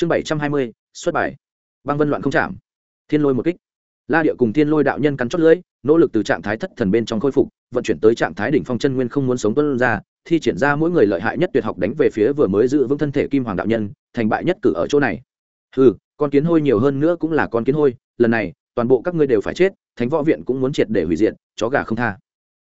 chương bảy trăm hai mươi, xuất bài. Băng vân loạn không chạm. Thiên lôi một kích. La địa cùng thiên lôi đạo nhân cắn chót lưỡi, nỗ lực từ trạng thái thất thần bên trong khôi phục, vận chuyển tới trạng thái đỉnh phong chân nguyên không muốn sống tuân ra, thi triển ra mỗi người lợi hại nhất tuyệt học đánh về phía vừa mới giữ vững thân thể kim hoàng đạo nhân, thành bại nhất cử ở chỗ này. Ừ con kiến hôi nhiều hơn nữa cũng là con kiến hôi, lần này, toàn bộ các ngươi đều phải chết, thánh võ viện cũng muốn triệt để hủy diệt, chó gà không tha.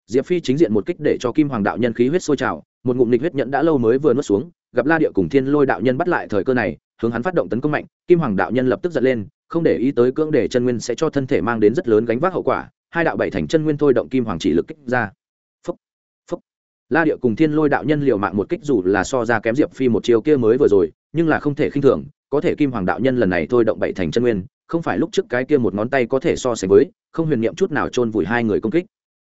Diệp phi chính diện một kích để cho kim hoàng đạo nhân khí huyết sôi trào, một ngụm nịch huyết nhẫn đã lâu mới vừa nuốt xuống, gặp la địa cùng thiên lôi đạo nhân bắt lại thời cơ này hướng hắn phát động tấn công mạnh kim hoàng đạo nhân lập tức giật lên không để ý tới cưỡng để chân nguyên sẽ cho thân thể mang đến rất lớn gánh vác hậu quả hai đạo bảy thành chân nguyên thôi động kim hoàng chỉ lực kích ra phúc, phúc. la địa cùng thiên lôi đạo nhân liều mạng một kích dù là so ra kém diệp phi một chiều kia mới vừa rồi nhưng là không thể khinh thường có thể kim hoàng đạo nhân lần này thôi động bảy thành chân nguyên không phải lúc trước cái kia một ngón tay có thể so sánh với không huyền niệm chút nào chôn vùi hai người công kích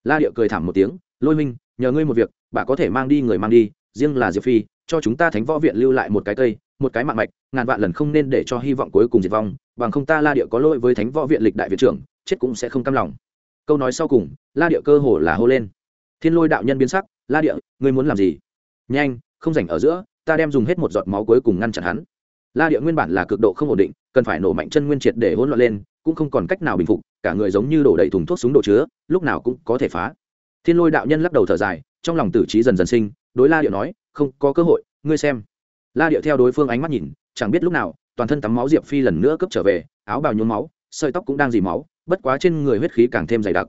la địa cười thảm một tiếng lôi minh nhờ ngươi một việc bà có thể mang đi người mang đi riêng là diệp phi cho chúng ta thánh võ viện lưu lại một cái cây một cái mạng mạch, ngàn vạn lần không nên để cho hy vọng cuối cùng diệt vong, bằng không ta la địa có lỗi với thánh võ viện lịch đại viện trưởng, chết cũng sẽ không cam lòng. Câu nói sau cùng, la địa cơ hồ là hô lên. Thiên lôi đạo nhân biến sắc, la địa, ngươi muốn làm gì? Nhanh, không rảnh ở giữa, ta đem dùng hết một giọt máu cuối cùng ngăn chặn hắn. La địa nguyên bản là cực độ không ổn định, cần phải nổ mạnh chân nguyên triệt để hỗn loạn lên, cũng không còn cách nào bình phục, cả người giống như đổ đầy thùng thuốc súng đồ chứa, lúc nào cũng có thể phá. Thiên lôi đạo nhân lắc đầu thở dài, trong lòng tử trí dần dần sinh, đối la địa nói, không, có cơ hội, ngươi xem la điệu theo đối phương ánh mắt nhìn, chẳng biết lúc nào, toàn thân tắm máu diệp phi lần nữa cấp trở về, áo bào nhuốm máu, sợi tóc cũng đang dì máu, bất quá trên người huyết khí càng thêm dày đặc.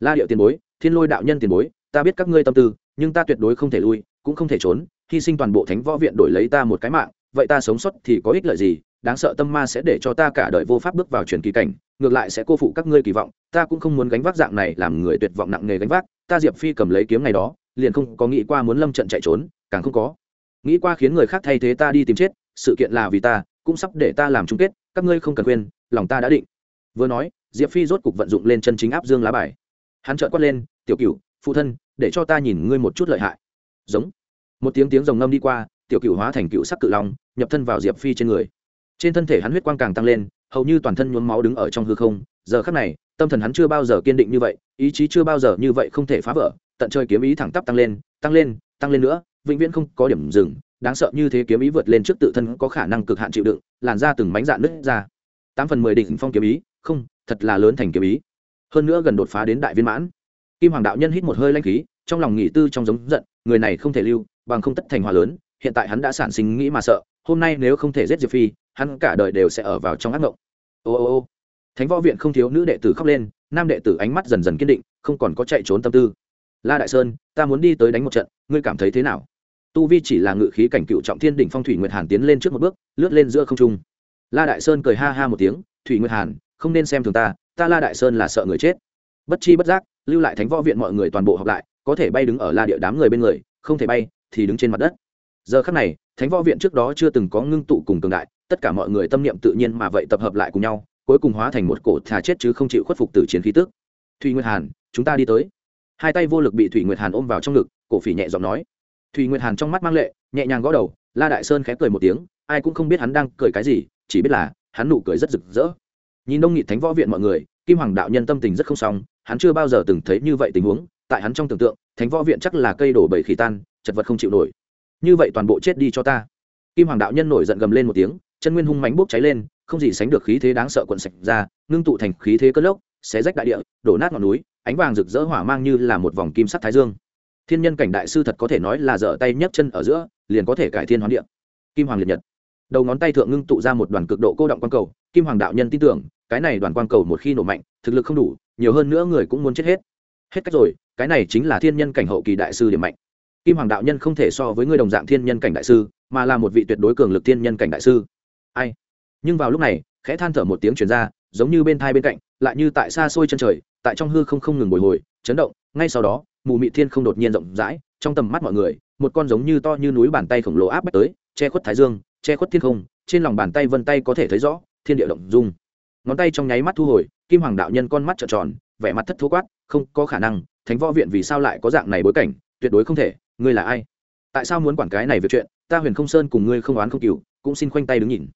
La điệu tiền bối, thiên lôi đạo nhân tiền bối, ta biết các ngươi tâm tư, nhưng ta tuyệt đối không thể lui, cũng không thể trốn, hy sinh toàn bộ thánh võ viện đổi lấy ta một cái mạng, vậy ta sống sót thì có ích lợi gì? Đáng sợ tâm ma sẽ để cho ta cả đời vô pháp bước vào truyền kỳ cảnh, ngược lại sẽ cô phụ các ngươi kỳ vọng, ta cũng không muốn gánh vác dạng này làm người tuyệt vọng nặng nề gánh vác, ta diệp phi cầm lấy kiếm ngày đó, liền không có nghĩ qua muốn lâm trận chạy trốn, càng không có nghĩ qua khiến người khác thay thế ta đi tìm chết, sự kiện là vì ta, cũng sắp để ta làm chung kết, các ngươi không cần quên lòng ta đã định. Vừa nói, diệp phi rốt cục vận dụng lên chân chính áp dương lá bài. Hắn trợn quát lên, tiểu cựu phụ thân, để cho ta nhìn ngươi một chút lợi hại. Giống. Một tiếng tiếng rồng ngâm đi qua, tiểu cựu hóa thành cựu sắc cự long, nhập thân vào diệp phi trên người. Trên thân thể hắn huyết quang càng tăng lên, hầu như toàn thân nhuốm máu đứng ở trong hư không. Giờ khắc này, tâm thần hắn chưa bao giờ kiên định như vậy, ý chí chưa bao giờ như vậy không thể phá vỡ, tận chơi kiếm ý thẳng tắp tăng lên tăng lên tăng lên nữa vĩnh viễn không có điểm dừng, đáng sợ như thế kiếm ý vượt lên trước tự thân có khả năng cực hạn chịu đựng, làn ra từng mánh dạn nứt ra. Tám phần mười đỉnh phong kiếm ý, không, thật là lớn thành kiếm ý. Hơn nữa gần đột phá đến đại viên mãn. Kim hoàng đạo nhân hít một hơi lanh khí, trong lòng nghỉ tư trong giống giận, người này không thể lưu, bằng không tất thành hòa lớn, hiện tại hắn đã sản sinh nghĩ mà sợ, hôm nay nếu không thể giết diệp phi, hắn cả đời đều sẽ ở vào trong ác mộng ô ô ô. Thánh võ viện không thiếu nữ đệ tử khóc lên, nam đệ tử ánh mắt dần dần kiên định, không còn có chạy trốn tâm tư. La đại sơn, ta muốn đi tới đánh một trận, ngươi cảm thấy thế nào? Tu vi chỉ là ngự khí cảnh cựu trọng thiên đỉnh phong thủy nguyệt hàn tiến lên trước một bước, lướt lên giữa không trung. La đại sơn cười ha ha một tiếng, thủy nguyệt hàn, không nên xem thường ta ta la đại sơn là sợ người chết. Bất chi bất giác, lưu lại thánh võ viện mọi người toàn bộ học lại, có thể bay đứng ở la địa đám người bên người, không thể bay thì đứng trên mặt đất. Giờ khắc này, thánh võ viện trước đó chưa từng có ngưng tụ cùng cường đại, tất cả mọi người tâm niệm tự nhiên mà vậy tập hợp lại cùng nhau, cuối cùng hóa thành một cổ thà chết chứ không chịu khuất phục từ chiến khí tức. Thùy nguyệt hàn, chúng ta đi tới. Hai tay vô lực bị thủy nguyệt hàn ôm vào trong ngực, cổ phỉ nhẹ giọng nói thùy nguyệt hàn trong mắt mang lệ, nhẹ nhàng gõ đầu, la đại sơn khẽ cười một tiếng, ai cũng không biết hắn đang cười cái gì, chỉ biết là, hắn nụ cười rất rực rỡ. Nhìn đông nghị thánh võ viện mọi người, kim hoàng đạo nhân tâm tình rất không xong, hắn chưa bao giờ từng thấy như vậy tình huống, tại hắn trong tưởng tượng, thánh võ viện chắc là cây đổ bầy khí tan, chật vật không chịu nổi. Như vậy toàn bộ chết đi cho ta. Kim hoàng đạo nhân nổi giận gầm lên một tiếng, chân nguyên hung mánh bốc cháy lên, không gì sánh được khí thế đáng sợ quận sạch ra, ngưng tụ thành khí thế cất lốc, xé rách đại địa, đổ nát ngọn núi, ánh vàng rực rỡ hỏa mang như là một vòng kim sắc thái dương thiên nhân cảnh đại sư thật có thể nói là dở tay nhấc chân ở giữa, liền có thể cải thiên hoán địa. Kim hoàng liệt nhật. Đầu ngón tay thượng ngưng tụ ra một đoàn cực độ cô động quang cầu. Kim hoàng đạo nhân tin tưởng, cái này đoàn quang cầu một khi nổ mạnh, thực lực không đủ, nhiều hơn nữa người cũng muốn chết hết. Hết cách rồi, cái này chính là thiên nhân cảnh hậu kỳ đại sư điểm mạnh. Kim hoàng đạo nhân không thể so với người đồng dạng thiên nhân cảnh đại sư, mà là một vị tuyệt đối cường lực thiên nhân cảnh đại sư. Ai? Nhưng vào lúc này, khẽ than thở một tiếng chuyển ra, giống như bên thai bên cạnh, lại như tại xa xôi chân trời, tại trong hư không không ngừng bồi hồi, chấn động. Ngay sau đó mù mị thiên không đột nhiên rộng rãi, trong tầm mắt mọi người, một con giống như to như núi bàn tay khổng lồ áp bách tới, che khuất thái dương, che khuất thiên không, trên lòng bàn tay vân tay có thể thấy rõ, thiên địa động dung. Ngón tay trong nháy mắt thu hồi, kim hoàng đạo nhân con mắt trợn tròn, vẻ mặt thất thố quát, không có khả năng, thánh võ viện vì sao lại có dạng này bối cảnh, tuyệt đối không thể, ngươi là ai? Tại sao muốn quản cái này việc chuyện, ta huyền không sơn cùng ngươi không oán không cừu, cũng xin khoanh tay đứng nhìn.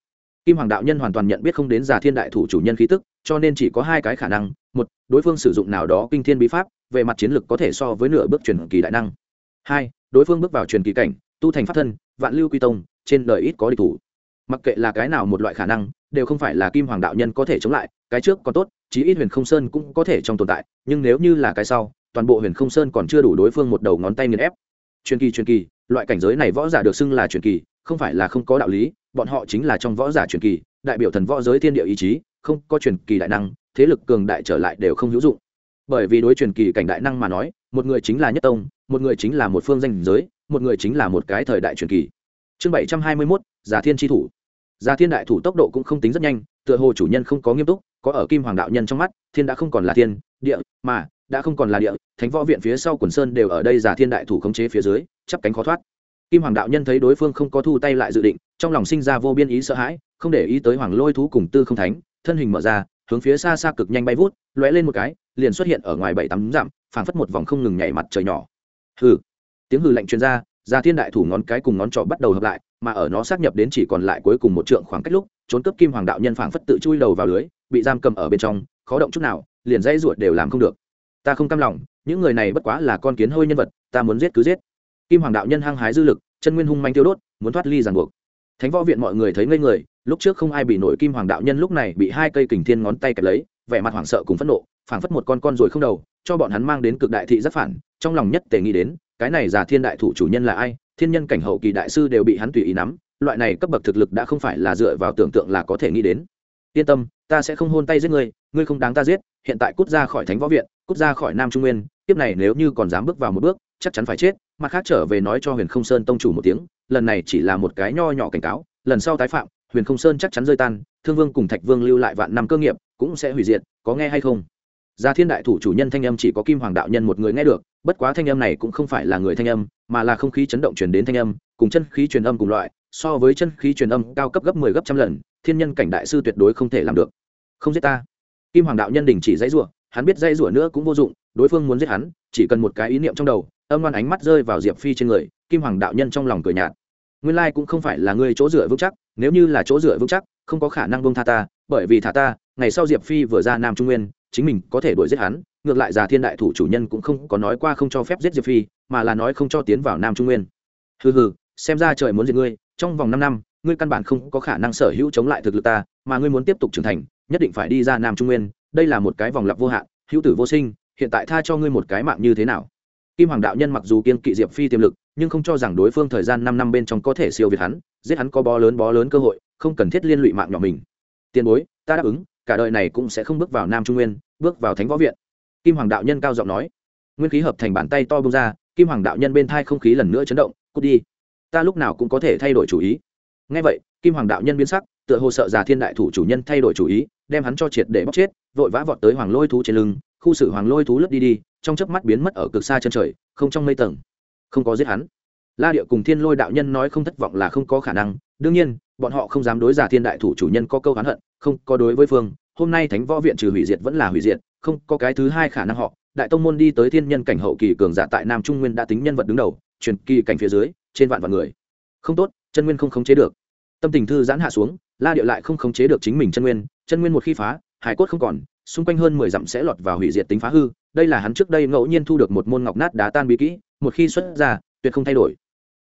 Kim hoàng đạo nhân hoàn toàn nhận biết không đến giả thiên đại thủ chủ nhân khí tức, cho nên chỉ có hai cái khả năng, một, đối phương sử dụng nào đó kinh thiên bí pháp về mặt chiến lược có thể so với nửa bước truyền kỳ đại năng. Hai, đối phương bước vào truyền kỳ cảnh, tu thành pháp thân, vạn lưu quy tông, trên đời ít có địch thủ. Mặc kệ là cái nào một loại khả năng, đều không phải là kim hoàng đạo nhân có thể chống lại, cái trước còn tốt, chí ít huyền không sơn cũng có thể trong tồn tại, nhưng nếu như là cái sau, toàn bộ huyền không sơn còn chưa đủ đối phương một đầu ngón tay nghiền ép. Truyền kỳ truyền kỳ, loại cảnh giới này võ giả được xưng là truyền kỳ, không phải là không có đạo lý, bọn họ chính là trong võ giả truyền kỳ, đại biểu thần võ giới thiên địa ý chí, không có truyền kỳ đại năng, thế lực cường đại trở lại đều không hữu dụng bởi vì đối truyền kỳ cảnh đại năng mà nói, một người chính là nhất tông, một người chính là một phương danh giới, một người chính là một cái thời đại truyền kỳ. Chương bảy trăm hai mươi mốt, giả thiên tri thủ. Giả thiên đại thủ tốc độ cũng không tính rất nhanh, tựa hồ chủ nhân không có nghiêm túc, có ở kim hoàng đạo nhân trong mắt, thiên đã không còn là thiên, địa, mà đã không còn là địa, thánh võ viện phía sau quần sơn đều ở đây giả thiên đại thủ khống chế phía dưới, chắp cánh khó thoát. Kim hoàng đạo nhân thấy đối phương không có thu tay lại dự định, trong lòng sinh ra vô biên ý sợ hãi, không để ý tới hoàng lôi thú cùng tư không thánh, thân hình mở ra hướng phía xa xa cực nhanh bay vút, lóe lên một cái, liền xuất hiện ở ngoài bảy tám dặm, phảng phất một vòng không ngừng nhảy mặt trời nhỏ. Hừ. Tiếng hừ lạnh truyền ra ra thiên đại thủ ngón cái cùng ngón trỏ bắt đầu hợp lại, mà ở nó xác nhập đến chỉ còn lại cuối cùng một trượng khoảng cách lúc, trốn cướp kim hoàng đạo nhân phảng phất tự chui đầu vào lưới, bị giam cầm ở bên trong, khó động chút nào, liền dây ruột đều làm không được. Ta không cam lòng, những người này bất quá là con kiến hôi nhân vật, ta muốn giết cứ giết. Kim hoàng đạo nhân hăng hái dư lực, chân nguyên hung manh tiêu đốt, muốn thoát ly ràng buộc. Thánh võ viện mọi người thấy ngây người lúc trước không ai bị nổi kim hoàng đạo nhân lúc này bị hai cây kình thiên ngón tay kẹp lấy, vẻ mặt hoảng sợ cùng phẫn nộ, phảng phất một con con rồi không đầu, cho bọn hắn mang đến cực đại thị rất phản, trong lòng nhất tề nghĩ đến, cái này giả thiên đại thủ chủ nhân là ai, thiên nhân cảnh hậu kỳ đại sư đều bị hắn tùy ý nắm, loại này cấp bậc thực lực đã không phải là dựa vào tưởng tượng là có thể nghĩ đến. Yên tâm, ta sẽ không hôn tay giết ngươi ngươi không đáng ta giết, hiện tại cút ra khỏi thánh võ viện, cút ra khỏi nam trung nguyên tiếp này nếu như còn dám bước vào một bước, chắc chắn phải chết, mặt khác trở về nói cho huyền không sơn tông chủ một tiếng, lần này chỉ là một cái nho nhỏ cảnh cáo, lần sau tái phạm huyền không sơn chắc chắn rơi tan, thương vương cùng thạch vương lưu lại vạn năm cơ nghiệp, cũng sẽ hủy diệt, có nghe hay không? Gia thiên đại thủ chủ nhân thanh âm chỉ có kim hoàng đạo nhân một người nghe được, bất quá thanh âm này cũng không phải là người thanh âm, mà là không khí chấn động truyền đến thanh âm, cùng chân khí truyền âm cùng loại, so với chân khí truyền âm cao cấp gấp mười 10 gấp trăm lần, thiên nhân cảnh đại sư tuyệt đối không thể làm được. Không giết ta. Kim hoàng đạo nhân đình chỉ dãy rủa, hắn biết dãy rủa nữa cũng vô dụng, đối phương muốn giết hắn, chỉ cần một cái ý niệm trong đầu, âm Loan ánh mắt rơi vào diệp phi trên người, kim hoàng đạo nhân trong lòng cười nhạt. Nguyên lai cũng không phải là ngươi chỗ dựa vững chắc nếu như là chỗ dựa vững chắc, không có khả năng bông tha ta, bởi vì thả ta, ngày sau diệp phi vừa ra nam trung nguyên, chính mình có thể đuổi giết hắn, ngược lại già thiên đại thủ chủ nhân cũng không có nói qua không cho phép giết diệp phi, mà là nói không cho tiến vào nam trung nguyên. Hừ hừ, xem ra trời muốn diệt ngươi, trong vòng năm năm, ngươi căn bản không có khả năng sở hữu chống lại thực lực ta, mà ngươi muốn tiếp tục trưởng thành, nhất định phải đi ra nam trung nguyên, đây là một cái vòng lặp vô hạn, hữu tử vô sinh, hiện tại tha cho ngươi một cái mạng như thế nào? Kim hoàng đạo nhân mặc dù kiên kỵ diệp phi tiềm lực nhưng không cho rằng đối phương thời gian năm năm bên trong có thể siêu việt hắn, giết hắn có bó lớn bó lớn cơ hội, không cần thiết liên lụy mạng nhỏ mình. Tiền bối, ta đáp ứng, cả đời này cũng sẽ không bước vào nam trung nguyên, bước vào thánh võ viện. Kim hoàng đạo nhân cao giọng nói. Nguyên khí hợp thành bàn tay to bung ra, kim hoàng đạo nhân bên thai không khí lần nữa chấn động, cút đi. Ta lúc nào cũng có thể thay đổi chủ ý. Nghe vậy, kim hoàng đạo nhân biến sắc, tựa hồ sợ già thiên đại thủ chủ nhân thay đổi chủ ý, đem hắn cho triệt để bóc chết, vội vã vọt tới hoàng lôi thú trên lưng, khu xử hoàng lôi thú lướt đi đi, trong chớp mắt biến mất ở cực xa chân trời, không trong mây tầng không có giết hắn. La địa cùng thiên lôi đạo nhân nói không thất vọng là không có khả năng. Đương nhiên, bọn họ không dám đối giả thiên đại thủ chủ nhân có câu hắn hận, không có đối với phương. Hôm nay thánh võ viện trừ hủy diệt vẫn là hủy diệt, không có cái thứ hai khả năng họ. Đại tông môn đi tới thiên nhân cảnh hậu kỳ cường giả tại nam trung nguyên đã tính nhân vật đứng đầu, truyền kỳ cảnh phía dưới, trên vạn vạn người. Không tốt, chân nguyên không khống chế được. Tâm tình thư giãn hạ xuống, la địa lại không khống chế được chính mình chân nguyên. Chân nguyên một khi phá, hải cốt không còn, xung quanh hơn mười dặm sẽ lọt vào hủy diệt tính phá hư. Đây là hắn trước đây ngẫu nhiên thu được một môn ngọc nát đá tan bí kỹ một khi xuất ra, tuyệt không thay đổi.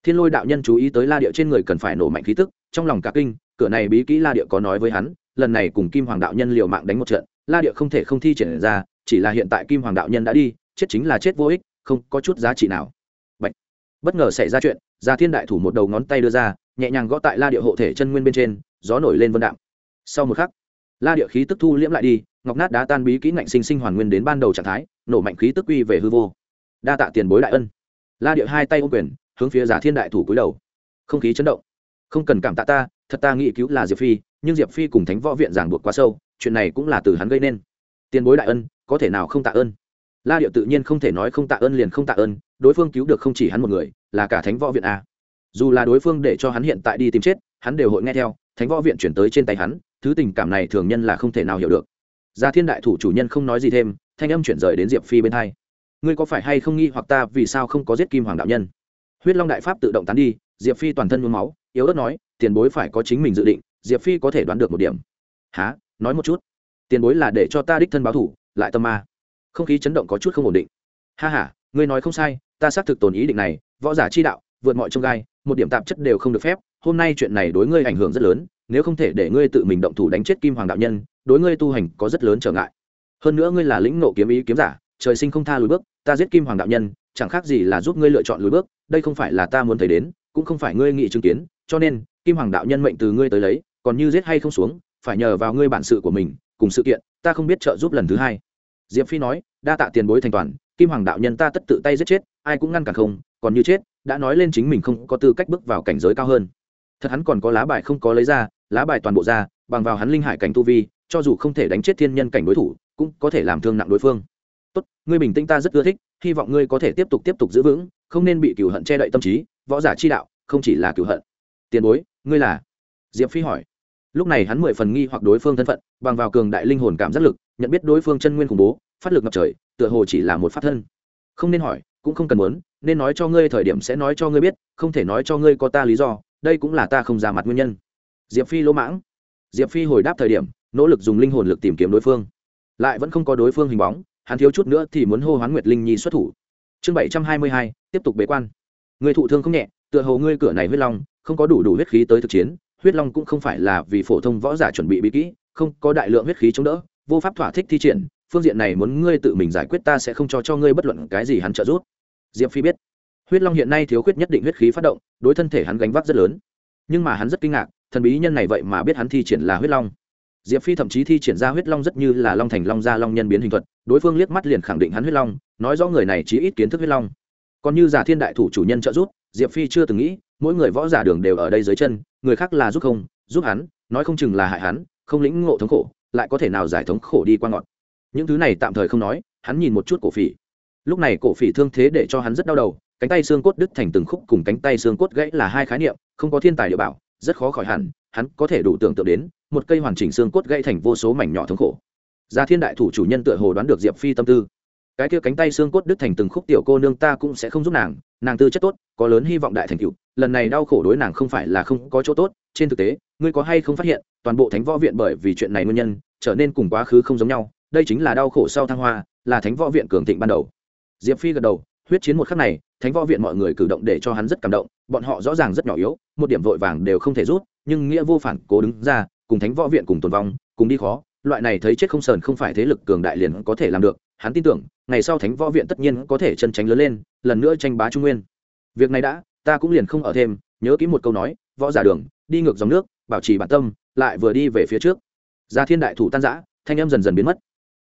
Thiên lôi đạo nhân chú ý tới la địa trên người cần phải nổ mạnh khí tức, trong lòng cả kinh, cửa này bí kỹ la địa có nói với hắn, lần này cùng kim hoàng đạo nhân liều mạng đánh một trận, la địa không thể không thi triển ra, chỉ là hiện tại kim hoàng đạo nhân đã đi, chết chính là chết vô ích, không có chút giá trị nào. Bạch. bất ngờ xảy ra chuyện, gia thiên đại thủ một đầu ngón tay đưa ra, nhẹ nhàng gõ tại la địa hộ thể chân nguyên bên trên, gió nổi lên vân đạm. Sau một khắc, la địa khí tức thu liễm lại đi, ngọc nát đá tan bí kỹ ngạnh sinh sinh hoàn nguyên đến ban đầu trạng thái, nổ mạnh khí tức quy về hư vô. Đa tạ tiền bối đại ân la địa hai tay ô quyền, hướng phía giả thiên đại thủ cúi đầu. Không khí chấn động. Không cần cảm tạ ta, thật ta nghĩ cứu là diệp phi, nhưng diệp phi cùng thánh võ viện giảng buộc quá sâu, chuyện này cũng là từ hắn gây nên. Tiền bối đại ân, có thể nào không tạ ơn? La điệu tự nhiên không thể nói không tạ ơn liền không tạ ơn, đối phương cứu được không chỉ hắn một người, là cả thánh võ viện a dù là đối phương để cho hắn hiện tại đi tìm chết, hắn đều hội nghe theo, thánh võ viện chuyển tới trên tay hắn, thứ tình cảm này thường nhân là không thể nào hiểu được. Gia thiên đại thủ chủ nhân không nói gì thêm, thanh âm chuyển rời đến diệp phi bên hai ngươi có phải hay không nghi hoặc ta vì sao không có giết kim hoàng đạo nhân? Huyết long đại pháp tự động tán đi, diệp phi toàn thân nhuốm máu, yếu ớt nói, tiền bối phải có chính mình dự định, diệp phi có thể đoán được một điểm. Há nói một chút. Tiền bối là để cho ta đích thân báo thủ, lại tâm ma. Không khí chấn động có chút không ổn định. Ha h a ngươi nói không sai, ta xác thực tồn ý định này, võ giả chi đạo, vượt mọi trông gai, một điểm tạp chất đều không được phép, hôm nay chuyện này đối ngươi ảnh hưởng rất lớn, nếu không thể để ngươi tự mình động thủ đánh chết kim hoàng đạo nhân, đối ngươi tu hành có rất lớn trở ngại. Hơn nữa ngươi là lĩnh nộ kiếm ý kiếm giả, trời sinh không tha lùi bước ta giết kim hoàng đạo nhân, chẳng khác gì là giúp ngươi lựa chọn lùi bước, đây không phải là ta muốn thấy đến, cũng không phải ngươi nghị chứng kiến, cho nên, kim hoàng đạo nhân mệnh từ ngươi tới lấy, còn như giết hay không xuống, phải nhờ vào ngươi bản sự của mình, cùng sự kiện, ta không biết trợ giúp lần thứ hai. Diệp phi nói, đa tạ tiền bối thành toàn, kim hoàng đạo nhân ta tất tự tay giết chết, ai cũng ngăn cản không, còn như chết, đã nói lên chính mình không có tư cách bước vào cảnh giới cao hơn. Thật hắn còn có lá bài không có lấy ra, lá bài toàn bộ ra, bằng vào hắn linh hải cảnh tu vi, cho dù không thể đánh chết thiên nhân cảnh đối thủ, cũng có thể làm thương nặng đối phương tốt, ngươi bình tĩnh ta rất ưa thích, hy vọng ngươi có thể tiếp tục tiếp tục giữ vững, không nên bị cửu hận che đậy tâm trí, võ giả chi đạo, không chỉ là cửu hận. Tiền bối, ngươi là? Diệp phi hỏi. Lúc này hắn mười phần nghi hoặc đối phương thân phận, bằng vào cường đại linh hồn cảm giác lực, nhận biết đối phương chân nguyên khủng bố, phát lực ngập trời, tựa hồ chỉ là một phát thân. Không nên hỏi, cũng không cần muốn, nên nói cho ngươi thời điểm sẽ nói cho ngươi biết, không thể nói cho ngươi có ta lý do, đây cũng là ta không ra mặt nguyên nhân. Diệp phi lỗ mãng. Diệp phi hồi đáp thời điểm, nỗ lực dùng linh hồn lực tìm kiếm đối phương. Lại vẫn không có đối phương hình bóng hắn thiếu chút nữa thì muốn hô hoán nguyệt linh nhi xuất thủ. Chương bảy trăm hai mươi hai, tiếp tục bế quan. Người thụ thương không nhẹ, tựa hồ ngươi cửa này huyết long, không có đủ đủ huyết khí tới thực chiến, huyết long cũng không phải là vì phổ thông võ giả chuẩn bị bí kỹ, không có đại lượng huyết khí chống đỡ, vô pháp thỏa thích thi triển, phương diện này muốn ngươi tự mình giải quyết ta sẽ không cho cho ngươi bất luận cái gì hắn trợ giúp. Diệp phi biết, huyết long hiện nay thiếu khuyết nhất định huyết khí phát động, đối thân thể hắn gánh vác rất lớn. Nhưng mà hắn rất kinh ngạc, thần bí nhân này vậy mà biết hắn thi triển là huyết long diệp phi thậm chí thi triển ra huyết long rất như là long thành long gia long nhân biến hình thuật, đối phương liếc mắt liền khẳng định hắn huyết long, nói rõ người này chí ít kiến thức huyết long. Còn như giả thiên đại thủ chủ nhân trợ giúp, diệp phi chưa từng nghĩ, mỗi người võ giả đường đều ở đây dưới chân, người khác là giúp không, giúp hắn, nói không chừng là hại hắn, không lĩnh ngộ thống khổ, lại có thể nào giải thống khổ đi qua ngọn. Những thứ này tạm thời không nói, hắn nhìn một chút cổ phỉ. Lúc này cổ phỉ thương thế để cho hắn rất đau đầu, cánh tay xương cốt đứt thành từng khúc cùng cánh tay xương cốt gãy là hai khái niệm, không có thiên tài địa bảo, rất khó khỏi hẳn, hắn có thể đủ tưởng tượng đến một cây hoàn chỉnh xương cốt gãy thành vô số mảnh nhỏ thống khổ. Gia thiên đại thủ chủ nhân tựa hồ đoán được diệp phi tâm tư. Cái kia cánh tay xương cốt đứt thành từng khúc tiểu cô nương ta cũng sẽ không giúp nàng nàng tư chất tốt, có lớn hy vọng đại thành cựu lần này đau khổ đối nàng không phải là không có chỗ tốt, trên thực tế, ngươi có hay không phát hiện, toàn bộ thánh võ viện bởi vì chuyện này nguyên nhân, trở nên cùng quá khứ không giống nhau, đây chính là đau khổ sau thăng hoa, là thánh võ viện cường thịnh ban đầu. Diệp phi gật đầu, huyết chiến một khắc này, thánh võ viện mọi người cử động để cho hắn rất cảm động, bọn họ rõ ràng rất nhỏ yếu, một điểm vội vàng đều không thể rút, nhưng nghĩa vô phản cố đứng ra cùng thánh võ viện cùng tồn vong, cùng đi khó, loại này thấy chết không sờn không phải thế lực cường đại liền có thể làm được, hắn tin tưởng, ngày sau thánh võ viện tất nhiên có thể chân tránh lớn lên, lần nữa tranh bá trung nguyên. Việc này đã, ta cũng liền không ở thêm, nhớ kỹ một câu nói, võ giả đường, đi ngược dòng nước, bảo trì bản tâm, lại vừa đi về phía trước. Gia thiên đại thủ tan giã, thanh em dần dần biến mất.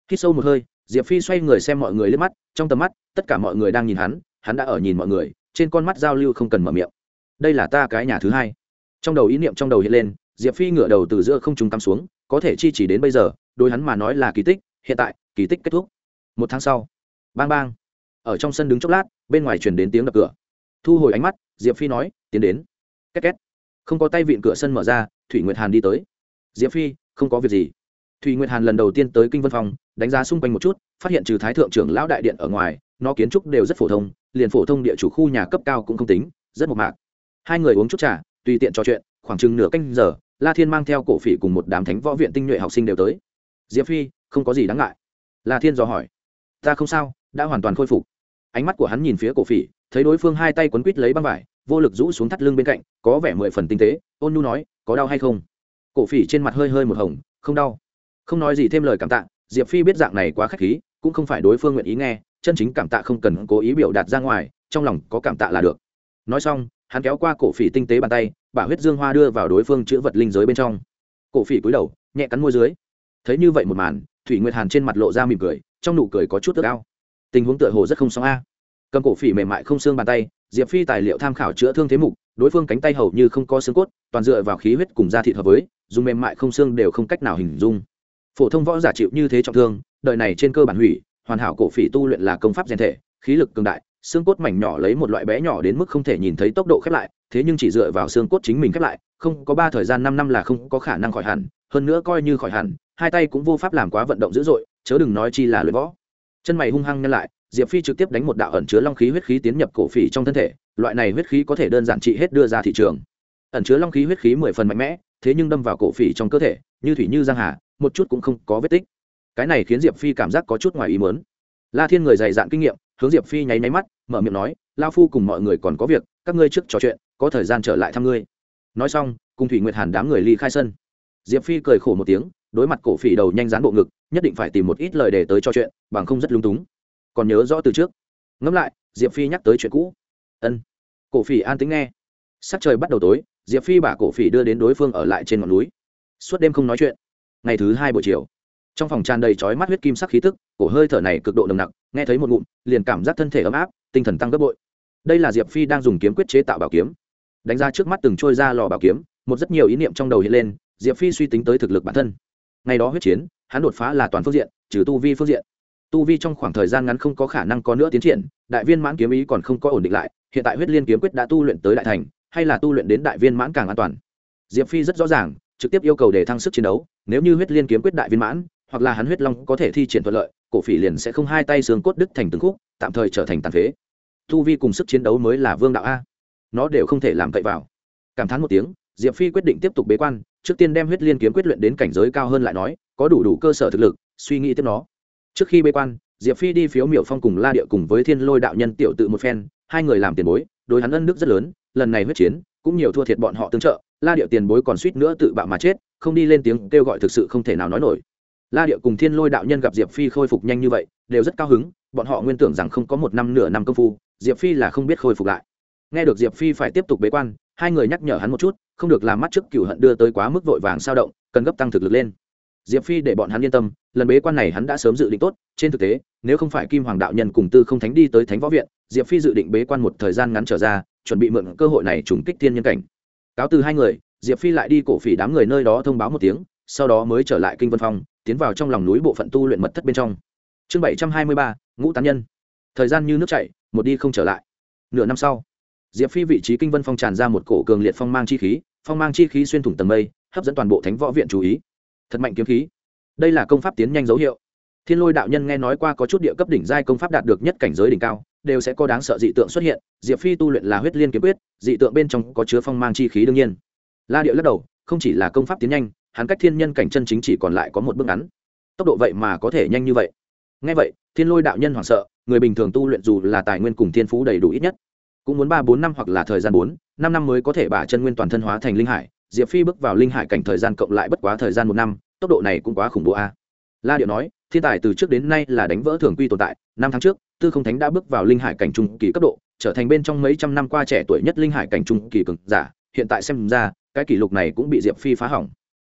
Khi sâu một hơi, diệp phi xoay người xem mọi người lên mắt, trong tầm mắt, tất cả mọi người đang nhìn hắn hắn đã ở nhìn mọi người, trên con mắt giao lưu không cần mở miệng. Đây là ta cái nhà thứ hai. Trong đầu ý niệm trong đầu hiện lên diệp phi ngửa đầu từ giữa không trung tắm xuống, có thể chi chỉ đến bây giờ đôi hắn mà nói là kỳ tích, hiện tại, kỳ tích kết thúc. Một tháng sau, bang bang, ở trong sân đứng chốc lát, bên ngoài truyền đến tiếng đập cửa. Thu hồi ánh mắt, diệp phi nói, tiến đến. Két két. Không có tay vịn cửa sân mở ra, thủy nguyệt hàn đi tới. Diệp phi, không có việc gì. Thủy nguyệt hàn lần đầu tiên tới kinh vân phòng đánh giá xung quanh một chút, phát hiện trừ thái thượng trưởng lão đại điện ở ngoài, nó kiến trúc đều rất phổ thông, liền phổ thông địa chủ khu nhà cấp cao cũng không tính, rất mộc mạc. Hai người uống chút trà, tùy tiện trò chuyện, khoảng chừng nửa canh giờ la thiên mang theo cổ phỉ cùng một đám thánh võ viện tinh nhuệ học sinh đều tới. Diệp phi, không có gì đáng ngại. La thiên dò hỏi. Ta không sao, đã hoàn toàn khôi phục. Ánh mắt của hắn nhìn phía cổ phỉ, thấy đối phương hai tay quấn quít lấy băng vải, vô lực rũ xuống thắt lưng bên cạnh, có vẻ mười phần tinh tế, ôn nhu nói, có đau hay không? Cổ phỉ trên mặt hơi hơi một hồng, không đau. Không nói gì thêm lời cảm tạ, diệp phi biết dạng này quá k h á c h khí, cũng không phải đối phương nguyện ý nghe, chân chính cảm tạ không cần cố ý biểu đạt ra ngoài, trong lòng có cảm tạ là được. Nói xong, hắn kéo qua cổ phỉ tinh tế bàn tay bả huyết dương hoa đưa vào đối phương chữ vật linh giới bên trong. Cổ phỉ cúi đầu, nhẹ cắn môi dưới. Thấy như vậy một màn, thủy nguyệt hàn trên mặt lộ ra mỉm cười, trong nụ cười có chút ước ao. Tình huống tựa hồ rất không xong a. Cầm cổ phỉ mềm mại không xương bàn tay, diệp phi tài liệu tham khảo chữa thương thế mục, đối phương cánh tay hầu như không có xương cốt, toàn dựa vào khí huyết cùng da thịt hợp với, dùng mềm mại không xương đều không cách nào hình dung. Phổ thông võ giả chịu như thế trọng thương, đời này trên cơ bản hủy, hoàn hảo cổ phỉ tu luyện là công pháp rèn thể, khí lực cường đại, xương cốt mảnh nhỏ lấy một loại bé nhỏ đến mức không thể nhìn thấy tốc độ khép lại thế nhưng chỉ dựa vào xương cốt chính mình khép lại, không có ba thời gian năm năm là không có khả năng khỏi hẳn, hơn nữa coi như khỏi hẳn, hai tay cũng vô pháp làm quá vận động dữ dội, chớ đừng nói chi là luyện võ. Chân mày hung hăng nhân lại, diệp phi trực tiếp đánh một đạo ẩn chứa long khí huyết khí tiến nhập cổ phỉ trong thân thể, loại này huyết khí có thể đơn giản trị hết đưa ra thị trường. Ẩn chứa long khí huyết khí mười phần mạnh mẽ, thế nhưng đâm vào cổ phỉ trong cơ thể, như thủy như giang hà, một chút cũng không có vết tích. Cái này khiến diệp phi cảm giác có chút ngoài ý mớn la thiên người dày dạn kinh nghiệm, hướng diệp phi nháy nháy mắt, mở miệng nói lao phu cùng mọi người còn có việc, các ngươi trước trò chuyện có thời gian trở lại thăm ngươi. Nói xong, cùng thủy nguyệt hàn đám người ly khai sân. Diệp phi cười khổ một tiếng, đối mặt cổ phỉ đầu nhanh dán bộ ngực, nhất định phải tìm một ít lời để tới cho chuyện, bằng không rất lung túng. Còn nhớ rõ từ trước. Ngẫm lại, diệp phi nhắc tới chuyện cũ. Ân. Cổ phỉ an tính nghe. Sắc trời bắt đầu tối, diệp phi bả cổ phỉ đưa đến đối phương ở lại trên ngọn núi. Suốt đêm không nói chuyện. Ngày thứ hai buổi chiều, trong phòng tràn đầy chói mắt huyết kim sắc khí tức, cổ hơi thở này cực độ nồng nặc, nghe thấy một ngụm, liền cảm giác thân thể ấm áp, tinh thần tăng gấp bội. Đây là diệp phi đang dùng kiếm quyết chế tạo bảo kiếm đánh ra trước mắt từng trôi ra lò bảo kiếm, một rất nhiều ý niệm trong đầu hiện lên, diệp phi suy tính tới thực lực bản thân. Ngày đó huyết chiến, hắn đột phá là toàn phương diện, trừ tu vi phương diện. Tu vi trong khoảng thời gian ngắn không có khả năng có nữa tiến triển, đại viên mãn kiếm ý còn không có ổn định lại, hiện tại huyết liên kiếm quyết đã tu luyện tới đại thành, hay là tu luyện đến đại viên mãn càng an toàn. Diệp phi rất rõ ràng, trực tiếp yêu cầu để thăng sức chiến đấu, nếu như huyết liên kiếm quyết đại viên mãn, hoặc là hắn huyết long có thể thi triển thuận lợi, cổ phỉ liền sẽ không hai tay xương cốt đứt thành từng khúc, tạm thời trở thành tàn phế. Tu vi cùng sức chiến đấu mới là vương đạo a nó đều không thể làm cậy vào. Cảm thán một tiếng, diệp phi quyết định tiếp tục bế quan, trước tiên đem huyết liên kiếm quyết luyện đến cảnh giới cao hơn lại nói, có đủ đủ cơ sở thực lực, suy nghĩ tiếp nó. Trước khi bế quan, diệp phi đi phiếu miểu phong cùng la địa cùng với thiên lôi đạo nhân tiểu tự một phen, hai người làm tiền bối, đối hắn ân đức rất lớn, lần này huyết chiến cũng nhiều thua thiệt bọn họ tương trợ, la địa tiền bối còn suýt nữa tự bạo mà chết, không đi lên tiếng kêu gọi thực sự không thể nào nói nổi. La địa cùng thiên lôi đạo nhân gặp diệp phi khôi phục nhanh như vậy, đều rất cao hứng, bọn họ nguyên tưởng rằng không có một năm nửa năm công phu, diệp phi là không biết khôi phục lại nghe được diệp phi phải tiếp tục bế quan, hai người nhắc nhở hắn một chút, không được làm mắt trước cửu hận đưa tới quá mức vội vàng sao động, cần gấp tăng thực lực lên. Diệp phi để bọn hắn yên tâm, lần bế quan này hắn đã sớm dự định tốt, trên thực tế, nếu không phải kim hoàng đạo nhân cùng tư không thánh đi tới thánh võ viện, diệp phi dự định bế quan một thời gian ngắn trở ra, chuẩn bị mượn cơ hội này trùng kích thiên nhân cảnh. Cáo từ hai người, diệp phi lại đi cổ phỉ đám người nơi đó thông báo một tiếng, sau đó mới trở lại kinh vân phong, tiến vào trong lòng núi bộ phận tu luyện mật thất bên trong. Chương bảy trăm hai mươi ba, ngũ tán nhân. Thời gian như nước chảy, một đi không trở lại. Nửa năm sau diệp phi vị trí kinh vân phong tràn ra một cổ cường liệt phong mang chi khí, phong mang chi khí xuyên thủng tầng mây, hấp dẫn toàn bộ thánh võ viện chú ý. Thật mạnh kiếm khí. Đây là công pháp tiến nhanh dấu hiệu. Thiên lôi đạo nhân nghe nói qua có chút địa cấp đỉnh giai công pháp đạt được nhất cảnh giới đỉnh cao, đều sẽ có đáng sợ dị tượng xuất hiện. Diệp phi tu luyện là huyết liên kiếm quyết, dị tượng bên trong có chứa phong mang chi khí đương nhiên. La điệu lắc đầu, không chỉ là công pháp tiến nhanh, hắn cách thiên nhân cảnh chân chính chỉ còn lại có một bước ngắn. Tốc độ vậy mà có thể nhanh như vậy. Ngay vậy, thiên lôi đạo nhân hoảng sợ, người bình thường tu luyện dù là tài nguyên cùng thiên phú đầy đủ ít nhất cũng muốn ba bốn năm hoặc là thời gian bốn, năm năm mới có thể bả chân nguyên toàn thân hóa thành linh hải. Diệp phi bước vào linh hải cảnh thời gian cộng lại bất quá thời gian một năm, tốc độ này cũng quá khủng bố a. La điệu nói, thiên tài từ trước đến nay là đánh vỡ thường quy tồn tại, năm tháng trước, tư không thánh đã bước vào linh hải cảnh trung kỳ cấp độ, trở thành bên trong mấy trăm năm qua trẻ tuổi nhất linh hải cảnh trung kỳ cường giả. Hiện tại xem ra, cái kỷ lục này cũng bị diệp phi phá hỏng.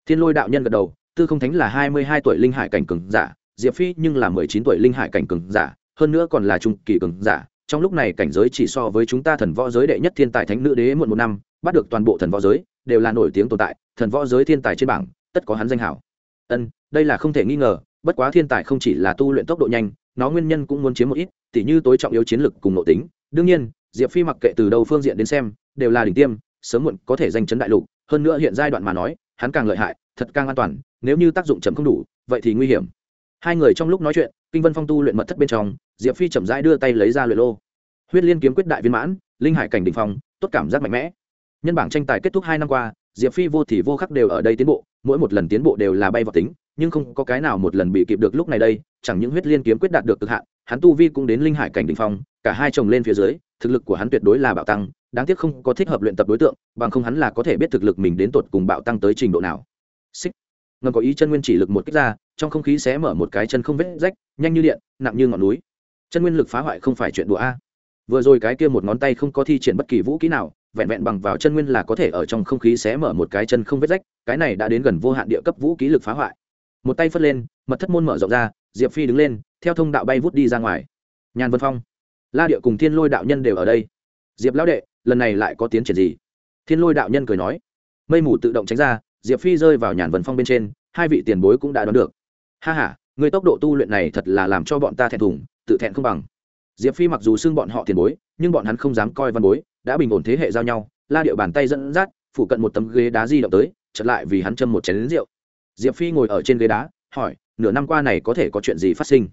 Thiên lôi đạo nhân gật đầu, tư không thánh là hai mươi hai tuổi linh hải cảnh cường giả, diệp phi nhưng là mười chín tuổi linh hải cảnh cường giả, hơn nữa còn là trung kỳ cường giả trong lúc này cảnh giới chỉ so với chúng ta thần võ giới đệ nhất thiên tài thánh nữ đế muộn một năm, bắt được toàn bộ thần võ giới, đều là nổi tiếng tồn tại, thần võ giới thiên tài trên bảng, tất có hắn danh hảo. Ân, đây là không thể nghi ngờ, bất quá thiên tài không chỉ là tu luyện tốc độ nhanh, nó nguyên nhân cũng muốn chiếm một ít, tỉ như tối trọng yếu chiến lực cùng nội tính. Đương nhiên, diệp phi mặc kệ từ đầu phương diện đến xem, đều là đỉnh tiêm, sớm muộn có thể giành chấn đại lục. Hơn nữa hiện giai đoạn mà nói, hắn càng lợi hại, thật càng an toàn, nếu như tác dụng chậm không đủ, vậy thì nguy hiểm. Hai người trong lúc nói chuyện kinh vân phong tu luyện mật thất bên trong, diệp phi chậm rãi đưa tay lấy ra luyện lô. Huyết liên kiếm quyết đại viên mãn, linh hải cảnh đ ỉ n h phong, tốt cảm giác mạnh mẽ. Nhân bảng tranh tài kết thúc hai năm qua, diệp phi vô thì vô khắc đều ở đây tiến bộ, mỗi một lần tiến bộ đều là bay vào tính, nhưng không có cái nào một lần bị kịp được lúc này đây, chẳng những huyết liên kiếm quyết đạt được cực hạn, hắn tu vi cũng đến linh hải cảnh đ ỉ n h phong, cả hai chồng lên phía dưới, thực lực của hắn tuyệt đối là bạo tăng, đáng tiếc không có thích hợp luyện tập đối tượng, bằng không hắn là có thể biết thực lực mình đến tột cùng bạo tăng tới trình độ nào. Xích. Ngầm có ý chân nguyên chỉ lực một kích ra, trong không khí sẽ mở một cái chân không vết rách nhanh như điện, nặng như ngọn núi. Chân nguyên lực phá hoại không phải chuyện đùa a. Vừa rồi cái kia một ngón tay không có thi triển bất kỳ vũ kỹ nào, vẹn vẹn bằng vào chân nguyên là có thể ở trong không khí xé mở một cái chân không vết rách, cái này đã đến gần vô hạn địa cấp vũ kỹ lực phá hoại. Một tay phất lên, mật thất môn mở rộng ra, diệp phi đứng lên, theo thông đạo bay vút đi ra ngoài. Nhàn vân phong, la địa cùng thiên lôi đạo nhân đều ở đây. Diệp lão đệ, lần này lại có tiến triển gì? Thiên lôi đạo nhân cười nói. Mây mù tự động tránh ra, diệp phi rơi vào nhàn vân phong bên trên, hai vị tiền bối cũng đã đoán được. Ha h a người tốc độ tu luyện này thật là làm cho bọn ta thẹn thùng, tự thẹn không bằng. Diệp phi mặc dù xưng bọn họ tiền bối, nhưng bọn hắn không dám coi văn bối, đã bình ổn thế hệ giao nhau, la điệu bàn tay dẫn dắt phụ cận một tấm ghế đá di động tới chật lại vì hắn châm một chén lính rượu. Diệp phi ngồi ở trên ghế đá, hỏi, nửa năm qua này có thể có chuyện gì phát sinh?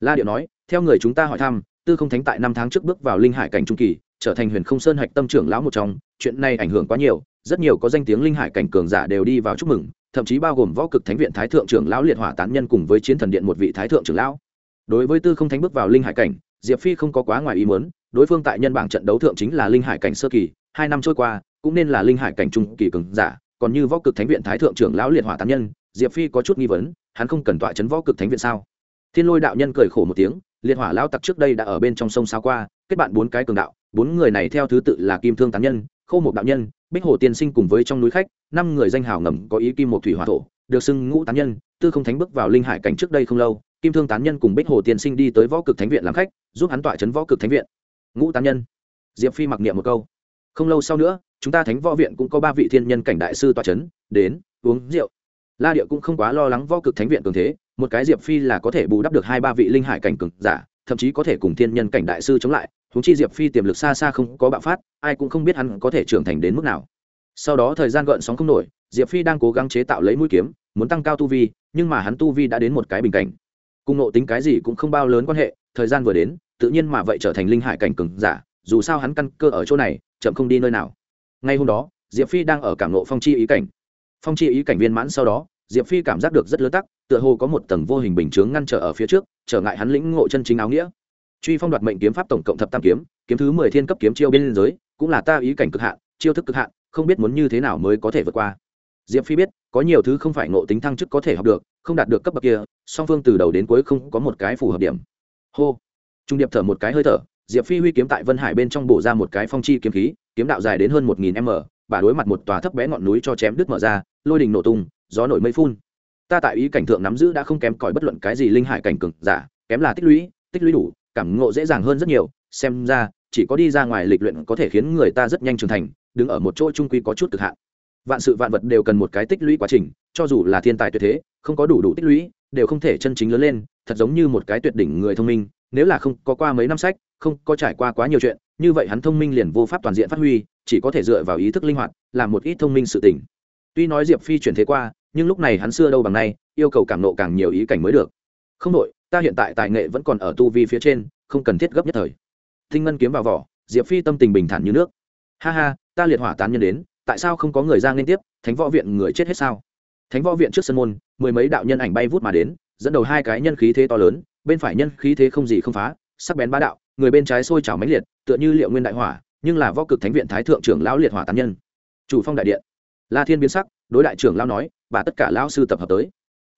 La điệu nói, theo người chúng ta hỏi thăm, tư không thánh tại năm tháng trước bước vào linh hải cảnh trung kỳ, trở thành huyền không sơn hạch tâm trưởng lão một trong, chuyện này ảnh hưởng quá nhiều, rất nhiều có danh tiếng linh hải cảnh cường giả đều đi vào chúc mừng thậm chí bao gồm võ cực thánh viện thái thượng trưởng lão liệt hỏa tán nhân cùng với chiến thần điện một vị thái thượng trưởng lão. Đối với tư không thánh bước vào linh hải cảnh, diệp phi không có quá ngoài ý muốn, đối phương tại nhân bảng trận đấu thượng chính là linh hải cảnh sơ kỳ, hai năm trôi qua, cũng nên là linh hải cảnh trung kỳ cường giả, còn như võ cực thánh viện thái thượng trưởng lão liệt hỏa tán nhân, diệp phi có chút nghi vấn, hắn không cần tọa chấn võ cực thánh viện sao? Thiên lôi đạo nhân cười khổ một tiếng, liệt hỏa lao tặc trước đây đã ở bên trong sông sao qua, kết bạn bốn cái cường đạo, bốn người này theo thứ tự là kim thương tán nhân khâu một đạo nhân bích hồ tiên sinh cùng với trong núi khách, năm người danh hào ngầm có ý kim một thủy hỏa thổ, được xưng ngũ tán nhân, tư không thánh bước vào linh hải cảnh trước đây không lâu, kim thương tán nhân cùng bích hồ tiên sinh đi tới võ cực thánh viện làm khách, giúp hắn tọa chấn võ cực thánh viện. Ngũ tán nhân. Diệp phi mặc niệm một câu. Không lâu sau nữa, chúng ta thánh võ viện cũng có ba vị thiên nhân cảnh đại sư tọa chấn, đến, uống rượu. La địa cũng không quá lo lắng võ cực thánh viện cường thế, một cái diệp phi là có thể bù đắp được hai ba vị linh hải cảnh cường giả, thậm chí có thể cùng thiên nhân cảnh đại sư chống lại húng chi diệp phi tiềm lực xa xa không có bạo phát, ai cũng không biết hắn có thể trưởng thành đến mức nào. Sau đó thời gian gợn sóng không nổi, diệp phi đang cố gắng chế tạo lấy mũi kiếm, muốn tăng cao tu vi, nhưng mà hắn tu vi đã đến một cái bình cảnh. Cùng nộ tính cái gì cũng không bao lớn quan hệ, thời gian vừa đến, tự nhiên mà vậy trở thành linh hải cảnh cường giả, dù sao hắn căn cơ ở chỗ này, chậm không đi nơi nào. Ngay hôm đó, diệp phi đang ở cảm nộ phong chi ý cảnh. Phong chi ý cảnh viên mãn sau đó, diệp phi cảm giác được rất lớn tắc, tựa hồ có một tầng vô hình bình chướng ngăn trở ở phía trước, trở ngại hắn lĩnh ngộ chân chính áo nghĩa truy phong đoạt mệnh kiếm pháp tổng cộng thập tam kiếm kiếm thứ mười thiên cấp kiếm chiêu bên giới, cũng là ta ý cảnh cực hạn, chiêu thức cực hạn, không biết muốn như thế nào mới có thể vượt qua. Diệp phi biết, có nhiều thứ không phải ngộ tính thăng chức có thể học được, không đạt được cấp bậc kia, song phương từ đầu đến cuối không có một cái phù hợp điểm. Hô. Trung điệp thở một cái hơi thở, diệp phi huy kiếm tại vân hải bên trong bổ ra một cái phong chi kiếm khí, kiếm đạo dài đến hơn một nghìn m, bà đối mặt một tòa thấp bé ngọn núi cho chém đứt mở ra, lôi đình nổ tung, gió nổi mây phun. Ta tại ý cảnh thượng nắm giữ đã không kém cỏi bất luận cái gì linh hải cảnh cực giả, kém là tích lũy tích lũy đủ cảm ngộ dễ dàng hơn rất nhiều, xem ra, chỉ có đi ra ngoài lịch luyện có thể khiến người ta rất nhanh trưởng thành, đứng ở một chỗ trung quy có chút cực hạn. Vạn sự vạn vật đều cần một cái tích lũy quá trình, cho dù là thiên tài tuyệt thế, không có đủ đủ tích lũy, đều không thể chân chính lớn lên, thật giống như một cái tuyệt đỉnh người thông minh, nếu là không có qua mấy năm sách, không có trải qua quá nhiều chuyện, như vậy hắn thông minh liền vô pháp toàn diện phát huy, chỉ có thể dựa vào ý thức linh hoạt, làm một ít thông minh sự tỉnh tuy nói diệp phi chuyển thế qua, nhưng lúc này hắn xưa đâu bằng nay, yêu cầu cảm nộ càng nhiều ý cảnh mới được. Không đội ta hiện tại tài nghệ vẫn còn ở tu vi phía trên, không cần thiết gấp nhất thời. Thinh ngân kiếm vào vỏ, diệp phi tâm tình bình thản như nước. Ha ha, ta liệt hỏa tán nhân đến, tại sao không có người ra liên tiếp, thánh võ viện người chết hết sao? Thánh võ viện trước sân môn, mười mấy đạo nhân ảnh bay vút mà đến, dẫn đầu hai cái nhân khí thế to lớn, bên phải nhân khí thế không gì không phá, sắc bén bá đạo, người bên trái sôi trào mãnh liệt, tựa như liệu nguyên đại hỏa, nhưng là võ cực thánh viện thái thượng trưởng lão liệt hỏa tán nhân. Chủ phong đại điện. La thiên biến sắc, đối đại trưởng lão nói và tất cả lão sư tập hợp tới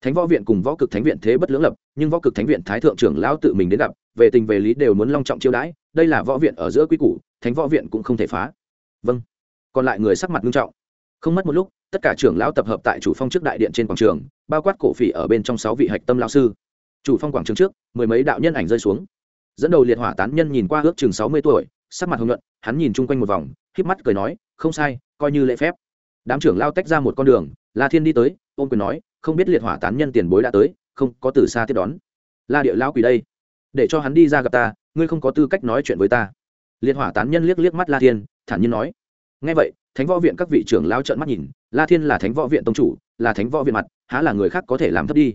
thánh võ viện cùng võ cực thánh viện thế bất lưỡng lập, nhưng võ cực thánh viện thái thượng trưởng lão tự mình đến gặp, về tình về lý đều muốn long trọng chiêu đãi, đây là võ viện ở giữa quy củ, thánh võ viện cũng không thể phá. Vâng. Còn lại người sắc mặt nghiêm trọng. Không mất một lúc, tất cả trưởng lão tập hợp tại chủ phong trước đại điện trên quảng trường, bao quát cổ phỉ ở bên trong sáu vị hạch tâm lão sư. Chủ phong quảng trường trước, mười mấy đạo nhân ảnh rơi xuống. Dẫn đầu liệt hỏa tán nhân nhìn qua ước chừng sáu mươi tuổi, sắc mặt hồng nhuận, hắn nhìn chung quanh một vòng, híp mắt cười nói, không sai, coi như lễ phép. Đám trưởng lao tách ra một con đường la thiên đi tới, ôm quyền nói, không biết liệt hỏa tán nhân tiền bối đã tới, không có từ xa tiếp đón. La địa lão quỷ đây, để cho hắn đi ra gặp ta, ngươi không có tư cách nói chuyện với ta. Liệt hỏa tán nhân liếc liếc mắt la thiên, thản nhiên nói. Ngay vậy, thánh võ viện các vị trưởng lao trợn mắt nhìn, la thiên là thánh võ viện tông chủ, là thánh võ viện mặt, há là người khác có thể làm thấp đi?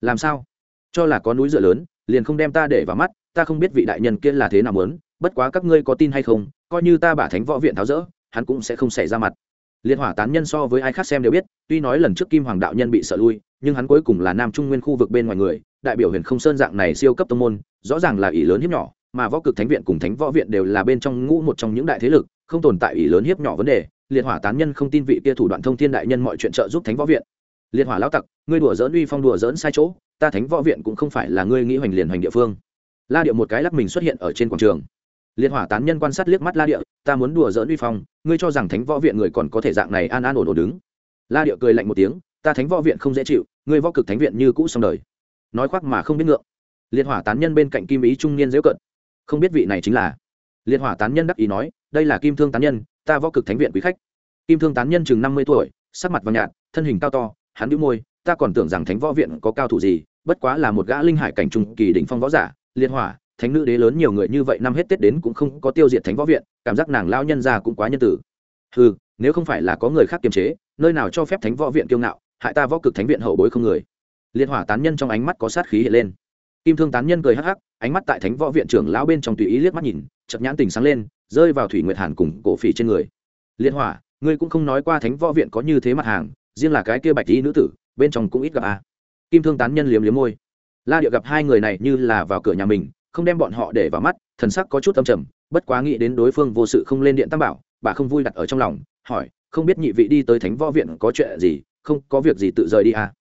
Làm sao? Cho là có núi dựa lớn, liền không đem ta để vào mắt, ta không biết vị đại nhân kia là thế nào muốn, bất quá các ngươi có tin hay không, coi như ta bả thánh võ viện tháo rỡ, hắn cũng sẽ không xảy ra mặt liên hỏa tán nhân so với ai khác xem đều biết, tuy nói lần trước kim hoàng đạo nhân bị sợ lui, nhưng hắn cuối cùng là nam trung nguyên khu vực bên ngoài người, đại biểu huyền không sơn dạng này siêu cấp tông môn, rõ ràng là ỷ lớn hiếp nhỏ, mà võ cực thánh viện cùng thánh võ viện đều là bên trong ngũ một trong những đại thế lực, không tồn tại ỷ lớn hiếp nhỏ vấn đề. Liệt hỏa tán nhân không tin vị kia thủ đoạn thông thiên đại nhân mọi chuyện trợ giúp thánh võ viện. Liệt hỏa lão tặc, ngươi đùa dỡn uy phong đùa dỡn sai chỗ, ta thánh võ viện cũng không phải là ngươi nghĩ hoành liền hoành địa phương. La điệu một cái lắc mình xuất hiện ở trên quảng trường liệt hỏa tán nhân quan sát liếc mắt la địa, ta muốn đùa dỡn uy phong, ngươi cho rằng thánh võ viện người còn có thể dạng này an an ổn ổn đứng? La địa cười lạnh một tiếng, ta thánh võ viện không dễ chịu, ngươi võ cực thánh viện như cũ xong đời. Nói khoác mà không biết ngượng. Liệt hỏa tán nhân bên cạnh kim ý trung niên dễ cận không biết vị này chính là? Liệt hỏa tán nhân đắc ý nói, đây là kim thương tán nhân, ta võ cực thánh viện quý khách. Kim thương tán nhân chừng năm mươi tuổi, sắc mặt vàng nhạt, thân hình cao to, hắn đĩu môi, ta còn tưởng rằng thánh võ viện có cao thủ gì, bất quá là một gã linh hải cảnh trung kỳ đỉnh phong võ giả. Liệt hỏa thánh nữ đế lớn nhiều người như vậy năm hết tết đến cũng không có tiêu diệt thánh võ viện, cảm giác nàng lao nhân ra cũng quá nhân tử. Ừ nếu không phải là có người khác kiềm chế, nơi nào cho phép thánh võ viện kiêu ngạo, hại ta võ cực thánh viện hậu bối không người. Liên hỏa tán nhân trong ánh mắt có sát khí hiện lên. Kim thương tán nhân cười hắc hắc, ánh mắt tại thánh võ viện trưởng lão bên trong tùy ý liếc mắt nhìn chập nhãn tình sáng lên, rơi vào thủy nguyệt hàn cùng cổ phỉ trên người. Liên hỏa, ngươi cũng không nói qua thánh võ viện có như thế mặt hàng, riêng là cái kia bạch y nữ tử, bên trong cũng ít gặp à. kim thương tán nhân liếm liếm môi. La địa gặp hai người này như là vào cửa nhà mình không đem bọn họ để vào mắt, thần sắc có chút âm trầm, bất quá nghĩ đến đối phương vô sự không lên điện tam bảo, bà không vui đặt ở trong lòng, hỏi, không biết nhị vị đi tới thánh võ viện có chuyện gì? Không, có việc gì tự rời đi à?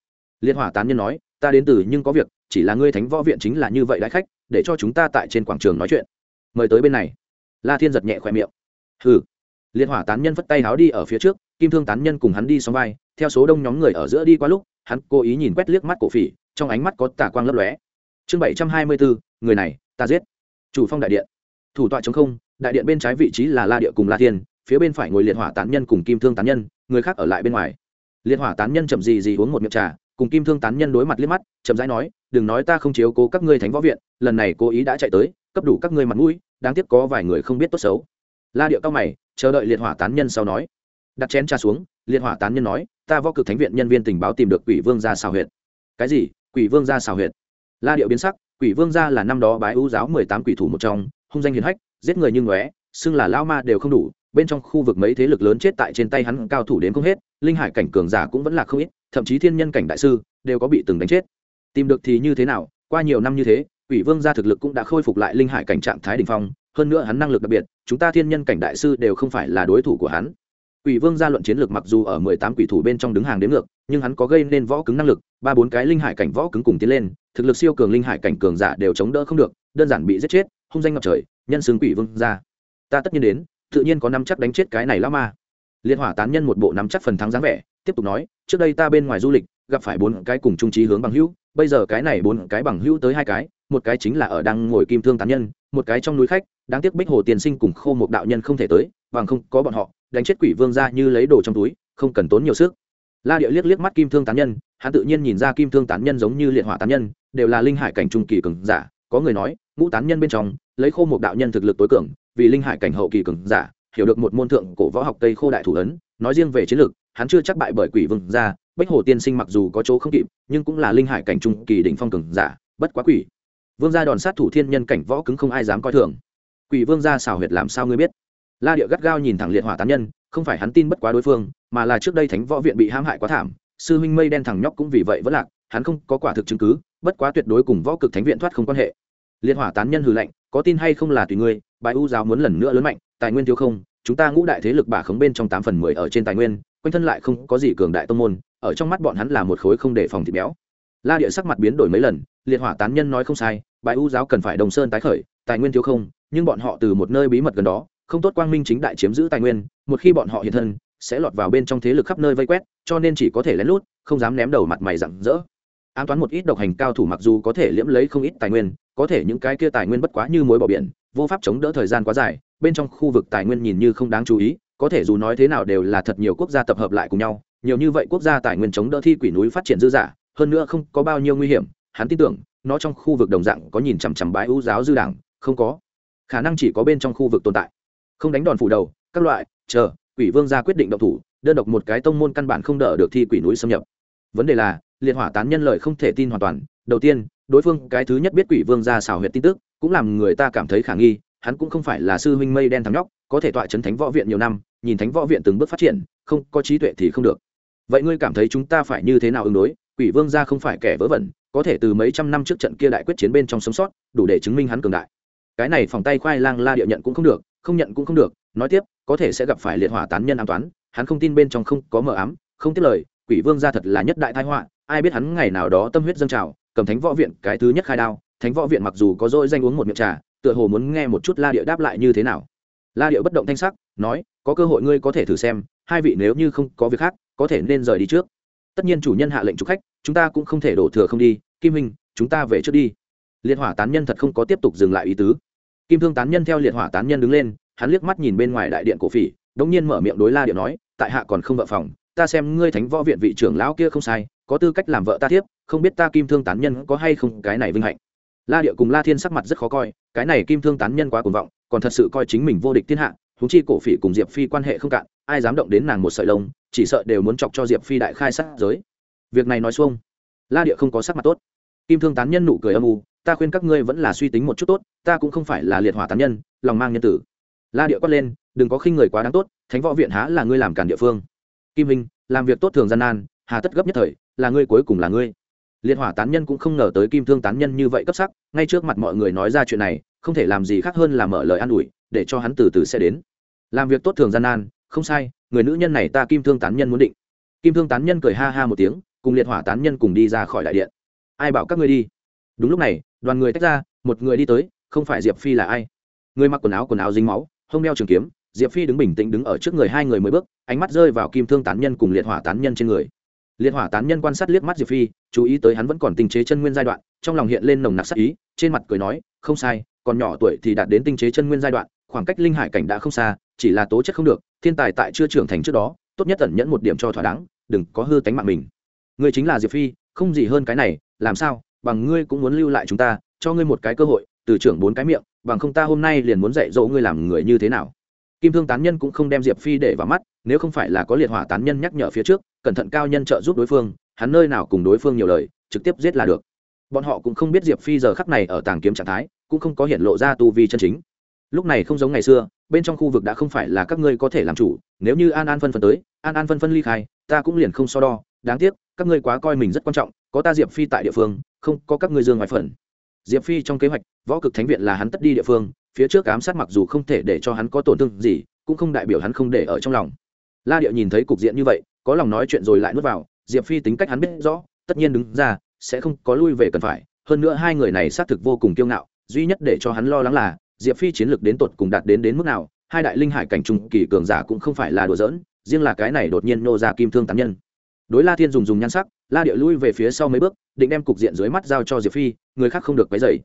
Liên hỏa tán nhân nói, ta đến từ nhưng có việc, chỉ là ngươi thánh võ viện chính là như vậy đại khách, để cho chúng ta tại trên quảng trường nói chuyện. Mời tới bên này. La thiên giật nhẹ khoe miệng. Hừ. Liên hỏa tán nhân vất tay háo đi ở phía trước, kim thương tán nhân cùng hắn đi xóm vai, theo số đông nhóm người ở giữa đi qua lúc, hắn cố ý nhìn quét liếc mắt cổ phỉ, trong ánh mắt có tà quang lấp lóe. Chương bảy trăm hai mươi bốn người này ta giết. Chủ phong đại điện. Thủ tọa chống không, đại điện bên trái vị trí là la địa cùng la thiên, phía bên phải ngồi liệt hỏa tán nhân cùng kim thương tán nhân, người khác ở lại bên ngoài. Liệt hỏa tán nhân chậm gì gì uống một miệng trà, cùng kim thương tán nhân đối mặt liếc mắt, chậm rãi nói, đừng nói ta không chiếu cố các ngươi thánh võ viện, lần này cố ý đã chạy tới, cấp đủ các ngươi mặt mũi, đáng tiếc có vài người không biết tốt xấu. La địa cao mày, chờ đợi liệt hỏa tán nhân sau nói. Đặt chén trà xuống, liệt hỏa tán nhân nói, ta võ cực thánh viện nhân viên tình báo tìm được quỷ vương gia xào huyệt. Cái gì? Quỷ vương gia xào huyệt? La điệu biến sắc quỷ vương gia là năm đó bái ưu giáo mười tám quỷ thủ một trong, hung danh hiền hách, giết người như ngóe, xưng là lao ma đều không đủ, bên trong khu vực mấy thế lực lớn chết tại trên tay hắn cao thủ đến không hết, linh hải cảnh cường giả cũng vẫn là không ít, thậm chí thiên nhân cảnh đại sư đều có bị từng đánh chết. Tìm được thì như thế nào, qua nhiều năm như thế, quỷ vương gia thực lực cũng đã khôi phục lại linh hải cảnh trạng thái đỉnh phong, hơn nữa hắn năng lực đặc biệt, chúng ta thiên nhân cảnh đại sư đều không phải là đối thủ của hắn quỷ vương gia luận chiến lược mặc dù ở mười tám quỷ thủ bên trong đứng hàng đến ngược, nhưng hắn có gây nên võ cứng năng lực, ba bốn cái linh hải cảnh võ cứng cùng tiến lên, thực lực siêu cường linh hải cảnh cường giả đều chống đỡ không được, đơn giản bị giết chết, hung danh ngập trời, nhân xương quỷ vương gia. Ta tất nhiên đến, tự nhiên có nắm chắc đánh chết cái này lão ma. Liên hỏa tán nhân một bộ nắm chắc phần thắng dáng vẻ, tiếp tục nói, trước đây ta bên ngoài du lịch, gặp phải bốn cái cùng trung trí hướng bằng hữu, bây giờ cái này bốn cái bằng hữu tới hai cái, một cái chính là ở đang ngồi kim thương tán nhân, một cái trong núi khách, đáng tiếc bích hồ tiền sinh cùng khô một đạo nhân không thể tới, bằng không có bọn họ đánh chết quỷ vương ra như lấy đồ trong túi, không cần tốn nhiều sức. La địa liếc liếc mắt kim thương tán nhân, hắn tự nhiên nhìn ra kim thương tán nhân giống như liệt hỏa tán nhân, đều là linh hải cảnh trung kỳ cường giả. Có người nói, ngũ tán nhân bên trong, lấy khô một đạo nhân thực lực tối cường, vì linh hải cảnh hậu kỳ cường giả, hiểu được một môn thượng cổ võ học tây khô đại thủ ấn, nói riêng về chiến lược, hắn chưa chắc bại bởi quỷ vương gia, bách hồ tiên sinh mặc dù có chỗ không kịp, nhưng cũng là linh hải cảnh trung kỳ đỉnh phong cường giả, bất quá quỷ. Vương gia đòn sát thủ thiên nhân cảnh võ cứng không ai dám coi thường. Quỷ vương gia xảo huyệt làm sao ngươi biết? La địa gắt gao nhìn thẳng liệt hỏa tán nhân, không phải hắn tin bất quá đối phương, mà là trước đây thánh võ viện bị hãm hại quá thảm, sư huynh mây đen thẳng nhóc cũng vì vậy vẫn lạc, hắn không có quả thực chứng cứ, bất quá tuyệt đối cùng võ cực thánh viện thoát không quan hệ. Liệt hỏa tán nhân hừ lạnh, có tin hay không là tùy ngươi bài u giáo muốn lần nữa lớn mạnh, tài nguyên thiếu không, chúng ta ngũ đại thế lực bả khống bên trong tám phần mười ở trên tài nguyên, quanh thân lại không có gì cường đại tông môn, ở trong mắt bọn hắn là một khối không để phòng thịt béo. La địa sắc mặt biến đổi mấy lần, liệt hỏa tán nhân nói không sai bài u giáo cần phải đồng sơn tái khởi, tài nguyên thiếu không, nhưng bọn họ từ một nơi bí mật gần đó không tốt quang minh chính đại chiếm giữ tài nguyên, một khi bọn họ hiện thân, sẽ lọt vào bên trong thế lực khắp nơi vây quét, cho nên chỉ có thể lén lút, không dám ném đầu mặt mày rặng rỡ. Ám toán một ít độc hành cao thủ mặc dù có thể liễm lấy không ít tài nguyên, có thể những cái kia tài nguyên bất quá như mối bỏ biển, vô pháp chống đỡ thời gian quá dài, bên trong khu vực tài nguyên nhìn như không đáng chú ý, có thể dù nói thế nào đều là thật nhiều quốc gia tập hợp lại cùng nhau, nhiều như vậy quốc gia tài nguyên chống đỡ thi quỷ núi phát triển dư giả hơn nữa không có bao nhiêu nguy hiểm, hắn tin tưởng, nó trong khu vực đồng dạng có nhìn chằm chằm bái ưu giáo dư đảng, không có. Khả năng chỉ có bên trong khu vực tồn tại không đánh đòn phủ đầu, các loại, chờ, quỷ vương ra quyết định động thủ, đơn độc một cái tông môn căn bản không đỡ được thi quỷ núi xâm nhập. Vấn đề là, liệt hỏa tán nhân lợi không thể tin hoàn toàn. Đầu tiên, đối phương, cái thứ nhất biết quỷ vương ra xào huyệt tin tức, cũng làm người ta cảm thấy khả nghi, hắn cũng không phải là sư huynh mây đen thắng nhóc, có thể tọa chấn thánh võ viện nhiều năm, nhìn thánh võ viện từng bước phát triển, không, có trí tuệ thì không được. Vậy ngươi cảm thấy chúng ta phải như thế nào ứng đối? Quỷ vương gia không phải kẻ vớ vẩn, có thể từ mấy trăm năm trước trận kia đại quyết chiến bên trong sống sót, đủ để chứng minh hắn cường đại. Cái này phòng tay khoai lang la địa nhận cũng không được không nhận cũng không được, nói tiếp, có thể sẽ gặp phải liệt hỏa tán nhân an toán, hắn không tin bên trong không có mờ ám, không tiết lời, quỷ vương gia thật là nhất đại thái họa, ai biết hắn ngày nào đó tâm huyết dâng trào, cầm thánh võ viện cái thứ nhất khai đao, thánh võ viện mặc dù có dỗi danh uống một miệng trà, tựa hồ muốn nghe một chút la địa đáp lại như thế nào. La địa bất động thanh sắc, nói, có cơ hội ngươi có thể thử xem, hai vị nếu như không có việc khác, có thể nên rời đi trước. Tất nhiên chủ nhân hạ lệnh chụp khách, chúng ta cũng không thể đổ thừa không đi, kim minh chúng ta về trước đi. Liệt hỏa tán nhân thật không có tiếp tục dừng lại ý tứ kim thương tán nhân theo liệt hỏa tán nhân đứng lên, hắn liếc mắt nhìn bên ngoài đại điện cổ phỉ, đống nhiên mở miệng đối la điện nói, tại hạ còn không vợ phòng, ta xem ngươi thánh võ viện vị trưởng lão kia không sai, có tư cách làm vợ ta tiếp, không biết ta kim thương tán nhân có hay không cái này vinh hạnh. La địa cùng la thiên sắc mặt rất khó coi, cái này kim thương tán nhân quá cuồng vọng, còn thật sự coi chính mình vô địch thiên hạ húng chi cổ phỉ cùng diệp phi quan hệ không cạn, ai dám động đến nàng một sợi lông, chỉ sợ đều muốn chọc cho diệp phi đại khai sát giới. Việc này nói xuông. La địa không có sắc mặt tốt. Kim thương tán nhân nụ cười âm u ta khuyên các ngươi vẫn là suy tính một chút tốt, ta cũng không phải là liệt hỏa tán nhân, lòng mang nhân tử. La địa quát lên, đừng có khinh người quá đáng tốt, thánh võ viện há là ngươi làm cản địa phương. Kim hình làm việc tốt thường gian nan, hà tất gấp nhất thời, là ngươi cuối cùng là ngươi. Liệt hỏa tán nhân cũng không ngờ tới kim thương tán nhân như vậy cấp sắc, ngay trước mặt mọi người nói ra chuyện này, không thể làm gì khác hơn là mở lời an ủi, để cho hắn từ từ sẽ đến. Làm việc tốt thường gian nan, không sai, người nữ nhân này ta kim thương tán nhân muốn định. Kim thương tán nhân cười ha ha một tiếng, cùng liệt hỏa tán nhân cùng đi ra khỏi đại điện. Ai bảo các ngươi đi? Đúng lúc này đoàn người tách ra, một người đi tới, không phải diệp phi là ai. Người mặc quần áo quần áo dính máu, hông đeo trường kiếm, diệp phi đứng bình tĩnh đứng ở trước người hai người mới bước, ánh mắt rơi vào kim thương tán nhân cùng liệt hỏa tán nhân trên người. Liệt hỏa tán nhân quan sát liếc mắt diệp phi, chú ý tới hắn vẫn còn tinh chế chân nguyên giai đoạn, trong lòng hiện lên nồng nặc sắc ý, trên mặt cười nói, không sai, còn nhỏ tuổi thì đạt đến tinh chế chân nguyên giai đoạn, khoảng cách linh hải cảnh đã không xa, chỉ là tố chất không được, thiên tài tại chưa trưởng thành trước đó, tốt nhất tẩn nhẫn một điểm cho thỏa đáng, đừng có hư tánh mạng mình. Ngươi chính là diệp phi, không gì hơn cái này, làm sao bằng ngươi cũng muốn lưu lại chúng ta, cho ngươi một cái cơ hội, từ trưởng bốn cái miệng, bằng không ta hôm nay liền muốn dạy dỗ ngươi làm người như thế nào. Kim thương tán nhân cũng không đem diệp phi để vào mắt, nếu không phải là có liệt hỏa tán nhân nhắc nhở phía trước, cẩn thận cao nhân trợ giúp đối phương, hắn nơi nào cùng đối phương nhiều lời, trực tiếp giết là được. Bọn họ cũng không biết diệp phi giờ khắc này ở tàng kiếm trạng thái, cũng không có hiện lộ ra tu vi chân chính. Lúc này không giống ngày xưa, bên trong khu vực đã không phải là các ngươi có thể làm chủ, nếu như an an phân phân tới, an an phân phân ly khai, ta cũng liền không so đo, đáng tiếc, các ngươi quá coi mình rất quan trọng có ta diệp phi tại địa phương, không có các ngươi dương ngoài phần. Diệp phi trong kế hoạch, võ cực thánh viện là hắn tất đi địa phương, phía trước ám sát mặc dù không thể để cho hắn có tổn thương gì, cũng không đại biểu hắn không để ở trong lòng. La địa nhìn thấy cục diện như vậy, có lòng nói chuyện rồi lại nuốt vào, diệp phi tính cách hắn biết rõ, tất nhiên đứng ra, sẽ không có lui về cần phải, hơn nữa hai người này xác thực vô cùng kiêu ngạo, duy nhất để cho hắn lo lắng là, diệp phi chiến lược đến tột cùng đạt đến đến mức nào, hai đại linh hải cảnh trùng kỳ cường giả cũng không phải là đùa giỡn, riêng là cái này đột nhiên nô ra kim thương tán nhân. Đối la thiên dùng dùng nhan sắc la địa lui về phía sau mấy bước, định đem cục diện dưới mắt giao cho diệp phi, người khác không được quấy dày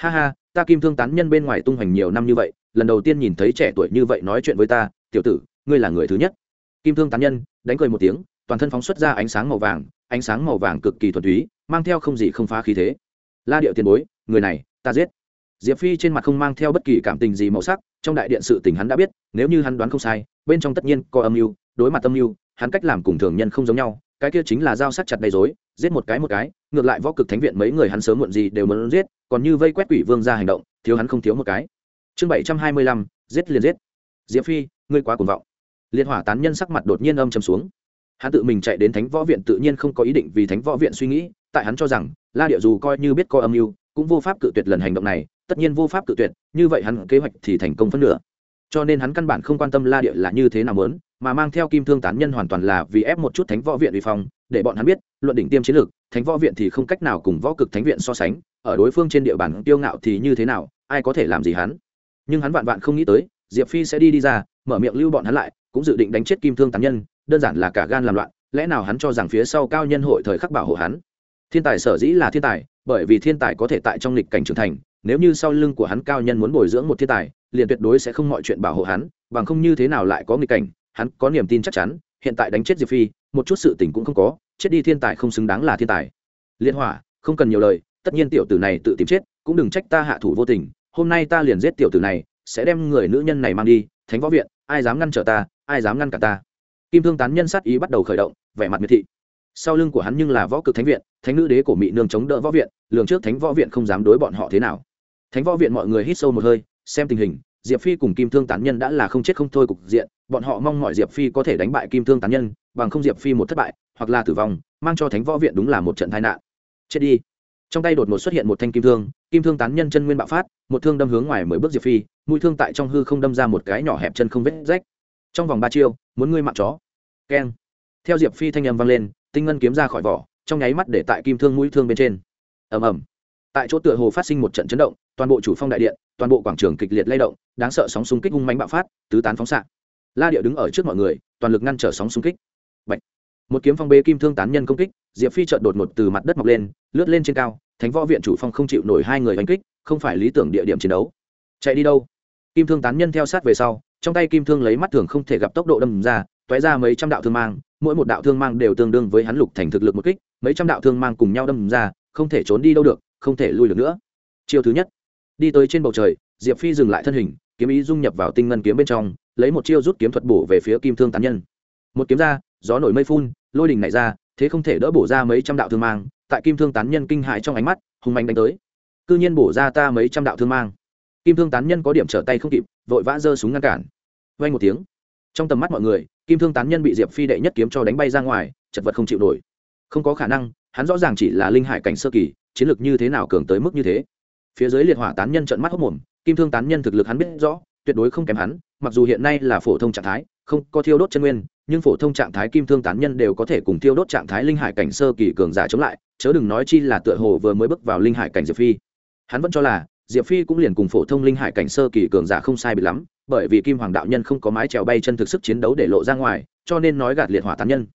ha ha, ta kim thương tán nhân bên ngoài tung hoành nhiều năm như vậy, lần đầu tiên nhìn thấy trẻ tuổi như vậy nói chuyện với ta, tiểu tử, ngươi là người thứ nhất. Kim thương tán nhân, đánh cười một tiếng, toàn thân phóng xuất ra ánh sáng màu vàng, ánh sáng màu vàng cực kỳ thuần túy, mang theo không gì không phá khí thế. La điệu tiền bối, người này, ta giết. Diệp phi trên mặt không mang theo bất kỳ cảm tình gì màu sắc, trong đại điện sự tình hắn đã biết, nếu như hắn đoán không sai, bên trong tất nhiên có âm mưu, đối mặt âm mưu, hắn cách làm cùng thường nhân không giống nhau cái kia chính là giao sắc chặt đầy dối giết một cái một cái, ngược lại võ cực thánh viện mấy người hắn sớm muộn gì đều muốn giết, còn như vây quét quỷ vương ra hành động, thiếu hắn không thiếu một cái. Chương bảy trăm hai mươi lăm, giết liền giết. Diệp phi, ngươi quá cuồng vọng. Liệt hỏa tán nhân sắc mặt đột nhiên âm chầm xuống. Hắn tự mình chạy đến thánh võ viện tự nhiên không có ý định vì thánh võ viện suy nghĩ, tại hắn cho rằng, la điệu dù coi như biết coi âm mưu, cũng vô pháp cự tuyệt lần hành động này, tất nhiên vô pháp cự tuyệt, như vậy hắn kế hoạch thì thành công phân nửa. Cho nên hắn căn bản không quan tâm la địa là như thế nào muốn mà mang theo kim thương tán nhân hoàn toàn là vì ép một chút thánh võ viện uy phong, để bọn hắn biết, luận đỉnh tiêm chiến lược, thánh võ viện thì không cách nào cùng võ cực thánh viện so sánh, ở đối phương trên địa bàn tiêu ngạo thì như thế nào, ai có thể làm gì hắn. Nhưng hắn vạn vạn không nghĩ tới, diệp phi sẽ đi đi ra, mở miệng lưu bọn hắn lại, cũng dự định đánh chết kim thương tán nhân, đơn giản là cả gan làm loạn, lẽ nào hắn cho rằng phía sau cao nhân hội thời khắc bảo hộ hắn? Thiên tài sở dĩ là thiên tài, bởi vì thiên tài có thể tại trong lịch cảnh trưởng thành, nếu như sau lưng của hắn cao nhân muốn bồi dưỡng một thiên tài, liền tuyệt đối sẽ không mọi chuyện bảo hộ hắn, bằng không như thế nào lại có nghịch cảnh hắn có niềm tin chắc chắn, hiện tại đánh chết diệp phi, một chút sự tình cũng không có, chết đi thiên tài không xứng đáng là thiên tài. Liên hỏa, không cần nhiều lời, tất nhiên tiểu tử này tự tìm chết, cũng đừng trách ta hạ thủ vô tình, hôm nay ta liền giết tiểu tử này, sẽ đem người nữ nhân này mang đi, thánh võ viện, ai dám ngăn trở ta, ai dám ngăn cả ta. Kim thương tán nhân sát ý bắt đầu khởi động, vẻ mặt miệt thị. Sau lưng của hắn nhưng là võ cực thánh viện, thánh nữ đế của mỹ nương chống đỡ võ viện, lường trước thánh võ viện không dám đối bọn họ thế nào. Thánh võ viện mọi người hít sâu một hơi, xem tình hình diệp phi cùng kim thương tán nhân đã là không chết không thôi cục diện, bọn họ mong mọi diệp phi có thể đánh bại kim thương tán nhân, bằng không diệp phi một thất bại, hoặc là tử vong, mang cho thánh võ viện đúng là một trận tai nạn. Chết đi. Trong tay đột ngột xuất hiện một thanh kim thương kim thương tán nhân chân nguyên bạo phát, một thương đâm hướng ngoài mười bước diệp phi, mũi thương tại trong hư không đâm ra một cái nhỏ hẹp chân không vết rách. Trong vòng ba chiêu, muốn ngươi mạng chó. Keng. Theo diệp phi thanh âm vang lên, tinh ngân kiếm ra khỏi vỏ, trong nháy mắt để tại kim thương mũi thương bên trên. Ầm ầm tại chỗ tựa hồ phát sinh một trận chấn động, toàn bộ chủ phong đại điện, toàn bộ quảng trường kịch liệt lay động, đáng sợ sóng xung kích hung mánh bạo phát, tứ tán phóng xạ. La địa đứng ở trước mọi người, toàn lực ngăn trở sóng xung kích. Bạch. một kiếm phong bê kim thương tán nhân công kích, diệp phi trợn đột ngột từ mặt đất mọc lên, lướt lên trên cao, thánh võ viện chủ phong không chịu nổi hai người đánh kích, không phải lý tưởng địa điểm chiến đấu. Chạy đi đâu? Kim thương tán nhân theo sát về sau, trong tay kim thương lấy mắt thường không thể gặp tốc độ đâm ra, tóe ra mấy trăm đạo thương mang, mỗi một đạo thương mang đều tương đương với hắn lục thành thực lực một kích, mấy trăm đạo thương mang cùng nhau đâm ra, không thể trốn đi đâu được không thể lui được nữa. Chiêu thứ nhất, đi tới trên bầu trời, diệp phi dừng lại thân hình, kiếm ý dung nhập vào tinh ngân kiếm bên trong, lấy một chiêu rút kiếm thuật bổ về phía kim thương tán nhân. Một kiếm ra, gió nổi mây phun, lôi đình nảy ra, thế không thể đỡ bổ ra mấy trăm đạo thương mang, tại kim thương tán nhân kinh hại trong ánh mắt hùng mạnh đánh tới. Cư nhiên bổ ra ta mấy trăm đạo thương mang. Kim thương tán nhân có điểm trở tay không kịp, vội vã giơ súng ngăn cản. Vay một tiếng, trong tầm mắt mọi người, kim thương tán nhân bị diệp phi đệ nhất kiếm cho đánh bay ra ngoài, chật vật không chịu nổi. Không có khả năng, hắn rõ ràng chỉ là linh hải cảnh sơ kỳ chiến lược như thế nào cường tới mức như thế. Phía dưới liệt hỏa tán nhân trận mắt hốc mồm, kim thương tán nhân thực lực hắn biết rõ, tuyệt đối không kém hắn, mặc dù hiện nay là phổ thông trạng thái, không có thiêu đốt chân nguyên, nhưng phổ thông trạng thái kim thương tán nhân đều có thể cùng thiêu đốt trạng thái linh hải cảnh sơ kỳ cường giả chống lại, chớ đừng nói chi là tựa hồ vừa mới bước vào linh hải cảnh diệp phi. Hắn vẫn cho là, diệp phi cũng liền cùng phổ thông linh hải cảnh sơ kỳ cường giả không sai bị lắm, bởi vì kim hoàng đạo nhân không có mái trèo bay chân thực sức chiến đấu để lộ ra ngoài, cho nên nói gạt liệt hỏa tán nhân.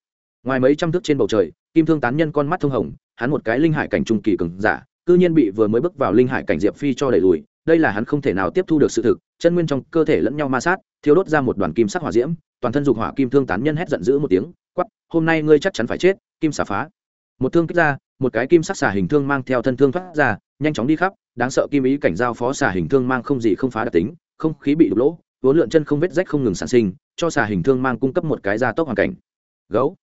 Ngoài mấy trăm thước trên bầu trời, kim thương tán nhân con mắt thông hồng hắn một cái linh hải cảnh trung kỳ cường giả cư nhiên bị vừa mới bước vào linh hải cảnh diệp phi cho đẩy lùi đây là hắn không thể nào tiếp thu được sự thực chân nguyên trong cơ thể lẫn nhau ma sát thiếu đốt ra một đoàn kim sắc hỏa diễm toàn thân dục hỏa kim thương tán nhân hét giận dữ một tiếng quát, hôm nay ngươi chắc chắn phải chết kim xà phá. Một thương kích ra một cái kim sắc xà hình thương mang theo thân thương thoát ra nhanh chóng đi khắp đáng sợ kim ý cảnh giao phó xà hình thương mang không gì không phá đặc tính không khí bị đục lỗ vốn lượn chân không vết rách không ngừng sản sinh cho xà hình thương mang cung cấp một cái gia tốc hoàn cảnh. Gấu.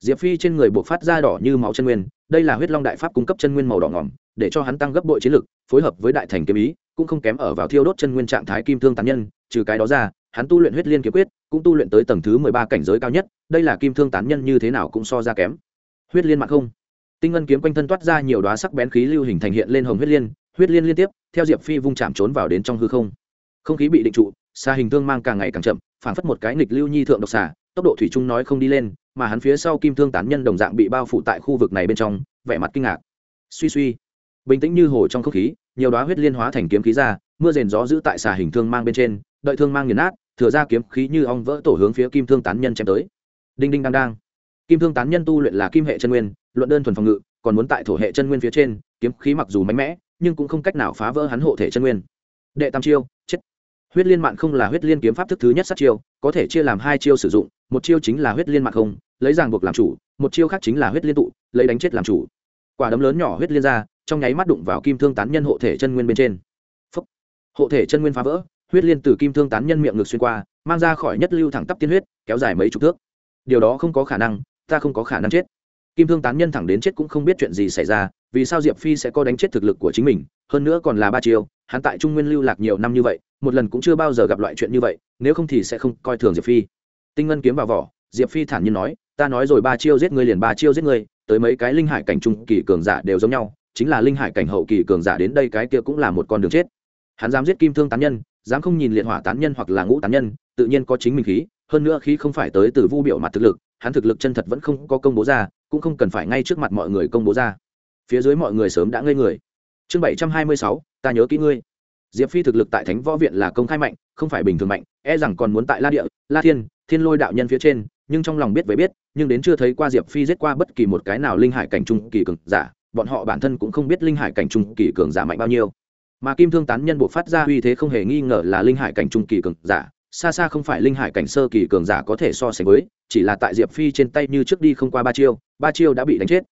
Diệp phi trên người buộc phát ra đỏ như máu chân nguyên đây là huyết long đại pháp cung cấp chân nguyên màu đỏ ngỏm, để cho hắn tăng gấp bội chiến lực, phối hợp với đại thành kiếm ý, cũng không kém ở vào thiêu đốt chân nguyên trạng thái kim thương tán nhân, trừ cái đó ra, hắn tu luyện huyết liên kiếm quyết, cũng tu luyện tới tầng thứ mười ba cảnh giới cao nhất, đây là kim thương tán nhân như thế nào cũng so ra kém. Huyết liên mạng không. Tinh ngân kiếm quanh thân toát ra nhiều đoá sắc bén khí lưu hình thành hiện lên hồng huyết liên huyết liên liên tiếp, theo diệp phi vung chạm trốn vào đến trong hư không. Không khí bị định trụ xa hình thương mang càng ngày càng chậm, phảng phất một cái nghịch lưu nhi thượng độc xả tốc độ thủy trung nói không đi lên mà hắn phía sau kim thương tán nhân đồng dạng bị bao phủ tại khu vực này bên trong, vẻ mặt kinh ngạc. Suy suy. Bình tĩnh như hồ trong không khí, nhiều đoá huyết liên hóa thành kiếm khí ra, mưa rền gió giữ tại xà hình thương mang bên trên, đợi thương mang nghiền nát, thừa ra kiếm khí như ong vỡ tổ hướng phía kim thương tán nhân chém tới. Đinh đinh đang đang. Kim thương tán nhân tu luyện là kim hệ chân nguyên, luận đơn thuần phòng ngự, còn muốn tại thổ hệ chân nguyên phía trên, kiếm khí mặc dù mạnh mẽ, nhưng cũng không cách nào phá vỡ hắn hộ thể chân nguyên. Đệ tam chiêu, chết. Huyết liên mạng không là huyết liên kiếm pháp thức thứ nhất sát chiêu, có thể chia làm hai chiêu sử dụng một chiêu chính là huyết liên mạng không, lấy ràng buộc làm chủ, một chiêu khác chính là huyết liên tụ, lấy đánh chết làm chủ. Quả đấm lớn nhỏ huyết liên ra, trong nháy mắt đụng vào kim thương tán nhân hộ thể chân nguyên bên trên. Phúc. hộ thể chân nguyên phá vỡ, huyết liên từ kim thương tán nhân miệng ngược xuyên qua, mang ra khỏi nhất lưu thẳng tắp tiên huyết, kéo dài mấy chục thước. Điều đó không có khả năng, ta không có khả năng chết. Kim thương tán nhân thẳng đến chết cũng không biết chuyện gì xảy ra, vì sao diệp phi sẽ có đánh chết thực lực của chính mình, hơn nữa còn là ba chiêu, hắn tại trung nguyên lưu lạc nhiều năm như vậy, một lần cũng chưa bao giờ gặp loại chuyện như vậy, nếu không thì sẽ không coi thường diệp phi tinh ngân kiếm vào vỏ, diệp phi thản nhiên nói, ta nói rồi ba chiêu giết người liền ba chiêu giết người tới mấy cái linh hải cảnh trung kỳ cường giả đều giống nhau, chính là linh hải cảnh hậu kỳ cường giả đến đây cái kia cũng là một con đường chết. Hắn dám giết kim thương tán nhân, dám không nhìn liệt hỏa tán nhân hoặc là ngũ tán nhân, tự nhiên có chính mình khí, hơn nữa khí không phải tới từ vu biểu mặt thực lực, hắn thực lực chân thật vẫn không có công bố ra, cũng không cần phải ngay trước mặt mọi người công bố ra. Phía dưới mọi người sớm đã ngây người. Chương bảy trăm hai mươi sáu, ta nhớ kỹ ngươi. Diệp phi thực lực tại thánh võ viện là công khai mạnh không phải bình thường mạnh e rằng còn muốn tại la địa, la thiên thiên lôi đạo nhân phía trên, nhưng trong lòng biết về biết, nhưng đến chưa thấy qua diệp phi giết qua bất kỳ một cái nào linh hải cảnh trung kỳ cường giả, bọn họ bản thân cũng không biết linh hải cảnh trung kỳ cường giả mạnh bao nhiêu. Mà kim thương tán nhân buộc phát ra uy thế không hề nghi ngờ là linh hải cảnh trung kỳ cường giả, xa xa không phải linh hải cảnh sơ kỳ cường giả có thể so sánh với, chỉ là tại diệp phi trên tay như trước đi không qua ba chiêu ba chiêu đã bị đánh chết.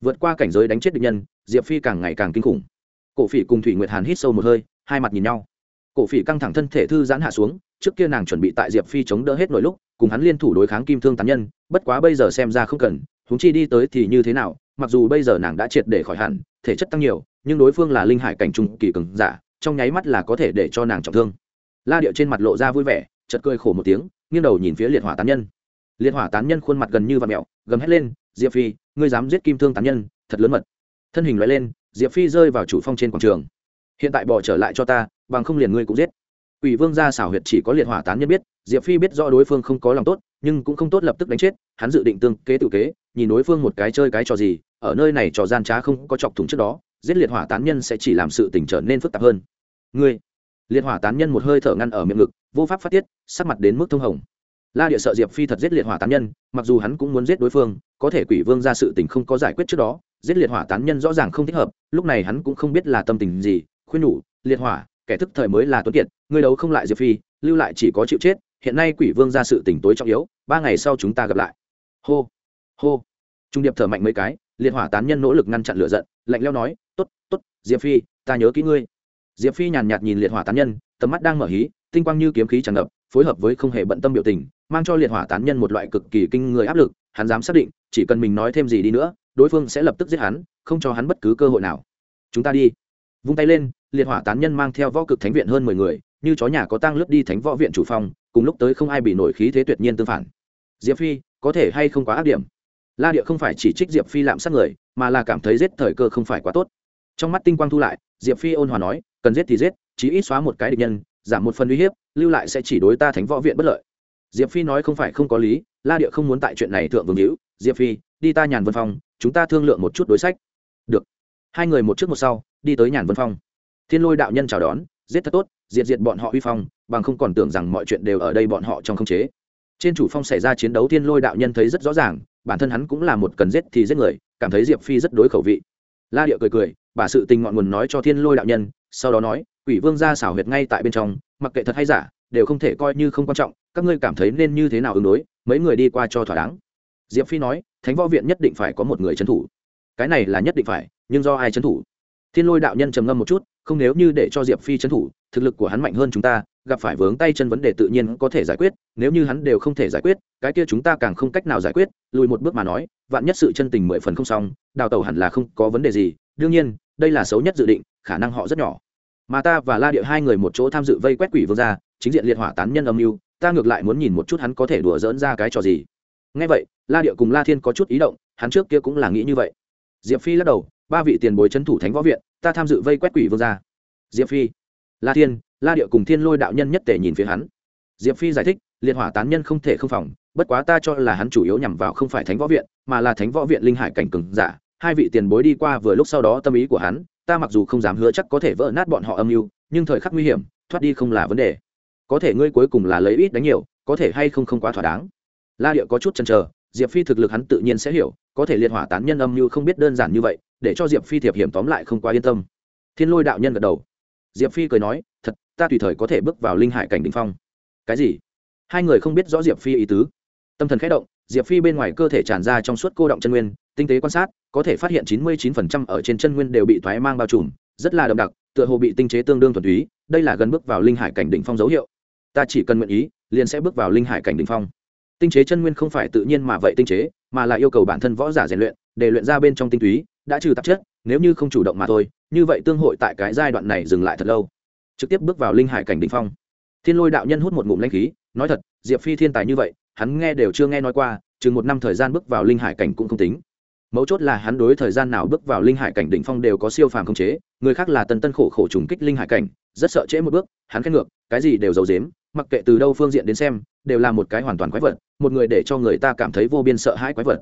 Vượt qua cảnh giới đánh chết địch nhân, diệp phi càng ngày càng kinh khủng. Cổ phỉ cùng thủy nguyệt hàn hít sâu một hơi, hai mặt nhìn nhau cổ phỉ căng thẳng thân thể thư giãn hạ xuống, trước kia nàng chuẩn bị tại diệp phi chống đỡ hết nội lúc, cùng hắn liên thủ đối kháng kim thương tán nhân, bất quá bây giờ xem ra không cần húng chi đi tới thì như thế nào, mặc dù bây giờ nàng đã triệt để khỏi hẳn, thể chất tăng nhiều, nhưng đối phương là linh hải cảnh trung kỳ cường giả, trong nháy mắt là có thể để cho nàng trọng thương. La điệu trên mặt lộ ra vui vẻ chật cười khổ một tiếng, nghiêng đầu nhìn phía liệt hỏa tán nhân. Liệt hỏa tán nhân khuôn mặt gần như và mẹo gầm hét lên, diệp phi, ngươi dám giết kim thương tán nhân, thật lớn mật. Thân hình loại lên, diệp phi rơi vào chủ phong trên quảng trường. Hiện tại bỏ trở lại cho ta bằng không liền ngươi cũng giết Quỷ Vương gia xảo huyệt chỉ có liệt hỏa tán nhân biết, Diệp Phi biết rõ đối phương không có lòng tốt, nhưng cũng không tốt lập tức đánh chết, hắn dự định tương kế tự kế, nhìn đối phương một cái chơi cái trò gì, ở nơi này trò gian trá không có chọc thủng trước đó, giết liệt hỏa tán nhân sẽ chỉ làm sự tình trở nên phức tạp hơn. Ngươi, liệt hỏa tán nhân một hơi thở ngăn ở miệng ngực, vô pháp phát tiết, sắc mặt đến mức thông hồng. La Địa sợ Diệp Phi thật giết liệt hỏa tán nhân, mặc dù hắn cũng muốn giết đối phương, có thể Quỷ Vương gia sự tình không có giải quyết trước đó, giết liệt hỏa tán nhân rõ ràng không thích hợp, lúc này hắn cũng không biết là tâm tình gì, khuyên nhủ, liệt hỏa, kẻ thức thời mới là tuấn kiệt, ngươi đấu không lại diệp phi, lưu lại chỉ có chịu chết, hiện nay quỷ vương ra sự tỉnh tối trọng yếu, ba ngày sau chúng ta gặp lại. Hô hô. Trung điệp thở mạnh mấy cái, liệt hỏa tán nhân nỗ lực ngăn chặn lửa giận, lạnh leo nói t ố t t ố t diệp phi, ta nhớ kỹ ngươi. Diệp phi nhàn nhạt nhìn liệt hỏa tán nhân, tầm mắt đang mở hí, tinh quang như kiếm khí tràn ngập, phối hợp với không hề bận tâm biểu tình, mang cho liệt hỏa tán nhân một loại cực kỳ kinh người áp lực, hắn dám xác định, chỉ cần mình nói thêm gì đi nữa, đối phương sẽ lập tức giết hắn, không cho hắn bất cứ cơ hội nào. Chúng ta đi vung tay lên, liệt hỏa tán nhân mang theo võ cực thánh viện hơn mười người, như chó nhà có tăng lướt đi thánh võ viện chủ phong, cùng lúc tới không ai bị nổi khí thế tuyệt nhiên tương phản. Diệp phi, có thể hay không quá ác điểm? La địa không phải chỉ trích diệp phi lạm sát người, mà là cảm thấy giết thời cơ không phải quá tốt. Trong mắt tinh quang thu lại, diệp phi ôn hòa nói, cần giết thì giết, chí ít xóa một cái địch nhân, giảm một phần uy hiếp, lưu lại sẽ chỉ đối ta thánh võ viện bất lợi. Diệp phi nói không phải không có lý, la địa không muốn tại chuyện này thượng vương hữu. Diệp phi, đi ta nhàn vân phong chúng ta thương lượng một chút đối sách hai người một trước một sau, đi tới nhàn vân phong. Thiên lôi đạo nhân chào đón, giết thật tốt, diệt diệt bọn họ huy phong, bằng không còn tưởng rằng mọi chuyện đều ở đây bọn họ trong không chế. Trên chủ phong xảy ra chiến đấu, thiên lôi đạo nhân thấy rất rõ ràng, bản thân hắn cũng là một cần giết thì giết người, cảm thấy diệp phi rất đối khẩu vị. La địa cười cười, bà sự tình ngọn nguồn nói cho thiên lôi đạo nhân, sau đó nói, quỷ vương ra xảo huyệt ngay tại bên trong, mặc kệ thật hay giả, đều không thể coi như không quan trọng, các ngươi cảm thấy nên như thế nào ứng đối, mấy người đi qua cho thỏa đáng. Diệp phi nói, thánh võ viện nhất định phải có một người trấn thủ. Cái này là nhất định phải nhưng do ai trấn thủ? Thiên lôi đạo nhân trầm ngâm một chút, không nếu như để cho diệp phi trấn thủ, thực lực của hắn mạnh hơn chúng ta, gặp phải vướng tay chân vấn đề tự nhiên có thể giải quyết, nếu như hắn đều không thể giải quyết, cái kia chúng ta càng không cách nào giải quyết, lùi một bước mà nói, vạn nhất sự chân tình mười phần không xong, đào tẩu hẳn là không có vấn đề gì, đương nhiên, đây là xấu nhất dự định, khả năng họ rất nhỏ. Mà ta và la địa hai người một chỗ tham dự vây quét quỷ vương ra chính diện liệt hỏa tán nhân âm mưu, ta ngược lại muốn nhìn một chút hắn có thể đùa dỡn ra cái trò gì. Ngay vậy, la địa cùng la thiên có chút ý động, hắn trước kia cũng là nghĩ như vậy. Diệp phi lắc đầu ba vị tiền bối c h ấ n thủ thánh võ viện, ta tham dự vây quét quỷ vương gia. diệp phi, la thiên, la địa cùng thiên lôi đạo nhân nhất tể nhìn phía hắn. Diệp phi giải thích, liệt hỏa tán nhân không thể không phòng, bất quá ta cho là hắn chủ yếu nhằm vào không phải thánh võ viện, mà là thánh võ viện linh hải cảnh cừng giả. Hai vị tiền bối đi qua vừa lúc sau đó tâm ý của hắn, ta mặc dù không dám hứa chắc có thể vỡ nát bọn họ âm mưu, nhưng thời khắc nguy hiểm, thoát đi không là vấn đề. Có thể ngươi cuối cùng là lấy ít đánh nhiều, có thể hay không không quá thỏa đáng. La địa có chút chần chờ, diệp phi thực lực hắn tự nhiên sẽ hiểu, có thể liệt hỏa tán nhân âm mưu không biết đơn giản như vậy để cho diệp phi thiệp hiểm tóm lại không quá yên tâm. Thiên lôi đạo nhân gật đầu. Diệp phi cười nói, thật, ta tùy thời có thể bước vào linh hải cảnh đ ỉ n h phong. Cái gì? Hai người không biết rõ diệp phi ý tứ. Tâm thần k h ẽ động, diệp phi bên ngoài cơ thể tràn ra trong suốt cô động chân nguyên, tinh tế quan sát, có thể phát hiện chín mươi chín phần trăm ở trên chân nguyên đều bị thoái mang bao trùm, rất là đậm đặc, tựa hồ bị tinh chế tương đương thuần túy, đây là gần bước vào linh hải cảnh đỉnh phong dấu hiệu. Ta chỉ cần nguyện ý, liền sẽ bước vào linh hải cảnh đỉnh phong. Tinh chế chân nguyên không phải tự nhiên mà vậy tinh chế, mà là yêu cầu bản thân võ giả rèn luyện, để luyện ra bên trong tinh túy đã trừ tạp chất, nếu như không chủ động mà thôi, như vậy tương hội tại cái giai đoạn này dừng lại thật lâu. Trực tiếp bước vào linh hải cảnh đ ỉ n h phong. Thiên lôi đạo nhân hút một ngụm lanh khí, nói thật, diệp phi thiên tài như vậy, hắn nghe đều chưa nghe nói qua, chừng một năm thời gian bước vào linh hải cảnh cũng không tính. Mấu chốt là hắn đối thời gian nào bước vào linh hải cảnh đ ỉ n h phong đều có siêu phàm khống chế, người khác là tân tân khổ khổ trùng kích linh hải cảnh, rất sợ trễ một bước, hắn khen ngược, cái gì đều giấu dếm mặc kệ từ đâu phương diện đến xem, đều là một cái hoàn toàn quái vật, một người để cho người ta cảm thấy vô biên sợ hãi quái vật.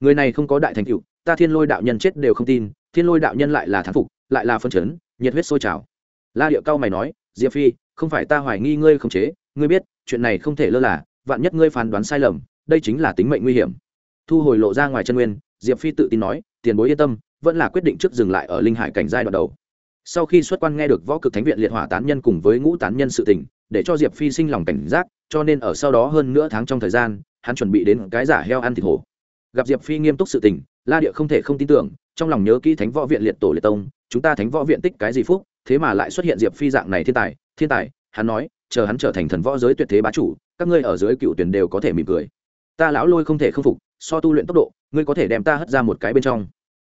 Người này không có đại thành tựu ta thiên lôi đạo nhân chết đều không tin, thiên lôi đạo nhân lại là thán phục, lại là phân chấn, nhiệt huyết sôi trào. La điệu cao mày nói, diệp phi, không phải ta hoài nghi ngươi không chế, ngươi biết, chuyện này không thể lơ là, vạn nhất ngươi phán đoán sai lầm, đây chính là tính mệnh nguy hiểm. Thu hồi lộ ra ngoài chân nguyên, diệp phi tự tin nói, tiền bối yên tâm, vẫn là quyết định trước dừng lại ở linh hải cảnh giai đoạn đầu. Sau khi xuất quan nghe được võ cực thánh viện liệt hỏa tán nhân cùng với ngũ tán nhân sự tình, để cho diệp phi sinh lòng cảnh giác, cho nên ở sau đó hơn nửa tháng trong thời gian, hắn chuẩn bị đến cái giả heo ăn thịt hổ gặp diệp phi nghiêm túc sự tình, la địa không thể không tin tưởng, trong lòng nhớ kỹ thánh võ viện liệt tổ liệt tông, chúng ta thánh võ viện tích cái gì phúc, thế mà lại xuất hiện diệp phi dạng này thiên tài thiên tài, hắn nói, chờ hắn trở thành thần võ giới tuyệt thế bá chủ, các ngươi ở dưới cựu tuyển đều có thể mỉm cười. Ta lão lôi không thể không phục, so tu luyện tốc độ, ngươi có thể đem ta hất ra một cái bên trong.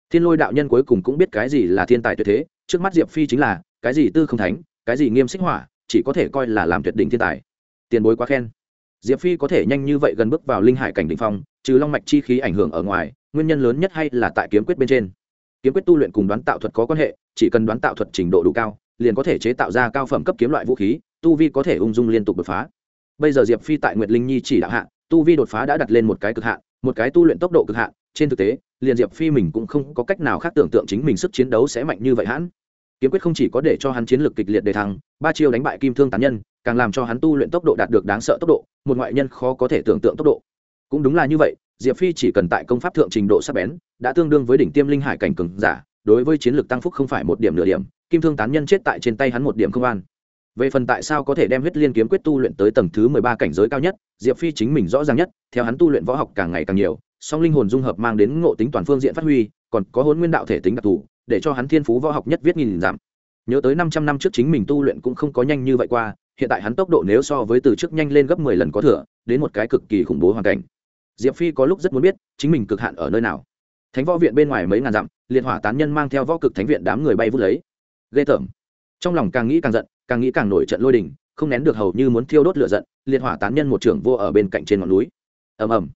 Thiên lôi đạo nhân cuối cùng cũng biết cái gì là thiên tài tuyệt thế, trước mắt diệp phi chính là, cái gì tư không thánh, cái gì nghiêm xích hỏa, chỉ có thể coi là làm tuyệt đỉnh thiên tài. Tiền bối quá khen diệp phi có thể nhanh như vậy gần bước vào linh hải cảnh đ ỉ n h phong, trừ long mạch chi khí ảnh hưởng ở ngoài, nguyên nhân lớn nhất hay là tại kiếm quyết bên trên. Kiếm quyết tu luyện cùng đoán tạo thuật có quan hệ, chỉ cần đoán tạo thuật trình độ đủ cao, liền có thể chế tạo ra cao phẩm cấp kiếm loại vũ khí, tu vi có thể ung dung liên tục đột phá. Bây giờ diệp phi tại nguyệt linh nhi chỉ đạo hạ, tu vi đột phá đã đặt lên một cái cực hạn, một cái tu luyện tốc độ cực hạn, trên thực tế, liền diệp phi mình cũng không có cách nào khác tưởng tượng chính mình sức chiến đấu sẽ mạnh như vậy hãn kiếm quyết không chỉ có để cho hắn chiến lược kịch liệt đề thăng, ba chiêu đánh bại kim thương tán nhân càng làm cho hắn tu luyện tốc độ đạt được đáng sợ tốc độ, một ngoại nhân khó có thể tưởng tượng tốc độ. Cũng đúng là như vậy, diệp phi chỉ cần tại công pháp thượng trình độ sắc bén, đã tương đương với đỉnh tiêm linh hải cảnh cường giả, đối với chiến lược tăng phúc không phải một điểm nửa điểm, kim thương tán nhân chết tại trên tay hắn một điểm không an. Về phần tại sao có thể đem huyết liên kiếm quyết tu luyện tới tầng thứ mười ba cảnh giới cao nhất, diệp phi chính mình rõ ràng nhất, theo hắn tu luyện võ học càng ngày càng nhiều, song linh hồn dung hợp mang đến ngộ tính toàn phương diện phát huy, còn có hôn nguyên đạo thể tính đặc thù, để cho hắn thiên phú võ học nhất viết nghìn giảm. Nhớ tới năm trăm năm trước chính mình tu luyện cũng không có nhanh như vậy qua hiện tại hắn tốc độ nếu so với từ trước nhanh lên gấp mười lần có thừa, đến một cái cực kỳ khủng bố hoàn cảnh. Diệp phi có lúc rất muốn biết, chính mình cực hạn ở nơi nào. Thánh võ viện bên ngoài mấy ngàn dặm, liệt hỏa tán nhân mang theo võ cực thánh viện đám người bay vút lấy. Ghê tởm. Trong lòng càng nghĩ càng giận, càng nghĩ càng nổi trận lôi đình, không nén được hầu như muốn thiêu đốt lửa giận, liệt hỏa tán nhân một trưởng vô ở bên cạnh trên ngọn núi. Ầm ầm.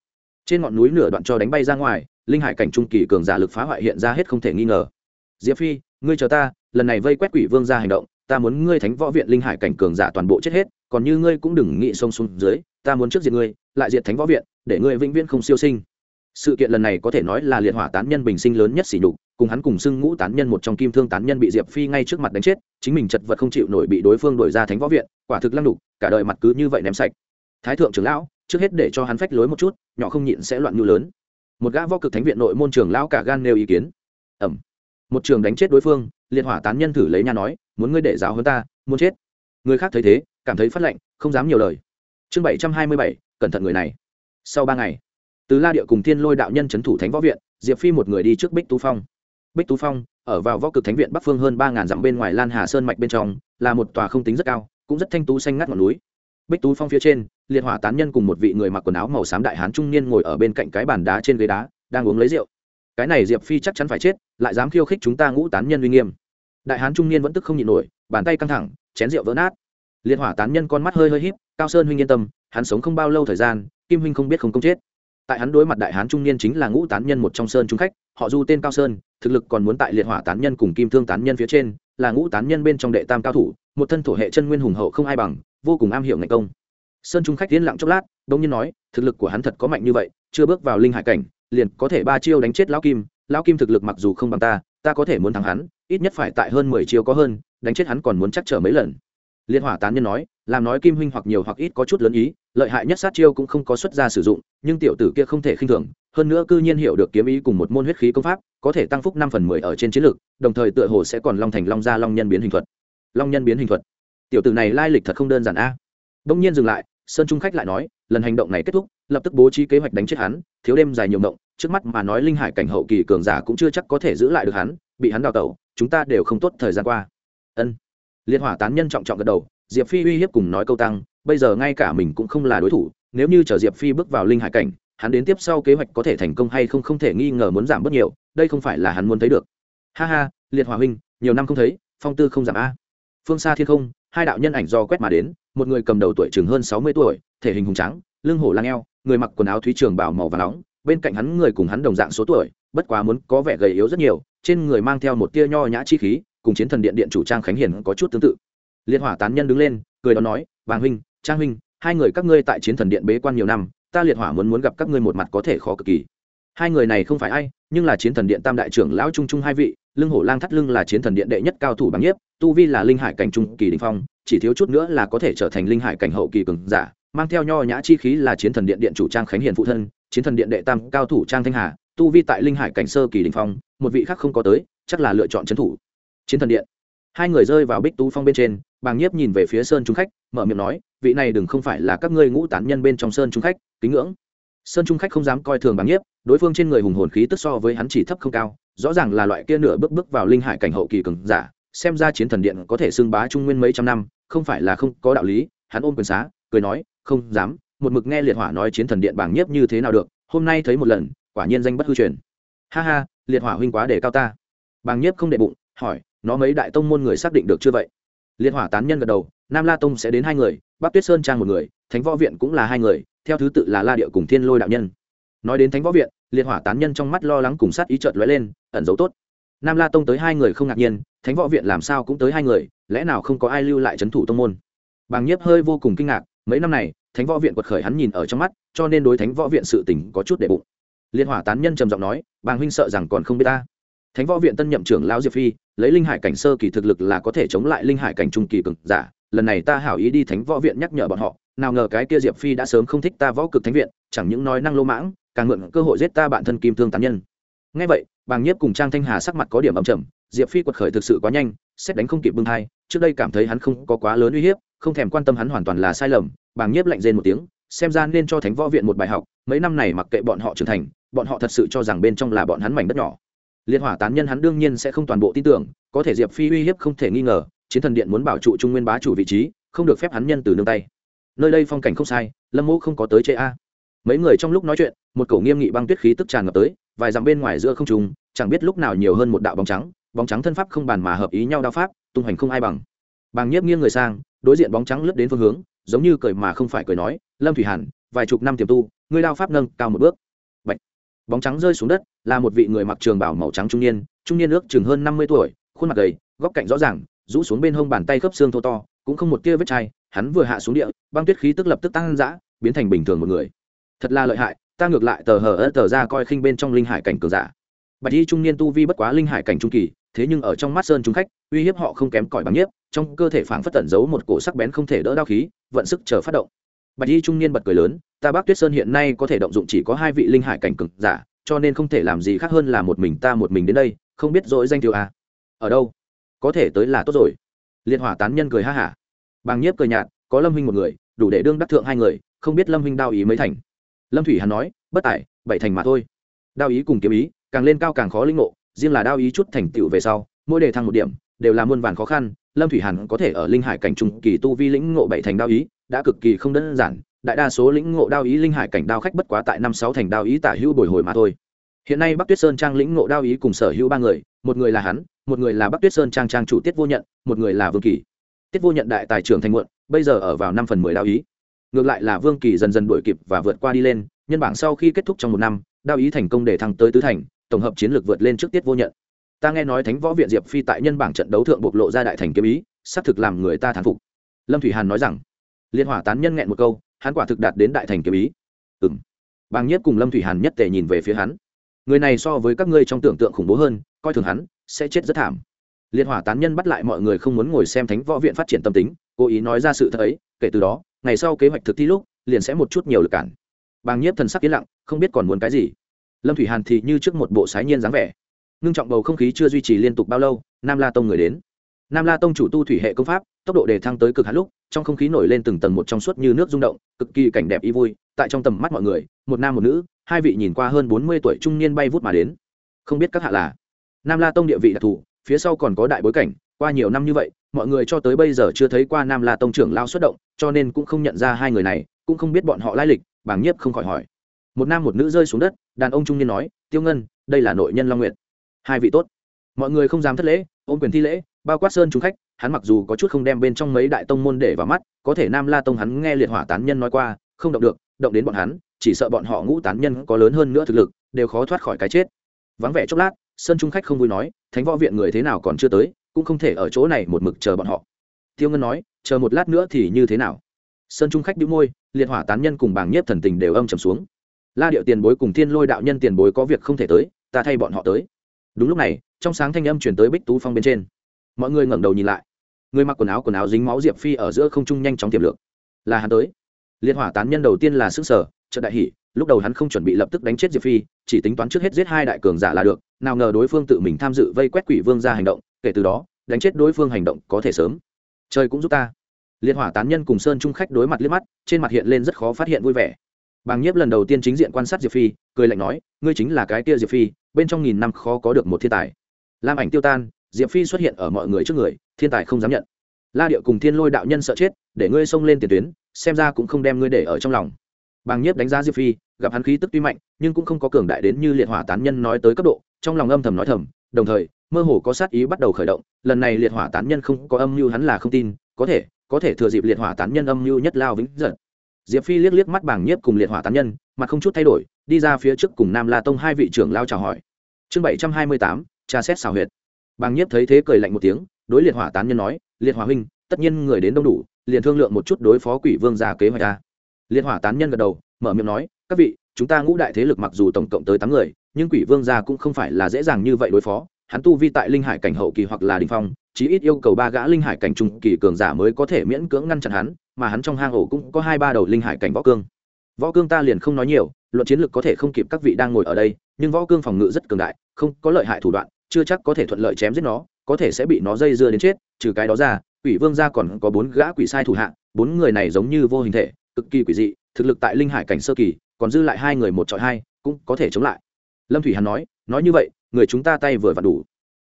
Trên ngọn núi nửa đoạn cho đánh bay ra ngoài, linh hải cảnh trung kỳ cường giả lực phá hoại hiện ra hết không thể nghi ngờ. Diệp phi, ngươi chờ ta, lần này vây quét quỷ vương ra hành động ta muốn ngươi thánh võ viện linh hải cảnh cường giả toàn bộ chết hết, còn như ngươi cũng đừng nghĩ sông xuống dưới, ta muốn trước diệt ngươi, lại diệt thánh võ viện, để ngươi vĩnh viễn không siêu sinh. Sự kiện lần này có thể nói là liệt hỏa tán nhân bình sinh lớn nhất sỉ nhục, cùng hắn cùng xưng ngũ tán nhân một trong kim thương tán nhân bị diệp phi ngay trước mặt đánh chết, chính mình chật vật không chịu nổi bị đối phương đổi ra thánh võ viện, quả thực lăng đục cả đời mặt cứ như vậy ném sạch. Thái thượng trưởng lão, trước hết để cho hắn phách lối một chút, nhỏ không nhịn sẽ loạn nhu lớn. Một gã võ cực thánh viện nội môn trưởng lão cả gan nêu ý kiến. Ẩm một trường đánh chết đối phương, liệt hỏa tán nhân thử lấy nhà nói, muốn ngươi để giáo hơn ta, muốn chết. Người khác thấy thế, cảm thấy phát lệnh, không dám nhiều lời. Chương bảy trăm hai mươi bảy, cẩn thận người này. Sau ba ngày, từ la địa cùng thiên lôi đạo nhân c h ấ n thủ thánh võ viện, diệp phi một người đi trước bích tú phong. Bích tú phong, ở vào võ cực thánh viện bắc phương hơn ba ngàn dặm bên ngoài lan hà sơn mạch bên trong, là một tòa không tính rất cao, cũng rất thanh tú xanh ngắt ngọn núi. Bích tú phong phía trên, liệt hỏa tán nhân cùng một vị người mặc quần áo màu xám đại hán trung niên ngồi ở bên cạnh cái bàn đá trên ghế đá, đang uống lấy rượu cái này diệp phi chắc chắn phải chết, lại dám khiêu khích chúng ta ngũ tán nhân uy nghiêm. Đại hán trung niên vẫn tức không nhịn nổi, bàn tay căng thẳng, chén rượu vỡ nát. Liệt hỏa tán nhân con mắt hơi hơi híp, cao sơn huynh yên tâm, hắn sống không bao lâu thời gian, kim huynh không biết không công chết. Tại hắn đối mặt đại hán trung niên chính là ngũ tán nhân một trong sơn trung khách, họ du tên cao sơn, thực lực còn muốn tại liệt hỏa tán nhân cùng kim thương tán nhân phía trên, là ngũ tán nhân bên trong đệ tam cao thủ, một thân thổ hệ chân nguyên hùng hậu không ai bằng, vô cùng am hiểu ngày công. Sơn trung khách yên lặng chốc lát đông nhiên nói, thực lực của hắn thật có mạnh như vậy, chưa bước vào linh hải cảnh liền có thể ba chiêu đánh chết lão kim. Lão kim thực lực mặc dù không bằng ta ta có thể muốn thắng hắn, ít nhất phải tại hơn mười chiêu có hơn, đánh chết hắn còn muốn chắc trở mấy lần. Liên hỏa tán nhân nói, làm nói kim huynh hoặc nhiều hoặc ít có chút lớn ý, lợi hại nhất sát chiêu cũng không có xuất ra sử dụng, nhưng tiểu tử kia không thể khinh thường, hơn nữa cư nhiên hiểu được kiếm ý cùng một môn huyết khí công pháp, có thể tăng phúc năm phần mười ở trên chiến lược, đồng thời tựa hồ sẽ còn long thành long gia long nhân biến hình thuật. Long nhân biến hình thuật. Tiểu tử này lai lịch thật không đơn giản a. Đông nhiên dừng lại, sơn trung khách lại nói, lần hành động này kết thúc, lập tức bố trí kế hoạch đánh chết hắn thiếu đêm dài nhiều mộng, trước mắt mà nói linh hải cảnh hậu kỳ cường giả cũng chưa chắc có thể giữ lại được hắn, bị hắn đào tẩu, chúng ta đều không tốt thời gian qua. Ân. Liên hỏa tán nhân trọng trọng gật đầu, diệp phi uy hiếp cùng nói câu tăng, bây giờ ngay cả mình cũng không là đối thủ, nếu như chờ diệp phi bước vào linh hải cảnh, hắn đến tiếp sau kế hoạch có thể thành công hay không không thể nghi ngờ muốn giảm bớt nhiều, đây không phải là hắn muốn thấy được. Ha ha, liệt hòa huynh, nhiều năm không thấy, phong tư không giảm a. Phương xa thiên không, hai đạo nhân ảnh do quét mà đến, một người cầm đầu tuổi chừng hơn sáu mươi tuổi, thể hình hùng trắng lưng hổ lang eo, người mặc quần áo thúy trường bảo màu và nóng, bên cạnh hắn người cùng hắn đồng dạng số tuổi, bất quá muốn có vẻ gầy yếu rất nhiều, trên người mang theo một tia nho nhã chi khí, cùng chiến thần điện điện chủ trang khánh hiền có chút tương tự. Liên hỏa tán nhân đứng lên, cười đó nói, vàng huynh, trang huynh, hai người các ngươi tại chiến thần điện bế quan nhiều năm, ta liệt hỏa muốn muốn gặp các ngươi một mặt có thể khó cực kỳ. Hai người này không phải ai, nhưng là chiến thần điện tam đại trưởng lão trung trung hai vị, lưng hổ lang thắt lưng là chiến thần điện đệ nhất cao thủ bằng nhiếp tu vi là linh hải cảnh trung kỳ đình phong, chỉ thiếu chút nữa là có thể trở thành linh hải cảnh hậu kỳ cường giả mang theo nho nhã chi khí là chiến thần điện điện chủ trang khánh hiền phụ thân, chiến thần điện đệ tam cao thủ trang thanh hà, tu vi tại linh hải cảnh sơ kỳ đình phong, một vị khác không có tới, chắc là lựa chọn trấn thủ. Chiến thần điện. Hai người rơi vào bích tú phong bên trên, bàng nhiếp nhìn về phía sơn trung khách, mở miệng nói, vị này đừng không phải là các ngươi ngũ tán nhân bên trong sơn trung khách, kính ngưỡng. Sơn trung khách không dám coi thường bàng nhiếp, đối phương trên người hùng hồn khí tức so với hắn chỉ thấp không cao, rõ ràng là loại kia nửa bước bước vào linh hải cảnh hậu kỳ cường giả, xem ra chiến thần điện có thể xưng bá trung nguyên mấy trăm năm, không phải là không có đạo lý, hắn ôm quyền xá cười nói, không dám, một mực nghe liệt hỏa nói chiến thần điện bảng nhiếp như thế nào được, hôm nay thấy một lần, quả nhiên danh bất hư truyền. Ha ha, liệt hỏa huynh quá để cao ta. Bảng nhiếp không đệ bụng, hỏi, nó mấy đại tông môn người xác định được chưa vậy? Liệt hỏa tán nhân gật đầu, nam la tông sẽ đến hai người, bắc tuyết sơn trang một người, thánh võ viện cũng là hai người, theo thứ tự là la địa cùng thiên lôi đạo nhân. Nói đến thánh võ viện, liệt hỏa tán nhân trong mắt lo lắng cùng sát ý trợt lóe lên, ẩn giấu tốt. Nam la tông tới hai người không ngạc nhiên, thánh võ viện làm sao cũng tới hai người, lẽ nào không có ai lưu lại c h ấ n thủ tông môn? Bàng nhiếp hơi vô cùng kinh ngạc mấy năm này, thánh võ viện quật khởi hắn nhìn ở trong mắt, cho nên đối thánh võ viện sự tình có chút để bụng. Liên hỏa tán nhân trầm giọng nói, bàng huynh sợ rằng còn không biết ta. Thánh võ viện tân nhậm trưởng lão diệp phi, lấy linh hải cảnh sơ kỳ thực lực là có thể chống lại linh hải cảnh trung kỳ cực giả, lần này ta hảo ý đi thánh võ viện nhắc nhở bọn họ, nào ngờ cái kia diệp phi đã sớm không thích ta võ cực thánh viện, chẳng những nói năng lô mãng, càng mượn cơ hội giết ta bản thân kim thương tán nhân. Ngay vậy, bàng nhiếp cùng trang thanh hà sắc mặt có điểm ẩm trầm, diệp phi quật khởi thực sự quá nhanh, xét đánh không kịp bưng thai, trước đây cảm thấy hắn không có quá lớn uy hiếp không thèm quan tâm hắn hoàn toàn là sai lầm, bàng nhiếp lạnh rên một tiếng, xem ra nên cho thánh võ viện một bài học, mấy năm này mặc kệ bọn họ trưởng thành, bọn họ thật sự cho rằng bên trong là bọn hắn mảnh đất nhỏ. Liên hỏa tán nhân hắn đương nhiên sẽ không toàn bộ tin tưởng, có thể diệp phi uy hiếp không thể nghi ngờ, chiến thần điện muốn bảo trụ trung nguyên bá chủ vị trí, không được phép hắn nhân từ nương tay. Nơi đây phong cảnh không sai, lâm mẫu không có tới chế a. Mấy người trong lúc nói chuyện, một cổ nghiêm nghị băng tuyết khí tức tràn ngập tới, vài dặm bên ngoài giữa không trung, chẳng biết lúc nào nhiều hơn một đạo bóng trắng bóng trắng thân pháp không bàn mà hợp ý nhau đao pháp, tung hành không ai bằng. Bàng nhiếp nghiêng người sang đối diện bóng trắng lướt đến phương hướng, giống như cười mà không phải cười nói, lâm thủy hàn, vài chục năm tiềm tu, ngươi đao pháp nâng cao một bước. Bạch. bóng trắng rơi xuống đất, là một vị người mặc trường bảo màu trắng trung niên trung niên ước chừng hơn năm mươi tuổi, khuôn mặt gầy, góc cạnh rõ ràng, rũ xuống bên hông bàn tay khớp xương thô to, cũng không một tia vết chai, hắn vừa hạ xuống địa, băng tuyết khí tức lập tức tăng dã, biến thành bình thường một người. Thật là lợi hại, ta ngược lại tờ hờ ớt tờ ra coi khinh bên trong linh hải cảnh cường giả. Bạch y trung niên tu vi bất quá linh hải cảnh trung kỳ, thế nhưng ở trong mắt sơn chúng khách, uy hiếp họ không kém cỏi bằng nhiếp trong cơ thể phảng phất tẩn giấu một cổ sắc bén không thể đỡ đao khí, vận sức chờ phát động. Bạch y trung niên bật cười lớn, ta bác tuyết sơn hiện nay có thể động dụng chỉ có hai vị linh hải cảnh cường giả, cho nên không thể làm gì khác hơn là một mình ta một mình đến đây, không biết dỗi danh tiêu à. ở đâu? Có thể tới là tốt rồi. Liệt hỏa tán nhân cười ha hả. Bàng nhiếp cười nhạt, có lâm huynh một người, đủ để đương đắc thượng hai người, không biết lâm huynh đao ý mấy thành. Lâm thủy hắn nói, bất tài, bảy thành mà thôi. Đao ý cùng kiếm ý, càng lên cao càng khó linh ngộ, riêng là đao ý chút thành tựu về sau, mỗi đề thăng một điểm, đều là muôn vàn khó khăn lâm thủy hàn có thể ở linh hải cảnh trung kỳ tu vi lĩnh ngộ bảy thành đao ý, đã cực kỳ không đơn giản, đại đa số lĩnh ngộ đao ý linh hải cảnh đao khách bất quá tại năm sáu thành đao ý tả hữu bồi hồi mà thôi. Hiện nay bắc tuyết sơn trang lĩnh ngộ đao ý cùng sở hữu ba người, một người là hắn, một người là bắc tuyết sơn trang trang chủ tiết vô nhận, một người là vương kỳ. Tiết vô nhận đại tài trưởng thành muộn, bây giờ ở vào năm phần mười đao ý. Ngược lại là vương kỳ dần dần đuổi kịp và vượt qua đi lên, nhân bảng sau khi kết thúc trong một năm, đao ý thành công để thăng tới tứ thành, tổng hợp chiến lược vượt lên trước tiết vô nhận ta nghe nói thánh võ viện diệp phi tại nhân bảng trận đấu thượng bộc lộ ra đại thành kiếm ý, xác thực làm người ta thán phục. Lâm thủy hàn nói rằng liên hỏa tán nhân nghẹn một câu, hắn quả thực đạt đến đại thành kiếm ý. Ừ m bàng nhiếp cùng lâm thủy hàn nhất tề nhìn về phía hắn. Người này so với các ngươi trong tưởng tượng khủng bố hơn, coi thường hắn, sẽ chết rất thảm. Liên hỏa tán nhân bắt lại mọi người không muốn ngồi xem thánh võ viện phát triển tâm tính, cố ý nói ra sự thật ấy, kể từ đó, ngày sau kế hoạch thực thi lúc, liền sẽ một chút nhiều lực cản. Bàng nhiếp thần sắc yên lặng, không biết còn muốn cái gì. Lâm thủy hàn thì như trước một bộ sái nhiên dáng vẻ ngưng trọng bầu không khí chưa duy trì liên tục bao lâu, nam la tông người đến. Nam la tông chủ tu thủy hệ công pháp, tốc độ đề thăng tới cực hạn lúc, trong không khí nổi lên từng tầng một trong suốt như nước rung động, cực kỳ cảnh đẹp y vui, tại trong tầm mắt mọi người, một nam một nữ, hai vị nhìn qua hơn bốn mươi tuổi trung niên bay vút mà đến. Không biết các hạ là nam la tông địa vị đặc thù, phía sau còn có đại bối cảnh, qua nhiều năm như vậy, mọi người cho tới bây giờ chưa thấy qua nam la tông trưởng lao xuất động, cho nên cũng không nhận ra hai người này, cũng không biết bọn họ lai lịch, bảng nhiếp không khỏi hỏi. Một nam một nữ rơi xuống đất, đàn ông trung niên nói, tiêu ngân, đây là nội nhân long nguyện hai vị tốt. Mọi người không dám thất lễ, ôm quyền thi lễ, bao quát sơn chúng khách, hắn mặc dù có chút không đem bên trong mấy đại tông môn để vào mắt, có thể nam la tông hắn nghe liệt hỏa tán nhân nói qua, không động được, động đến bọn hắn, chỉ sợ bọn họ ngũ tán nhân có lớn hơn nữa thực lực, đều khó thoát khỏi cái chết. Vắng vẻ chốc lát, sơn trung khách không vui nói, thánh võ viện người thế nào còn chưa tới, cũng không thể ở chỗ này một mực chờ bọn họ. Tiêu ngân nói, chờ một lát nữa thì như thế nào? Sơn trung khách đĩu môi, liệt hỏa tán nhân cùng bảng nhiếp thần tình đều âm trầm xuống. La điệu tiền bối cùng thiên lôi đạo nhân tiền bối có việc không thể tới, ta thay bọn họ tới đúng lúc này, trong sáng thanh âm chuyển tới bích tú phong bên trên. Mọi người ngẩng đầu nhìn lại. Người mặc quần áo quần áo dính máu diệp phi ở giữa không trung nhanh chóng tiềm lượng là hắn tới. Liên hỏa tán nhân đầu tiên là sức sở trợ đại hỷ lúc đầu hắn không chuẩn bị lập tức đánh chết diệp phi, chỉ tính toán trước hết giết hai đại cường giả là được, nào ngờ đối phương tự mình tham dự vây quét quỷ vương ra hành động, kể từ đó, đánh chết đối phương hành động có thể sớm. Trời cũng giúp ta. Liên hỏa tán nhân cùng sơn trung khách đối mặt liếc mắt, trên mặt hiện lên rất khó phát hiện vui vẻ. Bàng nhiếp lần đầu tiên chính diện quan sát diệp phi, cười lạnh nói, ngươi chính là cái kia diệp phi bên trong nghìn năm khó có được một thiên tài. Lam ảnh tiêu tan, diệp phi xuất hiện ở mọi người trước người, thiên tài không dám nhận. La điệu cùng thiên lôi đạo nhân sợ chết, để ngươi xông lên tiền tuyến, xem ra cũng không đem ngươi để ở trong lòng. Bàng nhiếp đánh giá diệp phi, gặp hắn khí tức tuy mạnh, nhưng cũng không có cường đại đến như liệt hỏa tán nhân nói tới cấp độ, trong lòng âm thầm nói thầm, đồng thời, mơ hồ có sát ý bắt đầu khởi động, lần này liệt hỏa tán nhân không có âm mưu hắn là không tin, có thể có thể thừa dịp liệt hỏa tán nhân âm mưu nhất lao vĩnh giận. Diệp phi liếc liếc mắt bàng nhiếp cùng liệt hỏa tán nhân, mặt không chút thay đổi đi ra phía trước cùng nam la tông hai vị trưởng lao chào hỏi. Chương bảy trăm hai mươi tám, tra xét xào huyệt. Bàng nhiếp thấy thế cười lạnh một tiếng, đối liệt hỏa tán nhân nói, liệt hỏa huynh, tất nhiên người đến đông đủ, liền thương lượng một chút đối phó quỷ vương ra kế hoạch ta liệt hỏa tán nhân gật đầu, mở miệng nói, các vị, chúng ta ngũ đại thế lực mặc dù tổng cộng tới tám người, nhưng quỷ vương gia cũng không phải là dễ dàng như vậy đối phó. Hắn tu vi tại linh hải cảnh hậu kỳ hoặc là đình phong, chí ít yêu cầu ba gã linh hải cảnh trung kỳ cường giả mới có thể miễn cưỡng ngăn chặn hắn, mà hắn trong hang ổ cũng có hai ba đầu linh hải cảnh võ cương võ cương ta liền không nói nhiều, luận chiến lược có thể không kịp các vị đang ngồi ở đây, nhưng võ cương phòng ngự rất cường đại, không có lợi hại thủ đoạn, chưa chắc có thể thuận lợi chém giết nó, có thể sẽ bị nó dây dưa đến chết, trừ cái đó ra, quỷ vương gia còn có bốn gã quỷ sai thủ hạ, bốn người này giống như vô hình thể, cực kỳ quỷ dị, thực lực tại linh hải cảnh sơ kỳ, còn dư lại hai người một trọi hai, cũng có thể chống lại. Lâm thủy hàn nói nói như vậy, người chúng ta tay vừa vặn đủ.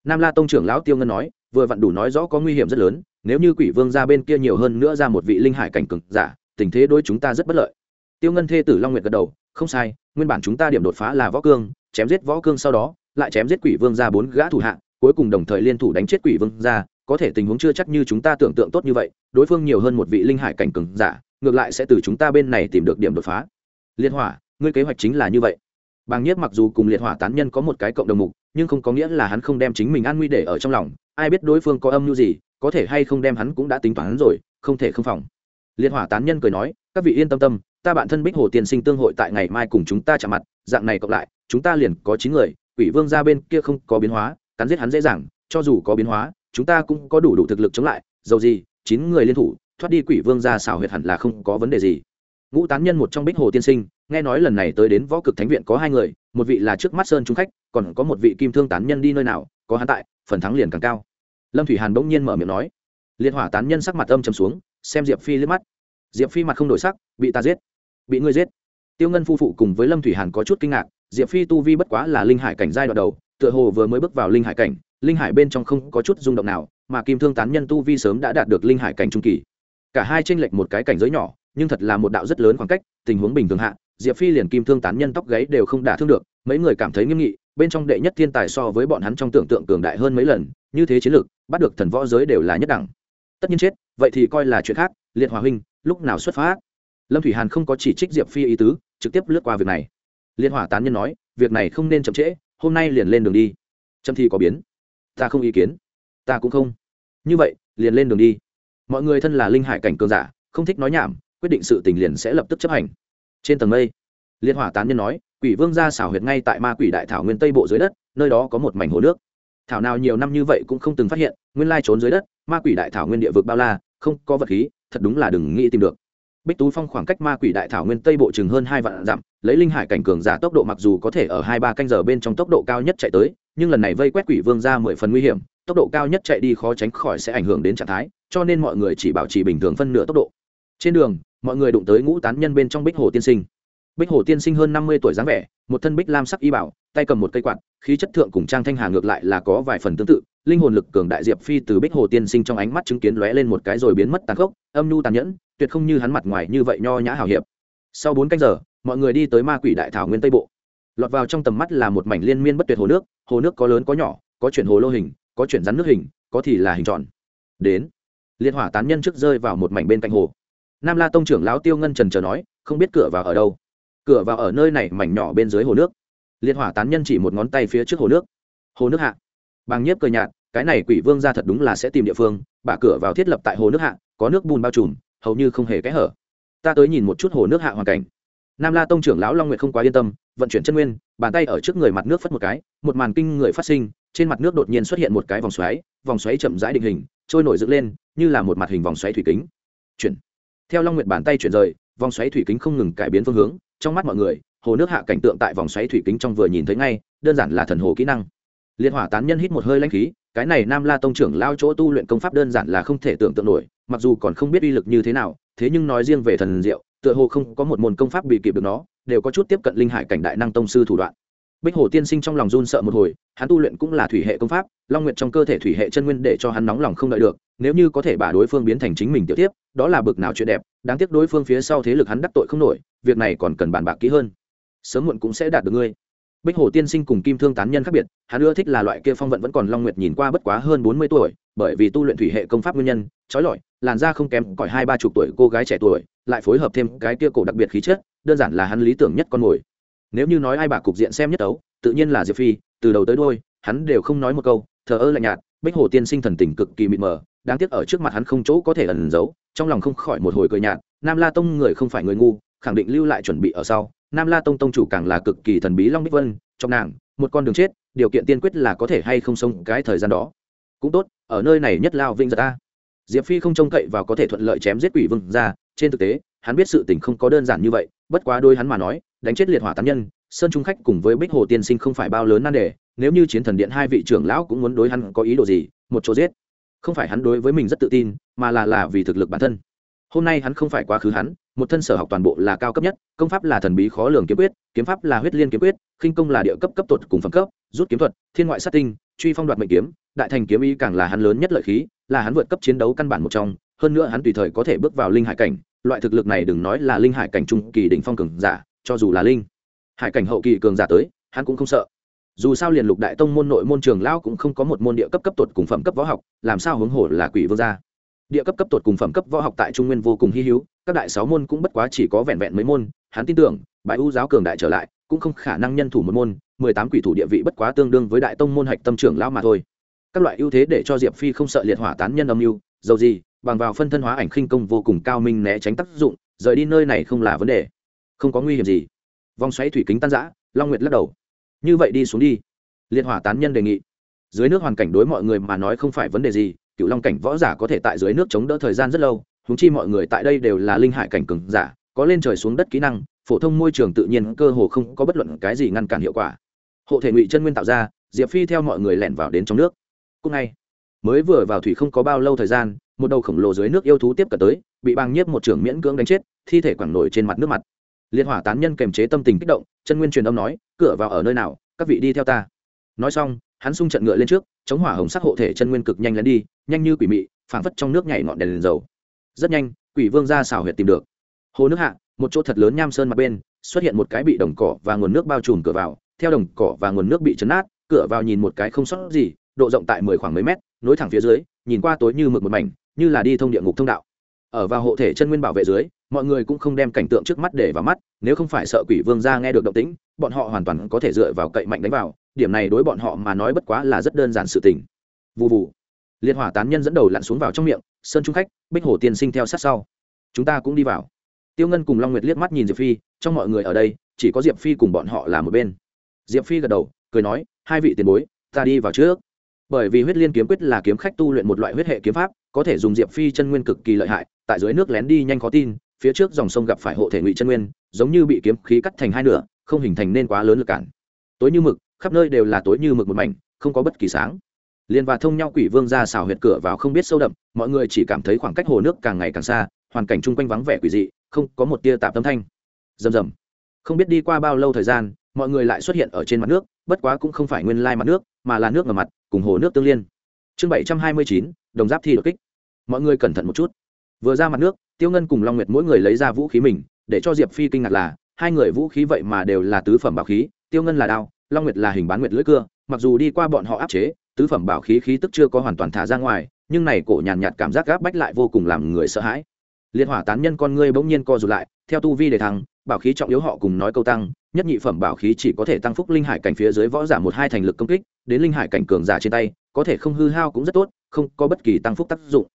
Nam la tông trưởng lão tiêu ngân nói, vừa vặn đủ nói rõ có nguy hiểm rất lớn, nếu như quỷ vương ra bên kia nhiều hơn nữa ra một vị linh hải cảnh cực giả, tình thế đối chúng ta rất bất lợi tiêu ngân thê tử long nguyệt gật đầu, không sai, nguyên bản chúng ta điểm đột phá là võ cương, chém giết võ cương sau đó, lại chém giết quỷ vương ra bốn gã thủ hạ, cuối cùng đồng thời liên thủ đánh chết quỷ vương ra có thể tình huống chưa chắc như chúng ta tưởng tượng tốt như vậy, đối phương nhiều hơn một vị linh hải cảnh cường giả, ngược lại sẽ từ chúng ta bên này tìm được điểm đột phá. Liên hỏa, ngươi kế hoạch chính là như vậy. Bàng nhiếp mặc dù cùng liệt hỏa tán nhân có một cái cộng đồng mục, nhưng không có nghĩa là hắn không đem chính mình an nguy để ở trong lòng, ai biết đối phương có âm mưu gì, có thể hay không đem hắn cũng đã tính toán hắn rồi, không thể không phòng. Liệt hỏa tán nhân cười nói, các vị yên tâm tâm ta bạn thân bích hồ tiên sinh tương hội tại ngày mai cùng chúng ta chạm mặt, dạng này cộng lại, chúng ta liền có chín người, quỷ vương ra bên kia không có biến hóa, cắn giết hắn dễ dàng, cho dù có biến hóa, chúng ta cũng có đủ đủ thực lực chống lại, dầu gì, chín người liên thủ, thoát đi quỷ vương ra xảo huyệt hẳn là không có vấn đề gì. Ngũ tán nhân một trong bích hồ tiên sinh, nghe nói lần này tới đến võ cực thánh viện có hai người, một vị là trước mắt sơn trung khách, còn có một vị kim thương tán nhân đi nơi nào, có hắn tại, phần thắng liền càng cao. Lâm thủy hàn bỗng nhiên mở miệng nói. Liên hỏa tán nhân sắc mặt âm trầm xuống, xem diệp phi liếc mắt. Diệp phi mặt không đổi sắc, bị ta giết bị ngươi giết. Tiêu ngân phu phụ cùng với lâm thủy hàn có chút kinh ngạc, diệp phi tu vi bất quá là linh hải cảnh giai đoạn đầu, tựa hồ vừa mới bước vào linh hải cảnh, linh hải bên trong không có chút rung động nào, mà kim thương tán nhân tu vi sớm đã đạt được linh hải cảnh trung kỳ. Cả hai tranh lệch một cái cảnh giới nhỏ, nhưng thật là một đạo rất lớn khoảng cách, tình huống bình thường hạ, diệp phi liền kim thương tán nhân tóc gáy đều không đả thương được, mấy người cảm thấy nghiêm nghị, bên trong đệ nhất thiên tài so với bọn hắn trong tưởng tượng cường đại hơn mấy lần, như thế chiến lược, bắt được thần võ giới đều là nhất đẳng. Tất nhiên chết, vậy thì coi là chuyện khác, liệt hòa huynh, lúc nào xuất phát? Lâm thủy hàn không có chỉ trích diệp phi ý tứ, trực tiếp lướt qua việc này. Liên hỏa tán nhân nói, việc này không nên chậm trễ, hôm nay liền lên đường đi. Trâm thi có biến. Ta không ý kiến. Ta cũng không. Như vậy, liền lên đường đi. Mọi người thân là linh hải cảnh cường giả, không thích nói nhảm, quyết định sự tình liền sẽ lập tức chấp hành. Trên tầng mây, liên hỏa tán nhân nói, quỷ vương ra xảo huyệt ngay tại ma quỷ đại thảo nguyên tây bộ dưới đất, nơi đó có một mảnh hồ nước. Thảo nào nhiều năm như vậy cũng không từng phát hiện, nguyên lai trốn dưới đất, ma quỷ đại thảo nguyên địa vực bao la, không có vật khí, thật đúng là đừng nghĩ tìm được bích tú phong khoảng cách ma quỷ đại thảo nguyên tây bộ chừng hơn hai vạn dặm, lấy linh hải cảnh cường giả tốc độ mặc dù có thể ở hai ba canh giờ bên trong tốc độ cao nhất chạy tới, nhưng lần này vây quét quỷ vương ra mười phần nguy hiểm, tốc độ cao nhất chạy đi khó tránh khỏi sẽ ảnh hưởng đến trạng thái, cho nên mọi người chỉ bảo trì bình thường phân nửa tốc độ. Trên đường, mọi người đụng tới ngũ tán nhân bên trong bích hồ tiên sinh. Bích hồ tiên sinh hơn năm mươi tuổi dáng vẻ, một thân bích lam sắc y bảo, tay cầm một cây quạt, khí chất thượng cùng trang thanh hà ngược lại là có vài phần tương tự, linh hồn lực cường đại diệp phi từ bích hồ tiên sinh trong ánh mắt chứng kiến lóe lên một cái rồi biến mất tàn khốc, âm nhu tàn nhẫn tuyệt không như hắn mặt ngoài như vậy nho nhã hào hiệp. Sau bốn canh giờ, mọi người đi tới ma quỷ đại thảo nguyên tây bộ. Lọt vào trong tầm mắt là một mảnh liên miên bất tuyệt hồ nước hồ nước có lớn có nhỏ, có chuyển hồ lô hình, có chuyển rắn nước hình, có thì là hình tròn. Đến liên hỏa tán nhân trước rơi vào một mảnh bên cạnh hồ. Nam la tông trưởng lão tiêu ngân trần chờ nói, không biết cửa vào ở đâu. Cửa vào ở nơi này, mảnh nhỏ bên dưới hồ nước. Liên hỏa tán nhân chỉ một ngón tay phía trước hồ nước. Hồ nước hạ. Bàng nhiếp cười nhạt, cái này quỷ vương ra thật đúng là sẽ tìm địa phương, bả cửa vào thiết lập tại hồ nước hạ, có nước bùn bao trùm hầu như không hề kẽ hở. Ta tới nhìn một chút hồ nước hạ hoàn cảnh. Nam la tông trưởng lão long nguyệt không quá yên tâm, vận chuyển chân nguyên, bàn tay ở trước người mặt nước phất một cái, một màn kinh người phát sinh, trên mặt nước đột nhiên xuất hiện một cái vòng xoáy vòng xoáy chậm rãi định hình, trôi nổi dựng lên, như là một mặt hình vòng xoáy thủy kính. Chuyển. Theo long nguyệt bàn tay chuyển rời, vòng xoáy thủy kính không ngừng cải biến phương hướng, trong mắt mọi người, hồ nước hạ cảnh tượng tại vòng xoáy thủy kính trong vừa nhìn thấy ngay, đơn giản là thần hồ kỹ năng. Liên hỏa tán nhân hít một hơi lãnh khí cái này nam la tông trưởng lao chỗ tu luyện công pháp đơn giản là không thể tưởng tượng nổi, mặc dù còn không biết uy lực như thế nào, thế nhưng nói riêng về thần diệu, tựa hồ không có một môn công pháp bị kịp được nó, đều có chút tiếp cận linh hải cảnh đại năng tông sư thủ đoạn. Bích hồ tiên sinh trong lòng run sợ một hồi, hắn tu luyện cũng là thủy hệ công pháp, long nguyện trong cơ thể thủy hệ chân nguyên để cho hắn nóng lòng không đợi được, nếu như có thể bà đối phương biến thành chính mình tiểu tiếp, đó là bực nào chuyện đẹp, đáng tiếc đối phương phía sau thế lực hắn đắc tội không nổi, việc này còn cần bàn bạc kỹ hơn. Sớm muộn cũng sẽ đạt được ngươi bích hồ tiên sinh cùng kim thương tán nhân khác biệt hắn ưa thích là loại kia phong vận vẫn còn long nguyệt nhìn qua bất quá hơn bốn mươi tuổi bởi vì tu luyện thủy hệ công pháp nguyên nhân trói lọi làn da không kém cỏi hai ba chục tuổi cô gái trẻ tuổi lại phối hợp thêm cái kia cổ đặc biệt khí chất đơn giản là hắn lý tưởng nhất con mồi. Nếu như nói ai bà cục diện xem nhất đấu, tự nhiên là diệp phi từ đầu tới đôi hắn đều không nói một câu thờ ơ lạnh nhạt bích hồ tiên sinh thần tình cực kỳ mịt mờ đáng tiếc ở trước mặt hắn không chỗ có thể ẩn giấu trong lòng không khỏi một hồi cười nhạt nam la tông người không phải người ngu khẳng định lưu lại chuẩn bị ở sau nam la tông tông chủ càng là cực kỳ thần bí long bích vân trong nàng, một con đường chết, điều kiện tiên quyết là có thể hay không sống cái thời gian đó. Cũng tốt, ở nơi này nhất lao vinh giật ta diệp phi không trông cậy vào có thể thuận lợi chém giết quỷ vương ra, trên thực tế, hắn biết sự tình không có đơn giản như vậy, bất quá đôi hắn mà nói, đánh chết liệt hỏa tán nhân, sơn trung khách cùng với bích hồ tiên sinh không phải bao lớn nan đề, nếu như chiến thần điện hai vị trưởng lão cũng muốn đối hắn có ý đồ gì, một chỗ giết. Không phải hắn đối với mình rất tự tin, mà là là vì thực lực bản thân. Hôm nay hắn không phải quá khứ hắn một thân sở học toàn bộ là cao cấp nhất, công pháp là thần bí khó lường kiếm quyết, kiếm pháp là huyết liên kiếm quyết, khinh công là địa cấp cấp tột cùng phẩm cấp, rút kiếm thuật, thiên ngoại sát tinh, truy phong đoạt mệnh kiếm, đại thành kiếm ý càng là hắn lớn nhất lợi khí, là hắn vượt cấp chiến đấu căn bản một trong, hơn nữa hắn tùy thời có thể bước vào linh hải cảnh, loại thực lực này đừng nói là linh hải cảnh trung kỳ đỉnh phong cường giả, cho dù là linh hải cảnh hậu kỳ cường giả tới, hắn cũng không sợ. Dù sao liền lục đại tông môn nội môn trường lão cũng không có một môn địa cấp cấp tột cùng phẩm cấp võ học, làm sao hướng hổ là quỷ vương gia địa cấp cấp tột cùng phẩm cấp võ học tại trung nguyên vô cùng hy hữu, các đại sáu môn cũng bất quá chỉ có vẹn vẹn mấy môn, hắn tin tưởng bãi u giáo cường đại trở lại, cũng không khả năng nhân thủ một môn, mười tám quỷ thủ địa vị bất quá tương đương với đại tông môn hạch tâm trưởng lão mà thôi. Các loại ưu thế để cho diệp phi không sợ liệt hỏa tán nhân âm mưu, dầu gì, bằng vào phân thân hóa ảnh khinh công vô cùng cao minh né tránh tác dụng, rời đi nơi này không là vấn đề. Không có nguy hiểm gì. Vòng xoáy thủy kính tan giã long nguyệt lắc đầu. Như vậy đi xuống đi. Liệt hỏa tán nhân đề nghị. Dưới nước hoàn cảnh đối mọi người mà nói không phải vấn đề gì cựu long cảnh võ giả có thể tại dưới nước chống đỡ thời gian rất lâu húng chi mọi người tại đây đều là linh hải cảnh cường giả, có lên trời xuống đất kỹ năng, phổ thông môi trường tự nhiên cơ hồ không có bất luận cái gì ngăn cản hiệu quả. Hộ thể ngụy chân nguyên tạo ra, diệp phi theo mọi người lẻn vào đến trong nước. Cúc ngay, mới vừa vào thủy không có bao lâu thời gian, một đầu khổng lồ dưới nước yêu thú tiếp cận tới, bị băng nhiếp một trưởng miễn cưỡng đánh chết, thi thể quẳng nổi trên mặt nước mặt. Liệt hỏa tán nhân kềm chế tâm tình kích động, chân nguyên truyền âm nói, cửa vào ở nơi nào? Các vị đi theo ta. Nói xong, hắn xung trận ngựa lên trước chống hỏa hồng sắc hộ thể chân nguyên cực nhanh lén đi nhanh như quỷ mị phảng phất trong nước nhảy ngọn đèn, lên dầu. Rất nhanh quỷ vương ra xảo huyệt tìm được. Hồ nước hạ một chỗ thật lớn nham sơn mặt bên xuất hiện một cái bị đồng cỏ và nguồn nước bao trùm cửa vào. Theo đồng cỏ và nguồn nước bị chấn át cửa vào nhìn một cái không sót gì độ rộng tại mười khoảng mấy mét nối thẳng phía dưới nhìn qua tối như mực một mảnh như là đi thông địa ngục thông đạo. Ở vào hộ thể chân nguyên bảo vệ dưới mọi người cũng không đem cảnh tượng trước mắt để vào mắt nếu không phải sợ quỷ vương ra nghe được động tĩnh bọn họ hoàn toàn có thể dựa vào cậy mạnh đánh vào điểm này đối bọn họ mà nói bất quá là rất đơn giản sự tình. Vụ vụ liệt hỏa tán nhân dẫn đầu lặn xuống vào trong miệng, sơn trung khách, bích hổ tiên sinh theo sát sau. Chúng ta cũng đi vào. Tiêu ngân cùng long nguyệt liếc mắt nhìn diệp phi, trong mọi người ở đây, chỉ có diệp phi cùng bọn họ là một bên. Diệp phi gật đầu, cười nói, hai vị tiền bối, ta đi vào trước. Bởi vì huyết liên kiếm quyết là kiếm khách tu luyện một loại huyết hệ kiếm pháp, có thể dùng diệp phi chân nguyên cực kỳ lợi hại, tại dưới nước lén đi nhanh khó tin, phía trước dòng sông gặp phải hộ thể ngụy chân nguyên, giống như bị kiếm khí cắt thành hai nửa, không hình thành nên quá lớn lực cản. Tối như mực khắp nơi đều là tối như mực một mảnh, không có bất kỳ sáng. Liền và thông nhau quỷ vương ra xào huyệt cửa vào không biết sâu đậm, mọi người chỉ cảm thấy khoảng cách hồ nước càng ngày càng xa, hoàn cảnh chung quanh vắng vẻ quỷ dị, không có một tia tạp tâm thanh. Rầm rầm. Không biết đi qua bao lâu thời gian, mọi người lại xuất hiện ở trên mặt nước, bất quá cũng không phải nguyên lai mặt nước, mà là nước ngầm mặt, cùng hồ nước tương liên. Chương bảy trăm hai mươi chín, đồng giáp thi đột kích. Mọi người cẩn thận một chút. Vừa ra mặt nước, tiêu ngân cùng long nguyệt mỗi người lấy ra vũ khí mình, để cho diệp phi kinh ngạc là, hai người vũ khí vậy mà đều là tứ phẩm bảo khí, tiêu ngân là đao long nguyệt là hình bán nguyệt lưỡi cưa mặc dù đi qua bọn họ áp chế tứ phẩm bảo khí khí tức chưa có hoàn toàn thả ra ngoài nhưng này cổ nhàn nhạt, nhạt cảm giác gáp bách lại vô cùng làm người sợ hãi. Liệt hỏa tán nhân con ngươi bỗng nhiên co rụt lại theo tu vi để thăng bảo khí trọng yếu họ cùng nói câu tăng nhất nhị phẩm bảo khí chỉ có thể tăng phúc linh hải cảnh phía dưới võ giả một hai thành lực công kích đến linh hải cảnh cường giả trên tay có thể không hư hao cũng rất tốt không có bất kỳ tăng phúc tác dụng.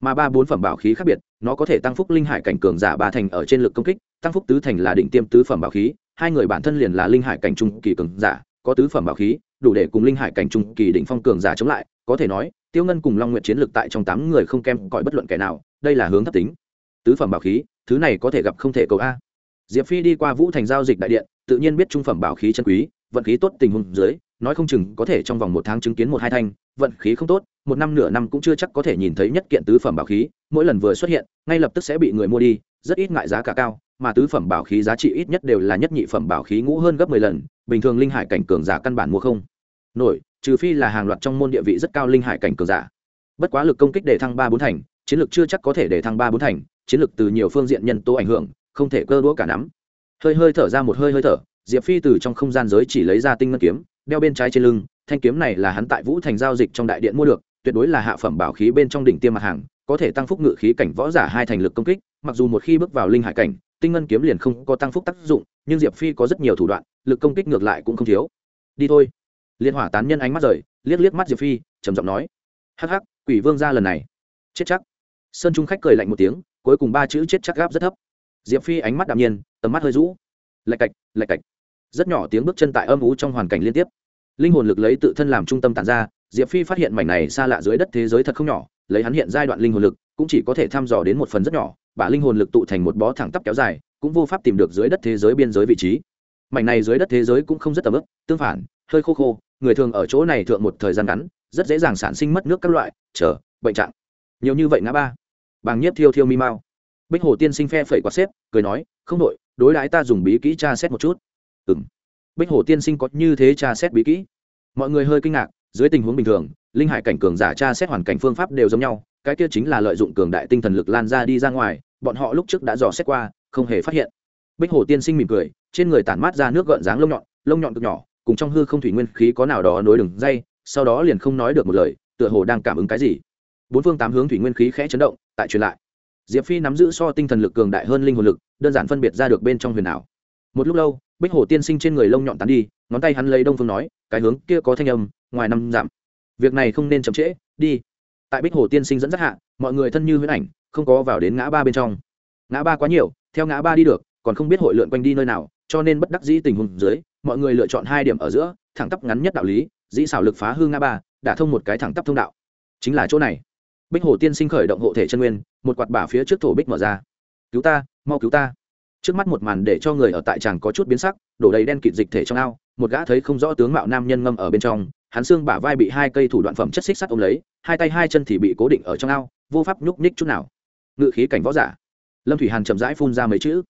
Mà ba bốn phẩm bảo khí khác biệt nó có thể tăng phúc linh hải cảnh cường giả ba thành ở trên lực công kích tăng phúc tứ thành là định tiêm tứ phẩm bảo khí hai người bản thân liền là linh hải cảnh trung kỳ cường giả, có tứ phẩm bảo khí, đủ để cùng linh hải cảnh trung kỳ đỉnh phong cường giả chống lại, có thể nói, tiêu ngân cùng long nguyện chiến lược tại trong tám người không kém cõi bất luận kẻ nào, đây là hướng thấp tính. Tứ phẩm bảo khí, thứ này có thể gặp không thể cầu a. Diệp phi đi qua vũ thành giao dịch đại điện, tự nhiên biết trung phẩm bảo khí chân quý, vận khí tốt tình huống dưới, nói không chừng có thể trong vòng một tháng chứng kiến một hai thanh, vận khí không tốt, một năm nửa năm cũng chưa chắc có thể nhìn thấy nhất kiện tứ phẩm bảo khí, mỗi lần vừa xuất hiện, ngay lập tức sẽ bị người mua đi, rất ít ngại giá cả cao mà tứ phẩm bảo khí giá trị ít nhất đều là nhất nhị phẩm bảo khí ngũ hơn gấp mười lần, bình thường linh hải cảnh cường giả căn bản mua không. Nổi, trừ phi là hàng loạt trong môn địa vị rất cao linh hải cảnh cường giả. Bất quá lực công kích để thăng ba bốn thành, chiến lược chưa chắc có thể để thăng ba bốn thành, chiến lược từ nhiều phương diện nhân tố ảnh hưởng, không thể cơ đũa cả nắm. Hơi hơi thở ra một hơi hơi thở, diệp phi từ trong không gian giới chỉ lấy ra tinh ngân kiếm, đeo bên trái trên lưng, thanh kiếm này là hắn tại vũ thành giao dịch trong đại điện mua được, tuyệt đối là hạ phẩm bảo khí bên trong đỉnh tiêm mặt hàng, có thể tăng phúc ngự khí cảnh võ giả hai thành lực công kích, mặc dù một khi bước vào linh hải cảnh tinh ngân kiếm liền không có tăng phúc tác dụng, nhưng diệp phi có rất nhiều thủ đoạn, lực công kích ngược lại cũng không thiếu. Đi thôi. Liên hỏa tán nhân ánh mắt rời, liếc liếc mắt diệp phi, trầm giọng nói. Hắc hắc, quỷ vương ra lần này. Chết chắc. Sơn trung khách cười lạnh một tiếng, cuối cùng ba chữ chết chắc gáp rất thấp. Diệp phi ánh mắt đạm nhiên, tầm mắt hơi rũ. Lạch cạch lạch cạch. Rất nhỏ tiếng bước chân tại âm ú trong hoàn cảnh liên tiếp. Linh hồn lực lấy tự thân làm trung tâm tàn ra, diệp phi phát hiện mảnh này xa lạ dưới đất thế giới thật không nhỏ, lấy hắn hiện giai đoạn linh hồn lực, cũng chỉ có thể thăm dò đến một phần rất nhỏ bả linh hồn lực tụ thành một bó thẳng tắp kéo dài, cũng vô pháp tìm được dưới đất thế giới biên giới vị trí. Mảnh này dưới đất thế giới cũng không rất tầm ức tương phản, hơi khô khô, người thường ở chỗ này thượng một thời gian ngắn, rất dễ dàng sản sinh mất nước các loại, chờ, bệnh trạng. Nhiều như vậy ngã ba. Bàng nhiếp thiêu thiêu mi mau. Bích hồ tiên sinh phe phẩy quạt xếp, cười nói, không đội đối đãi ta dùng bí kỹ tra xét một chút. Ừ m bích hồ tiên sinh có như thế tra xét bí kỹ? Mọi người hơi kinh ngạc, dưới tình huống bình thường, linh hải cảnh cường giả tra xét hoàn cảnh phương pháp đều giống nhau, cái kia chính là lợi dụng cường đại tinh thần lực lan ra đi ra ngoài bọn họ lúc trước đã dò xét qua, không hề phát hiện. Bích hồ tiên sinh mỉm cười, trên người tản mát ra nước gợn dáng lông nhọn lông nhọn cực nhỏ, cùng trong hư không thủy nguyên khí có nào đó nối đường dây, sau đó liền không nói được một lời, tựa hồ đang cảm ứng cái gì. Bốn phương tám hướng thủy nguyên khí khẽ chấn động, tại truyền lại. Diệp phi nắm giữ so tinh thần lực cường đại hơn linh hồn lực, đơn giản phân biệt ra được bên trong huyền ảo. Một lúc lâu, bích hồ tiên sinh trên người lông nhọn tán đi, ngón tay hắn lấy đông phương nói, cái hướng kia có thanh âm, ngoài năm giảm việc này không nên chậm trễ, đi tại bích hồ tiên sinh dẫn dắt hạ, mọi người thân như huyễn ảnh, không có vào đến ngã ba bên trong. Ngã ba quá nhiều, theo ngã ba đi được, còn không biết hội lượn quanh đi nơi nào, cho nên bất đắc dĩ tình huống dưới, mọi người lựa chọn hai điểm ở giữa, thẳng tắp ngắn nhất đạo lý, dĩ xảo lực phá hư ngã ba đã thông một cái thẳng tắp thông đạo. Chính là chỗ này. Bích hồ tiên sinh khởi động hộ thể chân nguyên, một quạt bả phía trước thổ bích mở ra. Cứu ta, mau cứu ta. Trước mắt một màn để cho người ở tại tràng có chút biến sắc, đổ đầy đen kịt dịch thể trong ao, một gã thấy không rõ tướng mạo nam nhân ngâm ở bên trong hắn xương bả vai bị hai cây thủ đoạn phẩm chất xích sắt ôm lấy, hai tay hai chân thì bị cố định ở trong ao, vô pháp nhúc nhích chút nào. Ngự khí cảnh võ giả. Lâm thủy hàn chậm rãi phun ra mấy chữ.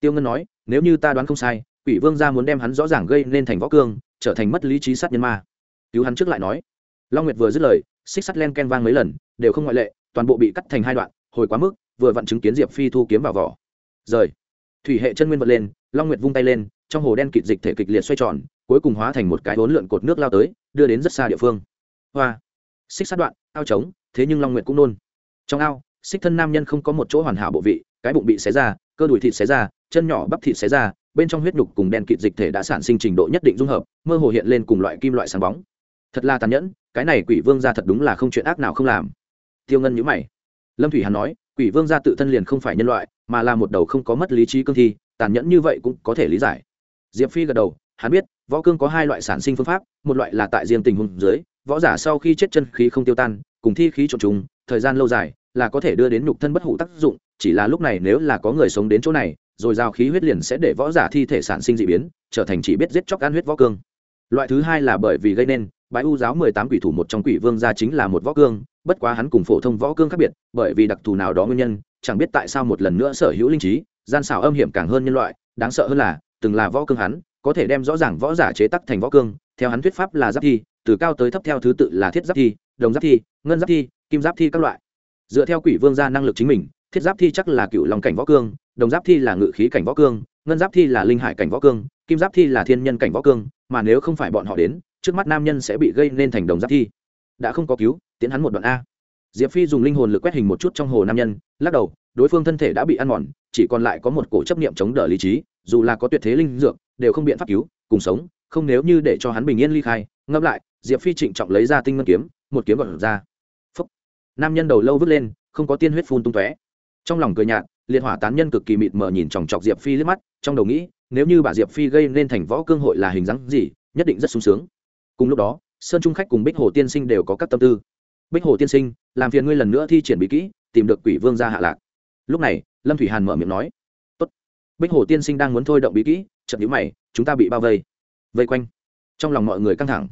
Tiêu ngân nói, nếu như ta đoán không sai, quỷ vương gia muốn đem hắn rõ ràng gây nên thành võ cương, trở thành mất lý trí sát nhân ma. Cứu hắn trước lại nói. Long nguyệt vừa dứt lời, xích sắt len ken vang mấy lần, đều không ngoại lệ, toàn bộ bị cắt thành hai đoạn, hồi quá mức, vừa vặn chứng kiến diệp phi thu kiếm vào vỏ. Rời. Thủy hệ chân nguyên vật lên, long nguyệt vung tay lên, trong hồ đen kịt dịch thể kịch liệt xoay tròn, cuối cùng hóa thành một cái bốn lượn cột nước lao tới đưa đến rất xa địa phương. Hoa. Xích sát đoạn, ao trống, thế nhưng long nguyệt cũng nôn. Trong ao, xích thân nam nhân không có một chỗ hoàn hảo bộ vị, cái bụng bị xé ra, cơ đùi thịt xé ra, chân nhỏ bắp thịt xé ra, bên trong huyết nhục cùng đen kịt dịch thể đã sản sinh trình độ nhất định dung hợp, mơ hồ hiện lên cùng loại kim loại sáng bóng. Thật là tàn nhẫn, cái này quỷ vương ra thật đúng là không chuyện ác nào không làm. Tiêu ngân nhữ mày. Lâm thủy hàn nói, quỷ vương gia tự thân liền không phải nhân loại, mà là một đầu không có mất lý trí cương thi, tàn nhẫn như vậy cũng có thể lý giải. Diệp phi gật đầu hắn biết, võ cương có hai loại sản sinh phương pháp, một loại là tại riêng tình huống dưới, võ giả sau khi chết chân khí không tiêu tan, cùng thi khí trộn trùng, thời gian lâu dài, là có thể đưa đến nhục thân bất hủ tác dụng, chỉ là lúc này nếu là có người sống đến chỗ này, rồi giao khí huyết liền sẽ để võ giả thi thể sản sinh dị biến, trở thành chỉ biết giết chóc ăn huyết võ cương. Loại thứ hai là bởi vì gây nên bãi u giáo mười tám quỷ thủ một trong quỷ vương gia chính là một võ cương, bất quá hắn cùng phổ thông võ cương khác biệt, bởi vì đặc thù nào đó nguyên nhân, chẳng biết tại sao một lần nữa sở hữu linh trí, gian xảo âm hiểm càng hơn nhân loại, đáng sợ hơn là, từng là võ cương hắn có thể đem rõ ràng võ giả chế tắc thành võ cương, theo hắn thuyết pháp là giáp thi, từ cao tới thấp theo thứ tự là thiết giáp thi, đồng giáp thi, ngân giáp thi, kim giáp thi các loại. Dựa theo quỷ vương gia năng lực chính mình, thiết giáp thi chắc là cựu lòng cảnh võ cương, đồng giáp thi là ngự khí cảnh võ cương, ngân giáp thi là linh hải cảnh võ cương, kim giáp thi là thiên nhân cảnh võ cương, mà nếu không phải bọn họ đến, trước mắt nam nhân sẽ bị gây nên thành đồng giáp thi. Đã không có cứu, tiến hắn một đoạn a. Diệp phi dùng linh hồn lực quét hình một chút trong hồ nam nhân, lắc đầu, đối phương thân thể đã bị ăn mòn, chỉ còn lại có một cổ chấp niệm chống đỡ lý trí, dù là có tuyệt thế linh dược đều không biện pháp cứu, cùng sống, không nếu như để cho hắn bình yên ly khai. Ngẫm lại, diệp phi trịnh trọng lấy ra tinh ngân kiếm, một kiếm gọn ra. Phúc. nam nhân đầu lâu vứt lên, không có tiên huyết phun tung tóe. Trong lòng cười nhạt, liệt hỏa tán nhân cực kỳ mịt mờ nhìn chòng chọc diệp phi liếc mắt, trong đầu nghĩ, nếu như bà diệp phi gây nên thành võ cương hội là hình dáng gì, nhất định rất sung sướng. Cùng lúc đó, sơn trung khách cùng bích hồ tiên sinh đều có các tâm tư. Bích hồ tiên sinh, làm phiền ngươi lần nữa thi triển bí kỹ, tìm được quỷ vương ra hạ lạc. Lúc này, lâm thủy hàn mở miệng nói, Tốt. bích hồ tiên sinh đang muốn thôi động bí kỹ chậm nhíu mày, chúng ta bị bao vây. Vây quanh. Trong lòng mọi người căng thẳng.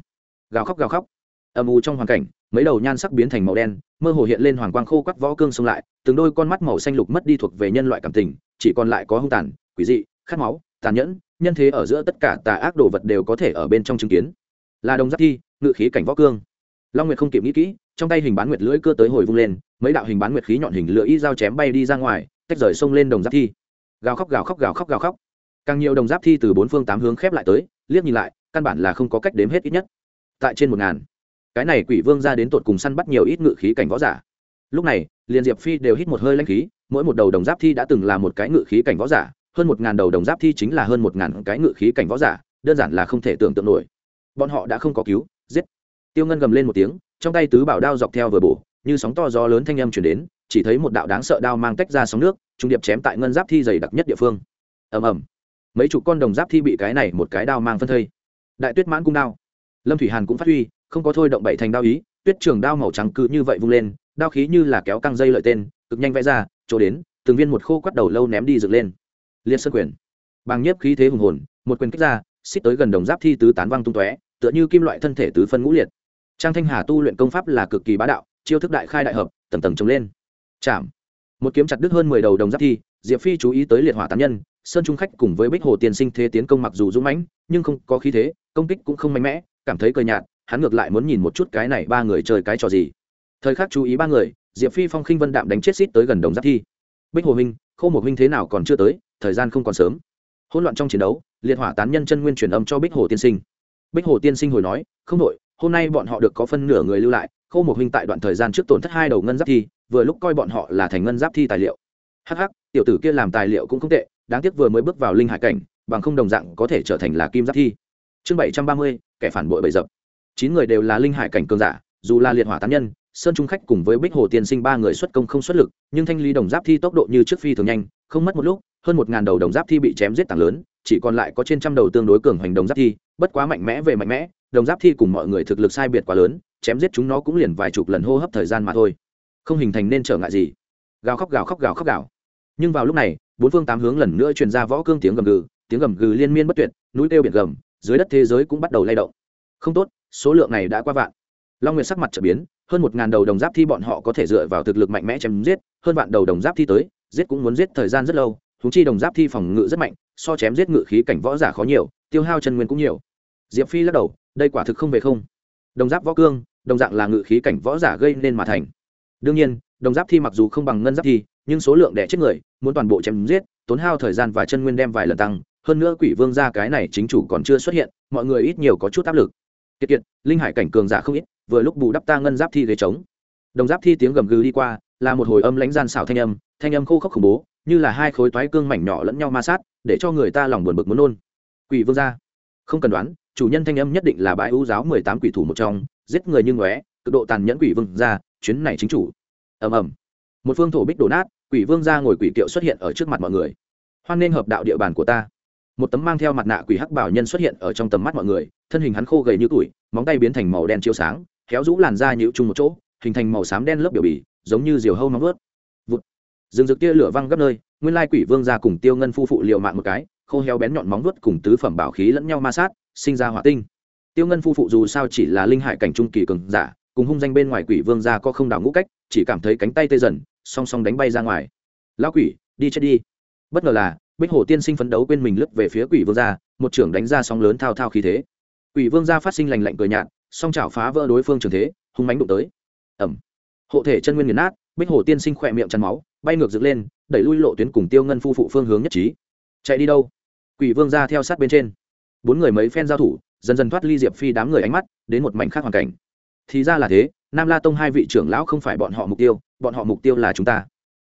Gào khóc gào khóc. Âm u trong hoàn cảnh, mấy đầu nhan sắc biến thành màu đen, mơ hồ hiện lên hoàng quang khô quắt võ cương xông lại, từng đôi con mắt màu xanh lục mất đi thuộc về nhân loại cảm tình, chỉ còn lại có hung tàn, quỷ dị, khát máu, tàn nhẫn, nhân thế ở giữa tất cả tà ác đồ vật đều có thể ở bên trong chứng kiến. Là đồng giáp thi, ngự khí cảnh võ cương. Long nguyệt không kịp nghĩ kỹ, trong tay hình bán nguyệt lưỡi cưa tới hồi vung lên, mấy đạo hình bán nguyệt khí nhọn hình lưỡi y dao chém bay đi ra ngoài, tách rời xông lên đồng giáp thi. Gào khóc gào khóc gào khóc gào khóc càng nhiều đồng giáp thi từ bốn phương tám hướng khép lại tới, liếc nhìn lại, căn bản là không có cách đếm hết ít nhất. Tại trên một ngàn, cái này quỷ vương ra đến tột cùng săn bắt nhiều ít ngự khí cảnh võ giả. Lúc này liền diệp phi đều hít một hơi lanh khí, mỗi một đầu đồng giáp thi đã từng là một cái ngự khí cảnh võ giả, hơn một ngàn đầu đồng giáp thi chính là hơn một ngàn cái ngự khí cảnh võ giả, đơn giản là không thể tưởng tượng nổi. Bọn họ đã không có cứu, giết. Tiêu ngân gầm lên một tiếng, trong tay tứ bảo đao dọc theo vừa bổ, như sóng to gió lớn thanh âm chuyển đến, chỉ thấy một đạo đáng sợ đao mang tách ra sóng nước, trung điệp chém tại ngân giáp thi dày đặc nhất địa phương. Ầm ầm mấy chục con đồng giáp thi bị cái này một cái đao mang phân thây. Đại tuyết mãn cung đao. Lâm thủy hàn cũng phát huy, không có thôi động bảy thành đao ý, tuyết trường đao màu trắng cứ như vậy vung lên, đao khí như là kéo căng dây lợi tên, cực nhanh vẽ ra, chỗ đến, từng viên một khô quắt đầu lâu ném đi dựng lên. Liệt sơn quyền. Bằng nhiếp khí thế hùng hồn, một quyền kích ra, xích tới gần đồng giáp thi tứ tán văng tung tóe, tựa như kim loại thân thể tứ phân ngũ liệt. Trang thanh hà tu luyện công pháp là cực kỳ bá đạo, chiêu thức đại khai đại hợp, tầng tầng trồng lên. Chạm. Một kiếm chặt đứt hơn mười đầu đồng giáp thi, diệp phi chú ý tới liệt hỏa tán nhân sơn trung khách cùng với bích hồ tiên sinh thế tiến công mặc dù dũng mãnh, nhưng không có khí thế, công kích cũng không mạnh mẽ, cảm thấy cười nhạt, hắn ngược lại muốn nhìn một chút cái này ba người chơi cái trò gì. Thời khắc chú ý ba người, diệp phi phong khinh vân đạm đánh chết xít tới gần đồng giáp thi. Bích hồ huynh khô một huynh thế nào còn chưa tới, thời gian không còn sớm. Hỗn loạn trong chiến đấu, liệt hỏa tán nhân chân nguyên truyền âm cho bích hồ tiên sinh. Bích hồ tiên sinh hồi nói, không đội hôm nay bọn họ được có phân nửa người lưu lại, khô một huynh tại đoạn thời gian trước tổn thất hai đầu ngân giáp thi, vừa lúc coi bọn họ là thành ngân giáp thi tài liệu. Hh tiểu tử kia làm tài liệu cũng không tệ đáng tiếc vừa mới bước vào linh hải cảnh, bằng không đồng dạng có thể trở thành là kim giáp thi. Chương bảy trăm ba mươi, kẻ phản bội bậy dập chín người đều là linh hải cảnh cường giả, dù là liệt hỏa tán nhân, sơn trung khách cùng với bích hồ tiên sinh ba người xuất công không xuất lực, nhưng thanh lý đồng giáp thi tốc độ như trước phi thường nhanh, không mất một lúc, hơn một ngàn đầu đồng giáp thi bị chém giết tảng lớn, chỉ còn lại có trên trăm đầu tương đối cường hoành đồng giáp thi, bất quá mạnh mẽ về mạnh mẽ, đồng giáp thi cùng mọi người thực lực sai biệt quá lớn, chém giết chúng nó cũng liền vài chục lần hô hấp thời gian mà thôi. Không hình thành nên trở ngại gì. Gào khóc gào khóc gào khóc gào. Nhưng vào lúc này bốn phương tám hướng lần nữa truyền ra võ cương tiếng gầm gừ, tiếng gầm gừ liên miên bất tuyệt, núi kêu biển gầm, dưới đất thế giới cũng bắt đầu lay động. Không tốt, số lượng này đã qua vạn. Long nguyệt sắc mặt trở biến, hơn một ngàn đầu đồng giáp thi bọn họ có thể dựa vào thực lực mạnh mẽ chém giết, hơn vạn đầu đồng giáp thi tới, giết cũng muốn giết thời gian rất lâu thú chi đồng giáp thi phòng ngự rất mạnh, so chém giết ngự khí cảnh võ giả khó nhiều, tiêu hao chân nguyên cũng nhiều. Diệp phi lắc đầu, đây quả thực không về không. Đồng giáp võ cương, đồng dạng là ngự khí cảnh võ giả gây nên mà thành. Đương nhiên đồng giáp thi mặc dù không bằng ngân giáp thi, nhưng số lượng đẻ chết người, muốn toàn bộ chém giết, tốn hao thời gian và chân nguyên đem vài lần tăng. Hơn nữa quỷ vương gia cái này chính chủ còn chưa xuất hiện, mọi người ít nhiều có chút áp lực. Kiệt kiệt, linh hải cảnh cường giả không ít, vừa lúc bù đắp ta ngân giáp thi ghế trống. Đồng giáp thi tiếng gầm gừ đi qua, là một hồi âm lãnh gian xảo thanh âm thanh âm khô khốc khủng bố, như là hai khối toái cương mảnh nhỏ lẫn nhau ma sát, để cho người ta lòng buồn bực muốn nôn. Quỷ vương gia, không cần đoán, chủ nhân thanh âm nhất định là bãi ưu giáo mười tám quỷ thủ một trong, giết người như ngóe, cực độ tàn nhẫn quỷ vương gia, chuyến này chính chủ ầm ầm. Một phương thổ bích đổ nát, quỷ vương gia ngồi quỷ kiệu xuất hiện ở trước mặt mọi người. Hoan nên hợp đạo địa bàn của ta. Một tấm mang theo mặt nạ quỷ hắc bảo nhân xuất hiện ở trong tầm mắt mọi người, thân hình hắn khô gầy như tuổi, móng tay biến thành màu đen chiếu sáng kéo rũ làn da nhũ chung một chỗ, hình thành màu xám đen lớp biểu bì, giống như diều hâu nóng vớt. Vụt. Rừng rực tia lửa văng gấp nơi, nguyên lai quỷ vương ra cùng tiêu ngân phu phụ liều mạng một cái, khô heo bén nhọn móng vớt cùng tứ phẩm bảo khí lẫn nhau ma sát, sinh ra hỏa tinh. Tiêu ngân phu phụ dù sao chỉ là linh hải cảnh trung kỳ cường giả cùng hung danh bên ngoài quỷ vương ra có không đảo ngũ cách, chỉ cảm thấy cánh tay tê dần, song song đánh bay ra ngoài. Lão quỷ, đi chết đi. Bất ngờ là, bích hồ tiên sinh phấn đấu quên mình lướt về phía quỷ vương gia, một trưởng đánh ra sóng lớn thao thao khí thế. Quỷ vương gia phát sinh lành lạnh cười nhạt, song chảo phá vỡ đối phương trường thế, hung mánh đụng tới. Ẩm hộ thể chân nguyên nghiền nát, bích hồ tiên sinh khỏe miệng chăn máu, bay ngược dựng lên, đẩy lui lộ tuyến cùng tiêu ngân phu phụ phương hướng nhất trí. Chạy đi đâu? Quỷ vương gia theo sát bên trên. Bốn người mấy phen giao thủ, dần dần thoát ly diệp phi đám người ánh mắt, đến một mảnh khác hoàn cảnh thì ra là thế, nam la tông hai vị trưởng lão không phải bọn họ mục tiêu, bọn họ mục tiêu là chúng ta.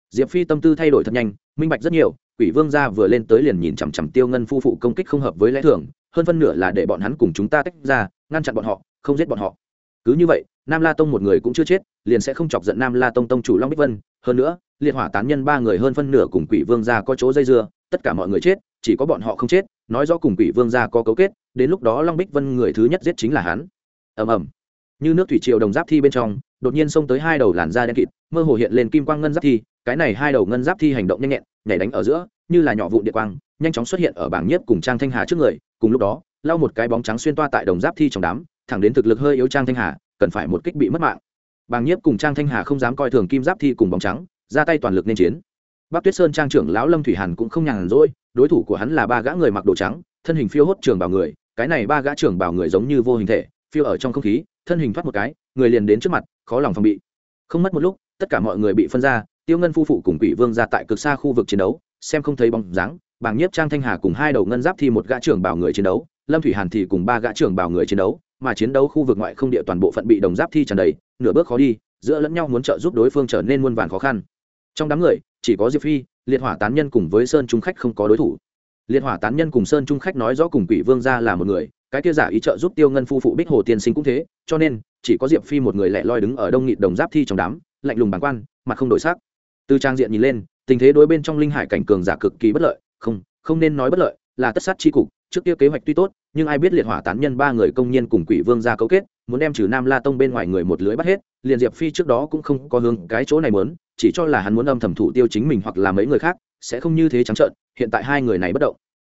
Diệp phi tâm tư thay đổi thật nhanh, minh bạch rất nhiều, quỷ vương gia vừa lên tới liền nhìn chằm chằm tiêu ngân phu phụ công kích không hợp với lẽ thường, hơn phân nửa là để bọn hắn cùng chúng ta tách ra, ngăn chặn bọn họ, không giết bọn họ. Cứ như vậy, nam la tông một người cũng chưa chết, liền sẽ không chọc giận nam la tông tông chủ long bích vân. Hơn nữa, liệt hỏa tán nhân ba người hơn phân nửa cùng quỷ vương gia có chỗ dây dưa, tất cả mọi người chết, chỉ có bọn họ không chết, nói rõ cùng quỷ vương gia có cấu kết, đến lúc đó long bích vân người thứ nhất giết chính là hắn. Ầm ầm như nước thủy triều đồng giáp thi bên trong, đột nhiên xông tới hai đầu làn da đen kịt, mơ hồ hiện lên kim quang ngân giáp thi, cái này hai đầu ngân giáp thi hành động nhanh nhẹn, nhảy đánh ở giữa, như là nhỏ vụ địa quang, nhanh chóng xuất hiện ở bảng nhiếp cùng trang thanh hà trước người, cùng lúc đó, lau một cái bóng trắng xuyên toa tại đồng giáp thi trong đám, thẳng đến thực lực hơi yếu trang thanh hà, cần phải một kích bị mất mạng. Bàng nhiếp cùng trang thanh hà không dám coi thường kim giáp thi cùng bóng trắng, ra tay toàn lực nên chiến. Bắc tuyết sơn trang trưởng lão lâm thủy hàn cũng không nhàn rỗi, đối thủ của hắn là ba gã người mặc đồ trắng, thân hình phiêu hốt trường bảo người, cái này ba gã trưởng bảo người giống như vô hình thể phiêu ở trong không khí, thân hình thoát một cái, người liền đến trước mặt, khó lòng phòng bị. Không mất một lúc, tất cả mọi người bị phân ra, tiêu ngân phu phụ cùng quỷ vương ra tại cực xa khu vực chiến đấu, xem không thấy bóng dáng, bàng nhiếp trang thanh hà cùng hai đầu ngân giáp thì một gã trưởng bảo người chiến đấu, lâm thủy hàn thì cùng ba gã trưởng bảo người chiến đấu, mà chiến đấu khu vực ngoại không địa toàn bộ phận bị đồng giáp thi tràn đầy, nửa bước khó đi, giữa lẫn nhau muốn trợ giúp đối phương trở nên muôn vàn khó khăn. Trong đám người, chỉ có diệp phi, liệt hỏa tán nhân cùng với sơn trung khách không có đối thủ. Liệt hỏa tán nhân cùng sơn trung khách nói rõ cùng quỷ vương ra là một người cái kia giả ý trợ giúp tiêu ngân phu phụ bích hồ tiên sinh cũng thế, cho nên, chỉ có diệp phi một người lẻ loi đứng ở đông nghịt đồng giáp thi trong đám, lạnh lùng bàng quan, mặt không đổi sắc. Từ trang diện nhìn lên, tình thế đối bên trong linh hải cảnh cường giả cực kỳ bất lợi, không không nên nói bất lợi, là tất sát chi cục, trước kia kế hoạch tuy tốt, nhưng ai biết liệt hỏa tán nhân ba người công nhân cùng quỷ vương ra cấu kết, muốn đem trừ nam la tông bên ngoài người một lưới bắt hết, liền diệp phi trước đó cũng không có hướng cái chỗ này muốn, chỉ cho là hắn muốn âm thầm thủ tiêu chính mình hoặc là mấy người khác, sẽ không như thế trắng trợn, hiện tại hai người này bất động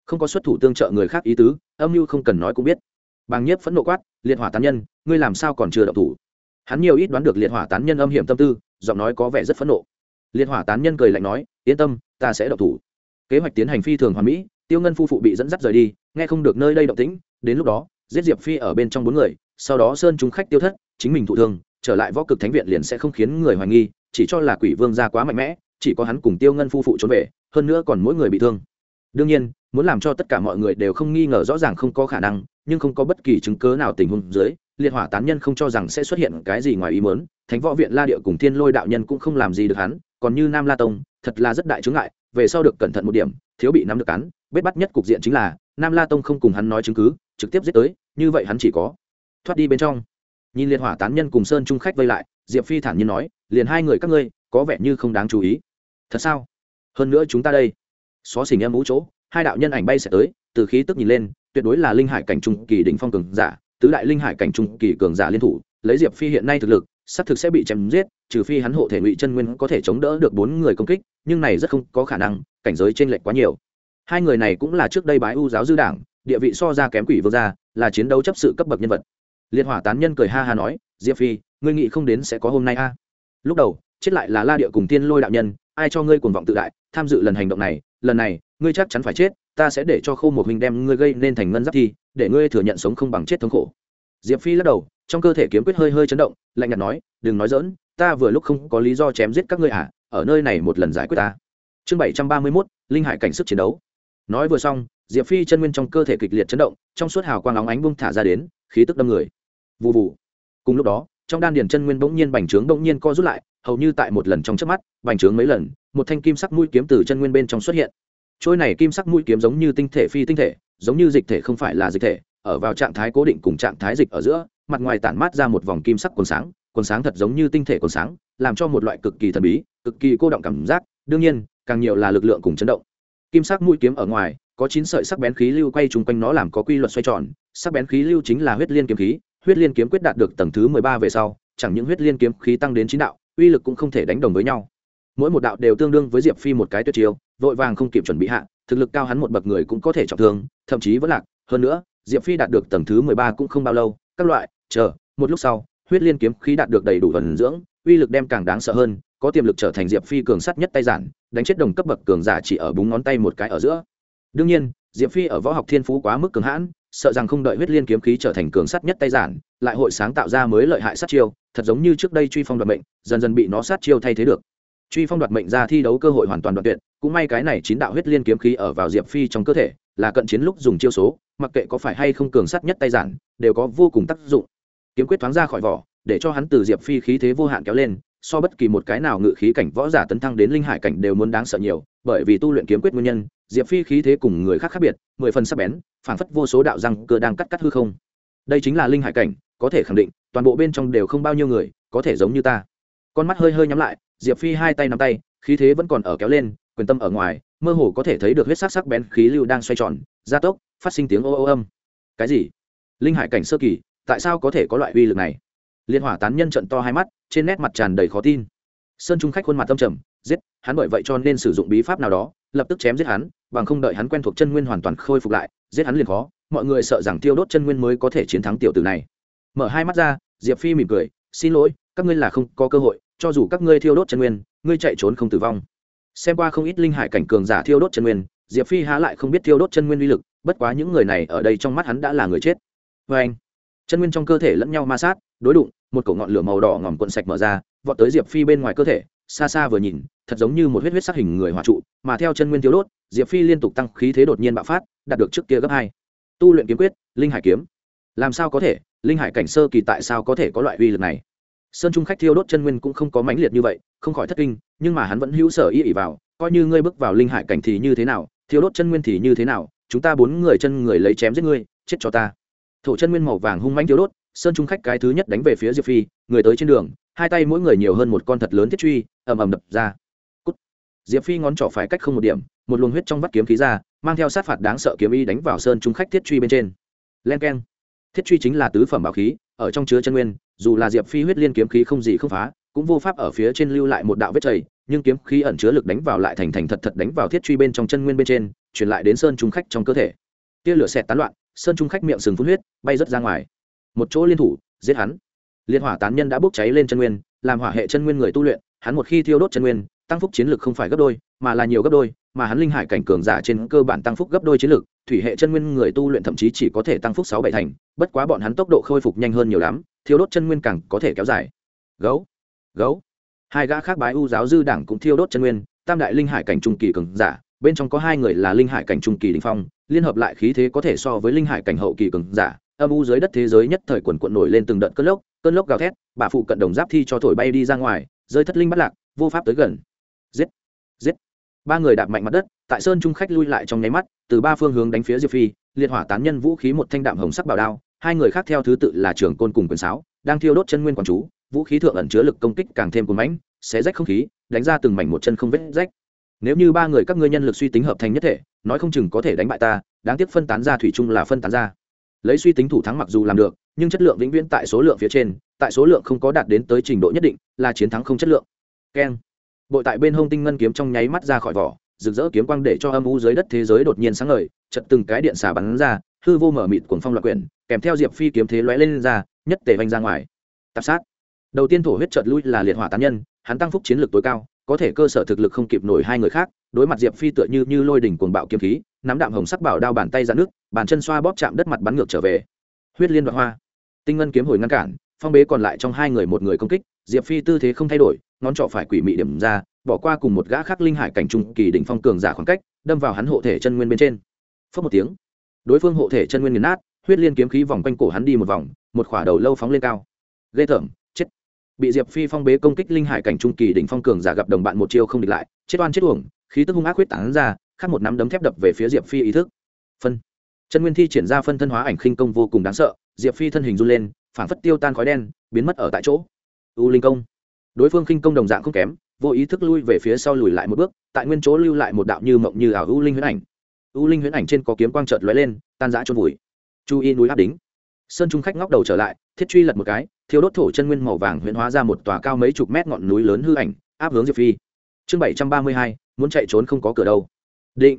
không có xuất thủ tương trợ người khác ý tứ, âm mưu không cần nói cũng biết. Bàng nhiếp phẫn nộ quát, liệt hỏa tán nhân, ngươi làm sao còn chưa động thủ? Hắn nhiều ít đoán được liệt hỏa tán nhân âm hiểm tâm tư, giọng nói có vẻ rất phẫn nộ. Liệt hỏa tán nhân cười lạnh nói, yên tâm, ta sẽ động thủ. Kế hoạch tiến hành phi thường hoàn mỹ, tiêu ngân phu phụ bị dẫn dắt rời đi, nghe không được nơi đây động tĩnh, đến lúc đó, giết diệp phi ở bên trong bốn người, sau đó sơn chúng khách tiêu thất, chính mình thụ thương, trở lại võ cực thánh viện liền sẽ không khiến người hoài nghi, chỉ cho là quỷ vương gia quá mạnh mẽ, chỉ có hắn cùng tiêu ngân phu phụ trốn về, hơn nữa còn mỗi người bị thương đương nhiên, muốn làm cho tất cả mọi người đều không nghi ngờ rõ ràng không có khả năng, nhưng không có bất kỳ chứng cớ nào tình huống dưới, liệt hỏa tán nhân không cho rằng sẽ xuất hiện cái gì ngoài ý muốn, thánh võ viện la địa cùng thiên lôi đạo nhân cũng không làm gì được hắn, còn như nam la tông, thật là rất đại chứng ngại, về sau được cẩn thận một điểm, thiếu bị nắm được cắn, bết bắt nhất cục diện chính là, nam la tông không cùng hắn nói chứng cứ, trực tiếp giết tới, như vậy hắn chỉ có thoát đi bên trong. Nhìn liệt hỏa tán nhân cùng sơn trung khách vây lại, diệp phi thản nhiên nói, liền hai người các ngươi, có vẻ như không đáng chú ý. Thật sao? Hơn nữa chúng ta đây xó xỉnh em mũ chỗ, hai đạo nhân ảnh bay sẽ tới, từ khí tức nhìn lên, tuyệt đối là linh hải cảnh trung kỳ đỉnh phong cường giả, tứ đại linh hải cảnh trung kỳ cường giả liên thủ, lấy diệp phi hiện nay thực lực, xác thực sẽ bị chém giết, trừ phi hắn hộ thể ngụy chân nguyên có thể chống đỡ được bốn người công kích, nhưng này rất không có khả năng, cảnh giới trên lệch quá nhiều. Hai người này cũng là trước đây bái u giáo dư đảng, địa vị so ra kém quỷ vương gia, là chiến đấu chấp sự cấp bậc nhân vật. Liệt hỏa tán nhân cười ha ha nói, diệp phi, ngươi nghĩ không đến sẽ có hôm nay a? Lúc đầu, chết lại là la địa cùng tiên lôi đạo nhân ai cho ngươi cuồng vọng tự đại, tham dự lần hành động này, lần này, ngươi chắc chắn phải chết, ta sẽ để cho khâu một hình đem ngươi gây nên thành ngân giáp thi, để ngươi thừa nhận sống không bằng chết thống khổ. Diệp phi lắc đầu, trong cơ thể kiếm quyết hơi hơi chấn động, lạnh nhạt nói, đừng nói dỡn ta vừa lúc không có lý do chém giết các ngươi à ở nơi này một lần giải quyết ta. Chương bảy trăm ba mươi mốt, linh hải cảnh sức chiến đấu. Nói vừa xong, diệp phi chân nguyên trong cơ thể kịch liệt chấn động, trong suốt hào quang óng ánh bung thả ra đến, khí tức đâm người. Vụ vụ cùng lúc đó, trong đan điền chân nguyên bỗng nhiên bành trướng, bỗng nhiên co rút lại hầu như tại một lần trong chớp mắt, bành trướng mấy lần, một thanh kim sắc mũi kiếm từ chân nguyên bên trong xuất hiện. Trôi này kim sắc mũi kiếm giống như tinh thể phi tinh thể, giống như dịch thể không phải là dịch thể, ở vào trạng thái cố định cùng trạng thái dịch ở giữa, mặt ngoài tản mát ra một vòng kim sắc quần sáng quần sáng thật giống như tinh thể quần sáng, làm cho một loại cực kỳ thần bí, cực kỳ cô động cảm giác. Đương nhiên, càng nhiều là lực lượng cùng chấn động. Kim sắc mũi kiếm ở ngoài, có chín sợi sắc bén khí lưu quay chung quanh nó làm có quy luật xoay tròn. Sắc bén khí lưu chính là huyết liên kiếm khí, huyết liên kiếm quyết đạt được tầng thứ mười ba về sau, chẳng những huyết liên kiếm khí tăng đến chín đạo uy lực cũng không thể đánh đồng với nhau. Mỗi một đạo đều tương đương với diệp phi một cái tuyệt chiêu, vội vàng không kịp chuẩn bị hạ, thực lực cao hắn một bậc người cũng có thể trọng thương, thậm chí vẫn lạc. Hơn nữa, diệp phi đạt được tầng thứ mười ba cũng không bao lâu, các loại, chờ, một lúc sau, huyết liên kiếm khí đạt được đầy đủ thuần dưỡng, uy lực đem càng đáng sợ hơn, có tiềm lực trở thành diệp phi cường sắt nhất tay giản, đánh chết đồng cấp bậc cường giả chỉ ở búng ngón tay một cái ở giữa. Đương nhiên, diệp phi ở võ học thiên phú quá mức cường hãn sợ rằng không đợi huyết liên kiếm khí trở thành cường sắt nhất tay giản, lại hội sáng tạo ra mới lợi hại sát chiêu, thật giống như trước đây truy phong đoạt mệnh, dần dần bị nó sát chiêu thay thế được. Truy phong đoạt mệnh ra thi đấu cơ hội hoàn toàn đoạt tuyệt, cũng may cái này chín đạo huyết liên kiếm khí ở vào diệp phi trong cơ thể, là cận chiến lúc dùng chiêu số, mặc kệ có phải hay không cường sắt nhất tay giản, đều có vô cùng tác dụng. Kiếm quyết thoáng ra khỏi vỏ, để cho hắn từ diệp phi khí thế vô hạn kéo lên so bất kỳ một cái nào ngự khí cảnh võ giả tấn thăng đến linh hải cảnh đều muốn đáng sợ nhiều, bởi vì tu luyện kiếm quyết nguyên nhân, diệp phi khí thế cùng người khác khác biệt, mười phần sắc bén, phảng phất vô số đạo răng cơ đang cắt cắt hư không. Đây chính là linh hải cảnh, có thể khẳng định, toàn bộ bên trong đều không bao nhiêu người, có thể giống như ta. Con mắt hơi hơi nhắm lại, diệp phi hai tay nắm tay, khí thế vẫn còn ở kéo lên, quyền tâm ở ngoài, mơ hồ có thể thấy được huyết sắc sắc bén khí lưu đang xoay tròn, gia tốc, phát sinh tiếng ô ô âm. Cái gì? Linh hải cảnh sơ kỳ, tại sao có thể có loại uy lực này? Liên hỏa tán nhân trận to hai mắt, trên nét mặt tràn đầy khó tin. Sơn trung khách khuôn mặt tâm trầm, giết, hắn bởi vậy cho nên sử dụng bí pháp nào đó, lập tức chém giết hắn, bằng không đợi hắn quen thuộc chân nguyên hoàn toàn khôi phục lại, giết hắn liền khó, mọi người sợ rằng tiêu đốt chân nguyên mới có thể chiến thắng tiểu tử này. Mở hai mắt ra, diệp phi mỉm cười, xin lỗi, các ngươi là không có cơ hội, cho dù các ngươi thiêu đốt chân nguyên, ngươi chạy trốn không tử vong. Xem qua không ít linh hải cảnh cường giả thiêu đốt chân nguyên, diệp phi há lại không biết thiêu đốt chân nguyên uy lực, bất quá những người này ở đây trong mắt hắn đã là người chết. Vê anh chân nguyên trong cơ thể lẫn nhau ma sát, đối đụng, một cổ ngọn lửa màu đỏ ngòm cuộn sạch mở ra, vọt tới diệp phi bên ngoài cơ thể, xa xa vừa nhìn, thật giống như một huyết huyết sắc hình người hỏa trụ, mà theo chân nguyên thiếu đốt, diệp phi liên tục tăng khí thế đột nhiên bạo phát, đạt được trước kia gấp hai. Tu luyện kiếm quyết, linh hải kiếm. Làm sao có thể? Linh hải cảnh sơ kỳ tại sao có thể có loại uy lực này? Sơn trung khách thiêu đốt chân nguyên cũng không có mãnh liệt như vậy, không khỏi thất kinh, nhưng mà hắn vẫn hữu sở y ỉ vào, coi như ngươi bước vào linh hải cảnh thì như thế nào, thiêu đốt chân nguyên thì như thế nào, chúng ta bốn người chân người lấy chém giết ngươi, chết cho ta thổ chân nguyên màu vàng hung mãnh thiếu đốt, sơn trung khách cái thứ nhất đánh về phía diệp phi, người tới trên đường, hai tay mỗi người nhiều hơn một con thật lớn thiết truy, ầm ầm đập ra. Cút. diệp phi ngón trỏ phải cách không một điểm, một luồng huyết trong vắt kiếm khí ra, mang theo sát phạt đáng sợ kiếm y đánh vào sơn trung khách thiết truy bên trên. Len keng. Thiết truy chính là tứ phẩm bảo khí, ở trong chứa chân nguyên, dù là diệp phi huyết liên kiếm khí không gì không phá, cũng vô pháp ở phía trên lưu lại một đạo vết chảy, nhưng kiếm khí ẩn chứa lực đánh vào lại thành thành thật thật đánh vào thiết truy bên trong chân nguyên bên trên, truyền lại đến sơn trung khách trong cơ thể. Tia lửa xẹt tán loạn sơn trung khách miệng sừng phun huyết, bay rớt ra ngoài. Một chỗ liên thủ, giết hắn. Liên hỏa tán nhân đã bốc cháy lên chân nguyên, làm hỏa hệ chân nguyên người tu luyện, hắn một khi thiêu đốt chân nguyên, tăng phúc chiến lực không phải gấp đôi, mà là nhiều gấp đôi, mà hắn linh hải cảnh cường giả trên cơ bản tăng phúc gấp đôi chiến lực, thủy hệ chân nguyên người tu luyện thậm chí chỉ có thể tăng phúc sáu bảy thành, bất quá bọn hắn tốc độ khôi phục nhanh hơn nhiều lắm, thiêu đốt chân nguyên càng có thể kéo dài. Gấu gấu. Hai gã khác bái u giáo dư đảng cũng thiêu đốt chân nguyên, tam đại linh hải cảnh trung kỳ cường giả bên trong có hai người là linh hải cảnh trung kỳ đình phong, liên hợp lại khí thế có thể so với linh hải cảnh hậu kỳ cường giả, âm u dưới đất thế giới nhất thời quần quận nổi lên từng đợt cơn lốc cơn lốc gào thét, bà phụ cận đồng giáp thi cho thổi bay đi ra ngoài, rơi thất linh bắt lạc, vô pháp tới gần. Giết! Giết! Ba người đạp mạnh mặt đất, tại sơn trung khách lui lại trong nháy mắt, từ ba phương hướng đánh phía diệp phi, liệt hỏa tán nhân vũ khí một thanh đạm hồng sắc bảo đao, hai người khác theo thứ tự là trưởng côn cùng quyền sáo, đang thiêu đốt chân nguyên quản chú, vũ khí thượng ẩn chứa lực công kích càng thêm cuốn mãnh, xé rách không khí, đánh ra từng mảnh một chân không vết rách nếu như ba người các ngươi nhân lực suy tính hợp thành nhất thể, nói không chừng có thể đánh bại ta, đáng tiếc phân tán ra thủy chung là phân tán ra. Lấy suy tính thủ thắng mặc dù làm được, nhưng chất lượng vĩnh viễn tại số lượng phía trên, tại số lượng không có đạt đến tới trình độ nhất định, là chiến thắng không chất lượng. Keng. Bội tại bên hông tinh ngân kiếm trong nháy mắt ra khỏi vỏ, rực rỡ kiếm quang để cho âm u dưới đất thế giới đột nhiên sáng ngời chật từng cái điện xả bắn ra, hư vô mở mịt cuồng phong loạn quyển, kèm theo diệp phi kiếm thế lóe lên ra, nhất tề vanh ra ngoài. Tạp sát. Đầu tiên thổ huyết chợt lui là liệt hỏa tán nhân, hắn tăng phúc chiến lược tối cao có thể cơ sở thực lực không kịp nổi hai người khác, đối mặt diệp phi tựa như như lôi đỉnh cuồng bạo kiếm khí, nắm đạm hồng sắc bảo đao bàn tay ra nước, bàn chân xoa bóp chạm đất mặt bắn ngược trở về. Huyết liên đoạn hoa. Tinh ngân kiếm hồi ngăn cản, phong bế còn lại trong hai người một người công kích, diệp phi tư thế không thay đổi, ngón trọ phải quỷ mị điểm ra, bỏ qua cùng một gã khác linh hải cảnh trung kỳ đỉnh phong cường giả khoảng cách, đâm vào hắn hộ thể chân nguyên bên trên. Phớt một tiếng, đối phương hộ thể chân nguyên nghiền nát, huyết liên kiếm khí vòng quanh cổ hắn đi một vòng, một khỏa đầu lâu phóng lên cao. Ghê tởm bị diệp phi phong bế công kích linh hải cảnh trung kỳ đỉnh phong cường giả gặp đồng bạn một chiêu không địch lại, chết oan chết uổng, khí tức hung ác huyết tán ra khác một nắm đấm thép đập về phía diệp phi ý thức. Phân. Chân nguyên thi triển ra phân thân hóa ảnh khinh công vô cùng đáng sợ, diệp phi thân hình run lên phản phất tiêu tan khói đen, biến mất ở tại chỗ. U linh công. Đối phương khinh công đồng dạng không kém, vô ý thức lui về phía sau lùi lại một bước, tại nguyên chỗ lưu lại một đạo như mộng như ảo u linh huyễn ảnh. U linh huyễn ảnh trên có kiếm quang trợt lóe lên, tan rã trôn vùi. Chu y núi áp đính sơn trung khách ngóc đầu trở lại, thiết truy lật một cái thiếu đốt thổ chân nguyên màu vàng huyễn hóa ra một tòa cao mấy chục mét ngọn núi lớn hư ảnh, áp hướng diệp phi. Chương bảy trăm ba mươi hai, muốn chạy trốn không có cửa đâu. Định.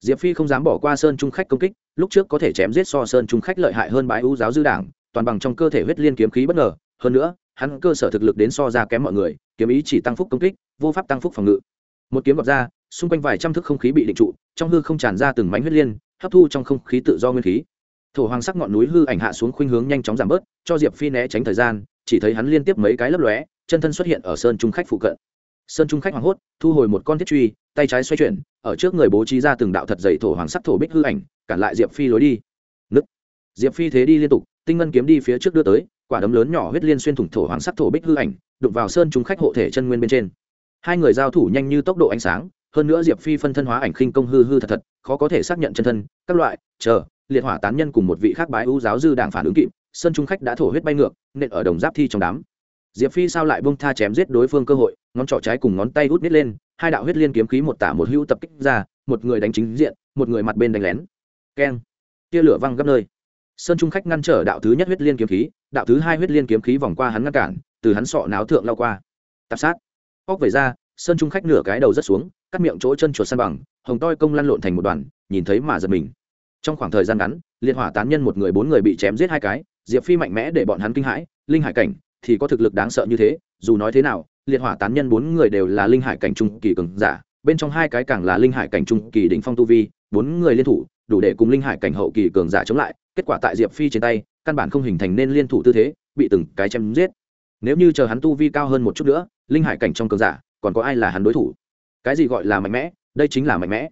Diệp phi không dám bỏ qua sơn trung khách công kích, lúc trước có thể chém giết so sơn trung khách lợi hại hơn bãi u giáo dư đảng, toàn bằng trong cơ thể huyết liên kiếm khí bất ngờ. Hơn nữa, hắn cơ sở thực lực đến so ra kém mọi người, kiếm ý chỉ tăng phúc công kích, vô pháp tăng phúc phòng ngự. Một kiếm gọt ra, xung quanh vài trăm thước không khí bị định trụ, trong hư không tràn ra từng mảnh huyết liên, hấp thu trong không khí tự do nguyên khí thổ hoàng sắc ngọn núi hư ảnh hạ xuống khuynh hướng nhanh chóng giảm bớt, cho diệp phi né tránh thời gian, chỉ thấy hắn liên tiếp mấy cái lấp lóe, chân thân xuất hiện ở sơn trung khách phụ cận. Sơn trung khách hoảng hốt, thu hồi một con thiết truy, tay trái xoay chuyển, ở trước người bố trí ra từng đạo thật dày thổ hoàng sắc thổ bích hư ảnh, cản lại diệp phi lối đi. Nứt. Diệp phi thế đi liên tục, tinh ngân kiếm đi phía trước đưa tới, quả đấm lớn nhỏ huyết liên xuyên thủng thổ hoàng sắc thổ bích hư ảnh, đụng vào sơn trung khách hộ thể chân nguyên bên trên. Hai người giao thủ nhanh như tốc độ ánh sáng, hơn nữa diệp phi phân thân hóa ảnh khinh công hư hư thật thật, khó có thể xác nhận chân thân, các loại, chờ liệt hỏa tán nhân cùng một vị khác bái ưu giáo dư đảng phản ứng kịp sơn trung khách đã thổ huyết bay ngược, nện ở đồng giáp thi trong đám. Diệp phi sao lại bông tha chém giết đối phương cơ hội, ngón trỏ trái cùng ngón tay hút nít lên, hai đạo huyết liên kiếm khí một tả một hữu tập kích ra, một người đánh chính diện, một người mặt bên đánh lén. Keng. Tia lửa văng gấp nơi. Sơn trung khách ngăn trở đạo thứ nhất huyết liên kiếm khí, đạo thứ hai huyết liên kiếm khí vòng qua hắn ngăn cản, từ hắn sọ náo thượng lao qua. Tạp sát. Óc về ra sơn trung khách nửa cái đầu rất xuống, cắt miệng chỗ chân chuột san bằng, hồng toi công lăn lộn thành một đoàn, nhìn thấy mà giật mình trong khoảng thời gian ngắn, liệt hỏa tán nhân một người bốn người bị chém giết hai cái, diệp phi mạnh mẽ để bọn hắn kinh hãi, linh hải cảnh thì có thực lực đáng sợ như thế, dù nói thế nào, liệt hỏa tán nhân bốn người đều là linh hải cảnh trung kỳ cường giả, bên trong hai cái càng là linh hải cảnh trung kỳ đỉnh phong tu vi, bốn người liên thủ, đủ để cùng linh hải cảnh hậu kỳ cường giả chống lại, kết quả tại diệp phi trên tay, căn bản không hình thành nên liên thủ tư thế, bị từng cái chém giết. Nếu như chờ hắn tu vi cao hơn một chút nữa, linh hải cảnh trong cường giả, còn có ai là hắn đối thủ? Cái gì gọi là mạnh mẽ? Đây chính là mạnh mẽ.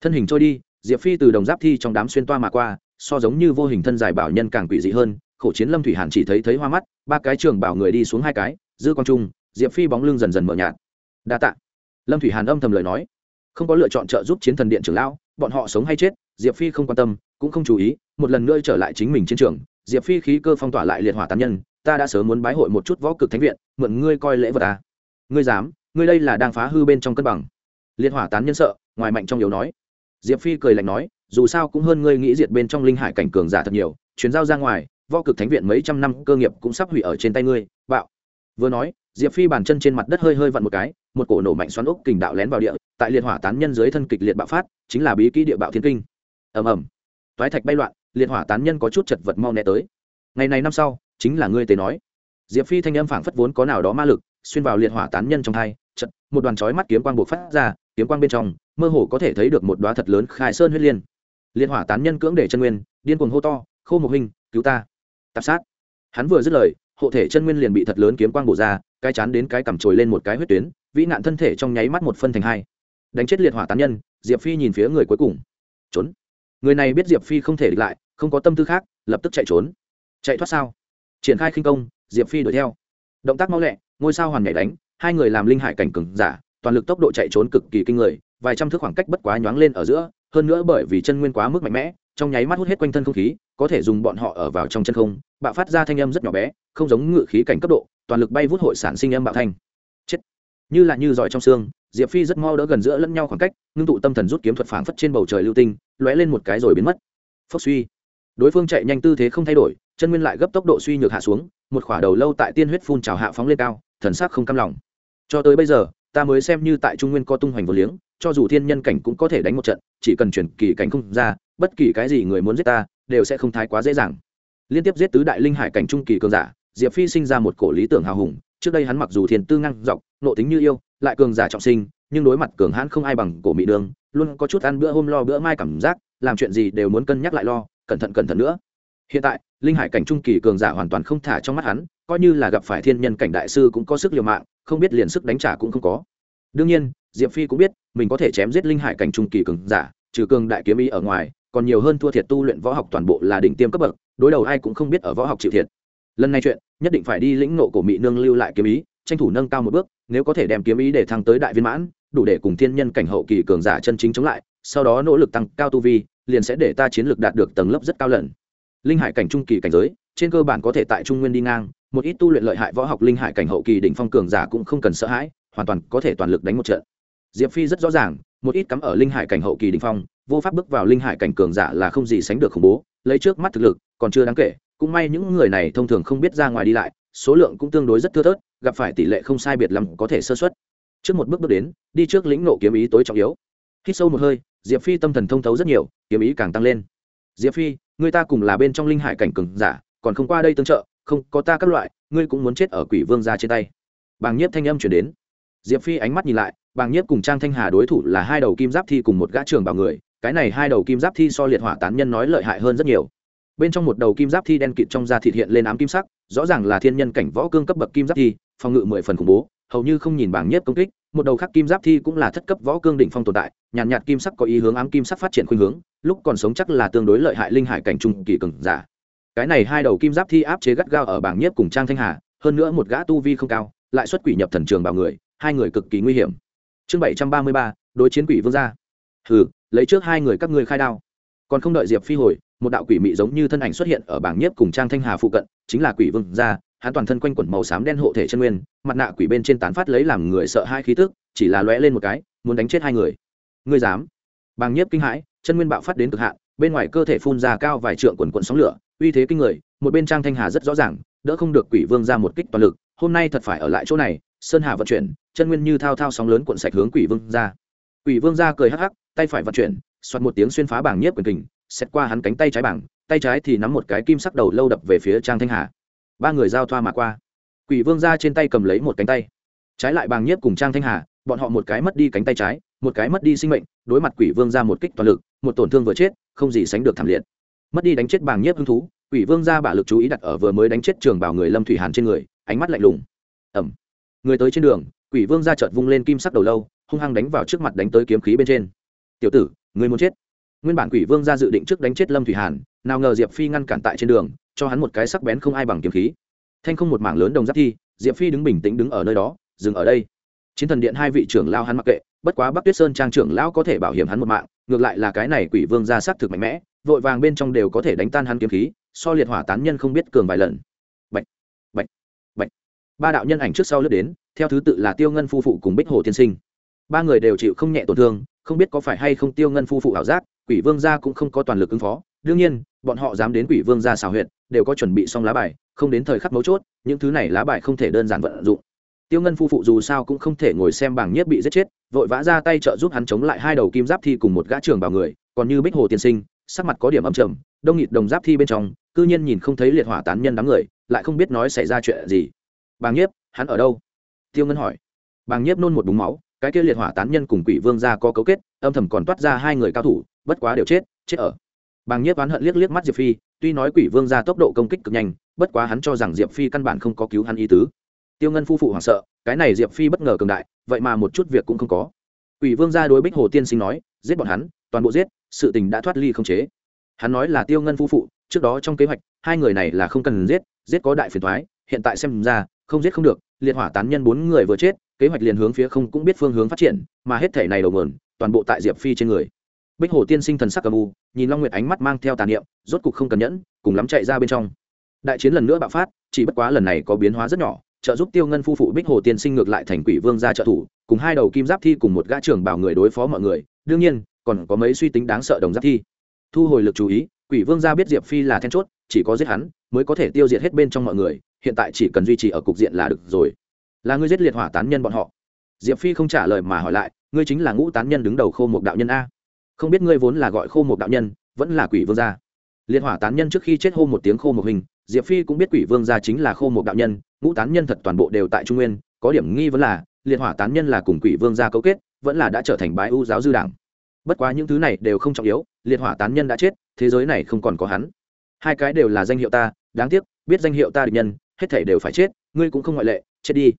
Thân hình trôi đi diệp phi từ đồng giáp thi trong đám xuyên toa mà qua, so giống như vô hình thân giải bảo nhân càng quỷ dị hơn, khổ chiến lâm thủy hàn chỉ thấy thấy hoa mắt, ba cái trường bảo người đi xuống hai cái dư quang trung, diệp phi bóng lưng dần dần mở nhạt. Đa t ạ lâm thủy hàn âm thầm lời nói. Không có lựa chọn trợ giúp chiến thần điện trưởng lão, bọn họ sống hay chết, diệp phi không quan tâm, cũng không chú ý, một lần nữa trở lại chính mình chiến trường, diệp phi khí cơ phong tỏa lại liệt hỏa tán nhân, ta đã sớm muốn bái hội một chút võ cực thánh viện, mượn ngươi coi lễ vật à. ngươi dám, ngươi đây là đang phá hư bên trong cân bằng. Liệt hỏa tán nhân sợ, ngoài mạnh trong yếu nói diệp phi cười lạnh nói, dù sao cũng hơn ngươi nghĩ diệt bên trong linh hải cảnh cường giả thật nhiều chuyến giao ra ngoài, võ cực thánh viện mấy trăm năm cơ nghiệp cũng sắp hủy ở trên tay ngươi, bạo. Vừa nói, diệp phi bàn chân trên mặt đất hơi hơi vặn một cái, một cổ nổ mạnh xoắn ốc kình đạo lén vào địa, tại liệt hỏa tán nhân dưới thân kịch liệt bạo phát, chính là bí kỹ địa bạo thiên kinh. Ầm ầm. Toái thạch bay loạn, liệt hỏa tán nhân có chút chật vật mau né tới. Ngày này năm sau, chính là ngươi tế nói. Diệp phi thanh âm phảng phất vốn có nào đó ma lực, xuyên vào liệt hỏa tán nhân trong hai, chật, một đoàn chói mắt kiếm quang buộc phát ra, kiếm quang bên trong mơ hồ có thể thấy được một đoá thật lớn khai sơn huyết liên. Liệt hỏa tán nhân cưỡng để chân nguyên, điên cuồng hô to, khô một hình cứu ta! Tạp sát. Hắn vừa dứt lời, hộ thể chân nguyên liền bị thật lớn kiếm quang bổ ra, cái chán đến cái cằm trồi lên một cái huyết tuyến, vĩ nạn thân thể trong nháy mắt một phân thành hai. Đánh chết liệt hỏa tán nhân, diệp phi nhìn phía người cuối cùng. Trốn. Người này biết diệp phi không thể địch lại, không có tâm tư khác, lập tức chạy trốn. Chạy thoát sao? Triển khai khinh công, diệp phi đuổi theo. Động tác mau lẹ, ngôi sao hoàn nhảy đánh, hai người làm linh hải cảnh cừng giả, toàn lực tốc độ chạy trốn cực kỳ kinh người vài trăm thước khoảng cách bất quá nhoáng lên ở giữa, hơn nữa bởi vì chân nguyên quá mức mạnh mẽ, trong nháy mắt hút hết quanh thân không khí, có thể dùng bọn họ ở vào trong chân không, bạo phát ra thanh âm rất nhỏ bé, không giống ngự khí cảnh cấp độ, toàn lực bay vút hội sản sinh âm bạo thanh. Chết. Như là như giỏi trong xương, diệp phi rất mau đỡ gần giữa lẫn nhau khoảng cách, ngưng tụ tâm thần rút kiếm thuật phảng phất trên bầu trời lưu tinh, lóe lên một cái rồi biến mất. Phốc suy. Đối phương chạy nhanh tư thế không thay đổi, chân nguyên lại gấp tốc độ suy nhược hạ xuống, một khỏa đầu lâu tại tiên huyết phun trào hạ phóng lên cao, thần sắc không cam lòng. Cho tới bây giờ, ta mới xem như tại trung nguyên có tung hoành vô liếng cho dù thiên nhân cảnh cũng có thể đánh một trận, chỉ cần chuyển kỳ cảnh không ra, bất kỳ cái gì người muốn giết ta, đều sẽ không thái quá dễ dàng. Liên tiếp giết tứ đại linh hải cảnh trung kỳ cường giả, diệp phi sinh ra một cổ lý tưởng hào hùng, trước đây hắn mặc dù thiền tư ngăn dọc nộ tính như yêu, lại cường giả trọng sinh, nhưng đối mặt cường hãn không ai bằng cổ mỹ đường, luôn có chút ăn bữa hôm lo bữa mai cảm giác, làm chuyện gì đều muốn cân nhắc lại lo, cẩn thận cẩn thận nữa. Hiện tại, linh hải cảnh trung kỳ cường giả hoàn toàn không thả trong mắt hắn, coi như là gặp phải thiên nhân cảnh đại sư cũng có sức liều mạng, không biết liền sức đánh trả cũng không có. Đương nhiên diệp phi cũng biết, mình có thể chém giết linh hải cảnh trung kỳ cường giả, trừ cường đại kiếm ý ở ngoài, còn nhiều hơn thua thiệt tu luyện võ học toàn bộ là đỉnh tiêm cấp bậc, đối đầu ai cũng không biết ở võ học chịu thiệt. Lần này chuyện, nhất định phải đi lĩnh nộ của mỹ nương lưu lại kiếm ý, tranh thủ nâng cao một bước, nếu có thể đem kiếm ý để thăng tới đại viên mãn, đủ để cùng thiên nhân cảnh hậu kỳ cường giả chân chính chống lại, sau đó nỗ lực tăng cao tu vi, liền sẽ để ta chiến lược đạt được tầng lớp rất cao lần. Linh hải cảnh trung kỳ cảnh giới, trên cơ bản có thể tại trung nguyên đi ngang, một ít tu luyện lợi hại võ học linh hải cảnh hậu kỳ đỉnh phong cường giả cũng không cần sợ hãi, hoàn toàn có thể toàn lực đánh một trận diệp phi rất rõ ràng, một ít cắm ở linh hải cảnh hậu kỳ đỉnh phong, vô pháp bước vào linh hải cảnh cường giả là không gì sánh được khủng bố, lấy trước mắt thực lực, còn chưa đáng kể, cũng may những người này thông thường không biết ra ngoài đi lại, số lượng cũng tương đối rất thưa thớt, gặp phải tỷ lệ không sai biệt lắm có thể sơ xuất trước một bước bước đến, đi trước lĩnh nộ kiếm ý tối trọng yếu. Hít sâu một hơi, diệp phi tâm thần thông thấu rất nhiều, kiếm ý càng tăng lên. Diệp phi, người ta cùng là bên trong linh hải cảnh cường giả, còn không qua đây tương trợ, không, có ta các loại, ngươi cũng muốn chết ở quỷ vương ra trên tay. Bàng nhiếp thanh âm chuyển đến. Diệp phi ánh mắt nhìn lại bàng nhiếp cùng trang thanh hà đối thủ là hai đầu kim giáp thi cùng một gã trường bảo người cái này hai đầu kim giáp thi so liệt hỏa tán nhân nói lợi hại hơn rất nhiều. Bên trong một đầu kim giáp thi đen kịt trong da thịt hiện lên ám kim sắc rõ ràng là thiên nhân cảnh võ cương cấp bậc kim giáp thi phòng ngự mười phần khủng bố hầu như không nhìn bảng nhất công kích một đầu khác kim giáp thi cũng là thất cấp võ cương đỉnh phong tồn tại nhàn nhạt, nhạt kim sắc có ý hướng ám kim sắc phát triển khuynh hướng lúc còn sống chắc là tương đối lợi hại linh hải cảnh trung kỳ cường giả. Cái này hai đầu kim giáp thi áp chế gắt gao ở bảng nhất cùng trang thanh hà hơn nữa một gã tu vi không cao lại xuất quỷ nhập thần trường bảo người hai người cực kỳ nguy hiểm chương bảy trăm ba mươi ba, đối chiến quỷ vương gia. Hừ, lấy trước hai người các ngươi khai đao. Còn không đợi diệp phi hồi, một đạo quỷ mị giống như thân ảnh xuất hiện ở bảng nhiếp cùng trang thanh hà phụ cận, chính là quỷ vương gia, hắn toàn thân quanh quẩn màu xám đen hộ thể chân nguyên, mặt nạ quỷ bên trên tán phát lấy làm người sợ hai khí tức, chỉ là lóe lên một cái, muốn đánh chết hai người. Ngươi dám? Bàng nhiếp kinh hãi, chân nguyên bạo phát đến cực hạn, bên ngoài cơ thể phun ra cao vài trượng quần quần sóng lửa, uy thế kinh người, một bên trang thanh hà rất rõ ràng, đỡ không được quỷ vương ra một kích toàn lực, hôm nay thật phải ở lại chỗ này sơn hà vận chuyển, chân nguyên như thao thao sóng lớn cuộn sạch hướng quỷ vương ra. Quỷ vương ra cười hắc hắc, tay phải vận chuyển xoát một tiếng xuyên phá bảng nhiếp quyền kình xét qua hắn cánh tay trái bảng, tay trái thì nắm một cái kim sắc đầu lâu đập về phía trang thanh hà. Ba người giao thoa mà qua. Quỷ vương ra trên tay cầm lấy một cánh tay. Trái lại bàng nhiếp cùng trang thanh hà, bọn họ một cái mất đi cánh tay trái, một cái mất đi sinh mệnh, đối mặt quỷ vương ra một kích toàn lực, một tổn thương vừa chết, không gì sánh được thảm liệt. Mất đi đánh chết bàng nhiếp hứng thú, quỷ vương ra bả lực chú ý đặt ở vừa mới đánh chết trường bảo người lâm thủy hàn trên người, ánh mắt lạnh lùng. Ẩm người tới trên đường, quỷ vương ra chợt vung lên kim sắc đầu lâu, hung hăng đánh vào trước mặt đánh tới kiếm khí bên trên. Tiểu tử, người muốn chết. Nguyên bản quỷ vương ra dự định trước đánh chết lâm thủy hàn, nào ngờ diệp phi ngăn cản tại trên đường, cho hắn một cái sắc bén không ai bằng kiếm khí. Thanh không một mảng lớn đồng giáp thi, diệp phi đứng bình tĩnh đứng ở nơi đó, dừng ở đây. Chiến thần điện hai vị trưởng lao hắn mặc kệ, bất quá bắc tuyết sơn trang trưởng lão có thể bảo hiểm hắn một mạng, ngược lại là cái này quỷ vương ra sắc thực mạnh mẽ, vội vàng bên trong đều có thể đánh tan hắn kiếm khí, so liệt hỏa tán nhân không biết cường vài lần ba đạo nhân ảnh trước sau lướt đến, theo thứ tự là tiêu ngân phu phụ cùng bích hồ tiên sinh. Ba người đều chịu không nhẹ tổn thương, không biết có phải hay không tiêu ngân phu phụ ảo giác, quỷ vương gia cũng không có toàn lực ứng phó. Đương nhiên, bọn họ dám đến quỷ vương gia xào huyệt, đều có chuẩn bị xong lá bài, không đến thời khắc mấu chốt, những thứ này lá bài không thể đơn giản vận dụng. Tiêu ngân phu phụ dù sao cũng không thể ngồi xem bảng nhiếp bị giết chết, vội vã ra tay trợ giúp hắn chống lại hai đầu kim giáp thi cùng một gã trường bảo người, còn như bích hồ tiên sinh, sắc mặt có điểm âm trầm, đông nghịt đồng giáp thi bên trong, cư nhiên nhìn không thấy liệt hỏa tán nhân đám người, lại không biết nói xảy ra chuyện gì bàng nhiếp, hắn ở đâu? Tiêu ngân hỏi. Bàng nhiếp nôn một búng máu, cái kia liệt hỏa tán nhân cùng quỷ vương gia có cấu kết, âm thầm còn toát ra hai người cao thủ, bất quá đều chết chết ở. Bàng nhiếp oán hận liếc liếc mắt diệp phi, tuy nói quỷ vương gia tốc độ công kích cực nhanh, bất quá hắn cho rằng diệp phi căn bản không có cứu hắn ý tứ. Tiêu ngân phu phụ hoảng sợ, cái này diệp phi bất ngờ cường đại, vậy mà một chút việc cũng không có. Quỷ vương gia đối bích hồ tiên sinh nói, giết bọn hắn, toàn bộ giết, sự tình đã thoát ly không chế. Hắn nói là tiêu ngân phu phụ, trước đó trong kế hoạch, hai người này là không cần giết giết có đại phiền thoái hiện tại xem ra không giết không được, liệt hỏa tán nhân bốn người vừa chết, kế hoạch liền hướng phía không cũng biết phương hướng phát triển, mà hết thể này đầu mườn toàn bộ tại diệp phi trên người. Bích hồ tiên sinh thần sắc cầm u, nhìn long nguyệt ánh mắt mang theo tàn niệm, rốt cục không cần nhẫn, cùng lắm chạy ra bên trong. Đại chiến lần nữa bạo phát, chỉ bất quá lần này có biến hóa rất nhỏ, trợ giúp tiêu ngân phu phụ bích hồ tiên sinh ngược lại thành quỷ vương ra trợ thủ, cùng hai đầu kim giáp thi cùng một gã trưởng bảo người đối phó mọi người, đương nhiên, còn có mấy suy tính đáng sợ đồng giáp thi. Thu hồi lực chú ý, quỷ vương ra biết diệp phi là then chốt, chỉ có giết hắn, mới có thể tiêu diệt hết bên trong mọi người hiện tại chỉ cần duy trì ở cục diện là được rồi. Là ngươi giết liệt hỏa tán nhân bọn họ. Diệp phi không trả lời mà hỏi lại, ngươi chính là ngũ tán nhân đứng đầu khô một đạo nhân a. Không biết ngươi vốn là gọi khô một đạo nhân, vẫn là quỷ vương gia. Liệt hỏa tán nhân trước khi chết hô một tiếng khô một hình, diệp phi cũng biết quỷ vương gia chính là khô một đạo nhân, ngũ tán nhân thật toàn bộ đều tại trung nguyên, có điểm nghi vấn là, liệt hỏa tán nhân là cùng quỷ vương gia cấu kết, vẫn là đã trở thành bái ưu giáo dư đảng. Bất quá những thứ này đều không trọng yếu, liệt hỏa tán nhân đã chết, thế giới này không còn có hắn. Hai cái đều là danh hiệu ta, đáng tiếc, biết danh hiệu ta địch nhân hết thể đều phải chết, ngươi cũng không ngoại lệ, chết đi.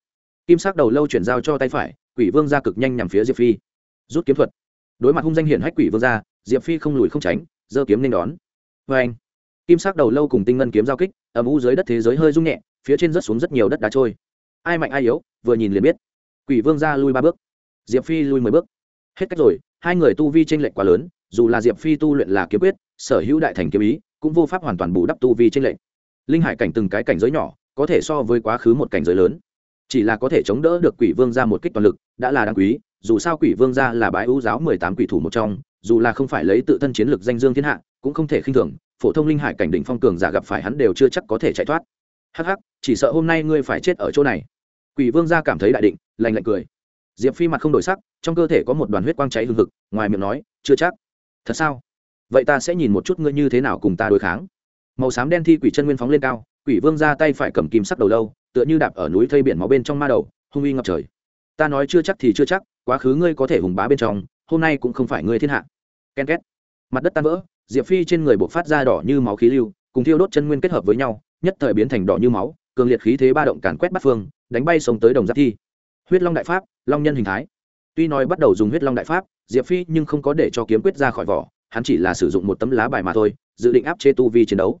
Kim sắc đầu lâu chuyển giao cho tay phải, quỷ vương ra cực nhanh nhằm phía diệp phi. Rút kiếm thuật. Đối mặt hung danh hiển hách quỷ vương ra diệp phi không lùi không tránh, giơ kiếm nên đón. Vê anh kim sắc đầu lâu cùng tinh ngân kiếm giao kích ầm u dưới đất thế giới hơi rung nhẹ, phía trên rớt xuống rất nhiều đất đá trôi. Ai mạnh ai yếu, vừa nhìn liền biết. Quỷ vương ra lui ba bước. Diệp phi lui mười bước. Hết cách rồi, hai người tu vi tranh lệch quá lớn, dù là diệp phi tu luyện là kiếm quyết, sở hữu đại thành kiếm ý, cũng vô pháp hoàn toàn bù đắp tu vi tranh lệch. Linh hải cảnh từng cái cảnh giới nhỏ có thể so với quá khứ một cảnh giới lớn. Chỉ là có thể chống đỡ được quỷ vương ra một kích toàn lực, đã là đáng quý, dù sao quỷ vương ra là bái ưu giáo mười tám quỷ thủ một trong, dù là không phải lấy tự thân chiến lược danh dương thiên hạ, cũng không thể khinh thường, phổ thông linh hải cảnh đỉnh phong cường giả gặp phải hắn đều chưa chắc có thể chạy thoát. Hắc hắc, chỉ sợ hôm nay ngươi phải chết ở chỗ này. Quỷ vương ra cảm thấy đại định lành lạnh cười. Diệp phi mặt không đổi sắc, trong cơ thể có một đoàn huyết quang cháy hừng hực, ngoài miệng nói, chưa chắc. Thật sao? Vậy ta sẽ nhìn một chút ngươi như thế nào cùng ta đối kháng. Màu xám đen thi quỷ chân nguyên phóng lên cao quỷ vương ra tay phải cầm kim sắc đầu lâu, tựa như đạp ở núi thây biển máu bên trong ma đầu, hung uy ngập trời. Ta nói chưa chắc thì chưa chắc, quá khứ ngươi có thể hùng bá bên trong, hôm nay cũng không phải ngươi thiên hạ. Ken két. Mặt đất tan vỡ, diệp phi trên người buộc phát ra đỏ như máu khí lưu, cùng thiêu đốt chân nguyên kết hợp với nhau, nhất thời biến thành đỏ như máu, cường liệt khí thế ba động càn quét bắt phương, đánh bay sống tới đồng giáp thi. Huyết long đại pháp, long nhân hình thái. Tuy nói bắt đầu dùng huyết long đại pháp, diệp phi nhưng không có để cho kiếm quyết ra khỏi vỏ, hắn chỉ là sử dụng một tấm lá bài mà thôi, dự định áp chế tu vi chiến đấu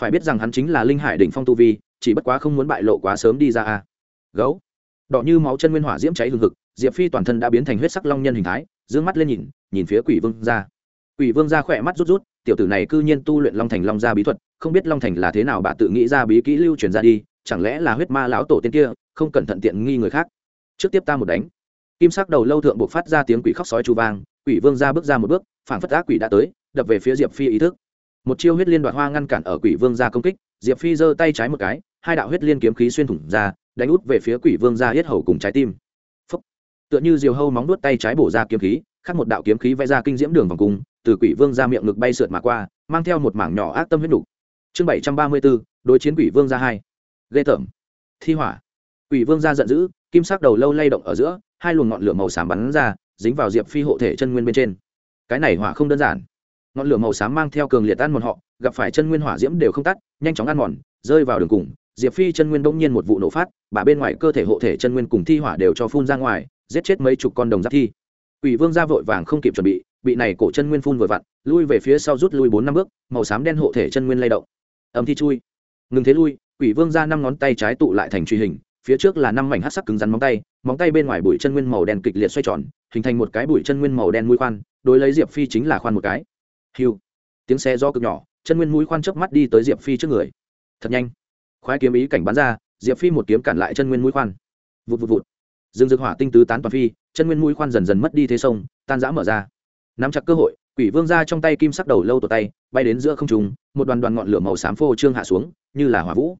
phải biết rằng hắn chính là linh hải đỉnh phong tu vi, chỉ bất quá không muốn bại lộ quá sớm đi ra a. Gấu. Đỏ như máu chân nguyên hỏa diễm cháy hừng hực, diệp phi toàn thân đã biến thành huyết sắc long nhân hình thái d ư ơ n g mắt lên nhìn nhìn phía quỷ vương ra quỷ vương ra khỏe mắt rút rút, tiểu tử này c ư nhiên tu luyện long thành long gia bí thuật, không biết long thành là thế nào bà tự nghĩ ra bí kỹ lưu truyền ra đi, chẳng lẽ là huyết ma lão tổ tiên kia, không cẩn thận tiện nghi người khác. Trước tiếp ta một đánh. Kim sắc đầu lâu thượng buộc phát ra tiếng quỷ khóc sói chu vang, quỷ vương ra bước ra một bước, phảng phất ác quỷ đã tới, đập về phía diệp phi ý thức một chiêu huyết liên đoạn hoa ngăn cản ở quỷ vương ra công kích, diệp phi giơ tay trái một cái, hai đạo huyết liên kiếm khí xuyên thủng ra, đánh út về phía quỷ vương ra hết hầu cùng trái tim. Phúc. tựa như diều hâu móng nuốt tay trái bổ ra kiếm khí, khắc một đạo kiếm khí vẽ ra kinh diễm đường vòng cung, từ quỷ vương ra miệng ngực bay sượt mà qua, mang theo một mảng nhỏ ác tâm huyết đục chương bảy trăm ba mươi bốn đối chiến quỷ vương ra hai. Ghê tởm. Thi hỏa. Quỷ vương ra giận dữ, kim sắc đầu lâu lay động ở giữa, hai luồng ngọn lửa màu xám bắn ra, dính vào diệp phi hộ thể chân nguyên bên trên. Cái này hỏa không đơn giản ngọn lửa màu xám mang theo cường liệt ăn mòn họ gặp phải chân nguyên hỏa diễm đều không tắt nhanh chóng ăn mòn rơi vào đường cùng diệp phi chân nguyên bỗng nhiên một vụ nổ phát bà bên ngoài cơ thể hộ thể chân nguyên cùng thi hỏa đều cho phun ra ngoài giết chết mấy chục con đồng giáp thi Quỷ Vương ra vội vàng không kịp chuẩn bị, bị này cổ chân nguyên phun vừa vặn, lui về phía sau rút lui bốn năm bước, màu xám đen hộ thể chân nguyên lay động. Âm thi chui. Ngừng thế lui, Quỷ Vương ra năm ngón tay trái tụ lại thành truy hình, phía trước là năm mảnh hắc sắc cứng rắn móng tay, móng tay bên ngoài bụi chân nguyên màu đen kịch liệt xoay tròn, hình thành một cái bụi chân nguyên màu đen mũi khoan, đối lấy Diệp Phi chính là khoan một cái. Hưu. Tiếng xe do cực nhỏ, chân nguyên mũi khoan chớp mắt đi tới Diệp Phi trước người. Thật nhanh. Khoái kiếm ý cảnh bắn ra diệp phi một kiếm cản lại chân nguyên mũi khoan. Vụt vụt vụt. Dương dược hỏa tinh tứ tán toàn phi chân nguyên mũi khoan dần dần mất đi thế sông tan giã mở ra. Nắm chặt cơ hội quỷ vương ra trong tay kim sắc đầu lâu tột tay bay đến giữa không trùng một đoàn đoàn ngọn lửa màu xám phô trương hạ xuống như là hỏa vũ.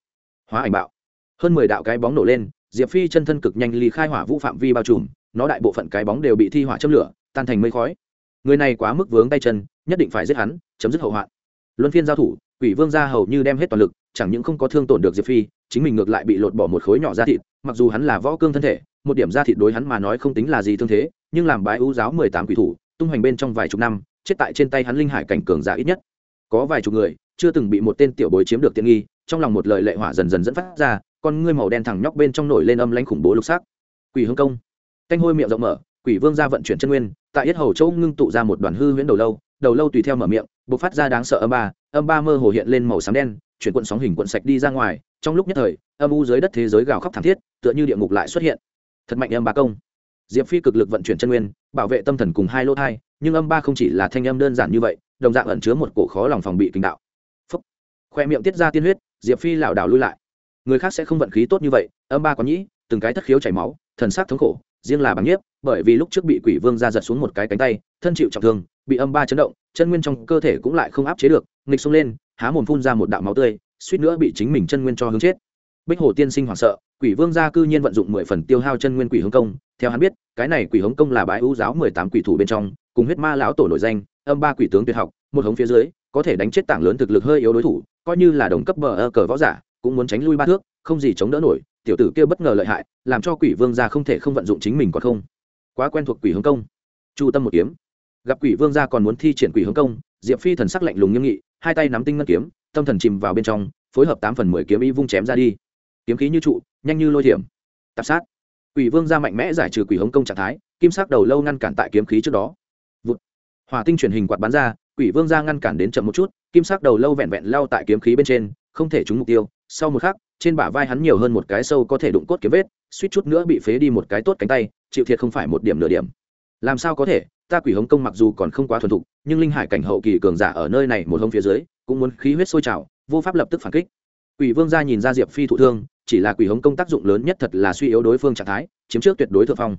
Hóa ảnh bạo. Hơn mười đạo cái bóng nổ lên diệp phi chân thân cực nhanh ly khai hỏa vũ phạm vi bao trùm nó đại bộ phận cái bóng đều bị thi hỏa châm lửa tan thành mây khói người này quá mức vướng tay chân, nhất định phải giết hắn, chấm dứt hậu hoạn. Luân phiên giao thủ, quỷ vương ra hầu như đem hết toàn lực, chẳng những không có thương tổn được diệp phi, chính mình ngược lại bị lột bỏ một khối nhỏ da thịt, mặc dù hắn là võ cương thân thể, một điểm da thịt đối hắn mà nói không tính là gì thương thế, nhưng làm bái ưu giáo mười tám quỷ thủ, tung hoành bên trong vài chục năm, chết tại trên tay hắn linh hải cảnh cường giả ít nhất. Có vài chục người, chưa từng bị một tên tiểu bối chiếm được tiện nghi, trong lòng một lời lệ hỏa dần dần dẫn phát ra, con ngươi màu đen thẳng nhóc bên trong nổi lên âm lãnh khủng bố lục sắc. Quỷ hương công. Canh hôi miệng rộng mở, quỷ vương ra vận chuyển chân nguyên tại yết hầu châu ngưng tụ ra một đoàn hư huyễn đầu lâu đầu lâu tùy theo mở miệng b ộ c phát ra đáng sợ âm ba âm ba mơ hồ hiện lên màu xám đen, chuyển cuộn sóng hình cuộn sạch đi ra ngoài, trong lúc nhất thời, âm u dưới đất thế giới gào khóc thảm thiết, tựa như địa ngục lại xuất hiện. Thật mạnh âm ba công. Diệp phi cực lực vận chuyển chân nguyên, bảo vệ tâm thần cùng hai lỗ thai, nhưng âm ba không chỉ là thanh âm đơn giản như vậy, đồng dạng ẩn chứa một cổ khó lòng phòng bị kinh đạo. Phúc. Khoe miệng tiết ra tiên huyết, diệp phi lảo đảo lui lại. Người khác sẽ không vận khí tốt như vậy, âm ba có nhĩ, từng cái thất khiếu chảy máu, thần sắc thống khổ riêng là bằng nhiếp, bởi vì lúc trước bị quỷ vương ra giật xuống một cái cánh tay, thân chịu trọng thương, bị âm ba chấn động, chân nguyên trong cơ thể cũng lại không áp chế được, nghịch xông lên, há mồm phun ra một đạo máu tươi, suýt nữa bị chính mình chân nguyên cho hướng chết. Bích hồ tiên sinh hoảng sợ, quỷ vương gia cư nhiên vận dụng mười phần tiêu hao chân nguyên quỷ hướng công, theo hắn biết, cái này quỷ hướng công là bái ưu giáo mười tám quỷ thủ bên trong, cùng huyết ma lão tổ nổi danh, âm ba quỷ tướng tuyệt học, một hống phía dưới, có thể đánh chết tảng lớn thực lực hơi yếu đối thủ, coi như là đồng cấp bờ ơ cờ võ giả, cũng muốn tránh lui ba thước, không gì chống đỡ nổi tiểu tử kia bất ngờ lợi hại, làm cho quỷ vương gia không thể không vận dụng chính mình còn không? Quá quen thuộc quỷ hướng công. Chu tâm một kiếm. Gặp quỷ vương gia còn muốn thi triển quỷ hướng công, diệp phi thần sắc lạnh lùng nghiêm nghị, hai tay nắm tinh ngân kiếm, tâm thần chìm vào bên trong, phối hợp tám phần mười kiếm y vung chém ra đi. Kiếm khí như trụ, nhanh như lôi thiểm. Tạp sát. Quỷ vương gia mạnh mẽ giải trừ quỷ Hướng công trạng thái, kim sắc đầu lâu ngăn cản tại kiếm khí trước đó. Vụt. hòa tinh truyền hình quạt bắn ra, quỷ vương gia ngăn cản đến chậm một chút, kim sắc đầu lâu vẹn vẹn lao tại kiếm khí bên trên, không thể trúng mục tiêu. Sau một khắc trên bả vai hắn nhiều hơn một cái sâu có thể đụng cốt kiếm vết, suýt chút nữa bị phế đi một cái tốt cánh tay, chịu thiệt không phải một điểm nửa điểm. Làm sao có thể, ta quỷ hống công mặc dù còn không quá thuần thục, nhưng linh hải cảnh hậu kỳ cường giả ở nơi này một hông phía dưới, cũng muốn khí huyết sôi trào, vô pháp lập tức phản kích. Quỷ vương gia nhìn ra diệp phi thụ thương, chỉ là quỷ hống công tác dụng lớn nhất thật là suy yếu đối phương trạng thái, chiếm trước tuyệt đối thượng phong.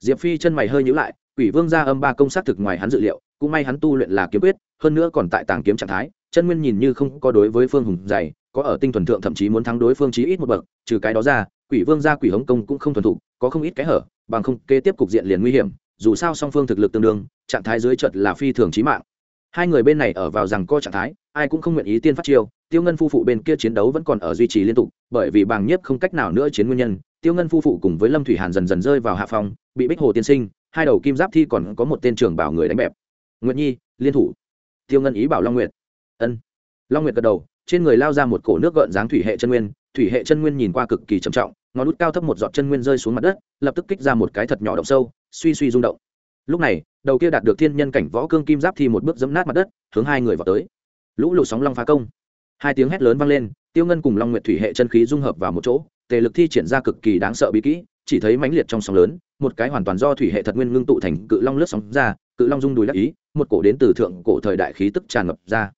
Diệp phi chân mày hơi nhữ lại, quỷ vương gia âm ba công sát thực ngoài hắn dự liệu, cũng may hắn tu luyện là kiếm quyết, hơn nữa còn tại tàng kiếm trạng thái, chân nguyên nhìn như không có đối với phương hùng dày có ở tinh thuần thượng thậm chí muốn thắng đối phương chí ít một bậc, trừ cái đó ra, quỷ vương gia quỷ hống công cũng không thuần thục, có không ít cái hở, bằng không kế tiếp cục diện liền nguy hiểm, dù sao song phương thực lực tương đương, trạng thái dưới trận là phi thường chí mạng. Hai người bên này ở vào rằng co trạng thái, ai cũng không nguyện ý tiên phát chiêu, tiêu ngân phu phụ bên kia chiến đấu vẫn còn ở duy trì liên tục, bởi vì bàng nhiếp không cách nào nữa chiến nguyên nhân, tiêu ngân phu phụ cùng với lâm thủy hàn dần dần rơi vào hạ phòng bị bích hồ tiên sinh, hai đầu kim giáp thi còn có một tên trưởng bảo người đánh bẹp. Nguyệt nhi, liên thủ. Tiêu ngân ý bảo long nguyệt. Ân. Long nguyệt gật đầu trên người lao ra một cổ nước gợn dáng thủy hệ chân nguyên, thủy hệ chân nguyên nhìn qua cực kỳ trầm trọng, ngón lút cao thấp một giọt chân nguyên rơi xuống mặt đất, lập tức kích ra một cái thật nhỏ động sâu, suy suy rung động. Lúc này, đầu kia đạt được thiên nhân cảnh võ cương kim giáp thì một bước dẫm nát mặt đất, hướng hai người vào tới. Lũ lụt sóng long phá công. Hai tiếng hét lớn vang lên, tiêu ngân cùng long nguyệt thủy hệ chân khí dung hợp vào một chỗ, tề lực thi triển ra cực kỳ đáng sợ bí kỹ, chỉ thấy mãnh liệt trong sóng lớn, một cái hoàn toàn do thủy hệ thật nguyên ngưng tụ thành cự long lướt sóng ra, cự long rung đùi đắc ý, một cổ đến từ thượng cổ thời đại khí tức tràn ngập ra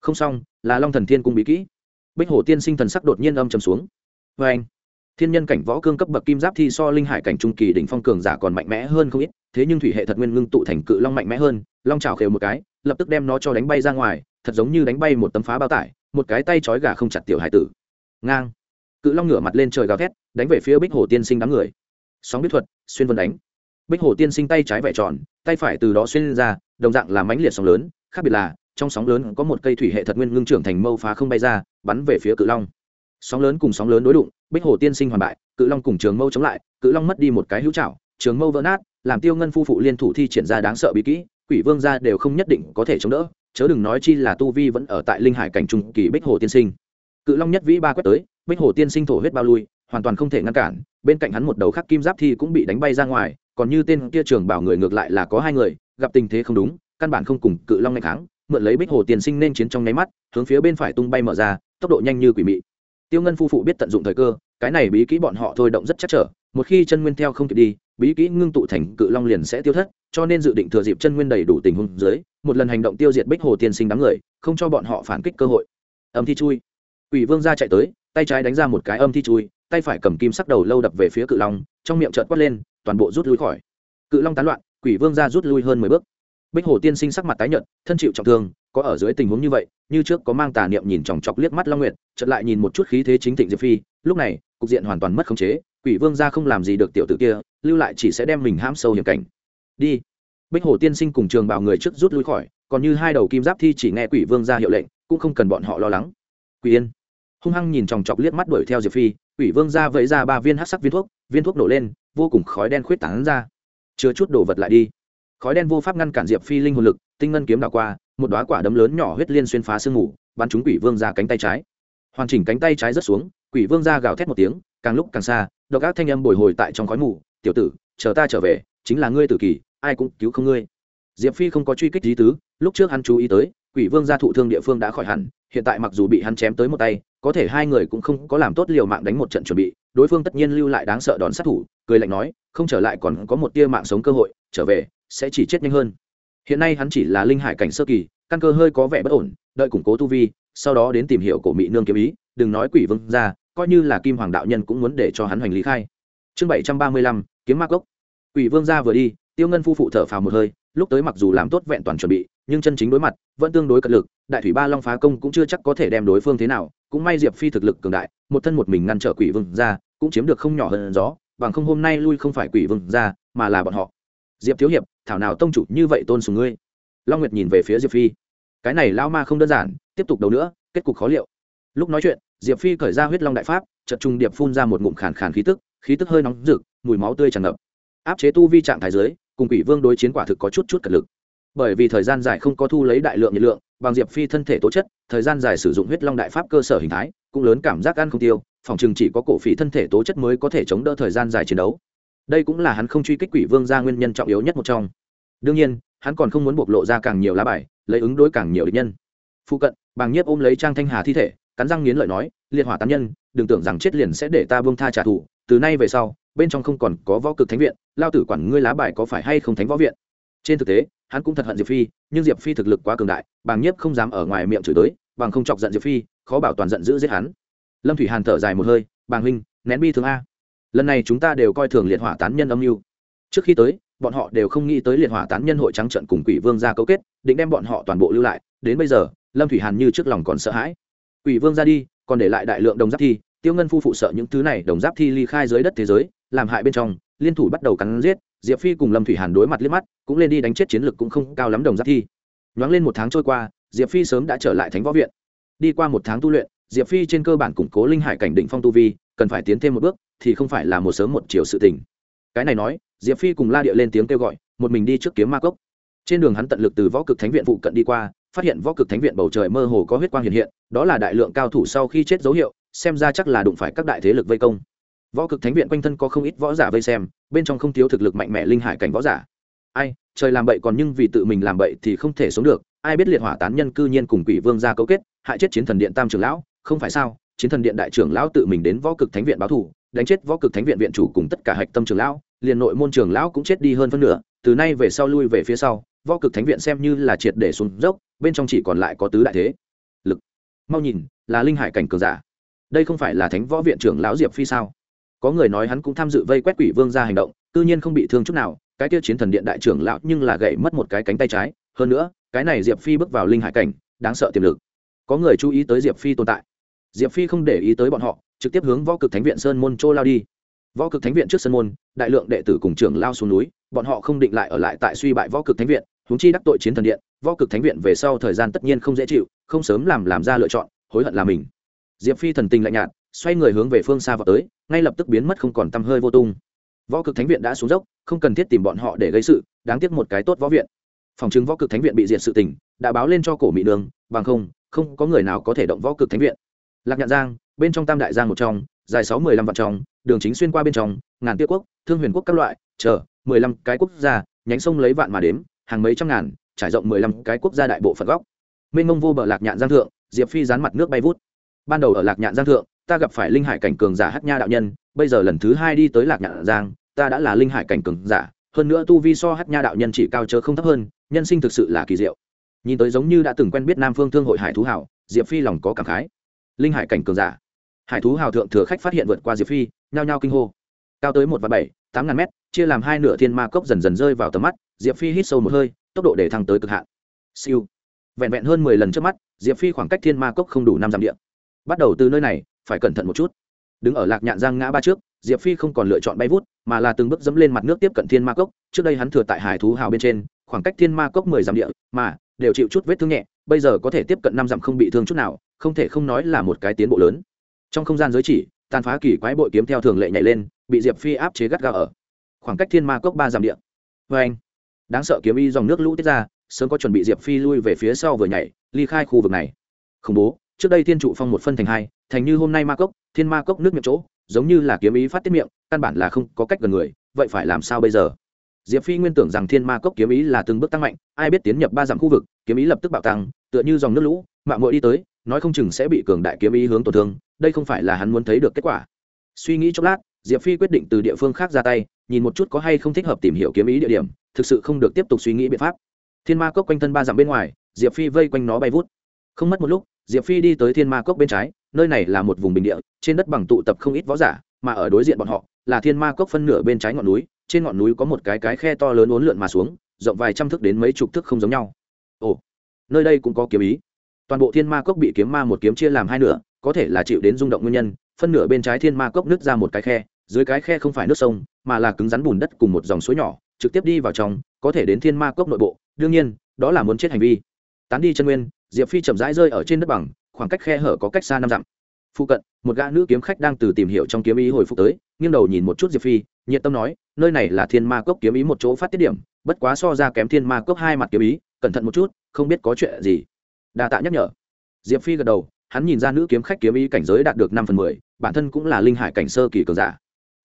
không xong, là long thần thiên cung bí kỹ. Bích hồ tiên sinh thần sắc đột nhiên âm trầm xuống. Vê anh, thiên nhân cảnh võ cương cấp bậc kim giáp thi so linh hải cảnh trung kỳ đỉnh phong cường giả còn mạnh mẽ hơn không ít, thế nhưng thủy hệ thật nguyên ngưng tụ thành cự long mạnh mẽ hơn, long trào khều một cái, lập tức đem nó cho đánh bay ra ngoài, thật giống như đánh bay một tấm phá bao tải, một cái tay trói gà không chặt tiểu hải tử. Ngang. Cự long ngửa mặt lên trời gào thét, đánh về phía bích hồ tiên sinh đám người. Sóng biết thuật, xuyên vân đánh. Bích hồ tiên sinh tay trái vẽ tròn, tay phải từ đó xuyên ra, đồng dạng làm mãnh liệt sóng lớn, khác biệt là trong sóng lớn có một cây thủy hệ thật nguyên ngưng trưởng thành mâu phá không bay ra, bắn về phía cự long. Sóng lớn cùng sóng lớn đối đụng, bích hồ tiên sinh hoàn bại, cự long cùng trường mâu chống lại, cự long mất đi một cái hữu trảo, trường mâu vỡ nát, làm tiêu ngân phu phụ liên thủ thi triển ra đáng sợ bí kỹ, quỷ vương gia đều không nhất định có thể chống đỡ, chớ đừng nói chi là tu vi vẫn ở tại linh hải cảnh trung kỳ bích hồ tiên sinh. Cự long nhất vĩ ba quét tới, bích hồ tiên sinh thổ huyết bao lui, hoàn toàn không thể ngăn cản, bên cạnh hắn một đầu khắc kim giáp thi cũng bị đánh bay ra ngoài, còn như tên kia trường bảo người ngược lại là có hai người, gặp tình thế không đúng, căn bản không cùng cự long ngày kháng mượn lấy bích hồ tiền sinh nên chiến trong nháy mắt, hướng phía bên phải tung bay mở ra, tốc độ nhanh như quỷ mị. Tiêu ngân phu phụ biết tận dụng thời cơ, cái này bí kỹ bọn họ thôi động rất chắc trở, một khi chân nguyên theo không kịp đi, bí kỹ ngưng tụ thành cự long liền sẽ tiêu thất, cho nên dự định thừa dịp chân nguyên đầy đủ tình huống dưới, một lần hành động tiêu diệt bích hồ tiên sinh đám người, không cho bọn họ phản kích cơ hội. Âm thi chui. Quỷ vương ra chạy tới, tay trái đánh ra một cái âm thi chui, tay phải cầm kim sắc đầu lâu đập về phía cự long, trong miệng trợt quát lên, toàn bộ rút lui khỏi. Cự long tán loạn, quỷ vương ra rút lui hơn mười bước bích hồ tiên sinh sắc mặt tái nhợt, thân chịu trọng thương, có ở dưới tình huống như vậy, như trước có mang tà niệm nhìn chòng chọc liếc mắt long nguyệt, chợt lại nhìn một chút khí thế chính thịnh diệp phi, lúc này, cục diện hoàn toàn mất khống chế, quỷ vương gia không làm gì được tiểu tử kia, lưu lại chỉ sẽ đem mình hãm sâu hiểm cảnh. Đi. Bích hồ tiên sinh cùng trường bào người trước rút lui khỏi, còn như hai đầu kim giáp thi chỉ nghe quỷ vương ra hiệu lệnh, cũng không cần bọn họ lo lắng. Quỷ yên. Hung hăng nhìn chòng chọc liếc mắt đuổi theo diệp phi, quỷ vương ra vẫy ra ba viên hát sắc viên thuốc viên thuốc nổ lên, vô cùng khói đen khuyết tán ra. Chứa chút đồ vật lại đi khói đen vô pháp ngăn cản diệp phi linh hồn lực, tinh ngân kiếm đảo qua, một đoá quả đấm lớn nhỏ huyết liên xuyên phá sương mù, bắn trúng quỷ vương ra cánh tay trái. Hoàn chỉnh cánh tay trái rớt xuống, quỷ vương ra gào thét một tiếng, càng lúc càng xa, độc ác thanh âm bồi hồi tại trong khói mù, tiểu tử, chờ ta trở về, chính là ngươi tử kỳ, ai cũng cứu không ngươi. Diệp phi không có truy kích lý tứ, lúc trước hắn chú ý tới, quỷ vương gia thụ thương địa phương đã khỏi hẳn, hiện tại mặc dù bị hắn chém tới một tay, có thể hai người cũng không có làm tốt liều mạng đánh một trận chuẩn bị, đối phương tất nhiên lưu lại đáng sợ đòn sát thủ, cười lạnh nói, không trở lại còn có một tia mạng sống cơ hội, trở về sẽ chỉ chết nhanh hơn. Hiện nay hắn chỉ là linh hải cảnh sơ kỳ, căn cơ hơi có vẻ bất ổn, đợi củng cố tu vi, sau đó đến tìm hiểu cổ mỹ nương kiếm ý, đừng nói quỷ vương ra, coi như là kim hoàng đạo nhân cũng muốn để cho hắn hoành lý khai. Chương bảy trăm ba mươi lăm, kiếm ma cốc. Quỷ vương ra vừa đi, tiêu ngân phu phụ thở phào một hơi, lúc tới mặc dù làm tốt vẹn toàn chuẩn bị, nhưng chân chính đối mặt, vẫn tương đối cật lực, đại thủy ba long phá công cũng chưa chắc có thể đem đối phương thế nào, cũng may diệp phi thực lực cường đại, một thân một mình ngăn trở quỷ vương ra, cũng chiếm được không nhỏ hơn gió, bằng không hôm nay lui không phải quỷ vương ra, mà là bọn họ. Diệp thiếu hiệp thảo nào tông chủ như vậy tôn sùng ngươi? Long nguyệt nhìn về phía diệp phi. Cái này lao ma không đơn giản, tiếp tục đầu nữa, kết cục khó liệu. Lúc nói chuyện, diệp phi khởi ra huyết long đại pháp chật trung điệp phun ra một ngụm khàn khàn khí tức khí tức hơi nóng rực, mùi máu tươi tràn ngập. Áp chế tu vi trạng thái giới cùng quỷ vương đối chiến quả thực có chút chút cật lực. Bởi vì thời gian dài không có thu lấy đại lượng nhiệt lượng, bằng diệp phi thân thể tố chất, thời gian dài sử dụng huyết long đại pháp cơ sở hình thái, cũng lớn cảm giác ăn không tiêu, phòng chừng chỉ có cổ phí thân thể tố chất mới có thể chống đỡ thời gian dài chiến đấu đây cũng là hắn không truy kích quỷ vương ra nguyên nhân trọng yếu nhất một trong. Đương nhiên, hắn còn không muốn bộc lộ ra càng nhiều lá bài, lấy ứng đối càng nhiều địch nhân. Phụ cận, bàng nhiếp ôm lấy trang thanh hà thi thể, cắn răng nghiến lợi nói, liệt hỏa tán nhân, đừng tưởng rằng chết liền sẽ để ta buông tha trả thù, từ nay về sau, bên trong không còn có võ cực thánh viện, lao tử quản ngươi lá bài có phải hay không thánh võ viện? Trên thực tế, hắn cũng thật hận diệp phi, nhưng diệp phi thực lực quá cường đại, bàng nhiếp không dám ở ngoài miệng chửi tới, bằng không chọc giận diệp phi, khó bảo toàn giận giữ giết hắn. Lâm thủy hàn thở dài một hơi, bàng huynh, nén bi thương a lần này chúng ta đều coi thường liệt hỏa tán nhân âm mưu. Trước khi tới, bọn họ đều không nghĩ tới liệt hỏa tán nhân hội trắng trận cùng quỷ vương ra cấu kết, định đem bọn họ toàn bộ lưu lại. Đến bây giờ, lâm thủy hàn như trước lòng còn sợ hãi. Quỷ vương ra đi, còn để lại đại lượng đồng giáp thi, tiêu ngân phu phụ sợ những thứ này đồng giáp thi ly khai dưới đất thế giới, làm hại bên trong, liên thủ bắt đầu cắn giết. Diệp phi cùng lâm thủy hàn đối mặt liếc mắt, cũng lên đi đánh chết chiến lực cũng không cao lắm đồng giáp thi. Nhoáng lên một tháng trôi qua, diệp phi sớm đã trở lại thánh võ viện. Đi qua một tháng tu luyện diệp phi trên cơ bản củng cố linh hải cảnh định phong tu vi, cần phải tiến thêm một bước, thì không phải là một sớm một chiều sự tình. Cái này nói, diệp phi cùng la địa lên tiếng kêu gọi, một mình đi trước kiếm ma cốc. Trên đường hắn tận lực từ võ cực thánh viện phụ cận đi qua, phát hiện võ cực thánh viện bầu trời mơ hồ có huyết quang hiện hiện, đó là đại lượng cao thủ sau khi chết dấu hiệu, xem ra chắc là đụng phải các đại thế lực vây công. Võ cực thánh viện quanh thân có không ít võ giả vây xem, bên trong không thiếu thực lực mạnh mẽ linh hải cảnh võ giả. Ai, trời làm bậy còn nhưng vì tự mình làm bậy thì không thể sống được, ai biết liệt hỏa tán nhân cư nhiên cùng quỷ vương ra cấu kết, hại chết chiến thần điện tam Trường lão không phải sao, chiến thần điện đại trưởng lão tự mình đến võ cực thánh viện báo thù, đánh chết võ cực thánh viện viện chủ cùng tất cả hạch tâm trưởng lão, liền nội môn trưởng lão cũng chết đi hơn phân nửa, từ nay về sau lui về phía sau, võ cực thánh viện xem như là triệt để xuống dốc, bên trong chỉ còn lại có tứ đại thế. Lực. Mau nhìn, là linh hải cảnh cường giả. Đây không phải là thánh võ viện trưởng lão diệp phi sao? Có người nói hắn cũng tham dự vây quét quỷ vương ra hành động tự nhiên không bị thương chút nào, cái tiêu chiến thần điện đại trưởng lão nhưng là gậy mất một cái cánh tay trái, hơn nữa, cái này diệp phi bước vào linh hải cảnh, đáng sợ tiềm lực. Có người chú ý tới diệp phi tồn tại diệp phi không để ý tới bọn họ, trực tiếp hướng võ cực thánh viện sơn môn châu lao đi. Võ cực thánh viện trước Sơn môn, đại lượng đệ tử cùng trưởng lao xuống núi, bọn họ không định lại ở lại tại suy bại võ cực thánh viện húng chi đắc tội chiến thần điện, võ cực thánh viện về sau thời gian tất nhiên không dễ chịu, không sớm làm làm ra lựa chọn, hối hận là mình. Diệp phi thần tình lạnh nhạt, xoay người hướng về phương xa vào tới, ngay lập tức biến mất không còn t hơi vô tung. Võ cực thánh viện đã xuống dốc, không cần thiết tìm bọn họ để gây sự, đáng tiếc một cái tốt võ viện. Phòng chứng võ cực thánh viện bị diệt sự tình, đã báo lên cho cổ mỹ đường, bằng không không có người nào có thể động võ cực thánh viện lạc nhạn giang, bên trong tam đại giang một trong, dài sáu mười lăm vạn trong, đường chính xuyên qua bên trong, ngàn tiêu quốc, thương huyền quốc các loại, chờ, mười lăm cái quốc gia, nhánh sông lấy vạn mà đếm, hàng mấy trăm ngàn, trải rộng mười lăm cái quốc gia đại bộ phận góc. Mênh mông vô bờ lạc nhạn giang thượng, diệp phi dán mặt nước bay vút. Ban đầu ở lạc nhạn giang thượng, ta gặp phải linh hải cảnh cường giả hát nha đạo nhân, bây giờ lần thứ hai đi tới lạc nhạn giang, ta đã là linh hải cảnh cường giả, hơn nữa tu vi so hát nha đạo nhân chỉ cao chớ không thấp hơn, nhân sinh thực sự là kỳ diệu. Nhìn tới giống như đã từng quen biết nam phương thương hội hải thú hảo, diệp phi lòng có cảm khái linh hải cảnh cường giả. Hải thú hào thượng thừa khách phát hiện vượt qua diệp phi, nhao nhao kinh hô. Cao tới một và bảy, tám ngàn mét, chia làm hai nửa thiên ma cốc dần dần rơi vào tầm mắt, diệp phi hít sâu một hơi, tốc độ để thăng tới cực hạn. Siêu. Vẹn vẹn hơn mười lần trước mắt, diệp phi khoảng cách thiên ma cốc không đủ năm dặm điện bắt đầu từ nơi này, phải cẩn thận một chút. Đứng ở lạc nhạn giang ngã ba trước, diệp phi không còn lựa chọn bay vút, mà là từng bước dẫm lên mặt nước tiếp cận thiên ma cốc. Trước đây hắn thừa tại hải thú hào bên trên, khoảng cách thiên ma cốc mười dặm địa, mà, đều chịu chút vết thương nhẹ, bây giờ có thể tiếp cận năm dặm không bị thương chút nào không thể không nói là một cái tiến bộ lớn. Trong không gian giới chỉ, tàn phá kỳ quái bội kiếm theo thường lệ nhảy lên, bị diệp phi áp chế gắt gao ở. Khoảng cách thiên ma cốc ba dặm địa. Vê anh. Đáng sợ kiếm y dòng nước lũ tiết ra, sớm có chuẩn bị diệp phi lui về phía sau vừa nhảy, ly khai khu vực này. Khủng bố, trước đây thiên trụ phong một phân thành hai, thành như hôm nay ma cốc, thiên ma cốc nước miệng chỗ, giống như là kiếm ý phát tiết miệng, căn bản là không có cách gần người, vậy phải làm sao bây giờ? Diệp phi nguyên tưởng rằng thiên ma cốc kiếm ý là từng bước tăng mạnh, ai biết tiến nhập ba dặm khu vực, kiếm ý lập tức bạo tăng, tựa như dòng nước lũ mạng mội đi tới nói không chừng sẽ bị cường đại kiếm ý hướng tổn thương, đây không phải là hắn muốn thấy được kết quả. Suy nghĩ chốc lát, diệp phi quyết định từ địa phương khác ra tay, nhìn một chút có hay không thích hợp tìm hiểu kiếm ý địa điểm, thực sự không được tiếp tục suy nghĩ biện pháp. Thiên ma cốc quanh thân ba dặm bên ngoài, diệp phi vây quanh nó bay vút. Không mất một lúc, diệp phi đi tới thiên ma cốc bên trái, nơi này là một vùng bình địa, trên đất bằng tụ tập không ít võ giả, mà ở đối diện bọn họ, là thiên ma cốc phân nửa bên trái ngọn núi, trên ngọn núi có một cái cái khe to lớn uốn lượn mà xuống, rộng vài trăm thước đến mấy chục thước không giống nhau. Ồ, nơi đây cũng có kiếm ý toàn bộ thiên ma cốc bị kiếm ma một kiếm chia làm hai nửa, có thể là chịu đến rung động nguyên nhân, phân nửa bên trái thiên ma cốc nứt ra một cái khe, dưới cái khe không phải nước sông, mà là cứng rắn bùn đất cùng một dòng suối nhỏ, trực tiếp đi vào trong, có thể đến thiên ma cốc nội bộ. Đương nhiên, đó là muốn chết hành vi. Tán đi chân nguyên, diệp phi chậm rãi rơi ở trên đất bằng, khoảng cách khe hở có cách xa năm dặm. Phụ cận, một gã nữ kiếm khách đang từ tìm hiểu trong kiếm ý hồi phục tới, nghiêng đầu nhìn một chút diệp phi, nhiệt tâm nói, nơi này là thiên ma cốc kiếm ý một chỗ phát tiết điểm, bất quá so ra kém thiên ma cốc hai mặt kiếm ý, cẩn thận một chút, không biết có chuyện gì đa tạ nhắc nhở. Diệp phi gật đầu, hắn nhìn ra nữ kiếm khách kiếm ý cảnh giới đạt được năm phần mười, bản thân cũng là linh hải cảnh sơ kỳ cường giả.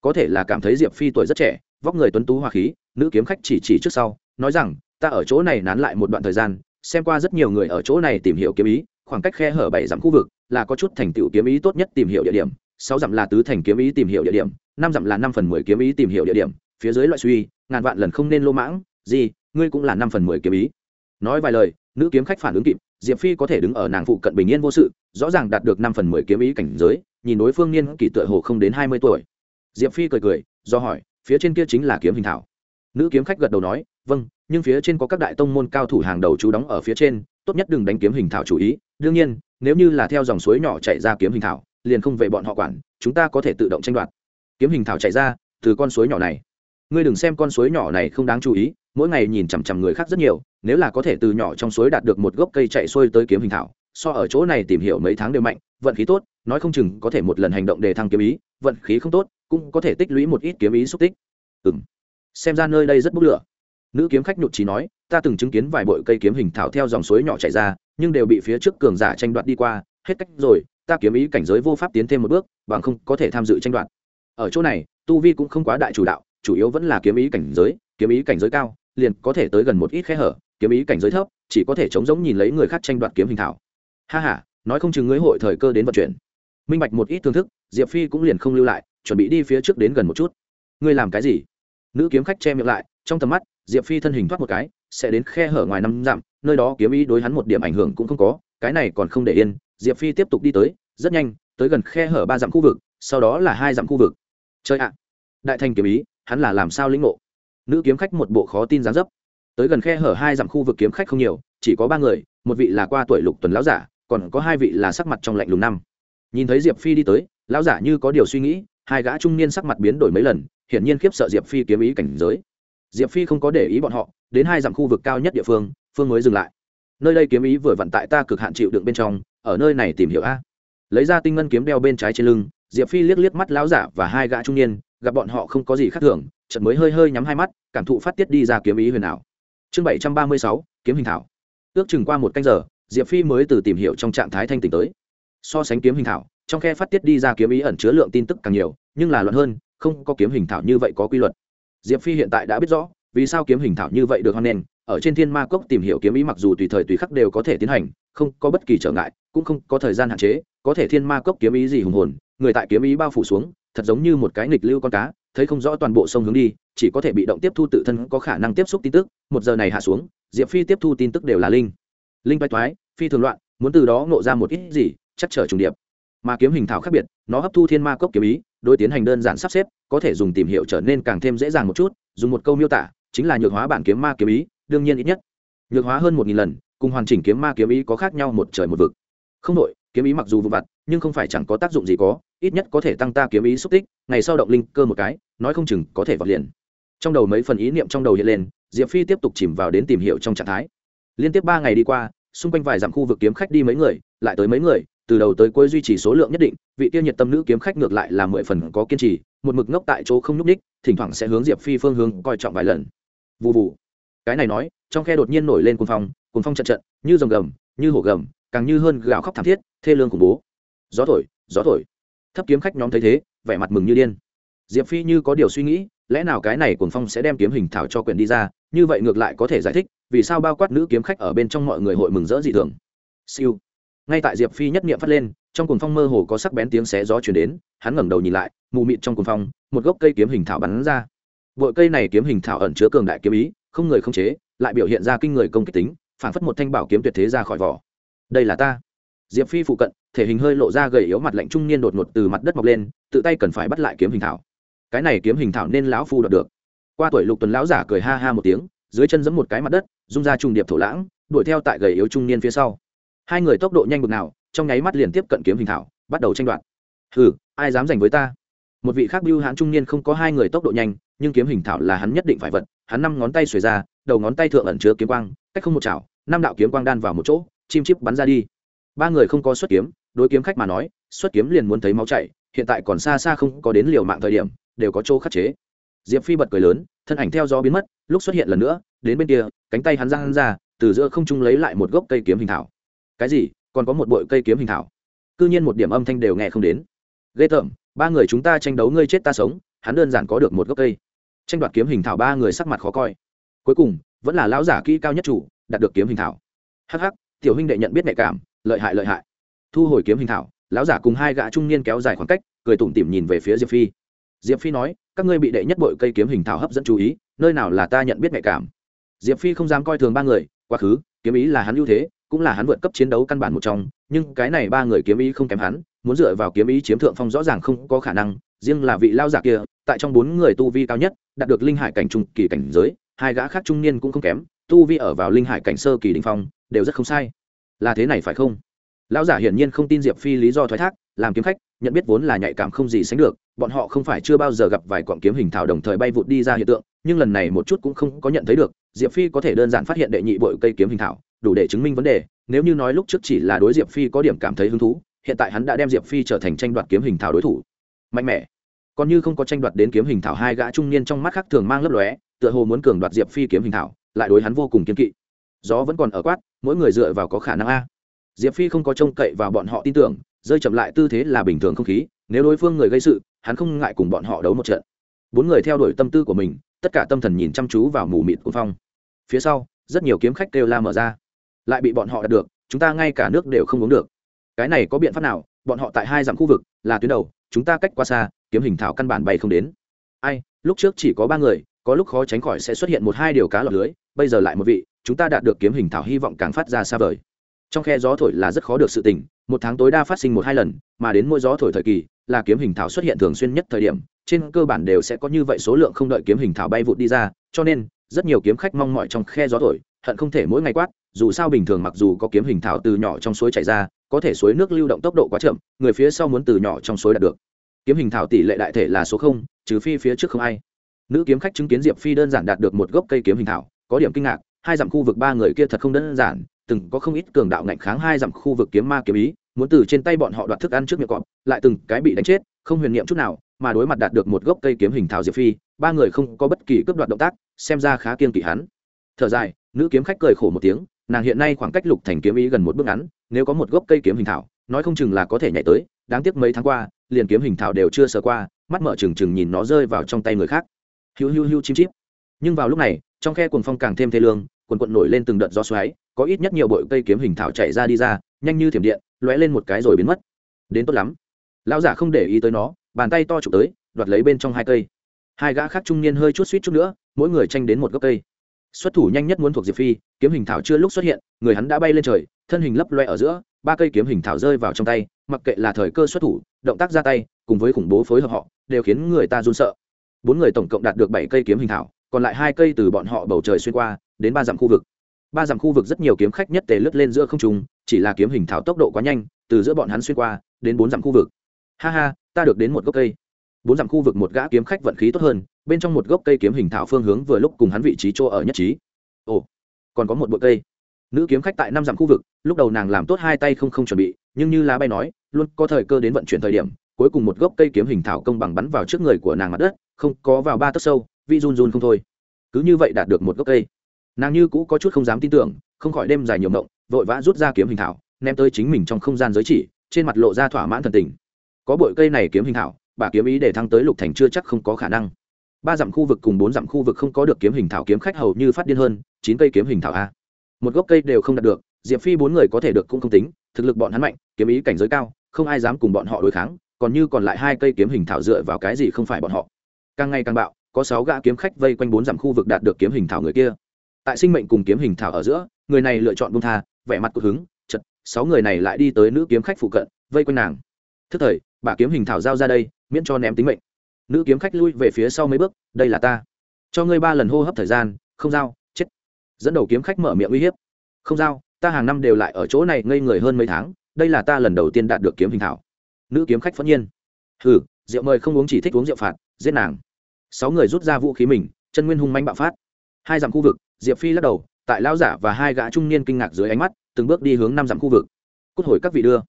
Có thể là cảm thấy diệp phi tuổi rất trẻ, vóc người tuấn tú hoa khí, nữ kiếm khách chỉ chỉ trước sau, nói rằng, ta ở chỗ này nán lại một đoạn thời gian, xem qua rất nhiều người ở chỗ này tìm hiểu kiếm ý, khoảng cách khe hở bảy dặm khu vực là có chút thành tựu kiếm ý tốt nhất tìm hiểu địa điểm, sáu dặm là tứ thành kiếm ý tìm hiểu địa điểm, năm dặm là năm phần mười kiếm ý tìm hiểu địa điểm, phía dưới loại suy, ngàn vạn lần không nên lô mãng, gì, ngươi cũng là năm phần mười kiếm ý. Nói vài lời, nữ kiếm khách phản ứng kịp diệp phi có thể đứng ở nàng phụ cận bình yên vô sự, rõ ràng đạt được năm phần mười kiếm ý cảnh giới, nhìn đối phương niên kỷ tựa hồ không đến hai mươi tuổi. Diệp phi cười cười, do hỏi, phía trên kia chính là kiếm hình thảo. Nữ kiếm khách gật đầu nói vâng nhưng phía trên có các đại tông môn cao thủ hàng đầu chú đóng ở phía trên, tốt nhất đừng đánh kiếm hình thảo chủ ý. Đương nhiên, nếu như là theo dòng suối nhỏ chạy ra kiếm hình thảo, liền không về bọn họ quản, chúng ta có thể tự động tranh đoạt. Kiếm hình thảo chạy ra, từ con suối nhỏ này. Ngươi đừng xem con suối nhỏ này không đáng chú ý mỗi ngày nhìn chằm chằm người khác rất nhiều, nếu là có thể từ nhỏ trong suối đạt được một gốc cây chạy xuôi tới kiếm hình thảo, so ở chỗ này tìm hiểu mấy tháng đều mạnh, vận khí tốt, nói không chừng có thể một lần hành động để thăng kiếm ý, vận khí không tốt, cũng có thể tích lũy một ít kiếm ý xúc tích. Ừ m xem ra nơi đây rất bốc lửa. Nữ kiếm khách nhụt trí nói, ta từng chứng kiến vài bội cây kiếm hình thảo theo dòng suối nhỏ chảy ra, nhưng đều bị phía trước cường giả tranh đoạt đi qua, hết cách rồi, ta kiếm ý cảnh giới vô pháp tiến thêm một bước, bằng không có thể tham dự tranh đoạt. Ở chỗ này, tu vi cũng không quá đại chủ đạo, chủ yếu vẫn là kiếm ý cảnh giới, kiếm ý cảnh giới cao liền có thể tới gần một ít khe hở, kiếm ý cảnh giới thấp, chỉ có thể chống giống nhìn lấy người khác tranh đoạt kiếm hình thảo. Ha h a nói không chừng ngươi hội thời cơ đến vận chuyển. Minh bạch một ít thương thức, diệp phi cũng liền không lưu lại, chuẩn bị đi phía trước đến gần một chút. Ngươi làm cái gì? Nữ kiếm khách che miệng lại, trong tầm mắt, diệp phi thân hình thoát một cái, sẽ đến khe hở ngoài năm dặm, nơi đó kiếm ý đối hắn một điểm ảnh hưởng cũng không có, cái này còn không để yên, diệp phi tiếp tục đi tới, rất nhanh, tới gần khe hở ba dặm khu vực, sau đó là hai dặm khu vực. Chơi ạ. Đại thành kiếm ý, hắn là làm sao lĩnh ngộ? Nữ kiếm khách một bộ khó tin dáng dấp. Tới gần khe hở hai dặm khu vực kiếm khách không nhiều, chỉ có ba người, một vị là qua tuổi lục tuần lão giả, còn có hai vị là sắc mặt trong lạnh lùng năm. Nhìn thấy diệp phi đi tới, lão giả như có điều suy nghĩ, hai gã trung niên sắc mặt biến đổi mấy lần, hiển nhiên khiếp sợ diệp phi kiếm ý cảnh giới. Diệp phi không có để ý bọn họ, đến hai dặm khu vực cao nhất địa phương phương mới dừng lại. Nơi đây kiếm ý vừa vặn tại ta cực hạn chịu đựng bên trong, ở nơi này tìm hiểu a. Lấy ra tinh ngân kiếm đeo bên trái trên lưng, diệp phi liếc liếc mắt lão giả và hai gã trung niên, gặp bọn họ không có gì khác thường chợt mới hơi hơi nhắm hai mắt, cảm thụ phát tiết đi ra kiếm ý huyền ảo. Chương bảy trăm ba mươi sáu, kiếm hình thảo. Ước chừng qua một canh giờ, diệp phi mới từ tìm hiểu trong trạng thái thanh tỉnh tới. So sánh kiếm hình thảo, trong khe phát tiết đi ra kiếm ý ẩn chứa lượng tin tức càng nhiều, nhưng là luận hơn, không có kiếm hình thảo như vậy có quy luật. Diệp phi hiện tại đã biết rõ, vì sao kiếm hình thảo như vậy được hoan nghênh, ở trên thiên ma cốc tìm hiểu kiếm ý mặc dù tùy thời tùy khắc đều có thể tiến hành, không có bất kỳ trở ngại, cũng không có thời gian hạn chế, có thể thiên ma cốc kiếm ý gì hùng hồn, người tại kiếm ý bao phủ xuống, thật giống như một cái nghịch lưu con cá thấy không rõ toàn bộ sông hướng đi, chỉ có thể bị động tiếp thu tự thân có khả năng tiếp xúc tin tức, một giờ này hạ xuống, diệp phi tiếp thu tin tức đều là linh. Linh bay toái, phi thường loạn, muốn từ đó nộ ra một ít gì, chắc trở trùng điệp. Mà kiếm hình thảo khác biệt, nó hấp thu thiên ma cốc kiếm ý, đối tiến hành đơn giản sắp xếp, có thể dùng tìm hiểu trở nên càng thêm dễ dàng một chút, dùng một câu miêu tả, chính là nhược hóa bản kiếm ma kiếm ý, đương nhiên ít nhất. Nhược hóa hơn một nghìn lần, cùng hoàn chỉnh kiếm ma kiếm ý có khác nhau một trời một vực. Không đội kiếm ý mặc dù vụ vặt, nhưng không phải chẳng có tác dụng gì có ít nhất có thể tăng ta kiếm ý xúc tích, ngày sau động linh cơ một cái, nói không chừng có thể vọt liền. Trong đầu mấy phần ý niệm trong đầu hiện lên, diệp phi tiếp tục chìm vào đến tìm hiểu trong trạng thái. Liên tiếp ba ngày đi qua, xung quanh vài dặm khu vực kiếm khách đi mấy người, lại tới mấy người, từ đầu tới cuối duy trì số lượng nhất định, vị tiêu nhiệt tâm nữ kiếm khách ngược lại là mười phần có kiên trì, một mực ngốc tại chỗ không nhúc ních thỉnh thoảng sẽ hướng diệp phi phương hướng coi trọng vài lần. Vụ vụ cái này nói, trong khe đột nhiên nổi lên cuồng phong cuồng phong trận trận, như rồng gầm, như hổ gầm, càng như hơn gạo khóc thảm thiết, thê lương khủng bố. Gió thổi gió thổi thấp kiếm khách nhóm thấy thế, vẻ mặt mừng như điên. Diệp phi như có điều suy nghĩ, lẽ nào cái này cuồng phong sẽ đem kiếm hình thảo cho quyền đi ra, như vậy ngược lại có thể giải thích, vì sao bao quát nữ kiếm khách ở bên trong mọi người hội mừng rỡ dị thường. Siêu. Ngay tại diệp phi nhất niệm phát lên, trong cuồng phong mơ hồ có sắc bén tiếng xé gió chuyển đến, hắn ngẩng đầu nhìn lại, mù mịt trong cuồng phong, một gốc cây kiếm hình thảo bắn ra. Vội cây này kiếm hình thảo ẩn chứa cường đại kiếm ý, không người không chế, lại biểu hiện ra kinh người công kích tính phản phất một thanh bảo kiếm tuyệt thế ra khỏi vỏ. Đây là ta diệp phi phụ cận, thể hình hơi lộ ra gầy yếu mặt lạnh trung niên đột ngột từ mặt đất mọc lên, tự tay cần phải bắt lại kiếm hình thảo. Cái này kiếm hình thảo nên lão phu đoạt được. Qua tuổi lục tuần lão giả cười ha ha một tiếng, dưới chân giẫm một cái mặt đất, rung ra trùng điệp thổ lãng, đuổi theo tại gầy yếu trung niên phía sau. Hai người tốc độ nhanh bực nào, trong nháy mắt liền tiếp cận kiếm hình thảo, bắt đầu tranh đoạt. Hừ, ai dám giành với ta? Một vị khác bưu hãn trung niên không có hai người tốc độ nhanh, nhưng kiếm hình thảo là hắn nhất định phải vật hắn năm ngón tay xuề ra, đầu ngón tay thượng ẩn chứa kiếm quang, cách không một chảo, năm đạo kiếm quang đan vào một chỗ, chim chip bắn ra đi ba người không có xuất kiếm, đối kiếm khách mà nói, xuất kiếm liền muốn thấy máu chảy, hiện tại còn xa xa không có đến liều mạng thời điểm, đều có chỗ khắc chế. Diệp phi bật cười lớn, thân ảnh theo gió biến mất, lúc xuất hiện lần nữa, đến bên kia, cánh tay hắn ra hắn ra, từ giữa không trung lấy lại một gốc cây kiếm hình thảo. Cái gì? Còn có một bụi cây kiếm hình thảo? Cư nhiên một điểm âm thanh đều nghe không đến. Ghê tởm, ba người chúng ta tranh đấu ngươi chết ta sống, hắn đơn giản có được một gốc cây. Tranh đoạt kiếm hình thảo ba người sắc mặt khó coi. Cuối cùng, vẫn là lão giả kỹ cao nhất chủ, đạt được kiếm hình thảo. Hắc hắc, tiểu huynh đệ nhận biết nhạy cảm lợi hại lợi hại. Thu hồi kiếm hình thảo, lão giả cùng hai gã trung niên kéo dài khoảng cách, cười tủm tỉm nhìn về phía diệp phi. Diệp phi nói, các ngươi bị đệ nhất bội cây kiếm hình thảo hấp dẫn chú ý, nơi nào là ta nhận biết nhạy cảm? Diệp phi không dám coi thường ba người, quá khứ, kiếm ý là hắn ưu thế, cũng là hắn vượt cấp chiến đấu căn bản một trong, nhưng cái này ba người kiếm ý không kém hắn, muốn dựa vào kiếm ý chiếm thượng phong rõ ràng không có khả năng, riêng là vị lao giả kia, tại trong bốn người tu vi cao nhất, đạt được linh hải cảnh trung kỳ cảnh giới, hai gã khác trung niên cũng không kém, tu vi ở vào linh hải cảnh sơ kỳ đình phong, đều rất không sai là thế này phải không? Lão giả hiển nhiên không tin diệp phi lý do thoái thác, làm kiếm khách, nhận biết vốn là nhạy cảm không gì sánh được, bọn họ không phải chưa bao giờ gặp vài quặng kiếm hình thảo đồng thời bay vụt đi ra hiện tượng, nhưng lần này một chút cũng không có nhận thấy được, diệp phi có thể đơn giản phát hiện đệ nhị bội cây kiếm hình thảo, đủ để chứng minh vấn đề, nếu như nói lúc trước chỉ là đối diệp phi có điểm cảm thấy hứng thú, hiện tại hắn đã đem diệp phi trở thành tranh đoạt kiếm hình thảo đối thủ. Mạnh mẽ. Còn như không có tranh đoạt đến kiếm hình thảo hai gã trung niên trong mắt khác thường mang lấp lóe, tựa hồ muốn cường đoạt diệp phi kiếm hình thảo, lại đối hắn vô cùng kiên kỵ gió vẫn còn ở quát, mỗi người dựa vào có khả năng a. Diệp phi không có trông cậy vào bọn họ tin tưởng, rơi chậm lại tư thế là bình thường không khí, nếu đối phương người gây sự, hắn không ngại cùng bọn họ đấu một trận. Bốn người theo đuổi tâm tư của mình, tất cả tâm thần nhìn chăm chú vào mù mịt của phong. Phía sau, rất nhiều kiếm khách kêu la mở ra. Lại bị bọn họ đạt được, chúng ta ngay cả nước đều không uống được. Cái này có biện pháp nào? Bọn họ tại hai dặm khu vực, là tuyến đầu, chúng ta cách qua xa, kiếm hình thảo căn bản bay không đến. Ai, lúc trước chỉ có ba người, có lúc khó tránh khỏi sẽ xuất hiện một hai điều cá lọt lưới, bây giờ lại một vị chúng ta đạt được kiếm hình thảo hy vọng càng phát ra xa vời. Trong khe gió thổi là rất khó được sự tình, một tháng tối đa phát sinh một hai lần, mà đến mỗi gió thổi thời kỳ, là kiếm hình thảo xuất hiện thường xuyên nhất thời điểm, trên cơ bản đều sẽ có như vậy số lượng không đợi kiếm hình thảo bay vụt đi ra, cho nên, rất nhiều kiếm khách mong mỏi trong khe gió thổi, hận không thể mỗi ngày quát, dù sao bình thường mặc dù có kiếm hình thảo từ nhỏ trong suối chảy ra, có thể suối nước lưu động tốc độ quá chậm, người phía sau muốn từ nhỏ trong suối đạt được. Kiếm hình thảo tỷ lệ đại thể là số không, trừ phi phía trước không ai. Nữ kiếm khách chứng kiến diệp phi đơn giản đạt được một gốc cây kiếm hình thảo, có điểm kinh ngạc hai dặm khu vực ba người kia thật không đơn giản, từng có không ít cường đạo ngạnh kháng hai dặm khu vực kiếm ma kiếm ý, muốn từ trên tay bọn họ đoạt thức ăn trước miệng cọp, lại từng cái bị đánh chết, không huyền niệm chút nào, mà đối mặt đạt được một gốc cây kiếm hình thảo diệp phi, ba người không có bất kỳ cướp đoạt động tác, xem ra khá kiên kỵ hắn. Thở dài, nữ kiếm khách cười khổ một tiếng, nàng hiện nay khoảng cách lục thành kiếm ý gần một bước ngắn, nếu có một gốc cây kiếm hình thảo, nói không chừng là có thể nhảy tới, đáng tiếc mấy tháng qua, liền kiếm hình thảo đều chưa sờ qua, mắt mở trừng trừng nhìn nó rơi vào trong tay người khác. Hiu hiu hiu chim chip nhưng vào lúc này, trong khe cuồng phong càng thêm thê lương quần quận nổi lên từng đợt gió xoáy, có ít nhất nhiều bội cây kiếm hình thảo chạy ra đi ra, nhanh như thiểm điện, lóe lên một cái rồi biến mất. Đến tốt lắm. Lão giả không để ý tới nó, bàn tay to chụp tới, đoạt lấy bên trong hai cây. Hai gã khác trung niên hơi chút suýt chút nữa, mỗi người tranh đến một gốc cây. Xuất thủ nhanh nhất muốn thuộc diệp phi, kiếm hình thảo chưa lúc xuất hiện, người hắn đã bay lên trời, thân hình lấp loe ở giữa, ba cây kiếm hình thảo rơi vào trong tay, mặc kệ là thời cơ xuất thủ, động tác ra tay, cùng với khủng bố phối hợp họ, đều khiến người ta run sợ. Bốn người tổng cộng đạt được bảy cây kiếm hình thảo còn lại hai cây từ bọn họ bầu trời xuyên qua, đến ba dặm khu vực. Ba dặm khu vực rất nhiều kiếm khách nhất tề lướt lên giữa không trung, chỉ là kiếm hình thảo tốc độ quá nhanh, từ giữa bọn hắn xuyên qua, đến bốn dặm khu vực. Ha ha, ta được đến một gốc cây. Bốn dặm khu vực một gã kiếm khách vận khí tốt hơn, bên trong một gốc cây kiếm hình thảo phương hướng vừa lúc cùng hắn vị trí chỗ ở nhất trí. Ồ, còn có một bụi cây. Nữ kiếm khách tại năm dặm khu vực, lúc đầu nàng làm tốt hai tay không không chuẩn bị, nhưng như lá bay nói, luôn có thời cơ đến vận chuyển thời điểm, cuối cùng một gốc cây kiếm hình thảo công bằng bắn vào trước người của nàng mặt đất, không có vào ba tấc sâu vi run run không thôi. Cứ như vậy đạt được một gốc cây. Nàng như cũ có chút không dám tin tưởng, không khỏi đêm dài nhiều mộng, vội vã rút ra kiếm hình thảo, ném tới chính mình trong không gian giới chỉ, trên mặt lộ ra thỏa mãn thần tình. Có bội cây này kiếm hình thảo, bà kiếm ý để thăng tới lục thành chưa chắc không có khả năng. Ba dặm khu vực cùng bốn dặm khu vực không có được kiếm hình thảo kiếm khách hầu như phát điên hơn, chín cây kiếm hình thảo a. Một gốc cây đều không đạt được, diệp phi bốn người có thể được cũng không tính, thực lực bọn hắn mạnh, kiếm ý cảnh giới cao, không ai dám cùng bọn họ đối kháng, còn như còn lại hai cây kiếm hình thảo dựa vào cái gì không phải bọn họ. Càng ngày càng bạo có sáu gã kiếm khách vây quanh bốn dặm khu vực đạt được kiếm hình thảo người kia. Tại sinh mệnh cùng kiếm hình thảo ở giữa, người này lựa chọn bung tha, vẻ mặt cực hứng chật sáu người này lại đi tới nữ kiếm khách phụ cận, vây quanh nàng. Thức thời, bà kiếm hình thảo giao ra đây, miễn cho ném tính mệnh. Nữ kiếm khách lui về phía sau mấy bước, đây là ta. Cho ngươi ba lần hô hấp thời gian, không giao, chết. Dẫn đầu kiếm khách mở miệng uy hiếp. Không giao, ta hàng năm đều lại ở chỗ này ngây người hơn mấy tháng, đây là ta lần đầu tiên đạt được kiếm hình thảo. Nữ kiếm khách phẫn nhiên. Hừ, rượu mời không uống chỉ thích uống rượu phạt, giết nàng sáu người rút ra vũ khí mình, chân nguyên hung manh bạo phát. Hai dặm khu vực, diệp phi lắc đầu, tại lao giả và hai gã trung niên kinh ngạc dưới ánh mắt, từng bước đi hướng năm dặm khu vực. Cút hồi các vị đưa.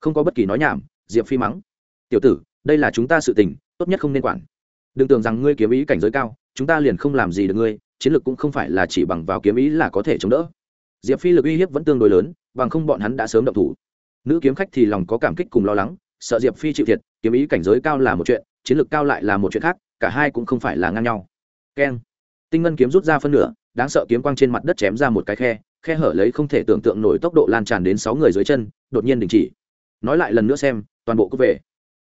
Không có bất kỳ nói nhảm, diệp phi mắng. Tiểu tử, đây là chúng ta sự tình, tốt nhất không nên quản. Đừng tưởng rằng ngươi kiếm ý cảnh giới cao, chúng ta liền không làm gì được ngươi, chiến lược cũng không phải là chỉ bằng vào kiếm ý là có thể chống đỡ. Diệp phi lực uy hiếp vẫn tương đối lớn, bằng không bọn hắn đã sớm động thủ. Nữ kiếm khách thì lòng có cảm kích cùng lo lắng, sợ diệp phi chịu thiệt, kiếm ý cảnh giới cao là một chuyện, chiến lược cao lại là một chuyện khác cả hai cũng không phải là ngang nhau. Keng. Tinh ngân kiếm rút ra phân nửa, đáng sợ kiếm quang trên mặt đất chém ra một cái khe khe hở lấy không thể tưởng tượng nổi tốc độ lan tràn đến sáu người dưới chân, đột nhiên đình chỉ. Nói lại lần nữa xem, toàn bộ cứ về.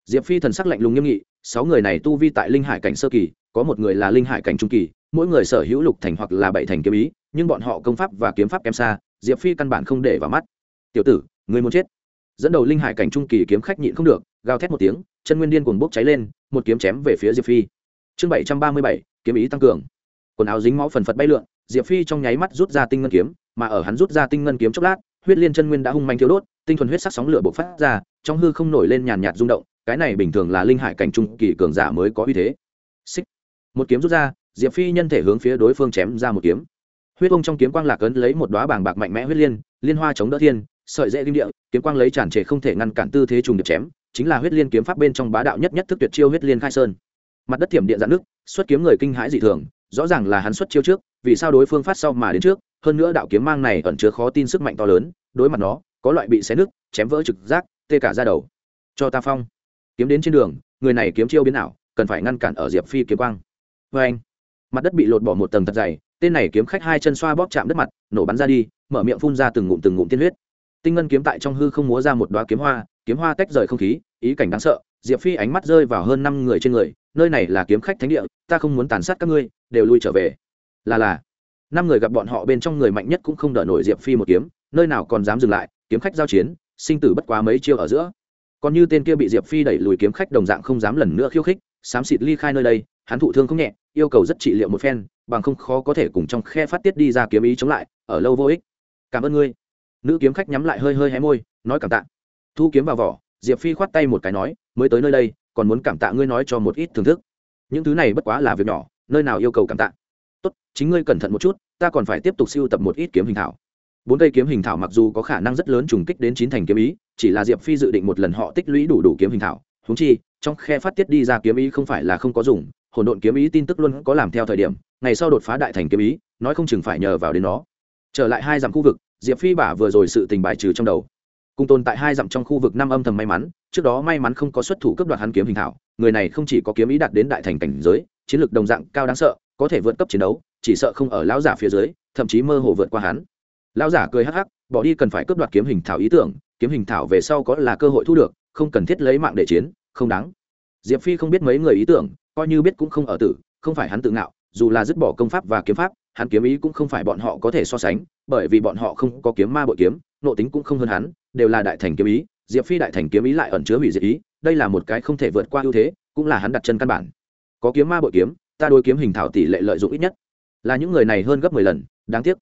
Diệp phi thần sắc lạnh lùng nghiêm nghị, sáu người này tu vi tại linh hải cảnh sơ kỳ, có một người là linh hải cảnh trung kỳ, mỗi người sở hữu lục thành hoặc là bảy thành kiếm ý, nhưng bọn họ công pháp và kiếm pháp kém xa, diệp phi căn bản không để vào mắt. Tiểu tử người muốn chết? Dẫn đầu linh hải cảnh trung kỳ kiếm khách nhịn không được, gào thét một tiếng, chân nguyên điên cuồng bốc cháy lên, một kiếm chém về phía diệp phi chương bảy trăm ba mươi bảy, kiếm ý tăng cường. Quần áo dính máu phần phật bay lượn, diệp phi trong nháy mắt rút ra tinh ngân kiếm, mà ở hắn rút ra tinh ngân kiếm chốc lát, huyết liên chân nguyên đã hung manh thiếu đốt, tinh thuần huyết sắc sóng lửa bộc phát ra, trong hư không nổi lên nhàn nhạt rung động, cái này bình thường là linh hải cảnh trung kỳ cường giả mới có uy thế. Xích. Một kiếm rút ra, diệp phi nhân thể hướng phía đối phương chém ra một kiếm. Huyết ông trong kiếm quang lạc ấn lấy một đoá bảng bạc mạnh mẽ huyết liên liên hoa chống đỡ thiên, sợi dễ kim địa, kiếm quang lấy tràn trề không thể ngăn cản tư thế trùng điệp chém, chính là huyết liên kiếm pháp bên trong bá đạo nhất nhất thức tuyệt chiêu huyết liên khai sơn mặt đất thiểm điện dạn nước, xuất kiếm người kinh hãi dị thường, rõ ràng là hắn xuất chiêu trước, vì sao đối phương phát sau mà đến trước, hơn nữa đạo kiếm mang này ẩn chứa khó tin sức mạnh to lớn, đối mặt nó, có loại bị xé nứt chém vỡ trực giác, tê cả ra đầu. Cho ta phong. Kiếm đến trên đường, người này kiếm chiêu biến ảo, cần phải ngăn cản ở diệp phi kiếm quang. Vê anh, mặt đất bị lột bỏ một tầng thật dày, tên này kiếm khách hai chân xoa bóp chạm đất mặt, nổ bắn ra đi, mở miệng phun ra từng ngụm từng ngụm tiên huyết. Tinh ngân kiếm tại trong hư không múa ra một đoá kiếm hoa kiếm hoa tách rời không khí, ý cảnh đáng sợ diệp phi ánh mắt rơi vào hơn năm người trên người, nơi này là kiếm khách thánh địa, ta không muốn tàn sát các ngươi, đều lui trở về. Là là. Năm người gặp bọn họ bên trong người mạnh nhất cũng không đỡ nổi diệp phi một kiếm, nơi nào còn dám dừng lại, kiếm khách giao chiến, sinh tử bất quá mấy chiêu ở giữa. Còn như tên kia bị diệp phi đẩy lùi kiếm khách đồng dạng không dám lần nữa khiêu khích, xám xịt ly khai nơi đây, hắn thụ thương không nhẹ, yêu cầu rất trị liệu một phen, bằng không khó có thể cùng trong khe phát tiết đi ra kiếm ý chống lại, ở lâu vô ích. Cảm ơn ngươi. Nữ kiếm khách nhắm lại hơi hơi hé môi, nói cảm tạ. Thu kiếm vào vỏ diệp phi khoát tay một cái nói, mới tới nơi đây, còn muốn cảm tạ ngươi nói cho một ít thưởng thức. Những thứ này bất quá là việc nhỏ, nơi nào yêu cầu cảm tạ? Tốt, chính ngươi cẩn thận một chút, ta còn phải tiếp tục siêu tập một ít kiếm hình thảo. Bốn cây kiếm hình thảo mặc dù có khả năng rất lớn trùng kích đến chín thành kiếm ý, chỉ là diệp phi dự định một lần họ tích lũy đủ đủ kiếm hình thảo. Húng chi, trong khe phát tiết đi ra kiếm ý không phải là không có dùng hỗn độn kiếm ý tin tức luôn có làm theo thời điểm, ngày sau đột phá đại thành kiếm ý, nói không chừng phải nhờ vào đến nó. Trở lại hai dặm khu vực, diệp phi bả vừa rồi sự tình bài trừ trong đầu cùng tồn tại hai dặm trong khu vực năm âm thầm may mắn, trước đó may mắn không có xuất thủ cấp đoạt hắn kiếm hình thảo, người này không chỉ có kiếm ý đạt đến đại thành cảnh giới, chiến lược đồng dạng cao đáng sợ, có thể vượt cấp chiến đấu, chỉ sợ không ở lão giả phía dưới, thậm chí mơ hồ vượt qua hắn. Lão giả cười hắc hắc, bỏ đi cần phải cướp đoạt kiếm hình thảo ý tưởng, kiếm hình thảo về sau có là cơ hội thu được, không cần thiết lấy mạng để chiến, không đáng. Diệp phi không biết mấy người ý tưởng, coi như biết cũng không ở tử, không phải hắn tự ngạo, dù là dứt bỏ công pháp và kiếm pháp hắn kiếm ý cũng không phải bọn họ có thể so sánh, bởi vì bọn họ không có kiếm ma bội kiếm, nộ tính cũng không hơn hắn, đều là đại thành kiếm ý, diệp phi đại thành kiếm ý lại ẩn chứa hủy diệt ý, đây là một cái không thể vượt qua ưu thế, cũng là hắn đặt chân căn bản. Có kiếm ma bội kiếm, ta đối kiếm hình thảo tỷ lệ lợi dụng ít nhất là những người này hơn gấp mười lần, đáng tiếc.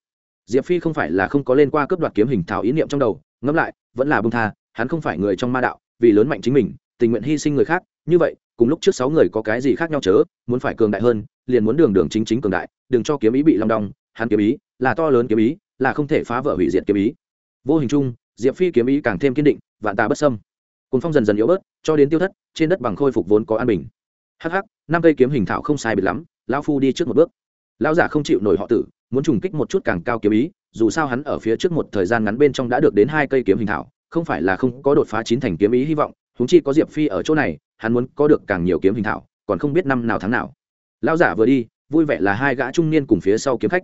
Diệp phi không phải là không có lên qua cướp đoạt kiếm hình thảo ý niệm trong đầu, ngẫm lại, vẫn là bông tha, hắn không phải người trong ma đạo, vì lớn mạnh chính mình, tình nguyện hy sinh người khác, như vậy, cùng lúc trước sáu người có cái gì khác nhau chớ, muốn phải cường đại hơn, liền muốn đường đường chính chính cường đại đừng cho kiếm ý bị long đong, hắn kiếm ý là to lớn kiếm ý, là không thể phá vỡ hủy diệt kiếm ý. Vô hình chung, diệp phi kiếm ý càng thêm kiên định, vạn tà bất sâm cùng phong dần dần yếu bớt, cho đến tiêu thất, trên đất bằng khôi phục vốn có an bình. Hắc hắc, năm cây kiếm hình thảo không sai biệt lắm, lão phu đi trước một bước. Lão giả không chịu nổi họ tử, muốn trùng kích một chút càng cao kiếm ý, dù sao hắn ở phía trước một thời gian ngắn bên trong đã được đến hai cây kiếm hình thảo, không phải là không có đột phá chín thành kiếm ý hy vọng húng chi có diệp phi ở chỗ này, hắn muốn có được càng nhiều kiếm hình thảo, còn không biết năm nào tháng nào. Lão giả vừa đi vui vẻ là hai gã trung niên cùng phía sau kiếm khách.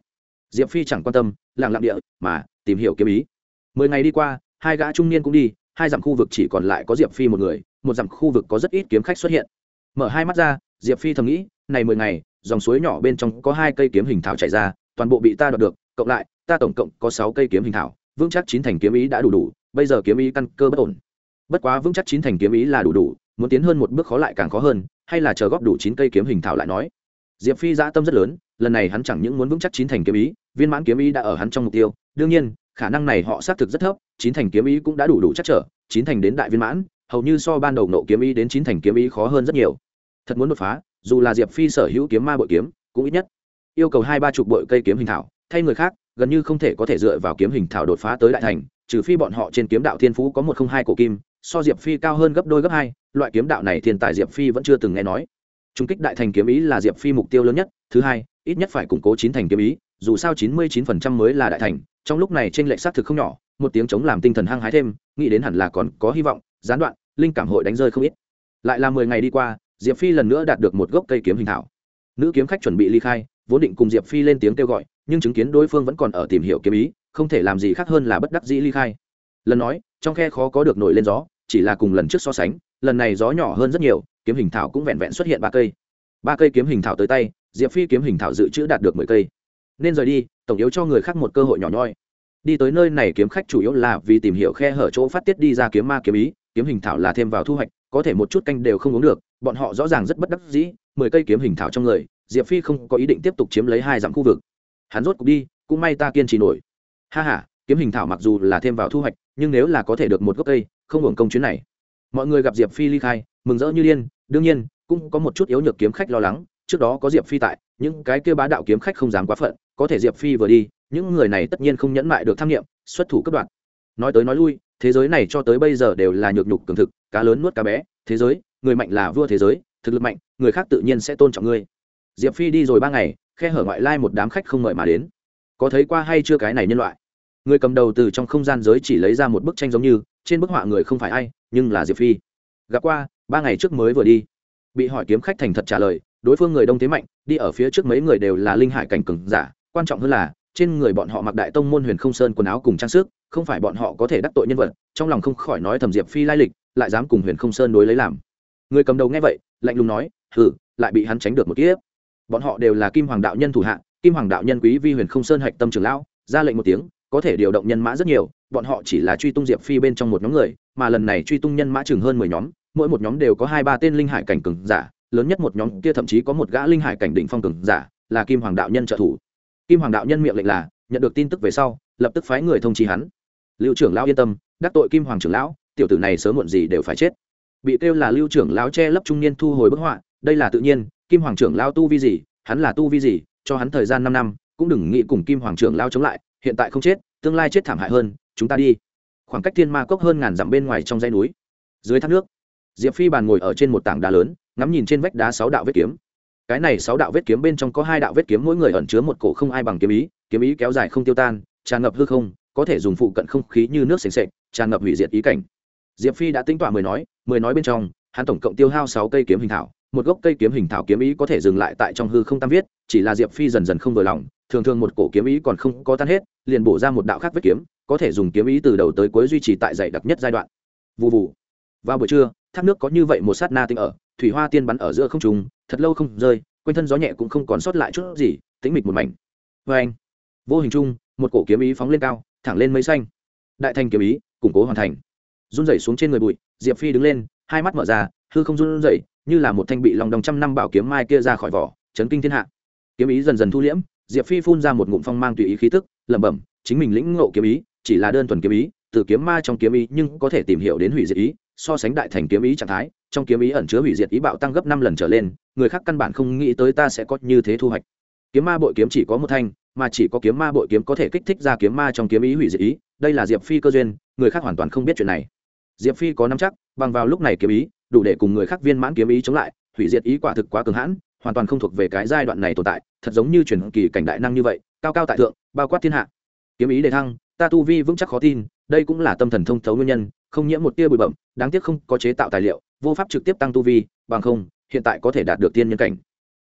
Diệp phi chẳng quan tâm làng lặng địa, mà, tìm hiểu kiếm ý. Mười ngày đi qua, hai gã trung niên cũng đi, hai dặm khu vực chỉ còn lại có diệp phi một người, một dặm khu vực có rất ít kiếm khách xuất hiện. Mở hai mắt ra, diệp phi thầm nghĩ, này mười ngày, dòng suối nhỏ bên trong có hai cây kiếm hình thảo chạy ra, toàn bộ bị ta đoạt được, cộng lại, ta tổng cộng có sáu cây kiếm hình thảo, vững chắc chín thành kiếm ý đã đủ đủ, bây giờ kiếm ý căn cơ bất ổn. Bất quá vững chắc chín thành kiếm ý là đủ đủ, muốn tiến hơn một bước khó lại càng khó hơn, hay là chờ góp đủ chín cây kiếm hình thảo lại nói diệp phi dã tâm rất lớn, lần này hắn chẳng những muốn vững chắc chín thành kiếm ý, viên mãn kiếm ý đã ở hắn trong mục tiêu. Đương nhiên, khả năng này họ xác thực rất thấp, chín thành kiếm ý cũng đã đủ đủ chắc trở, chín thành đến đại viên mãn, hầu như so ban đầu nộ kiếm ý đến chín thành kiếm ý khó hơn rất nhiều. Thật muốn đột phá, dù là diệp phi sở hữu kiếm ma bội kiếm, cũng ít nhất. Yêu cầu hai ba chục bội cây kiếm hình thảo, thay người khác, gần như không thể có thể dựa vào kiếm hình thảo đột phá tới đại thành, trừ phi bọn họ trên kiếm đạo thiên phú có một không hai cổ kim, so diệp phi cao hơn gấp đôi gấp hai, loại kiếm đạo này thiên tài diệp phi vẫn chưa từng nghe nói trung kích đại thành kiếm ý là diệp phi mục tiêu lớn nhất, thứ hai, ít nhất phải củng cố chín thành kiếm ý, dù sao chín mươi chín phần trăm mới là đại thành, trong lúc này trên lệnh xác thực không nhỏ, một tiếng chống làm tinh thần hăng hái thêm, nghĩ đến hẳn là còn có hy vọng, gián đoạn, linh cảm hội đánh rơi không ít. Lại là mười ngày đi qua, diệp phi lần nữa đạt được một gốc cây kiếm hình thảo. Nữ kiếm khách chuẩn bị ly khai, vốn định cùng diệp phi lên tiếng kêu gọi, nhưng chứng kiến đối phương vẫn còn ở tìm hiểu kiếm ý, không thể làm gì khác hơn là bất đắc dĩ ly khai. Lần nói, trong khe khó có được nổi lên gió, chỉ là cùng lần trước so sánh, lần này gió nhỏ hơn rất nhiều kiếm hình thảo cũng vẹn vẹn xuất hiện ba cây. Ba cây kiếm hình thảo tới tay, diệp phi kiếm hình thảo dự trữ đạt được mười cây. Nên rời đi, tổng yếu cho người khác một cơ hội nhỏ nhoi. Đi tới nơi này kiếm khách chủ yếu là vì tìm hiểu khe hở chỗ phát tiết đi ra kiếm ma kiếm ý, kiếm hình thảo là thêm vào thu hoạch, có thể một chút canh đều không uống được, bọn họ rõ ràng rất bất đắc dĩ, mười cây kiếm hình thảo trong người, diệp phi không có ý định tiếp tục chiếm lấy hai dặm khu vực. Hắn rốt cục đi, cũng may ta kiên trì nổi. Ha h a kiếm hình thảo mặc dù là thêm vào thu hoạch, nhưng nếu là có thể được một gốc cây, không hưởng công chuyến này. Mọi người gặp diệp phi ly khai mừng rỡ như điên, đương nhiên, cũng có một chút yếu nhược kiếm khách lo lắng, trước đó có diệp phi tại, những cái kia bá đạo kiếm khách không dám quá phận, có thể diệp phi vừa đi, những người này tất nhiên không nhẫn mại được tham nghiệm, xuất thủ cấp đoạn nói tới nói lui, thế giới này cho tới bây giờ đều là nhược nhục cường thực, cá lớn nuốt cá bé, thế giới, người mạnh là vua thế giới, thực lực mạnh, người khác tự nhiên sẽ tôn trọng ngươi. Diệp phi đi rồi ba ngày, khe hở ngoại lai một đám khách không mời mà đến. Có thấy qua hay chưa cái này nhân loại? Người cầm đầu từ trong không gian giới chỉ lấy ra một bức tranh giống như, trên bức họa người không phải ai, nhưng là diệp phi. Gặp qua ba ngày trước mới vừa đi. Bị hỏi kiếm khách thành thật trả lời, đối phương người đông thế mạnh, đi ở phía trước mấy người đều là linh hải cảnh cừng giả, quan trọng hơn là, trên người bọn họ mặc đại tông môn huyền không sơn quần áo cùng trang sức, không phải bọn họ có thể đắc tội nhân vật, trong lòng không khỏi nói thầm diệp phi lai lịch, lại dám cùng huyền không sơn đối lấy làm. Người cầm đầu nghe vậy, lạnh lùng nói, hừ, lại bị hắn tránh được một kiếp. Bọn họ đều là kim hoàng đạo nhân thủ hạ, kim hoàng đạo nhân quý vi huyền không sơn hạch tâm trường lão, ra lệnh một tiếng, có thể điều động nhân mã rất nhiều, bọn họ chỉ là truy tung diệp phi bên trong một nhóm người, mà lần này truy tung nhân mã chừng hơn mười nhóm mỗi một nhóm đều có hai ba tên linh hải cảnh cường giả, lớn nhất một nhóm kia thậm chí có một gã linh hải cảnh đỉnh phong cường giả, là kim hoàng đạo nhân trợ thủ. Kim hoàng đạo nhân miệng lệnh là, nhận được tin tức về sau, lập tức phái người thông trí hắn. Lưu trưởng lão yên tâm, đắc tội kim hoàng trưởng lão, tiểu tử này sớm muộn gì đều phải chết. Bị kêu là lưu trưởng lão che lấp trung niên thu hồi bức họa, đây là tự nhiên, kim hoàng trưởng lão tu vi gì, hắn là tu vi gì, cho hắn thời gian năm năm, cũng đừng nghĩ cùng kim hoàng trưởng lão chống lại, hiện tại không chết, tương lai chết thảm hại hơn, chúng ta đi. Khoảng cách thiên ma cốc hơn ngàn dặm bên ngoài trong dãy núi. Dưới thác nước diệp phi bàn ngồi ở trên một tảng đá lớn, ngắm nhìn trên vách đá sáu đạo vết kiếm. Cái này sáu đạo vết kiếm bên trong có hai đạo vết kiếm mỗi người ẩn chứa một cổ không ai bằng kiếm ý kiếm ý kéo dài không tiêu tan, tràn ngập hư không, có thể dùng phụ cận không khí như nước sềnh sệch tràn ngập hủy diệt ý cảnh. Diệp phi đã tính tỏa mười nói mười nói bên trong, hắn tổng cộng tiêu hao sáu cây kiếm hình thảo, một gốc cây kiếm hình thảo kiếm ý có thể dừng lại tại trong hư không tam viết, chỉ là diệp phi dần dần không vừa lòng, thường thường một cổ kiếm ý còn không có tan hết, liền bổ ra một đạo khác vết kiếm, có thể dùng kiếm ý từ đầu tới cuối duy trì tại dày đặc nhất giai đoạn. Vụ vụ vào buổi trưa thác nước có như vậy một sát na tinh ở, thủy hoa tiên bắn ở giữa không trùng thật lâu không rơi, quanh thân gió nhẹ cũng không còn sót lại chút gì, tĩnh mịch một mảnh. Vê anh, vô hình chung, một cổ kiếm ý phóng lên cao, thẳng lên mây xanh. Đại thành kiếm ý, củng cố hoàn thành. Run rẩy xuống trên người bụi, diệp phi đứng lên, hai mắt mở ra, hư không run rẩy, như là một thanh bị lòng đồng trăm năm bảo kiếm mai kia ra khỏi vỏ, chấn kinh thiên hạ. Kiếm ý dần dần thu liễm, diệp phi phun ra một ngụm phong mang tùy ý khí tức, lẩm bẩm, chính mình lĩnh ngộ kiếm ý, chỉ là đơn thuần kiếm ý, từ kiếm ma trong kiếm ý nhưng có thể tìm hiểu đến hủy diệt ý so sánh đại thành kiếm ý trạng thái, trong kiếm ý ẩn chứa hủy diệt ý bạo tăng gấp năm lần trở lên, người khác căn bản không nghĩ tới ta sẽ có như thế thu hoạch. Kiếm ma bội kiếm chỉ có một thanh, mà chỉ có kiếm ma bội kiếm có thể kích thích ra kiếm ma trong kiếm ý hủy diệt ý, đây là diệp phi cơ duyên, người khác hoàn toàn không biết chuyện này. Diệp phi có nắm chắc, bằng vào lúc này kiếm ý, đủ để cùng người khác viên mãn kiếm ý chống lại, hủy diệt ý quả thực quá cường hãn, hoàn toàn không thuộc về cái giai đoạn này tồn tại, thật giống như truyền kỳ cảnh đại năng như vậy, cao cao tại thượng, bao quát thiên hạ. Kiếm ý đề thăng, ta tu vi vững chắc khó tin, đây cũng là tâm thần thông thấu nguyên nhân không nhiễm một tia bụi bẩm đáng tiếc không có chế tạo tài liệu, vô pháp trực tiếp tăng tu vi, bằng không, hiện tại có thể đạt được tiên nhân cảnh.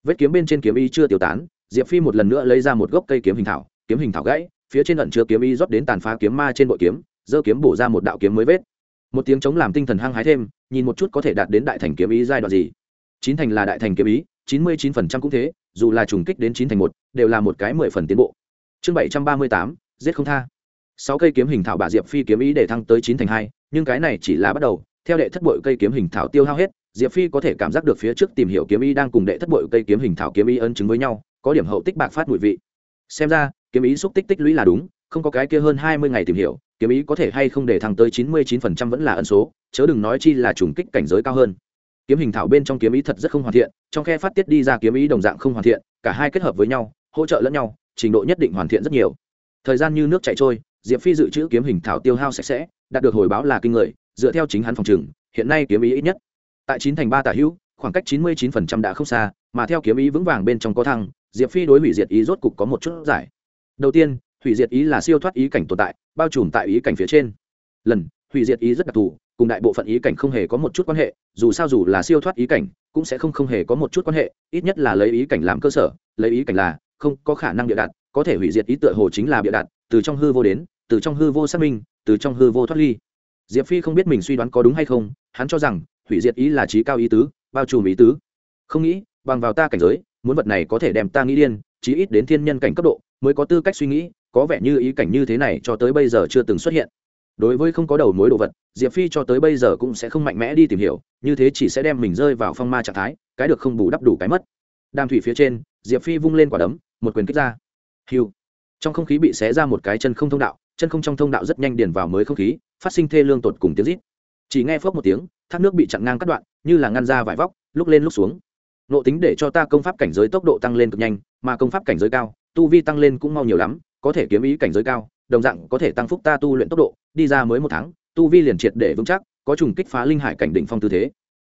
Vết kiếm bên trên kiếm ý chưa tiêu tán, diệp phi một lần nữa lấy ra một gốc cây kiếm hình thảo, kiếm hình thảo gãy, phía trên ẩn chứa kiếm ý rót đến tàn phá kiếm ma trên bội kiếm, giơ kiếm bổ ra một đạo kiếm mới vết. Một tiếng chống làm tinh thần hăng hái thêm, nhìn một chút có thể đạt đến đại thành kiếm ý giai đoạn gì. Chín thành là đại thành kiếm ý chín mươi chín phần trăm cũng thế, dù là trùng kích đến chín thành một, đều là một cái mười phần tiến bộ. Chương bảy trăm ba mươi tám, giết không tha. Sáu cây kiếm hình thảo bà diệp phi kiếm ý để thăng tới chín thành hai nhưng cái này chỉ là bắt đầu, theo đệ thất bội cây kiếm hình thảo tiêu hao hết, diệp phi có thể cảm giác được phía trước tìm hiểu kiếm ý đang cùng đệ thất bội cây kiếm hình thảo kiếm ý ấn chứng với nhau, có điểm hậu tích bạc phát mùi vị. Xem ra, kiếm ý xúc tích tích lũy là đúng, không có cái kia hơn hai mươi ngày tìm hiểu, kiếm ý có thể hay không để thăng tới chín mươi chín phần trăm vẫn là ẩn số, chớ đừng nói chi là trùng kích cảnh giới cao hơn. Kiếm hình thảo bên trong kiếm ý thật rất không hoàn thiện, trong khe phát tiết đi ra kiếm ý đồng dạng không hoàn thiện, cả hai kết hợp với nhau, hỗ trợ lẫn nhau, trình độ nhất định hoàn thiện rất nhiều. Thời gian như nước chảy trôi, diệp phi dự trữ kiếm hình thảo tiêu hao sạch sẽ đạt được hồi báo là kinh người, dựa theo chính hắn phòng trừng hiện nay kiếm ý ít nhất. Tại chín thành ba tả hữu, khoảng cách chín mươi chín phần trăm đã không xa, mà theo kiếm ý vững vàng bên trong có thăng, diệp phi đối hủy diệt ý rốt cục có một chút giải. Đầu tiên, hủy diệt ý là siêu thoát ý cảnh tồn tại, bao trùm tại ý cảnh phía trên. Lần, hủy diệt ý rất đặc thù, cùng đại bộ phận ý cảnh không hề có một chút quan hệ, dù sao dù là siêu thoát ý cảnh, cũng sẽ không không hề có một chút quan hệ, ít nhất là lấy ý cảnh làm cơ sở, lấy ý cảnh là không có khả năng bịa đặt, có thể hủy diệt ý tựa hồ chính là bịa đặt, từ trong hư vô đến, từ trong hư vô xác minh từ trong hư vô thoát ly. Diệp phi không biết mình suy đoán có đúng hay không, hắn cho rằng, hủy diệt ý là trí cao ý tứ, bao trùm ý tứ. Không nghĩ, bằng vào ta cảnh giới, muốn vật này có thể đem ta nghĩ điên, chí ít đến thiên nhân cảnh cấp độ, mới có tư cách suy nghĩ, có vẻ như ý cảnh như thế này cho tới bây giờ chưa từng xuất hiện. Đối với không có đầu mối đồ vật, diệp phi cho tới bây giờ cũng sẽ không mạnh mẽ đi tìm hiểu, như thế chỉ sẽ đem mình rơi vào phong ma trạng thái, cái được không bù đắp đủ cái mất. Đàm thủy phía trên, diệp phi vung lên quả đấm, một quyền kích ra. Hiu. Trong không khí bị xé ra một cái chân không thông đạo chân không trong thông đạo rất nhanh điền vào mới không khí, phát sinh thê lương tột cùng tiếng rít. Chỉ nghe phớp một tiếng, thác nước bị chặn ngang cắt đoạn, như là ngăn ra vải vóc, lúc lên lúc xuống. Nộ tính để cho ta công pháp cảnh giới tốc độ tăng lên cực nhanh, mà công pháp cảnh giới cao, tu vi tăng lên cũng mau nhiều lắm, có thể kiếm ý cảnh giới cao, đồng dạng có thể tăng phúc ta tu luyện tốc độ, đi ra mới một tháng, tu vi liền triệt để vững chắc, có trùng kích phá linh hải cảnh đỉnh phong tư thế.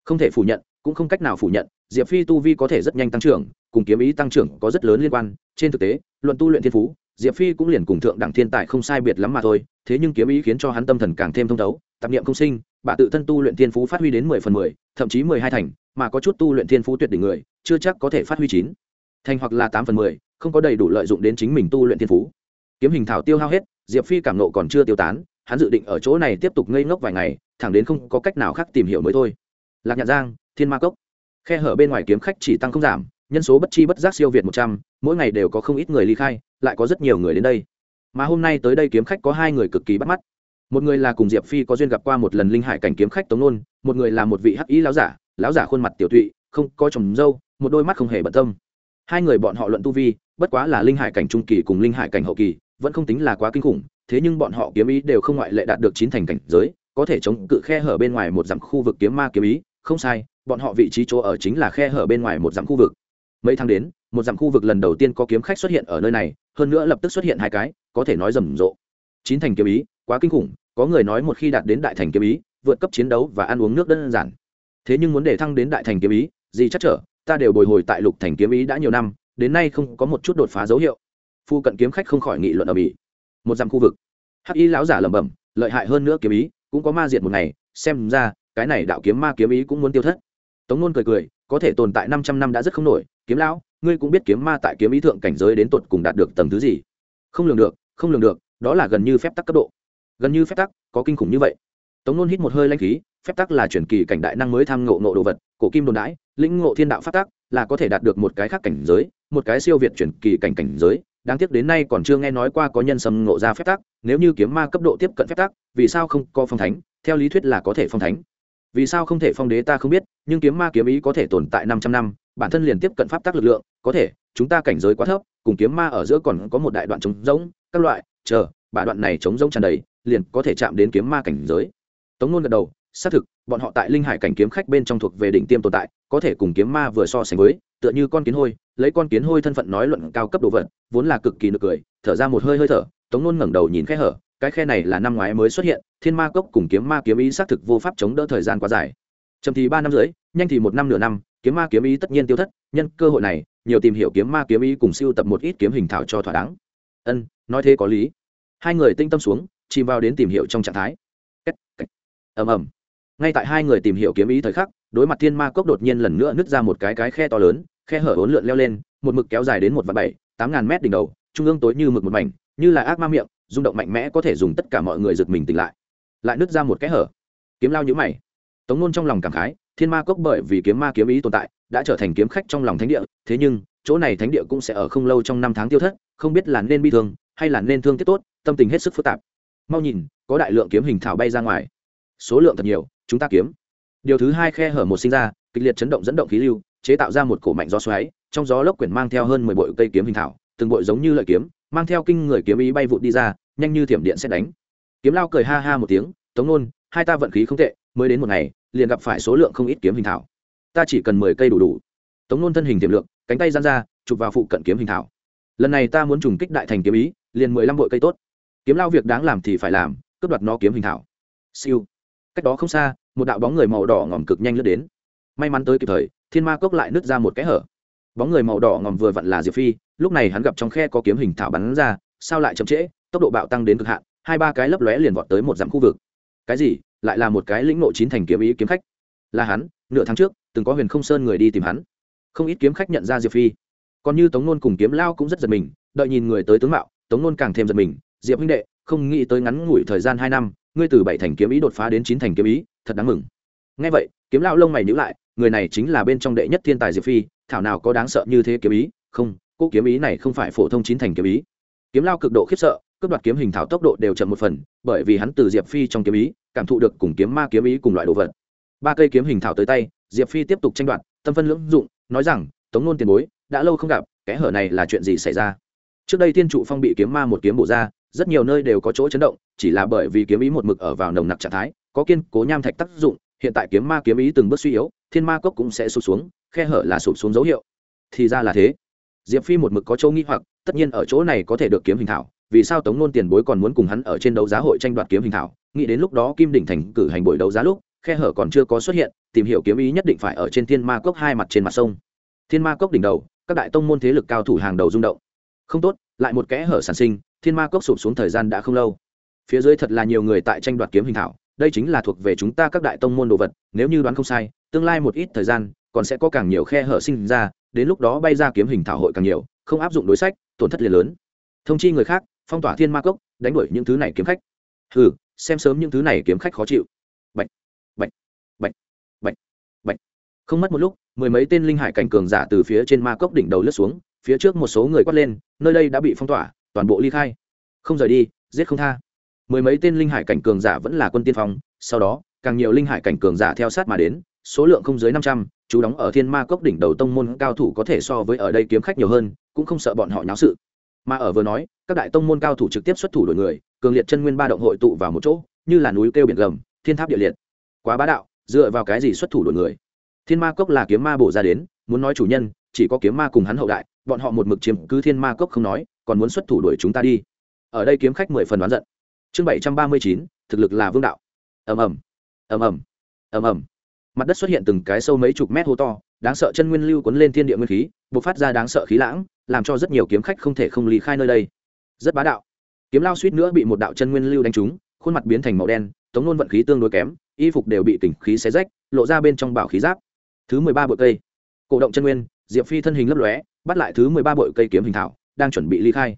Không thể phủ nhận, cũng không cách nào phủ nhận, diệp phi tu vi có thể rất nhanh tăng trưởng, cùng kiếm ý tăng trưởng có rất lớn liên quan. Trên thực tế, luận tu luyện thiên phú diệp phi cũng liền cùng thượng đẳng thiên tài không sai biệt lắm mà thôi, thế nhưng kiếm ý khiến cho hắn tâm thần càng thêm thông thấu, tạp niệm không sinh, bà tự thân tu luyện thiên phú phát huy đến mười phần mười, thậm chí mười hai thành, mà có chút tu luyện thiên phú tuyệt đỉnh người, chưa chắc có thể phát huy chín. Thành hoặc là tám phần mười, không có đầy đủ lợi dụng đến chính mình tu luyện thiên phú. Kiếm hình thảo tiêu hao hết, diệp phi cảm nộ còn chưa tiêu tán, hắn dự định ở chỗ này tiếp tục ngây ngốc vài ngày, thẳng đến không có cách nào khác tìm hiểu mới thôi. Lạc nhạn giang, thiên ma cốc. Khe hở bên ngoài kiếm khách chỉ tăng không giảm, nhân số bất chi bất giác siêu việt một trăm, mỗi ngày đều có không ít người ly khai lại có rất nhiều người đến đây. Mà hôm nay tới đây kiếm khách có hai người cực kỳ bắt mắt. Một người là cùng diệp phi có duyên gặp qua một lần linh hải cảnh kiếm khách tống nôn, một người là một vị hắc ý láo giả láo giả khuôn mặt tiểu thụy không có trồng dâu, một đôi mắt không hề bận tâm. Hai người bọn họ luận tu vi, bất quá là linh hải cảnh trung kỳ cùng linh hải cảnh hậu kỳ, vẫn không tính là quá kinh khủng, thế nhưng bọn họ kiếm ý đều không ngoại lệ đạt được chín thành cảnh giới, có thể chống cự khe hở bên ngoài một dặm khu vực kiếm ma kiếm ý, không sai, bọn họ vị trí chỗ ở chính là khe hở bên ngoài một dặm khu vực. Mấy tháng đến, một dặm khu vực lần đầu tiên có kiếm khách xuất hiện ở nơi này hơn nữa lập tức xuất hiện hai cái, có thể nói rầm rộ. Chín thành kiếm ý, quá kinh khủng, có người nói một khi đạt đến đại thành kiếm ý, vượt cấp chiến đấu và ăn uống nước đơn giản. Thế nhưng muốn để thăng đến đại thành kiếm ý, gì chắc trở, ta đều bồi hồi tại lục thành kiếm ý đã nhiều năm, đến nay không có một chút đột phá dấu hiệu. Phu cận kiếm khách không khỏi nghị luận ở bỉ một dặm khu vực. Hắc y lão giả lẩm bẩm, lợi hại hơn nữa kiếm ý, cũng có ma diệt một ngày, xem ra, cái này đạo kiếm ma kiếm ý cũng muốn tiêu thất. Tống nôn cười cười, có thể tồn tại năm trăm năm đã rất không nổi, kiếm lão ngươi cũng biết kiếm ma tại kiếm ý thượng cảnh giới đến tột cùng đạt được tầng thứ gì. Không lường được, không lường được, đó là gần như phép tắc cấp độ. Gần như phép tắc, có kinh khủng như vậy. Tống nôn hít một hơi lanh khí, phép tắc là chuyển kỳ cảnh đại năng mới tham ngộ ngộ đồ vật, cổ kim đồn đãi, lĩnh ngộ thiên đạo phát tắc, là có thể đạt được một cái khác cảnh giới, một cái siêu việt chuyển kỳ cảnh cảnh giới. Đáng tiếc đến nay còn chưa nghe nói qua có nhân sâm ngộ ra phép tắc, nếu như kiếm ma cấp độ tiếp cận phép tắc, vì sao không có phong thánh? Theo lý thuyết là có thể phong thánh. Vì sao không thể phong đế ta không biết, nhưng kiếm ma kiếm ý có thể tồn tại năm trăm năm bản thân liền tiếp cận pháp tắc lực lượng, có thể, chúng ta cảnh giới quá thấp, cùng kiếm ma ở giữa còn có một đại đoạn trống rỗng, các loại, chờ bà đoạn này trống rỗng tràn đầy, liền có thể chạm đến kiếm ma cảnh giới. Tống ngôn gật đầu, xác thực, bọn họ tại linh hải cảnh kiếm khách bên trong thuộc về đỉnh tiêm tồn tại, có thể cùng kiếm ma vừa so sánh với, tựa như con kiến hôi, lấy con kiến hôi thân phận nói luận cao cấp đồ vật, vốn là cực kỳ nực cười, thở ra một hơi hơi thở, tống nôn ngẩng đầu nhìn khe hở, cái khe này là năm ngoái mới xuất hiện, thiên ma cốc cùng kiếm ma kiếm ý xác thực vô pháp chống đỡ thời gian quá dài. Chậm thì ba năm rưỡi, nhanh thì một năm nửa năm kiếm ma kiếm ý tất nhiên tiêu thất, nhân cơ hội này, nhiều tìm hiểu kiếm ma kiếm ý cùng siêu tập một ít kiếm hình thảo cho thỏa đáng. Ân, nói thế có lý. Hai người tinh tâm xuống, chìm vào đến tìm hiểu trong trạng thái. Ầm ầm. Ngay tại hai người tìm hiểu kiếm ý thời khắc, đối mặt thiên ma cốc đột nhiên lần nữa nứt ra một cái cái khe to lớn, khe hở hỗn lượn leo lên, một mực kéo dài đến một vạn bảy, tám ngàn mét đỉnh đầu, trung ương tối như mực một mảnh, như là ác ma miệng, rung động mạnh mẽ có thể dùng tất cả mọi người giật mình tỉnh lại. Lại nứt ra một cái hở. Kiếm lao nhữ mày. Tống nôn trong lòng cảm khái thiên ma cốc bởi vì kiếm ma kiếm ý tồn tại, đã trở thành kiếm khách trong lòng thánh địa, thế nhưng, chỗ này thánh địa cũng sẽ ở không lâu trong năm tháng tiêu thất, không biết là nên bi thương, hay là nên thương tiếc tốt, tâm tình hết sức phức tạp. Mau nhìn, có đại lượng kiếm hình thảo bay ra ngoài. Số lượng thật nhiều, chúng ta kiếm. Điều thứ hai khe hở một sinh ra, kịch liệt chấn động dẫn động khí lưu, chế tạo ra một cổ mạnh gió xoáy, trong gió lốc quyển mang theo hơn mười bội cây kiếm hình thảo, từng bội giống như lợi kiếm, mang theo kinh người kiếm ý bay vụt đi ra, nhanh như thiểm điện xét đánh. Kiếm lao cười ha ha một tiếng, tống nôn hai ta vận khí không tệ, mới đến một ngày, liền gặp phải số lượng không ít kiếm hình thảo. Ta chỉ cần mười cây đủ đủ. Tống nôn thân hình tiềm lượng, cánh tay gian ra, chụp vào phụ cận kiếm hình thảo. Lần này ta muốn trùng kích đại thành kiếm ý, liền mười lăm bội cây tốt. Kiếm lao việc đáng làm thì phải làm, cướp đoạt nó kiếm hình thảo. Siêu. Cách đó không xa, một đạo bóng người màu đỏ ngòm cực nhanh lướt đến. May mắn tới kịp thời, thiên ma cốc lại nứt ra một cái hở. Bóng người màu đỏ ngòm vừa vặn là diệp phi, lúc này hắn gặp trong khe có kiếm hình thảo bắn ra, sao lại chậm trễ, tốc độ bạo tăng đến cực hạn, hai ba cái lấp lóe liền vọt tới một dặm khu vực cái gì, lại là một cái lĩnh nộ chín thành kiếm ý kiếm khách. Là hắn, nửa tháng trước, từng có huyền không sơn người đi tìm hắn. Không ít kiếm khách nhận ra diệp phi. Còn như tống nôn cùng kiếm lao cũng rất giật mình, đợi nhìn người tới tướng mạo, tống nôn càng thêm giật mình. Diệp huynh đệ, không nghĩ tới ngắn ngủi thời gian hai năm, ngươi từ bảy thành kiếm ý đột phá đến chín thành kiếm ý, thật đáng mừng. Ngay vậy, kiếm lao lông mày nhữ lại, người này chính là bên trong đệ nhất thiên tài diệp phi, thảo nào có đáng sợ như thế kiếm ý? Không, cô kiếm ý này không phải phổ thông chín thành kiếm ý. Kiếm lao cực độ khiếp sợ cướp đoạt kiếm hình thảo tốc độ đều chậm một phần, bởi vì hắn từ diệp phi trong kiếm ý, cảm thụ được cùng kiếm ma kiếm ý cùng loại đồ vật. Ba cây kiếm hình thảo tới tay, diệp phi tiếp tục tranh đoạt, tâm phân lưỡng dụng, nói rằng, tống nôn tiền bối, đã lâu không gặp kẽ hở này là chuyện gì xảy ra? Trước đây thiên trụ phong bị kiếm ma một kiếm bổ ra, rất nhiều nơi đều có chỗ chấn động, chỉ là bởi vì kiếm ý một mực ở vào nồng nặc trạng thái, có kiên cố nham thạch tác dụng, hiện tại kiếm ma kiếm ý từng bước suy yếu, thiên ma cốc cũng sẽ sụp xuống, khe hở là sụp xuống dấu hiệu. Thì ra là thế. Diệp phi một mực có chỗ nghi hoặc tất nhiên ở chỗ này có thể được kiếm hình thảo, vì sao tống nôn tiền bối còn muốn cùng hắn ở trên đấu giá hội tranh đoạt kiếm hình thảo? Nghĩ đến lúc đó kim đỉnh thành cử hành buổi đấu giá lúc, khe hở còn chưa có xuất hiện, tìm hiểu kiếm ý nhất định phải ở trên thiên ma cốc hai mặt trên mặt sông. Thiên ma cốc đỉnh đầu, các đại tông môn thế lực cao thủ hàng đầu rung động. Không tốt, lại một kẽ hở sản sinh, thiên ma cốc sụp xuống thời gian đã không lâu. Phía dưới thật là nhiều người tại tranh đoạt kiếm hình thảo, đây chính là thuộc về chúng ta các đại tông môn đồ vật, nếu như đoán không sai, tương lai một ít thời gian, còn sẽ có càng nhiều khe hở sinh ra, đến lúc đó bay ra kiếm hình thảo hội càng nhiều, không áp dụng đối sách tổn thất liền lớn. Thông chi người khác, phong tỏa thiên ma cốc, đánh đuổi những thứ này kiếm khách. Ừ xem sớm những thứ này kiếm khách khó chịu. Bệnh bệnh bệnh bệnh bệnh không mất một lúc, mười mấy tên linh hải cảnh cường giả từ phía trên ma cốc đỉnh đầu lướt xuống, phía trước một số người quát lên, nơi đây đã bị phong tỏa, toàn bộ ly khai. Không rời đi, giết không tha. Mười mấy tên linh hải cảnh cường giả vẫn là quân tiên phong, sau đó, càng nhiều linh hải cảnh cường giả theo sát mà đến, số lượng không dưới năm trăm, chú đóng ở thiên ma cốc đỉnh đầu tông môn cao thủ có thể so với ở đây kiếm khách nhiều hơn cũng không sợ bọn họ nháo sự. Mà ở vừa nói, các đại tông môn cao thủ trực tiếp xuất thủ đổi người, cường liệt chân nguyên ba động hội tụ vào một chỗ, như là núi kêu biển gầm, thiên tháp địa liệt. Quá bá đạo, dựa vào cái gì xuất thủ đổi người? Thiên ma cốc là kiếm ma bổ ra đến, muốn nói chủ nhân, chỉ có kiếm ma cùng hắn hậu đại, bọn họ một mực chiếm cứ thiên ma cốc không nói, còn muốn xuất thủ đuổi chúng ta đi. Ở đây kiếm khách mười phần đoán giận. Chương bảy trăm ba mươi chín, thực lực là vương đạo. Ầm ầm. Ầm ầm. Ầm ầm mặt đất xuất hiện từng cái sâu mấy chục mét hô to, đáng sợ chân nguyên lưu cuốn lên thiên địa nguyên khí b ộ c phát ra đáng sợ khí lãng, làm cho rất nhiều kiếm khách không thể không lý khai nơi đây. Rất bá đạo. Kiếm lao suýt nữa bị một đạo chân nguyên lưu đánh trúng, khuôn mặt biến thành màu đen, tống nôn vận khí tương đối kém, y phục đều bị tỉnh khí xé rách, lộ ra bên trong bảo khí giáp. Thứ mười ba bội cây. Cổ động chân nguyên, diệp phi thân hình lấp lóe, bắt lại thứ mười ba bội cây kiếm hình thảo, đang chuẩn bị ly khai.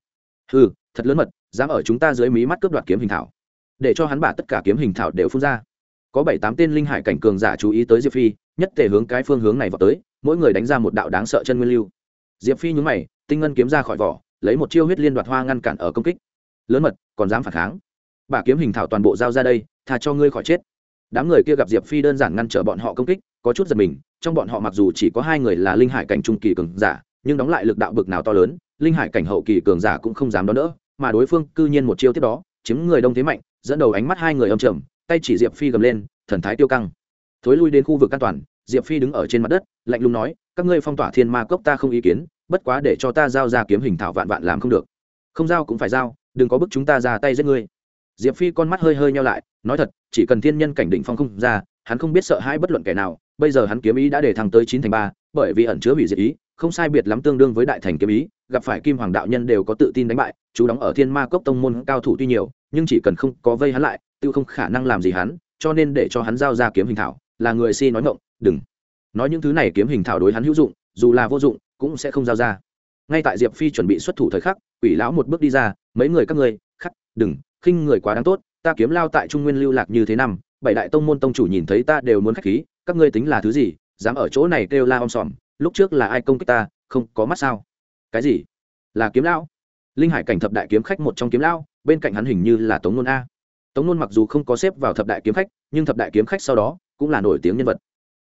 Ừ thật lớn mật, dám ở chúng ta dưới mí mắt cướp đoạt kiếm hình thảo. Để cho hắn bả tất cả kiếm hình thảo đều phun ra có bảy tám tên linh hải cảnh cường giả chú ý tới diệp phi, nhất thể hướng cái phương hướng này vào tới, mỗi người đánh ra một đạo đáng sợ chân nguyên lưu. Diệp phi nhún mày, tinh ngân kiếm ra khỏi vỏ, lấy một chiêu huyết liên đoạt hoa ngăn cản ở công kích. Lớn mật, còn dám phản kháng? Bà kiếm hình thảo toàn bộ giao ra đây thà cho ngươi khỏi chết. Đám người kia gặp diệp phi đơn giản ngăn trở bọn họ công kích, có chút giật mình, trong bọn họ mặc dù chỉ có hai người là linh hải cảnh trung kỳ cường giả, nhưng đóng lại lực đạo bực nào to lớn, linh hải cảnh hậu kỳ cường giả cũng không dám đón đỡ, mà đối phương cư nhiên một chiêu tiếp đó, chiếm người đông thế mạnh, dẫn đầu ánh mắt hai người âm trầm tay chỉ diệp phi gầm lên, thần thái tiêu căng. Thối lui đến khu vực an toàn, diệp phi đứng ở trên mặt đất, lạnh lùng nói, các ngươi phong tỏa thiên ma cốc ta không ý kiến, bất quá để cho ta giao ra kiếm hình thảo vạn vạn làm không được. Không giao cũng phải giao, đừng có bức chúng ta ra tay giết ngươi. Diệp phi con mắt hơi hơi nhau lại, nói thật, chỉ cần thiên nhân cảnh định phong không ra, hắn không biết sợ hãi bất luận kẻ nào, bây giờ hắn kiếm ý đã để thăng tới chín thành ba, bởi vì ẩn chứa hủy diệt ý, không sai biệt lắm tương đương với đại thành kiếm ý, gặp phải kim hoàng đạo nhân đều có tự tin đánh bại, chú đóng ở thiên ma cốc tông môn cao thủ tuy nhiều, nhưng chỉ cần không có vây hắn lại tự không khả năng làm gì hắn, cho nên để cho hắn giao ra kiếm hình thảo, là người si nói ngộng đừng. Nói những thứ này kiếm hình thảo đối hắn hữu dụng, dù là vô dụng, cũng sẽ không giao ra. Ngay tại diệp phi chuẩn bị xuất thủ thời khắc, quỷ lão một bước đi ra, mấy người các ngươi, khắc, đừng, khinh người quá đáng tốt, ta kiếm lao tại trung nguyên lưu lạc như thế năm, bảy đại tông môn tông chủ nhìn thấy ta đều muốn khách khí, các ngươi tính là thứ gì, dám ở chỗ này kêu la om sòm, lúc trước là ai công kích ta, không có mắt sao? Cái gì? Là kiếm lão? Linh hải cảnh thập đại kiếm khách một trong kiếm lão, bên cạnh hắn hình như là tống nôn a tống nôn mặc dù không có xếp vào thập đại kiếm khách, nhưng thập đại kiếm khách sau đó cũng là nổi tiếng nhân vật.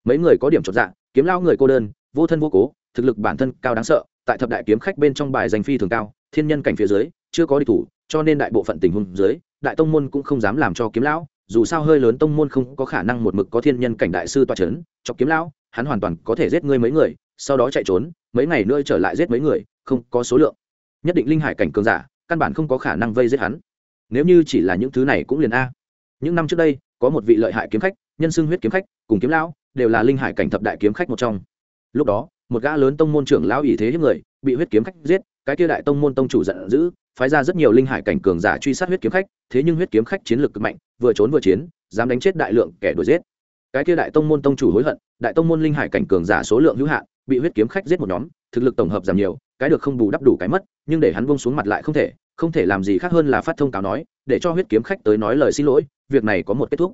Mấy người có điểm chột dạ kiếm lão người cô đơn, vô thân vô cố, thực lực bản thân cao đáng sợ, tại thập đại kiếm khách bên trong bài danh phi thường cao, thiên nhân cảnh phía dưới, chưa có địch thủ, cho nên đại bộ phận tình huống dưới, đại tông môn cũng không dám làm cho kiếm lão, dù sao hơi lớn tông môn không có khả năng một mực có thiên nhân cảnh đại sư toa c h ấ n cho kiếm lão, hắn hoàn toàn có thể giết ngươi mấy người, sau đó chạy trốn, mấy ngày nữa trở lại giết mấy người, không có số lượng. Nhất định linh hải cảnh cường giả, căn bản không có khả năng vây giết hắn nếu như chỉ là những thứ này cũng liền a. Những năm trước đây, có một vị lợi hại kiếm khách, nhân xưng huyết kiếm khách, cùng kiếm lão, đều là linh hải cảnh thập đại kiếm khách một trong. Lúc đó, một gã lớn tông môn trưởng lão ý thế hiếp người, bị huyết kiếm khách giết, cái kia đại tông môn tông chủ giận dữ, phái ra rất nhiều linh hải cảnh cường giả truy sát huyết kiếm khách, thế nhưng huyết kiếm khách chiến lược cực mạnh, vừa trốn vừa chiến, dám đánh chết đại lượng kẻ đuổi giết. Cái kia đại tông môn tông chủ hối hận, đại tông môn linh hải cảnh cường giả số lượng hữu hạn, bị huyết kiếm khách giết một nhóm, thực lực tổng hợp giảm nhiều, cái được không bù đắp đủ cái mất, nhưng để hắn buông xuống mặt lại không thể không thể làm gì khác hơn là phát thông cáo nói, để cho huyết kiếm khách tới nói lời xin lỗi, việc này có một kết thúc.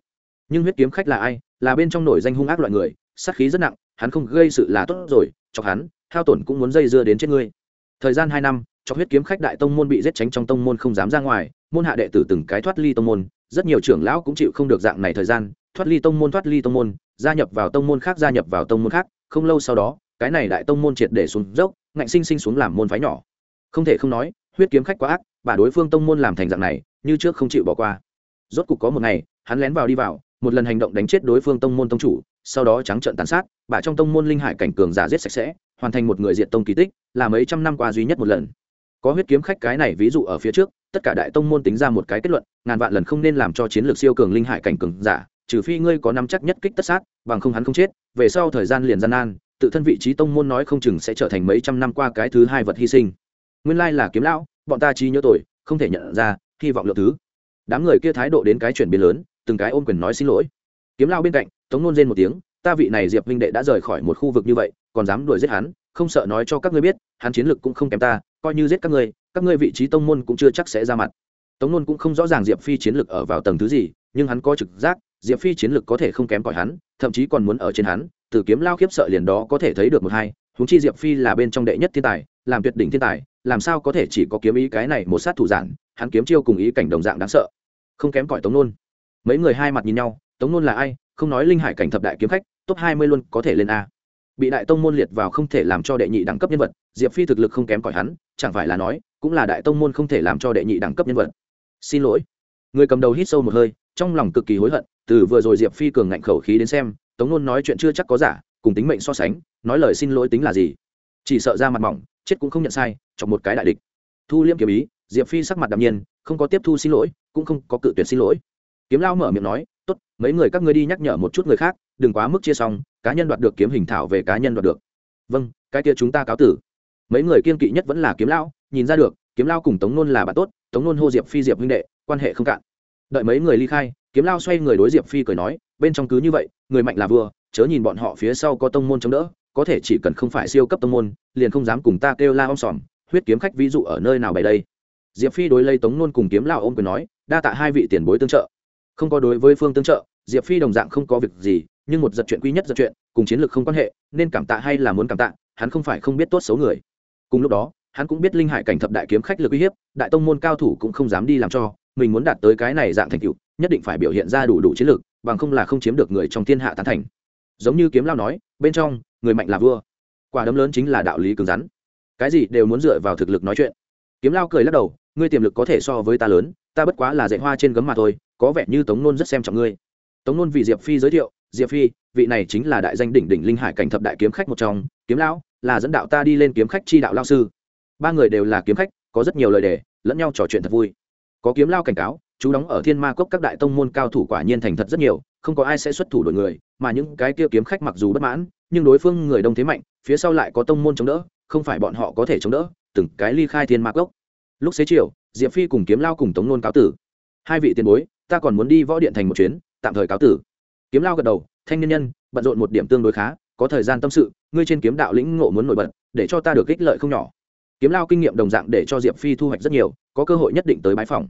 Nhưng huyết kiếm khách là ai? Là bên trong nổi danh hung ác loại người, sát khí rất nặng, hắn không gây sự là tốt rồi, chọc hắn, hao tổn cũng muốn dây dưa đến chết ngươi. Thời gian hai năm cho huyết kiếm khách đại tông môn bị giết tránh trong tông môn không dám ra ngoài, môn hạ đệ tử từng cái thoát ly tông môn, rất nhiều trưởng lão cũng chịu không được dạng này thời gian, thoát ly tông môn, thoát ly tông môn, gia nhập vào tông môn khác, gia nhập vào tông môn khác, không lâu sau đó, cái này đại tông môn triệt để xuống dốc, ngạnh sinh sinh xuống làm môn phái nhỏ. Không thể không nói huyết kiếm khách quá ác, bà đối phương tông môn làm thành dạng này, như trước không chịu bỏ qua. Rốt cục có một ngày, hắn lén vào đi vào, một lần hành động đánh chết đối phương tông môn tông chủ, sau đó trắng trợn tàn sát, bà trong tông môn linh hải cảnh cường giả giết sạch sẽ, hoàn thành một người diện tông kỳ tích, là mấy trăm năm qua duy nhất một lần. Có huyết kiếm khách cái này ví dụ ở phía trước, tất cả đại tông môn tính ra một cái kết luận, ngàn vạn lần không nên làm cho chiến lược siêu cường linh hải cảnh cường giả, trừ phi ngươi có năm chắc nhất kích tất sát, bằng không hắn không chết, về sau thời gian liền gian nan, tự thân vị trí tông môn nói không chừng sẽ trở thành mấy trăm năm qua cái thứ hai vật hy sinh nguyên lai là kiếm lão, bọn ta chi nhớ tội, không thể nhận ra, hy vọng lượng thứ. Đám người kia thái độ đến cái chuyển biến lớn, từng cái ôm quyền nói xin lỗi. Kiếm lao bên cạnh, tống nôn rên một tiếng, ta vị này diệp huynh đệ đã rời khỏi một khu vực như vậy, còn dám đuổi giết hắn, không sợ nói cho các ngươi biết, hắn chiến lực cũng không kém ta, coi như giết các ngươi các ngươi vị trí tông môn cũng chưa chắc sẽ ra mặt. Tống nôn cũng không rõ ràng diệp phi chiến lực ở vào tầng thứ gì, nhưng hắn có trực giác, diệp phi chiến lực có thể không kém cỏi hắn, thậm chí còn muốn ở trên hắn, từ kiếm lao khiếp sợ liền đó có thể thấy được một hai húng chi diệp phi là bên trong đệ nhất thiên tài, làm tuyệt đỉnh thiên tài làm sao có thể chỉ có kiếm ý cái này một sát thủ giản, hắn kiếm chiêu cùng ý cảnh đồng dạng đáng sợ. Không kém cỏi tống nôn. Mấy người hai mặt nhìn nhau, tống nôn là ai, không nói linh hải cảnh thập đại kiếm khách, top hai mươi luôn có thể lên a. Bị đại tông môn liệt vào không thể làm cho đệ nhị đẳng cấp nhân vật, diệp phi thực lực không kém cỏi hắn, chẳng phải là nói, cũng là đại tông môn không thể làm cho đệ nhị đẳng cấp nhân vật. Xin lỗi. Người cầm đầu hít sâu một hơi, trong lòng cực kỳ hối hận, từ vừa rồi diệp phi cường ngạnh khẩu khí đến xem, tống nôn nói chuyện chưa chắc có giả, cùng tính mệnh so sánh, nói lời xin lỗi tính là gì? Chỉ sợ ra mặt mỏng chết cũng không nhận sai, chọc một cái đại địch. Thu liêm kiếm ý, diệp phi sắc mặt đạm nhiên, không có tiếp thu xin lỗi, cũng không có cự tuyệt xin lỗi. Kiếm lao mở miệng nói, tốt, mấy người các ngươi đi nhắc nhở một chút người khác, đừng quá mức chia xong cá nhân đoạt được kiếm hình thảo về cá nhân đoạt được. Vâng cái kia chúng ta cáo tử. Mấy người kiên kỵ nhất vẫn là kiếm lao, nhìn ra được, kiếm lao cùng tống nôn là bạn tốt, tống nôn hô diệp phi diệp huynh đệ, quan hệ không cạn. Đợi mấy người ly khai, kiếm lao xoay người đối diệp phi cười nói, bên trong cứ như vậy, người mạnh là vừa, chớ nhìn bọn họ phía sau có tông môn chống đỡ có thể chỉ cần không phải siêu cấp tông môn, liền không dám cùng ta kêu la om sòm, huyết kiếm khách ví dụ ở nơi nào bày đây. Diệp phi đối lấy tống nôn cùng kiếm lao ôm quyền nói, đa tạ hai vị tiền bối tương trợ. Không có đối với phương tương trợ, diệp phi đồng dạng không có việc gì, nhưng một giật chuyện quý nhất giật chuyện, cùng chiến lược không quan hệ, nên cảm tạ hay là muốn cảm tạ, hắn không phải không biết tốt xấu người. Cùng lúc đó, hắn cũng biết linh hải cảnh thập đại kiếm khách lực uy hiếp, đại tông môn cao thủ cũng không dám đi làm cho, mình muốn đạt tới cái này dạng thành tựu, nhất định phải biểu hiện ra đủ đủ chiến lược, bằng không là không chiếm được người trong thiên hạ tán thành. Giống như kiếm lao nói, bên trong người mạnh là vua. Quả đấm lớn chính là đạo lý cứng rắn. Cái gì đều muốn dựa vào thực lực nói chuyện. Kiếm lao cười lắc đầu, ngươi tiềm lực có thể so với ta lớn, ta bất quá là dạy hoa trên gấm mà thôi, có vẻ như tống nôn rất xem trọng ngươi. Tống nôn vì diệp phi giới thiệu, diệp phi, vị này chính là đại danh đỉnh đỉnh linh hải cảnh thập đại kiếm khách một trong, kiếm lão là dẫn đạo ta đi lên kiếm khách chi đạo lao sư. Ba người đều là kiếm khách, có rất nhiều lời đề, lẫn nhau trò chuyện thật vui. Có kiếm lao cảnh cáo, chú đóng ở thiên ma cốc các đại tông môn cao thủ quả nhiên thành thật rất nhiều, không có ai sẽ xuất thủ đổi người, mà những cái kia kiếm khách mặc dù bất mãn nhưng đối phương người đông thế mạnh, phía sau lại có tông môn chống đỡ, không phải bọn họ có thể chống đỡ, từng cái ly khai thiên mạc gốc lúc xế chiều, diệp phi cùng kiếm lao cùng tống nôn cáo tử. Hai vị tiền bối, ta còn muốn đi võ điện thành một chuyến, tạm thời cáo tử. Kiếm lao gật đầu, thanh niên nhân, bận rộn một điểm tương đối khá, có thời gian tâm sự, ngươi trên kiếm đạo lĩnh ngộ muốn nổi bật, để cho ta được ích lợi không nhỏ. Kiếm lao kinh nghiệm đồng dạng để cho diệp phi thu hoạch rất nhiều, có cơ hội nhất định tới bãi phòng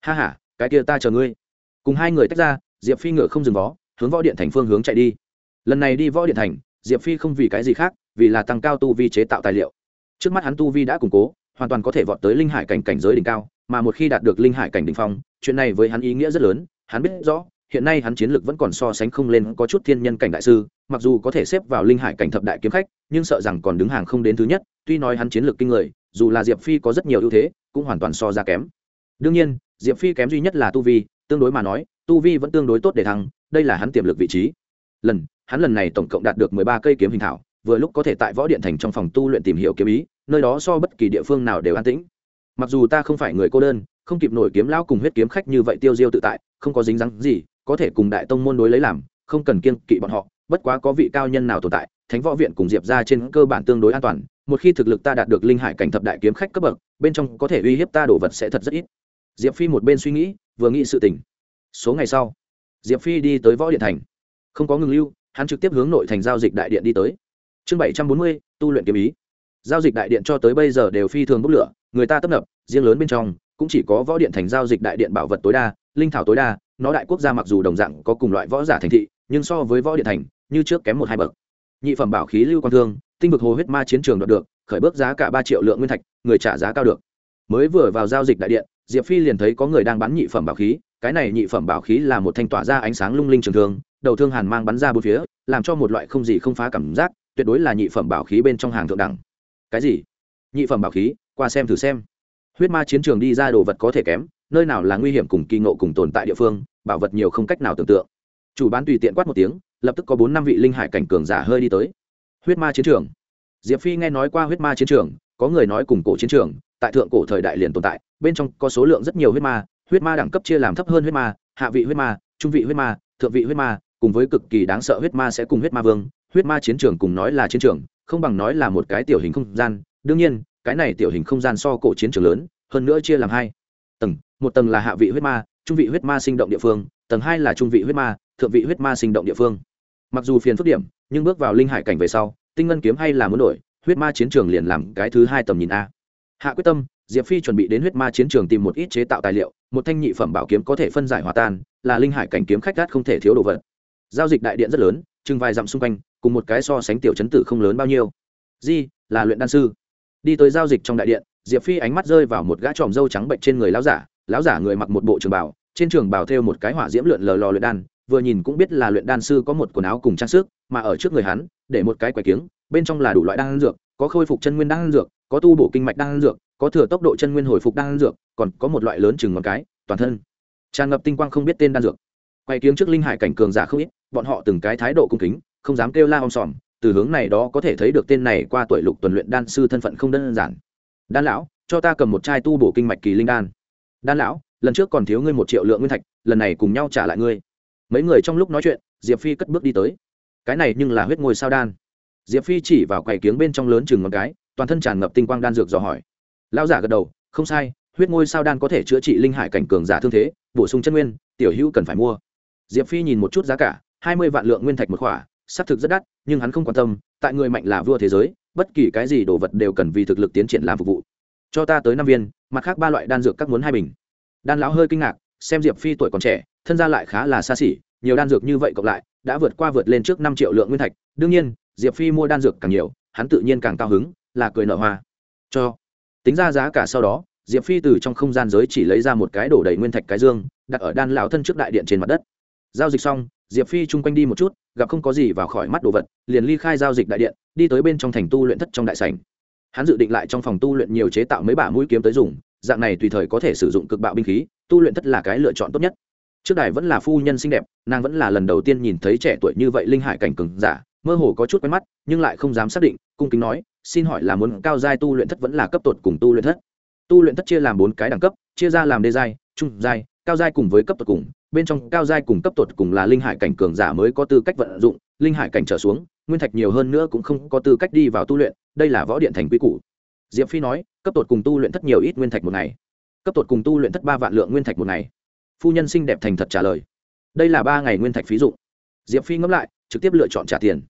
ha h a cái kia ta chờ ngươi. Cùng hai người tách ra, diệp phi ngựa không dừng vó, hướng võ điện thành phương hướng chạy đi. Lần này đi võ điện thành diệp phi không vì cái gì khác, vì là tăng cao tu vi chế tạo tài liệu. Trước mắt hắn tu vi đã củng cố, hoàn toàn có thể vọt tới linh hải cảnh cảnh giới đỉnh cao, mà một khi đạt được linh hải cảnh đỉnh phong, chuyện này với hắn ý nghĩa rất lớn, hắn biết rõ, hiện nay hắn chiến lược vẫn còn so sánh không lên có chút thiên nhân cảnh đại sư, mặc dù có thể xếp vào linh hải cảnh thập đại kiếm khách, nhưng sợ rằng còn đứng hàng không đến thứ nhất, tuy nói hắn chiến lược kinh người, dù là diệp phi có rất nhiều ưu thế, cũng hoàn toàn so ra kém. Đương nhiên, diệp phi kém duy nhất là tu vi, tương đối mà nói, tu vi vẫn tương đối tốt để thăng, đây là hắn tiềm lực vị trí. Lần hắn lần này tổng cộng đạt được mười ba cây kiếm hình thảo, vừa lúc có thể tại võ điện thành trong phòng tu luyện tìm hiểu kiếm ý, nơi đó so bất kỳ địa phương nào đều an tĩnh. Mặc dù ta không phải người cô đơn, không kịp nổi kiếm lão cùng huyết kiếm khách như vậy tiêu diêu tự tại, không có dính dáng gì, có thể cùng đại tông môn đối lấy làm, không cần kiêng kỵ bọn họ, bất quá có vị cao nhân nào tồn tại, thánh võ viện cùng diệp ra trên cơ bản tương đối an toàn, một khi thực lực ta đạt được linh hải cảnh thập đại kiếm khách cấp bậc, bên trong có thể uy hiếp ta đổ vật sẽ thật rất ít. Diệp phi một bên suy nghĩ, vừa nghĩ sự tình. Số ngày sau, diệp phi đi tới võ điện thành. Không có ngừng lưu hắn trực tiếp hướng nội thành giao dịch đại điện đi tới. Chương bảy trăm bốn mươi, tu luyện kiếm ý. Giao dịch đại điện cho tới bây giờ đều phi thường bốc lửa, người ta tấp nập, riêng lớn bên trong, cũng chỉ có võ điện thành giao dịch đại điện bảo vật tối đa, linh thảo tối đa, nó đại quốc gia mặc dù đồng dạng có cùng loại võ giả thành thị, nhưng so với võ điện thành, như trước kém một hai bậc. Nhị phẩm bảo khí lưu quan thương, tinh vực hồ huyết ma chiến trường đoạt được, khởi bước giá cả ba triệu lượng nguyên thạch, người trả giá cao được. Mới vừa vào giao dịch đại điện, diệp phi liền thấy có người đang bán nhị phẩm bảo khí, cái này nhị phẩm bảo khí là một thanh tỏa ra ánh sáng lung linh trường thương đầu thương hàn mang bắn ra bốn phía, làm cho một loại không gì không phá cảm giác, tuyệt đối là nhị phẩm bảo khí bên trong hàng thượng đẳng. Cái gì? Nhị phẩm bảo khí? Qua xem thử xem. Huyết ma chiến trường đi ra đồ vật có thể kém, nơi nào là nguy hiểm cùng kỳ ngộ cùng tồn tại địa phương, bảo vật nhiều không cách nào tưởng tượng. Chủ bán tùy tiện quát một tiếng, lập tức có bốn năm vị linh hải cảnh cường giả hơi đi tới. Huyết ma chiến trường. Diệp phi nghe nói qua huyết ma chiến trường, có người nói cùng cổ chiến trường, tại thượng cổ thời đại liền tồn tại, bên trong có số lượng rất nhiều huyết ma huyết ma đẳng cấp chia làm thấp hơn huyết ma, hạ vị huyết ma, trung vị huyết ma, thượng vị huyết ma cùng với cực kỳ đáng sợ huyết ma sẽ cùng huyết ma vương, huyết ma chiến trường cùng nói là chiến trường, không bằng nói là một cái tiểu hình không gian. Đương nhiên, cái này tiểu hình không gian so cổ chiến trường lớn, hơn nữa chia làm hai tầng. Một tầng là hạ vị huyết ma, trung vị huyết ma sinh động địa phương, tầng hai là trung vị huyết ma, thượng vị huyết ma sinh động địa phương. Mặc dù phiền phức điểm, nhưng bước vào linh hải cảnh về sau, tinh ngân kiếm hay là muốn đổi, huyết ma chiến trường liền làm cái thứ hai tầm nhìn a. Hạ quyết tâm, diệp phi chuẩn bị đến huyết ma chiến trường tìm một ít chế tạo tài liệu, một thanh nhị phẩm bảo kiếm có thể phân giải hòa tan, là linh hải cảnh kiếm khách gắt không thể thiếu đồ vật giao dịch đại điện rất lớn, chừng vài dặm xung quanh, cùng một cái so sánh tiểu chấn tử không lớn bao nhiêu. Di, là luyện đan sư. Đi tới giao dịch trong đại điện, diệp phi ánh mắt rơi vào một gã tròm dâu trắng bệnh trên người lão giả lão giả người mặc một bộ trường bảo trên trường bảo thêu một cái hỏa diễm lượn lờ lò luyện đan, vừa nhìn cũng biết là luyện đan sư có một quần áo cùng trang sức, mà ở trước người hắn, để một cái quẻ kiếng, bên trong là đủ loại đan dược, có khôi phục chân nguyên đan dược, có tu bổ kinh mạch đan dược, có thừa tốc độ chân nguyên hồi phục đan dược, còn có một loại lớn chừng một cái, toàn thân. Tràn ngập tinh quang không biết tên đan dược quay kiếng trước linh hải cảnh cường giả không ít, bọn họ từng cái thái độ cung kính, không dám kêu la om sòm, từ hướng này đó có thể thấy được tên này qua tuổi lục tuần luyện đan sư thân phận không đơn giản. Đan lão, cho ta cầm một chai tu bổ kinh mạch kỳ linh đan. Đan lão, lần trước còn thiếu ngươi một triệu lượng nguyên thạch, lần này cùng nhau trả lại ngươi. Mấy người trong lúc nói chuyện, diệp phi cất bước đi tới. Cái này nhưng là huyết ngôi sao đan. Diệp phi chỉ vào quầy kiếng bên trong lớn chừng một cái, toàn thân tràn ngập tinh quang đan dược dò hỏi. Lão giả gật đầu, không sai, huyết ngôi sao đan có thể chữa trị linh hải cảnh cường giả thương thế, bổ sung chân nguyên, tiểu hữu cần phải mua diệp phi nhìn một chút giá cả, hai mươi vạn lượng nguyên thạch một khỏa, xác thực rất đắt, nhưng hắn không quan tâm, tại người mạnh là vua thế giới, bất kỳ cái gì đồ vật đều cần vì thực lực tiến triển làm phục vụ. Cho ta tới năm viên, mặt khác ba loại đan dược các muốn hai bình. Đan lão hơi kinh ngạc, xem diệp phi tuổi còn trẻ, thân gia lại khá là xa xỉ, nhiều đan dược như vậy cộng lại, đã vượt qua vượt lên trước năm triệu lượng nguyên thạch. Đương nhiên, diệp phi mua đan dược càng nhiều, hắn tự nhiên càng cao hứng, là cười nở hoa. Cho, tính ra giá cả sau đó, diệp phi từ trong không gian giới chỉ lấy ra một cái đổ đầy nguyên thạch cái dương, đặt ở đan lão thân trước đại điện trên mặt đất giao dịch xong, diệp phi chung quanh đi một chút, gặp không có gì vào khỏi mắt đồ vật, liền ly khai giao dịch đại điện, đi tới bên trong thành tu luyện thất trong đại sảnh. Hắn dự định lại trong phòng tu luyện nhiều chế tạo mấy bả mũi kiếm tới dùng, dạng này tùy thời có thể sử dụng cực bạo binh khí, tu luyện thất là cái lựa chọn tốt nhất. Trước đài vẫn là phu nhân xinh đẹp, nàng vẫn là lần đầu tiên nhìn thấy trẻ tuổi như vậy linh hải cảnh cường giả, mơ hồ có chút quen mắt, nhưng lại không dám xác định, cung kính nói, xin hỏi là muốn cao giai tu luyện thất vẫn là cấp tột cùng tu luyện thất? Tu luyện thất chia làm bốn cái đẳng cấp, chia ra làm đê giai, trung giai, cao giai cùng với cấp tột cùng bên trong cao giai cùng cấp tuột cùng là linh hải cảnh cường giả mới có tư cách vận dụng, linh hải cảnh trở xuống, nguyên thạch nhiều hơn nữa cũng không có tư cách đi vào tu luyện, đây là võ điện thành quy củ. Diệp phi nói, cấp tuột cùng tu luyện thất nhiều ít nguyên thạch một ngày. Cấp tuột cùng tu luyện thất ba vạn lượng nguyên thạch một ngày. Phu nhân xinh đẹp thành thật trả lời. Đây là ba ngày nguyên thạch phí dụng. Diệp phi ngẫm lại, trực tiếp lựa chọn trả tiền.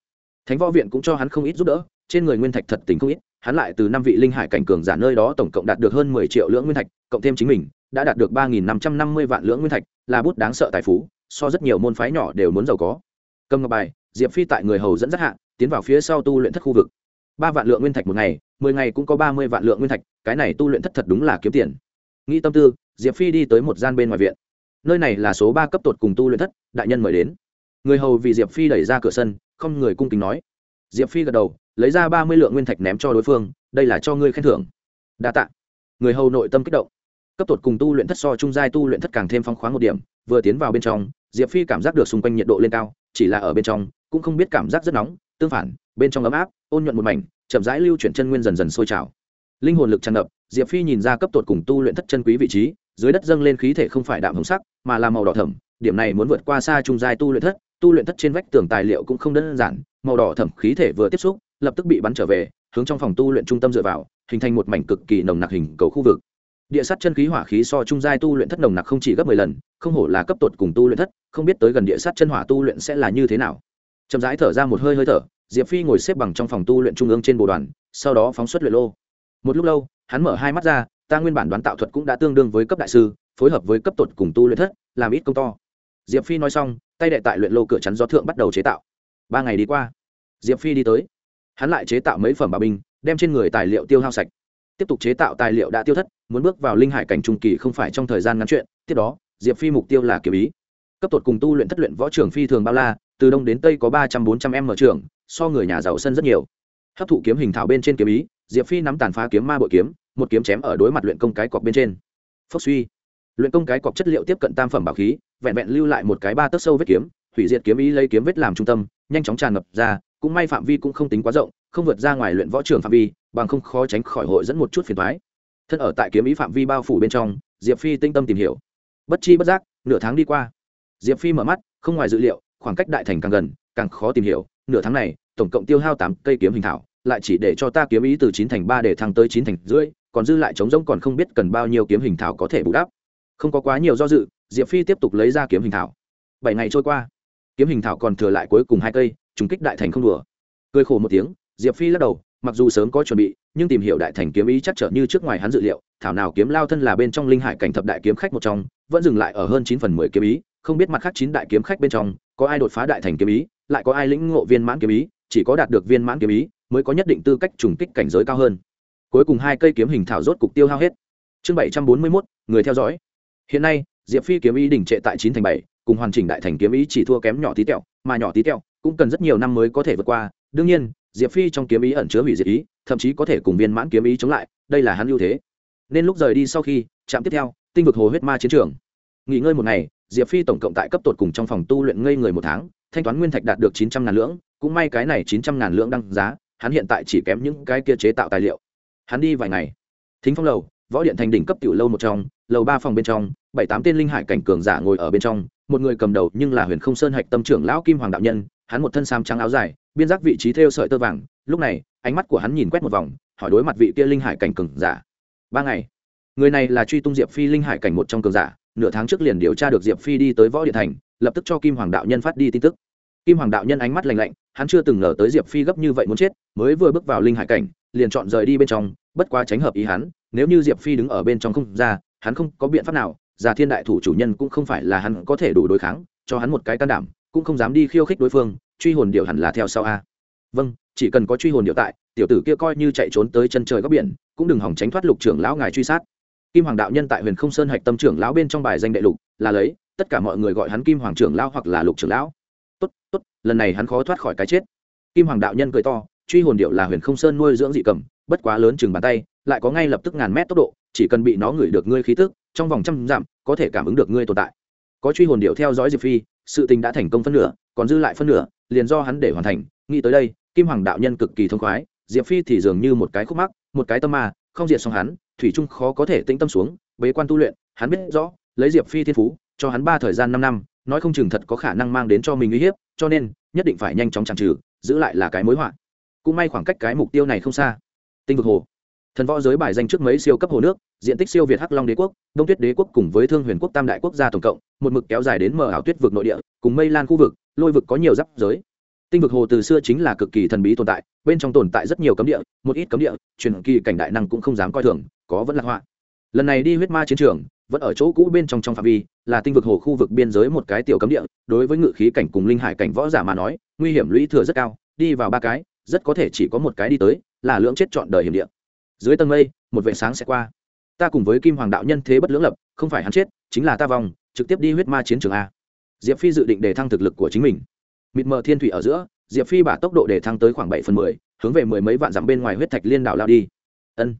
Thánh võ viện cũng cho hắn không ít giúp đỡ, trên người nguyên thạch thật tình không ít, hắn lại từ năm vị linh hải cảnh cường giả nơi đó tổng cộng đạt được hơn mười triệu lượng nguyên thạch, cộng thêm chính mình đã đạt được ba nghìn năm trăm năm mươi vạn lượng nguyên thạch, là bút đáng sợ tài phú, so rất nhiều môn phái nhỏ đều muốn giàu có. Cầm ngọc bài, diệp phi tại người hầu dẫn dắt hạ, tiến vào phía sau tu luyện thất khu vực. Ba vạn lượng nguyên thạch một ngày, mười ngày cũng có ba mươi vạn lượng nguyên thạch, cái này tu luyện thất thật đúng là kiếm tiền. Nghĩ tâm tư, diệp phi đi tới một gian bên ngoài viện. Nơi này là số ba cấp tột cùng tu luyện thất, đại nhân mời đến. Người hầu vì diệp phi đẩy ra cửa sân, không người cung kính nói. Diệp phi gật đầu, lấy ra ba mươi lượng nguyên thạch ném cho đối phương, đây là cho ngươi khen thưởng. Đa t ạ người hầu nội tâm kích động cấp tột cùng tu luyện thất so trung giai tu luyện thất càng thêm phong khoáng một điểm, vừa tiến vào bên trong, diệp phi cảm giác được xung quanh nhiệt độ lên cao, chỉ là ở bên trong, cũng không biết cảm giác rất nóng, tương phản, bên trong ấm áp, ôn nhuận một mảnh, chậm rãi lưu chuyển chân nguyên dần dần sôi trào. Linh hồn lực tràn ngập, diệp phi nhìn ra cấp tột cùng tu luyện thất chân quý vị trí, dưới đất dâng lên khí thể không phải đạm hồng sắc, mà là màu đỏ thẩm điểm này muốn vượt qua xa trung giai tu luyện thất, tu luyện thất trên vách tường tài liệu cũng không đơn giản, màu đỏ thẩm khí thể vừa tiếp xúc, lập tức bị bắn trở về, hướng trong phòng tu luyện trung tâm dựa vào, hình thành một mảnh cực kỳ nồng nặc hình cầu khu vực địa sắt chân khí hỏa khí so trung giai tu luyện thất nồng nặc không chỉ gấp mười lần, không hổ là cấp tột cùng tu luyện thất, không biết tới gần địa sắt chân hỏa tu luyện sẽ là như thế nào. Chậm rãi thở ra một hơi hơi thở, diệp phi ngồi xếp bằng trong phòng tu luyện trung ương trên bộ đoàn, sau đó phóng xuất luyện lô. Một lúc lâu, hắn mở hai mắt ra, ta nguyên bản đoán tạo thuật cũng đã tương đương với cấp đại sư, phối hợp với cấp tột cùng tu luyện thất, làm ít công to. Diệp phi nói xong, tay đệ tại luyện lô cửa chắn gió thượng bắt đầu chế tạo. Ba ngày đi qua, diệp phi đi tới. Hắn lại chế tạo mấy phẩm bảo binh, đem trên người tài liệu tiêu hao sạch tiếp tục chế tạo tài liệu đã tiêu thất, muốn bước vào linh hải cảnh trung kỳ không phải trong thời gian ngắn chuyện, tiếp đó, diệp phi mục tiêu là kiểu ý. Cấp tột cùng tu luyện thất luyện võ trưởng phi thường bao la, từ đông đến tây có ba trăm bốn trăm em mở trường, so người nhà giàu sân rất nhiều. Hấp thụ kiếm hình thảo bên trên kiếm ý, diệp phi nắm tàn phá kiếm ma bội kiếm, một kiếm chém ở đối mặt luyện công cái cọc bên trên. Phốc suy. Luyện công cái cọc chất liệu tiếp cận tam phẩm bảo khí, vẹn vẹn lưu lại một cái ba tấc sâu vết kiếm, hủy diệt kiếm ý lấy kiếm vết làm trung tâm, nhanh chóng tràn ngập ra, cũng may phạm vi cũng không tính quá rộng, không vượt ra ngoài luyện võ trường phạm vi bằng không khó tránh khỏi hội dẫn một chút phiền toái. thân ở tại kiếm ý phạm vi bao phủ bên trong, diệp phi tinh tâm tìm hiểu. Bất chi bất giác, nửa tháng đi qua. Diệp phi mở mắt, không ngoài dự liệu, khoảng cách đại thành càng gần, càng khó tìm hiểu. Nửa tháng này, tổng cộng tiêu hao tám cây kiếm hình thảo, lại chỉ để cho ta kiếm ý từ chín thành ba để thăng tới chín thành rưỡi, còn dư lại trống rỗng còn không biết cần bao nhiêu kiếm hình thảo có thể bù đắp. Không có quá nhiều do dự, diệp phi tiếp tục lấy ra kiếm hình thảo. Bảy ngày trôi qua, kiếm hình thảo còn thừa lại cuối cùng hai cây, trùng kích đại thành không đùa. Cười khổ một tiếng, diệp phi lắc đầu mặc dù sớm có chuẩn bị, nhưng tìm hiểu đại thành kiếm ý chắc trở như trước ngoài hắn dự liệu, thảo nào kiếm lao thân là bên trong linh hải cảnh thập đại kiếm khách một trong, vẫn dừng lại ở hơn chín phần mười kiếm ý, không biết mặt khác chín đại kiếm khách bên trong, có ai đột phá đại thành kiếm ý, lại có ai lĩnh ngộ viên mãn kiếm ý, chỉ có đạt được viên mãn kiếm ý, mới có nhất định tư cách trùng kích cảnh giới cao hơn. Cuối cùng hai cây kiếm hình thảo rốt cục tiêu hao hết. Chương bảy trăm bốn mươi mốt, người theo dõi. Hiện nay, diệp phi kiếm ý đỉnh trệ tại chín thành bảy, cùng hoàn chỉnh đại thành kiếm ý chỉ thua kém nhỏ tí tẹo, mà nhỏ tí tẹo cũng cần rất nhiều năm mới có thể vượt qua. Đương nhiên diệp phi trong kiếm ý ẩn chứa hủy diệt ý, thậm chí có thể cùng viên mãn kiếm ý chống lại, đây là hắn ưu thế. Nên lúc rời đi sau khi chạm tiếp theo, tinh vực hồ huyết ma chiến trường. Nghỉ ngơi một ngày, diệp phi tổng cộng tại cấp tột cùng trong phòng tu luyện ngây người một tháng, thanh toán nguyên thạch đạt được chín trăm ngàn lưỡng cũng may cái này chín trăm ngàn lưỡng đăng giá, hắn hiện tại chỉ kém những cái kia chế tạo tài liệu. Hắn đi vài ngày. Thính phong lầu, võ điện thành đỉnh cấp tiểu lâu một trong, lầu ba phòng bên trong, bảy tám tên linh hải cảnh cường giả ngồi ở bên trong, một người cầm đầu nhưng là huyền không sơn hạch tâm trưởng lão kim hoàng đạo nhân hắn một thân sam trắng áo dài, biên giác vị trí theo sợi tơ vàng. Lúc này, ánh mắt của hắn nhìn quét một vòng, hỏi đối mặt vị kia linh hải cảnh cường giả. Ba ngày, người này là truy tung diệp phi linh hải cảnh một trong cường giả. Nửa tháng trước liền điều tra được diệp phi đi tới võ điện thành, lập tức cho kim hoàng đạo nhân phát đi tin tức. Kim hoàng đạo nhân ánh mắt lành lạnh, hắn chưa từng ngờ tới diệp phi gấp như vậy muốn chết, mới vừa bước vào linh hải cảnh, liền chọn rời đi bên trong, bất quá tránh hợp ý hắn, nếu như diệp phi đứng ở bên trong không ra, hắn không có biện pháp nào già thiên đại thủ chủ nhân cũng không phải là hắn có thể đủ đối kháng, cho hắn một cái can đảm cũng không dám đi khiêu khích đối phương, truy hồn điệu hẳn là theo sau a. Vâng chỉ cần có truy hồn điệu tại, tiểu tử kia coi như chạy trốn tới chân trời góc biển, cũng đừng hỏng tránh thoát lục trưởng lão ngài truy sát. Kim hoàng đạo nhân tại huyền không sơn hạch tâm trưởng lão bên trong bài danh đệ lục, là lấy, tất cả mọi người gọi hắn kim hoàng trưởng lão hoặc là lục trưởng lão. Tốt tốt, lần này hắn khó thoát khỏi cái chết. Kim hoàng đạo nhân cười to, truy hồn điệu là huyền không sơn nuôi dưỡng dị cầm, bất quá lớn chừng bàn tay, lại có ngay lập tức ngàn mét tốc độ, chỉ cần bị nó ngửi được ngươi khí tức, trong vòng trăm dặm, có thể cảm ứng được ngươi tồn tại có truy hồn điệu theo dõi diệp phi, sự tình đã thành công phân nửa, còn dư lại phân nửa, liền do hắn để hoàn thành. Nghĩ tới đây, kim hoàng đạo nhân cực kỳ thông khoái, diệp phi thì dường như một cái khúc mắc, một cái tâm mà không diệt xong hắn, thủy trung khó có thể tĩnh tâm xuống, bế quan tu luyện, hắn biết rõ, lấy diệp phi thiên phú, cho hắn ba thời gian năm năm, nói không chừng thật có khả năng mang đến cho mình uy hiếp, cho nên, nhất định phải nhanh chóng chẳng trừ, giữ lại là cái mối họa. Cũng may khoảng cách cái mục tiêu này không xa. Tinh vực hồ thần võ giới bài danh trước mấy siêu cấp hồ nước, diện tích siêu việt hắc long đế quốc, đông tuyết đế quốc cùng với thương huyền quốc tam đại quốc gia tổng cộng, một mực kéo dài đến mở ảo tuyết vực nội địa, cùng mây lan khu vực, lôi vực có nhiều giáp giới. Tinh vực hồ từ xưa chính là cực kỳ thần bí tồn tại, bên trong tồn tại rất nhiều cấm địa, một ít cấm địa, truyền kỳ cảnh đại năng cũng không dám coi thường, có vẫn là họa. Lần này đi huyết ma chiến trường, vẫn ở chỗ cũ bên trong trong phạm vi, là tinh vực hồ khu vực biên giới một cái tiểu cấm địa, đối với ngự khí cảnh cùng linh hải cảnh võ giả mà nói, nguy hiểm lũy thừa rất cao, đi vào ba cái, rất có thể chỉ có một cái đi tới, là lưỡng chết chọn đời hiểm địa dưới tầng mây, một vệ sáng sẽ qua. Ta cùng với kim hoàng đạo nhân thế bất lưỡng lập, không phải hắn chết, chính là ta vòng trực tiếp đi huyết ma chiến trường a. Diệp phi dự định để thăng thực lực của chính mình. Mịt mờ thiên thủy ở giữa, diệp phi bả tốc độ để thăng tới khoảng bảy phần mười, hướng về mười mấy vạn dặm bên ngoài huyết thạch liên đảo lao đi. Ân.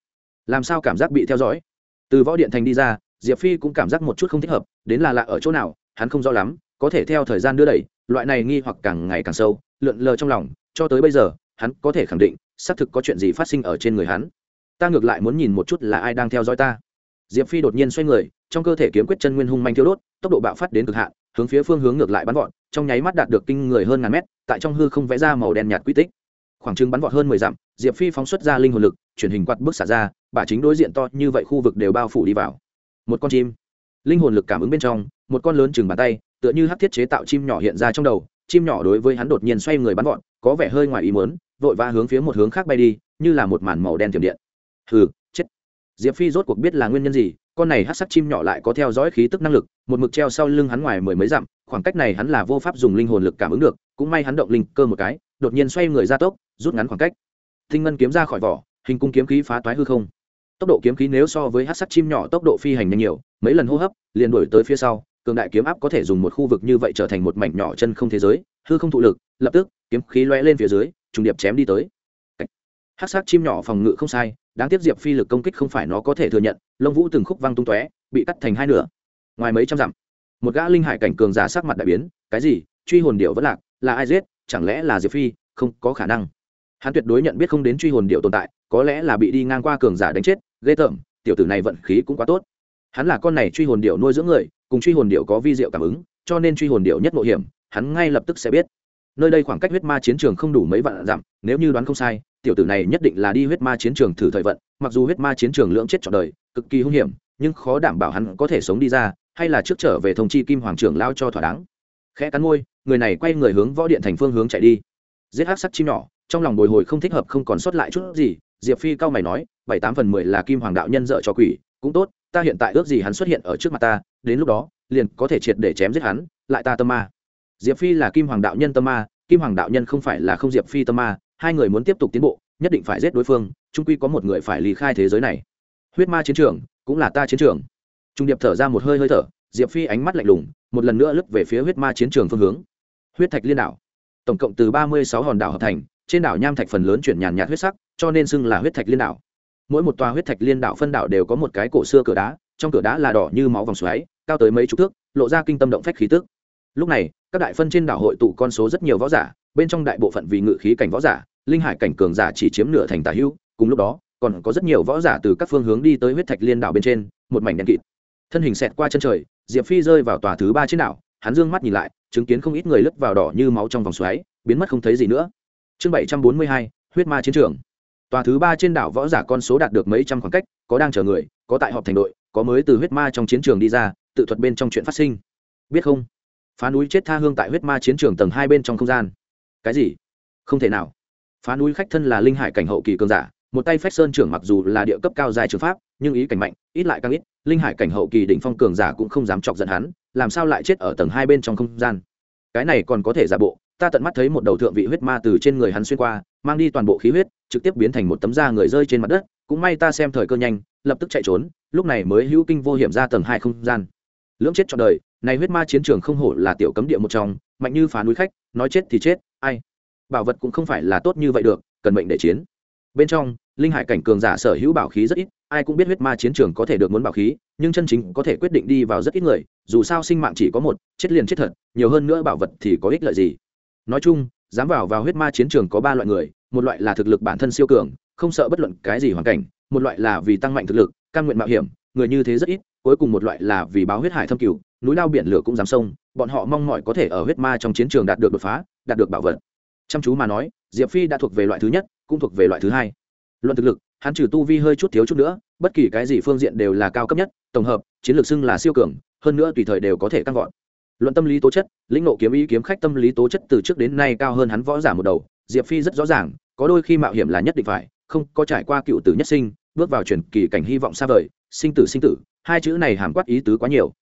Làm sao cảm giác bị theo dõi? Từ võ điện thành đi ra, diệp phi cũng cảm giác một chút không thích hợp, đến là lạ ở chỗ nào, hắn không rõ lắm, có thể theo thời gian đưa đẩy, loại này nghi hoặc càng ngày càng sâu, lượn lờ trong lòng, cho tới bây giờ, hắn có thể khẳng định, xác thực có chuyện gì phát sinh ở trên người hắn ta ngược lại muốn nhìn một chút là ai đang theo dõi ta. Diệp phi đột nhiên xoay người, trong cơ thể kiếm quyết chân nguyên hung manh thiêu đốt, tốc độ bạo phát đến cực hạn, hướng phía phương hướng ngược lại bắn vọt, trong nháy mắt đạt được kinh người hơn ngàn mét, tại trong hư không vẽ ra màu đen nhạt quy tích. Khoảng trừng bắn vọt hơn mười dặm, diệp phi phóng xuất ra linh hồn lực chuyển hình quạt bước xả ra bà chính đối diện to như vậy khu vực đều bao phủ đi vào. Một con chim. Linh hồn lực cảm ứng bên trong, một con lớn chừng bàn tay, tựa như hắc thiết chế tạo chim nhỏ hiện ra trong đầu, chim nhỏ đối với hắn đột nhiên xoay người bắn vọt, có vẻ hơi ngoài ý mớn vội vã hướng phía một hướng khác bay đi, như là một màn màu đen tiềm điện hừ, chết. Diệp phi rốt cuộc biết là nguyên nhân gì, con này hát sắc chim nhỏ lại có theo dõi khí tức năng lực, một mực treo sau lưng hắn ngoài mười mấy dặm, khoảng cách này hắn là vô pháp dùng linh hồn lực cảm ứng được, cũng may hắn động linh cơ một cái, đột nhiên xoay người ra tốc, rút ngắn khoảng cách. Tinh ngân kiếm ra khỏi vỏ, hình cung kiếm khí phá toái hư không. Tốc độ kiếm khí nếu so với hát sắc chim nhỏ tốc độ phi hành nhanh nhiều, mấy lần hô hấp, liền đổi tới phía sau, cường đại kiếm áp có thể dùng một khu vực như vậy trở thành một mảnh nhỏ chân không thế giới, hư không thụ lực, lập tức, kiếm khí lóe lên phía dưới, trùng điệp chém đi tới. Hát sắc chim nhỏ phòng ngự không sai đáng tiếc diệp phi lực công kích không phải nó có thể thừa nhận, lông vũ từng khúc văng tung tóe, bị cắt thành hai nửa, ngoài mấy trăm dặm. Một gã linh hải cảnh cường giả sắc mặt đại biến, cái gì, truy hồn điệu vẫn lạc, là ai giết, chẳng lẽ là diệp phi, không có khả năng. Hắn tuyệt đối nhận biết không đến truy hồn điệu tồn tại, có lẽ là bị đi ngang qua cường giả đánh chết, ghê tởm, tiểu tử này vận khí cũng quá tốt. Hắn là con này truy hồn điệu nuôi dưỡng người, cùng truy hồn điệu có vi diệu cảm ứng, cho nên truy hồn điệu nhất mộ hiểm, hắn ngay lập tức sẽ biết. Nơi đây khoảng cách huyết ma chiến trường không đủ mấy vạn dặm, nếu như đoán không sai tiểu tử này nhất định là đi huyết ma chiến trường thử thời vận, mặc dù huyết ma chiến trường lưỡng chết trọn đời, cực kỳ hung hiểm, nhưng khó đảm bảo hắn có thể sống đi ra, hay là trước trở về thông chi kim hoàng trưởng lao cho thỏa đáng. Khẽ cắn môi, người này quay người hướng võ điện thành phương hướng chạy đi. Giết hát sắc chim nhỏ, trong lòng bồi hồi không thích hợp không còn sót lại chút gì, diệp phi cao mày nói, bảy tám phần mười là kim hoàng đạo nhân dợ cho quỷ, cũng tốt, ta hiện tại ước gì hắn xuất hiện ở trước mặt ta, đến lúc đó, liền có thể triệt để chém giết hắn, lại ta tâm ma. Diệp phi là kim hoàng đạo nhân tâm ma, kim hoàng đạo nhân không phải là không diệp phi tâm ma hai người muốn tiếp tục tiến bộ, nhất định phải giết đối phương trung quy có một người phải lý khai thế giới này. Huyết ma chiến trường, cũng là ta chiến trường. Trung điệp thở ra một hơi hơi thở, diệp phi ánh mắt lạnh lùng, một lần nữa lướt về phía huyết ma chiến trường phương hướng. Huyết thạch liên đảo. Tổng cộng từ ba mươi sáu hòn đảo hợp thành, trên đảo nham thạch phần lớn chuyển nhàn nhạt huyết sắc, cho nên xưng là huyết thạch liên đảo. Mỗi một tòa huyết thạch liên đảo phân đảo đều có một cái cổ xưa cửa đá, trong cửa đá là đỏ như máu vòng xoáy, cao tới mấy chục thước, lộ ra kinh tâm động phách khí tức. Lúc này, các đại phân trên đảo hội tụ con số rất nhiều võ giả, bên trong đại bộ phận vì ngự khí cảnh võ giả linh hải cảnh cường giả chỉ chiếm nửa thành tà hữu, cùng lúc đó, còn có rất nhiều võ giả từ các phương hướng đi tới huyết thạch liên đảo bên trên, một mảnh đen kịt. Thân hình xẹt qua chân trời, diệp phi rơi vào tòa thứ ba trên đảo, hắn dương mắt nhìn lại, chứng kiến không ít người lướt vào đỏ như máu trong vòng xoáy, biến mất không thấy gì nữa. Chương bảy trăm bốn mươi hai, huyết ma chiến trường. Tòa thứ ba trên đảo võ giả con số đạt được mấy trăm khoảng cách, có đang chờ người, có tại họp thành đội, có mới từ huyết ma trong chiến trường đi ra, tự thuật bên trong chuyện phát sinh. Biết không? Phá núi chết tha hương tại huyết ma chiến trường tầng hai bên trong không gian. Cái gì? Không thể nào phá núi khách thân là linh hải cảnh hậu kỳ cường giả, một tay phách sơn trưởng mặc dù là địa cấp cao dài trường pháp, nhưng ý cảnh mạnh, ít lại càng ít, linh hải cảnh hậu kỳ đỉnh phong cường giả cũng không dám chọc giận hắn, làm sao lại chết ở tầng hai bên trong không gian. Cái này còn có thể giả bộ, ta tận mắt thấy một đầu thượng vị huyết ma từ trên người hắn xuyên qua, mang đi toàn bộ khí huyết, trực tiếp biến thành một tấm da người rơi trên mặt đất, cũng may ta xem thời cơ nhanh, lập tức chạy trốn, lúc này mới hữu kinh vô hiểm ra tầng hai không gian. Lưỡng chết trọn đời, này huyết ma chiến trường không hổ là tiểu cấm địa một trong, mạnh như phá núi khách, nói chết thì chết, ai? Bảo vật cũng không phải là tốt như vậy được, cần mệnh để chiến. Bên trong, linh hải cảnh cường giả sở hữu bảo khí rất ít, ai cũng biết huyết ma chiến trường có thể được muốn bảo khí, nhưng chân chính có thể quyết định đi vào rất ít người, dù sao sinh mạng chỉ có một, chết liền chết thật, nhiều hơn nữa bảo vật thì có ích lợi gì. Nói chung, dám vào vào huyết ma chiến trường có ba loại người, một loại là thực lực bản thân siêu cường, không sợ bất luận cái gì hoàn cảnh, một loại là vì tăng mạnh thực lực căn nguyện mạo hiểm, người như thế rất ít, cuối cùng một loại là vì báo huyết hải thâm cửu, núi lao biển lửa cũng dám sông, bọn họ mong mỏi có thể ở huyết ma trong chiến trường đạt được đột phá, đạt được bảo vật chăm chú mà nói, diệp phi đã thuộc về loại thứ nhất, cũng thuộc về loại thứ hai. Luận thực lực, hắn trừ tu vi hơi chút thiếu chút nữa, bất kỳ cái gì phương diện đều là cao cấp nhất, tổng hợp, chiến lược xưng là siêu cường, hơn nữa tùy thời đều có thể tăng vọt. Luận tâm lý tố chất, lĩnh nộ kiếm ý kiếm khách tâm lý tố chất từ trước đến nay cao hơn hắn võ giả một đầu, diệp phi rất rõ ràng, có đôi khi mạo hiểm là nhất định phải, không có trải qua cựu tử nhất sinh, bước vào truyền kỳ cảnh hy vọng xa vời, sinh tử sinh tử, hai chữ này hàm quát ý tứ quá nhiều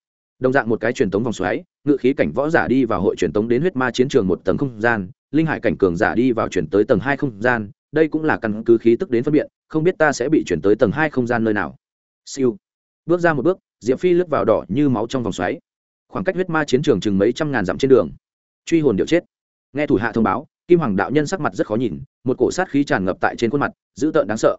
đồng dạng một cái truyền tống vòng xoáy, ngự khí cảnh võ giả đi vào hội truyền tống đến huyết ma chiến trường một tầng không gian, linh hải cảnh cường giả đi vào chuyển tới tầng hai không gian, đây cũng là căn cứ khí tức đến phân biện không biết ta sẽ bị chuyển tới tầng hai không gian nơi nào. Siêu. Bước ra một bước, diệp phi lướt vào đỏ như máu trong vòng xoáy. Khoảng cách huyết ma chiến trường chừng mấy trăm ngàn dặm trên đường. Truy hồn điệu chết. Nghe thủ hạ thông báo, kim hoàng đạo nhân sắc mặt rất khó nhìn, một cổ sát khí tràn ngập tại trên khuôn mặt, dữ tợn đáng sợ.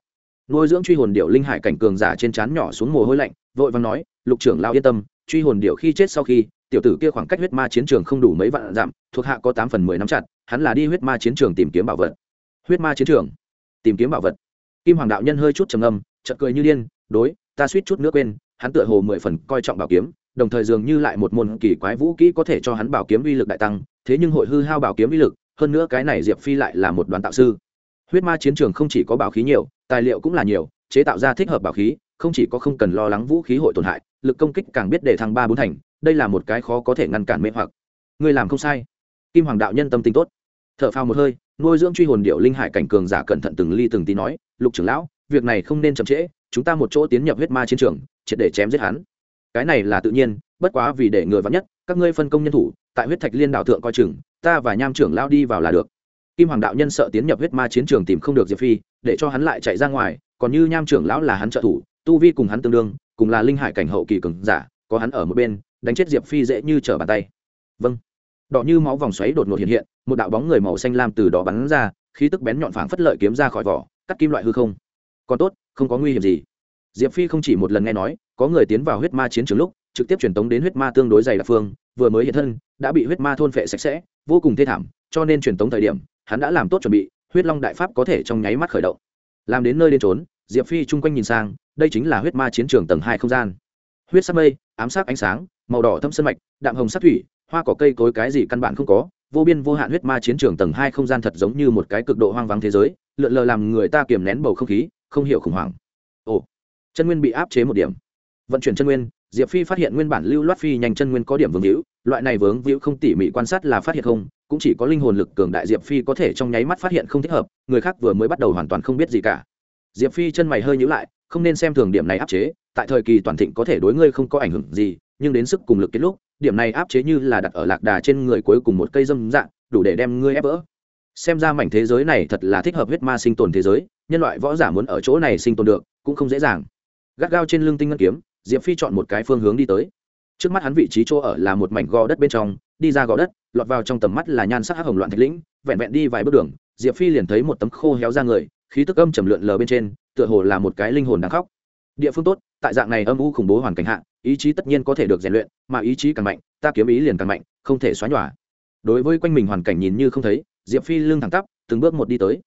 Nuôi dưỡng truy hồn điệu linh hải cảnh cường giả trên trán nhỏ xuống mồ hôi lạnh, vội vàng nói, lục trưởng lao yên tâm truy hồn điệu khi chết sau khi, tiểu tử kia khoảng cách huyết ma chiến trường không đủ mấy vạn dặm, thuộc hạ có tám phần mười năm chặt, hắn là đi huyết ma chiến trường tìm kiếm bảo vật. Huyết ma chiến trường? Tìm kiếm bảo vật. Kim hoàng đạo nhân hơi chút trầm âm chợt cười như điên, đối, ta suýt chút nước quên, hắn tựa hồ mười phần coi trọng bảo kiếm, đồng thời dường như lại một môn kỳ quái vũ kỹ có thể cho hắn bảo kiếm uy lực đại tăng, thế nhưng hội hư hao bảo kiếm uy lực, hơn nữa cái này diệp phi lại là một đoàn tạo sư. Huyết ma chiến trường không chỉ có bảo khí nhiều, tài liệu cũng là nhiều, chế tạo ra thích hợp bảo khí không chỉ có không cần lo lắng vũ khí hội tổn hại, lực công kích càng biết để thăng ba bốn thành, đây là một cái khó có thể ngăn cản mê hoặc. Ngươi làm không sai. Kim hoàng đạo nhân tâm tính tốt. T h ở phao một hơi, nuôi dưỡng truy hồn điệu linh hải cảnh cường giả cẩn thận từng ly từng tí nói, lục trưởng lão, việc này không nên chậm trễ, chúng ta một chỗ tiến nhập huyết ma chiến trường, triệt để chém giết hắn. Cái này là tự nhiên, bất quá vì để người vắn nhất, các ngươi phân công nhân thủ, tại huyết thạch liên đạo thượng coi chừng, ta và nham trưởng lao đi vào là được. Kim hoàng đạo nhân sợ tiến nhập huyết ma chiến trường tìm không được diệp phi, để cho hắn lại chạy ra ngoài, còn như nham trưởng lão là hắn trợ thủ tu vi cùng hắn tương đương, cùng là linh hải cảnh hậu kỳ cường giả, có hắn ở một bên, đánh chết diệp phi dễ như trở bàn tay. Vâng. Đỏ như máu vòng xoáy đột ngột hiện hiện, một đạo bóng người màu xanh lam từ đó bắn ra, khí tức bén nhọn phảng phất lợi kiếm ra khỏi vỏ, cắt kim loại hư không. Còn tốt, không có nguy hiểm gì. Diệp phi không chỉ một lần nghe nói, có người tiến vào huyết ma chiến trường lúc, trực tiếp truyền tống đến huyết ma tương đối dày đặc phương, vừa mới hiện thân, đã bị huyết ma thôn phệ sạch sẽ, vô cùng thê thảm, cho nên truyền tống thời điểm, hắn đã làm tốt chuẩn bị, huyết long đại pháp có thể trong nháy mắt khởi động. Làm đến nơi đến trốn diệp phi chung quanh nhìn sang, đây chính là huyết ma chiến trường tầng hai không gian. Huyết sắc mây, ám sát ánh sáng, màu đỏ thâm sân mạch, đạm hồng sắc thủy, hoa cỏ cây cối cái gì căn bản không có, vô biên vô hạn huyết ma chiến trường tầng hai không gian thật giống như một cái cực độ hoang vắng thế giới, lượn lờ làm người ta kiềm nén bầu không khí, không hiểu khủng hoảng. Ồ, chân nguyên bị áp chế một điểm. Vận chuyển chân nguyên, diệp phi phát hiện nguyên bản lưu loát phi nhanh chân nguyên có điểm vương hữu loại này vướng víu không tỉ mỉ quan sát là phát hiện không, cũng chỉ có linh hồn lực cường đại diệp phi có thể trong nháy mắt phát hiện không thích hợp, người khác vừa mới bắt đầu hoàn toàn không biết gì cả diệp phi chân mày hơi nhữ lại, không nên xem thường điểm này áp chế, tại thời kỳ toàn thịnh có thể đối ngươi không có ảnh hưởng gì, nhưng đến sức cùng lực kết lúc, điểm này áp chế như là đặt ở lạc đà trên người cuối cùng một cây dâm dạng, đủ để đem ngươi ép vỡ. Xem ra mảnh thế giới này thật là thích hợp huyết ma sinh tồn thế giới, nhân loại võ giả muốn ở chỗ này sinh tồn được, cũng không dễ dàng. Gắt gao trên lưng tinh ngân kiếm, diệp phi chọn một cái phương hướng đi tới. Trước mắt hắn vị trí chỗ ở là một mảnh gò đất bên trong, đi ra gò đất, lọt vào trong tầm mắt là nhan sắc hắc hồng loạn thạch lĩnh, vẹn vẹn đi vài bước đường, diệp phi liền thấy một tấm khô héo ra người khí tức âm trầm lượn lờ bên trên, tựa hồ là một cái linh hồn đang khóc. Địa phương tốt, tại dạng này âm u khủng bố hoàn cảnh hạ, ý chí tất nhiên có thể được rèn luyện, mà ý chí càng mạnh, ta kiếm ý liền càng mạnh, không thể xóa nhòa. Đối với quanh mình hoàn cảnh nhìn như không thấy, diệp phi lưng thẳng tắp, từng bước một đi tới.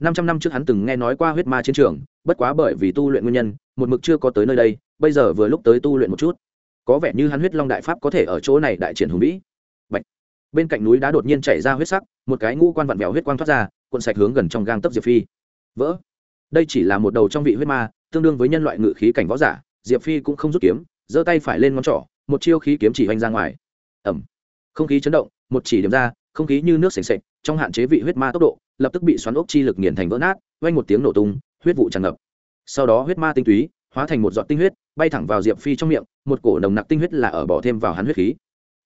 Năm trăm năm trước hắn từng nghe nói qua huyết ma chiến trường, bất quá bởi vì tu luyện nguyên nhân, một mực chưa có tới nơi đây, bây giờ vừa lúc tới tu luyện một chút. Có vẻ như hắn huyết long đại pháp có thể ở chỗ này đại triển hùng vĩ. Bạch. bên cạnh núi đá đột nhiên chảy ra huyết sắc, một cái ngũ quan vặn vẹo huyết quang thoát ra, cuộn sạch hướng gần trong gang tấp diệp phi vỡ. Đây chỉ là một đầu trong vị huyết ma tương đương với nhân loại ngự khí cảnh võ giả diệp phi cũng không rút kiếm giơ tay phải lên ngón trỏ một chiêu khí kiếm chỉ hoành ra ngoài. Ẩm không khí chấn động một chỉ điểm ra không khí như nước sềnh sệt, trong hạn chế vị huyết ma tốc độ lập tức bị xoắn ốc chi lực nghiền thành vỡ nát vang một tiếng nổ tung huyết vụ tràn ngập. Sau đó huyết ma tinh túy hóa thành một giọt tinh huyết bay thẳng vào diệp phi trong miệng một cổ nồng nặc tinh huyết là ở bỏ thêm vào hắn huyết khí.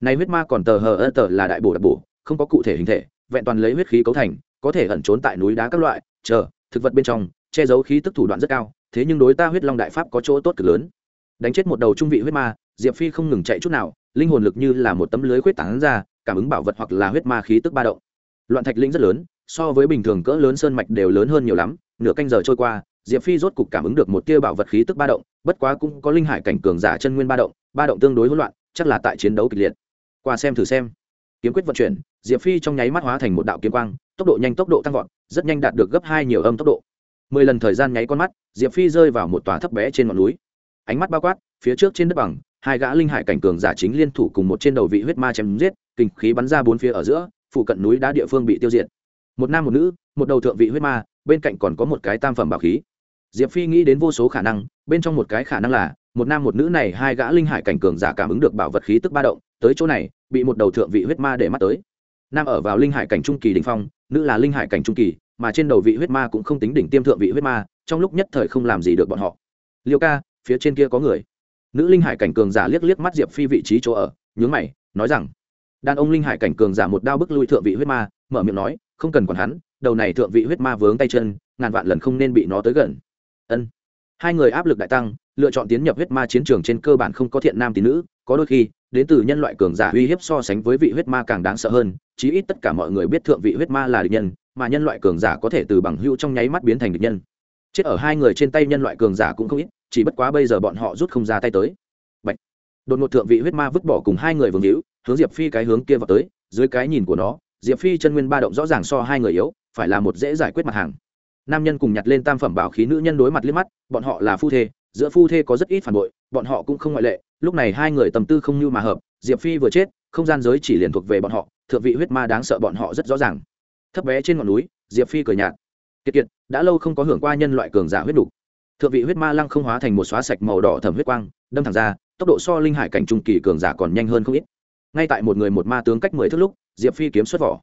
Này huyết ma còn tờ hờ ơ tờ là đại bổ đặc bổ không có cụ thể hình thể vẹn toàn lấy huyết khí cấu thành có thể ẩn trốn tại núi đá các loại chờ thực vật bên trong, che giấu khí tức thủ đoạn rất cao, thế nhưng đối ta huyết long đại pháp có chỗ tốt cực lớn. Đánh chết một đầu trung vị huyết ma, diệp phi không ngừng chạy chút nào, linh hồn lực như là một tấm lưới khuyết tảng ra, cảm ứng bảo vật hoặc là huyết ma khí tức ba động. Loạn thạch linh rất lớn, so với bình thường cỡ lớn sơn mạch đều lớn hơn nhiều lắm, nửa canh giờ trôi qua, diệp phi rốt cục cảm ứng được một tia bảo vật khí tức ba động, bất quá cũng có linh hải cảnh cường giả chân nguyên ba động ba động tương đối hỗn loạn, chắc là tại chiến đấu kịch liệt. Qua xem thử xem. Kiếm quyết vận chuyển, diệp phi trong nháy mắt hóa thành một đạo kiếm quang tốc độ nhanh, tốc độ tăng vọt, rất nhanh đạt được gấp hai nhiều âm tốc độ. Mười lần thời gian nháy con mắt, diệp phi rơi vào một tòa thấp bé trên ngọn núi. Ánh mắt bao quát, phía trước trên đất bằng, hai gã linh hải cảnh cường giả chính liên thủ cùng một trên đầu vị huyết ma chém giết, kinh khí bắn ra bốn phía ở giữa, phụ cận núi đá địa phương bị tiêu diệt. Một nam một nữ, một đầu thượng vị huyết ma, bên cạnh còn có một cái tam phẩm bảo khí. Diệp phi nghĩ đến vô số khả năng, bên trong một cái khả năng là, một nam một nữ này hai gã linh hải cảnh cường giả cảm ứng được bảo vật khí tức ba động, tới chỗ này, bị một đầu thượng vị huyết ma để mắt tới. Nam ở vào linh hải cảnh trung kỳ đình phong nữ là linh hải cảnh trung kỳ, mà trên đầu vị huyết ma cũng không tính đỉnh tiêm thượng vị huyết ma, trong lúc nhất thời không làm gì được bọn họ. Liêu ca, phía trên kia có người. Nữ linh hải cảnh cường giả liếc liếc mắt diệp phi vị trí chỗ ở, nhướng mày, nói rằng, đàn ông linh hải cảnh cường giả một đao bức lui thượng vị huyết ma, mở miệng nói, không cần còn hắn, đầu này thượng vị huyết ma vướng tay chân, ngàn vạn lần không nên bị nó tới gần. Ân. Hai người áp lực đại tăng, lựa chọn tiến nhập huyết ma chiến trường trên cơ bản không có thiện nam tín nữ có đôi khi, đến từ nhân loại cường giả uy hiếp so sánh với vị huyết ma càng đáng sợ hơn, chí ít tất cả mọi người biết thượng vị huyết ma là địch nhân, mà nhân loại cường giả có thể từ bằng hữu trong nháy mắt biến thành địch nhân. Chết ở hai người trên tay nhân loại cường giả cũng không ít, chỉ bất quá bây giờ bọn họ rút không ra tay tới. Bạch. đột ngột thượng vị huyết ma vứt bỏ cùng hai người vương hữu, hướng diệp phi cái hướng kia vào tới, dưới cái nhìn của nó, diệp phi chân nguyên ba động rõ ràng so hai người yếu, phải là một dễ giải quyết mặt hàng. Nam nhân cùng nhặt lên tam phẩm bảo khí nữ nhân đối mặt liếc mắt, bọn họ là phu thê, giữa phu thê có rất ít phản bội, bọn họ cũng không ngoại lệ lúc này hai người tầm tư không như mà hợp, diệp phi vừa chết, không gian giới chỉ liền thuộc về bọn họ, thượng vị huyết ma đáng sợ bọn họ rất rõ ràng. Thấp bé trên ngọn núi, diệp phi cười nhạt. Kiệt kiệt, đã lâu không có hưởng qua nhân loại cường giả huyết đục. Thượng vị huyết ma lăng không hóa thành một xóa sạch màu đỏ thẩm huyết quang, đâm thẳng ra, tốc độ so linh hải cảnh trung kỳ cường giả còn nhanh hơn không ít. Ngay tại một người một ma tướng cách mười thước lúc, diệp phi kiếm xuất vỏ.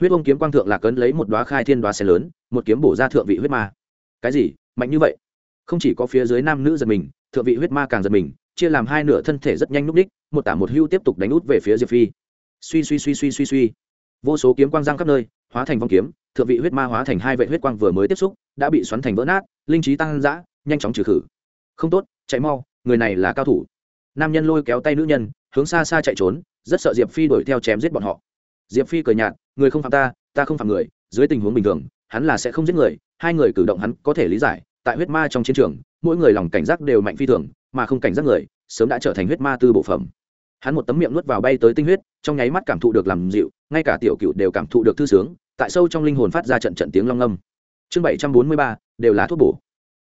Huyết ông kiếm quang thượng lạc cấn lấy một đoá khai thiên đoá xe lớn, một kiếm bổ ra thượng vị huyết ma. Cái gì? Mạnh như vậy? Không chỉ có phía dưới nam nữ giật mình, thượng vị huyết ma càng giật mình chia làm hai nửa thân thể rất nhanh núp đích, một tả một hưu tiếp tục đánh út về phía diệp phi. Suy suy suy suy suy suy. Vô số kiếm quang giang khắp nơi, hóa thành vong kiếm, thượng vị huyết ma hóa thành hai vệ huyết quang vừa mới tiếp xúc, đã bị xoắn thành vỡ nát, linh trí tăng dã, nhanh chóng trừ khử. Không tốt, chạy mau, người này là cao thủ. Nam nhân lôi kéo tay nữ nhân, hướng xa xa chạy trốn, rất sợ diệp phi đuổi theo chém giết bọn họ. Diệp phi cười nhạt, người không phạm ta ta không phạm người, dưới tình huống bình thường, hắn là sẽ không giết người, hai người cử động hắn có thể lý giải, tại huyết ma trong chiến trường, mỗi người lòng cảnh giác đều mạnh phi thường mà không cảnh giác người, sớm đã trở thành huyết ma tư bộ phẩm. Hắn một tấm miệng nuốt vào bay tới tinh huyết, trong nháy mắt cảm thụ được làm dịu, ngay cả tiểu cựu đều cảm thụ được thư sướng, tại sâu trong linh hồn phát ra trận trận tiếng long âm. Chương bảy trăm bốn mươi ba, đều là thuốc bổ.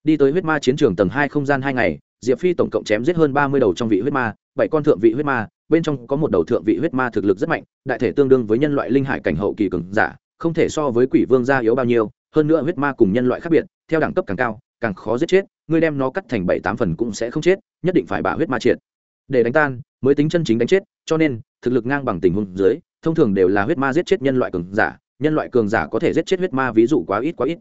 Đi tới huyết ma chiến trường tầng hai không gian hai ngày, diệp phi tổng cộng chém giết hơn ba mươi đầu trong vị huyết ma, bảy con thượng vị huyết ma, bên trong có một đầu thượng vị huyết ma thực lực rất mạnh, đại thể tương đương với nhân loại linh hải cảnh hậu kỳ cường giả, không thể so với quỷ vương gia yếu bao nhiêu, hơn nữa huyết ma cùng nhân loại khác biệt, theo đẳng cấp càng cao, càng khó giết chết ngươi đem nó cắt thành bảy tám phần cũng sẽ không chết, nhất định phải bả huyết ma triệt. Để đánh tan, mới tính chân chính đánh chết, cho nên, thực lực ngang bằng tình huống dưới, thông thường đều là huyết ma giết chết nhân loại cường giả, nhân loại cường giả có thể giết chết huyết ma ví dụ quá ít quá ít.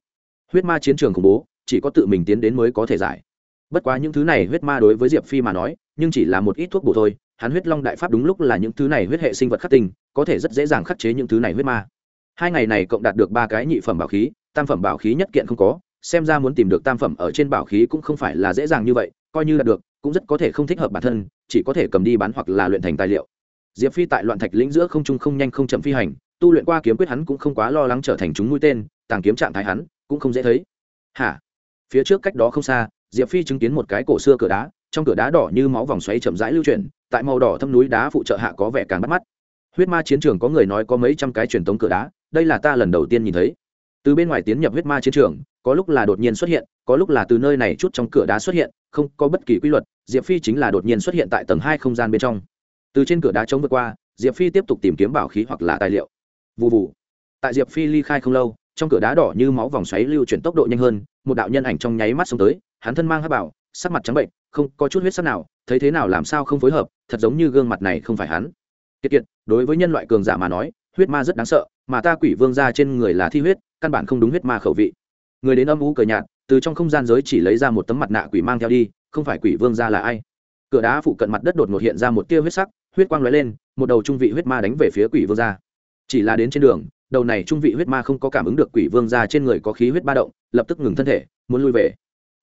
Huyết ma chiến trường khủng bố, chỉ có tự mình tiến đến mới có thể giải. Bất quá những thứ này huyết ma đối với diệp phi mà nói, nhưng chỉ là một ít thuốc bổ thôi, hắn huyết long đại pháp đúng lúc là những thứ này huyết hệ sinh vật khắc tinh, có thể rất dễ dàng khắc chế những thứ này huyết ma. Hai ngày này cộng đạt được ba cái nhị phẩm bảo khí, tam phẩm bảo khí nhất kiện không có xem ra muốn tìm được tam phẩm ở trên bảo khí cũng không phải là dễ dàng như vậy, coi như là được, cũng rất có thể không thích hợp bản thân, chỉ có thể cầm đi bán hoặc là luyện thành tài liệu. Diệp phi tại loạn thạch lĩnh giữa không trung không nhanh không chậm phi hành, tu luyện qua kiếm quyết hắn cũng không quá lo lắng trở thành chúng mũi tên, tàng kiếm trạng thái hắn cũng không dễ thấy. Hả? Phía trước cách đó không xa, diệp phi chứng kiến một cái cổ xưa cửa đá, trong cửa đá đỏ như máu vòng xoáy chậm rãi lưu chuyển, tại màu đỏ thâm núi đá phụ trợ hạ có vẻ càng bắt mắt. Huyết ma chiến trường có người nói có mấy trăm cái truyền thống cửa đá, đây là ta lần đầu tiên nhìn thấy từ bên ngoài tiến nhập huyết ma chiến trường, có lúc là đột nhiên xuất hiện, có lúc là từ nơi này chút trong cửa đá xuất hiện, không có bất kỳ quy luật, diệp phi chính là đột nhiên xuất hiện tại tầng hai không gian bên trong. Từ trên cửa đá chống vượt qua, diệp phi tiếp tục tìm kiếm bảo khí hoặc là tài liệu. Vụ vụ tại diệp phi ly khai không lâu, trong cửa đá đỏ như máu vòng xoáy lưu chuyển tốc độ nhanh hơn, một đạo nhân ảnh trong nháy mắt xông tới, hắn thân mang hát bảo, sắc mặt trắng bệnh, không có chút huyết sắc nào, thấy thế nào làm sao không phối hợp, thật giống như gương mặt này không phải hắn. Kiệt kiệt, đối với nhân loại cường giả mà nói, huyết ma rất đáng sợ mà ta quỷ vương ra trên người là thi huyết, căn bản không đúng huyết ma khẩu vị. Người đến âm ú cờ nhạt, từ trong không gian giới chỉ lấy ra một tấm mặt nạ quỷ mang theo đi, không phải quỷ vương ra là ai. Cửa đá phụ cận mặt đất đột ngột hiện ra một tia huyết sắc, huyết quang lóe lên, một đầu trung vị huyết ma đánh về phía quỷ vương ra chỉ là đến trên đường, đầu này trung vị huyết ma không có cảm ứng được quỷ vương ra trên người có khí huyết ba động, lập tức ngừng thân thể, muốn lui về.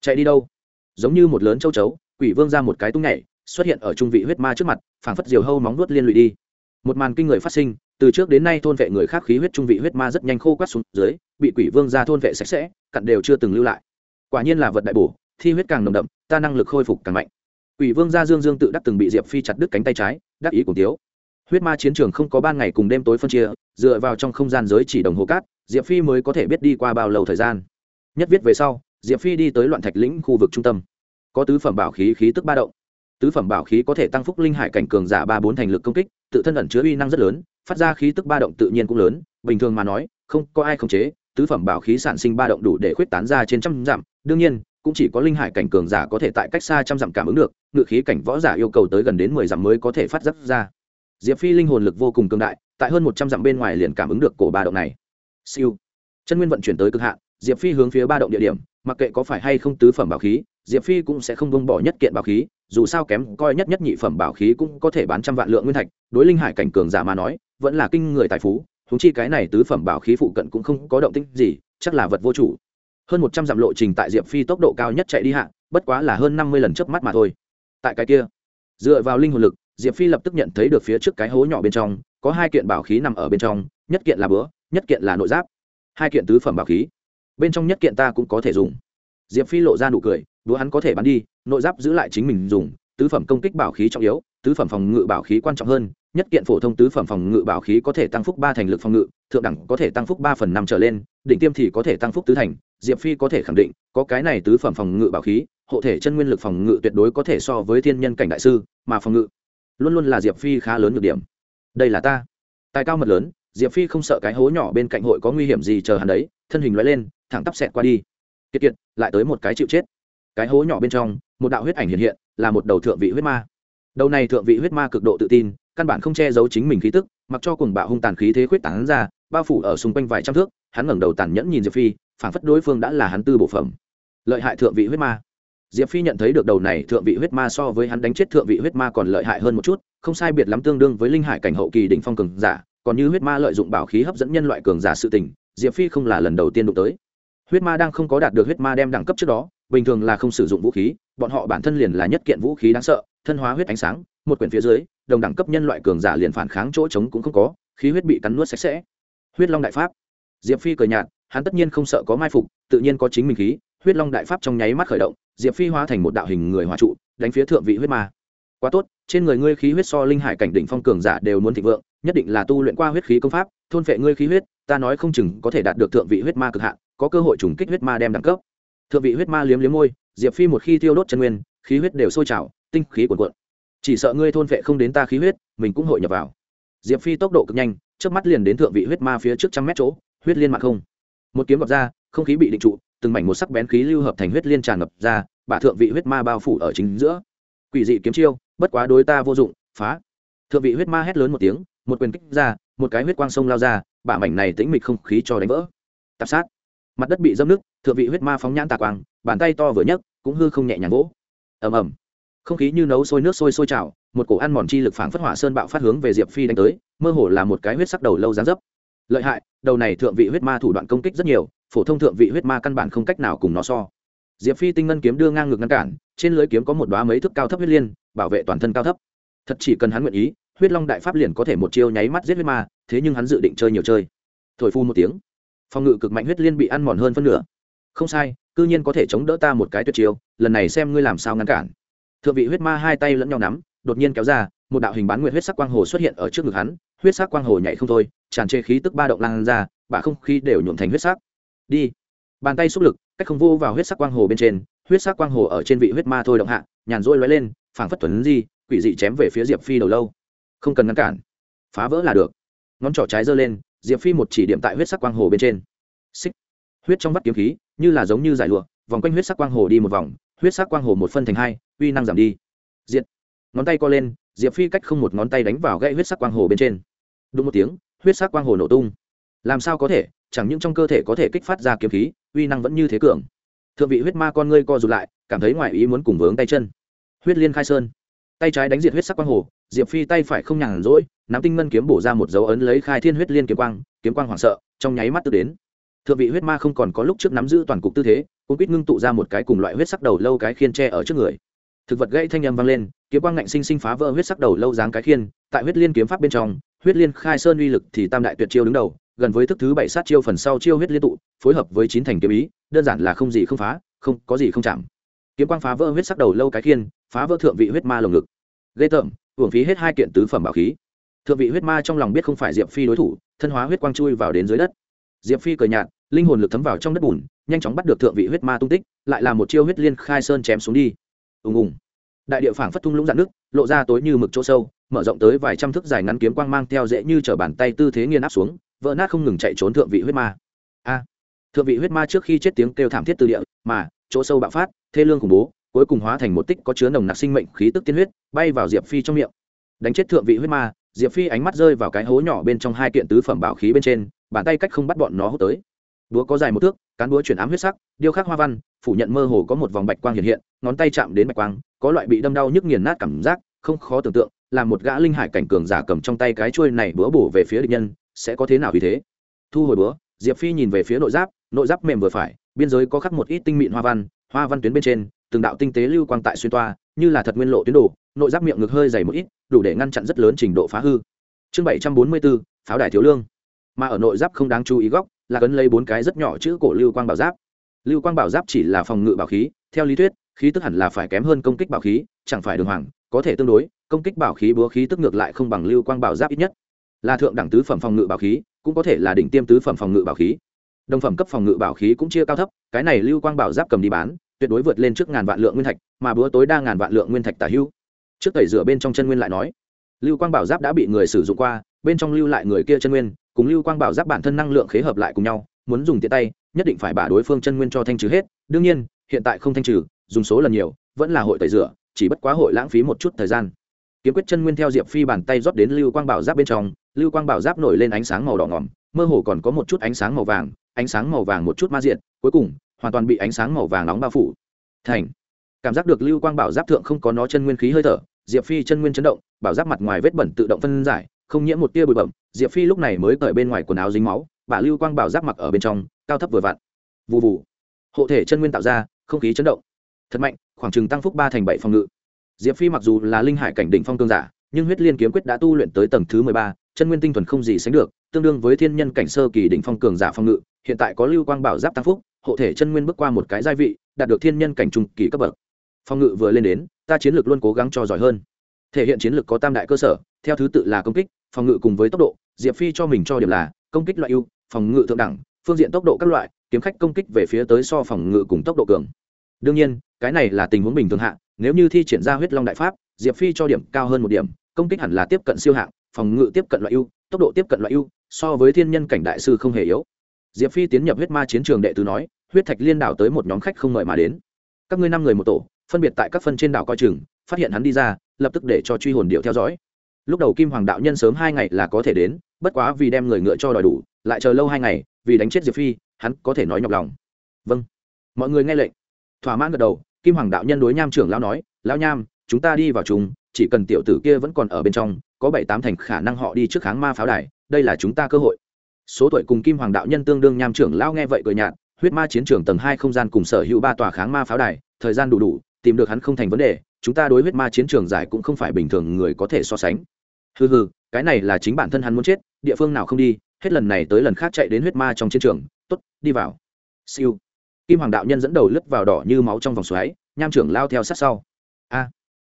Chạy đi đâu? Giống như một lớn châu chấu, quỷ vương ra một cái tung nhảy, xuất hiện ở trung vị huyết ma trước mặt, phảng phất diều hâu móng nuốt liên lụy đi. Một màn kinh người phát sinh từ trước đến nay thôn vệ người khác khí huyết trung vị huyết ma rất nhanh khô quát xuống dưới, bị quỷ vương ra thôn vệ sạch sẽ, cặn đều chưa từng lưu lại. Quả nhiên là vật đại bổ, thi huyết càng nồng đậm, ta năng lực khôi phục càng mạnh. Quỷ vương gia dương dương tự đắc từng bị diệp phi chặt đứt cánh tay trái, đắc ý cùng tiếu. Huyết ma chiến trường không có ban ngày cùng đêm tối phân chia, dựa vào trong không gian giới chỉ đồng hồ cát, diệp phi mới có thể biết đi qua bao lâu thời gian. Nhất viết về sau, diệp phi đi tới loạn thạch lĩnh khu vực trung tâm. Có tứ phẩm bảo khí khí tức ba động. Tứ phẩm bảo khí có thể tăng phúc linh hải cảnh cường giả ba bốn thành lực công kích, tự thân ẩn chứa uy năng rất lớn phát ra khí tức ba động tự nhiên cũng lớn, bình thường mà nói, không có ai khống chế, tứ phẩm bảo khí sản sinh ba động đủ để khuyết tán ra trên trăm dặm. Đương nhiên, cũng chỉ có linh hải cảnh cường giả có thể tại cách xa trăm dặm cảm ứng được, ngự khí cảnh võ giả yêu cầu tới gần đến mười dặm mới có thể phát giác ra. Diệp phi linh hồn lực vô cùng cường đại, tại hơn một trăm dặm bên ngoài liền cảm ứng được cổ ba động này. Siêu. Chân nguyên vận chuyển tới cực hạn, diệp phi hướng phía ba động địa điểm, mặc kệ có phải hay không tứ phẩm bảo khí, diệp phi cũng sẽ không bông bỏ nhất kiện bảo khí, dù sao kém coi nhất nhất nhị phẩm bảo khí cũng có thể bán trăm vạn lượng nguyên thạch. Đối linh hải cảnh cường giả mà nói vẫn là kinh người tài phú húng chi cái này tứ phẩm bảo khí phụ cận cũng không có động tích gì, chắc là vật vô chủ. Hơn một trăm dặm lộ trình tại diệp phi tốc độ cao nhất chạy đi hạ, bất quá là hơn năm mươi lần chớp mắt mà thôi. Tại cái kia, dựa vào linh hồn lực, diệp phi lập tức nhận thấy được phía trước cái hố nhỏ bên trong, có hai kiện bảo khí nằm ở bên trong, nhất kiện là bữa nhất kiện là nội giáp. Hai kiện tứ phẩm bảo khí, bên trong nhất kiện ta cũng có thể dùng. Diệp phi lộ ra nụ cười đũa hắn có thể bắn đi, nội giáp giữ lại chính mình dùng, tứ phẩm công kích bảo khí trọng yếu tứ phẩm phòng ngự bảo khí quan trọng hơn, nhất kiện phổ thông tứ phẩm phòng ngự bảo khí có thể tăng phúc ba thành lực phòng ngự, thượng đẳng có thể tăng phúc ba phần năm trở lên định tiêm thì có thể tăng phúc tứ thành, diệp phi có thể khẳng định, có cái này tứ phẩm phòng ngự bảo khí, hộ thể chân nguyên lực phòng ngự tuyệt đối có thể so với thiên nhân cảnh đại sư, mà phòng ngự luôn luôn là diệp phi khá lớn nhược điểm. Đây là ta. Tài cao mật lớn, diệp phi không sợ cái hố nhỏ bên cạnh hội có nguy hiểm gì chờ hắn đấy, thân hình loại lên, thẳng tắp xẹt qua đi. Kiệt kiệt, lại tới một cái chịu chết. Cái hố nhỏ bên trong, một đạo huyết ảnh hiện hiện, là một đầu thượng vị huyết ma đầu này thượng vị huyết ma cực độ tự tin, căn bản không che giấu chính mình khí tức, mặc cho cùng bạo hung tàn khí thế khuyết tán ra, bao phủ ở xung quanh vài trăm thước, hắn ngẩng đầu tàn nhẫn nhìn diệp phi phản phất đối phương đã là hắn tư bộ phẩm lợi hại thượng vị huyết ma. Diệp phi nhận thấy được đầu này thượng vị huyết ma so với hắn đánh chết thượng vị huyết ma còn lợi hại hơn một chút, không sai biệt lắm tương đương với linh hải cảnh hậu kỳ đỉnh phong cường giả, còn như huyết ma lợi dụng bảo khí hấp dẫn nhân loại cường giả sự tình, diệp phi không là lần đầu tiên đụng tới. Huyết ma đang không có đạt được huyết ma đem đẳng cấp trước đó bình thường là không sử dụng vũ khí, bọn họ bản thân liền là nhất kiện vũ khí đáng sợ, thân hóa huyết ánh sáng, một quyển phía dưới, đồng đẳng cấp nhân loại cường giả liền phản kháng chỗ trống cũng không có, khí huyết bị cắn nuốt sạch sẽ. Huyết long đại pháp. Diệp phi cười nhạt, hắn tất nhiên không sợ có mai phục, tự nhiên có chính mình khí, huyết long đại pháp trong nháy mắt khởi động, diệp phi hóa thành một đạo hình người hòa trụ, đánh phía thượng vị huyết ma. Quá tốt, trên người ngươi khí huyết so linh hải cảnh đỉnh phong cường giả đều muốn thịnh vượng, nhất định là tu luyện qua huyết khí công pháp, thôn phệ ngươi khí huyết, ta nói không chừng có thể đạt được thượng vị huyết ma cực hạn, có cơ hội trùng kích huyết ma đem đẳng cấp thượng vị huyết ma liếm liếm môi, diệp phi một khi tiêu đốt chân nguyên, khí huyết đều sôi trào, tinh khí cuồn cuộn. Chỉ sợ ngươi thôn vệ không đến ta khí huyết, mình cũng hội nhập vào. Diệp phi tốc độ cực nhanh trước mắt liền đến thượng vị huyết ma phía trước trăm mét chỗ, huyết liên mạng không. Một kiếm gọt ra, không khí bị định trụ, từng mảnh một sắc bén khí lưu hợp thành huyết liên tràn ngập ra, bả thượng vị huyết ma bao phủ ở chính giữa. Quỷ dị kiếm chiêu, bất quá đối ta vô dụng, phá. Thượng vị huyết ma hét lớn một tiếng, một quyền kích ra, một cái huyết quang sông lao ra, bả mảnh này tĩnh mịch không khí cho đánh vỡ. Tạp sát mặt đất bị dâm nước, thượng vị huyết ma phóng nhãn tà quang, bàn tay to vừa nhấc, cũng hư không nhẹ nhàng vỗ. Ầm ầm. Không khí như nấu sôi nước sôi sôi trào, một cổ ăn mòn chi lực phảng phất hỏa sơn bạo phát hướng về diệp phi đánh tới, mơ hồ là một cái huyết sắc đầu lâu dán dấp. Lợi hại, đầu này thượng vị huyết ma thủ đoạn công kích rất nhiều, phổ thông thượng vị huyết ma căn bản không cách nào cùng nó so. Diệp phi tinh ngân kiếm đưa ngang ngược ngăn cản, trên lưới kiếm có một đoá mấy thước cao thấp huyết liên, bảo vệ toàn thân cao thấp. Thật chỉ cần hắn nguyện ý, huyết long đại pháp liền có thể một chiêu nháy mắt giết huyết ma, thế nhưng hắn dự định chơi nhiều chơi. Thổi phu một tiếng phòng ngự cực mạnh huyết liên bị ăn mòn hơn phân nửa. Không sai, cư nhiên có thể chống đỡ ta một cái tuyệt chiêu, lần này xem ngươi làm sao ngăn cản. Thượng vị huyết ma hai tay lẫn nhau nắm, đột nhiên kéo ra, một đạo hình bán nguyệt huyết sắc quang hồ xuất hiện ở trước ngực hắn, huyết sắc quang hồ nhảy không thôi, tràn trề khí tức ba động lan ra, bả không khí đều nhuộm thành huyết sắc. Đi. Bàn tay xúc lực, cách không vô vào huyết sắc quang hồ bên trên, huyết sắc quang hồ ở trên vị huyết ma thôi động hạ, nhàn rỗi lóe lên, phảng phất tuấn di, quỷ dị chém về phía diệp phi đầu lâu. Không cần ngăn cản. Phá vỡ là được. Ngón trỏ trái giơ lên diệp phi một chỉ điểm tại huyết sắc quang hồ bên trên. Xích. Huyết trong vắt kiếm khí, như là giống như giải lụa, vòng quanh huyết sắc quang hồ đi một vòng, huyết sắc quang hồ một phân thành hai, uy năng giảm đi. Diệt. Ngón tay co lên, diệp phi cách không một ngón tay đánh vào gãy huyết sắc quang hồ bên trên. Đúng một tiếng, huyết sắc quang hồ nổ tung. Làm sao có thể, chẳng những trong cơ thể có thể kích phát ra kiếm khí, uy năng vẫn như thế cường. Thượng vị huyết ma con ngươi co rụt lại, cảm thấy ngoài ý muốn cùng vướng tay chân. Huyết liên khai sơn tay trái đánh diệt huyết sắc quang hồ, diệp phi tay phải không nhàn rỗi, nắm tinh ngân kiếm bổ ra một dấu ấn lấy khai thiên huyết liên kiếm quang kiếm quang hoảng sợ, trong nháy mắt tự đến. Thượng vị huyết ma không còn có lúc trước nắm giữ toàn cục tư thế cũng quýt ngưng tụ ra một cái cùng loại huyết sắc đầu lâu cái khiên tre ở trước người. Thực vật gãy thanh âm vang lên, kiếm quang ngạnh sinh sinh phá vỡ huyết sắc đầu lâu dáng cái khiên, tại huyết liên kiếm pháp bên trong, huyết liên khai sơn uy lực thì tam đại tuyệt chiêu đứng đầu, gần với thức thứ bảy sát chiêu phần sau chiêu huyết liên tụ, phối hợp với chín thành kiếm ý, đơn giản là không gì không phá, không, có gì không chạm. Kiếm quang phá vỡ huyết sắc đầu lâu cái khiên phá vỡ thượng vị huyết ma lồng ngực. Ghê tởm hưởng phí hết hai kiện tứ phẩm bảo khí. Thượng vị huyết ma trong lòng biết không phải diệp phi đối thủ, thân hóa huyết quang chui vào đến dưới đất. Diệp phi cờ nhạt, linh hồn lực thấm vào trong đất bùn, nhanh chóng bắt được thượng vị huyết ma tung tích, lại là một chiêu huyết liên khai sơn chém xuống đi. Ùng ùng. Đại địa phảng phất thung lũng dạn nước, lộ ra tối như mực chỗ sâu, mở rộng tới vài trăm thước dài ngắn kiếm quang mang theo dễ như chở bàn tay tư thế nghiền áp xuống, vỡ nát không ngừng chạy trốn thượng vị huyết ma. A. Thượng vị huyết ma trước khi chết tiếng kêu thảm thiết từ địa, mà, chỗ sâu bạo phát, thê lương khủng bố cuối cùng hóa thành một tích có chứa nồng nặc sinh mệnh khí tức tiên huyết, bay vào diệp phi trong miệng. Đánh chết thượng vị huyết ma, diệp phi ánh mắt rơi vào cái hố nhỏ bên trong hai kiện tứ phẩm bảo khí bên trên, bàn tay cách không bắt bọn nó hút tới. Búa có dài một thước, cán búa chuyển ám huyết sắc, điêu khắc hoa văn, phủ nhận mơ hồ có một vòng bạch quang hiện hiện, ngón tay chạm đến bạch quang, có loại bị đâm đau nhức nghiền nát cảm giác, không khó tưởng tượng, là một gã linh hải cảnh cường giả cầm trong tay cái chuôi này búa bổ về phía địch nhân, sẽ có thế nào vì thế? Thu hồi búa, diệp phi nhìn về phía nội giáp nội giáp mềm vừa phải, biên giới có khắc một ít tinh mịn hoa văn hoa văn tuyến bên trên từng đạo tinh tế lưu quang tại xuyên toa, như là thật nguyên lộ tuyến đồ nội giáp miệng ngực hơi dày một ít, đủ để ngăn chặn rất lớn trình độ phá hư. Chương bảy trăm bốn mươi bốn, pháo đài thiếu lương. Mà ở nội giáp không đáng chú ý góc, là cấn lấy bốn cái rất nhỏ chữ cổ lưu quang bảo giáp. Lưu quang bảo giáp chỉ là phòng ngự bảo khí, theo lý thuyết, khí tức hẳn là phải kém hơn công kích bảo khí, chẳng phải đường hoàng, có thể tương đối, công kích bảo khí búa khí tức ngược lại không bằng lưu quang bảo giáp ít nhất. Là thượng đẳng tứ phẩm phòng ngự bảo khí, cũng có thể là đỉnh tiêm tứ phẩm phòng ngự bảo khí. Đồng phẩm cấp phòng ngự bảo khí cũng chia cao thấp, cái này lưu quang bảo giáp cầm đi bán tuyệt đối vượt lên trước ngàn vạn lượng nguyên thạch, mà búa tối đa ngàn vạn lượng nguyên thạch tả hữu. Trước tẩy rửa bên trong chân nguyên lại nói, lưu quang bảo giáp đã bị người sử dụng qua, bên trong lưu lại người kia chân nguyên, cùng lưu quang bảo giáp bản thân năng lượng khế hợp lại cùng nhau, muốn dùng tiện tay, nhất định phải bả đối phương chân nguyên cho thanh trừ hết. Đương nhiên, hiện tại không thanh trừ, dùng số lần nhiều, vẫn là hội tẩy rửa, chỉ bất quá hội lãng phí một chút thời gian. Kiếm quyết chân nguyên theo diệp phi bàn tay rót đến lưu quang bảo giáp bên trong, lưu quang bảo giáp nổi lên ánh sáng màu đỏ ngỏm, mơ hồ còn có một chút ánh sáng màu vàng, ánh sáng màu vàng một chút ma diện, cuối cùng hoàn toàn bị ánh sáng màu vàng nóng bao phủ. Thành. Cảm giác được lưu quang bảo giáp thượng không có nó chân nguyên khí hơi thở, diệp phi chân nguyên chấn động, bảo giáp mặt ngoài vết bẩn tự động phân giải, không nhiễm một tia bụi bẩm diệp phi lúc này mới cởi bên ngoài quần áo dính máu bà lưu quang bảo giáp mặc ở bên trong, cao thấp vừa vặn. Vụ vụ hộ thể chân nguyên tạo ra, không khí chấn động. Thật mạnh, khoảng chừng tăng phúc ba thành bảy phòng ngự. Diệp phi mặc dù là linh hải cảnh đỉnh phong cương giả, nhưng huyết liên kiếm quyết đã tu luyện tới tầng thứ mười ba, chân nguyên tinh thuần không gì sánh được, tương đương với thiên nhân cảnh sơ kỳ đỉnh phong cường giả phong ngự, hiện tại có lưu quang bảo giáp tăng phúc hộ thể chân nguyên bước qua một cái giai vị, đạt được thiên nhân cảnh trung kỳ cấp bậc. Phong ngự vừa lên đến, ta chiến lược luôn cố gắng cho giỏi hơn. Thể hiện chiến lược có tam đại cơ sở, theo thứ tự là công kích, phòng ngự cùng với tốc độ, diệp phi cho mình cho điểm là công kích loại ưu, phòng ngự thượng đẳng, phương diện tốc độ các loại, kiếm khách công kích về phía tới so phòng ngự cùng tốc độ cường. Đương nhiên, cái này là tình huống bình thường hạ, nếu như thi triển ra huyết long đại pháp, diệp phi cho điểm cao hơn một điểm, công kích hẳn là tiếp cận siêu hạng, phòng ngự tiếp cận loại ưu, tốc độ tiếp cận loại ưu, so với thiên nhân cảnh đại sư không hề yếu diệp phi tiến nhập huyết ma chiến trường đệ tử nói, huyết thạch liên đảo tới một nhóm khách không mời mà đến. Các ngươi năm người một tổ, phân biệt tại các phân trên đảo coi chừng, phát hiện hắn đi ra, lập tức để cho truy hồn điệu theo dõi. Lúc đầu kim hoàng đạo nhân sớm hai ngày là có thể đến, bất quá vì đem người ngựa cho đòi đủ, lại chờ lâu hai ngày, vì đánh chết diệp phi, hắn có thể nói nhọc lòng. Vâng. Mọi người nghe lệnh. Thỏa mãn gật đầu, kim hoàng đạo nhân đối nham trưởng lão nói, lão nham, chúng ta đi vào chúng chỉ cần tiểu tử kia vẫn còn ở bên trong, có bảy tám thành khả năng họ đi trước kháng ma pháo đài, đây là chúng ta cơ hội số tuổi cùng kim hoàng đạo nhân tương đương nham trưởng lao nghe vậy cười nhạt, huyết ma chiến trường tầng hai không gian cùng sở hữu ba tòa kháng ma pháo đài, thời gian đủ đủ, tìm được hắn không thành vấn đề, chúng ta đối huyết ma chiến trường giải cũng không phải bình thường người có thể so sánh. Hừ hừ, cái này là chính bản thân hắn muốn chết, địa phương nào không đi, hết lần này tới lần khác chạy đến huyết ma trong chiến trường, tốt, đi vào. Siêu. Kim hoàng đạo nhân dẫn đầu lướt vào đỏ như máu trong vòng xoáy, nham trưởng lao theo sát sau. A.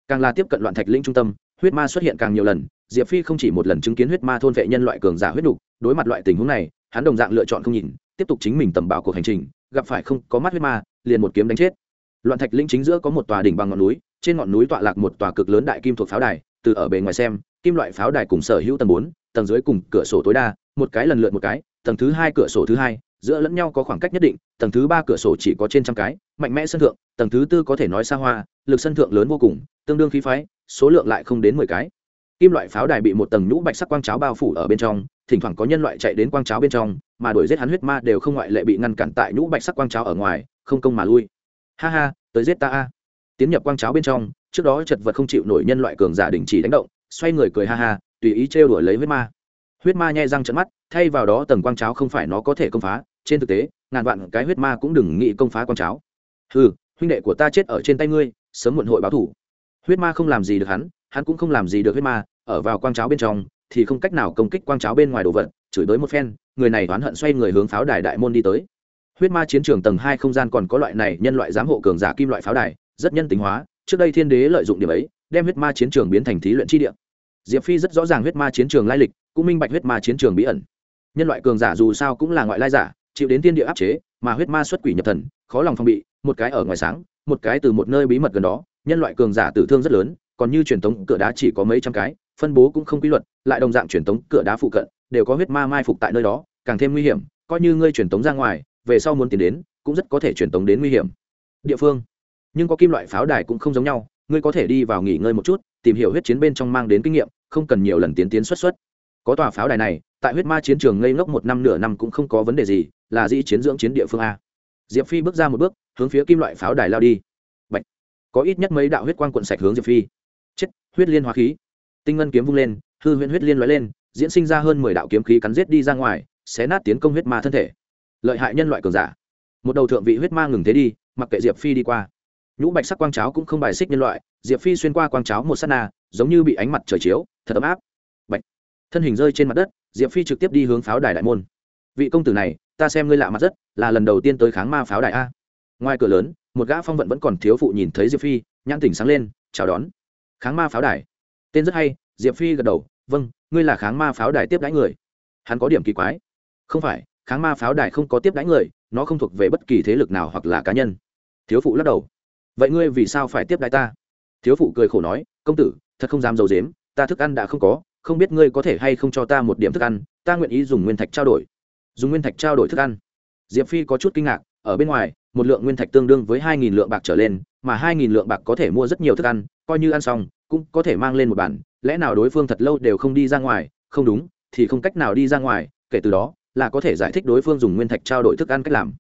Càng là tiếp cận loạn thạch linh trung tâm, huyết ma xuất hiện càng nhiều lần, diệp phi không chỉ một lần chứng kiến huyết ma thôn vệ nhân loại cường giả huyết đục đối mặt loại tình huống này, hắn đồng dạng lựa chọn không nhìn, tiếp tục chính mình tầm bảo cuộc hành trình, gặp phải không, có mắt huyết ma, liền một kiếm đánh chết. Loạn thạch linh chính giữa có một tòa đỉnh bằng ngọn núi, trên ngọn núi tọa lạc một tòa cực lớn đại kim thuộc pháo đài, từ ở bề ngoài xem, kim loại pháo đài cùng sở hữu tầng bốn, tầng dưới cùng cửa sổ tối đa, một cái lần lượt một cái, tầng thứ hai cửa sổ thứ hai, giữa lẫn nhau có khoảng cách nhất định, tầng thứ ba cửa sổ chỉ có trên trăm cái, mạnh mẽ sân thượng, tầng thứ tư có thể nói xa hoa, lực sân thượng lớn vô cùng, tương đương khí phái, số lượng lại không đến mười cái. Kim loại pháo đài bị một tầng nhũ bạch sắc quang cháo bao phủ ở bên trong thỉnh thoảng có nhân loại chạy đến quang cháo bên trong, mà đuổi giết hắn huyết ma đều không ngoại lệ bị ngăn cản tại nhũ bạch sắc quang cháo ở ngoài, không công mà lui. Ha ha, tới giết ta a. Tiến nhập quang cháo bên trong, trước đó chật vật không chịu nổi nhân loại cường giả đình chỉ đánh động, xoay người cười ha ha, tùy ý trêu đuổi lấy huyết ma. Huyết ma nhai răng trận mắt, thay vào đó tầng quang cháo không phải nó có thể công phá, trên thực tế, ngàn vạn cái huyết ma cũng đừng nghĩ công phá quang cháo. Ừ huynh đệ của ta chết ở trên tay ngươi, sớm muộn hội báo thủ. Huyết ma không làm gì được hắn hắn cũng không làm gì được huyết ma, ở vào quang cháo bên trong thì không cách nào công kích quang cháo bên ngoài đồ vật, chửi đới một phen, người này oán hận xoay người hướng pháo đài đại môn đi tới. Huyết ma chiến trường tầng hai không gian còn có loại này nhân loại giám hộ cường giả kim loại pháo đài, rất nhân tính hóa, trước đây thiên đế lợi dụng điểm ấy, đem huyết ma chiến trường biến thành thí luyện chi địa. Diệp phi rất rõ ràng huyết ma chiến trường lai lịch, cũng minh bạch huyết ma chiến trường bí ẩn. Nhân loại cường giả dù sao cũng là ngoại lai giả, chịu đến thiên địa áp chế, mà huyết ma xuất quỷ nhập thần, khó lòng phòng bị, một cái ở ngoài sáng, một cái từ một nơi bí mật gần đó, nhân loại cường giả tử thương rất lớn, còn như truyền thống, cửa đá chỉ có mấy trăm cái phân bố cũng không quy luật, lại đồng dạng truyền tống cửa đá phụ cận, đều có huyết ma mai phục tại nơi đó, càng thêm nguy hiểm, coi như ngươi truyền tống ra ngoài, về sau muốn tiến đến, cũng rất có thể truyền tống đến nguy hiểm. Địa phương. Nhưng có kim loại pháo đài cũng không giống nhau, ngươi có thể đi vào nghỉ ngơi một chút, tìm hiểu huyết chiến bên trong mang đến kinh nghiệm, không cần nhiều lần tiến tiến xuất xuất. Có tòa pháo đài này, tại huyết ma chiến trường ngây ngốc một năm nửa năm cũng không có vấn đề gì, là dĩ chiến dưỡng chiến địa phương a. Diệp phi bước ra một bước, hướng phía kim loại pháo đài lao đi. Bạch. có ít nhất mấy đạo huyết quang cuộn sạch hướng diệp phi. Chết, huyết liên hóa khí tinh ngân kiếm vung lên, hư huyễn huyết liên lóe lên, diễn sinh ra hơn mười đạo kiếm khí cắn giết đi ra ngoài, xé nát tiến công huyết ma thân thể. Lợi hại nhân loại cường giả. Một đầu thượng vị huyết ma ngừng thế đi, mặc kệ diệp phi đi qua. Nhũ bạch sắc quang cháo cũng không bài xích nhân loại, diệp phi xuyên qua quang cháo một s á t na, giống như bị ánh mặt trời chiếu, thật ấm áp. Bạch. Thân hình rơi trên mặt đất, diệp phi trực tiếp đi hướng pháo đài đại môn. Vị công tử này, ta xem ngươi lạ mặt rất, là lần đầu tiên tới kháng ma pháo đài a. Ngoài cửa lớn, một gã phong vận vẫn còn thiếu phụ nhìn thấy diệp phi, nhãn tỉnh sáng lên, chào đón. Kháng ma pháo đài tên rất hay, diệp phi gật đầu vâng ngươi là kháng ma pháo đài tiếp đãi người. Hắn có điểm kỳ quái. Không phải, kháng ma pháo đài không có tiếp đãi người, nó không thuộc về bất kỳ thế lực nào hoặc là cá nhân. Thiếu phụ lắc đầu. Vậy ngươi vì sao phải tiếp đãi ta? Thiếu phụ cười khổ nói, công tử, thật không dám d i ấ u dếm ta thức ăn đã không có, không biết ngươi có thể hay không cho ta một điểm thức ăn, ta nguyện ý dùng nguyên thạch trao đổi. Dùng nguyên thạch trao đổi thức ăn? Diệp phi có chút kinh ngạc, ở bên ngoài, một lượng nguyên thạch tương đương với hai nghìn lượng bạc trở lên, mà hai nghìn lượng bạc có thể mua rất nhiều thức ăn, coi như ăn xong cũng có thể mang lên một bản, lẽ nào đối phương thật lâu đều không đi ra ngoài? Không đúng, thì không cách nào đi ra ngoài, kể từ đó, là có thể giải thích đối phương dùng nguyên thạch trao đổi thức ăn cách làm.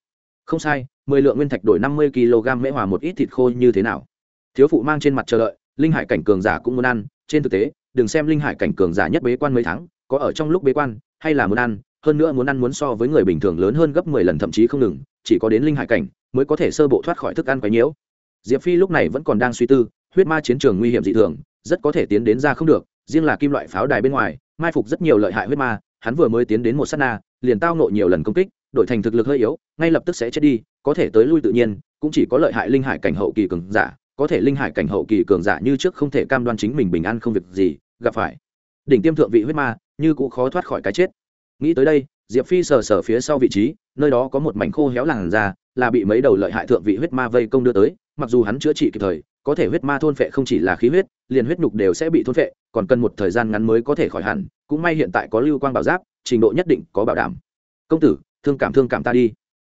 Không sai, mười lượng nguyên thạch đổi năm mươi kg mễ hòa một ít thịt khô như thế nào? Thiếu phụ mang trên mặt chờ đợi, linh hải cảnh cường giả cũng muốn ăn, trên thực tế, đừng xem linh hải cảnh cường giả nhất bế quan mấy tháng, có ở trong lúc bế quan, hay là muốn ăn, hơn nữa muốn ăn muốn so với người bình thường lớn hơn gấp mười lần thậm chí không ngừng, chỉ có đến linh hải cảnh, mới có thể sơ bộ thoát khỏi thức ăn quấy nhiễu. Diệp phi lúc này vẫn còn đang suy tư huyết ma chiến trường nguy hiểm dị thường, rất có thể tiến đến ra không được, riêng là kim loại pháo đài bên ngoài, mai phục rất nhiều lợi hại huyết ma, hắn vừa mới tiến đến một sát na, liền tao nộ nhiều lần công kích, đổi thành thực lực hơi yếu, ngay lập tức sẽ chết đi, có thể tới lui tự nhiên, cũng chỉ có lợi hại linh hải cảnh hậu kỳ cường giả, có thể linh hải cảnh hậu kỳ cường giả như trước không thể cam đoan chính mình bình an không việc gì, gặp phải. Đỉnh tiêm thượng vị huyết ma, như cũng khó thoát khỏi cái chết. Nghĩ tới đây, diệp phi sờ sờ phía sau vị trí, nơi đó có một mảnh khô héo làn da, là bị mấy đầu lợi hại thượng vị huyết ma vây công đưa tới, mặc dù hắn chữa trị kịp thời có thể huyết ma thôn phệ không chỉ là khí huyết, liền huyết nhục đều sẽ bị thôn phệ, còn cần một thời gian ngắn mới có thể khỏi hẳn, cũng may hiện tại có lưu quang bảo giáp, trình độ nhất định có bảo đảm. Công tử, thương cảm thương cảm ta đi.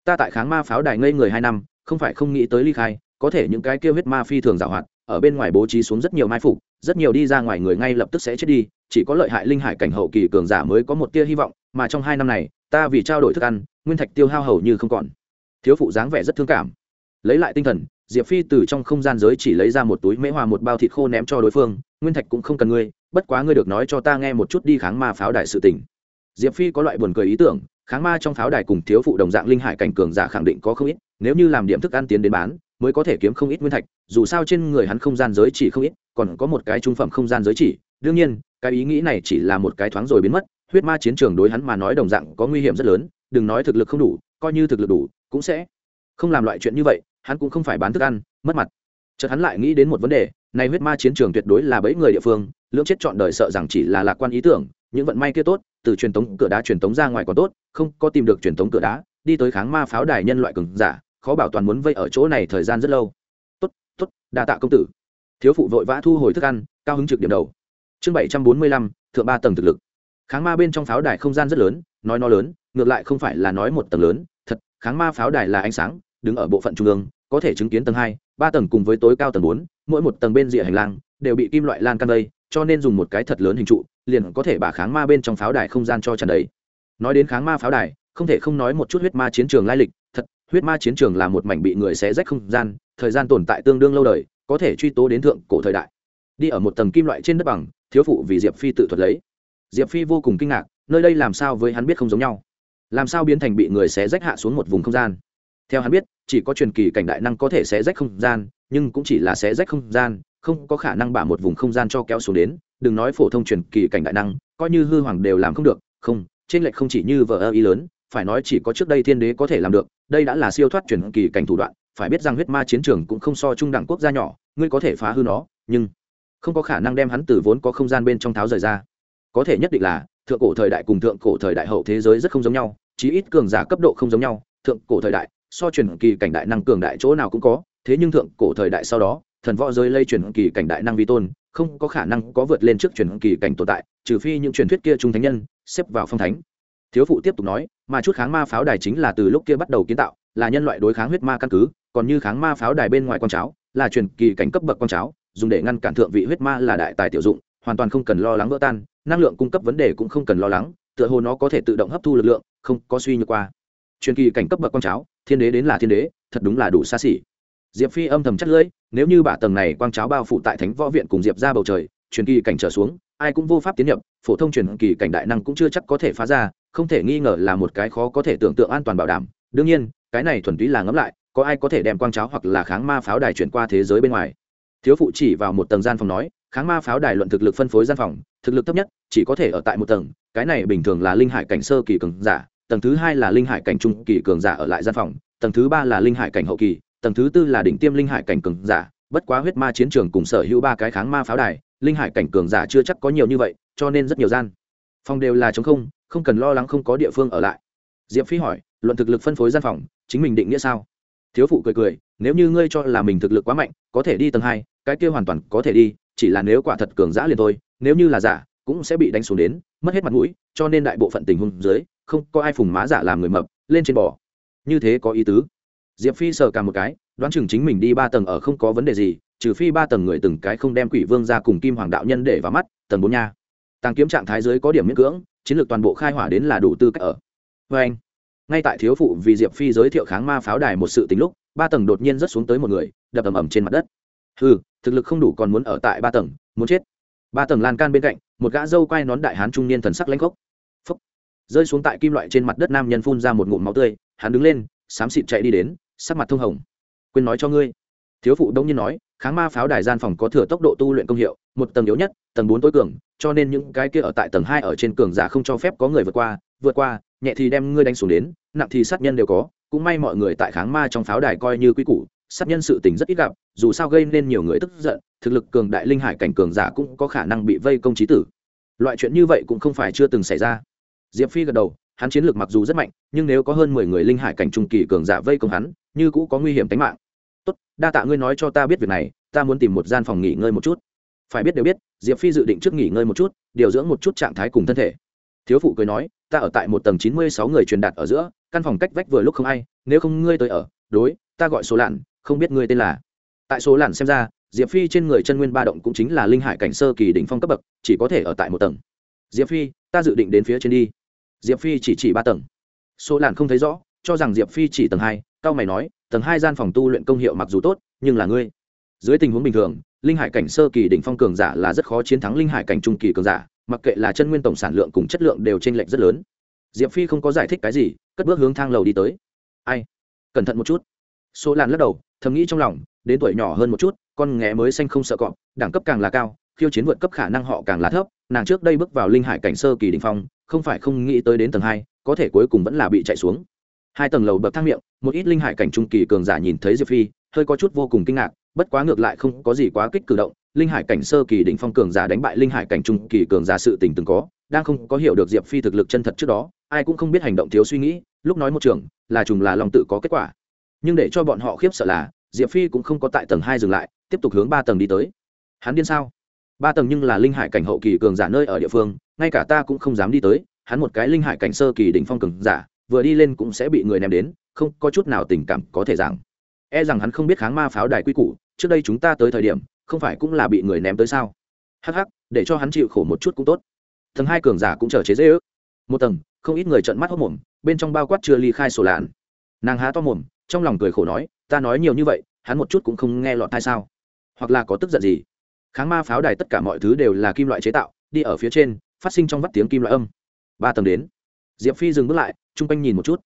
Ta tại kháng ma pháo đài ngây người hai năm, không phải không nghĩ tới ly khai, có thể những cái kia huyết ma phi thường giảo hoạt, ở bên ngoài bố trí xuống rất nhiều mai phục, rất nhiều đi ra ngoài người ngay lập tức sẽ chết đi, chỉ có lợi hại linh hải cảnh hậu kỳ cường giả mới có một tia hy vọng, mà trong hai năm này, ta vì trao đổi thức ăn, nguyên thạch tiêu hao hầu như không còn. Thiếu phụ dáng vẻ rất thương cảm. Lấy lại tinh thần diệp phi từ trong không gian giới chỉ lấy ra một túi mễ hòa một bao thịt khô ném cho đối phương, nguyên thạch cũng không cần ngươi, bất quá ngươi được nói cho ta nghe một chút đi kháng ma pháo đài sự tình. Diệp phi có loại buồn cười ý tưởng, kháng ma trong pháo đài cùng thiếu phụ đồng dạng linh hải cảnh cường giả khẳng định có không ít, nếu như làm điểm thức ăn tiến đến bán, mới có thể kiếm không ít nguyên thạch, dù sao trên người hắn không gian giới chỉ không ít, còn có một cái trung phẩm không gian giới chỉ. Đương nhiên, cái ý nghĩ này chỉ là một cái thoáng rồi biến mất, huyết ma chiến trường đối hắn mà nói đồng dạng có nguy hiểm rất lớn, đừng nói thực lực không đủ, coi như thực lực đủ, cũng sẽ không làm loại chuyện như vậy hắn cũng không phải bán thức ăn, mất mặt. Chợt hắn lại nghĩ đến một vấn đề nay huyết ma chiến trường tuyệt đối là bẫy người địa phương, lưỡng chết chọn đời sợ rằng chỉ là lạc quan ý tưởng, những vận may kia tốt, từ truyền tống cửa đá truyền tống ra ngoài còn tốt, không có tìm được truyền tống cửa đá, đi tới kháng ma pháo đài nhân loại cường giả, khó bảo toàn muốn vây ở chỗ này thời gian rất lâu. Tốt tốt, đa tạ công tử. Thiếu phụ vội vã thu hồi thức ăn, cao hứng trực điểm đầu. Chương bảy trăm bốn mươi lăm, thượng ba tầng thực lực. Kháng ma bên trong pháo đài không gian rất lớn, nói nó lớn, ngược lại không phải là nói một tầng lớn, thật, kháng ma pháo đài là ánh sáng đứng ở bộ phận trung ương, có thể chứng kiến tầng hai, ba tầng cùng với tối cao tầng bốn, mỗi một tầng bên rìa hành lang đều bị kim loại lan can vây, cho nên dùng một cái thật lớn hình trụ, liền có thể bả kháng ma bên trong pháo đài không gian cho tràn đầy. Nói đến kháng ma pháo đài, không thể không nói một chút huyết ma chiến trường lai lịch, thật, huyết ma chiến trường là một mảnh bị người xé rách không gian, thời gian tồn tại tương đương lâu đời, có thể truy tố đến thượng cổ thời đại. Đi ở một tầng kim loại trên đất bằng, thiếu phụ vì diệp phi tự thuật lấy. Diệp phi vô cùng kinh ngạc, nơi đây làm sao với hắn biết không giống nhau? Làm sao biến thành bị người xé rách hạ xuống một vùng không gian? Theo hắn biết chỉ có truyền kỳ cảnh đại năng có thể xé rách không gian, nhưng cũng chỉ là xé rách không gian, không có khả năng bả một vùng không gian cho kéo xuống đến. Đừng nói phổ thông truyền kỳ cảnh đại năng, coi như hư hoàng đều làm không được. Không, trên lệch không chỉ như vợ ơ ý lớn, phải nói chỉ có trước đây thiên đế có thể làm được. Đây đã là siêu thoát truyền kỳ cảnh thủ đoạn. Phải biết rằng huyết ma chiến trường cũng không so trung đẳng quốc gia nhỏ, ngươi có thể phá hư nó, nhưng không có khả năng đem hắn từ vốn có không gian bên trong tháo rời ra. Có thể nhất định là, thượng cổ thời đại cùng thượng cổ thời đại hậu thế giới rất không giống nhau, chí ít cường giả cấp độ không giống nhau, thượng cổ thời đại so truyền kỳ cảnh đại năng cường đại chỗ nào cũng có, thế nhưng thượng cổ thời đại sau đó, thần võ giới lây truyền kỳ cảnh đại năng vi tôn, không có khả năng có vượt lên trước truyền kỳ cảnh tồn tại, trừ phi những truyền thuyết kia trung thánh nhân, xếp vào phong thánh. Thiếu phụ tiếp tục nói, mà chút kháng ma pháo đài chính là từ lúc kia bắt đầu kiến tạo, là nhân loại đối kháng huyết ma căn cứ, còn như kháng ma pháo đài bên ngoài con cháo, là truyền kỳ cảnh cấp bậc con cháo, dùng để ngăn cản thượng vị huyết ma là đại tài tiểu dụng, hoàn toàn không cần lo lắng vỡ tan, năng lượng cung cấp vấn đề cũng không cần lo lắng, tựa hồ nó có thể tự động hấp thu lực lượng, không có suy nhược qua. Truyền kỳ cảnh cấp bậc con cháo thiên đế đến là thiên đế, thật đúng là đủ xa xỉ. Diệp phi âm thầm chất lưỡi, nếu như bả tầng này quang cháo bao phủ tại thánh võ viện cùng diệp ra bầu trời, truyền kỳ cảnh trở xuống, ai cũng vô pháp tiến nhập, phổ thông truyền kỳ cảnh đại năng cũng chưa chắc có thể phá ra, không thể nghi ngờ là một cái khó có thể tưởng tượng an toàn bảo đảm. Đương nhiên, cái này thuần túy là ngẫm lại, có ai có thể đem quang cháo hoặc là kháng ma pháo đài chuyển qua thế giới bên ngoài? Thiếu phụ chỉ vào một tầng gian phòng nói, kháng ma pháo đài luận thực lực phân phối gian phòng, thực lực thấp nhất, chỉ có thể ở tại một tầng, cái này bình thường là linh hải cảnh sơ kỳ cường giả tầng thứ hai là linh hải cảnh trung kỳ cường giả ở lại gian phòng, tầng thứ ba là linh hải cảnh hậu kỳ, tầng thứ tư là đỉnh tiêm linh hải cảnh cường giả, bất quá huyết ma chiến trường cùng sở hữu ba cái kháng ma pháo đài, linh hải cảnh cường giả chưa chắc có nhiều như vậy, cho nên rất nhiều gian phòng đều là chống không không cần lo lắng không có địa phương ở lại. Diệp phi hỏi, luận thực lực phân phối gian phòng, chính mình định nghĩa sao? Thiếu phụ cười cười, nếu như ngươi cho là mình thực lực quá mạnh, có thể đi tầng hai, cái kia hoàn toàn có thể đi, chỉ là nếu quả thật cường giả liền thôi, nếu như là giả, cũng sẽ bị đánh xuống đến, mất hết mặt mũi, cho nên đại bộ phận tình huống dưới không có ai phùng má giả làm người mập, lên trên bò. Như thế có ý tứ. Diệp phi sờ cả một cái, đoán chừng chính mình đi ba tầng ở không có vấn đề gì, trừ phi ba tầng người từng cái không đem quỷ vương ra cùng kim hoàng đạo nhân để vào mắt, tầng bốn nha. Tàng kiếm trạng thái dưới có điểm miễn cưỡng, chiến lược toàn bộ khai hỏa đến là đủ tư cách ở. Vê anh, ngay tại thiếu phụ vì diệp phi giới thiệu kháng ma pháo đài một sự tính lúc, ba tầng đột nhiên rớt xuống tới một người, đập ầm ầm trên mặt đất. Ừ thực lực không đủ còn muốn ở tại ba tầng, muốn chết. Ba tầng lan can bên cạnh, một gã dâu quai nón đại hán trung niên thần sắc lãnh khốc rơi xuống tại kim loại trên mặt đất nam nhân phun ra một ngụm máu tươi, hắn đứng lên, xám xịt chạy đi đến, sắc mặt thông hồng. Quên nói cho ngươi. Thiếu phụ đông nhiên nói, kháng ma pháo đài gian phòng có thừa tốc độ tu luyện công hiệu, một tầng yếu nhất, tầng bốn tối cường, cho nên những cái kia ở tại tầng hai ở trên cường giả không cho phép có người vượt qua vượt qua, nhẹ thì đem ngươi đánh xuống đến, nặng thì sát nhân đều có, cũng may mọi người tại kháng ma trong pháo đài coi như quy củ, sát nhân sự tình rất ít gặp, dù sao gây nên nhiều người tức giận, thực lực cường đại linh hải cảnh cường giả cũng có khả năng bị vây công trí tử. Loại chuyện như vậy cũng không phải chưa từng xảy ra diệp phi gật đầu, hắn chiến lược mặc dù rất mạnh, nhưng nếu có hơn mười người linh hải cảnh trung kỳ cường giả vây công hắn, như cũ có nguy hiểm tính mạng. Tốt, đa tạ ngươi nói cho ta biết việc này, ta muốn tìm một gian phòng nghỉ ngơi một chút. Phải biết đều biết, diệp phi dự định trước nghỉ ngơi một chút, điều dưỡng một chút trạng thái cùng thân thể. Thiếu phụ cười nói, ta ở tại một tầng chín mươi sáu người truyền đạt ở giữa, căn phòng cách vách vừa lúc không ai, nếu không ngươi tới ở, đối, ta gọi số lạn, không biết ngươi tên là. Tại số lạn xem ra, diệp phi trên người chân nguyên ba động cũng chính là linh hải cảnh sơ kỳ đỉnh phong cấp bậc, chỉ có thể ở tại một tầng. Diệp phi, ta dự định đến phía trên đi diệp phi chỉ chỉ ba tầng. Số làn không thấy rõ, cho rằng diệp phi chỉ tầng hai, cao mày nói, tầng hai gian phòng tu luyện công hiệu mặc dù tốt, nhưng là ngươi. Dưới tình huống bình thường, linh hải cảnh sơ kỳ đỉnh phong cường giả là rất khó chiến thắng linh hải cảnh trung kỳ cường giả, mặc kệ là chân nguyên tổng sản lượng cùng chất lượng đều t r ê n lệch rất lớn. Diệp phi không có giải thích cái gì, cất bước hướng thang lầu đi tới. Ai? Cẩn thận một chút. Số làn lắc đầu, thầm nghĩ trong lòng, đến tuổi nhỏ hơn một chút, con nghé mới xanh không sợ cọp, đẳng cấp càng là cao, khiêu chiến vượt cấp khả năng họ càng là thấp, nàng trước đây bước vào linh hải cảnh sơ kỳ đình phong không phải không nghĩ tới đến tầng hai, có thể cuối cùng vẫn là bị chạy xuống. Hai tầng lầu bậc thang miệng, một ít linh hải cảnh trung kỳ cường giả nhìn thấy diệp phi, hơi có chút vô cùng kinh ngạc, bất quá ngược lại không có gì quá kích cử động. Linh hải cảnh sơ kỳ đỉnh phong cường giả đánh bại linh hải cảnh trung kỳ cường giả sự tình từng có, đang không có hiểu được diệp phi thực lực chân thật trước đó, ai cũng không biết hành động thiếu suy nghĩ, lúc nói một trường, là trùng là lòng tự có kết quả. Nhưng để cho bọn họ khiếp sợ là, diệp phi cũng không có tại tầng hai dừng lại, tiếp tục hướng ba tầng đi tới. Hắn điên sao? Ba tầng nhưng là linh hải cảnh hậu kỳ cường giả nơi ở địa phương, ngay cả ta cũng không dám đi tới, hắn một cái linh hải cảnh sơ kỳ đỉnh phong cường giả, vừa đi lên cũng sẽ bị người ném đến, không có chút nào tình cảm có thể giảng. E rằng hắn không biết kháng ma pháo đài quy củ, trước đây chúng ta tới thời điểm, không phải cũng là bị người ném tới sao? Hắc hắc, để cho hắn chịu khổ một chút cũng tốt. Tầng hai cường giả cũng chờ chế dễ ước. Một tầng, không ít người trợn mắt hốc mồm, bên trong bao quát chưa ly khai sổ lạn. Nàng há to mồm, trong lòng cười khổ nói, ta nói nhiều như vậy, hắn một chút cũng không nghe lọt tai sao? Hoặc là có tức giận gì? Kháng ma pháo đài tất cả mọi thứ đều là kim loại chế tạo, đi ở phía trên, phát sinh trong vắt tiếng kim loại âm. Ba tầng đến. Diệp phi dừng bước lại, chung quanh nhìn một chút.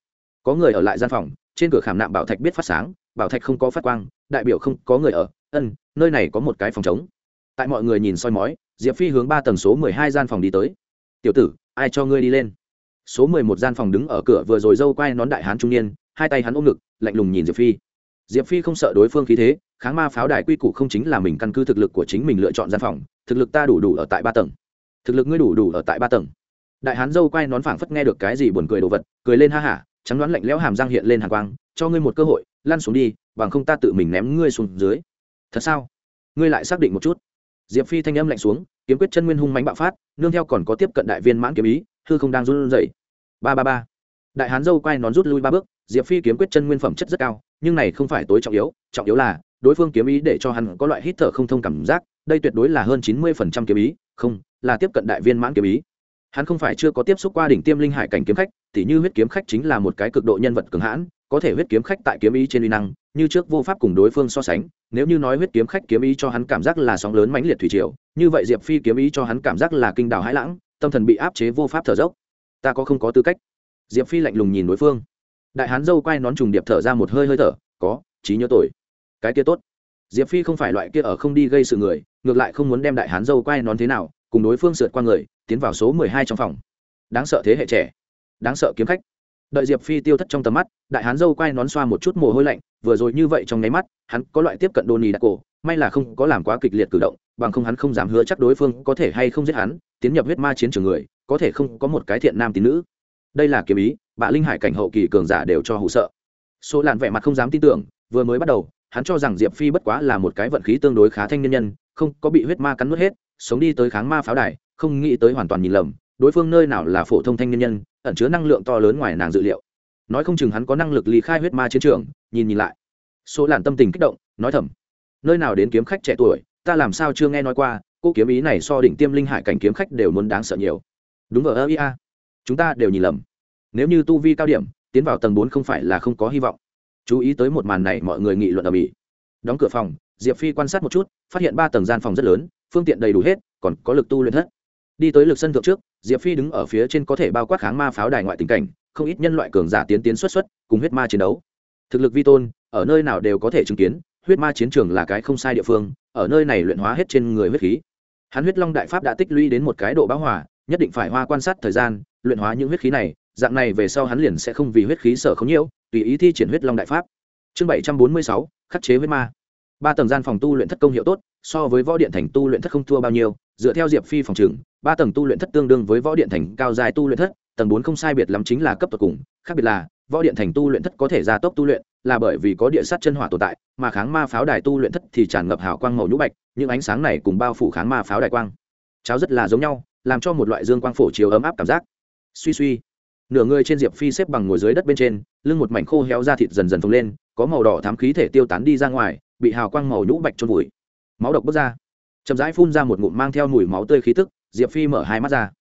Có người ở lại gian phòng, trên cửa khảm nạm bảo thạch biết phát sáng, bảo thạch không có phát quang, đại biểu không có người ở, ân, nơi này có một cái phòng trống. Tại mọi người nhìn soi mói, diệp phi hướng ba tầng số mười hai gian phòng đi tới. Tiểu tử, ai cho ngươi đi lên? Số mười một gian phòng đứng ở cửa vừa rồi dâu quay nón đại hán trung niên, hai tay hắn ôm ngực, lạnh lùng nhìn diệp phi diệp phi không sợ đối phương khí thế, kháng ma pháo đài quy củ không chính là mình căn cứ thực lực của chính mình lựa chọn gian phòng, thực lực ta đủ đủ ở tại ba tầng. Thực lực ngươi đủ đủ ở tại ba tầng. Đại hán dâu quay nón phảng phất nghe được cái gì buồn cười đồ vật, cười lên ha hả, trắng đoán lạnh lẽo hàm răng hiện lên hàng quang, cho ngươi một cơ hội, lăn xuống đi, bằng không ta tự mình ném ngươi xuống dưới. Thật sao? Ngươi lại xác định một chút. Diệp phi thanh âm lạnh xuống, kiếm quyết chân nguyên hung mánh bạo phát, nương theo còn có tiếp cận đại viên mãn kiếm ý, hư không đang run rẩy. Ba ba ba. Đại hán dâu quay nón rút lui ba bước, diệp phi kiếm quyết chân nguyên phẩm chất rất cao nhưng này không phải tối trọng yếu trọng yếu là, đối phương kiếm ý để cho hắn có loại hít thở không thông cảm giác, đây tuyệt đối là hơn chín mươi phần trăm kiếm ý, không, là tiếp cận đại viên mãn kiếm ý. Hắn không phải chưa có tiếp xúc qua đỉnh tiêm linh hải cảnh kiếm khách, tỉ như huyết kiếm khách chính là một cái cực độ nhân vật cường hãn, có thể huyết kiếm khách tại kiếm ý trên uy năng, như trước vô pháp cùng đối phương so sánh, nếu như nói huyết kiếm khách kiếm ý cho hắn cảm giác là sóng lớn mãnh liệt thủy triều, như vậy diệp phi kiếm ý cho hắn cảm giác là kinh đào hãi lãng, tâm thần bị áp chế vô pháp thở dốc. Ta có không có tư cách? Diệp phi lạnh lùng nhìn đối phương đại hán dâu quay nón trùng điệp thở ra một hơi hơi thở, có, trí nhớ tội cái kia tốt. Diệp phi không phải loại kia ở không đi gây sự người, ngược lại không muốn đem đại hán dâu quay nón thế nào, cùng đối phương sượt qua người, tiến vào số mười hai trong phòng. Đáng sợ thế hệ trẻ. Đáng sợ kiếm khách. Đợi diệp phi tiêu thất trong tầm mắt, đại hán dâu quay nón xoa một chút mồ hôi lạnh, vừa rồi như vậy trong nháy mắt, hắn có loại tiếp cận đô nì đặc cổ, may là không có làm quá kịch liệt cử động, bằng không hắn không dám hứa chắc đối phương có thể hay không giết hắn, tiến nhập huyết ma chiến trường người, có thể không có một cái thiện nam tín nữ. Đây là kiếm ý bạ linh hải cảnh hậu kỳ cường giả đều cho hụ sợ. Số làn vẻ mặt không dám tin tưởng, vừa mới bắt đầu, hắn cho rằng diệp phi bất quá là một cái vận khí tương đối khá thanh nhân nhân, không có bị huyết ma cắn nuốt hết, sống đi tới kháng ma pháo đài, không nghĩ tới hoàn toàn nhìn lầm, đối phương nơi nào là phổ thông thanh nhân nhân, ẩn chứa năng lượng to lớn ngoài nàng dự liệu. Nói không chừng hắn có năng lực lý khai huyết ma chiến trường, nhìn nhìn lại. Số làn tâm tình kích động, nói thầm, nơi nào đến kiếm khách trẻ tuổi, ta làm sao chưa nghe nói qua, cô kiếm ý này so đỉnh tiêm linh hải cảnh kiếm khách đều muốn đáng sợ nhiều. Đúng vào ơ ia chúng ta đều nhìn lầm nếu như tu vi cao điểm, tiến vào tầng bốn không phải là không có hy vọng. Chú ý tới một màn này mọi người nghị luận ở mỹ. Đóng cửa phòng, diệp phi quan sát một chút, phát hiện ba tầng gian phòng rất lớn, phương tiện đầy đủ hết, còn có lực tu luyện thất. Đi tới lực sân thượng trước, diệp phi đứng ở phía trên có thể bao quát kháng ma pháo đài ngoại tình cảnh, không ít nhân loại cường giả tiến tiến xuất xuất, cùng huyết ma chiến đấu. Thực lực vi tôn, ở nơi nào đều có thể chứng kiến, huyết ma chiến trường là cái không sai địa phương, ở nơi này luyện hóa hết trên người huyết khí. Hắn huyết long đại pháp đã tích lũy đến một cái độ bão hòa, nhất định phải hoa quan sát thời gian, luyện hóa những huyết khí này dạng này về sau hắn liền sẽ không vì huyết khí sở không nhiễu, tùy ý thi triển huyết long đại pháp. Chương bảy trăm bốn mươi sáu, khắc chế huyết ma. Ba tầng gian phòng tu luyện thất công hiệu tốt, so với võ điện thành tu luyện thất không thua bao nhiêu, dựa theo diệp phi phòng trừng, ba tầng tu luyện thất tương đương với võ điện thành cao dài tu luyện thất, tầng bốn không sai biệt lắm chính là cấp tột cùng, khác biệt là, võ điện thành tu luyện thất có thể gia tốc tu luyện, là bởi vì có địa sát chân hỏa tồn tại, mà kháng ma pháo đài tu luyện thất thì tràn ngập hào quang màu nhũ bạch, những ánh sáng này cùng bao phủ kháng ma pháo đài quang. Cháo rất là giống nhau, làm cho một loại dương quang phổ chiếu ấm áp cảm giác. Suy suy nửa người trên diệp phi xếp bằng ngồi dưới đất bên trên, lưng một mảnh khô héo da thịt dần dần phồng lên, có màu đỏ thám khí thể tiêu tán đi ra ngoài, bị hào quang màu nhũ bạch trôn vùi. Máu độc bốc ra. Chậm rãi phun ra một ngụm mang theo mùi máu tươi khí tức, diệp phi mở hai mắt ra.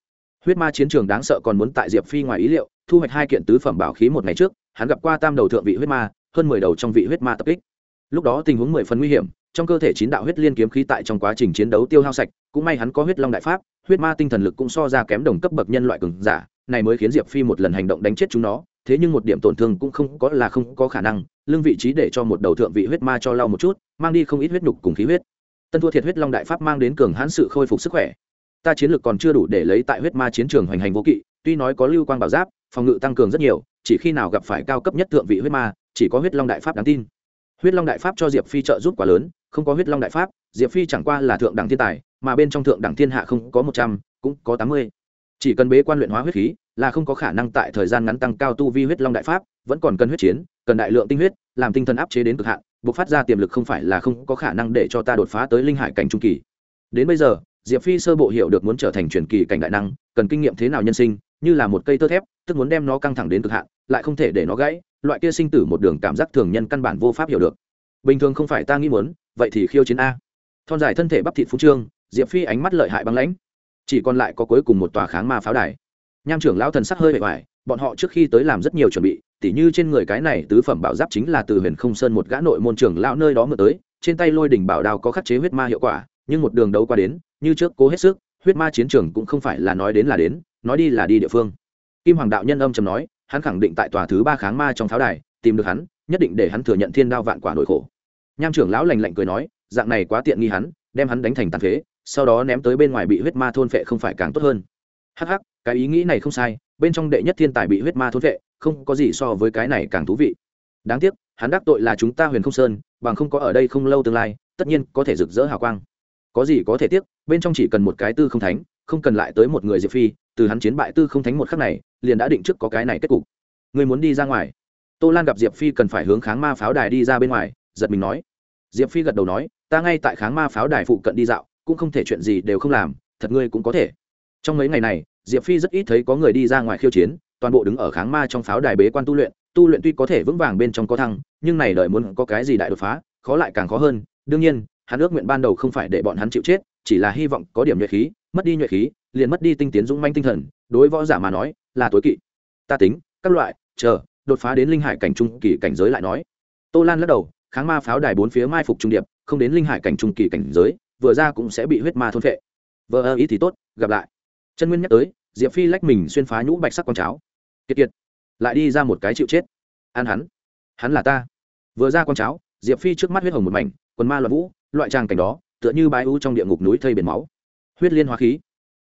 Huyết ma chiến trường đáng sợ còn muốn tại diệp phi ngoài ý liệu, thu hoạch hai kiện tứ phẩm bảo khí một ngày trước, hắn gặp qua tam đầu thượng vị huyết ma, hơn mười đầu trong vị huyết ma tập kích. Lúc đó tình huống mười phần nguy hiểm, trong cơ thể chín đạo huyết liên kiếm khí tại trong quá trình chiến đấu tiêu hao sạch, cũng may hắn có huyết long đại pháp, huyết ma tinh thần lực cũng so ra kém đồng cấp bậc nhân loại cường giả này mới khiến diệp phi một lần hành động đánh chết chúng nó, thế nhưng một điểm tổn thương cũng không có là không có khả năng, lương vị trí để cho một đầu thượng vị huyết ma cho lau một chút, mang đi không ít huyết nhục cùng khí huyết. Tân thua thiệt huyết long đại pháp mang đến cường hãn sự khôi phục sức khỏe. Ta chiến lược còn chưa đủ để lấy tại huyết ma chiến trường hoành hành vô kỵ, tuy nói có lưu quang bảo giáp, phòng ngự tăng cường rất nhiều, chỉ khi nào gặp phải cao cấp nhất thượng vị huyết ma, chỉ có huyết long đại pháp đáng tin. Huyết long đại pháp cho diệp phi trợ giúp quá lớn, không có huyết long đại pháp, diệp phi chẳng qua là thượng đẳng thiên tài, mà bên trong thượng đẳng thiên hạ không có một trăm, cũng có tám mươi chỉ cần bế quan luyện hóa huyết khí, là không có khả năng tại thời gian ngắn tăng cao tu vi huyết long đại pháp, vẫn còn cần huyết chiến, cần đại lượng tinh huyết, làm tinh thần áp chế đến cực hạn buộc phát ra tiềm lực không phải là không có khả năng để cho ta đột phá tới linh hải cảnh trung kỳ. Đến bây giờ, diệp phi sơ bộ hiểu được muốn trở thành truyền kỳ cảnh đại năng, cần kinh nghiệm thế nào nhân sinh, như là một cây tơ thép, tức muốn đem nó căng thẳng đến cực hạn, lại không thể để nó gãy, loại kia sinh tử một đường cảm giác thường nhân căn bản vô pháp hiểu được. Bình thường không phải ta nghĩ muốn, vậy thì khiêu chiến a. Thon dài thân thể bắp thịt phú trương, diệp phi ánh mắt lợi hại băng lãnh chỉ còn lại có cuối cùng một tòa kháng ma pháo đài. Nham trưởng lão thần sắc hơi bề ngoài, bọn họ trước khi tới làm rất nhiều chuẩn bị, tỉ như trên người cái này tứ phẩm bảo giáp chính là từ huyền không sơn một gã nội môn trưởng lão nơi đó mượn tới, trên tay lôi đỉnh bảo đao có khắc chế huyết ma hiệu quả, nhưng một đường đấu qua đến, như trước cố hết sức, huyết ma chiến trường cũng không phải là nói đến là đến, nói đi là đi địa phương. Kim hoàng đạo nhân âm trầm nói, hắn khẳng định tại tòa thứ ba kháng ma trong pháo đài, tìm được hắn, nhất định để hắn thừa nhận thiên đao vạn quả nội khổ. Nham trưởng lão lành lạnh cười nói, dạng này quá tiện nghi hắn, đem hắn đánh thành tàn phế sau đó ném tới bên ngoài bị huyết ma thôn phệ không phải càng tốt hơn. Hắc hắc, cái ý nghĩ này không sai, bên trong đệ nhất thiên tài bị huyết ma thôn phệ, không có gì so với cái này càng thú vị. Đáng tiếc, hắn đắc tội là chúng ta huyền không sơn, bằng không có ở đây không lâu tương lai, tất nhiên có thể rực rỡ hào quang. Có gì có thể tiếc, bên trong chỉ cần một cái tư không thánh, không cần lại tới một người diệp phi, từ hắn chiến bại tư không thánh một khắc này, liền đã định trước có cái này kết cục. Người muốn đi ra ngoài. Tô lan gặp diệp phi cần phải hướng kháng ma pháo đài đi ra bên ngoài, giật mình nói. Diệp phi gật đầu nói, ta ngay tại kháng ma pháo đài phụ cận đi dạo cũng không thể chuyện gì đều không làm, thật ngươi cũng có thể. Trong mấy ngày này, diệp phi rất ít thấy có người đi ra ngoài khiêu chiến, toàn bộ đứng ở kháng ma trong pháo đài bế quan tu luyện tu luyện tuy có thể vững vàng bên trong có thăng, nhưng này đợi muốn có cái gì đại đột phá, khó lại càng khó hơn. Đương nhiên, hắn ước nguyện ban đầu không phải để bọn hắn chịu chết, chỉ là hy vọng có điểm nhuệ khí, mất đi nhuệ khí, liền mất đi tinh tiến dũng manh tinh thần, đối võ giả mà nói, là tối kỵ. Ta tính, các loại, chờ, đột phá đến linh hải cảnh trung kỳ cảnh giới lại nói. Tô lan lắc đầu, kháng ma pháo đài bốn phía mai phục trung điệp, không đến linh hải cảnh trung kỳ cảnh giới vừa ra cũng sẽ bị huyết ma thôn phệ. Vợ ơ, ý thì tốt, gặp lại. Chân nguyên nhắc tới, diệp phi lách mình xuyên phá nhũ bạch sắc con cháo. Kiệt kiệt, lại đi ra một cái chịu chết. Ăn hắn hắn là ta. Vừa ra con cháo, diệp phi trước mắt huyết hồng một mảnh, quần ma loạn vũ, loại tràng cảnh đó, tựa như bãi u trong địa ngục núi thây biển máu. Huyết liên hóa khí.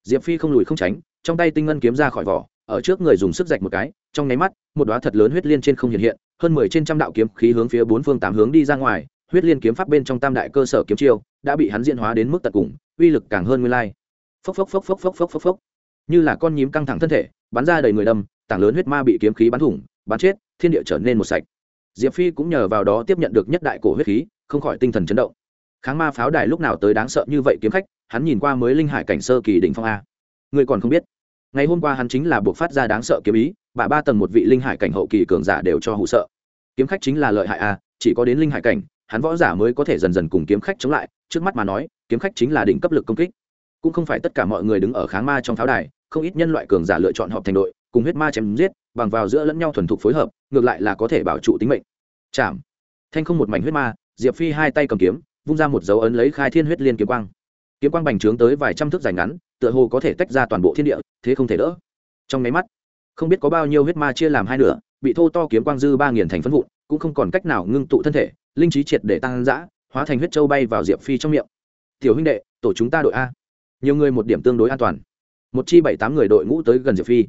Diệp phi không lùi không tránh, trong tay tinh ngân kiếm ra khỏi vỏ, ở trước người dùng sức rạch một cái, trong nháy mắt, một đoá thật lớn huyết liên trên không hiện hiện, hơn mười trên trăm đạo kiếm khí hướng phía bốn phương tám hướng đi ra ngoài huyết liên kiếm pháp bên trong tam đại cơ sở kiếm chiêu đã bị hắn diễn hóa đến mức tận cùng, uy lực càng hơn nguyên lai. Phốc phốc phốc phốc phốc phốc phốc phốc. Như là con nhím căng thẳng thân thể, bắn ra đầy người đâm, tảng lớn huyết ma bị kiếm khí bắn thủng, bắn chết, thiên địa trở nên một sạch. Diệp phi cũng nhờ vào đó tiếp nhận được nhất đại cổ huyết khí, không khỏi tinh thần chấn động. Kháng ma pháo đài lúc nào tới đáng sợ như vậy kiếm khách, hắn nhìn qua mới linh hải cảnh sơ kỳ đỉnh phong a. Người còn không biết. Ngày hôm qua hắn chính là buộc phát ra đáng sợ kiếm ý bà ba tầng một vị linh hải cảnh hậu kỳ cường giả đều cho hụ sợ. Kiếm khách chính là lợi hại a, chỉ có đến linh hải cảnh hắn võ giả mới có thể dần dần cùng kiếm khách chống lại, trước mắt mà nói, kiếm khách chính là đỉnh cấp lực công kích. Cũng không phải tất cả mọi người đứng ở kháng ma trong pháo đài, không ít nhân loại cường giả lựa chọn họp thành đội, cùng huyết ma chém giết, bằng vào giữa lẫn nhau thuần thục phối hợp, ngược lại là có thể bảo trụ tính mệnh. Chạm. Thanh không một mảnh huyết ma, diệp phi hai tay cầm kiếm, vung ra một dấu ấn lấy khai thiên huyết liên kiếm quang. Kiếm quang bành trướng tới vài trăm thước dài ngắn, tựa hồ có thể tách ra toàn bộ thiên địa, thế không thể đỡ. Trong máy mắt, không biết có bao nhiêu huyết ma chia làm hai nửa, bị thô to kiếm quang dư ba nghiền thành phân vụn, cũng không còn cách nào ngưng tụ thân thể linh trí triệt để tăng dã, hóa thành huyết châu bay vào diệp phi trong miệng. Tiểu huynh đệ, tổ chúng ta đội a. Nhiều người một điểm tương đối an toàn. Một chi bảy tám người đội ngũ tới gần diệp phi.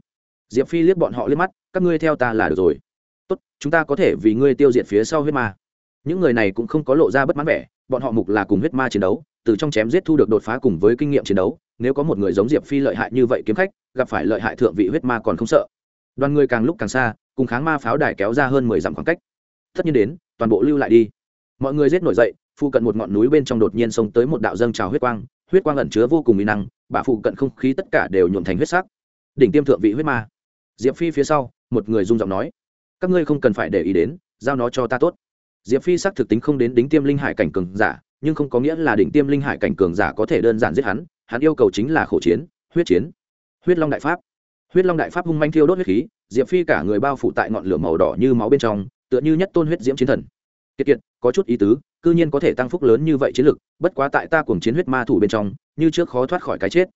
Diệp phi liếc bọn họ liếc mắt, các ngươi theo ta là được rồi. Tốt, chúng ta có thể vì ngươi tiêu diệt phía sau huyết ma. Những người này cũng không có lộ ra bất mãn vẻ, bọn họ mục là cùng huyết ma chiến đấu, từ trong chém giết thu được đột phá cùng với kinh nghiệm chiến đấu, nếu có một người giống diệp phi lợi hại như vậy kiếm khách, gặp phải lợi hại thượng vị huyết ma còn không sợ. Đoàn người càng lúc càng xa, cùng kháng ma pháo đài kéo ra hơn mười dặm khoảng cách tất nhiên đến, toàn bộ lưu lại đi. Mọi người rết nổi dậy, phụ cận một ngọn núi bên trong đột nhiên xông tới một đạo dâng trào huyết quang huyết quang ẩn chứa vô cùng mỹ năng, bả phụ cận không khí tất cả đều nhuộm thành huyết sắc. Đỉnh tiêm thượng vị huyết ma. Diệp phi phía sau, một người rung giọng nói, các ngươi không cần phải để ý đến, giao nó cho ta tốt. Diệp phi xác thực tính không đến đỉnh tiêm linh hải cảnh cường giả, nhưng không có nghĩa là đỉnh tiêm linh hải cảnh cường giả có thể đơn giản giết hắn hắn yêu cầu chính là khổ chiến, huyết chiến. Huyết long đại pháp. Huyết long đại pháp hung manh thiêu đốt huyết khí, diệp phi cả người bao phủ tại ngọn lửa màu đỏ như máu bên trong tựa như nhất tôn huyết diễm chiến thần. Kiệt kiệt, có chút ý tứ, cư nhiên có thể tăng phúc lớn như vậy chiến lực, bất quá tại ta cùng chiến huyết ma thủ bên trong, như trước khó thoát khỏi cái chết.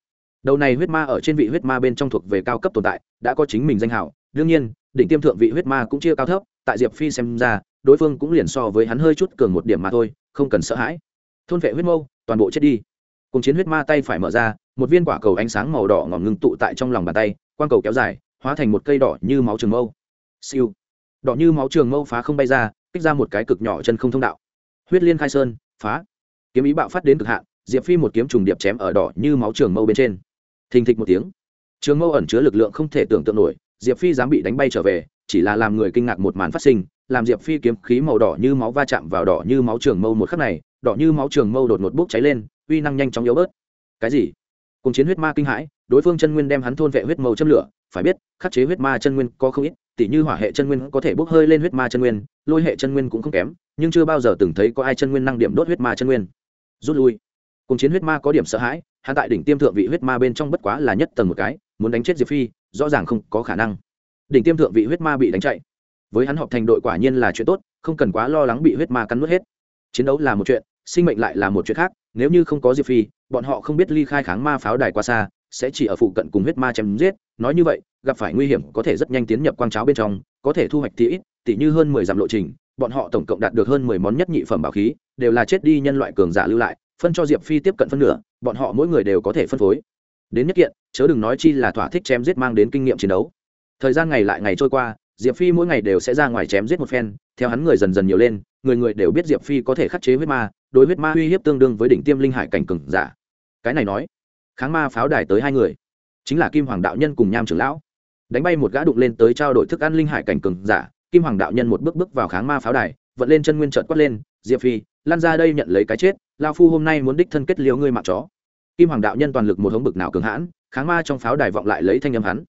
Đầu này huyết ma ở trên vị huyết ma bên trong thuộc về cao cấp tồn tại, đã có chính mình danh hảo đương nhiên, đỉnh tiêm thượng vị huyết ma cũng chia cao thấp, tại diệp phi xem ra, đối phương cũng liền so với hắn hơi chút cường một điểm mà thôi, không cần sợ hãi. Thôn vệ huyết mâu, toàn bộ chết đi. Cùng chiến huyết ma tay phải mở ra, một viên quả cầu ánh sáng màu đỏ ngỏm ngưng tụ tại trong lòng bàn tay, quang cầu kéo dài, hóa thành một cây đỏ như máu trường mâu. Siêu đỏ như máu trường mâu phá không bay ra, kích ra một cái cực nhỏ chân không thông đạo. Huyết liên khai sơn, phá. Kiếm ý bạo phát đến cực hạn, diệp phi một kiếm trùng điệp chém ở đỏ như máu trường mâu bên trên. Thình thịch một tiếng. Trường mâu ẩn chứa lực lượng không thể tưởng tượng nổi, diệp phi dám bị đánh bay trở về, chỉ là làm người kinh ngạc một màn phát sinh, làm diệp phi kiếm khí màu đỏ như máu va chạm vào đỏ như máu trường mâu một khắc này, đỏ như máu trường mâu đột ngột bốc cháy lên, uy năng nhanh chóng yếu bớt. Cái gì? Cùng chiến huyết ma kinh hãi, đối phương chân nguyên đem hắn thôn vệ huyết mâu châm lửa, phải biết, khắc chế huyết ma chân nguyên có không ít tỉ như hỏa hệ chân nguyên có thể bốc hơi lên huyết ma chân nguyên, lôi hệ chân nguyên cũng không kém, nhưng chưa bao giờ từng thấy có ai chân nguyên năng điểm đốt huyết ma chân nguyên. Rút lui. Cùng chiến huyết ma có điểm sợ hãi hạ tại đỉnh tiêm thượng vị huyết ma bên trong bất quá là nhất tầng một cái, muốn đánh chết diệp phi, rõ ràng không có khả năng. Đỉnh tiêm thượng vị huyết ma bị đánh chạy. Với hắn họp thành đội quả nhiên là chuyện tốt, không cần quá lo lắng bị huyết ma cắn nuốt hết. Chiến đấu là một chuyện, sinh mệnh lại là một chuyện khác, nếu như không có diệp phi, bọn họ không biết ly khai kháng ma pháo đài qua xa, sẽ chỉ ở phụ cận cùng huyết ma chém giết, nói như vậy gặp phải nguy hiểm có thể rất nhanh tiến nhập quang cháo bên trong, có thể thu hoạch tỉ ít tỷ như hơn mười dặm lộ trình, bọn họ tổng cộng đạt được hơn mười món nhất nhị phẩm bảo khí, đều là chết đi nhân loại cường giả lưu lại, phân cho diệp phi tiếp cận phân nửa, bọn họ mỗi người đều có thể phân phối. Đến nhất kiện, chớ đừng nói chi là thỏa thích chém giết mang đến kinh nghiệm chiến đấu. Thời gian ngày lại ngày trôi qua, diệp phi mỗi ngày đều sẽ ra ngoài chém giết một phen, theo hắn người dần dần nhiều lên, người người đều biết diệp phi có thể khắc chế huyết ma, đối huyết ma uy hiếp tương đương với đỉnh tiêm linh hải cảnh cừng giả. Cái này nói, kháng ma pháo đài tới hai người, chính là kim hoàng đạo nhân cùng nham trưởng lão đánh bay một gã đụng lên tới trao đổi thức ăn linh hải cảnh cường giả, kim hoàng đạo nhân một bước bước vào kháng ma pháo đài, vận lên chân nguyên trợt quát lên, diệp phi, lan ra đây nhận lấy cái chết lao phu hôm nay muốn đích thân kết liều ngươi mặc chó. Kim hoàng đạo nhân toàn lực một hống bực nào cường hãn, kháng ma trong pháo đài vọng lại lấy thanh âm hắn.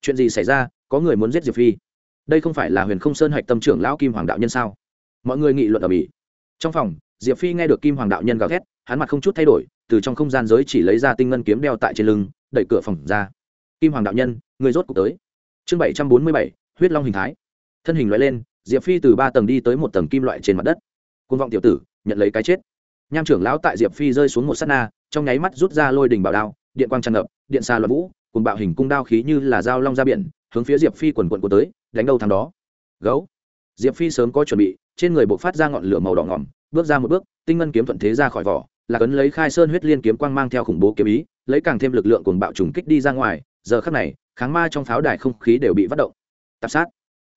Chuyện gì xảy ra? Có người muốn giết diệp phi? Đây không phải là huyền không sơn hạch tâm trưởng lão kim hoàng đạo nhân sao? Mọi người nghị luận ở mỹ. Trong phòng, diệp phi nghe được kim hoàng đạo nhân gào thét, hắn mặt không chút thay đổi, từ trong không gian giới chỉ lấy ra tinh ngân kiếm đeo tại trên lưng, đẩy cửa phòng ra. Kim hoàng đạo nhân người rốt cuộc tới. Chương bảy trăm bốn mươi bảy, huyết long hình thái. Thân hình loại lên, diệp phi từ ba tầng đi tới một tầng kim loại trên mặt đất. Côn vọng tiểu tử, nhận lấy cái chết. Nham trưởng lão tại diệp phi rơi xuống một s á t na, trong nháy mắt rút ra lôi đình bảo đao, điện quang tràn ngập, điện xa loạn vũ cùng bạo hình cung đao khí như là dao long ra biển, hướng phía diệp phi quần quận của tới, đánh đầu thằng đó. Gấu. Diệp phi sớm có chuẩn bị, trên người bộ phát ra ngọn lửa màu đỏ ngỏm, bước ra một bước, tinh ngân kiếm thuận thế ra khỏi vỏ, là cấn lấy khai sơn huyết liên kiếm quang mang theo khủng bố kiếm ý, lấy càng thêm lực lượng cuồng bạo trùng kích đi ra ngoài giờ khắc này, kháng ma trong pháo đài không khí đều bị vắt động. Tạp sát.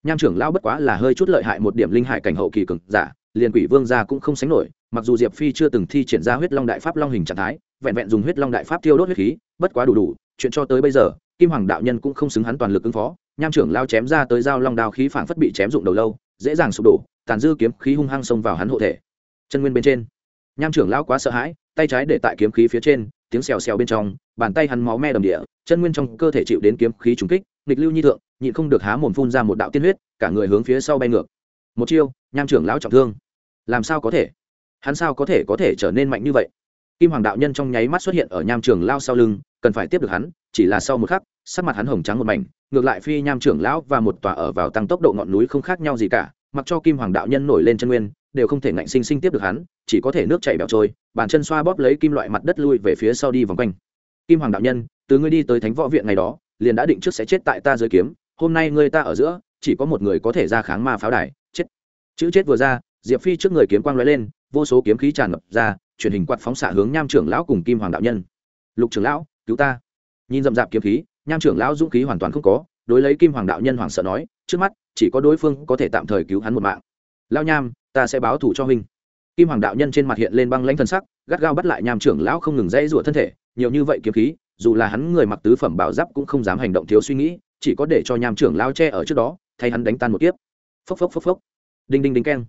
Nham trưởng lão bất quá là hơi chút lợi hại một điểm linh hải cảnh hậu kỳ cực giả, liền quỷ vương gia cũng không sánh nổi, mặc dù diệp phi chưa từng thi triển ra huyết long đại pháp long hình trạng thái, vẹn vẹn dùng huyết long đại pháp tiêu đốt huyết khí, bất quá đủ đủ, chuyện cho tới bây giờ, kim hoàng đạo nhân cũng không xứng hắn toàn lực ứng phó, nham trưởng lao chém ra tới dao long đao khí phảng phất bị chém dụng đầu lâu, dễ dàng sụp đổ, tàn dư kiếm khí hung hăng xông vào hắn hộ thể. Chân nguyên bên trên, nham trưởng lao quá sợ hãi, tay trái để tại kiếm khí phía trên tiếng xèo xèo bên trong, bàn tay hắn máu me đầm địa, chân nguyên trong cơ thể chịu đến kiếm khí trúng kích, nghịch lưu nhi thượng, nhịn không được há mồm phun ra một đạo tiên huyết, cả người hướng phía sau bay ngược. Một chiêu, nham trưởng lão trọng thương. Làm sao có thể? Hắn sao có thể có thể trở nên mạnh như vậy? Kim hoàng đạo nhân trong nháy mắt xuất hiện ở nham trưởng lao sau lưng, cần phải tiếp được hắn, chỉ là sau một khắc, sắc mặt hắn hồng trắng một mảnh, ngược lại phi nham trưởng lão và một tòa ở vào tăng tốc độ ngọn núi không khác nhau gì cả mặc cho kim hoàng đạo nhân nổi lên chân nguyên, đều không thể ngạnh sinh sinh tiếp được hắn, chỉ có thể nước chảy bẹo trôi, bàn chân xoa bóp lấy kim loại mặt đất lui về phía sau đi vòng quanh. Kim hoàng đạo nhân, từ ngươi đi tới thánh võ viện ngày đó, liền đã định trước sẽ chết tại ta dưới kiếm, hôm nay ngươi ta ở giữa, chỉ có một người có thể ra kháng ma pháo đài, chết. Chữ chết vừa ra, diệp phi trước người kiếm quang lóe lên, vô số kiếm khí tràn ngập ra, truyền hình quạt phóng xạ hướng nham trưởng lão cùng kim hoàng đạo nhân. Lục trưởng lão, cứu ta. Nhìn rậm rạp kiếm khí, nham trưởng lão dũng khí hoàn toàn không có đối lấy kim hoàng đạo nhân hoàng sợ nói, trước mắt, chỉ có đối phương có thể tạm thời cứu hắn một mạng. Lao nham, ta sẽ báo thủ cho huynh. Kim hoàng đạo nhân trên mặt hiện lên băng lãnh thân sắc, gắt gao bắt lại nham trưởng lão không ngừng dãy rủa thân thể, nhiều như vậy kiếm khí, dù là hắn người mặc tứ phẩm bảo giáp cũng không dám hành động thiếu suy nghĩ, chỉ có để cho nham trưởng lão che ở trước đó, thay hắn đánh tan một kiếp. Phốc phốc phốc phốc. Đinh đinh đinh keng.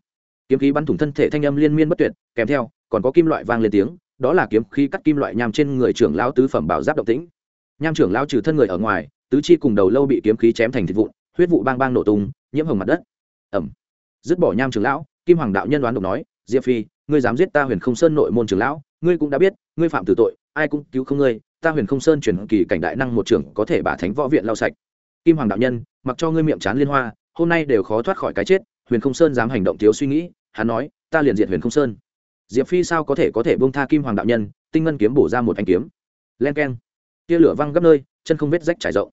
Kiếm khí bắn thủng thân thể thanh âm liên miên bất tuyệt, kèm theo, còn có kim loại vang lên tiếng, đó là kiếm khí cắt kim loại nham trên người trưởng lão tứ phẩm bảo giáp động tĩnh. Nham trưởng lão trừ thân người ở ngoài tứ chi cùng đầu lâu bị kiếm khí chém thành thịt vụn, huyết vụ bang bang nổ tung, nhiễm hồng mặt đất. Ẩm. Dứt bỏ nham trưởng lão, kim hoàng đạo nhân đoán độc nói, diệp phi, ngươi dám giết ta huyền không sơn nội môn trưởng lão, ngươi cũng đã biết, ngươi phạm tử tội, ai cũng cứu không ngươi, ta huyền không sơn chuyển kỳ cảnh đại năng một trưởng có thể bả thánh võ viện lau sạch. Kim hoàng đạo nhân, mặc cho ngươi miệng chán liên hoa, hôm nay đều khó thoát khỏi cái chết, huyền không sơn dám hành động thiếu suy nghĩ, hắn nói, ta liền diệt huyền không sơn. Diệp phi sao có thể có thể bông tha kim hoàng đạo nhân, tinh ngân kiếm bổ ra một anh kiếm. Len keng. Tia lửa văng gấp nơi, chân không vết rách trải rộng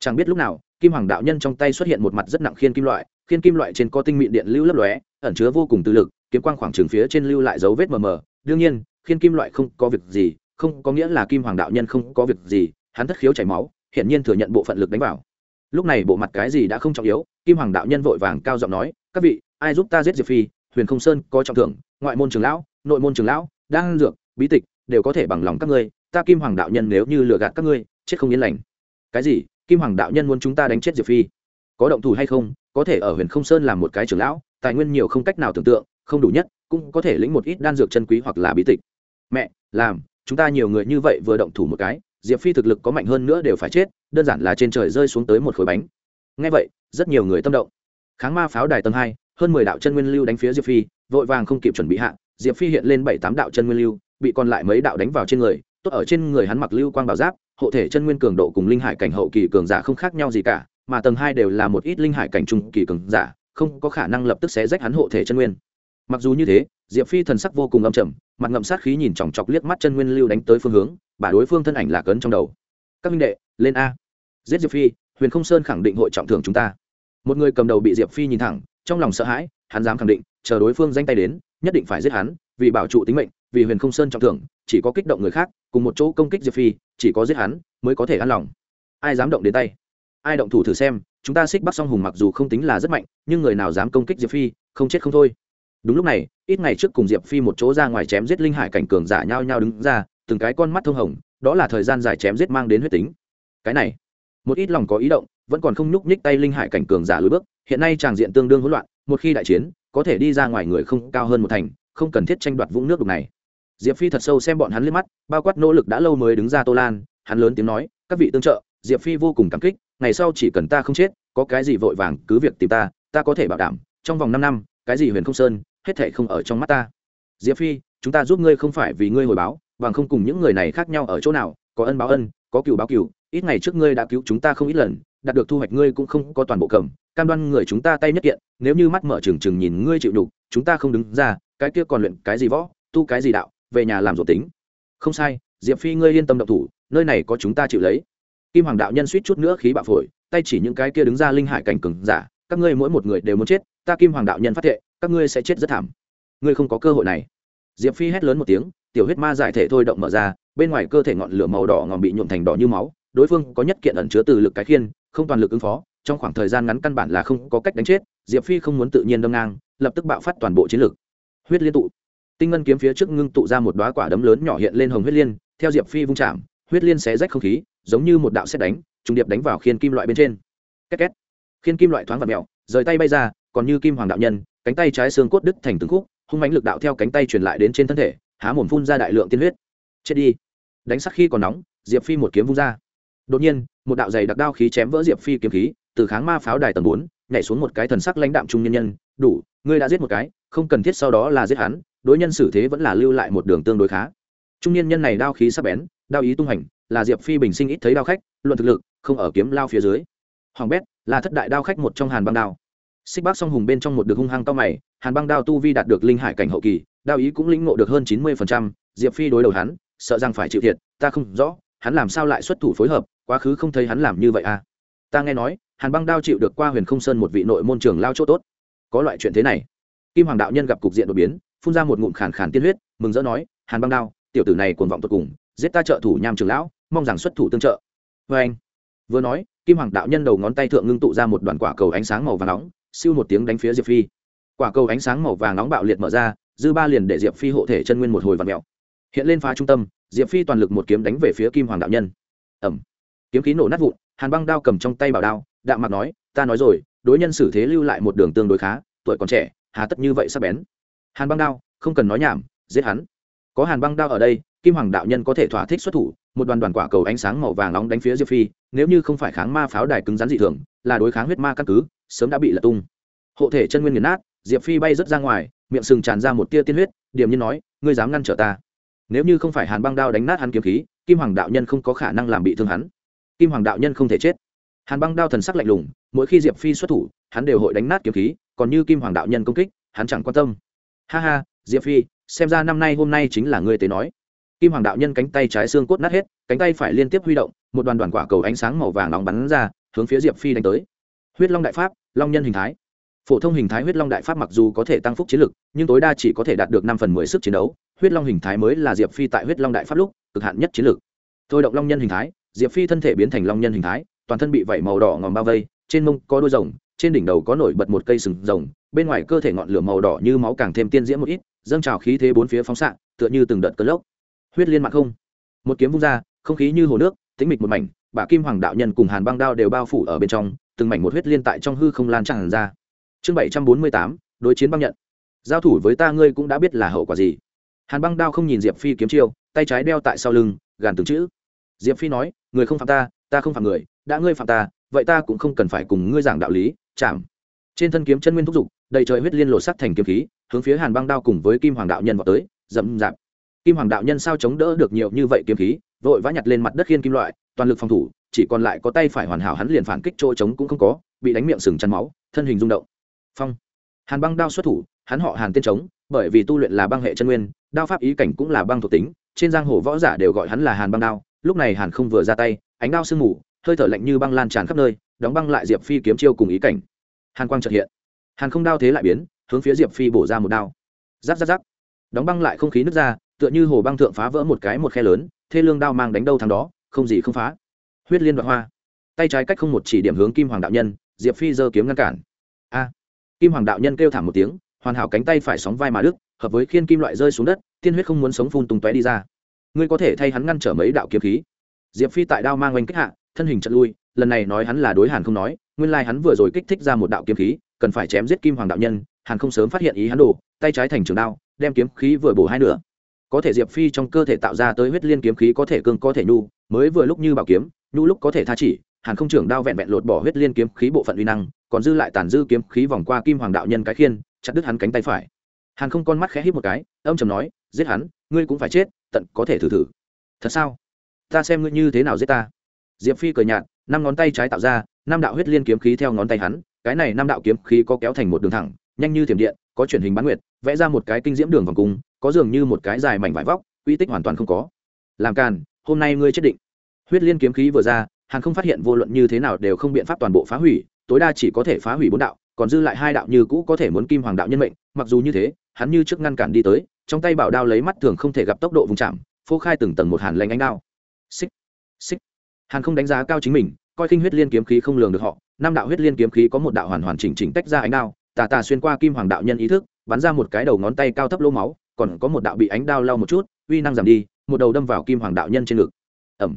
chẳng biết lúc nào, kim hoàng đạo nhân trong tay xuất hiện một mặt rất nặng khiên kim loại, khiên kim loại trên có tinh mịn điện lưu lấp lóe, ẩn chứa vô cùng tư lực, kiếm quang khoảng trường phía trên lưu lại dấu vết mờ mờ. Đương nhiên, khiên kim loại không có việc gì, không có nghĩa là kim hoàng đạo nhân không có việc gì, hắn thất khiếu chảy máu, hiển nhiên thừa nhận bộ phận lực đánh vào. Lúc này bộ mặt cái gì đã không trọng yếu, kim hoàng đạo nhân vội vàng cao giọng nói, các vị, ai giúp ta giết diệp phi, huyền không sơn có trọng thưởng, ngoại môn trường lão, nội môn trường lão đang dược, bí tịch đều có thể bằng lòng các ngươi, ta kim hoàng đạo nhân nếu như lừa gạt các ngươi, chết không yên lành. Cái gì? Kim hoàng đạo nhân muốn chúng ta đánh chết diệp phi. Có động thủ hay không, có thể ở huyền không sơn làm một cái trưởng lão, tài nguyên nhiều không cách nào tưởng tượng, không đủ nhất, cũng có thể lĩnh một ít đan dược chân quý hoặc là bí tịch. Mẹ, làm, chúng ta nhiều người như vậy vừa động thủ một cái, diệp phi thực lực có mạnh hơn nữa đều phải chết, đơn giản là trên trời rơi xuống tới một khối bánh. Ngay vậy, rất nhiều người tâm động. Kháng ma pháo đài tầng hai, hơn mười đạo chân nguyên lưu đánh phía diệp phi, vội vàng không kịp chuẩn bị hạ, diệp phi hiện lên bảy tám đạo chân nguyên lưu, bị còn lại mấy đạo đánh vào trên người, tốt ở trên người hắn mặc lưu quang bảo giáp hộ thể chân nguyên cường độ cùng linh hải cảnh hậu kỳ cường giả không khác nhau gì cả, mà tầng hai đều là một ít linh hải cảnh trung kỳ cường giả, không có khả năng lập tức xé rách hắn hộ thể chân nguyên. Mặc dù như thế, diệp phi thần sắc vô cùng âm trầm, mặt ngậm sát khí nhìn chòng chọc liếc mắt chân nguyên lưu đánh tới phương hướng bà đối phương thân ảnh lạc ấn trong đầu. Các minh đệ, lên a. Giết diệp phi, huyền không sơn khẳng định hội trọng thưởng chúng ta. Một người cầm đầu bị diệp phi nhìn thẳng, trong lòng sợ hãi, hắn dám khẳng định, chờ đối phương danh tay đến, nhất định phải giết hắn vì bảo trụ tính mệnh, vì huyền không sơn trọng thưởng, chỉ có kích động người khác, cùng một chỗ công kích diệp phi, chỉ có giết hắn mới có thể an lòng. Ai dám động đến tay? Ai động thủ thử xem, chúng ta xích bắc song hùng mặc dù không tính là rất mạnh, nhưng người nào dám công kích diệp phi, không chết không thôi. Đúng lúc này, ít ngày trước cùng diệp phi một chỗ ra ngoài chém giết linh hải cảnh cường giả nhau nhau đứng ra, từng cái con mắt thông hồng, đó là thời gian dài chém giết mang đến huyết tính. Cái này, một ít lòng có ý động, vẫn còn không nhúc nhích tay linh hải cảnh cường giả lùi bước, hiện nay tràng diện tương đương hỗn loạn, một khi đại chiến, có thể đi ra ngoài người không cao hơn một thành không cần thiết tranh đoạt vũng nước đục này. Diệp phi thật sâu xem bọn hắn liếc mắt, bao quát nỗ lực đã lâu mới đứng ra tô lan, hắn lớn tiếng nói, các vị tương trợ, diệp phi vô cùng cảm kích, ngày sau chỉ cần ta không chết, có cái gì vội vàng, cứ việc tìm ta ta có thể bảo đảm, trong vòng năm năm, cái gì huyền không sơn, hết thệ không ở trong mắt ta. Diệp phi, chúng ta giúp ngươi không phải vì ngươi hồi báo, bằng không cùng những người này khác nhau ở chỗ nào, có ân báo ân, có cựu báo cựu, ít ngày trước ngươi đã cứu chúng ta không ít lần, đạt được thu hoạch ngươi cũng không có toàn bộ cầm, cam đoan người chúng ta tay nhất kiện, nếu như mắt mở trừng trừng nhìn ngươi chịu đục, chúng ta không đứng ra cái kia còn luyện cái gì võ, tu cái gì đạo, về nhà làm ruột tính. Không sai, diệp phi ngươi yên tâm động thủ, nơi này có chúng ta chịu lấy. Kim hoàng đạo nhân suýt chút nữa khí bạo phổi, tay chỉ những cái kia đứng ra linh hải cảnh cừng giả, các ngươi mỗi một người đều muốn chết, ta kim hoàng đạo nhân phát thệ, các ngươi sẽ chết rất thảm. Ngươi không có cơ hội này. Diệp phi hét lớn một tiếng, tiểu huyết ma giải thể thôi động mở ra, bên ngoài cơ thể ngọn lửa màu đỏ ngòm bị nhuộm thành đỏ như máu, đối phương có nhất kiện ẩn chứa từ lực cái khiên, không toàn lực ứng phó, trong khoảng thời gian ngắn căn bản là không có cách đánh chết, diệp phi không muốn tự nhiên đâm ngang, lập tức bạo phát toàn bộ chiến lực huyết liên tụ. Tinh ngân kiếm phía trước ngưng tụ ra một đoá quả đấm lớn nhỏ hiện lên hồng huyết liên, theo diệp phi vung chạm, huyết liên xé rách không khí, giống như một đạo xét đánh, trùng điệp đánh vào khiên kim loại bên trên. Két két. Khiên kim loại thoáng và mẹo rời tay bay ra, còn như kim hoàng đạo nhân, cánh tay trái xương cốt đứt thành từng khúc, hung mãnh lực đạo theo cánh tay truyền lại đến trên thân thể, há mồm phun ra đại lượng tiên huyết. Chết đi. Đánh sắc khi còn nóng, diệp phi một kiếm vung ra. Đột nhiên, một đạo dày đặc đao khí chém vỡ diệp phi kiếm khí, từ kháng ma pháo đài tầng bốn, nhảy xuống một cái thần sắc lãnh đạm trung nhân nhân, đủ, ngươi đã giết một cái không cần thiết sau đó là giết hắn, đối nhân xử thế vẫn là lưu lại một đường tương đối khá. Trung niên nhân này đao khí sắc bén, đao ý tung hành, là diệp phi bình sinh ít thấy đao khách, luận thực lực, không ở kiếm lao phía dưới. Hoàng bét, là thất đại đao khách một trong hàn băng đao. Xích bác song hùng bên trong một được hung hăng cao mày, hàn băng đao tu vi đạt được linh hải cảnh hậu kỳ, đao ý cũng lĩnh ngộ được hơn chín mươi phần trăm. diệp phi đối đầu hắn, sợ rằng phải chịu thiệt, ta không rõ, hắn làm sao lại xuất thủ phối hợp, quá khứ không thấy hắn làm như vậy à. Ta nghe nói, hàn băng đao chịu được qua huyền không sơn một vị nội môn trường lao chỗ tốt. Có loại chuyện thế này kim hoàng đạo nhân gặp cục diện đột biến, phun ra một ngụm khàn khàn tiên huyết, mừng rỡ nói, hàn băng đao, tiểu tử này cuồng vọng tột cùng, giết ta trợ thủ nham trường lão, mong rằng xuất thủ tương trợ. Vê anh, vừa nói, kim hoàng đạo nhân đầu ngón tay thượng ngưng tụ ra một đoàn quả cầu ánh sáng màu vàng nóng, siêu một tiếng đánh phía diệp phi. Quả cầu ánh sáng màu vàng nóng bạo liệt mở ra, dư ba liền để diệp phi hộ thể chân nguyên một hồi vặn mẹo hiện lên phá trung tâm, diệp phi toàn lực một kiếm đánh về phía kim hoàng đạo nhân. Ẩm kiếm khí nổ nát vụn, hàn băng đao cầm trong tay bảo đao, đạm mặt nói, ta nói rồi, đối nhân xử thế lưu lại một đường tương đối khá, tuổi còn trẻ hà tất như vậy sắp bén. Hàn băng đao, không cần nói nhảm, giết hắn. Có hàn băng đao ở đây, kim hoàng đạo nhân có thể thỏa thích xuất thủ, một đoàn đoàn quả cầu ánh sáng màu vàng nóng đánh phía diệp phi, nếu như không phải kháng ma pháo đài cứng rắn dị thường, là đối kháng huyết ma căn cứ, sớm đã bị lật tung. Hộ thể chân nguyên nghiền nát, diệp phi bay rớt ra ngoài, miệng sừng tràn ra một tia tiên huyết điểm nhiên nói, ngươi dám ngăn trở ta? Nếu như không phải hàn băng đao đánh nát hắn kiếm khí, kim hoàng đạo nhân không có khả năng làm bị thương hắn. Kim hoàng đạo nhân không thể chết. Hàn băng đao thần sắc lạnh lùng, mỗi khi diệp phi xuất thủ hắn đều hội đánh nát kiếm khí, còn như kim hoàng đạo nhân công kích, hắn chẳng quan tâm. Ha ha, diệp phi, xem ra năm nay hôm nay chính là ngươi tế nói. Kim hoàng đạo nhân cánh tay trái xương cốt nát hết, cánh tay phải liên tiếp huy động, một đoàn đoàn quả cầu ánh sáng màu vàng nóng bắn ra, hướng phía diệp phi đánh tới. Huyết long đại pháp, long nhân hình thái. Phổ thông hình thái huyết long đại pháp mặc dù có thể tăng phúc chiến lực, nhưng tối đa chỉ có thể đạt được năm phần mười sức chiến đấu. Huyết long hình thái mới là diệp phi tại huyết long đại pháp lúc, cực hạn nhất chiến lực. Thôi động long nhân hình thái, diệp phi thân thể biến thành long nhân hình thái, toàn thân bị vảy màu đỏ ngòm bao vây, trên mông có đôi rồng trên đỉnh đầu có nổi bật một cây sừng rồng, bên ngoài cơ thể ngọn lửa màu đỏ như máu càng thêm tiên diễm một ít, dâng trào khí thế bốn phía phóng xạ, tựa như từng đợt cơn lốc. Huyết liên mạng không. Một kiếm vung ra, không khí như hồ nước, tĩnh mịch một mảnh bà kim hoàng đạo nhân cùng hàn băng đao đều bao phủ ở bên trong, từng mảnh một huyết liên tại trong hư không lan tràn ra. Chương bảy trăm bốn mươi tám, đối chiến băng nhận. Giao thủ với ta ngươi cũng đã biết là hậu quả gì. Hàn băng đao không nhìn diệp phi kiếm chiêu, tay trái đeo tại sau lưng, gàn từng chữ. Diệp phi nói, người không phạm ta ta không phạm người, đã ngươi phạm ta, vậy ta cũng không cần phải cùng ngươi giảng đạo lý chạm. Trên thân kiếm chân nguyên thúc giục, đầy trời huyết liên lộ sắc thành kiếm khí, hướng phía hàn băng đao cùng với kim hoàng đạo nhân vào tới dậm dạp kim hoàng đạo nhân sao chống đỡ được nhiều như vậy kiếm khí, vội vã nhặt lên mặt đất khiên kim loại, toàn lực phòng thủ, chỉ còn lại có tay phải hoàn hảo hắn liền phản kích chỗ chống cũng không có, bị đánh miệng sừng chăn máu, thân hình rung động. Phong. Hàn băng đao xuất thủ, hắn họ hàn tên trống, bởi vì tu luyện là băng hệ chân nguyên, đao pháp ý cảnh cũng là băng thuộc tính, trên giang hồ võ giả đều gọi hắn là hàn băng đao, lúc này hàn không vừa ra tay, ánh đao sương mù, hơi thở lạnh như băng lan tràn khắp nơi đóng băng lại diệp phi kiếm chiêu cùng ý cảnh. Hàn quang trật hiện. Hàn không đao thế lại biến, hướng phía diệp phi bổ ra một đao. Giáp giáp giáp. Đóng băng lại không khí nứt ra, tựa như hồ băng thượng phá vỡ một cái một khe lớn, thê lương đao mang đánh đâu thằng đó, không gì không phá. Huyết liên đoạn hoa. Tay trái cách không một chỉ điểm hướng kim hoàng đạo nhân, diệp phi giơ kiếm ngăn cản. A. Kim hoàng đạo nhân kêu thảm một tiếng, hoàn hảo cánh tay phải sóng vai mà đức hợp với khiên kim loại rơi xuống đất, tiên huyết không muốn sống phun tung tóe đi ra. Ngươi có thể thay hắn ngăn trở mấy đạo kiếm khí. Diệp phi tại đao mang oanh kích hạ, thân hình chật lui lần này nói hắn là đối hàn không nói, nguyên lai hắn vừa rồi kích thích ra một đạo kiếm khí, cần phải chém giết kim hoàng đạo nhân, hàn không sớm phát hiện ý hắn đổ tay trái thành trường đao, đem kiếm khí vừa bổ hai nửa. Có thể diệp phi trong cơ thể tạo ra tới huyết liên kiếm khí có thể cương có thể nhu, mới vừa lúc như bảo kiếm, nhu lúc có thể tha chỉ, hàn không trưởng đao vẹn vẹn lột bỏ huyết liên kiếm khí bộ phận uy năng, còn dư lại tàn dư kiếm khí vòng qua kim hoàng đạo nhân cái khiên, chặt đứt hắn cánh tay phải. Hàn không con mắt khẽ hít một cái, âm trầm nói, giết hắn, ngươi cũng phải chết, tận có thể thử thử. Thật sao? Ta xem ngươi như thế nào giết ta? Diệp phi cười nhạt năm ngón tay trái tạo ra, năm đạo huyết liên kiếm khí theo ngón tay hắn, cái này năm đạo kiếm khí có kéo thành một đường thẳng, nhanh như thiểm điện, có chuyển hình bán nguyệt, vẽ ra một cái kinh diễm đường vòng cung, có dường như một cái dài mảnh vải vóc uy tích hoàn toàn không có. Làm càn, hôm nay ngươi chết định. Huyết liên kiếm khí vừa ra hàng không phát hiện vô luận như thế nào đều không biện pháp toàn bộ phá hủy, tối đa chỉ có thể phá hủy bốn đạo, còn dư lại hai đạo như cũ có thể muốn kim hoàng đạo nhân mệnh, mặc dù như thế, hắn như trước ngăn cản đi tới, trong tay bảo đao lấy mắt thường không thể gặp tốc độ vùng chạm, phô khai từng tầng một hàn lanh ánh đao. Xích xích hàn không đánh giá cao chính mình, coi khinh huyết liên kiếm khí không lường được họ. Năm đạo huyết liên kiếm khí có một đạo hoàn hoàn chỉnh chỉnh tách ra ánh đao, tà tà xuyên qua kim hoàng đạo nhân ý thức, bắn ra một cái đầu ngón tay cao thấp lỗ máu, còn có một đạo bị ánh đao lau một chút, uy năng giảm đi, một đầu đâm vào kim hoàng đạo nhân trên ngực. Ẩm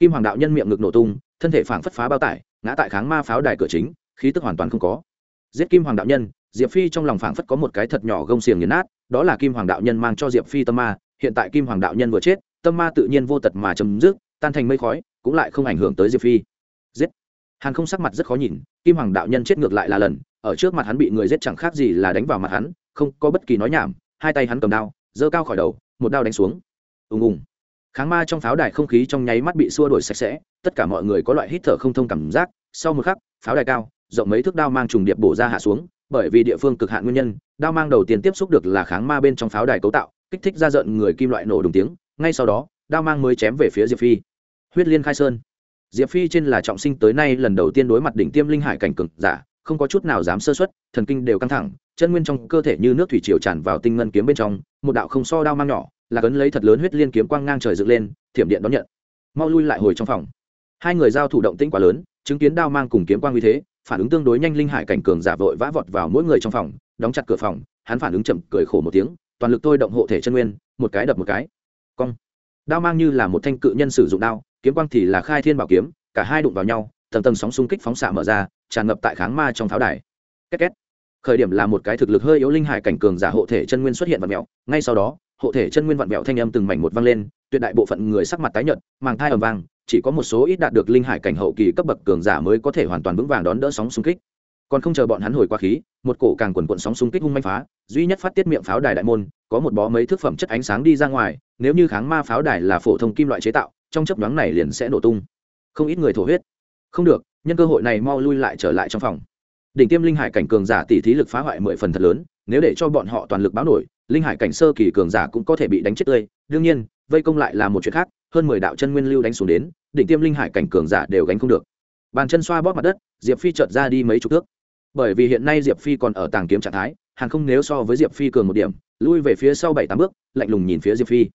kim hoàng đạo nhân miệng ngực nổ tung, thân thể phảng phất phá bao tải, ngã tại kháng ma pháo đài cửa chính, khí tức hoàn toàn không có. Giết kim hoàng đạo nhân, diệp phi trong lòng phảng phất có một cái thật nhỏ gông xiềng nghiền nát, đó là kim hoàng đạo nhân mang cho diệp phi tâm ma, hiện tại kim hoàng đạo nhân vừa chết, tâm ma tự nhiên vô tật mà chấm dứt, tan thành mây khói cũng lại không ảnh hưởng tới diệp phi giết hàn không sắc mặt rất khó nhìn kim hoàng đạo nhân chết ngược lại là lần ở trước mặt hắn bị người giết chẳng khác gì là đánh vào mặt hắn không có bất kỳ nói nhảm hai tay hắn cầm đao giơ cao khỏi đầu một đao đánh xuống ùng ùng kháng ma trong pháo đài không khí trong nháy mắt bị xua đổi sạch sẽ tất cả mọi người có loại hít thở không thông cảm giác sau một khắc pháo đài cao rộng mấy thước đao mang trùng điệp bổ ra hạ xuống bởi vì địa phương cực hạn nguyên nhân đao mang đầu tiên tiếp xúc được là kháng ma bên trong pháo đài cấu tạo kích thích ra giận người kim loại nổ đùng tiếng ngay sau đó đao mang mới chém về phía diệp phi huyết liên khai sơn. Diệp phi trên là trọng sinh tới nay lần đầu tiên đối mặt đỉnh tiêm linh hải cảnh cực giả, không có chút nào dám sơ xuất thần kinh đều căng thẳng, chân nguyên trong cơ thể như nước thủy triều tràn vào tinh ngân kiếm bên trong, một đạo không so đao mang nhỏ, là cấn lấy thật lớn huyết liên kiếm quang ngang trời dựng lên, thiểm điện đón nhận. Mau lui lại hồi trong phòng. Hai người giao thủ động tĩnh quá lớn, chứng kiến đao mang cùng kiếm quang như thế, phản ứng tương đối nhanh linh hải cảnh cường giả vội vã vọt vào mỗi người trong phòng, đóng chặt cửa phòng, hắn phản ứng chậm, cười khổ một tiếng, toàn lực tôi động hộ thể chân nguyên, một cái đập một cái. Cong. Đao mang như là một thanh cự nhân sử dụng đao kiếm quang thì là khai thiên bảo kiếm, cả hai đụng vào nhau, tầng tầng sóng xung kích phóng xạ mở ra, tràn ngập tại kháng ma trong pháo đài. Két két. Khởi điểm là một cái thực lực hơi yếu linh hải cảnh cường giả hộ thể chân nguyên xuất hiện vặn mẹo ngay sau đó, hộ thể chân nguyên vặn mẹo thanh âm từng mảnh một vang lên, tuyệt đại bộ phận người sắc mặt tái nhợt, màng thai ầm vang, chỉ có một số ít đạt được linh hải cảnh hậu kỳ cấp bậc cường giả mới có thể hoàn toàn vững vàng đón đỡ sóng xung kích. Còn không chờ bọn hắn hồi qua khí, một cổ càng quần quận sóng xung kích hung manh phá, duy nhất phát tiết miệng pháo đài đại môn, có một bó mấy thước phẩm chất ánh sáng đi ra ngoài, nếu như kháng ma pháo đài là phổ thông kim loại chế tạo trong chấp nhoáng này liền sẽ nổ tung. Không ít người thổ huyết. Không được, nhân cơ hội này mau lui lại trở lại trong phòng. Đỉnh tiêm linh hải cảnh cường giả tỷ thí lực phá hoại mười phần thật lớn, nếu để cho bọn họ toàn lực báo nổi, linh hải cảnh sơ kỳ cường giả cũng có thể bị đánh chết tươi. Đương nhiên, vây công lại là một chuyện khác, hơn mười đạo chân nguyên lưu đánh xuống đến, đỉnh tiêm linh hải cảnh cường giả đều gánh không được. Bàn chân xoa bóp mặt đất, diệp phi chợt ra đi mấy chục thước. Bởi vì hiện nay diệp phi còn ở tàng kiếm trạng thái hàng không nếu so với diệp phi cường một điểm, lui về phía sau bảy tám bước, lạnh lùng nhìn phía diệp phi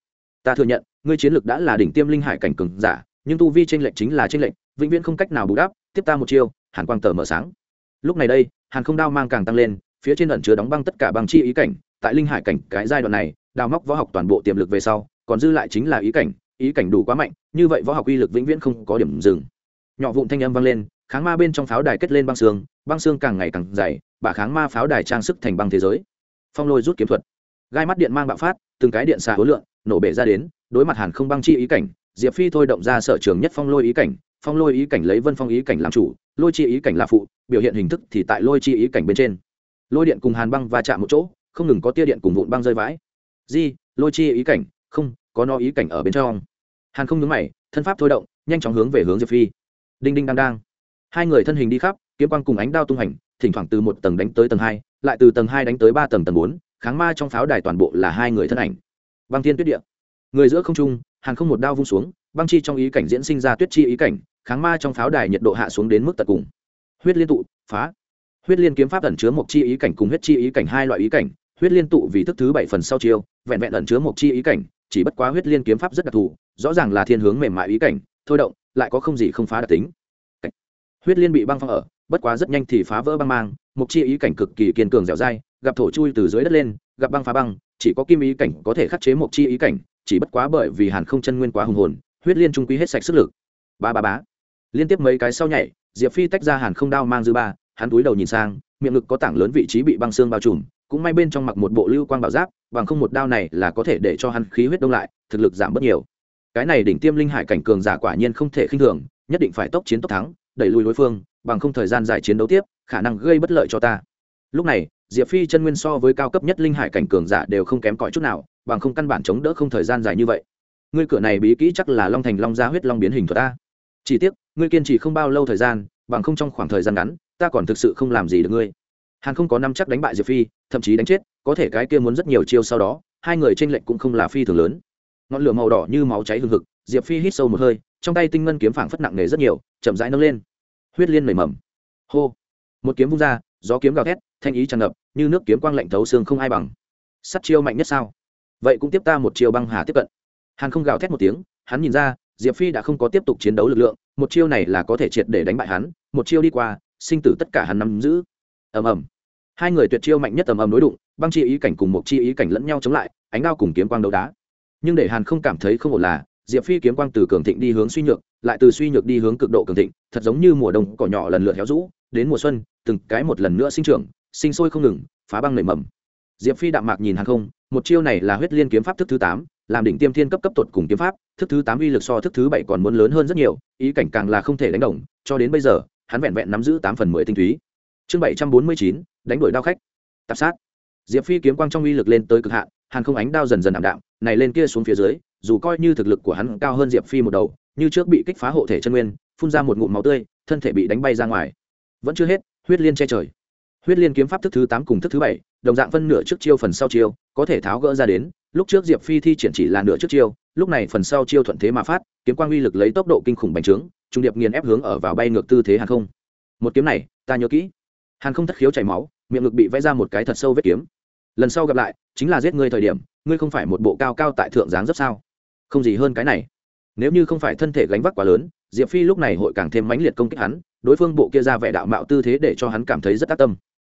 ta thừa nhận, ngươi chiến lực đã là đỉnh tiêm linh hải cảnh cường giả, nhưng tu vi tranh lệch chính là tranh lệch, vĩnh viễn không cách nào bù đắp, tiếp ta một chiêu, hàn quang tờ mở sáng. Lúc này đây, hàn không đao mang càng tăng lên, phía trên ẩn chứa đóng băng tất cả bằng chi ý cảnh, tại linh hải cảnh cái giai đoạn này đào móc võ học toàn bộ tiềm lực về sau, còn dư lại chính là ý cảnh ý cảnh đủ quá mạnh, như vậy võ học uy lực vĩnh viễn không có điểm dừng. Nhỏ vụn thanh âm vang lên, kháng ma bên trong pháo đài kết lên băng xương băng xương càng ngày càng dày bà kháng ma pháo đài trang sức thành băng thế giới. Phong lôi rút kiếm thuật. Gai mắt điện mang bạo phát, từng cái điện xà hối lượng nổ bể ra đến, đối mặt hàn không băng chi ý cảnh, diệp phi thôi động ra sở trường nhất phong lôi ý cảnh, phong lôi ý cảnh lấy vân phong ý cảnh làm chủ, lôi chi ý cảnh là phụ, biểu hiện hình thức thì tại lôi chi ý cảnh bên trên. Lôi điện cùng hàn băng va chạm một chỗ, không ngừng có tia điện cùng vụn băng rơi vãi. Di, lôi chi ý cảnh, không, có no ý cảnh ở bên trong. Hàn không nhướng mày, thân pháp thôi động, nhanh chóng hướng về hướng diệp phi. Đinh đinh đang đang. Hai người thân hình đi khắp, kiếm quang cùng ánh đao tung hành, thỉnh thoảng từ một tầng đánh tới tầng hai, lại từ tầng hai đánh tới ba tầng tầng bốn, kháng ma trong pháo đài toàn bộ là hai người thân ảnh băng thiên tuyết địa. Người giữa không trung, hàn không một đao vung xuống, băng chi trong ý cảnh diễn sinh ra tuyết chi ý cảnh, kháng ma trong pháo đài nhiệt độ hạ xuống đến mức tận cùng. Huyết liên tụ, phá. Huyết liên kiếm pháp ẩn chứa một chi ý cảnh cùng huyết chi ý cảnh hai loại ý cảnh, huyết liên tụ vì thức thứ bảy phần sau chiêu, vẹn vẹn ẩn chứa một chi ý cảnh, chỉ bất quá huyết liên kiếm pháp rất đặc thù, rõ ràng là thiên hướng mềm mại ý cảnh, thôi động, lại có không gì không phá đặc tính. Huyết liên bị băng phong ở, bất quá rất nhanh thì phá vỡ băng mang, một chi ý cảnh cực kỳ kiên cường dẻo dai, gặp thổ chui từ dưới đất lên, gặp băng phá băng chỉ có kim ý cảnh có thể khắc chế một chi ý cảnh, chỉ bất quá bởi vì hàn không chân nguyên quá hùng hồn, huyết liên trung quý hết sạch sức lực. Ba ba bá liên tiếp mấy cái sau nhảy, diệp phi tách ra hàn không đao mang dư ba, hắn túi đầu nhìn sang, miệng ngực có tảng lớn vị trí bị băng xương bao trùm, cũng may bên trong mặc một bộ lưu quang bảo giáp, bằng không một đao này là có thể để cho hắn khí huyết đông lại, thực lực giảm bớt nhiều. Cái này đỉnh tiêm linh hải cảnh cường giả quả nhiên không thể khinh thường, nhất định phải tốc chiến tốc thắng, đẩy lùi đối phương, bằng không thời gian dài chiến đấu tiếp, khả năng gây bất lợi cho ta. Lúc này diệp phi chân nguyên so với cao cấp nhất linh hải cảnh cường giả đều không kém cỏi chút nào, bằng không căn bản chống đỡ không thời gian dài như vậy. Ngươi cửa này bí kỹ chắc là long thành long gia huyết long biến hình thuật ta chỉ tiếc, ngươi kiên trì không bao lâu thời gian, bằng không trong khoảng thời gian ngắn, ta còn thực sự không làm gì được ngươi. Hàn không có năm chắc đánh bại diệp phi, thậm chí đánh chết, có thể cái kia muốn rất nhiều chiêu sau đó, hai người tranh lệch cũng không là phi thường lớn. Ngọn lửa màu đỏ như máu cháy hừng hực, diệp phi hít sâu một hơi, trong tay tinh ngân kiếm phảng phất nặng nề rất nhiều, chậm rãi nâng lên. Huyết liên nảy mầm. Hô. Một kiếm vung ra gió kiếm gào thét, thanh ý tràn ngập, như nước kiếm quang lạnh thấu xương không ai bằng. Sắt chiêu mạnh nhất sao? Vậy cũng tiếp ta một chiêu băng hà tiếp cận. Hàn không gào thét một tiếng, hắn nhìn ra, diệp phi đã không có tiếp tục chiến đấu lực lượng, một chiêu này là có thể triệt để đánh bại hắn, một chiêu đi qua, sinh tử tất cả hắn nắm giữ. Ầm ầm. Hai người tuyệt chiêu mạnh nhất ầm ầm đối đụng, băng chi ý cảnh cùng một chi ý cảnh lẫn nhau chống lại, ánh đao cùng kiếm quang đấu đá. Nhưng để hàn không cảm thấy không ổn là, diệp phi kiếm quang từ cường thịnh đi hướng suy nhược, lại từ suy nhược đi hướng cực độ cường thịnh, thật giống như mùa đông cỏ nhỏ lần lượt héo rũ đến mùa xuân, từng cái một lần nữa sinh trưởng, sinh sôi không ngừng, phá băng nảy mầm. Diệp phi đạm mạc nhìn hàng không, một chiêu này là huyết liên kiếm pháp thức thứ tám, làm đỉnh tiêm thiên cấp cấp tột cùng kiếm pháp, thức thứ tám uy lực so thức thứ bảy còn muốn lớn hơn rất nhiều, ý cảnh càng là không thể đánh đồng, cho đến bây giờ, hắn vẹn vẹn nắm giữ tám phần mười tinh túy. Chương bảy trăm bốn mươi chín, đánh đuổi đao khách. Tạp sát. Diệp phi kiếm quang trong uy lực lên tới cực hạn, hàn không ánh đao dần dần ảm đạm, này lên kia xuống phía dưới, dù coi như thực lực của hắn cao hơn diệp phi một đầu, như trước bị kích phá hộ thể chân nguyên, phun ra một ngụm máu tươi, thân thể bị đánh bay ra ngoài vẫn chưa hết, huyết liên che trời. Huyết liên kiếm pháp thức thứ tám cùng thức thứ bảy, đồng dạng phân nửa trước chiêu phần sau chiêu, có thể tháo gỡ ra đến. Lúc trước diệp phi thi triển chỉ là nửa trước chiêu, lúc này phần sau chiêu thuận thế mà phát, kiếm quang uy lực lấy tốc độ kinh khủng bành trướng, trung điệp nghiền ép hướng ở vào bay ngược tư thế hàng không. Một kiếm này, ta nhớ kỹ. Hàn không thất khiếu chảy máu, miệng ngực bị vẽ ra một cái thật sâu vết kiếm. Lần sau gặp lại, chính là giết ngươi thời điểm, ngươi không phải một bộ cao cao tại thượng dáng rất sao? Không gì hơn cái này. Nếu như không phải thân thể gánh vác quá lớn, diệp phi lúc này hội càng thêm mãnh liệt công kích hắn đối phương bộ kia ra vẻ đạo mạo tư thế để cho hắn cảm thấy rất tác tâm.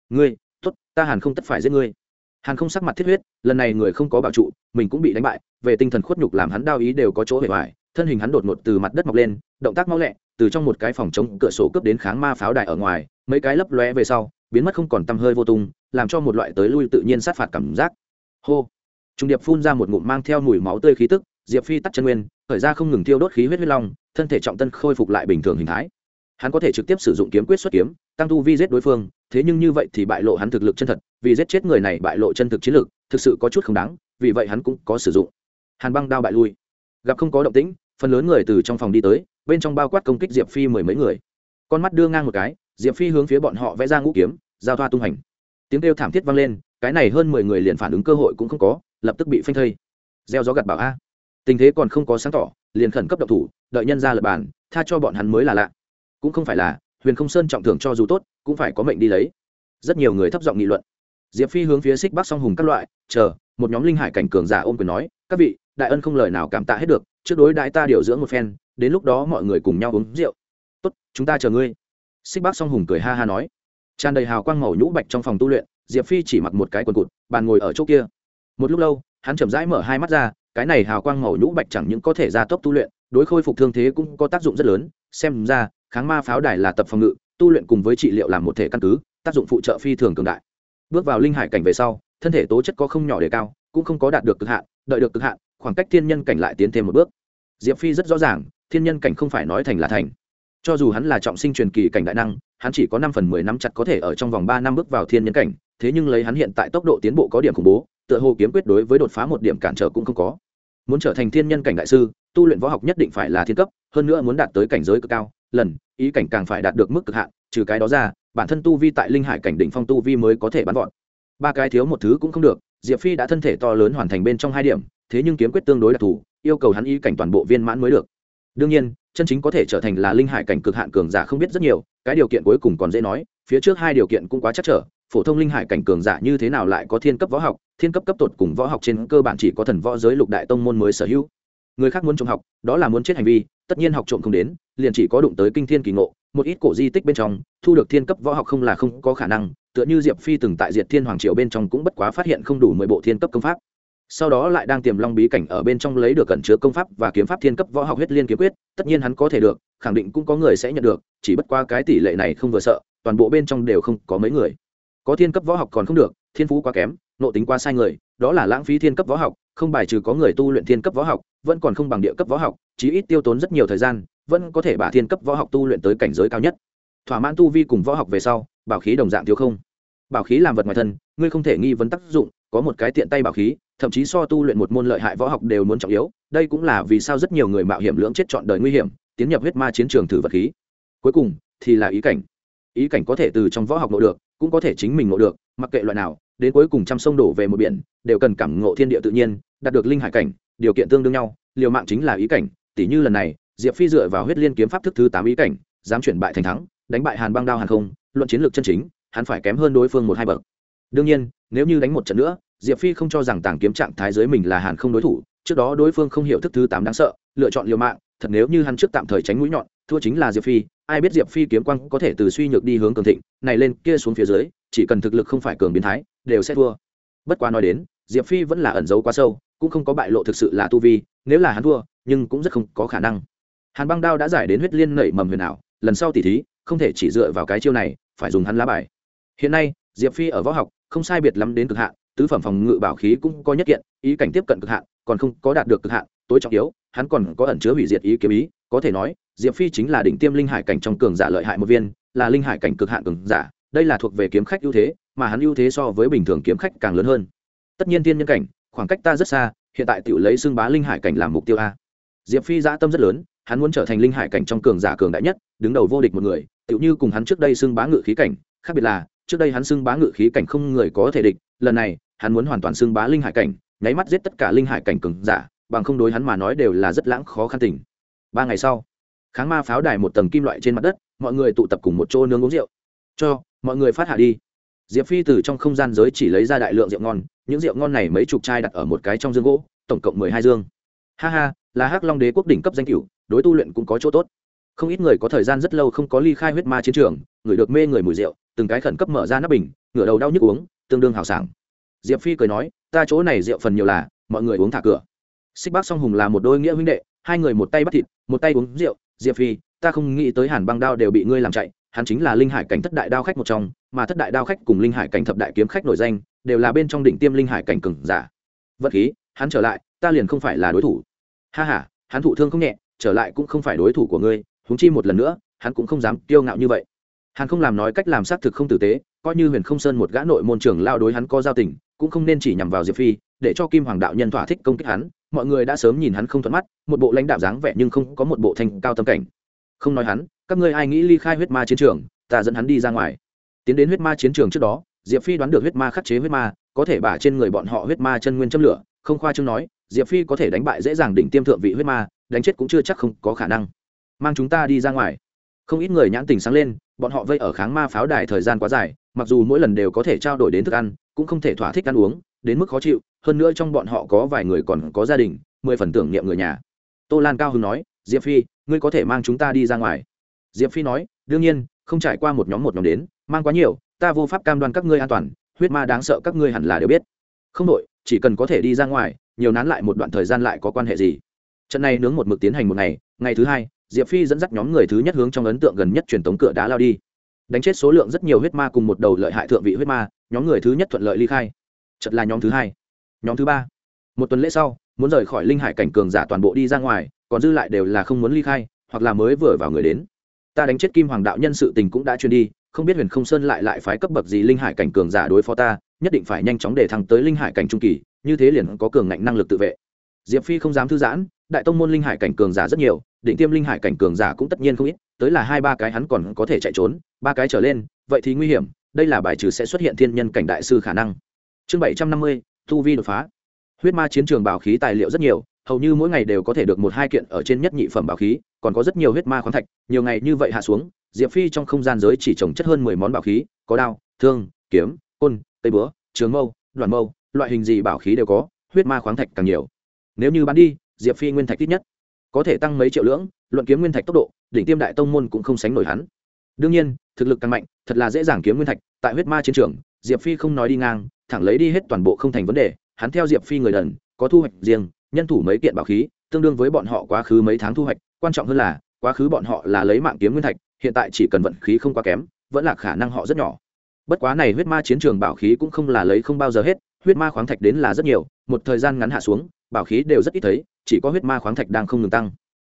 Ngươi t ố t ta hàn không tất phải giết ngươi. Hàn không sắc mặt thiết huyết, lần này người không có bảo trụ, mình cũng bị đánh bại, về tinh thần khuất nhục làm hắn đao ý đều có chỗ hề hoài, thân hình hắn đột ngột từ mặt đất mọc lên, động tác mau lẹ, từ trong một cái phòng chống cửa sổ cướp đến kháng ma pháo đài ở ngoài, mấy cái lấp lóe về sau, biến mất không còn tăm hơi vô tung, làm cho một loại tới lui tự nhiên sát phạt cảm giác. Hô. Trung điệp phun ra một ngụm mang theo mùi máu tươi khí tức, diệp phi tắt chân nguyên khởi ra không ngừng tiêu đốt khí huyết huyết long, thân thể trọng tân khôi phục lại bình thường hình thái hắn có thể trực tiếp sử dụng kiếm quyết xuất kiếm, tăng tu vi giết đối phương, thế nhưng như vậy thì bại lộ hắn thực lực chân thật, vì giết chết người này bại lộ chân thực chiến lực thực sự có chút không đáng, vì vậy hắn cũng có sử dụng. Hàn băng đao bại lui. Gặp không có động tĩnh, phần lớn người từ trong phòng đi tới, bên trong bao quát công kích diệp phi mười mấy người. Con mắt đưa ngang một cái, diệp phi hướng phía bọn họ vẽ ra ngũ kiếm, giao thoa tung hành. Tiếng kêu thảm thiết vang lên, cái này hơn mười người liền phản ứng cơ hội cũng không có, lập tức bị phanh thây. Gieo gió gặt bảo a. Tình thế còn không có sáng tỏ, liền khẩn cấp độc thủ, đợi nhân ra lập bàn, tha cho bọn hắn mới là lạ cũng không phải là, huyền không sơn trọng thưởng cho dù tốt, cũng phải có mệnh đi lấy. Rất nhiều người thấp giọng nghị luận. Diệp phi hướng phía xích bắc song hùng các loại, chờ, một nhóm linh hải cảnh cường giả ôm quyền nói, các vị, đại ân không lời nào cảm tạ hết được, trước đối đại ta điều dưỡng một phen, đến lúc đó mọi người cùng nhau uống rượu. Tốt, chúng ta chờ ngươi. Xích bắc song hùng cười ha ha nói. Tràn đầy hào quang màu nhũ bạch trong phòng tu luyện, diệp phi chỉ mặc một cái quần cụt, bàn ngồi ở chỗ kia. Một lúc lâu, hắn chậm rãi mở hai mắt ra, cái này hào quang màu nhũ bạch chẳng những có thể gia tốc tu luyện, đối khôi phục thương thế cũng có tác dụng rất lớn, xem ra kháng ma pháo đài là tập phòng ngự, tu luyện cùng với trị liệu làm một thể căn cứ, tác dụng phụ trợ phi thường cường đại. Bước vào linh hải cảnh về sau, thân thể tố chất có không nhỏ đề cao, cũng không có đạt được cực hạn, đợi được cực hạn, khoảng cách thiên nhân cảnh lại tiến thêm một bước. Diệp phi rất rõ ràng, thiên nhân cảnh không phải nói thành là thành. Cho dù hắn là trọng sinh truyền kỳ cảnh đại năng, hắn chỉ có năm phần mười năm chặt có thể ở trong vòng ba năm bước vào thiên nhân cảnh, thế nhưng lấy hắn hiện tại tốc độ tiến bộ có điểm khủng bố, tựa hồ kiếm quyết đối với đột phá một điểm cản trở cũng không có. Muốn trở thành thiên nhân cảnh đại sư, tu luyện võ học nhất định phải là thiên cấp, hơn nữa muốn đạt tới cảnh giới cực cao lần, ý cảnh càng phải đạt được mức cực hạn, trừ cái đó ra, bản thân tu vi tại linh hải cảnh đỉnh phong tu vi mới có thể bắn gọn ba cái thiếu một thứ cũng không được, diệp phi đã thân thể to lớn hoàn thành bên trong hai điểm, thế nhưng kiếm quyết tương đối đặc thù, yêu cầu hắn ý cảnh toàn bộ viên mãn mới được. Đương nhiên, chân chính có thể trở thành là linh hải cảnh cực hạn cường giả không biết rất nhiều, cái điều kiện cuối cùng còn dễ nói, phía trước hai điều kiện cũng quá chắc trở, phổ thông linh hải cảnh cường giả như thế nào lại có thiên cấp võ học, thiên cấp cấp tột cùng võ học trên cơ bản chỉ có thần võ giới lục đại tông môn mới sở hữu người khác muốn trộm học, đó là muốn chết hành vi, tất nhiên học trộm không đến, liền chỉ có đụng tới kinh thiên kỳ ngộ, một ít cổ di tích bên trong, thu được thiên cấp võ học không là không có khả năng, tựa như diệp phi từng tại diệt thiên hoàng triều bên trong cũng bất quá phát hiện không đủ mười bộ thiên cấp công pháp. Sau đó lại đang tiềm long bí cảnh ở bên trong lấy được cẩn chứa công pháp và kiếm pháp thiên cấp võ học huyết liên kiếm quyết, tất nhiên hắn có thể được, khẳng định cũng có người sẽ nhận được, chỉ bất qua cái tỷ lệ này không vừa sợ, toàn bộ bên trong đều không có mấy người. Có thiên cấp võ học còn không được, thiên phú quá kém nộ tính quá sai người, đó là lãng phí thiên cấp võ học không bài trừ có người tu luyện thiên cấp võ học, vẫn còn không bằng địa cấp võ học, chí ít tiêu tốn rất nhiều thời gian, vẫn có thể bả thiên cấp võ học tu luyện tới cảnh giới cao nhất. Thỏa mãn tu vi cùng võ học về sau, bảo khí đồng dạng thiếu không. Bảo khí làm vật ngoài thân, ngươi không thể nghi vấn tác dụng, có một cái tiện tay bảo khí, thậm chí so tu luyện một môn lợi hại võ học đều muốn trọng yếu, đây cũng là vì sao rất nhiều người mạo hiểm lưỡng chết chọn đời nguy hiểm, tiến nhập huyết ma chiến trường thử vật khí. Cuối cùng, thì là ý cảnh. Ý cảnh có thể từ trong võ học ngộ được, cũng có thể chính mình ngộ được mặc kệ loại nào, đến cuối cùng trăm sông đổ về một biển, đều cần cảm ngộ thiên địa tự nhiên, đạt được linh hải cảnh, điều kiện tương đương nhau, liều mạng chính là ý cảnh. Tỷ như lần này, diệp phi dựa vào huyết liên kiếm pháp thức thứ tám ý cảnh, dám chuyển bại thành thắng, đánh bại hàn băng đao hàng không, luận chiến lược chân chính, hắn phải kém hơn đối phương một hai bậc. Đương nhiên, nếu như đánh một trận nữa, diệp phi không cho rằng tàng kiếm trạng thái dưới mình là hàn không đối thủ, trước đó đối phương không hiểu thức thứ tám đáng sợ, lựa chọn liều mạng, thật nếu như hắn trước tạm thời tránh mũi nhọn, thua chính là diệp phi, ai biết diệp phi kiếm quang có thể từ suy nhược đi hướng cường thịnh, này lên, kia xuống phía dưới chỉ cần thực lực không phải cường biến thái, đều sẽ thua. Bất quá nói đến, diệp phi vẫn là ẩn giấu quá sâu, cũng không có bại lộ thực sự là tu vi, nếu là hắn thua, nhưng cũng rất không có khả năng. Hàn băng đao đã giải đến huyết liên nảy mầm huyền ảo, lần sau tỉ thí, không thể chỉ dựa vào cái chiêu này, phải dùng hắn lá bài. Hiện nay, diệp phi ở võ học, không sai biệt lắm đến cực hạn, tứ phẩm phòng ngự bảo khí cũng có nhất kiện, ý cảnh tiếp cận cực hạn, còn không có đạt được cực hạn, tối trọng yếu, hắn còn có ẩn chứa hủy diệt ý kiếm ý, có thể nói, diệp phi chính là đỉnh tiêm linh hải cảnh trong cường giả lợi hại một viên, là linh hải cảnh cực hạn cường giả đây là thuộc về kiếm khách ưu thế, mà hắn ưu thế so với bình thường kiếm khách càng lớn hơn. Tất nhiên tiên nhân cảnh, khoảng cách ta rất xa, hiện tại tiểu lấy xưng bá linh hải cảnh làm mục tiêu a. Diệp phi dã tâm rất lớn, hắn muốn trở thành linh hải cảnh trong cường giả cường đại nhất, đứng đầu vô địch một người, tựu như cùng hắn trước đây xưng bá ngự khí cảnh, khác biệt là, trước đây hắn xưng bá ngự khí cảnh không người có thể địch, lần này, hắn muốn hoàn toàn xưng bá linh hải cảnh, nháy mắt giết tất cả linh hải cảnh cường giả, bằng không đối hắn mà nói đều là rất lãng khó khăn tình. Ba ngày sau, kháng ma pháo đài một tầng kim loại trên mặt đất, mọi người tụ tập cùng một chỗ nướng uống rượu. Cho mọi người phát hạ đi. Diệp phi từ trong không gian giới chỉ lấy ra đại lượng rượu ngon, những rượu ngon này mấy chục chai đặt ở một cái trong dương gỗ, tổng cộng mười hai dương. Ha ha, là hắc long đế quốc đỉnh cấp danh cửu, đối tu luyện cũng có chỗ tốt. Không ít người có thời gian rất lâu không có ly khai huyết ma chiến trường, người được mê người mùi rượu, từng cái khẩn cấp mở ra nắp bình, ngửa đầu đau nhức uống, tương đương hào sảng. Diệp phi cười nói, ta chỗ này rượu phần nhiều là, mọi người uống thả cửa. Xích bác song hùng là một đôi nghĩa huynh đệ, hai người một tay bắt thịt, một tay uống rượu. Diệp phi, ta không nghĩ tới hàn băng đao đều bị ngươi làm chạy hắn chính là linh hải cảnh thất đại đao khách một trong, mà thất đại đao khách cùng linh hải cảnh thập đại kiếm khách nổi danh, đều là bên trong đỉnh tiêm linh hải cảnh cừng giả. Vật khí, hắn trở lại, ta liền không phải là đối thủ. Ha h a hắn thụ thương không nhẹ, trở lại cũng không phải đối thủ của ngươi húng chi một lần nữa, hắn cũng không dám kiêu ngạo như vậy. Hắn không làm nói cách làm xác thực không tử tế, coi như huyền không sơn một gã nội môn trưởng lao đối hắn có giao tình, cũng không nên chỉ nhằm vào diệp phi, để cho kim hoàng đạo nhân thỏa thích công kích hắn, mọi người đã sớm nhìn hắn không thuận mắt, một bộ lãnh đạo dáng vẻ nhưng không có một bộ thanh cao tâm cảnh không nói hắn, các ngươi ai nghĩ ly khai huyết ma chiến trường, ta dẫn hắn đi ra ngoài. Tiến đến huyết ma chiến trường trước đó, diệp phi đoán được huyết ma khắc chế huyết ma, có thể bả trên người bọn họ huyết ma chân nguyên châm lửa, không khoa chương nói, diệp phi có thể đánh bại dễ dàng đỉnh tiêm thượng vị huyết ma, đánh chết cũng chưa chắc không có khả năng. Mang chúng ta đi ra ngoài. Không ít người nhãn tình sáng lên, bọn họ vây ở kháng ma pháo đài thời gian quá dài, mặc dù mỗi lần đều có thể trao đổi đến thức ăn, cũng không thể thỏa thích ăn uống, đến mức khó chịu, hơn nữa trong bọn họ có vài người còn có gia đình, mười phần tưởng niệm người nhà. Tô lan cao hưng nói diệp phi, ngươi có thể mang chúng ta đi ra ngoài. Diệp phi nói, đương nhiên, không trải qua một nhóm một nhóm đến, mang quá nhiều, ta vô pháp cam đoan các ngươi an toàn, huyết ma đáng sợ các ngươi hẳn là đều biết. Không đội, chỉ cần có thể đi ra ngoài, nhiều nán lại một đoạn thời gian lại có quan hệ gì? Trận này nướng một mực tiến hành một ngày ngày thứ hai, diệp phi dẫn dắt nhóm người thứ nhất hướng trong ấn tượng gần nhất truyền tống cửa đá lao đi. Đánh chết số lượng rất nhiều huyết ma cùng một đầu lợi hại thượng vị huyết ma, nhóm người thứ nhất thuận lợi ly khai. Trận là nhóm thứ hai, nhóm thứ ba. Một tuần lễ sau, muốn rời khỏi linh hải cảnh cường giả toàn bộ đi ra ngoài còn dư lại đều là không muốn ly khai, hoặc là mới vừa vào người đến. Ta đánh chết kim hoàng đạo nhân sự tình cũng đã truyền đi, không biết huyền không sơn lại lại phái cấp bậc gì linh hải cảnh cường giả đối phó ta, nhất định phải nhanh chóng để thăng tới linh hải cảnh trung kỳ, như thế liền có cường ngạnh năng lực tự vệ. Diệp phi không dám thư giãn, đại tông môn linh hải cảnh cường giả rất nhiều, định tiêm linh hải cảnh cường giả cũng tất nhiên không ít, tới là hai ba cái hắn còn có thể chạy trốn, ba cái trở lên, vậy thì nguy hiểm, đây là bài trừ sẽ xuất hiện thiên nhân cảnh đại sư khả năng. Chương bảy trăm năm mươi thu vi đột phá. Huyết ma chiến trường bảo khí tài liệu rất nhiều hầu như mỗi ngày đều có thể được một hai kiện ở trên nhất nhị phẩm bảo khí, còn có rất nhiều huyết ma khoáng thạch, nhiều ngày như vậy hạ xuống, diệp phi trong không gian giới chỉ trồng chất hơn mười món bảo khí, có đao, thương, kiếm, côn tây búa, trường mâu đoàn mâu, loại hình gì bảo khí đều có, huyết ma khoáng thạch càng nhiều. Nếu như bán đi, diệp phi nguyên thạch ít nhất có thể tăng mấy triệu lưỡng luận kiếm nguyên thạch tốc độ, đỉnh tiêm đại tông môn cũng không sánh nổi hắn. Đương nhiên, thực lực càng mạnh, thật là dễ dàng kiếm nguyên thạch, tại huyết ma chiến trường, diệp phi không nói đi ngang, thẳng lấy đi hết toàn bộ không thành vấn đề, hắn theo diệp phi người đần, có thu hoạch riêng nhân thủ mấy kiện bảo khí, tương đương với bọn họ quá khứ mấy tháng thu hoạch, quan trọng hơn là, quá khứ bọn họ là lấy mạng kiếm nguyên thạch, hiện tại chỉ cần vận khí không quá kém, vẫn là khả năng họ rất nhỏ. Bất quá này huyết ma chiến trường bảo khí cũng không là lấy không bao giờ hết, huyết ma khoáng thạch đến là rất nhiều, một thời gian ngắn hạ xuống, bảo khí đều rất ít thấy, chỉ có huyết ma khoáng thạch đang không ngừng tăng.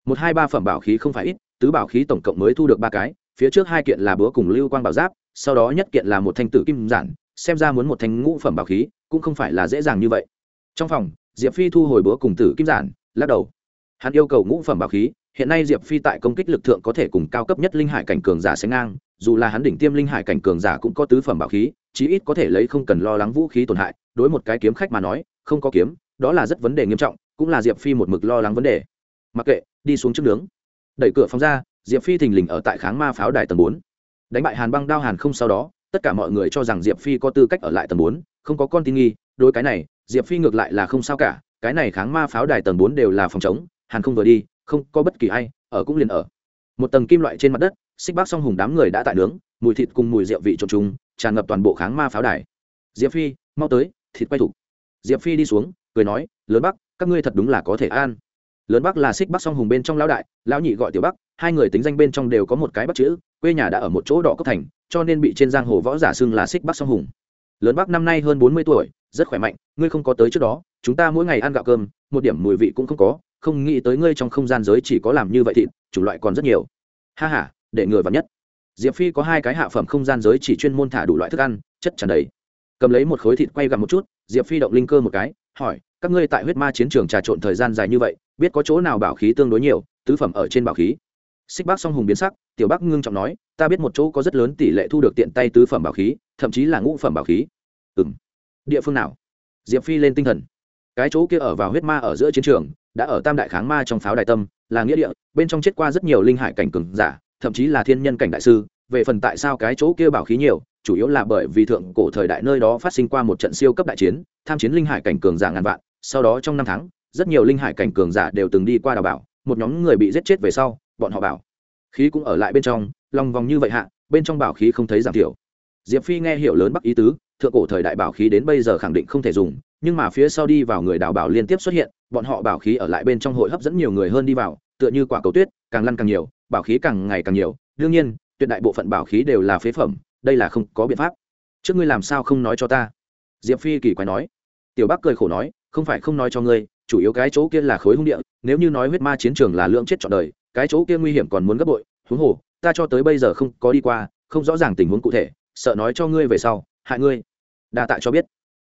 Một hai ba phẩm bảo khí không phải ít, tứ bảo khí tổng cộng mới thu được ba cái, phía trước hai kiện là búa cùng lưu quang bảo giáp, sau đó nhất kiện là một thanh tử kim giản, xem ra muốn một thanh ngũ phẩm bảo khí, cũng không phải là dễ dàng như vậy. Trong phòng diệp phi thu hồi bữa cùng tử kim giản, lắc đầu. Hắn yêu cầu ngũ phẩm bảo khí, hiện nay diệp phi tại công kích lực thượng có thể cùng cao cấp nhất linh hải cảnh cường giả sánh ngang, dù là hắn đỉnh tiêm linh hải cảnh cường giả cũng có tứ phẩm bảo khí, chí ít có thể lấy không cần lo lắng vũ khí tổn hại, đối một cái kiếm khách mà nói, không có kiếm, đó là rất vấn đề nghiêm trọng, cũng là diệp phi một mực lo lắng vấn đề. Mặc kệ, đi xuống trước nướng. Đẩy cửa phòng ra, diệp phi thình lình ở tại kháng ma pháo đài tầng bốn. Đánh bại hàn băng đao hàn không sau đó, tất cả mọi người cho rằng diệp phi có tư cách ở lại tầng bốn không có con tin nghi, đối cái này, diệp phi ngược lại là không sao cả, cái này kháng ma pháo đài tầng bốn đều là phòng chống, hàn không vừa đi, không có bất kỳ ai, ở cũng liền ở. Một tầng kim loại trên mặt đất, xích bác song hùng đám người đã tại nướng, mùi thịt cùng mùi rượu vị trộn trùng tràn ngập toàn bộ kháng ma pháo đài. Diệp phi, mau tới, thịt quay thủ. Diệp phi đi xuống, cười nói, lớn bắc, các ngươi thật đúng là có thể an lớn bắc là xích bắc song hùng bên trong lão đại, lão nhị gọi tiểu bắc, hai người tính danh bên trong đều có một cái bắc chữ, quê nhà đã ở một chỗ đỏ cấp thành, cho nên bị trên giang hồ võ giả xưng là xích bắc song hùng lớn bác năm nay hơn bốn mươi tuổi, rất khỏe mạnh, ngươi không có tới trước đó, chúng ta mỗi ngày ăn gạo cơm, một điểm mùi vị cũng không có, không nghĩ tới ngươi trong không gian giới chỉ có làm như vậy thịt, chủng loại còn rất nhiều. Ha h a để người vào nhất. Diệp phi có hai cái hạ phẩm không gian giới chỉ chuyên môn thả đủ loại thức ăn, chất tràn đầy. Cầm lấy một khối thịt quay gặm một chút, diệp phi động linh cơ một cái, hỏi, các ngươi tại huyết ma chiến trường trà trộn thời gian dài như vậy, biết có chỗ nào bảo khí tương đối nhiều, tứ phẩm ở trên bảo khí. Xích bác song hùng biến sắc, tiểu bắc ngưng trọng nói, ta biết một chỗ có rất lớn tỷ lệ thu được tiện tay tứ phẩm bảo khí thậm chí là ngũ phẩm bảo khí. Ừ m địa phương nào? Diệp phi lên tinh thần. Cái chỗ kia ở vào huyết ma ở giữa chiến trường, đã ở tam đại kháng ma trong pháo đại tâm, là nghĩa địa, bên trong chết qua rất nhiều linh hải cảnh cường giả, thậm chí là thiên nhân cảnh đại sư. Về phần tại sao cái chỗ kia bảo khí nhiều, chủ yếu là bởi vì thượng cổ thời đại nơi đó phát sinh qua một trận siêu cấp đại chiến, tham chiến linh hải cảnh cường giả ngàn vạn. Sau đó trong năm tháng, rất nhiều linh hải cảnh cường giả đều từng đi qua đào bảo, một nhóm người bị giết chết về sau, bọn họ bảo, khí cũng ở lại bên trong lòng vòng như vậy hạ, bên trong bảo khí không thấy giảm thiểu diệp phi nghe hiểu lớn bắc ý tứ, thượng cổ thời đại bảo khí đến bây giờ khẳng định không thể dùng, nhưng mà phía sau đi vào người đào bảo liên tiếp xuất hiện, bọn họ bảo khí ở lại bên trong hội hấp dẫn nhiều người hơn đi vào, tựa như quả cầu tuyết, càng lăn càng nhiều, bảo khí càng ngày càng nhiều. Đương nhiên, tuyệt đại bộ phận bảo khí đều là phế phẩm, đây là không có biện pháp. Trước ngươi làm sao không nói cho ta? Diệp phi kỳ quái nói. Tiểu bắc cười khổ nói, không phải không nói cho ngươi, chủ yếu cái chỗ kia là khối hung địa, nếu như nói huyết ma chiến trường là lượng chết trọn đời, cái chỗ kia nguy hiểm còn muốn gấp bội. Huống hồ, ta cho tới bây giờ không có đi qua, không rõ ràng tình huống cụ thể sợ nói cho ngươi về sau, hại ngươi. Đa tạ cho biết.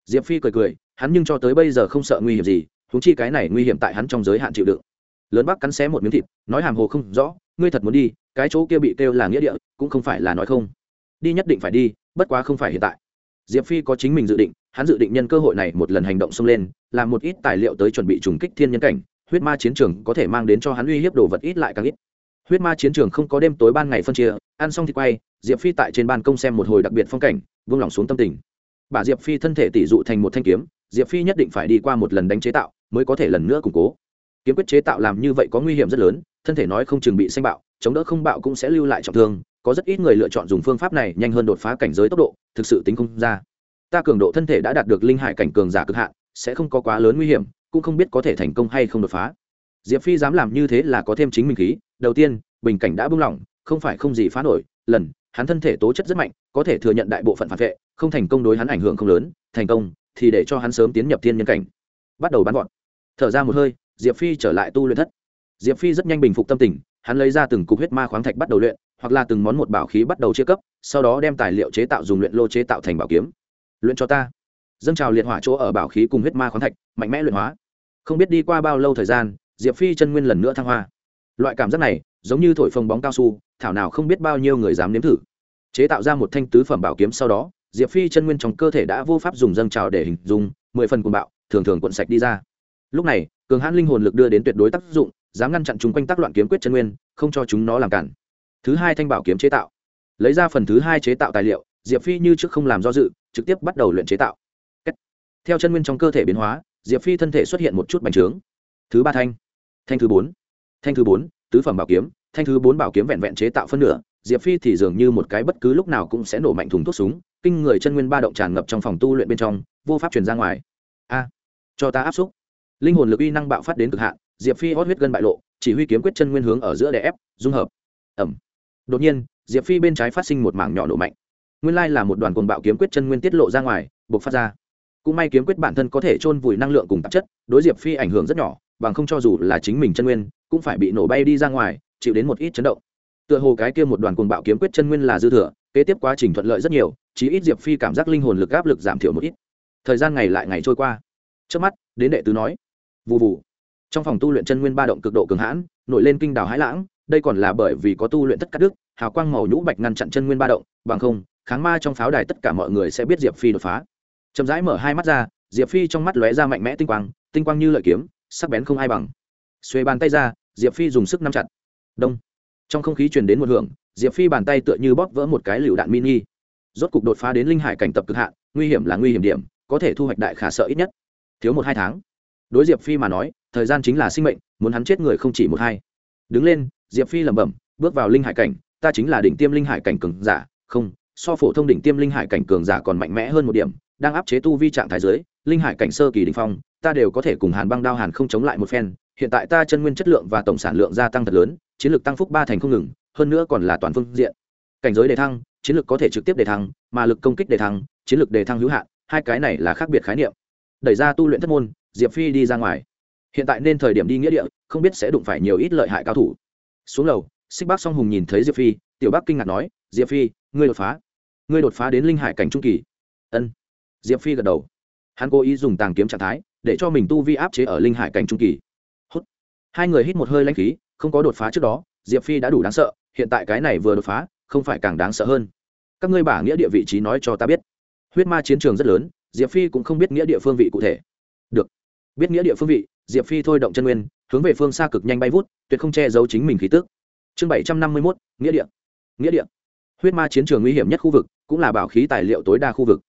Diệp phi cười cười, hắn nhưng cho tới bây giờ không sợ nguy hiểm gì thúng chi cái này nguy hiểm tại hắn trong giới hạn chịu đựng. Lớn bác cắn xé một miếng thịt, nói hàm hồ không rõ, ngươi thật muốn đi, cái chỗ kia bị kêu là nghĩa địa, cũng không phải là nói không. Đi nhất định phải đi, bất quá không phải hiện tại. Diệp phi có chính mình dự định, hắn dự định nhân cơ hội này một lần hành động xông lên, làm một ít tài liệu tới chuẩn bị trùng kích thiên nhân cảnh, huyết ma chiến trường có thể mang đến cho hắn uy hiếp đồ vật ít lại càng ít. Huyết ma chiến trường không có đêm tối ban ngày phân chia, ăn xong thì quay diệp phi tại trên ban công xem một hồi đặc biệt phong cảnh, vung lòng xuống tâm tình. Bà diệp phi thân thể tỷ dụ thành một thanh kiếm, diệp phi nhất định phải đi qua một lần đánh chế tạo, mới có thể lần nữa củng cố. Kiếm quyết chế tạo làm như vậy có nguy hiểm rất lớn, thân thể nói không chừng bị xanh bạo, chống đỡ không bạo cũng sẽ lưu lại trọng thương, có rất ít người lựa chọn dùng phương pháp này nhanh hơn đột phá cảnh giới tốc độ, thực sự tính không ra. Ta cường độ thân thể đã đạt được linh hải cảnh cường giả cực hạn, sẽ không có quá lớn nguy hiểm, cũng không biết có thể thành công hay không đột phá. Diệp phi dám làm như thế là có thêm chính mình khí, đầu tiên, bình cảnh đã buông lỏng, không phải không gì phá nổi, lần hắn thân thể tố chất rất mạnh, có thể thừa nhận đại bộ phận phản vệ, không thành công đối hắn ảnh hưởng không lớn, thành công thì để cho hắn sớm tiến nhập thiên nhân cảnh. Bắt đầu bắn gọn. Thở ra một hơi, diệp phi trở lại tu luyện thất. Diệp phi rất nhanh bình phục tâm tình, hắn lấy ra từng cục huyết ma khoáng thạch bắt đầu luyện, hoặc là từng món một bảo khí bắt đầu chia cấp, sau đó đem tài liệu chế tạo dùng luyện lô chế tạo thành bảo kiếm. Luyện cho ta. Dâng trào liệt hỏa chỗ ở bảo khí cùng huyết ma khoáng thạch, mạnh mẽ luyện hóa. Không biết đi qua bao lâu thời gian, diệp phi chân nguyên lần nữa thăng hoa. Loại cảm giác này, giống như thổi phồng bóng cao su thảo nào không biết bao nhiêu người dám nếm thử. Chế tạo ra một thanh tứ phẩm bảo kiếm sau đó, diệp phi chân nguyên trong cơ thể đã vô pháp dùng dâng trào để hình dung, mười phần cuồng bạo, thường thường cuộn sạch đi ra. Lúc này, cường hãn linh hồn lực đưa đến tuyệt đối tác dụng, dám ngăn chặn chúng quanh tác loạn kiếm quyết chân nguyên, không cho chúng nó làm cản. Thứ hai thanh bảo kiếm chế tạo. Lấy ra phần thứ hai chế tạo tài liệu, diệp phi như trước không làm do dự, trực tiếp bắt đầu luyện chế tạo. Theo chân nguyên trong cơ thể biến hóa, diệp phi thân thể xuất hiện một chút bành trướng. Thứ ba thanh. Thanh thứ bốn. Thanh thứ bốn, tứ phẩm bảo kiếm thanh thứ bốn bảo kiếm vẹn vẹn chế tạo phân nửa, diệp phi thì dường như một cái bất cứ lúc nào cũng sẽ nổ mạnh thùng thuốc súng, kinh người chân nguyên ba động tràn ngập trong phòng tu luyện bên trong, vô pháp truyền ra ngoài. A, cho ta áp xúc. Linh hồn lực uy năng bạo phát đến cực hạn, diệp phi hót huyết gân bại lộ, chỉ huy kiếm quyết chân nguyên hướng ở giữa đè ép, dung hợp. Ẩm. Đột nhiên, diệp phi bên trái phát sinh một mảng nhỏ nổ mạnh. Nguyên lai là một đoàn cuồng bạo kiếm quyết chân nguyên tiết lộ ra ngoài buộc phát ra. Cũng may kiếm quyết bản thân có thể chôn vùi năng lượng cùng tạp chất, đối diệp phi ảnh hưởng rất nhỏ, bằng không cho dù là chính mình chân nguyên, cũng phải bị nổ bay đi ra ngoài chịu đến một ít chấn động. Tựa hồ cái kia một đoàn cuồng bạo kiếm quyết chân nguyên là dư thừa, kế tiếp quá trình thuận lợi rất nhiều, chí ít diệp phi cảm giác linh hồn lực áp lực giảm thiểu một ít. Thời gian ngày lại ngày trôi qua. Trước mắt, đến đệ tứ nói. Vụ vụ trong phòng tu luyện chân nguyên ba động cực độ cường hãn, nổi lên kinh đảo hãi lãng, đây còn là bởi vì có tu luyện tất cắt đức hào quang màu nhũ bạch ngăn chặn chân nguyên ba động, bằng không, kháng ma trong pháo đài tất cả mọi người sẽ biết diệp phi đột phá. Chậm rãi mở hai mắt ra, diệp phi trong mắt lóe ra mạnh mẽ tinh quang tinh quang như lợi kiếm, sắc bén không ai bằng. Xuê bàn tay ra, diệp phi dùng sức nắm chặt đông. Trong không khí truyền đến một hưởng, diệp phi bàn tay tựa như bóp vỡ một cái lựu đạn mini. Rốt cục đột phá đến linh hải cảnh tập cực hạn, nguy hiểm là nguy hiểm điểm, có thể thu hoạch đại khả sợ ít nhất. Thiếu một hai tháng. Đối diệp phi mà nói, thời gian chính là sinh mệnh, muốn hắn chết người không chỉ một hai. Đứng lên, diệp phi lẩm bẩm, bước vào linh hải cảnh, ta chính là đỉnh tiêm linh hải cảnh cường giả, không, so phổ thông đỉnh tiêm linh hải cảnh cường giả còn mạnh mẽ hơn một điểm, đang áp chế tu vi trạng thái giới, linh hải cảnh sơ kỳ đỉnh phong, ta đều có thể cùng hàn băng đao hàn không chống lại một phen hiện tại ta chân nguyên chất lượng và tổng sản lượng gia tăng thật lớn, chiến lược tăng phúc ba thành không ngừng, hơn nữa còn là toàn phương diện. Cảnh giới đề thăng, chiến lược có thể trực tiếp đề thăng, mà lực công kích đề thăng, chiến lược đề thăng hữu hạn, hai cái này là khác biệt khái niệm. Đẩy ra tu luyện thất môn, diệp phi đi ra ngoài. Hiện tại nên thời điểm đi nghĩa địa, không biết sẽ đụng phải nhiều ít lợi hại cao thủ. Xuống lầu, xích bác song hùng nhìn thấy diệp phi, tiểu bác kinh ngạc nói, diệp phi, ngươi đột phá. Ngươi đột phá đến linh hải cảnh trung kỳ. Ân. Diệp phi gật đầu. Hắn cố ý dùng tàng kiếm trạng thái, để cho mình tu vi áp chế ở linh hải cảnh trung kỳ hai người hít một hơi lãnh khí, không có đột phá trước đó, diệp phi đã đủ đáng sợ, hiện tại cái này vừa đột phá, không phải càng đáng sợ hơn. Các ngươi bả nghĩa địa vị trí nói cho ta biết. Huyết ma chiến trường rất lớn, diệp phi cũng không biết nghĩa địa phương vị cụ thể. Được. Biết nghĩa địa phương vị, diệp phi thôi động chân nguyên, hướng về phương xa cực nhanh bay vút, tuyệt không che giấu chính mình khí tức. Chương bảy trăm năm mươi mốt, nghĩa địa. Nghĩa địa. Huyết ma chiến trường nguy hiểm nhất khu vực, cũng là bảo khí tài liệu tối đa khu vực.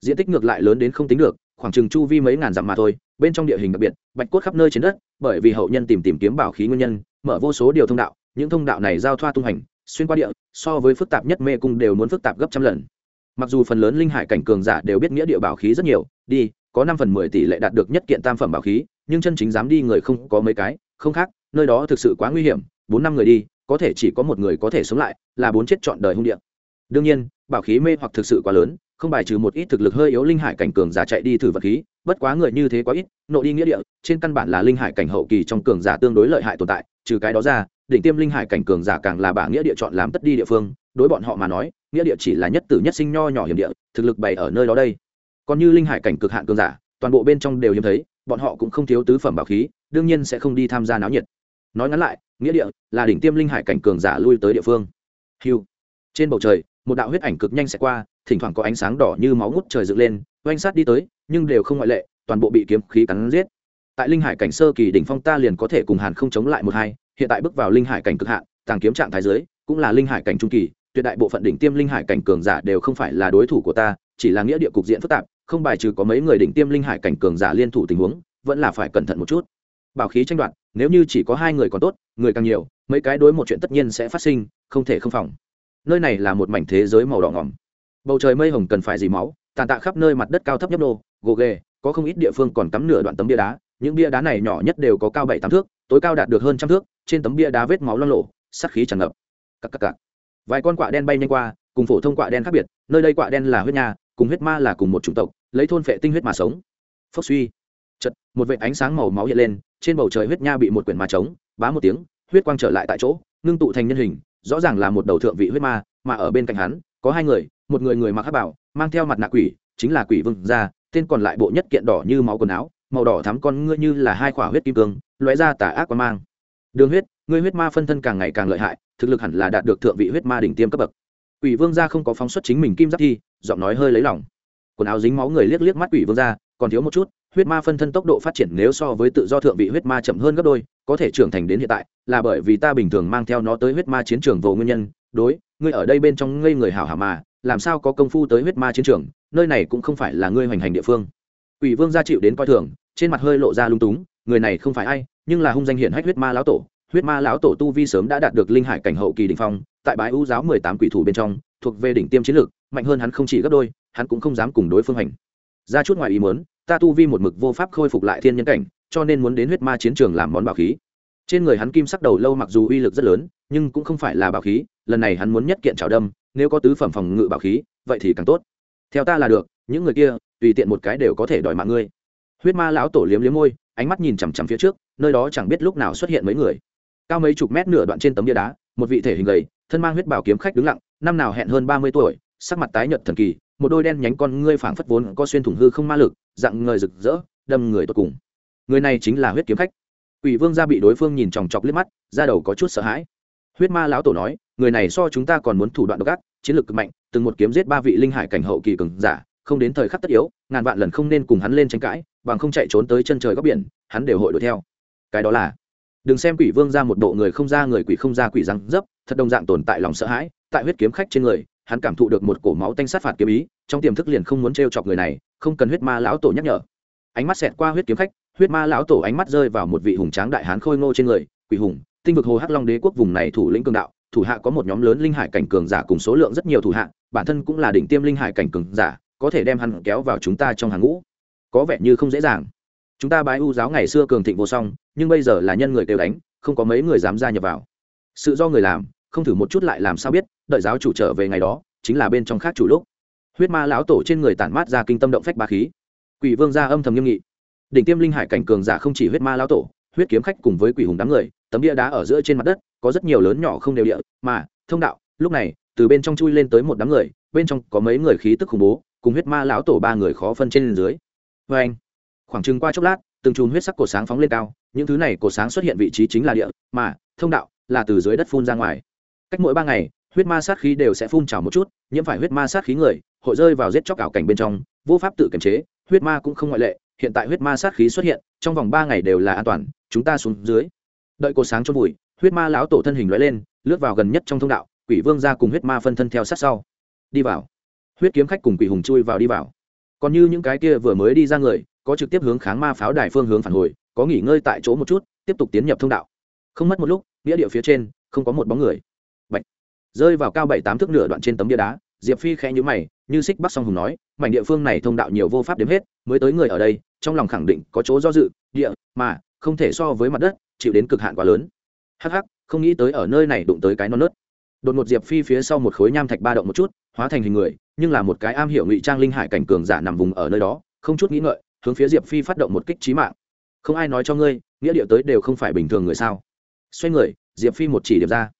Diện tích ngược lại lớn đến không tính được, khoảng chừng chu vi mấy ngàn dặm mà thôi bên trong địa hình đặc biệt, bạch cốt khắp nơi trên đất, bởi vì hậu nhân tìm tìm kiếm bảo khí nguyên nhân, mở vô số điều thông đạo, những thông đạo này giao thoa tung hành, xuyên qua địa, so với phức tạp nhất mê cung đều muốn phức tạp gấp trăm lần. Mặc dù phần lớn linh hải cảnh cường giả đều biết nghĩa địa bảo khí rất nhiều, đi, có năm phần mười tỷ lệ đạt được nhất kiện tam phẩm bảo khí, nhưng chân chính dám đi người không có mấy cái, không khác, nơi đó thực sự quá nguy hiểm, bốn năm người đi, có thể chỉ có một người có thể sống lại, là bốn chết trọn đời hung địa. Đương nhiên, bảo khí mê hoặc thực sự quá lớn, không bài trừ một ít thực lực hơi yếu linh hải cảnh cường giả chạy đi thử vật khí bất quá người như thế quá ít, nội đi nghĩa địa, trên căn bản là linh hải cảnh hậu kỳ trong cường giả tương đối lợi hại tồn tại, trừ cái đó ra, đỉnh tiêm linh hải cảnh cường giả càng là bả nghĩa địa chọn làm tất đi địa phương, đối bọn họ mà nói, nghĩa địa chỉ là nhất tử nhất sinh nho nhỏ hiểm địa, thực lực bày ở nơi đó đây. Còn như linh hải cảnh cực hạn cường giả, toàn bộ bên trong đều hiếm thấy, bọn họ cũng không thiếu tứ phẩm bảo khí, đương nhiên sẽ không đi tham gia náo nhiệt. Nói ngắn lại, nghĩa địa là đỉnh tiêm linh hải cảnh cường giả lui tới địa phương. Hiu. Trên bầu trời, một đạo huyết ảnh cực nhanh sẽ qua, thỉnh thoảng có ánh sáng đỏ như máu ngút trời dựng lên oanh sát đi tới, nhưng đều không ngoại lệ, toàn bộ bị kiếm khí cắn giết. Tại linh hải cảnh sơ kỳ đỉnh phong ta liền có thể cùng hàn không chống lại một hai, hiện tại bước vào linh hải cảnh cực hạn, tàng kiếm trạng thái giới cũng là linh hải cảnh trung kỳ, tuyệt đại bộ phận đỉnh tiêm linh hải cảnh cường giả đều không phải là đối thủ của ta, chỉ là nghĩa địa cục diện phức tạp, không bài trừ có mấy người đỉnh tiêm linh hải cảnh cường giả liên thủ tình huống, vẫn là phải cẩn thận một chút. Bảo khí tranh đoạt, nếu như chỉ có hai người còn tốt, người càng nhiều, mấy cái đối một chuyện tất nhiên sẽ phát sinh, không thể không phòng. Nơi này là một mảnh thế giới màu đỏ ngỏm. Bầu trời mây hồng cần phải dì máu tàn tạ khắp nơi mặt đất cao thấp nhấp nô, gồ ghề, có không ít địa phương còn cắm nửa đoạn tấm bia đá. Những bia đá này nhỏ nhất đều có cao bảy tám thước, tối cao đạt được hơn trăm thước, trên tấm bia đá vết máu loang lộ sắc khí tràn ngập. Cặp cặp cặp vài con quạ đen bay nhanh qua, cùng phổ thông quạ đen khác biệt, nơi đây quạ đen là huyết nha, cùng huyết ma là cùng một chủng tộc, lấy thôn phệ tinh huyết mà sống. Phốc suy. Chật một vệt ánh sáng màu máu hiện lên, trên bầu trời huyết nha bị một quyển ma trống, bá một tiếng, huyết quang trở lại tại chỗ, ngưng tụ thành nhân hình, rõ ràng là một đầu thượng vị huyết ma, mà ở bên cạnh hắn, có hai người một người người mặc hắc bảo, mang theo mặt nạ quỷ, chính là quỷ vương gia, tên còn lại bộ nhất kiện đỏ như máu quần áo, màu đỏ thắm con ngươi như là hai quả huyết kim cương, lóe ra tà ác quan mang. Đường huyết, ngươi huyết ma phân thân càng ngày càng lợi hại, thực lực hẳn là đạt được thượng vị huyết ma đỉnh tiêm cấp bậc. Quỷ vương gia không có phóng xuất chính mình kim giáp thi, giọng nói hơi lấy lòng. Quần áo dính máu người liếc liếc mắt quỷ vương gia, còn thiếu một chút, huyết ma phân thân tốc độ phát triển nếu so với tự do thượng vị huyết ma chậm hơn gấp đôi, có thể trưởng thành đến hiện tại, là bởi vì ta bình thường mang theo nó tới huyết ma chiến trường vô nguyên nhân. Đối, ngươi ở đây bên trong ngây người hảo hảo mà làm sao có công phu tới huyết ma chiến trường nơi này cũng không phải là ngươi hoành hành địa phương ủy Vương gia chịu đến coi thường, trên mặt hơi lộ ra lung túng, người này không phải ai, nhưng là hung danh hiển hách huyết ma lão tổ, huyết ma lão tổ tu vi sớm đã đạt được linh hải cảnh hậu kỳ đỉnh phong, tại bãi u giáo mười tám quỷ thủ bên trong, thuộc về đỉnh tiêm chiến lược, mạnh hơn hắn không chỉ gấp đôi, hắn cũng không dám cùng đối phương hành. Ra chút ngoài ý muốn, ta tu vi một mực vô pháp khôi phục lại thiên nhân cảnh, cho nên muốn đến huyết ma chiến trường làm món bảo khí. Trên người hắn kim sắc đầu lâu mặc dù uy lực rất lớn, nhưng cũng không phải là bảo khí, lần này hắn muốn nhất kiện trào đâm, nếu có tứ phẩm phòng ngự bảo khí, vậy thì càng tốt. Theo ta là được, những người kia, tùy tiện một cái đều có thể đòi mạng ngươi. Huyết ma lão tổ liếm liếm môi, ánh mắt nhìn chằm chằm phía trước, nơi đó chẳng biết lúc nào xuất hiện mấy người. Cao mấy chục mét nửa đoạn trên tấm bia đá, một vị thể hình gầy, thân mang huyết bảo kiếm khách đứng lặng, năm nào hẹn hơn ba mươi tuổi, sắc mặt tái nhợt thần kỳ, một đôi đen nhánh con ngươi phảng phất vốn có xuyên thủng hư không ma lực, dạng người rực rỡ, đâm người tốt cùng. Người này chính là huyết kiếm khách. Quỷ Vương gia bị đối phương nhìn chòng chọc liếc mắt, ra đầu có chút sợ hãi. Huyết Ma lão tổ nói, người này so chúng ta còn muốn thủ đoạn độc ác, chiến lược cực mạnh, từng một kiếm giết ba vị linh hải cảnh hậu kỳ cường giả, không đến thời khắc tất yếu, ngàn vạn lần không nên cùng hắn lên tranh cãi, bằng không chạy trốn tới chân trời góc biển, hắn đều hội đuổi theo. Cái đó là đừng xem quỷ vương ra một bộ người không ra người quỷ không ra quỷ răng dấp thật đồng dạng tồn tại lòng sợ hãi tại huyết kiếm khách trên người hắn cảm thụ được một cổ máu tanh sát phạt kiếm ý trong tiềm thức liền không muốn t chọc người này không cần huyết ma lão tổ nhắc nhở ánh mắt xẹt qua huyết kiếm khách huyết ma lão tổ ánh mắt rơi vào một vị hùng tráng đại hán khôi ngô trên người quỷ hùng tinh vực hồ hắc long đế quốc vùng này thủ lĩnh cường đạo thủ hạ có một nhóm lớn linh hải cảnh cường giả cùng số lượng rất nhiều thủ hạ, bản thân cũng là đỉnh tiêm linh hải cảnh cường giả, có thể đem hắn kéo vào chúng ta trong hàng ngũ. Có vẻ như không dễ dàng. Chúng ta bái u giáo ngày xưa cường thịnh vô song, nhưng bây giờ là nhân người kêu đánh, không có mấy người dám gia nhập vào. Sự do người làm, không thử một chút lại làm sao biết, đợi giáo chủ trở về ngày đó, chính là bên trong khác chủ lúc. Huyết ma lão tổ trên người tản mát ra kinh tâm động phách ba khí. Quỷ vương gia âm thầm nghiêm nghị. Đỉnh tiêm linh hải cảnh cường giả không chỉ huyết ma lão tổ, huyết kiếm khách cùng với quỷ hùng đám người tấm bia đá ở giữa trên mặt đất, có rất nhiều lớn nhỏ không đều địa, mà, thông đạo, lúc này, từ bên trong chui lên tới một đám người, bên trong có mấy người khí tức khủng bố, cùng huyết ma lão tổ ba người khó phân trên dưới. Vê anh, khoảng chừng qua chốc lát, từng chùm huyết sắc cổ sáng phóng lên cao, những thứ này cổ sáng xuất hiện vị trí chính là địa, mà, thông đạo, là từ dưới đất phun ra ngoài. Cách mỗi ba ngày, huyết ma sát khí đều sẽ phun trào một chút, nhiễm phải huyết ma sát khí người, hội rơi vào giết chóc ảo cảnh bên trong, vô pháp tự kiềm chế, huyết ma cũng không ngoại lệ, hiện tại huyết ma sát khí xuất hiện, trong vòng ba ngày đều là an toàn, chúng ta xuống dưới đợi cột sáng trong bụi huyết ma lão tổ thân hình lóe lên, lướt vào gần nhất trong thông đạo, quỷ vương ra cùng huyết ma phân thân theo sát sau. Đi vào. Huyết kiếm khách cùng quỷ hùng chui vào đi vào. Còn như những cái kia vừa mới đi ra người, có trực tiếp hướng kháng ma pháo đài phương hướng phản hồi, có nghỉ ngơi tại chỗ một chút, tiếp tục tiến nhập thông đạo. Không mất một lúc, nghĩa địa phía trên, không có một bóng người. Bạch. rơi vào cao bảy tám thước nửa đoạn trên tấm bia đá, diệp phi khẽ nhữ mày, như xích bắc song hùng nói, mảnh địa phương này thông đạo nhiều vô pháp đếm hết, mới tới người ở đây, trong lòng khẳng định có chỗ do dự, địa, mà, không thể so với mặt đất chịu đến cực hạn quá lớn. Hắc hắc, không nghĩ tới ở nơi này đụng tới cái non nớt. Đột ngột diệp phi phía sau một khối nham thạch ba động một chút, hóa thành hình người, nhưng là một cái am hiểu ngụy trang linh hải cảnh cường giả nằm vùng ở nơi đó, không chút nghĩ ngợi, hướng phía diệp phi phát động một kích trí mạng. Không ai nói cho ngươi, nghĩa địa tới đều không phải bình thường người sao? Xoay người, diệp phi một chỉ điểm ra.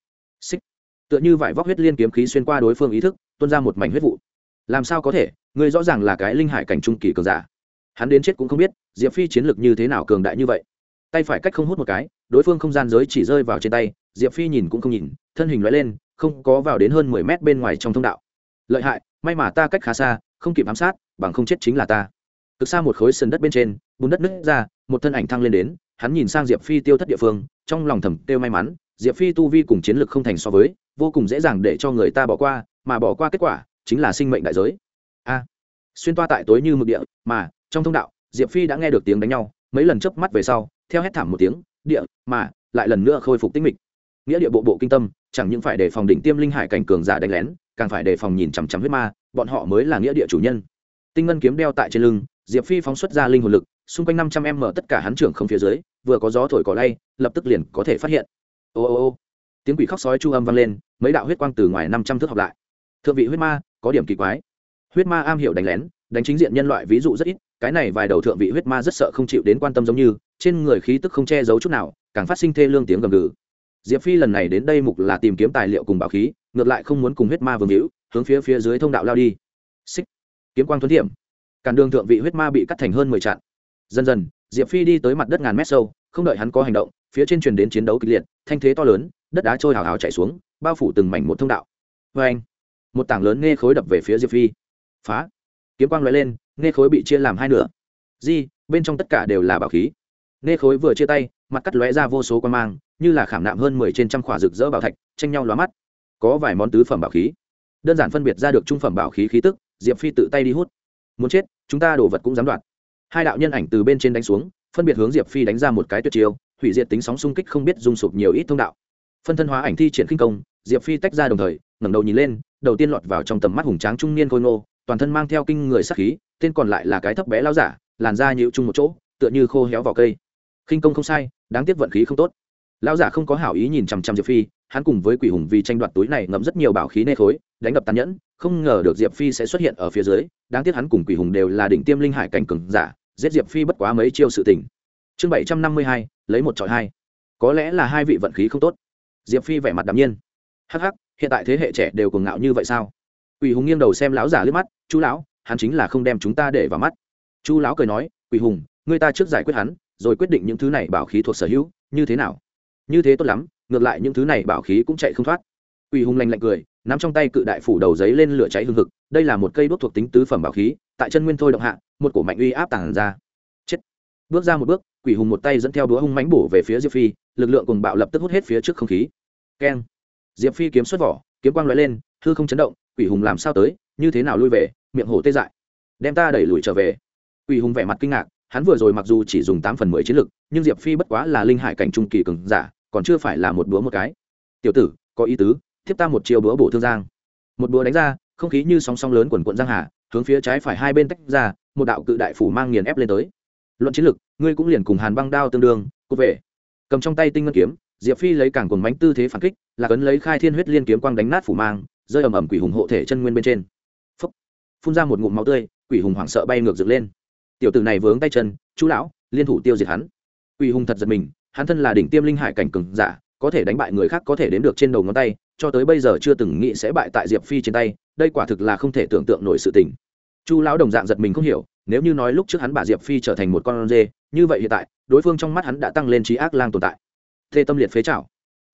Xích. Tựa như vải vóc huyết liên kiếm khí xuyên qua đối phương ý thức, tuôn ra một mảnh huyết vụ. Làm sao có thể, ngươi rõ ràng là cái linh hải cảnh trung kỳ cường giả. Hắn đến chết cũng không biết, diệp phi chiến lược như thế nào cường đại như vậy tay phải cách không hút một cái, đối phương không gian giới chỉ rơi vào trên tay, diệp phi nhìn cũng không nhìn, thân hình loại lên, không có vào đến hơn mười mét bên ngoài trong thông đạo. Lợi hại, may mà ta cách khá xa, không kịp ám sát, bằng không chết chính là ta. Cực xa một khối sườn đất bên trên, bùn đất nứt ra, một thân ảnh thăng lên đến, hắn nhìn sang diệp phi tiêu thất địa phương, trong lòng thầm tiêu may mắn, diệp phi tu vi cùng chiến lược không thành so với, vô cùng dễ dàng để cho người ta bỏ qua, mà bỏ qua kết quả, chính là sinh mệnh đại giới. A, xuyên toa tại tối như mực địa, mà, trong thông đạo, diệp phi đã nghe được tiếng đánh nhau, mấy lần chớp mắt về sau theo hét thảm một tiếng, địa, mà, lại lần nữa khôi phục tinh mịch. Nghĩa địa bộ bộ kinh tâm, chẳng những phải đề phòng đỉnh tiêm linh hải cảnh cường giả đánh lén, càng phải đề phòng nhìn chằm chằm huyết ma, bọn họ mới là nghĩa địa chủ nhân. Tinh ngân kiếm đeo tại trên lưng, diệp phi phóng xuất ra linh hồn lực, xung quanh năm trăm em mở tất cả hắn trưởng không phía dưới, vừa có gió thổi cỏ lay, lập tức liền có thể phát hiện. Ô ô ô. Tiếng quỷ khóc sói chu âm vang lên, mấy đạo huyết quang từ ngoài năm trăm thước học lại. Thượng vị huyết ma, có điểm kỳ quái. Huyết ma am hiểu đánh lén, đánh chính diện nhân loại ví dụ rất ít, cái này vài đầu thượng vị huyết ma rất sợ không chịu đến quan tâm giống như trên người khí tức không che giấu chút nào, càng phát sinh thê lương tiếng gầm gừ. Diệp phi lần này đến đây mục là tìm kiếm tài liệu cùng bảo khí, ngược lại không muốn cùng huyết ma vương hữu, hướng phía phía dưới thông đạo lao đi. Xích. Kiếm quang thuấn thiểm cản đường thượng vị huyết ma bị cắt thành hơn mười chặn dần dần, diệp phi đi tới mặt đất ngàn mét sâu, không đợi hắn có hành động, phía trên truyền đến chiến đấu kịch liệt, thanh thế to lớn, đất đá trôi hào hào chạy xuống, bao phủ từng mảnh một thông đạo. Vê anh, một tảng lớn nghe khối đập về phía diệp phi. Phá. Kiếm quang l lên, nghe khối bị chia làm hai nửa. Di, bên trong tất cả đều là bảo khí nghe khối vừa chia tay, mặt cắt lóe ra vô số quan mang, như là khảm nạm hơn mười trên trăm khỏa rực rỡ bảo thạch, tranh nhau lóa mắt. Có vài món tứ phẩm bảo khí. Đơn giản phân biệt ra được trung phẩm bảo khí khí tức, diệp phi tự tay đi hút. Muốn chết, chúng ta đổ vật cũng dám đoạt. Hai đạo nhân ảnh từ bên trên đánh xuống, phân biệt hướng diệp phi đánh ra một cái tuyệt chiêu, hủy diệt tính sóng xung kích không biết dung sụp nhiều ít thông đạo. Phân thân hóa ảnh thi triển khinh công, diệp phi tách ra đồng thời, ngẩng đầu nhìn lên, đầu tiên lọt vào trong tầm mắt hùng tráng trung niên khôi ngô, toàn thân mang theo kinh người sắc khí, tên còn lại là cái thấp bé lao giả, làn da nhịu chung một chỗ, tựa như khô héo vào cây khinh công không sai, đáng tiếc vận khí không tốt. Lão giả không có hảo ý nhìn chằm chằm diệp phi, hắn cùng với quỷ hùng vì tranh đoạt túi này ngậm rất nhiều bảo khí nê khối, đánh đập tàn nhẫn, không ngờ được diệp phi sẽ xuất hiện ở phía dưới, đáng tiếc hắn cùng quỷ hùng đều là đỉnh tiêm linh hải cảnh cường giả, giết diệp phi bất quá mấy chiêu sự tình. Chương bảy trăm năm mươi hai, lấy một trọi hai. Có lẽ là hai vị vận khí không tốt. Diệp phi vẻ mặt đ ạ m nhiên. Hắc hắc, hiện tại thế hệ trẻ đều cuồng ngạo như vậy sao? Quỷ hùng nghiêng đầu xem lão giả liếc mắt, chú lão, hắn chính là không đem chúng ta để vào mắt. Chú lão cười nói, quỷ hùng người ta trước giải quyết hắn rồi quyết định những thứ này bảo khí thuộc sở hữu, như thế nào? Như thế tốt lắm, ngược lại những thứ này bảo khí cũng chạy không thoát. Quỷ hùng lành lạnh cười n ắ m trong tay cự đại phủ đầu giấy lên lửa cháy hương thực đây là một cây đốt thuộc tính tứ phẩm bảo khí, tại chân nguyên thôi động hạ, một cổ mạnh uy áp tàng ra. Chết. Bước ra một bước quỷ hùng một tay dẫn theo đũa hung mánh bổ về phía diệp phi, lực lượng cùng bạo lập tức hút hết phía trước không khí. Keng. Diệp phi kiếm xuất vỏ, kiếm quang loại lên, hư không chấn động quỷ hùng làm sao tới, như thế nào lui về, miệng hổ tê dại. Đem ta đẩy lùi trở về. Quỷ hùng vẻ mặt kinh ngạc hắn vừa rồi mặc dù chỉ dùng tám phần mười chiến lực, nhưng diệp phi bất quá là linh hải cảnh trung kỳ cường giả, còn chưa phải là một đũa một cái. Tiểu tử, có ý tứ tiếp ta một chiêu búa bổ thương giang. Một búa đánh ra, không khí như sóng sóng lớn quần quận giang hà, hướng phía trái phải hai bên tách ra, một đạo cự đại phủ mang nghiền ép lên tới. Luận chiến lực, ngươi cũng liền cùng hàn băng đao tương đương cô về. Cầm trong tay tinh ngân kiếm, diệp phi lấy càng cuồng mãnh tư thế phản kích, là cấn lấy khai thiên huyết liên kiếm quang đánh nát phủ mang, rơi ầm ầm quỷ hùng hộ thể chân nguyên bên trên. Phúc. phun ra một ngụm máu tươi, quỷ hùng hoảng sợ bay ngược dựng lên tiểu tử này vướng tay chân, chú lão, liên thủ tiêu diệt hắn. Quỷ hùng thật giật mình, hắn thân là đỉnh tiêm linh hải cảnh cường giả, có thể đánh bại người khác có thể đến được trên đầu ngón tay, cho tới bây giờ chưa từng nghĩ sẽ bại tại diệp phi trên tay, đây quả thực là không thể tưởng tượng nổi sự tình. Chu lão đồng dạng giật mình không hiểu, nếu như nói lúc trước hắn bà diệp phi trở thành một con dê như vậy hiện tại, đối phương trong mắt hắn đã tăng lên trí ác lang tồn tại. Thê tâm liệt phế chảo.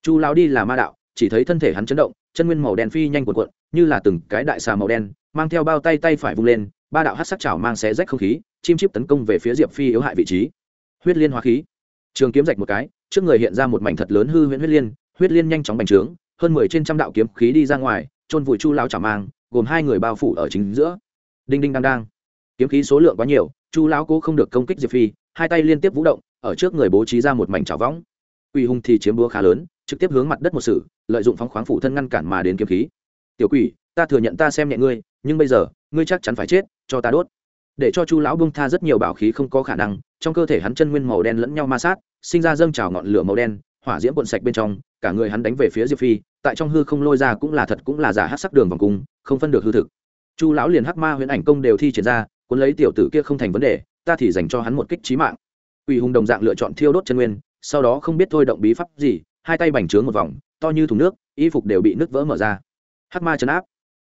Chu lão đi là ma đạo, chỉ thấy thân thể hắn chấn động, chân nguyên màu đen phi nhanh cuộn cuộn, như là từng cái đại xà màu đen, mang theo bao tay tay phải vung lên ba đạo hát sắc chảo mang xé rách không khí, chim chip tấn công về phía diệp phi yếu hại vị trí. Huyết liên hóa khí. Trường kiếm rạch một cái, trước người hiện ra một mảnh thật lớn hư huyễn huyết liên huyết liên nhanh chóng bành trướng, hơn mười trên trăm đạo kiếm khí đi ra ngoài trôn vùi chu lão chảo mang, gồm hai người bao phủ ở chính giữa. Đinh đinh đang đang. Kiếm khí số lượng quá nhiều, chu lão cố không được công kích diệp phi, hai tay liên tiếp vũ động, ở trước người bố trí ra một mảnh chảo võng. Quỷ hùng thì chiếm búa khá lớn, trực tiếp hướng mặt đất một sự lợi dụng phóng khoáng phủ thân ngăn cản mà đến kiếm khí. Tiểu quỷ, ta thừa nhận ta xem nhẹ ngươi nhưng bây giờ, ngươi chắc chắn phải chết, cho ta đốt. Để cho chu lão bông tha rất nhiều bảo khí không có khả năng, trong cơ thể hắn chân nguyên màu đen lẫn nhau ma sát, sinh ra dâng trào ngọn lửa màu đen, hỏa diễm cuộn sạch bên trong, cả người hắn đánh về phía diệp phi, tại trong hư không lôi ra cũng là thật cũng là giả hát sắc đường vòng cung, không phân được hư thực. Chu lão liền hắc ma huyễn ảnh công đều thi triển ra, cuốn lấy tiểu tử kia không thành vấn đề, ta thì dành cho hắn một kích trí mạng. Ủy hùng đồng dạng lựa chọn thiêu đốt chân nguyên, sau đó không biết thôi động bí pháp gì, hai tay bành trướng một vòng, to như thùng nước, y phục đều bị nứt vỡ mở ra. Hắc ma chấn áp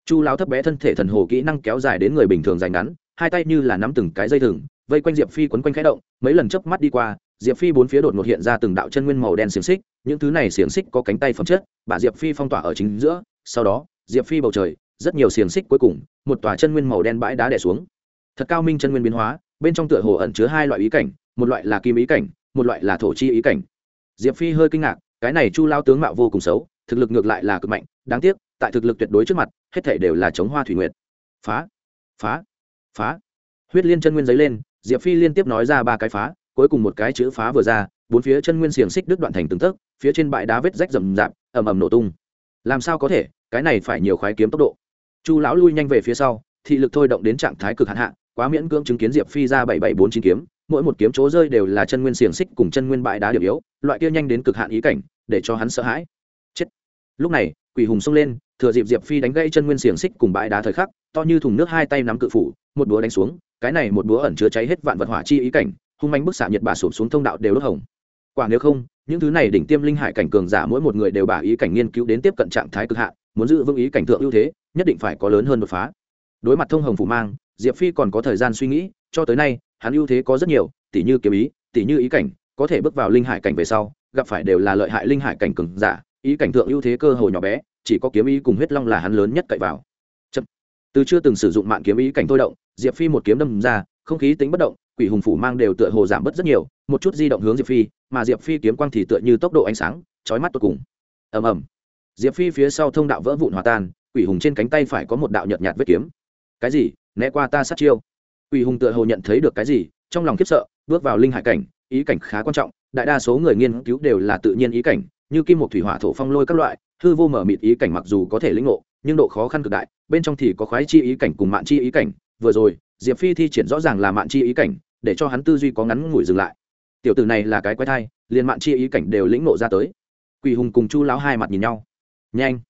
chu lão thấp bé thân thể thần hồ kỹ năng kéo dài đến người bình thường dài ngắn, hai tay như là nắm từng cái dây thừng, vây quanh diệp phi quấn quanh khẽ động, mấy lần chớp mắt đi qua, diệp phi bốn phía đột ngột hiện ra từng đạo chân nguyên màu đen xiềng xích, những thứ này xiềng xích có cánh tay phẩm chất, bà diệp phi phong tỏa ở chính giữa, sau đó, diệp phi bầu trời, rất nhiều xiềng xích cuối cùng, một tòa chân nguyên màu đen bãi đá đẻ xuống. Thật cao minh chân nguyên biến hóa, bên trong tựa hồ ẩn chứa hai loại ý cảnh, một loại là kim ý cảnh, một loại là thổ chi ý cảnh. Diệp phi hơi kinh ngạc, cái này chu lao tướng mạo vô cùng xấu, thực lực ngược lại là cực mạnh, đáng tiếc tại thực lực tuyệt đối trước mặt, hết thể đều là chống hoa thủy nguyệt. Phá phá phá. Huyết liên chân nguyên giấy lên, diệp phi liên tiếp nói ra ba cái phá, cuối cùng một cái chữ phá vừa ra, bốn phía chân nguyên xiềng xích đứt đoạn thành từng tấc, phía trên bãi đá vết rách rầm rạp, ầm ầm nổ tung. Làm sao có thể, cái này phải nhiều khoái kiếm tốc độ. Chu lão lui nhanh về phía sau, thị lực thôi động đến trạng thái cực hạn hạ, quá miễn cưỡng chứng kiến diệp phi ra bảy bảy bốn chín kiếm, mỗi một kiếm chỗ rơi đều là chân nguyên xiềng xích cùng chân nguyên bãi đá điểm yếu, loại kia nhanh đến cực hạn ý cảnh, để cho hắn sợ hãi. Chết. Lúc này quỷ hùng xông lên, thừa dịp diệp phi đánh gãy chân nguyên xiềng xích cùng bãi đá thời khắc, to như thùng nước hai tay nắm cự phủ, một búa đánh xuống, cái này một búa ẩn chứa cháy hết vạn vật hỏa chi ý cảnh, hung manh bức xạ nhiệt bà sụp xuống thông đạo đều đốt hồng. Quả nếu không, những thứ này đỉnh tiêm linh hải cảnh cường giả mỗi một người đều bả ý cảnh nghiên cứu đến tiếp cận trạng thái cực hạn muốn giữ vững ý cảnh thượng ưu thế, nhất định phải có lớn hơn đột phá. Đối mặt thông hồng phủ mang, diệp phi còn có thời gian suy nghĩ, cho tới nay, hắn ưu thế có rất nhiều tỷ như kiếm ý tỷ như ý cảnh, có thể bước vào linh hải cảnh về sau, gặp phải đều là lợi hại linh hải cảnh cường giả ý cảnh thượng ưu thế cơ hồ nhỏ bé, chỉ có kiếm ý cùng huyết long là hắn lớn nhất cậy vào. Chậm. từ chưa từng sử dụng mạng kiếm ý cảnh thôi động, diệp phi một kiếm đâm ra, không khí tính bất động, quỷ hùng phủ mang đều tựa hồ giảm bớt rất nhiều, một chút di động hướng diệp phi, mà diệp phi kiếm quang thì tựa như tốc độ ánh sáng, chói mắt tột cùng. Ầm ầm. Diệp phi phía sau thông đạo vỡ vụn hòa tan, quỷ hùng trên cánh tay phải có một đạo nhợt nhạt vết kiếm. Cái gì? Né qua ta sát chiêu. Quỷ hùng tựa hồ nhận thấy được cái gì, trong lòng khiếp sợ, bước vào linh hải cảnh, ý cảnh khá quan trọng, đại đa số người nghiên cứu đều là tự nhiên ý cảnh như kim một thủy hỏa thổ phong lôi các loại, hư vô mở mịt ý cảnh mặc dù có thể lĩnh ngộ, nhưng độ khó khăn cực đại, bên trong thì có khoái chi ý cảnh cùng mạn chi ý cảnh. Vừa rồi, diệp phi thi triển rõ ràng là mạn chi ý cảnh, để cho hắn tư duy có ngắn ngủi dừng lại. Tiểu tử này là cái quái thai, liền mạn chi ý cảnh đều lĩnh ngộ ra tới. Quỷ hùng cùng chu lão hai mặt nhìn nhau. Nhanh!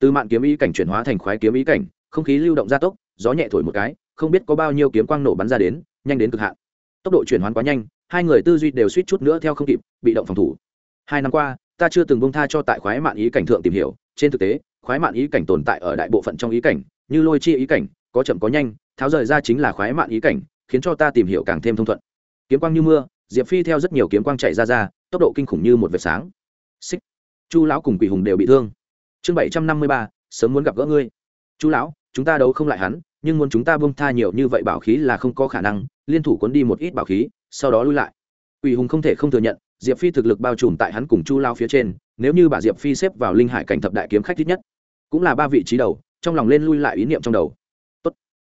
Từ mạn kiếm ý cảnh chuyển hóa thành khoái kiếm ý cảnh, không khí lưu động gia tốc, gió nhẹ thổi một cái, không biết có bao nhiêu kiếm quang nổ bắn ra đến, nhanh đến cực hạn. Tốc độ chuyển hoán quá nhanh, hai người tư duy đều suýt chút nữa theo không kịp, bị động phòng thủ. Hai năm qua ta chưa từng bông tha cho tại khoái mạn ý cảnh thượng tìm hiểu. Trên thực tế, khoái mạn ý cảnh tồn tại ở đại bộ phận trong ý cảnh, như lôi chi ý cảnh, có chậm có nhanh, tháo rời ra chính là khoái mạn ý cảnh, khiến cho ta tìm hiểu càng thêm thông thuận. Kiếm quang như mưa, diệp phi theo rất nhiều kiếm quang chạy ra ra, tốc độ kinh khủng như một vệt sáng. Xích. Chu lão cùng quỷ hùng đều bị thương. Chương bảy trăm năm mươi ba, sớm muốn gặp gỡ ngươi. Chu lão, chúng ta đấu không lại hắn, nhưng muốn chúng ta bông tha nhiều như vậy bảo khí là không có khả năng, liên thủ cuốn đi một ít bảo khí, sau đó lui lại. Quỷ hùng không thể không thừa nhận diệp phi thực lực bao trùm tại hắn cùng chu lao phía trên, nếu như bà diệp phi xếp vào linh hải cảnh thập đại kiếm khách thích nhất, cũng là ba vị trí đầu, trong lòng lên lui lại ý niệm trong đầu. Tốt.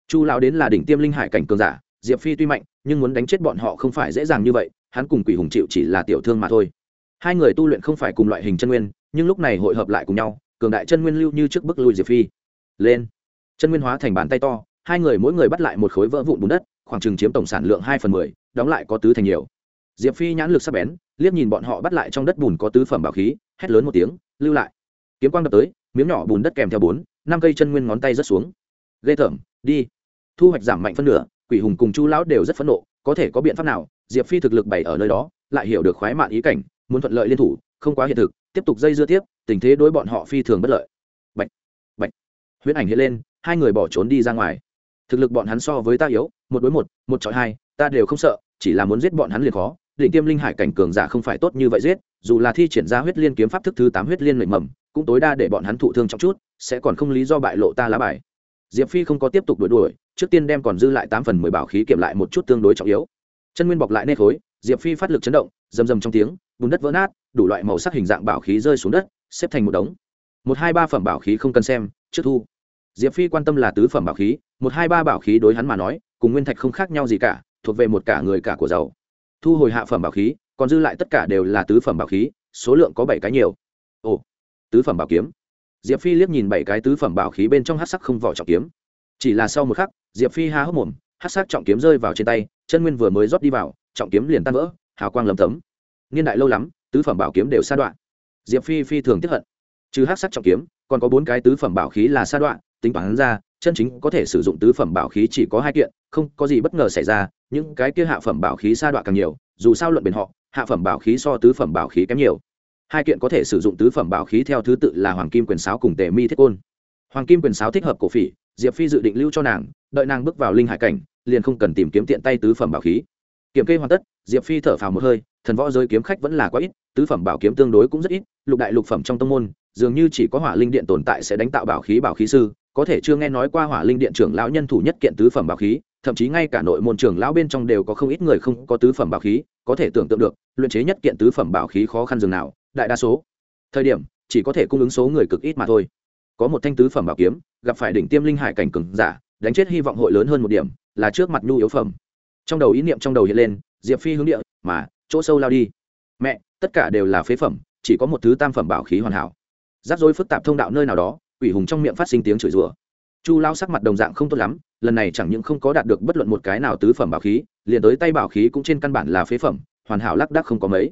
chu lao đến là đỉnh tiêm linh hải cảnh cường giả, diệp phi tuy mạnh, nhưng muốn đánh chết bọn họ không phải dễ dàng như vậy, hắn cùng quỷ hùng chịu chỉ là tiểu thương mà thôi. Hai người tu luyện không phải cùng loại hình chân nguyên, nhưng lúc này hội hợp lại cùng nhau, cường đại chân nguyên lưu như trước bức lui diệp phi. Lên. Chân nguyên hóa thành bàn tay to, hai người mỗi người bắt lại một khối vỡ vụn bùn đất, khoảng chừng chiếm tổng sản lượng hai phần mười, đóng lại có tứ thành nhiều diệp phi nhãn lực sắp bén liếc nhìn bọn họ bắt lại trong đất bùn có tứ phẩm bảo khí hét lớn một tiếng lưu lại. Kiếm quang đập tới miếng nhỏ bùn đất kèm theo bốn năm cây chân nguyên ngón tay rớt xuống. Ghê thởm đi. Thu hoạch giảm mạnh phân nửa quỷ hùng cùng chu lão đều rất phẫn nộ có thể có biện pháp nào? Diệp phi thực lực bày ở nơi đó lại hiểu được khoái mạn ý cảnh muốn thuận lợi liên thủ không quá hiện thực tiếp tục dây dưa tiếp tình thế đối bọn họ phi thường bất lợi. Bệnh, bệnh, huyễn ảnh hiện lên hai người bỏ trốn đi ra ngoài. Thực lực bọn hắn so với ta yếu một đối một một chọi hai ta đều không sợ chỉ là muốn giết bọn hắn liền khó định tiêm linh hải cảnh cường giả không phải tốt như vậy giết, dù là thi triển ra huyết liên kiếm pháp thức thứ tám huyết liên mệnh mầm, cũng tối đa để bọn hắn thụ thương trong chút, sẽ còn không lý do bại lộ ta lá bài. Diệp phi không có tiếp tục đuổi đuổi, trước tiên đem còn dư lại tám phần mười bảo khí kiểm lại một chút tương đối trọng yếu. Chân nguyên bọc lại nê khối, diệp phi phát lực chấn động, rầm rầm trong tiếng, bùn đất vỡ nát, đủ loại màu sắc hình dạng bảo khí rơi xuống đất, xếp thành một đống. Một hai ba phẩm bảo khí không cần xem, trước thu. Diệp phi quan tâm là tứ phẩm bảo khí, một hai ba bảo khí đối hắn mà nói, cùng nguyên thạch không khác nhau gì cả, thuộc về một cả người cả của giàu thu hồi hạ phẩm bảo khí, còn dư lại tất cả đều là tứ phẩm bảo khí, số lượng có bảy cái nhiều. Ồ, tứ phẩm bảo kiếm. Diệp phi liếc nhìn bảy cái tứ phẩm bảo khí bên trong hát sắc không vỏ trọng kiếm. Chỉ là sau một khắc, diệp phi há hốc mồm hát sắc trọng kiếm rơi vào trên tay, chân nguyên vừa mới rót đi vào, trọng kiếm liền tan vỡ, hào quang lấm tấm. Niên đại lâu lắm, tứ phẩm bảo kiếm đều sa đoạn. Diệp phi phi thường tiếp hận. Trừ hát sắc trọng kiếm, còn có bốn cái tứ phẩm bảo khí là sa đoạn, tính toán ra chân chính có thể sử dụng tứ phẩm bảo khí chỉ có hai kiện, không có gì bất ngờ xảy ra, những cái kia hạ phẩm bảo khí sa đoạn càng nhiều, dù sao luận bền họ, hạ phẩm bảo khí so tứ phẩm bảo khí kém nhiều. Hai kiện có thể sử dụng tứ phẩm bảo khí theo thứ tự là hoàng kim quyền sáo cùng tề mi thiết côn. Hoàng kim quyền sáo thích hợp cổ phỉ, diệp phi dự định lưu cho nàng, đợi nàng bước vào linh hải cảnh, liền không cần tìm kiếm tiện tay tứ phẩm bảo khí. Kiểm kê hoàn tất, diệp phi thở phào một hơi, thần võ giới kiếm khách vẫn là quá ít, tứ phẩm bảo kiếm tương đối cũng rất ít, lục đại lục phẩm trong tông môn, dường như chỉ có hỏa linh điện tồn tại sẽ đánh tạo bảo khí bảo khí sư có thể chưa nghe nói qua hỏa linh điện trưởng lão nhân thủ nhất kiện tứ phẩm bảo khí, thậm chí ngay cả nội môn trưởng lão bên trong đều có không ít người không có tứ phẩm bảo khí, có thể tưởng tượng được, luyện chế nhất kiện tứ phẩm bảo khí khó khăn dường nào, đại đa số. Thời điểm, chỉ có thể cung ứng số người cực ít mà thôi. Có một thanh tứ phẩm bảo kiếm, gặp phải đỉnh tiêm linh hải cảnh cường giả, đánh chết hy vọng hội lớn hơn một điểm, là trước mặt nhu yếu phẩm. Trong đầu ý niệm trong đầu hiện lên, diệp phi hướng địa, mà, chỗ sâu lao đi. Mẹ, tất cả đều là phế phẩm, chỉ có một thứ tam phẩm bảo khí hoàn hảo. Rắc rối phức tạp thông đạo nơi nào đó quỷ hùng trong miệng phát sinh tiếng chửi rủa. Chu lao sắc mặt đồng dạng không tốt lắm, lần này chẳng những không có đạt được bất luận một cái nào tứ phẩm bảo khí, liền tới tay bảo khí cũng trên căn bản là phế phẩm, hoàn hảo lác đác không có mấy.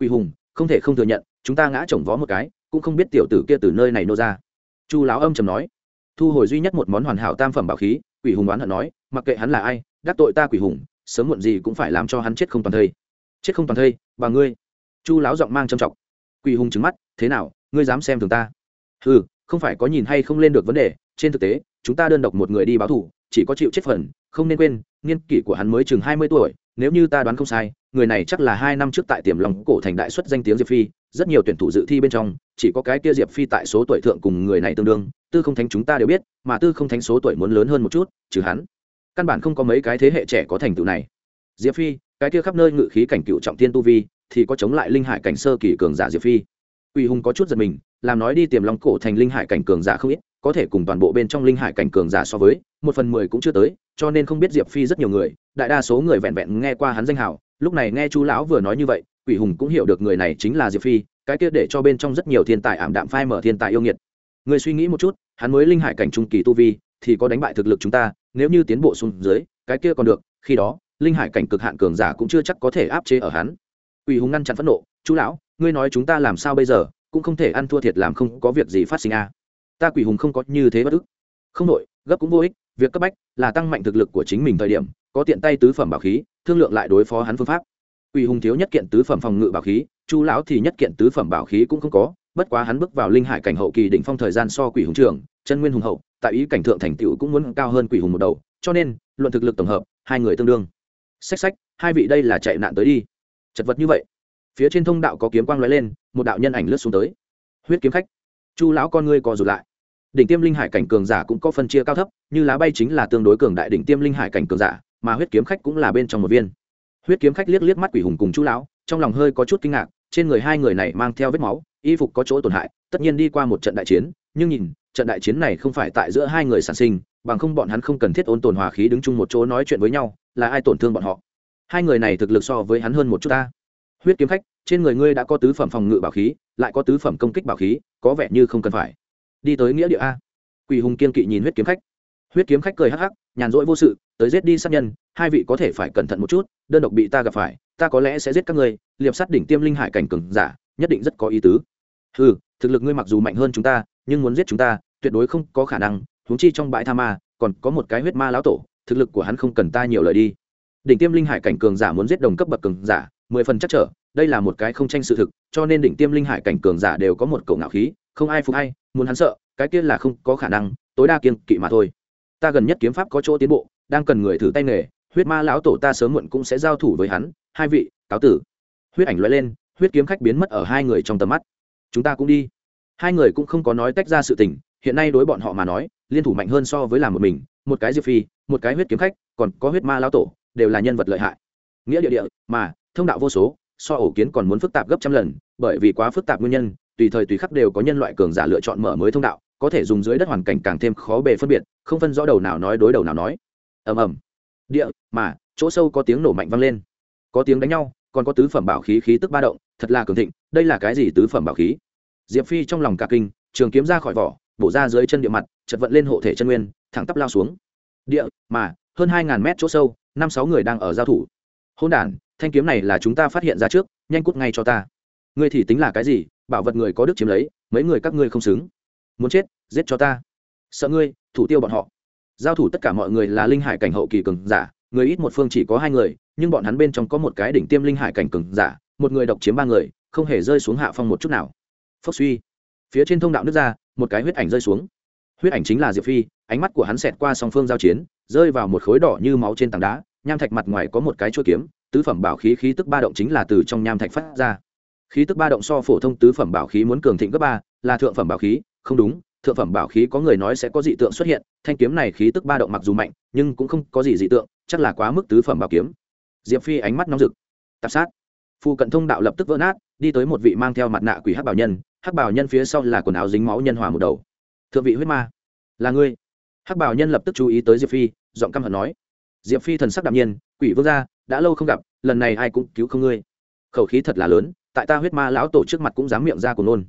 Quỷ hùng, không thể không thừa nhận, chúng ta ngã chồng vó một cái, cũng không biết tiểu tử kia từ nơi này nô ra. Chu lão âm trầm nói, thu hồi duy nhất một món hoàn hảo tam phẩm bảo khí, quỷ hùng oán hận nói, mặc kệ hắn là ai, đắc tội ta quỷ hùng, sớm muộn gì cũng phải làm cho hắn chết không toàn thây. Chết không toàn thây, bà ngươi. Chu lão giọng mang trầm trọng. Quỷ hùng trứng mắt, thế nào, ngươi dám xem thường ta? Ừ không phải có nhìn hay không lên được vấn đề, trên thực tế, chúng ta đơn độc một người đi báo thủ chỉ có chịu chết phần, không nên quên niên kỷ của hắn mới chừng hai mươi tuổi, nếu như ta đoán không sai, người này chắc là hai năm trước tại tiềm lòng cổ thành đại xuất danh tiếng diệp phi, rất nhiều tuyển thủ dự thi bên trong, chỉ có cái kia diệp phi tại số tuổi thượng cùng người này tương đương, tư không thánh chúng ta đều biết, mà tư không thánh số tuổi muốn lớn hơn một chút, trừ hắn. Căn bản không có mấy cái thế hệ trẻ có thành tựu này. Diệp phi, cái kia khắp nơi ngự khí cảnh cựu trọng tiên tu vi, thì có chống lại linh hải cảnh sơ kỳ cường giả diệp phi. Quỷ hùng có chút giật mình, làm nói đi tiềm long cổ thành linh hải cảnh cường giả không ít, có thể cùng toàn bộ bên trong linh hải cảnh cường giả so với, một phần mười cũng chưa tới, cho nên không biết diệp phi rất nhiều người, đại đa số người vẹn vẹn nghe qua hắn danh hào, lúc này nghe chú lão vừa nói như vậy quỷ hùng cũng hiểu được người này chính là diệp phi, cái kia để cho bên trong rất nhiều thiên tài ảm đạm phai mở thiên tài yêu nghiệt. Người suy nghĩ một chút, hắn mới linh hải cảnh trung kỳ tu vi, thì có đánh bại thực lực chúng ta, nếu như tiến bộ xuống dưới, cái kia còn được, khi đó, linh hải cảnh cực hạn cường giả cũng chưa chắc có thể áp chế ở hắn. Quỷ hùng ngăn chặn phẫn nộ chú lão ngươi nói chúng ta làm sao bây giờ, cũng không thể ăn thua thiệt làm không có việc gì phát sinh a. À. ta quỷ hùng không có như thế bất ức. Không đội gấp cũng vô ích, việc cấp bách là tăng mạnh thực lực của chính mình thời điểm, có tiện tay tứ phẩm bảo khí, thương lượng lại đối phó hắn phương pháp. Quỷ hùng thiếu nhất kiện tứ phẩm phòng ngự bảo khí, chu lão thì nhất kiện tứ phẩm bảo khí cũng không có, bất quá hắn bước vào linh hải cảnh hậu kỳ đỉnh phong thời gian so quỷ hùng trưởng, chân nguyên hùng hậu, tại ý cảnh thượng thành tựu cũng muốn cao hơn quỷ hùng một đầu, cho nên, luận thực lực tổng hợp, hai người tương đương. Xách sách hai vị đây là chạy nạn tới đi. Chật vật như vậy phía trên thông đạo có kiếm quang lóe lên, một đạo nhân ảnh lướt xuống tới. Huyết kiếm khách, chu lão con ngươi co rụt lại. Đỉnh tiêm linh hải cảnh cường giả cũng có phân chia cao thấp, như lá bay chính là tương đối cường đại đỉnh tiêm linh hải cảnh cường giả, mà huyết kiếm khách cũng là bên trong một viên. Huyết kiếm khách liếc liếc mắt quỷ hùng cùng chu lão, trong lòng hơi có chút kinh ngạc, trên người hai người này mang theo vết máu, y phục có chỗ tổn hại, tất nhiên đi qua một trận đại chiến, nhưng nhìn, trận đại chiến này không phải tại giữa hai người sản sinh, bằng không bọn hắn không cần thiết ôn tồn hòa khí đứng chung một chỗ nói chuyện với nhau, là ai tổn thương bọn họ? Hai người này thực lực so với hắn hơn một chút ta huyết kiếm khách, trên người ngươi đã có tứ phẩm phòng ngự bảo khí, lại có tứ phẩm công kích bảo khí, có vẻ như không cần phải. Đi tới nghĩa địa a. Quỷ hùng kiên kỵ nhìn huyết kiếm khách. Huyết kiếm khách cười hắc hắc, nhàn rỗi vô sự, tới giết đi sát nhân, hai vị có thể phải cẩn thận một chút, đơn độc bị ta gặp phải, ta có lẽ sẽ giết các ngươi, liệp sát đỉnh tiêm linh hải cảnh cường giả, nhất định rất có ý tứ. Ừ thực lực ngươi mặc dù mạnh hơn chúng ta, nhưng muốn giết chúng ta, tuyệt đối không có khả năng, huống chi trong bãi tha ma, còn có một cái huyết ma lão tổ, thực lực của hắn không cần ta nhiều lời đi. Đỉnh tiêm linh hải cảnh cường giả muốn giết đồng cấp bậc cường giả mười phần chắc trở, đây là một cái không tranh sự thực, cho nên đỉnh tiêm linh hải cảnh cường giả đều có một cầu ngạo khí, không ai phục hay muốn hắn sợ, cái kia là không có khả năng, tối đa kiên kỵ mà thôi. Ta gần nhất kiếm pháp có chỗ tiến bộ, đang cần người thử tay nghề, huyết ma lão tổ ta sớm muộn cũng sẽ giao thủ với hắn, hai vị, cáo tử. Huyết ảnh loại lên, huyết kiếm khách biến mất ở hai người trong tầm mắt. Chúng ta cũng đi. Hai người cũng không có nói tách ra sự tình, hiện nay đối bọn họ mà nói, liên thủ mạnh hơn so với làm một mình, một cái diệp phi, một cái huyết kiếm khách, còn có huyết ma lão tổ, đều là nhân vật lợi hại. Nghĩa địa địa, mà thông đạo vô số, so ổ kiến còn muốn phức tạp gấp trăm lần, bởi vì quá phức tạp nguyên nhân, tùy thời tùy khắc đều có nhân loại cường giả lựa chọn mở mới thông đạo, có thể dùng dưới đất hoàn cảnh càng thêm khó bề phân biệt, không phân rõ đầu nào nói đối đầu nào nói. Ầm ầm. Địa, mà, chỗ sâu có tiếng nổ mạnh vang lên. Có tiếng đánh nhau, còn có tứ phẩm bảo khí khí tức ba động, thật là cường thịnh, đây là cái gì tứ phẩm bảo khí? Diệp phi trong lòng cả kinh, trường kiếm ra khỏi vỏ, bổ ra dưới chân địa mặt, chật vận lên hộ thể chân nguyên, thẳng tắp lao xuống. Địa, mà, hơn hai ngàn mét chỗ sâu, năm sáu người đang ở giao thủ hôn đ thanh kiếm này là chúng ta phát hiện ra trước, nhanh cút ngay cho ta. Ngươi thì tính là cái gì, bảo vật người có đức chiếm lấy, mấy người các ngươi không xứng. Muốn chết, giết cho ta. Sợ ngươi, thủ tiêu bọn họ. Giao thủ tất cả mọi người là linh hải cảnh hậu kỳ cường giả, người ít một phương chỉ có hai người, nhưng bọn hắn bên trong có một cái đỉnh tiêm linh hải cảnh cường giả, một người độc chiếm ba người, không hề rơi xuống hạ phong một chút nào. Phốc suy. Phía trên thông đạo nước ra, một cái huyết ảnh rơi xuống. Huyết ảnh chính là diệp phi, ánh mắt của hắn xẹt qua song phương giao chiến, rơi vào một khối đỏ như máu trên tảng đá nham thạch mặt ngoài có một cái chuôi kiếm, tứ phẩm bảo khí khí tức ba động chính là từ trong nham thạch phát ra. Khí tức ba động so phổ thông tứ phẩm bảo khí muốn cường thịnh gấp ba, là thượng phẩm bảo khí, không đúng, thượng phẩm bảo khí có người nói sẽ có dị tượng xuất hiện, thanh kiếm này khí tức ba động mặc dù mạnh, nhưng cũng không có gì dị tượng, chắc là quá mức tứ phẩm bảo kiếm. Diệp phi ánh mắt nóng rực. Tạp sát. Phụ cận thông đạo lập tức vỡ nát, đi tới một vị mang theo mặt nạ quỷ hắc bảo nhân, hắc bảo nhân phía sau là quần áo dính máu nhân hòa một đầu. Thượng vị huyết ma. Là ngươi. Hắc bảo nhân lập tức chú ý tới diệp phi, giọng căm hận nói diệp phi thần sắc đạm nhiên, quỷ vương gia, đã lâu không gặp, lần này ai cũng cứu không ngươi. Khẩu khí thật là lớn, tại ta huyết ma lão tổ trước mặt cũng dám miệng ra của nôn.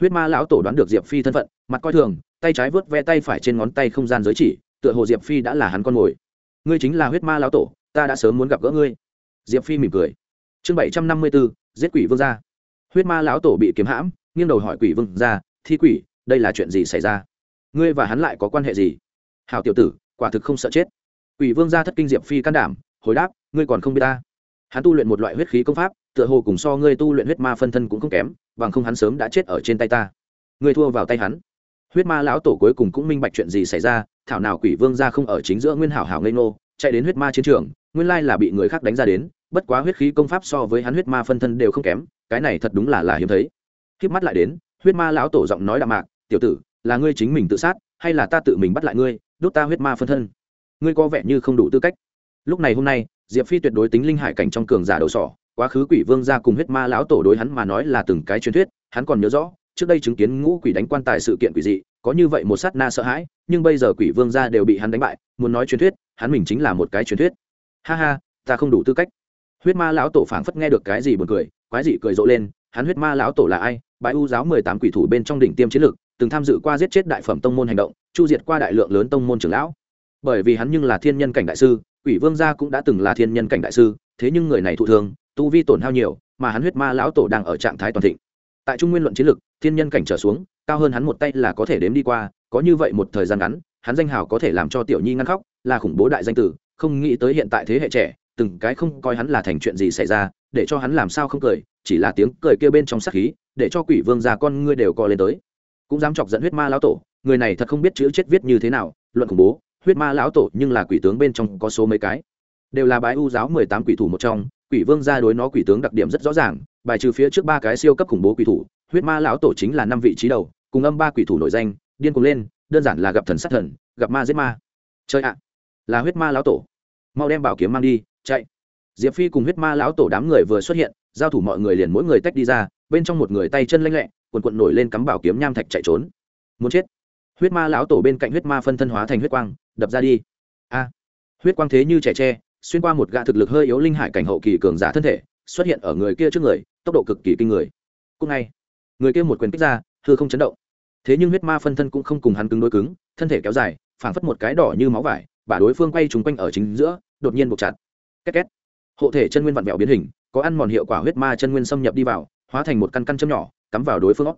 Huyết ma lão tổ đoán được diệp phi thân phận, mặt coi thường, tay trái vớt ve tay phải trên ngón tay không gian giới chỉ, tựa hồ diệp phi đã là hắn con mồi. Ngươi chính là huyết ma lão tổ, ta đã sớm muốn gặp gỡ ngươi. Diệp phi mỉm cười. Chương bảy trăm năm mươi bốn giết quỷ vương gia. Huyết ma lão tổ bị kiếm hãm, nghiêng đầu hỏi quỷ vương gia, thi quỷ, đây là chuyện gì xảy ra? Ngươi và hắn lại có quan hệ gì? Hào tiểu tử, quả thực không sợ chết quỷ vương gia thất kinh diệp phi can đảm, hồi đáp, ngươi còn không biết ta. Hắn tu luyện một loại huyết khí công pháp, tựa hồ cùng so ngươi tu luyện huyết ma phân thân cũng không kém, bằng không hắn sớm đã chết ở trên tay ta. Ngươi thua vào tay hắn. Huyết ma lão tổ cuối cùng cũng minh bạch chuyện gì xảy ra, thảo nào quỷ vương gia không ở chính giữa nguyên hảo hảo ngây ngô, chạy đến huyết ma chiến trường, nguyên lai là bị người khác đánh ra đến, bất quá huyết khí công pháp so với hắn huyết ma phân thân đều không kém, cái này thật đúng là là hiếm thấy. Khiếp mắt lại đến, huyết ma lão tổ giọng nói đạm mạc, tiểu tử, là ngươi chính mình tự sát, hay là ta tự mình bắt lại ngươi, đốt ta huyết ma phân thân? Ngươi có vẻ như không đủ tư cách. Lúc này hôm nay, diệp phi tuyệt đối tính linh hải cảnh trong cường giả đầu sỏ, quá khứ quỷ vương ra cùng huyết ma lão tổ đối hắn mà nói là từng cái truyền thuyết, hắn còn nhớ rõ, trước đây chứng kiến ngũ quỷ đánh quan tài sự kiện quỷ dị, có như vậy một sát na sợ hãi, nhưng bây giờ quỷ vương ra đều bị hắn đánh bại, muốn nói truyền thuyết, hắn mình chính là một cái truyền thuyết. Ha ha, ta không đủ tư cách. Huyết ma lão tổ phảng phất nghe được cái gì buồn cười, quái dị cười rộ lên, hắn huyết ma lão tổ là ai? Bãi u giáo mười tám quỷ thủ bên trong đỉnh tiêm chiến lược, từng tham dự qua giết chết đại phẩm tông môn hành động, chu diệt qua đại lượng lớn tông môn trưởng lão bởi vì hắn nhưng là thiên nhân cảnh đại sư, quỷ vương gia cũng đã từng là thiên nhân cảnh đại sư, thế nhưng người này thụ thương, tu vi tổn hao nhiều, mà hắn huyết ma lão tổ đang ở trạng thái toàn thịnh. Tại trung nguyên luận chiến lược thiên nhân cảnh trở xuống, cao hơn hắn một tay là có thể đếm đi qua, có như vậy một thời gian ngắn, hắn danh hào có thể làm cho tiểu nhi ngăn khóc, là khủng bố đại danh tử, không nghĩ tới hiện tại thế hệ trẻ, từng cái không coi hắn là thành chuyện gì xảy ra, để cho hắn làm sao không cười, chỉ là tiếng cười kia bên trong sắc khí, để cho quỷ vương già con ngươi đều co lên tới. Cũng dám chọc giận huyết ma lão tổ, người này thật không biết chữ chết viết như thế nào, luận khủng bố huyết ma lão tổ nhưng là quỷ tướng bên trong có số mấy cái. Đều là bái u giáo mười tám quỷ thủ một trong, quỷ vương gia đối nó quỷ tướng đặc điểm rất rõ ràng, bài trừ phía trước ba cái siêu cấp khủng bố quỷ thủ, huyết ma lão tổ chính là năm vị trí đầu, cùng âm ba quỷ thủ nổi danh, điên cuồng lên, đơn giản là gặp thần sát thần, gặp ma giết ma. Chơi ạ, là huyết ma lão tổ. Mau đem bảo kiếm mang đi, chạy. Diệp phi cùng huyết ma lão tổ đám người vừa xuất hiện, giao thủ mọi người liền mỗi người tách đi ra, bên trong một người tay chân lanh lẹ quần quận nổi lên cắm bảo kiếm nham thạch chạy trốn. Muốn chết. Huyết ma lão tổ bên cạnh huyết ma phân thân hóa thành huyết quang đập ra đi. A. Huyết quang thế như trẻ tre, xuyên qua một gã thực lực hơi yếu linh hải cảnh hậu kỳ cường giả thân thể, xuất hiện ở người kia trước người, tốc độ cực kỳ kinh người. Cùng ngay, người kia một quyền kích ra thưa không chấn động. Thế nhưng huyết ma phân thân cũng không cùng hắn cứng đối cứng, thân thể kéo dài, phảng phất một cái đỏ như máu vải, bả đối phương quay trúng quanh ở chính giữa, đột nhiên buộc chặt. Két két. Hộ thể chân nguyên vặn vẹo biến hình, có ăn mòn hiệu quả huyết ma chân nguyên xâm nhập đi vào, hóa thành một căn căn châm nhỏ, cắm vào đối phương óc.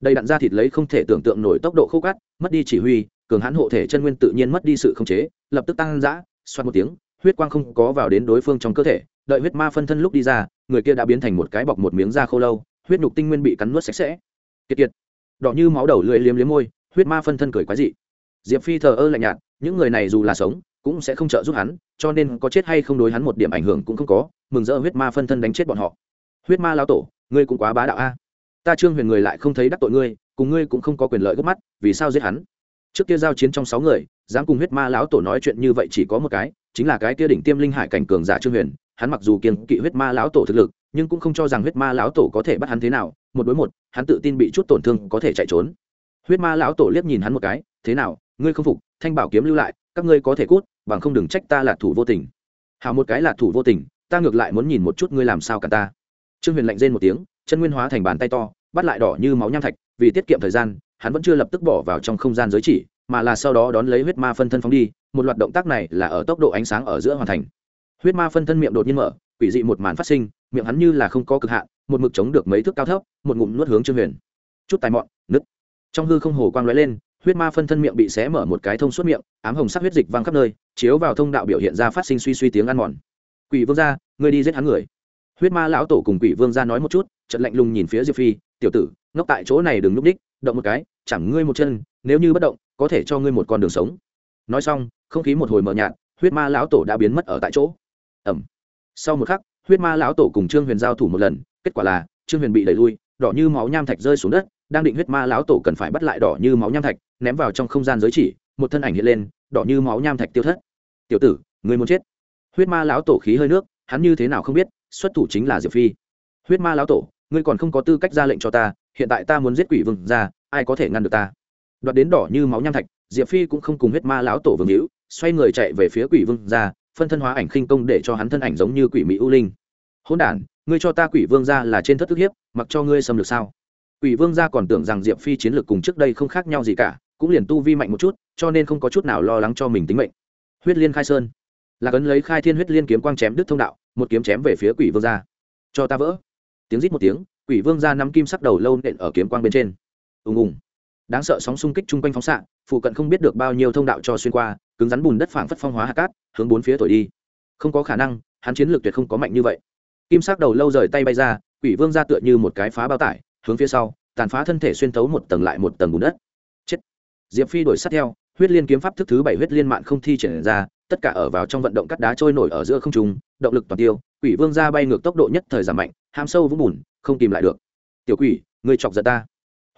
Đầy đạn ra thịt lấy không thể tưởng tượng nổi tốc độ khô cát, mất đi chỉ huy cường hãn hộ thể chân nguyên tự nhiên mất đi sự khống chế, lập tức tăng dã, xoát một tiếng, huyết quang không có vào đến đối phương trong cơ thể, đợi huyết ma phân thân lúc đi ra, người kia đã biến thành một cái bọc một miếng da khô lâu, huyết nhục tinh nguyên bị cắn nuốt sạch sẽ. Kiệt kiệt. Đỏ như máu đầu lưỡi liếm liếm môi, huyết ma phân thân cười quái dị. Diệp phi thờ ơ lạnh nhạt, những người này dù là sống, cũng sẽ không trợ giúp hắn, cho nên có chết hay không đối hắn một điểm ảnh hưởng cũng không có, mừng rỡ huyết ma phân thân đánh chết bọn họ. Huyết ma lao tổ, ngươi cũng quá bá đạo a. Ta trương huyền người lại không thấy đắc tội ngươi, cùng ngươi cũng không có quyền lợi gấp mắt, vì sao giết hắn? Trước kia giao chiến trong sáu người, dám cùng huyết ma lão tổ nói chuyện như vậy chỉ có một cái, chính là cái kia đỉnh tiêm linh hải cảnh cường giả trương huyền. Hắn mặc dù kiên kỵ huyết ma lão tổ thực lực, nhưng cũng không cho rằng huyết ma lão tổ có thể bắt hắn thế nào. Một đối một, hắn tự tin bị chút tổn thương có thể chạy trốn. Huyết ma lão tổ liếc nhìn hắn một cái, thế nào, ngươi không phục, thanh bảo kiếm lưu lại, các ngươi có thể cút, bằng không đừng trách ta là thủ vô tình. Hào một cái là thủ vô tình, ta ngược lại muốn nhìn một chút ngươi làm sao cả ta. Trương huyền lạnh rên một tiếng, chân nguyên hóa thành bàn tay to, bắt lại đỏ như máu nham thạch, vì tiết kiệm thời gian hắn vẫn chưa lập tức bỏ vào trong không gian giới chỉ, mà là sau đó đón lấy huyết ma phân thân phóng đi, một loạt động tác này là ở tốc độ ánh sáng ở giữa hoàn thành. Huyết ma phân thân miệng đột nhiên mở, quỷ dị một màn phát sinh, miệng hắn như là không có cực hạn, một mực chống được mấy thước cao thấp, một ngụm nuốt hướng trương huyền. Chút tài mọn, nứt. Trong hư không hồ quang lóe lên, huyết ma phân thân miệng bị xé mở một cái thông suốt miệng, ám hồng sắc huyết dịch văng khắp nơi, chiếu vào thông đạo biểu hiện ra phát sinh suy suy tiếng ăn mòn. Quỷ vương gia, ngươi đi giết hắn người. Huyết ma lão tổ cùng quỷ vương gia nói một chút, trận lạnh lùng nhìn phía diệp phi, tiểu tử, ngốc tại chỗ này đừng núp đích động một cái chẳng ngươi một chân, nếu như bất động, có thể cho ngươi một con đường sống. Nói xong, không khí một hồi mờ nhạt, huyết ma lão tổ đã biến mất ở tại chỗ. Ẩm. Sau một khắc, huyết ma lão tổ cùng trương huyền giao thủ một lần, kết quả là, trương huyền bị đẩy lui, đỏ như máu nham thạch rơi xuống đất, đang định huyết ma lão tổ cần phải bắt lại đỏ như máu nham thạch, ném vào trong không gian giới chỉ, một thân ảnh hiện lên, đỏ như máu nham thạch tiêu thất. Tiểu tử người muốn chết? Huyết ma lão tổ khí hơi nước, hắn như thế nào không biết, xuất thủ chính là diệp phi. Huyết ma lão tổ, ngươi còn không có tư cách ra lệnh cho ta hiện tại ta muốn giết quỷ vương ra, ai có thể ngăn được ta? Đoạt đến đỏ như máu nham thạch, diệp phi cũng không cùng huyết ma lão tổ vương hữu, xoay người chạy về phía quỷ vương ra, phân thân hóa ảnh khinh công để cho hắn thân ảnh giống như quỷ mỹ ưu linh. Hôn đản, ngươi cho ta quỷ vương ra là trên thất thức hiếp, mặc cho ngươi xâm lược sao? Quỷ vương ra còn tưởng rằng diệp phi chiến lược cùng trước đây không khác nhau gì cả, cũng liền tu vi mạnh một chút, cho nên không có chút nào lo lắng cho mình tính mệnh. Huyết liên khai sơn. Là cấn lấy khai thiên huyết liên kiếm quang chém đứt thông đạo, một kiếm chém về phía quỷ vương ra. Cho ta vỡ. Tiếng rít một tiếng quỷ vương ra nắm kim sắc đầu lâu nện ở kiếm quang bên trên. Ùng ùng. Đáng sợ sóng xung kích chung quanh phóng xạ, phụ cận không biết được bao nhiêu thông đạo cho xuyên qua, cứng rắn bùn đất phảng phất phong hóa hạ cát, hướng bốn phía thổi đi. Không có khả năng, hắn chiến lược tuyệt không có mạnh như vậy. Kim sắc đầu lâu rời tay bay ra, quỷ vương ra tựa như một cái phá bao tải, hướng phía sau, tàn phá thân thể xuyên thấu một tầng lại một tầng bùn đất. Chết. Diệp phi đổi sát theo, huyết liên kiếm pháp thức thứ bảy huyết liên mạng không thi triển ra, tất cả ở vào trong vận động cắt đá trôi nổi ở giữa không trung, động lực toàn tiêu, quỷ vương ra bay ngược tốc độ nhất thời giảm mạnh ham sâu vũng bùn không tìm lại được. Tiểu quỷ người chọc giận ta.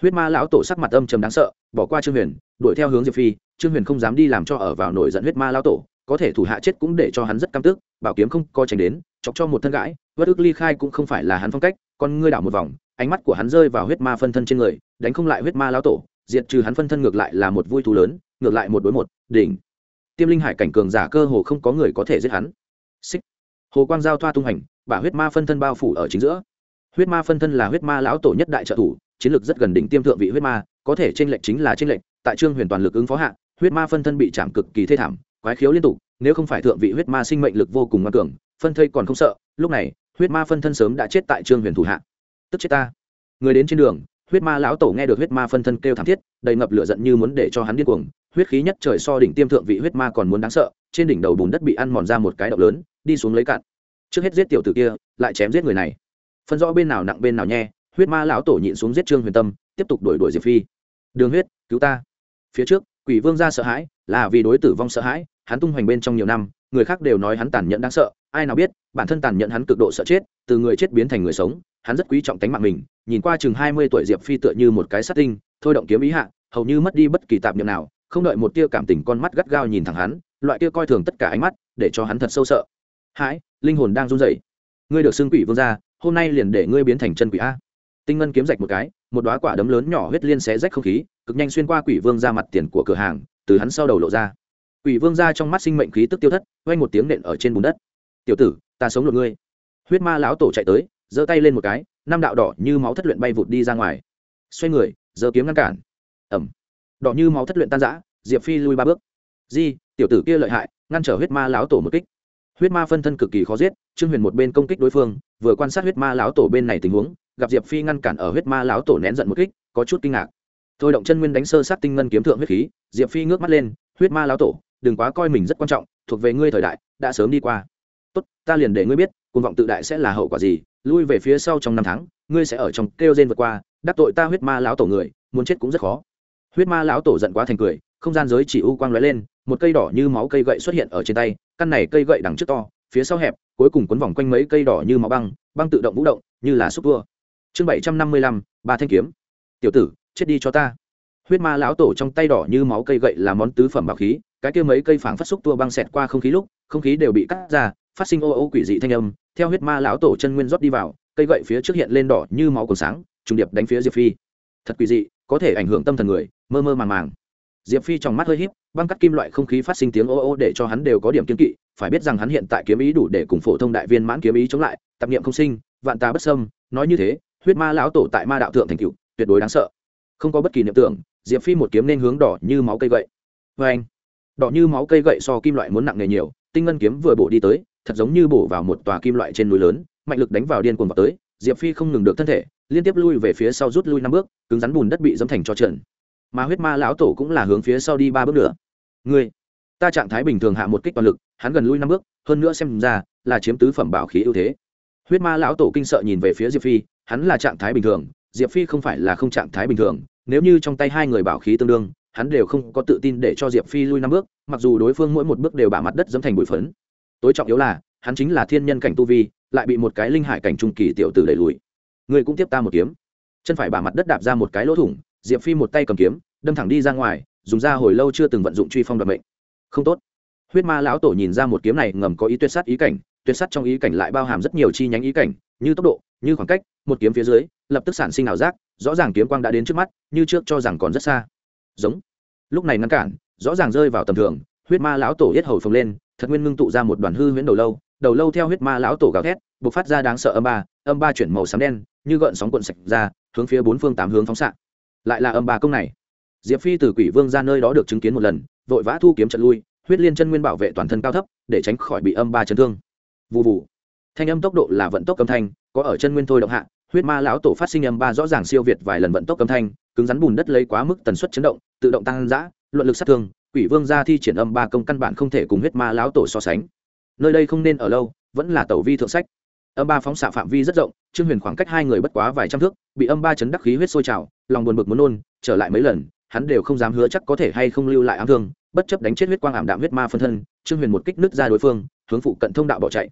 Huyết ma lão tổ sắc mặt âm trầm đáng sợ, bỏ qua trương huyền, đuổi theo hướng diệp phi, trương huyền không dám đi làm cho ở vào nổi giận huyết ma lão tổ, có thể thủ hạ chết cũng để cho hắn rất căm tức, bảo kiếm không coi tránh đến, chọc cho một thân gãi vất ức ly khai cũng không phải là hắn phong cách, con ngươi đảo một vòng, ánh mắt của hắn rơi vào huyết ma phân thân trên người, đánh không lại huyết ma lão tổ, diệt trừ hắn phân thân ngược lại là một vui thú lớn, ngược lại một đối một, đỉnh. Tiêm linh hải cảnh cường giả cơ hồ không có người có thể giết hắn. Xích. Hồ quang giao thoa tung hành, bả huyết ma phân thân bao phủ ở chính giữa huyết ma phân thân là huyết ma lão tổ nhất đại trợ thủ, chiến lược rất gần đỉnh tiêm thượng vị huyết ma, có thể tranh lệch chính là tranh lệch, tại trương huyền toàn lực ứng phó hạ, huyết ma phân thân bị chạm cực kỳ thê thảm, quái khiếu liên tục, nếu không phải thượng vị huyết ma sinh mệnh lực vô cùng ngoan cường, phân thây còn không sợ, lúc này, huyết ma phân thân sớm đã chết tại trương huyền thủ hạ. Tức chết ta. Người đến trên đường, huyết ma lão tổ nghe được huyết ma phân thân kêu thảm thiết, đầy ngập lửa giận như muốn để cho hắn điên cuồng, huyết khí nhất trời so đỉnh tiêm thượng vị huyết ma còn muốn đáng sợ, trên đỉnh đầu bùn đất bị ăn mòn ra một cái động lớn, đi xuống lấy cạn. Trước hết giết tiểu tử kia, lại chém giết người này phân rõ bên nào nặng bên nào nhẹ, huyết ma lão tổ nhịn xuống giết trương huyền tâm, tiếp tục đuổi đuổi diệp phi. Đường huyết, cứu ta. Phía trước, quỷ vương ra sợ hãi, là vì đối tử vong sợ hãi, hắn tung hoành bên trong nhiều năm, người khác đều nói hắn tàn nhẫn đáng sợ, ai nào biết, bản thân tàn nhẫn hắn cực độ sợ chết, từ người chết biến thành người sống, hắn rất quý trọng tánh mạng mình, nhìn qua chừng hai mươi tuổi diệp phi tựa như một cái sát tinh, thôi động kiếm ý hạ, hầu như mất đi bất kỳ tạp niệm nào, không đợi một tia cảm tình con mắt gắt gao nhìn thẳng hắn, loại kia coi thường tất cả ánh mắt, để cho hắn thật sâu sợ. Hãi, linh hồn đang run rẩy. Ngươi được xưng quỷ vương gia hôm nay liền để ngươi biến thành chân quỷ a. Tinh ngân kiếm rạch một cái, một đoá quả đấm lớn nhỏ huyết liên xé rách không khí, cực nhanh xuyên qua quỷ vương ra mặt tiền của cửa hàng, từ hắn sau đầu lộ ra. Quỷ vương ra trong mắt sinh mệnh khí tức tiêu thất, quanh một tiếng nện ở trên bùn đất. Tiểu tử, ta sống được ngươi. Huyết ma lão tổ chạy tới, giơ tay lên một cái, năm đạo đỏ như máu thất luyện bay vụt đi ra ngoài. Xoay người, giơ kiếm ngăn cản. Ẩm đỏ như máu thất luyện tan giã diệp phi lui ba bước. Di, tiểu tử kia lợi hại, ngăn trở huyết ma lão tổ một kích huyết ma phân thân cực kỳ khó giết, trương huyền một bên công kích đối phương, vừa quan sát huyết ma lão tổ bên này tình huống, gặp diệp phi ngăn cản ở huyết ma lão tổ nén giận một kích, có chút kinh ngạc. Thôi động chân nguyên đánh sơ sát tinh ngân kiếm thượng huyết khí, diệp phi ngước mắt lên, huyết ma lão tổ, đừng quá coi mình rất quan trọng, thuộc về ngươi thời đại, đã sớm đi qua. Tốt, ta liền để ngươi biết, cuồng vọng tự đại sẽ là hậu quả gì, lui về phía sau trong năm tháng, ngươi sẽ ở trong kêu rên vượt qua, đắc tội ta huyết ma lão tổ người, muốn chết cũng rất khó. Huyết ma lão tổ giận quá thành cười, không gian giới chỉ u quang lóe lên, một cây đỏ như máu cây gậy xuất hiện ở trên tay căn này cây gậy đằng trước to, phía sau hẹp, cuối cùng quấn vòng quanh mấy cây đỏ như máu băng băng tự động vũ động, như là xúc tua chương bảy trăm năm mươi lăm, ba thanh kiếm. Tiểu tử, chết đi cho ta. Huyết ma lão tổ trong tay đỏ như máu cây gậy là món tứ phẩm bảo khí, cái kia mấy cây phảng phát xúc tua băng xẹt qua không khí lúc, không khí đều bị cắt ra, phát sinh ô ô quỷ dị thanh âm. Theo huyết ma lão tổ chân nguyên rót đi vào, cây gậy phía trước hiện lên đỏ như máu còn sáng, trùng điệp đánh phía diệp phi. Thật quỷ dị, có thể ảnh hưởng tâm thần người, mơ mơ màng màng diệp phi trong mắt hơi híp, băng cắt kim loại không khí phát sinh tiếng ô ô để cho hắn đều có điểm kiên kỵ, phải biết rằng hắn hiện tại kiếm ý đủ để cùng phổ thông đại viên mãn kiếm ý chống lại, tạp niệm không sinh, vạn tà bất sâm nói như thế, huyết ma lão tổ tại ma đạo thượng thành cựu tuyệt đối đáng sợ. Không có bất kỳ niệm tưởng, diệp phi một kiếm nên hướng đỏ như máu cây gậy. Vê anh đỏ như máu cây gậy so kim loại muốn nặng nề nhiều, tinh ngân kiếm vừa bổ đi tới, thật giống như bổ vào một tòa kim loại trên núi lớn, mạnh lực đánh vào điên cuồng vào tới, diệp phi không ngừng được thân thể, liên tiếp lui về phía sau rút lui năm bước, cứng rắn bùn đất bị dẫm thành cho trận mà huyết ma lão tổ cũng là hướng phía sau đi ba bước nữa. Ngươi, ta trạng thái bình thường hạ một kích toàn lực, hắn gần lui năm bước, hơn nữa xem ra là chiếm tứ phẩm bảo khí ưu thế. Huyết ma lão tổ kinh sợ nhìn về phía diệp phi, hắn là trạng thái bình thường, diệp phi không phải là không trạng thái bình thường, nếu như trong tay hai người bảo khí tương đương, hắn đều không có tự tin để cho diệp phi lui năm bước, mặc dù đối phương mỗi một bước đều bả mặt đất dẫm thành bụi phấn. Tối trọng yếu là, hắn chính là thiên nhân cảnh tu vi, lại bị một cái linh hải cảnh trung kỳ tiểu tử đẩy lùi. Người cũng tiếp ta một kiếm. Chân phải bả mặt đất đạp ra một cái lỗ thủng diệp phi một tay cầm kiếm, đâm thẳng đi ra ngoài, dùng ra hồi lâu chưa từng vận dụng truy phong đoạt mệnh. Không tốt. Huyết ma lão tổ nhìn ra một kiếm này ngầm có ý tuyệt sát ý cảnh, tuyệt sát trong ý cảnh lại bao hàm rất nhiều chi nhánh ý cảnh, như tốc độ, như khoảng cách, một kiếm phía dưới, lập tức sản sinh ảo giác, rõ ràng kiếm quang đã đến trước mắt, như trước cho rằng còn rất xa. Giống. Lúc này ngăn cản, rõ ràng rơi vào tầm thường, huyết ma lão tổ yết hầu phồng lên, thật nguyên ngưng tụ ra một đoàn hư huyễn đầu lâu đầu lâu theo huyết ma lão tổ gào thét, bộc phát ra đáng sợ âm ba âm ba chuyển màu xám đen, như gợn sóng cuộn sạch ra, hướng phía bốn phương tám hướng phóng xạ lại là âm ba công này. Diệp phi từ quỷ vương ra nơi đó được chứng kiến một lần, vội vã thu kiếm trận lui, huyết liên chân nguyên bảo vệ toàn thân cao thấp, để tránh khỏi bị âm ba chấn thương. Vụ vụ thanh âm tốc độ là vận tốc âm thanh, có ở chân nguyên thôi động hạ, huyết ma lão tổ phát sinh âm ba rõ ràng siêu việt vài lần vận tốc âm thanh, cứng rắn bùn đất lấy quá mức tần suất chấn động, tự động tăng giã luận lực sát thương, quỷ vương ra thi triển âm ba công căn bản không thể cùng huyết ma lão tổ so sánh. Nơi đây không nên ở lâu, vẫn là tẩu vi thượng sách âm ba phóng xạ phạm vi rất rộng, trương huyền khoảng cách hai người bất quá vài trăm thước, bị âm ba chấn đắc khí huyết sôi trào, lòng buồn bực muốn nôn, trở lại mấy lần, hắn đều không dám hứa chắc có thể hay không lưu lại ám thương, bất chấp đánh chết huyết quang ảm đạm huyết ma phân thân, trương huyền một kích nứt ra đối phương, hướng phụ cận thông đạo bỏ chạy.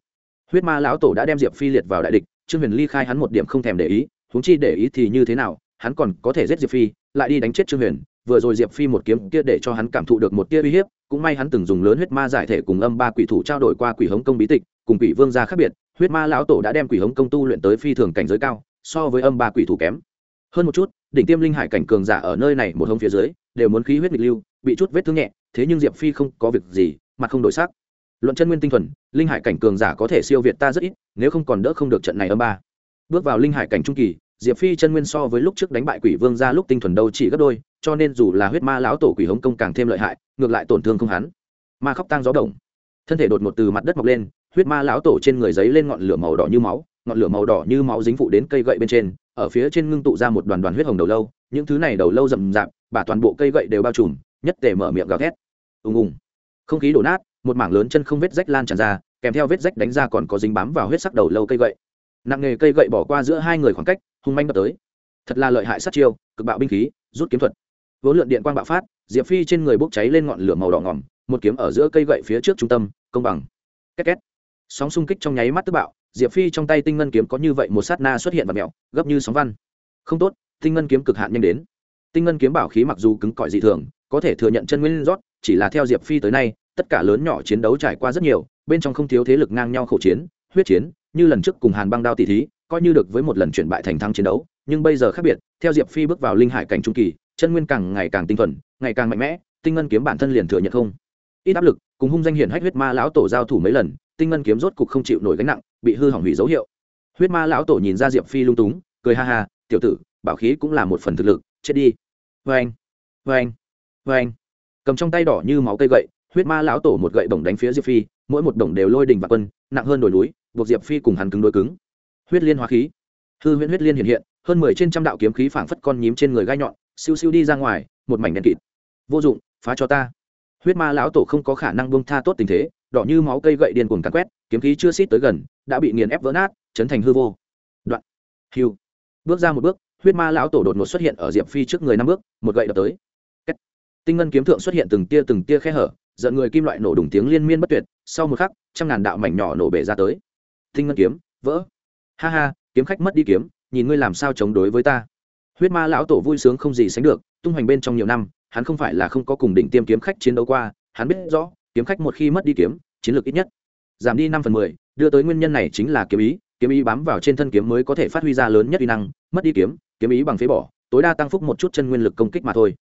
Huyết ma lão tổ đã đem diệp phi liệt vào đại địch, trương huyền ly khai hắn một điểm không thèm để ý, huống chi để ý thì như thế nào, hắn còn có thể giết diệp phi, lại đi đánh chết trương huyền, vừa rồi diệp phi một kiếm kia để cho hắn cảm thụ được một tia uy hiếp, cũng may hắn từng dùng lớn huyết ma giải thể cùng âm ba quỷ thủ trao đổi qua quỷ hống công bí tịch, cùng quỷ vương gia khác biệt huyết ma lão tổ đã đem quỷ hống công tu luyện tới phi thường cảnh giới cao, so với âm ba quỷ thủ kém. Hơn một chút, đỉnh tiêm linh hải cảnh cường giả ở nơi này một hông phía dưới, đều muốn khí huyết nghịch lưu, bị chút vết thương nhẹ, thế nhưng diệp phi không có việc gì, mặt không đổi sắc. Luận chân nguyên tinh thuần, linh hải cảnh cường giả có thể siêu việt ta rất ít, nếu không còn đỡ không được trận này âm ba. Bước vào linh hải cảnh trung kỳ, diệp phi chân nguyên so với lúc trước đánh bại quỷ vương ra lúc tinh thuần đâu chỉ gấp đôi, cho nên dù là huyết ma lão tổ quỷ hống công càng thêm lợi hại, ngược lại tổn thương không hắn. Ma khóc tăng gió động. Thân thể đột ngột từ mặt đất mọc lên huyết ma lão tổ trên người giấy lên ngọn lửa màu đỏ như máu, ngọn lửa màu đỏ như máu dính phụ đến cây gậy bên trên, ở phía trên ngưng tụ ra một đoàn đoàn huyết hồng đầu lâu, những thứ này đầu lâu rậm rạp, bả toàn bộ cây gậy đều bao trùm, nhất tề mở miệng gào thét. Ùng ùng. Không khí đổ nát, một mảng lớn chân không vết rách lan tràn ra, kèm theo vết rách đánh ra còn có dính bám vào huyết sắc đầu lâu cây gậy. Nặng nghề cây gậy bỏ qua giữa hai người khoảng cách, hung manh đập tới. Thật là lợi hại sát chiêu, cực bạo binh khí, rút kiếm thuật. Vốn lượn điện quang bạo phát, diệp phi trên người bốc cháy lên ngọn lửa màu đỏ ngỏm, một kiếm ở giữa cây gậy phía trước trung tâm, công bằng. Két két sóng xung kích trong nháy mắt tức bạo, diệp phi trong tay tinh ngân kiếm có như vậy một sát na xuất hiện và mẹo, gấp như sóng văn. Không tốt, tinh ngân kiếm cực hạn nhanh đến. Tinh ngân kiếm bảo khí mặc dù cứng cỏi dị thường, có thể thừa nhận chân nguyên rót chỉ là theo diệp phi tới nay, tất cả lớn nhỏ chiến đấu trải qua rất nhiều, bên trong không thiếu thế lực ngang nhau khẩu chiến, huyết chiến, như lần trước cùng hàn băng đao tỷ thí, coi như được với một lần chuyển bại thành thắng chiến đấu, nhưng bây giờ khác biệt, theo diệp phi bước vào linh hải cảnh trung kỳ, chân nguyên càng ngày càng tinh thuần, ngày càng mạnh mẽ, tinh ngân kiếm bản thân liền thừa nhận không ít áp lực, cùng hung danh hiển hách huyết ma lão tổ giao thủ mấy lần, tinh ngân kiếm rốt cục không chịu nổi gánh nặng, bị hư hỏng hủy dấu hiệu. Huyết ma lão tổ nhìn ra diệp phi lung túng, cười ha ha, tiểu tử, bảo khí cũng là một phần thực lực, chết đi. Vê anh vê anh vê anh cầm trong tay đỏ như máu cây gậy, huyết ma lão tổ một gậy bổng đánh phía diệp phi, mỗi một đồng đều lôi đình và quân, nặng hơn đồi núi, buộc diệp phi cùng hắn cứng đối cứng. Huyết liên hóa khí. Hư huyễn huyết liên hiện hiện, hơn mười trên trăm đạo kiếm khí phảng phất con nhím trên người gai nhọn, siêu siêu đi ra ngoài, một mảnh đen kịt. Vô dụng, phá cho ta huyết ma lão tổ không có khả năng buông tha tốt tình thế, đỏ như máu cây gậy điên cuồng cắn quét, kiếm khí chưa xít tới gần, đã bị nghiền ép vỡ nát, chấn thành hư vô. Đoạn. Hiu bước ra một bước, huyết ma lão tổ đột ngột xuất hiện ở diệp phi trước người năm bước, một gậy đập tới. Kết. tinh ngân kiếm thượng xuất hiện từng tia từng tia khe hở, giận người kim loại nổ đùng tiếng liên miên bất tuyệt, sau một khắc, trăm ngàn đạo mảnh nhỏ nổ bể ra tới. Tinh ngân kiếm, vỡ. Ha ha, kiếm khách mất đi kiếm, nhìn ngươi làm sao chống đối với ta. Huyết ma lão tổ vui sướng không gì sánh được, tung hoành bên trong nhiều năm hắn không phải là không có cùng đỉnh tiêm kiếm khách chiến đấu qua, hắn biết rõ, kiếm khách một khi mất đi kiếm, chiến lược ít nhất giảm đi năm phần mười, đưa tới nguyên nhân này chính là kiếm ý kiếm ý bám vào trên thân kiếm mới có thể phát huy ra lớn nhất uy năng, mất đi kiếm kiếm ý bằng phế bỏ, tối đa tăng phúc một chút chân nguyên lực công kích mà thôi.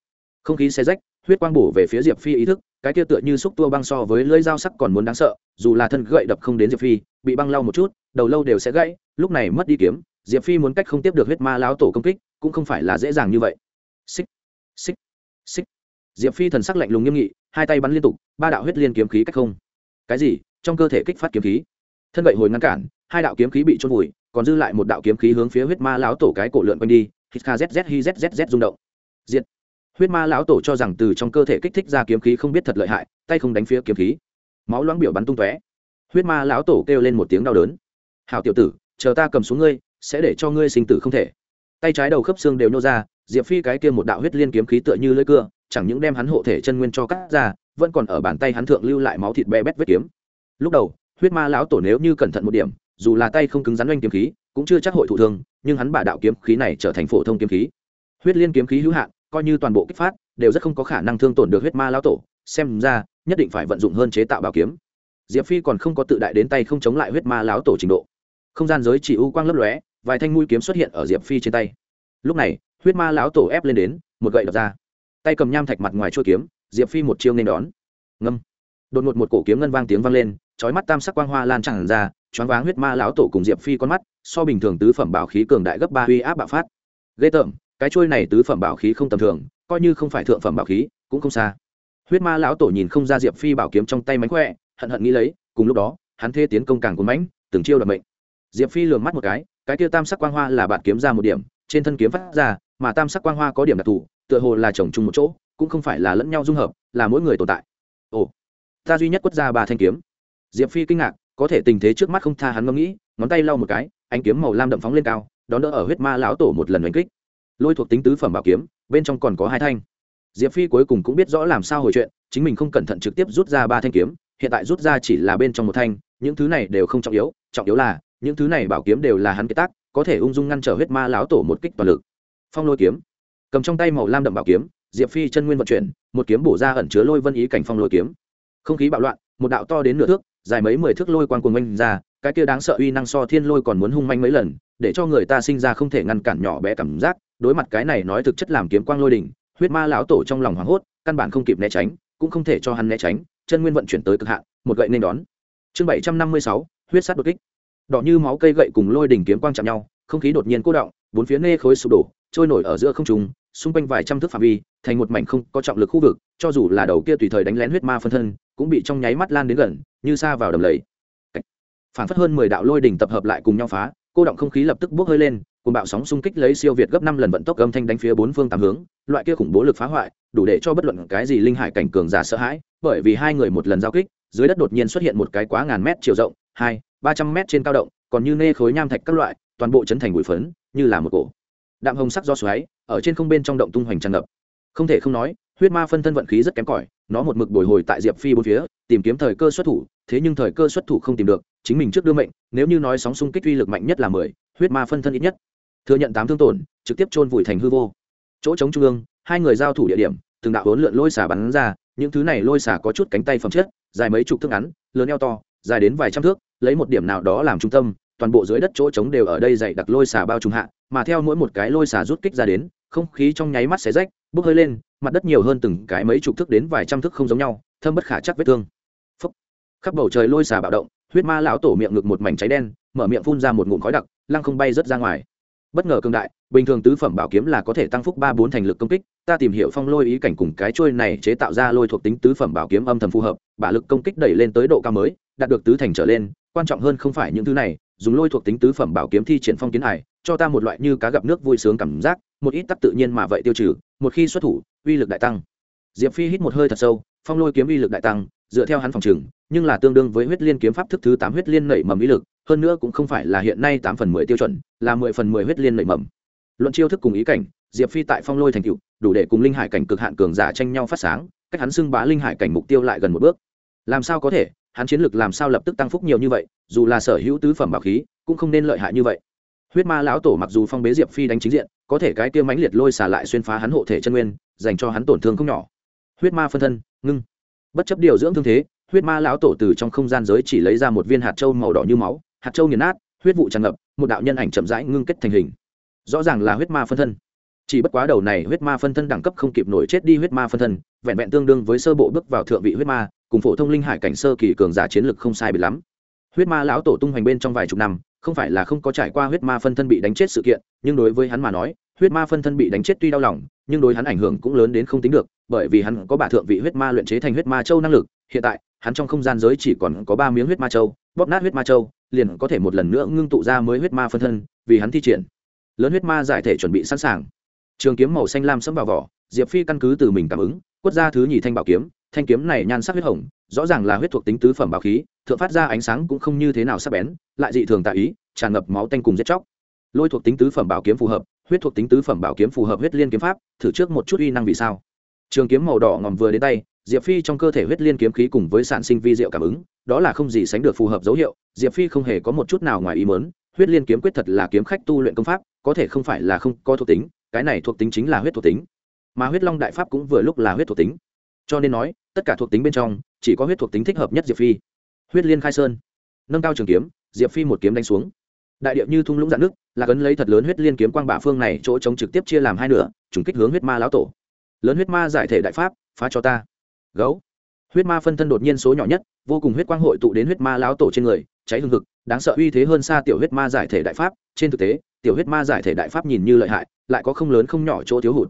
Không khí xe rách, huyết quang bổ về phía diệp phi ý thức, cái kia tựa như xúc tua băng so với lưỡi dao sắc còn muốn đáng sợ, dù là thân gậy đập không đến diệp phi, bị băng lau một chút, đầu lâu đều sẽ gãy, lúc này mất đi kiếm, diệp phi muốn cách không tiếp được huyết ma lão tổ công kích, cũng không phải là dễ dàng như vậy. Xích xích xích. Diệp phi thần sắc lạnh lùng nghiêm nghị, hai tay bắn liên tục, ba đạo huyết liên kiếm khí cách không. Cái gì? Trong cơ thể kích phát kiếm khí. Thân gậy hồi ngăn cản, hai đạo kiếm khí bị trôn vùi, còn dư lại một đạo kiếm khí hướng phía huyết ma lão tổ cái cổ lượn quanh đi, hít kzz hi zzz rung động. Diện huyết ma lão tổ cho rằng từ trong cơ thể kích thích ra kiếm khí không biết thật lợi hại, tay không đánh phía kiếm khí. Máu loãng biểu bắn tung tóe. Huyết ma lão tổ kêu lên một tiếng đau đớn. Hào tiểu tử, chờ ta cầm xuống ngươi, sẽ để cho ngươi sinh tử không thể. Tay trái đầu khớp xương đều nô ra diệp phi cái kia một đạo huyết liên kiếm khí tựa như lưỡi cưa, chẳng những đem hắn hộ thể chân nguyên cho cắt ra, vẫn còn ở bàn tay hắn thượng lưu lại máu thịt bé bét vết kiếm. Lúc đầu, huyết ma lão tổ nếu như cẩn thận một điểm, dù là tay không cứng rắn oanh kiếm khí, cũng chưa chắc hội thụ thương, nhưng hắn bả đạo kiếm khí này trở thành phổ thông kiếm khí. Huyết liên kiếm khí hữu hạn, coi như toàn bộ kích phát, đều rất không có khả năng thương tổn được huyết ma lão tổ, xem ra, nhất định phải vận dụng hơn chế tạo bảo kiếm. Diệp phi còn không có tự đại đến tay không chống lại huyết ma lão tổ trình độ. Không gian giới chỉ u quang lấp lóe, vài thanh mũi kiếm xuất hiện ở diệp phi trên tay. Lúc này huyết ma lão tổ ép lên đến, một gậy đập ra. Tay cầm nham thạch mặt ngoài chuôi kiếm, diệp phi một chiêu nên đón. Ngâm. Đột ngột một cổ kiếm ngân vang tiếng vang lên, chói mắt tam sắc quang hoa lan tràn ra, choáng váng huyết ma lão tổ cùng diệp phi con mắt, so bình thường tứ phẩm bảo khí cường đại gấp ba uy áp bạo phát. Ghê tởm, cái chuôi này tứ phẩm bảo khí không tầm thường, coi như không phải thượng phẩm bảo khí, cũng không xa. Huyết ma lão tổ nhìn không ra diệp phi bảo kiếm trong tay mánh khỏe, hận hận nghĩ lấy, cùng lúc đó, hắn thê tiến công càng cuốn mánh từng chiêu đập mệnh. Diệp phi lường mắt một cái cái kia tam sắc quang hoa là bạn kiếm ra một điểm, trên thân kiếm phát ra mà tam sắc quang hoa có điểm đặc thù, tựa hồ là chồng chung một chỗ, cũng không phải là lẫn nhau dung hợp, là mỗi người tồn tại. Ồ, ta duy nhất quất ra ba thanh kiếm. Diệp phi kinh ngạc, có thể tình thế trước mắt không tha hắn ngẫm nghĩ, ngón tay lau một cái anh kiếm màu lam đậm phóng lên cao, đón đỡ ở huyết ma lão tổ một lần đánh kích. Lôi thuộc tính tứ phẩm bảo kiếm, bên trong còn có hai thanh. Diệp phi cuối cùng cũng biết rõ làm sao hồi chuyện, chính mình không cẩn thận trực tiếp rút ra ba thanh kiếm, hiện tại rút ra chỉ là bên trong một thanh, những thứ này đều không trọng yếu trọng yếu là, những thứ này bảo kiếm đều là hắn kế tác, có thể ung dung ngăn trở huyết ma lão tổ một kích toàn lực phong lôi kiếm. Cầm trong tay màu lam đậm bảo kiếm, diệp phi chân nguyên vận chuyển, một kiếm bổ ra ẩn chứa lôi vân ý cảnh phong lôi kiếm. Không khí bạo loạn, một đạo to đến nửa thước, dài mấy mười thước lôi quang cuồng oanh ra, cái kia đáng sợ uy năng so thiên lôi còn muốn hung manh mấy lần, để cho người ta sinh ra không thể ngăn cản nhỏ bé cảm giác, đối mặt cái này nói thực chất làm kiếm quang lôi đỉnh, huyết ma lão tổ trong lòng hoảng hốt, căn bản không kịp né tránh, cũng không thể cho hắn né tránh, chân nguyên vận chuyển tới cực hạn, một gậy nên đón. Chương bảy trăm năm mươi sáu, huyết sát đột kích. Đỏ như máu cây gậy cùng lôi đỉnh kiếm quang chạm nhau, không khí đột nhiên cố động bốn phía nê khối sụp đổ, trôi nổi ở giữa không trung, xung quanh vài trăm thước phạm vi, thành một mảnh không có trọng lực khu vực, cho dù là đầu kia tùy thời đánh lén huyết ma phân thân, cũng bị trong nháy mắt lan đến gần, như xa vào đầm lầy. Phản phất hơn mười đạo lôi đỉnh tập hợp lại cùng nhau phá, cô động không khí lập tức bốc hơi lên cùng bạo sóng xung kích lấy siêu việt gấp năm lần vận tốc âm thanh đánh phía bốn phương tám hướng, loại kia khủng bố lực phá hoại, đủ để cho bất luận cái gì linh hải cảnh cường giả sợ hãi, bởi vì hai người một lần giao kích, dưới đất đột nhiên xuất hiện một cái quá ngàn mét chiều rộng, hai, ba trăm mét trên cao động còn như nê khối nham thạch các loại, toàn bộ chấn thành bụi phấn, như là một cổ. Đạm hồng sắc do xoáy, ở trên không bên trong động tung hoành tràn ngập. Không thể không nói, huyết ma phân thân vận khí rất kém cỏi, nó một mực bồi hồi tại diệp phi bốn phía, tìm kiếm thời cơ xuất thủ, thế nhưng thời cơ xuất thủ không tìm được, chính mình trước đưa mệnh, nếu như nói sóng xung kích uy lực mạnh nhất là mười, huyết ma phân thân ít nhất. Thừa nhận tám thương tổn, trực tiếp chôn vùi thành hư vô. Chỗ chống trung ương, hai người giao thủ địa điểm, từng đạo hỗn lượn lôi xả bắn ra, những thứ này lôi xả có chút cánh tay phẩm chất, dài mấy chục thước ngắn, lớn eo to, dài đến vài trăm thước, lấy một điểm nào đó làm trung tâm toàn bộ dưới đất chỗ trống đều ở đây dày đặc lôi xả bao trùm hạ, mà theo mỗi một cái lôi xả rút kích ra đến, không khí trong nháy mắt xé rách, bốc hơi lên, mặt đất nhiều hơn từng cái mấy chục thước đến vài trăm thước không giống nhau, thâm bất khả chắc vết thương Phốc. khắp bầu trời lôi xả bạo động, huyết ma lão tổ miệng ngực một mảnh cháy đen, mở miệng phun ra một ngụm khói đặc, lăng không bay rớt ra ngoài bất ngờ cường đại, bình thường tứ phẩm bảo kiếm là có thể tăng phúc ba bốn thành lực công kích, ta tìm hiểu phong lôi ý cảnh cùng cái trôi này chế tạo ra lôi thuộc tính tứ phẩm bảo kiếm âm thầm phù hợp, bả lực công kích đẩy lên tới độ cao mới, đạt được tứ thành trở lên, quan trọng hơn không phải những thứ này dùng lôi thuộc tính tứ phẩm bảo kiếm thi triển phong kiến hải, cho ta một loại như cá gặp nước vui sướng cảm giác, một ít tắc tự nhiên mà vậy tiêu trừ, một khi xuất thủ, uy lực đại tăng. Diệp phi hít một hơi thật sâu, phong lôi kiếm uy lực đại tăng, dựa theo hắn phòng trừng nhưng là tương đương với huyết liên kiếm pháp thức thứ tám huyết liên nảy mầm uy lực, hơn nữa cũng không phải là hiện nay tám phần mười tiêu chuẩn, là mười phần mười huyết liên nảy mầm. Luận chiêu thức cùng ý cảnh, diệp phi tại phong lôi thành cựu đủ để cùng linh hải cảnh cực hạn cường giả tranh nhau phát sáng, cách hắn xưng bá linh hải cảnh mục tiêu lại gần một bước. Làm sao có thể? Hắn chiến lược làm sao lập tức tăng phúc nhiều như vậy, dù là sở hữu tứ phẩm bảo khí, cũng không nên lợi hại như vậy. Huyết ma lão tổ mặc dù phong bế diệp phi đánh chính diện, có thể cái kia mãnh liệt lôi xả lại xuyên phá hắn hộ thể chân nguyên, dành cho hắn tổn thương không nhỏ. Huyết ma phân thân, ngưng. Bất chấp điều dưỡng thương thế, huyết ma lão tổ từ trong không gian giới chỉ lấy ra một viên hạt trâu màu đỏ như máu, hạt trâu nghiền nát, huyết vụ tràn ngập, một đạo nhân ảnh chậm rãi ngưng kết thành hình. Rõ ràng là huyết ma phân thân chỉ bất quá đầu này huyết ma phân thân đẳng cấp không kịp nổi chết đi huyết ma phân thân vẹn vẹn tương đương với sơ bộ bước vào thượng vị huyết ma cùng phổ thông linh hải cảnh sơ kỳ cường giả chiến lực không sai bị lắm huyết ma lão tổ tung hoành bên trong vài chục năm không phải là không có trải qua huyết ma phân thân bị đánh chết sự kiện nhưng đối với hắn mà nói huyết ma phân thân bị đánh chết tuy đau lòng nhưng đối hắn ảnh hưởng cũng lớn đến không tính được bởi vì hắn có bả thượng vị huyết ma luyện chế thành huyết ma châu năng lực hiện tại hắn trong không gian giới chỉ còn có ba miếng huyết ma châu bóp nát huyết ma châu liền có thể một lần nữa ngưng tụ ra mới huyết ma phân thân vì hắn thi triển lớn huyết ma giải thể chuẩn bị sẵn sàng trường kiếm màu xanh lam sẫm vào vỏ, diệp phi căn cứ từ mình cảm ứng, quất ra thứ nhì thanh bảo kiếm, thanh kiếm này nhan sắc huyết hồng, rõ ràng là huyết thuộc tính tứ phẩm bảo khí, thượng phát ra ánh sáng cũng không như thế nào sắc bén, lại dị thường tạ ý, tràn ngập máu tanh cùng giết chóc. Lôi thuộc tính tứ phẩm bảo kiếm phù hợp, huyết thuộc tính tứ phẩm bảo kiếm phù hợp huyết liên kiếm pháp, thử trước một chút uy năng vì sao. Trường kiếm màu đỏ ngòm vừa đến tay, diệp phi trong cơ thể huyết liên kiếm khí cùng với sản sinh vi diệu cảm ứng, đó là không gì sánh được phù hợp dấu hiệu, diệp phi không hề có một chút nào ngoài ý mớn huyết liên kiếm quyết thật là kiếm khách tu luyện công pháp, có thể không phải là không có thuộc tính cái này thuộc tính chính là huyết thuộc tính. Mà huyết long đại pháp cũng vừa lúc là huyết thuộc tính. Cho nên nói, tất cả thuộc tính bên trong, chỉ có huyết thuộc tính thích hợp nhất diệp phi. Huyết liên khai sơn. Nâng cao trường kiếm, diệp phi một kiếm đánh xuống. Đại điệu như thung lũng dạn nước, là cấn lấy thật lớn huyết liên kiếm quang bạ phương này chỗ chống trực tiếp chia làm hai nửa, trùng kích hướng huyết ma lão tổ. Lớn huyết ma giải thể đại pháp, phá cho ta. Gấu. Huyết ma phân thân đột nhiên số nhỏ nhất, vô cùng huyết quang hội tụ đến huyết ma lão tổ trên người cháy hương thực đáng sợ uy thế hơn xa tiểu huyết ma giải thể đại pháp. Trên thực tế, tiểu huyết ma giải thể đại pháp nhìn như lợi hại, lại có không lớn không nhỏ chỗ thiếu hụt.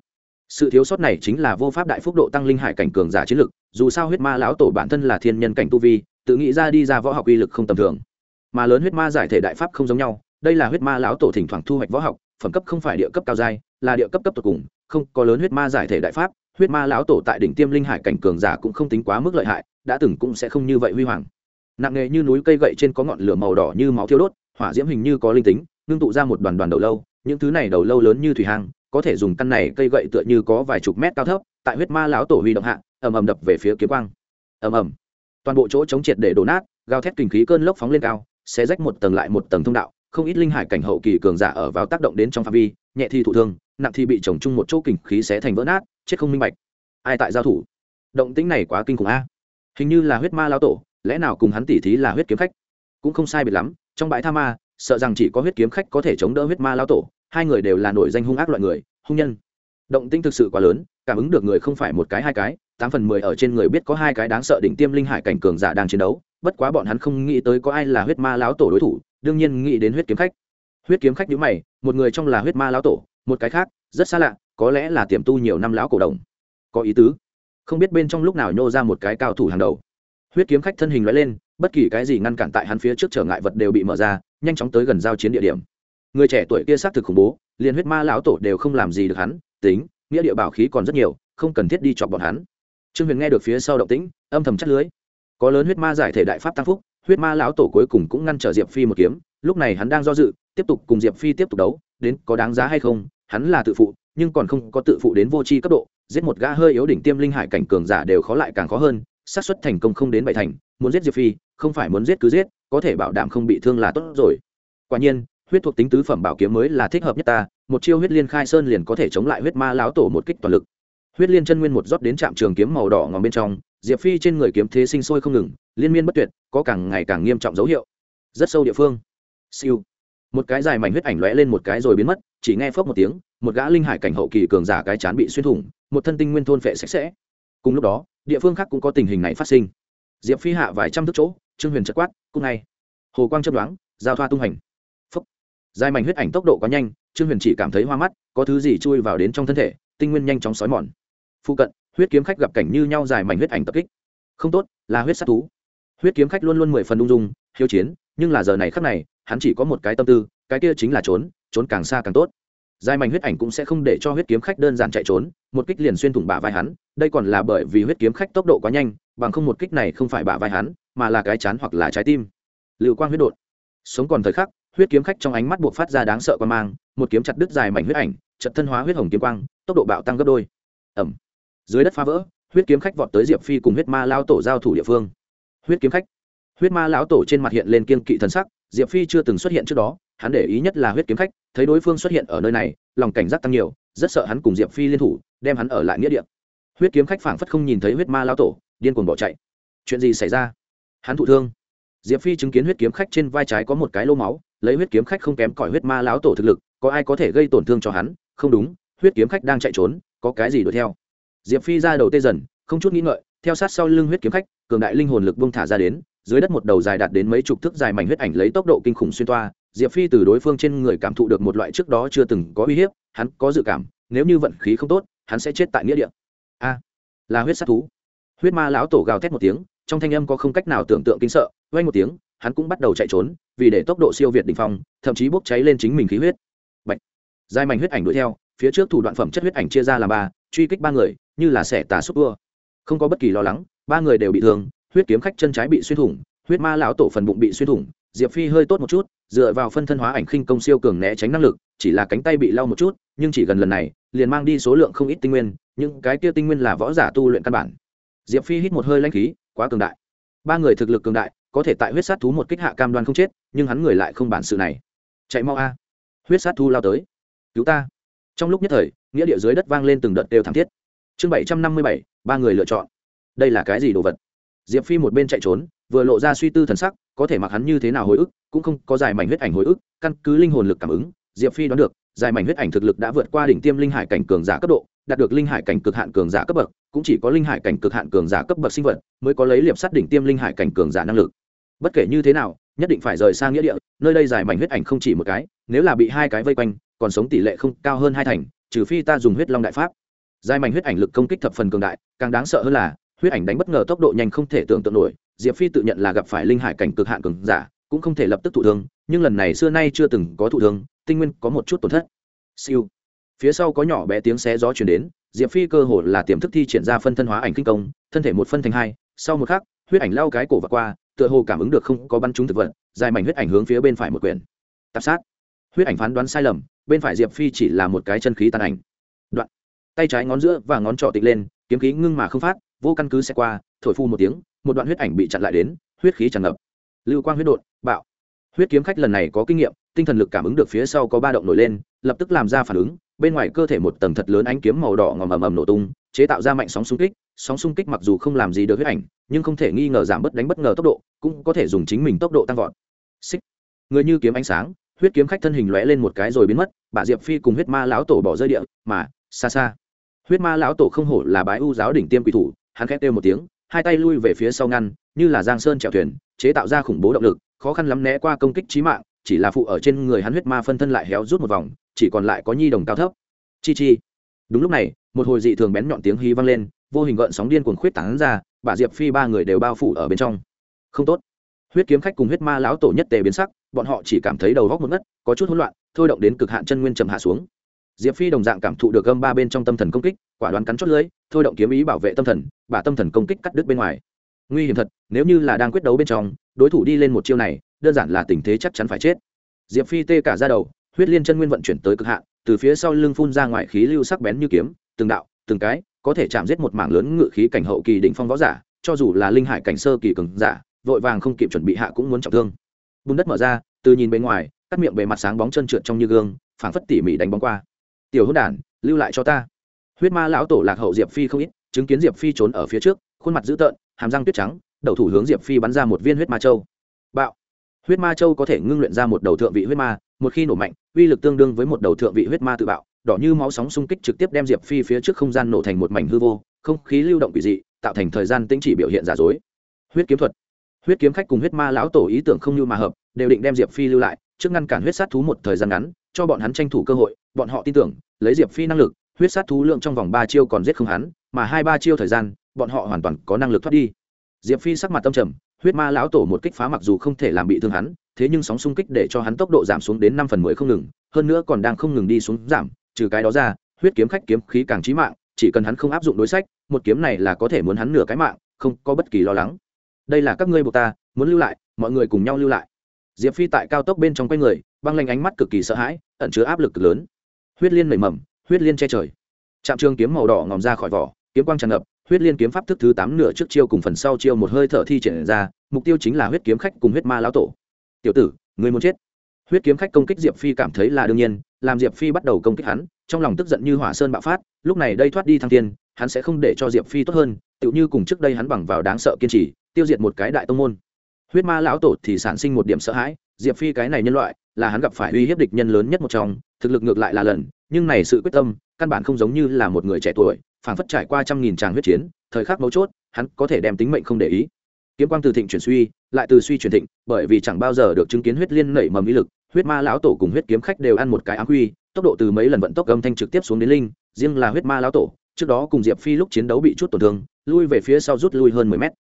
Sự thiếu sót này chính là vô pháp đại phúc độ tăng linh hải cảnh cường giả chiến lực, dù sao huyết ma lão tổ bản thân là thiên nhân cảnh tu vi, tự nghĩ ra đi ra võ học uy lực không tầm thường. Mà lớn huyết ma giải thể đại pháp không giống nhau, đây là huyết ma lão tổ thỉnh thoảng thu hoạch võ học, phẩm cấp không phải địa cấp cao giai, là địa cấp cấp tột cùng, không có lớn huyết ma giải thể đại pháp, huyết ma lão tổ tại đỉnh tiêm linh hải cảnh cường giả cũng không tính quá mức lợi hại, đã từng cũng sẽ không như vậy huy hoàng nặng nghề như núi cây gậy trên có ngọn lửa màu đỏ như máu thiêu đốt, hỏa diễm hình như có linh tính, ngưng tụ ra một đoàn đoàn đầu lâu, những thứ này đầu lâu lớn như thủy hang, có thể dùng căn này cây gậy tựa như có vài chục mét cao thấp, tại huyết ma lão tổ huy động hạ, ầm ầm đập về phía kiếm quang. Ầm ầm. Toàn bộ chỗ chống triệt để đổ nát, gào thét kinh khí cơn lốc phóng lên cao sẽ rách một tầng lại một tầng thông đạo, không ít linh hải cảnh hậu kỳ cường giả ở vào tác động đến trong phạm vi, nhẹ thì thụ thương, nặng thì bị trồng chung một chỗ kình khí sẽ thành vỡ nát, chết không minh bạch. Ai tại giao thủ? Động tĩnh này quá kinh khủng a. Hình như là huyết ma lao tổ lẽ nào cùng hắn tỉ thí là huyết kiếm khách? Cũng không sai biệt lắm, trong bãi tha ma, sợ rằng chỉ có huyết kiếm khách có thể chống đỡ huyết ma lao tổ, hai người đều là nổi danh hung ác loại người, hung nhân. Động tĩnh thực sự quá lớn, cảm ứng được người không phải một cái hai cái, tám phần mười ở trên người biết có hai cái đáng sợ đỉnh tiêm linh hải cảnh cường giả đang chiến đấu, bất quá bọn hắn không nghĩ tới có ai là huyết ma lão tổ đối thủ, đương nhiên nghĩ đến huyết kiếm khách. Huyết kiếm khách nhữ mày, một người trong là huyết ma lão tổ, một cái khác, rất xa lạ, có lẽ là tiềm tu nhiều năm lão cổ đồng. Có ý tứ. Không biết bên trong lúc nào nhô ra một cái cao thủ hàng đầu huyết kiếm khách thân hình lóe lên, bất kỳ cái gì ngăn cản tại hắn phía trước trở ngại vật đều bị mở ra, nhanh chóng tới gần giao chiến địa điểm. Người trẻ tuổi kia xác thực khủng bố, liền huyết ma lão tổ đều không làm gì được hắn, tính, nghĩa địa bảo khí còn rất nhiều, không cần thiết đi chọc bọn hắn. Trương huyền nghe được phía sau động tĩnh, âm thầm chắt lưới. Có lớn huyết ma giải thể đại pháp tăng phúc, huyết ma lão tổ cuối cùng cũng ngăn trở diệp phi một kiếm, lúc này hắn đang do dự, tiếp tục cùng diệp phi tiếp tục đấu, đến có đáng giá hay không, hắn là tự phụ, nhưng còn không có tự phụ đến vô tri cấp độ, giết một gã hơi yếu đỉnh tiêm linh hải cảnh cường giả đều khó lại càng khó hơn xác suất thành công không đến bảy thành, muốn giết diệp phi, không phải muốn giết cứ giết, có thể bảo đảm không bị thương là tốt rồi. Quả nhiên, huyết thuộc tính tứ phẩm bảo kiếm mới là thích hợp nhất ta, một chiêu huyết liên khai sơn liền có thể chống lại huyết ma lão tổ một kích toàn lực. Huyết liên chân nguyên một rót đến trạm trường kiếm màu đỏ ngòm bên trong, diệp phi trên người kiếm thế sinh sôi không ngừng, liên miên bất tuyệt, có càng ngày càng nghiêm trọng dấu hiệu. Rất sâu địa phương. Siêu. Một cái dài mảnh huyết ảnh lóe lên một cái rồi biến mất, chỉ nghe phớp một tiếng, một gã linh hải cảnh hậu kỳ cường giả cái chán bị xuyên thủng, một thân tinh nguyên thôn phệ sạch sẽ. Cùng lúc đó địa phương khác cũng có tình hình này phát sinh. Diệp phi hạ vài trăm thước chỗ, trương huyền chất quát cung ngay. Hồ quang chấp đoán giao thoa tung hành. Phấp dài mảnh huyết ảnh tốc độ quá nhanh, trương huyền chỉ cảm thấy hoa mắt, có thứ gì chui vào đến trong thân thể, tinh nguyên nhanh chóng xói mòn. Phụ cận, huyết kiếm khách gặp cảnh như nhau dài mảnh huyết ảnh tập kích. Không tốt, là huyết sát thú. Huyết kiếm khách luôn luôn mười phần ung dung, hiếu chiến, nhưng là giờ này khắc này, hắn chỉ có một cái tâm tư, cái kia chính là trốn trốn càng xa càng tốt dài mảnh huyết ảnh cũng sẽ không để cho huyết kiếm khách đơn giản chạy trốn, một kích liền xuyên thủng bả vai hắn, đây còn là bởi vì huyết kiếm khách tốc độ quá nhanh, bằng không một kích này không phải bả vai hắn, mà là cái chán hoặc là trái tim. Lưu quang huyết đột. Sống còn thời khắc, huyết kiếm khách trong ánh mắt buộc phát ra đáng sợ quan mang, một kiếm chặt đứt dài mảnh huyết ảnh, chật thân hóa huyết hồng kiếm quang, tốc độ bạo tăng gấp đôi. Ẩm dưới đất phá vỡ, huyết kiếm khách vọt tới diệp phi cùng huyết ma lao tổ giao thủ địa phương. Huyết kiếm khách. Huyết ma lão tổ trên mặt hiện lên kiên kỵ thần sắc, diệp phi chưa từng xuất hiện trước đó hắn để ý nhất là huyết kiếm khách, thấy đối phương xuất hiện ở nơi này, lòng cảnh giác tăng nhiều, rất sợ hắn cùng diệp phi liên thủ, đem hắn ở lại nghĩa địa. Huyết kiếm khách phảng phất không nhìn thấy huyết ma lão tổ, điên cuồng bỏ chạy. Chuyện gì xảy ra? Hắn thụ thương. Diệp phi chứng kiến huyết kiếm khách trên vai trái có một cái lô máu, lấy huyết kiếm khách không kém cỏi huyết ma lão tổ thực lực, có ai có thể gây tổn thương cho hắn? Không đúng, huyết kiếm khách đang chạy trốn, có cái gì đuổi theo? Diệp phi ra đầu tê dần, không chút nghĩ ngợi, theo sát sau lưng huyết kiếm khách, cường đại linh hồn lực bông thả ra đến, dưới đất một đầu dài đạt đến mấy chục thước dài mảnh huyết ảnh lấy tốc độ kinh khủng xuyên toa diệp phi từ đối phương trên người cảm thụ được một loại trước đó chưa từng có uy hiếp, hắn có dự cảm, nếu như vận khí không tốt, hắn sẽ chết tại nghĩa địa a, là huyết sát thú huyết ma lão tổ gào thét một tiếng, trong thanh âm có không cách nào tưởng tượng kinh sợ vay một tiếng, hắn cũng bắt đầu chạy trốn, vì để tốc độ siêu việt đỉnh phong, thậm chí bốc cháy lên chính mình khí huyết Bạch. dài mảnh huyết ảnh đuổi theo, phía trước thủ đoạn phẩm chất huyết ảnh chia ra làm ba, truy kích ba người, như là xẻ tà xúc ưa. không có bất kỳ lo lắng, ba người đều bị thương, huyết kiếm khách chân trái bị xuyên thủng, huyết ma lão tổ phần bụng bị xuyên thủng, diệp phi hơi tốt một chút dựa vào phân thân hóa ảnh khinh công siêu cường né tránh năng lực, chỉ là cánh tay bị lau một chút, nhưng chỉ gần lần này, liền mang đi số lượng không ít tinh nguyên nhưng cái kia tinh nguyên là võ giả tu luyện căn bản. Diệp phi hít một hơi lanh khí, quá cường đại. Ba người thực lực cường đại, có thể tại huyết sát thú một kích hạ cam đoan không chết, nhưng hắn người lại không bản sự này. Chạy mau a. Huyết sát thú lao tới. Cứu ta. Trong lúc nhất thời, nghĩa địa dưới đất vang lên từng đợt đều thảm thiết. Chương bảy trăm năm mươi bảy, ba người lựa chọn. Đây là cái gì đồ vật? Diệp phi một bên chạy trốn, vừa lộ ra suy tư thần sắc có thể mặc hắn như thế nào hồi ức, cũng không có dài mảnh huyết ảnh hồi ức, căn cứ linh hồn lực cảm ứng, diệp phi đoán được, dài mảnh huyết ảnh thực lực đã vượt qua đỉnh tiêm linh hải cảnh cường giả cấp độ, đạt được linh hải cảnh cực hạn cường giả cấp bậc, cũng chỉ có linh hải cảnh cực hạn cường giả cấp bậc sinh vật mới có lấy liệp sắt đỉnh tiêm linh hải cảnh cường giả năng lực. Bất kể như thế nào, nhất định phải rời sang nghĩa địa, nơi đây dài mảnh huyết ảnh không chỉ một cái, nếu là bị hai cái vây quanh, còn sống tỷ lệ không cao hơn hai thành, trừ phi ta dùng huyết long đại pháp. Dài mảnh huyết ảnh lực công kích thập phần cường đại, càng đáng sợ hơn là, huyết ảnh đánh bất ngờ tốc độ nhanh không thể tưởng tượng nổi diệp phi tự nhận là gặp phải linh hải cảnh cực hạn cường giả, cũng không thể lập tức thụ thương, nhưng lần này xưa nay chưa từng có thụ thương, tinh nguyên có một chút tổn thất. Siêu. Phía sau có nhỏ bé tiếng xé gió chuyển đến, diệp phi cơ hồ là tiềm thức thi triển ra phân thân hóa ảnh kinh công, thân thể một phân thành hai, sau một khắc, huyết ảnh lao cái cổ và qua, tựa hồ cảm ứng được không có bắn trúng thực vật, dài mảnh huyết ảnh hướng phía bên phải một quyển. Tạp sát. Huyết ảnh phán đoán sai lầm, bên phải diệp phi chỉ là một cái chân khí tàn ảnh. Đoạn. Tay trái ngón giữa và ngón trỏ tịnh lên, kiếm khí ngưng mà không phát, vô căn cứ xe qua, thổi phu một tiếng một đoạn huyết ảnh bị chặn lại đến, huyết khí tràn ngập. Lưu quang huyết đột, bạo. Huyết kiếm khách lần này có kinh nghiệm, tinh thần lực cảm ứng được phía sau có ba động nổi lên, lập tức làm ra phản ứng, bên ngoài cơ thể một tầng thật lớn ánh kiếm màu đỏ ngòm ầm ầm nổ tung, chế tạo ra mạnh sóng xung kích. Sóng xung kích mặc dù không làm gì được huyết ảnh, nhưng không thể nghi ngờ giảm bớt đánh bất ngờ tốc độ, cũng có thể dùng chính mình tốc độ tăng vọt. Xích. Người như kiếm ánh sáng, huyết kiếm khách thân hình lóe lên một cái rồi biến mất bà diệp phi cùng huyết ma lão tổ bỏ rơi địa, mà, xa xa. Huyết ma lão tổ không hổ là bái u giáo đỉnh tiêm quỷ thủ, hắn khét kêu một tiếng hai tay lui về phía sau ngăn, như là giang sơn chèo thuyền, chế tạo ra khủng bố động lực, khó khăn lắm né qua công kích trí mạng, chỉ là phụ ở trên người hắn huyết ma phân thân lại héo rút một vòng, chỉ còn lại có nhi đồng cao thấp. Chi chi. Đúng lúc này, một hồi dị thường bén nhọn tiếng hí vang lên, vô hình gợn sóng điên cuồng khuyết tán ra, bà diệp phi ba người đều bao phủ ở bên trong. Không tốt. Huyết kiếm khách cùng huyết ma lão tổ nhất tề biến sắc, bọn họ chỉ cảm thấy đầu góc một ngất, có chút hỗn loạn, thôi động đến cực hạn chân nguyên trầm hạ xuống diệp phi đồng dạng cảm thụ được gâm ba bên trong tâm thần công kích, quả đoán cắn chót lưới, thôi động kiếm ý bảo vệ tâm thần bà tâm thần công kích cắt đứt bên ngoài. Nguy hiểm thật, nếu như là đang quyết đấu bên trong, đối thủ đi lên một chiêu này, đơn giản là tình thế chắc chắn phải chết. Diệp phi tê cả ra đầu, huyết liên chân nguyên vận chuyển tới cực hạn, từ phía sau lưng phun ra ngoài khí lưu sắc bén như kiếm, từng đạo, từng cái, có thể chạm giết một mảng lớn ngự khí cảnh hậu kỳ đỉnh phong võ giả, cho dù là linh hải cảnh sơ kỳ cường giả, vội vàng không kịp chuẩn bị hạ cũng muốn trọng thương. Bùn đất mở ra, từ nhìn bên ngoài, cắt miệng bề mặt sáng bóng chân trượt trong như gương, phảng phất tỉ mỉ đánh bóng qua tiểu hôn đản, lưu lại cho ta. Huyết ma lão tổ lạc hậu diệp phi không ít, chứng kiến diệp phi trốn ở phía trước, khuôn mặt dữ tợn, hàm răng tuyết trắng, đầu thủ hướng diệp phi bắn ra một viên huyết ma châu. Bạo. Huyết ma châu có thể ngưng luyện ra một đầu thượng vị huyết ma, một khi nổ mạnh, uy lực tương đương với một đầu thượng vị huyết ma tự bạo, đỏ như máu sóng xung kích trực tiếp đem diệp phi phía trước không gian nổ thành một mảnh hư vô, không khí lưu động quỷ dị, tạo thành thời gian tĩnh chỉ biểu hiện giả dối. Huyết kiếm thuật. Huyết kiếm khách cùng huyết ma lão tổ ý tưởng không như mà hợp, đều định đem diệp phi lưu lại trước ngăn cản huyết sát thú một thời gian ngắn, cho bọn hắn tranh thủ cơ hội, bọn họ tin tưởng, lấy diệp phi năng lực, huyết sát thú lượng trong vòng ba chiêu còn giết không hắn, mà hai ba chiêu thời gian, bọn họ hoàn toàn có năng lực thoát đi. Diệp phi sắc mặt tâm trầm, huyết ma lão tổ một kích phá mặc dù không thể làm bị thương hắn, thế nhưng sóng xung kích để cho hắn tốc độ giảm xuống đến năm phần mười không ngừng, hơn nữa còn đang không ngừng đi xuống giảm, trừ cái đó ra, huyết kiếm khách kiếm khí càng trí mạng, chỉ cần hắn không áp dụng đối sách, một kiếm này là có thể muốn hắn nửa cái mạng, không có bất kỳ lo lắng. Đây là các ngươi buộc ta, muốn lưu lại, mọi người cùng nhau lưu lại diệp phi tại cao tốc bên trong quay người, băng lanh ánh mắt cực kỳ sợ hãi, ẩn chứa áp lực cực lớn. Huyết liên nảy mầm, huyết liên che trời. Trạm trường kiếm màu đỏ ngòm ra khỏi vỏ, kiếm quang tràn ngập, huyết liên kiếm pháp thức thứ tám nửa trước chiêu cùng phần sau chiêu một hơi thở thi triển ra, mục tiêu chính là huyết kiếm khách cùng huyết ma lão tổ. Tiểu tử, người muốn chết. Huyết kiếm khách công kích diệp phi cảm thấy là đương nhiên, làm diệp phi bắt đầu công kích hắn, trong lòng tức giận như hỏa sơn bạo phát, lúc này đây thoát đi thăng tiên hắn sẽ không để cho diệp phi tốt hơn, tựu như cùng trước đây hắn bằng vào đáng sợ kiên trì, tiêu diệt một cái đại tông môn huyết ma lão tổ thì sản sinh một điểm sợ hãi diệp phi cái này nhân loại là hắn gặp phải uy hiếp địch nhân lớn nhất một trong thực lực ngược lại là lần nhưng này sự quyết tâm căn bản không giống như là một người trẻ tuổi phảng phất trải qua trăm nghìn tràng huyết chiến thời khắc mấu chốt hắn có thể đem tính mệnh không để ý. Kiếm quang từ thịnh chuyển suy lại từ suy chuyển thịnh bởi vì chẳng bao giờ được chứng kiến huyết liên nảy mầm ý lực huyết ma lão tổ cùng huyết kiếm khách đều ăn một cái ám huy, tốc độ từ mấy lần vận tốc âm thanh trực tiếp xuống đến linh riêng là huyết ma lão tổ trước đó cùng diệp phi lúc chiến đấu bị chút tổn thương lui về phía sau rút lui hơn mười mét.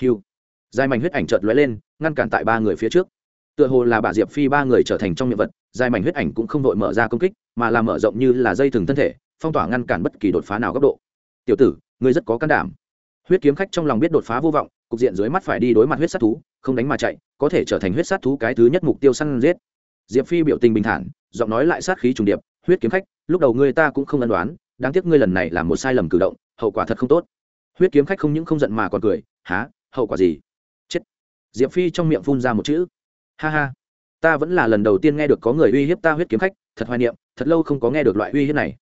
Hiu dài mảnh huyết ảnh chợt lóe lên, ngăn cản tại ba người phía trước. Tựa hồ là bà diệp phi ba người trở thành trong miệng vật dài mảnh huyết ảnh cũng không vội mở ra công kích, mà là mở rộng như là dây thừng thân thể, phong tỏa ngăn cản bất kỳ đột phá nào góc độ. Tiểu tử, ngươi rất có can đảm. Huyết kiếm khách trong lòng biết đột phá vô vọng, cục diện dưới mắt phải đi đối mặt huyết sát thú, không đánh mà chạy, có thể trở thành huyết sát thú cái thứ nhất mục tiêu săn giết. Diệp phi biểu tình bình thản, giọng nói lại sát khí trùng điệp, huyết kiếm khách, lúc đầu ngươi ta cũng không ân đoán, đáng tiếc ngươi lần này là một sai lầm cử động, hậu quả thật không tốt. Huyết kiếm khách không những không giận mà còn cười há hậu quả gì? Diệp phi trong miệng phun ra một chữ. Ha ha. Ta vẫn là lần đầu tiên nghe được có người uy hiếp ta huyết kiếm khách, thật hoài niệm, thật lâu không có nghe được loại uy hiếp này.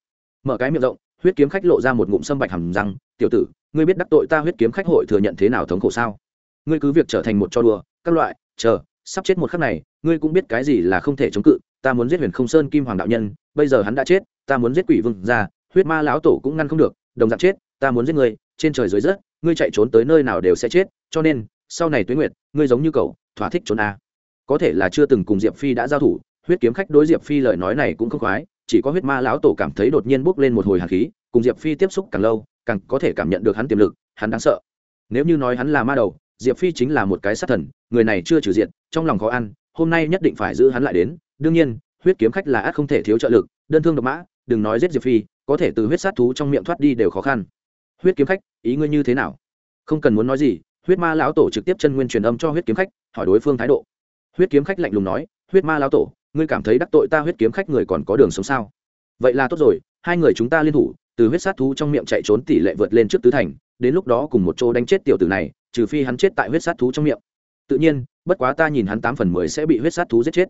Mở cái miệng rộng, huyết kiếm khách lộ ra một ngụm sâm bạch hầm răng. Tiểu tử, ngươi biết đắc tội ta huyết kiếm khách hội thừa nhận thế nào thống khổ sao? Ngươi cứ việc trở thành một cho đùa, các loại, chờ, sắp chết một khắc này, ngươi cũng biết cái gì là không thể chống cự. Ta muốn giết huyền không sơn kim hoàng đạo nhân, bây giờ hắn đã chết, ta muốn giết quỷ vương ra huyết ma lão tổ cũng ngăn không được, đồng dạng chết, ta muốn giết ngươi, trên trời dưới rớt, ngươi chạy trốn tới nơi nào đều sẽ chết, cho nên sau này tuế nguyệt, ngươi giống như cậu, thỏa thích trốn a. À. có thể là chưa từng cùng diệp phi đã giao thủ, huyết kiếm khách đối diệp phi lời nói này cũng không khoái, chỉ có huyết ma lão tổ cảm thấy đột nhiên bốc lên một hồi hạt khí, cùng diệp phi tiếp xúc càng lâu, càng có thể cảm nhận được hắn tiềm lực, hắn đáng sợ. Nếu như nói hắn là ma đầu, diệp phi chính là một cái sát thần, người này chưa trừ diện trong lòng khó ăn, hôm nay nhất định phải giữ hắn lại đến. Đương nhiên, huyết kiếm khách là ác không thể thiếu trợ lực, đơn thương độc mã, đừng nói giết diệp phi, có thể từ huyết sát thú trong miệng thoát đi đều khó khăn. Huyết kiếm khách, ý ngươi như thế nào? Không cần muốn nói gì huyết ma lão tổ trực tiếp chân nguyên truyền âm cho huyết kiếm khách, hỏi đối phương thái độ. Huyết kiếm khách lạnh lùng nói, huyết ma lão tổ, ngươi cảm thấy đắc tội ta huyết kiếm khách người còn có đường sống sao? Vậy là tốt rồi, hai người chúng ta liên thủ, từ huyết sát thú trong miệng chạy trốn tỷ lệ vượt lên trước tứ thành, đến lúc đó cùng một chỗ đánh chết tiểu tử này, trừ phi hắn chết tại huyết sát thú trong miệng. Tự nhiên, bất quá ta nhìn hắn tám phần mười sẽ bị huyết sát thú giết chết.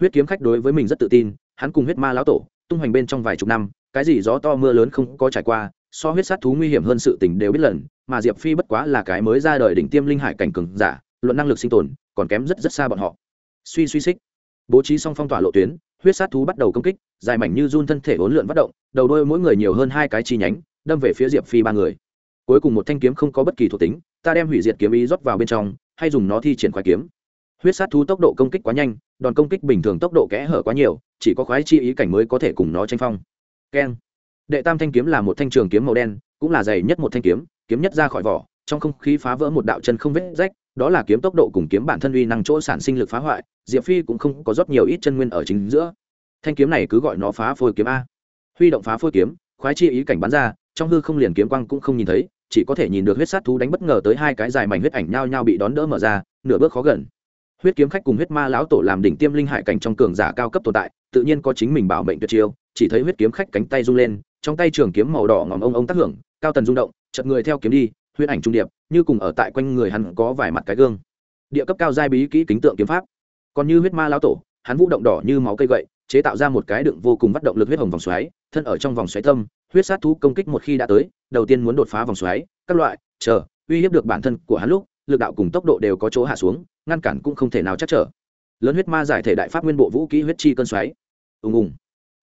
Huyết kiếm khách đối với mình rất tự tin, hắn cùng huyết ma lão tổ, tung hoành bên trong vài chục năm, cái gì gió to mưa lớn không có trải qua, so huyết sát thú nguy hiểm hơn sự tình đều biết lần mà diệp phi bất quá là cái mới ra đời đỉnh tiêm linh hải cảnh cường giả, luận năng lực sinh tồn, còn kém rất rất xa bọn họ. Suy suy xích. Bố trí xong phong tỏa lộ tuyến, huyết sát thú bắt đầu công kích, dài mảnh như run thân thể ốn lượn bất động, đầu đôi mỗi người nhiều hơn hai cái chi nhánh, đâm về phía diệp phi ba người. Cuối cùng một thanh kiếm không có bất kỳ thuộc tính, ta đem hủy diệt kiếm ý rót vào bên trong, hay dùng nó thi triển khoái kiếm. Huyết sát thú tốc độ công kích quá nhanh, đòn công kích bình thường tốc độ kẽ hở quá nhiều, chỉ có khoái chi ý cảnh mới có thể cùng nó tranh phong. Keng. Đệ tam thanh kiếm là một thanh trường kiếm màu đen, cũng là dày nhất một thanh kiếm kiếm nhất ra khỏi vỏ, trong không khí phá vỡ một đạo chân không vết rách, đó là kiếm tốc độ cùng kiếm bản thân uy năng chỗ sản sinh lực phá hoại, diệp phi cũng không có rót nhiều ít chân nguyên ở chính giữa. Thanh kiếm này cứ gọi nó phá phôi kiếm a. Huy động phá phôi kiếm, khoái chi ý cảnh bắn ra, trong hư không liền kiếm quang cũng không nhìn thấy, chỉ có thể nhìn được huyết sát thú đánh bất ngờ tới hai cái dài mảnh huyết ảnh nhao nhao bị đón đỡ mở ra, nửa bước khó gần. Huyết kiếm khách cùng huyết ma lão tổ làm đỉnh tiêm linh hải cảnh trong cường giả cao cấp tồn tại, tự nhiên có chính mình bảo mệnh tuyệt chiêu, chỉ thấy huyết kiếm khách cánh tay rung lên, trong tay trường kiếm màu đỏ ngòm ông ông tác hưởng, cao tần rung động chật người theo kiếm đi, huyễn ảnh trung điệp, như cùng ở tại quanh người hắn có vài mặt cái gương. Địa cấp cao giai bí kỹ kính tượng kiếm pháp. Còn như huyết ma lão tổ, hắn vũ động đỏ như máu cây gậy, chế tạo ra một cái đựng vô cùng bắt động lực huyết hồng vòng xoáy, thân ở trong vòng xoáy tâm, huyết sát thú công kích một khi đã tới, đầu tiên muốn đột phá vòng xoáy, các loại, chờ, uy hiếp được bản thân của hắn lúc, lực đạo cùng tốc độ đều có chỗ hạ xuống, ngăn cản cũng không thể nào chắc trở. Lớn huyết ma giải thể đại pháp nguyên bộ vũ kỹ huyết chi cơn xoáy. Ùng ùng.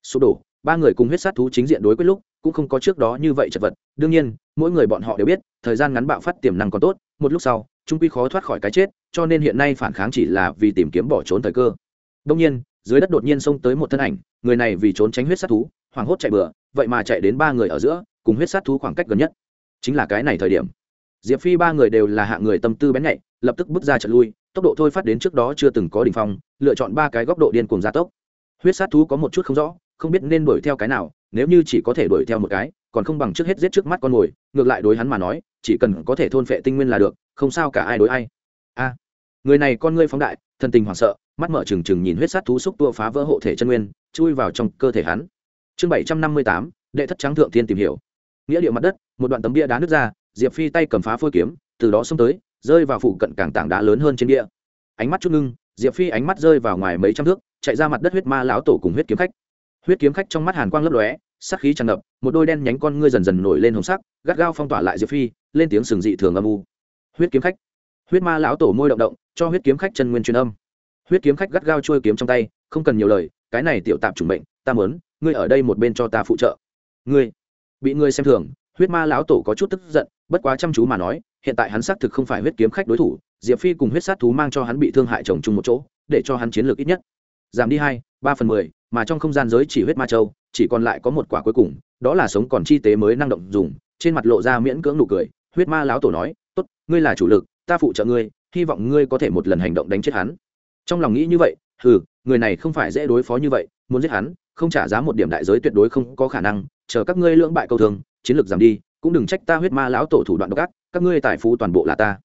Sụp đổ, ba người cùng huyết sát thú chính diện đối quyết lúc cũng không có trước đó như vậy chật vật. Đương nhiên, mỗi người bọn họ đều biết, thời gian ngắn bạo phát tiềm năng còn tốt, một lúc sau, trung quy khó thoát khỏi cái chết, cho nên hiện nay phản kháng chỉ là vì tìm kiếm bỏ trốn thời cơ. Đông nhiên, dưới đất đột nhiên xông tới một thân ảnh, người này vì trốn tránh huyết sát thú, hoảng hốt chạy bừa, vậy mà chạy đến ba người ở giữa, cùng huyết sát thú khoảng cách gần nhất. Chính là cái này thời điểm. Diệp phi ba người đều là hạng người tâm tư bén nhạy, lập tức bước ra trận lui, tốc độ thôi phát đến trước đó chưa từng có đ ỉ n h phong, lựa chọn ba cái góc độ điên cùng gia tốc. Huyết sát thú có một chút không rõ, không biết nên đuổi theo cái nào nếu như chỉ có thể đuổi theo một cái, còn không bằng trước hết giết trước mắt con mồi, ngược lại đối hắn mà nói, chỉ cần có thể thôn phệ tinh nguyên là được, không sao cả ai đối ai. A, người này con ngươi phóng đại thân tình hoảng sợ, mắt mở trừng trừng nhìn huyết sát thú xúc tua phá vỡ hộ thể chân nguyên, chui vào trong cơ thể hắn. Chương bảy trăm năm mươi tám, đệ thất trắng thượng thiên tìm hiểu. Nghĩa địa mặt đất, một đoạn tấm bia đá nứt ra, diệp phi tay cầm phá phôi kiếm, từ đó xông tới, rơi vào phụ cận cảng tảng đá lớn hơn trên bia. Ánh mắt chút ngưng, diệp phi ánh mắt rơi vào ngoài mấy trăm thước, chạy ra mặt đất huyết ma lão tổ cùng huyết kiếm khách huyết kiếm khách trong mắt hàn quang lấp lóe sắc khí tràn ngập một đôi đen nhánh con ngươi dần dần nổi lên hồng sắc gắt gao phong tỏa lại diệp phi lên tiếng sừng dị thường âm u. Huyết kiếm khách. Huyết ma lão tổ môi động động cho huyết kiếm khách chân nguyên truyền âm. Huyết kiếm khách gắt gao trôi kiếm trong tay không cần nhiều lời cái này tiểu tạp chủng bệnh, ta mớn ngươi ở đây một bên cho ta phụ trợ. Ngươi. Bị ngươi xem thường huyết ma lão tổ có chút tức giận bất quá chăm chú mà nói hiện tại hắn xác thực không phải huyết kiếm khách đối thủ diệp phi cùng huyết sát thú mang cho hắn bị thương hại chồng chung một chỗ để cho hắn chiến lược ít nhất. Giảm đi hai ba phần mười mà trong không gian giới chỉ huyết ma châu, chỉ còn lại có một quả cuối cùng, đó là sống còn chi tế mới năng động dùng, trên mặt lộ ra miễn cưỡng nụ cười, huyết ma lão tổ nói, tốt, ngươi là chủ lực, ta phụ trợ ngươi, hy vọng ngươi có thể một lần hành động đánh chết hắn. Trong lòng nghĩ như vậy, hừ, người này không phải dễ đối phó như vậy, muốn giết hắn, không trả giá một điểm đại giới tuyệt đối không có khả năng, chờ các ngươi lưỡng bại câu thường chiến lược giảm đi, cũng đừng trách ta huyết ma lão tổ thủ đoạn độc ác, các ngươi tài phú toàn bộ là ta.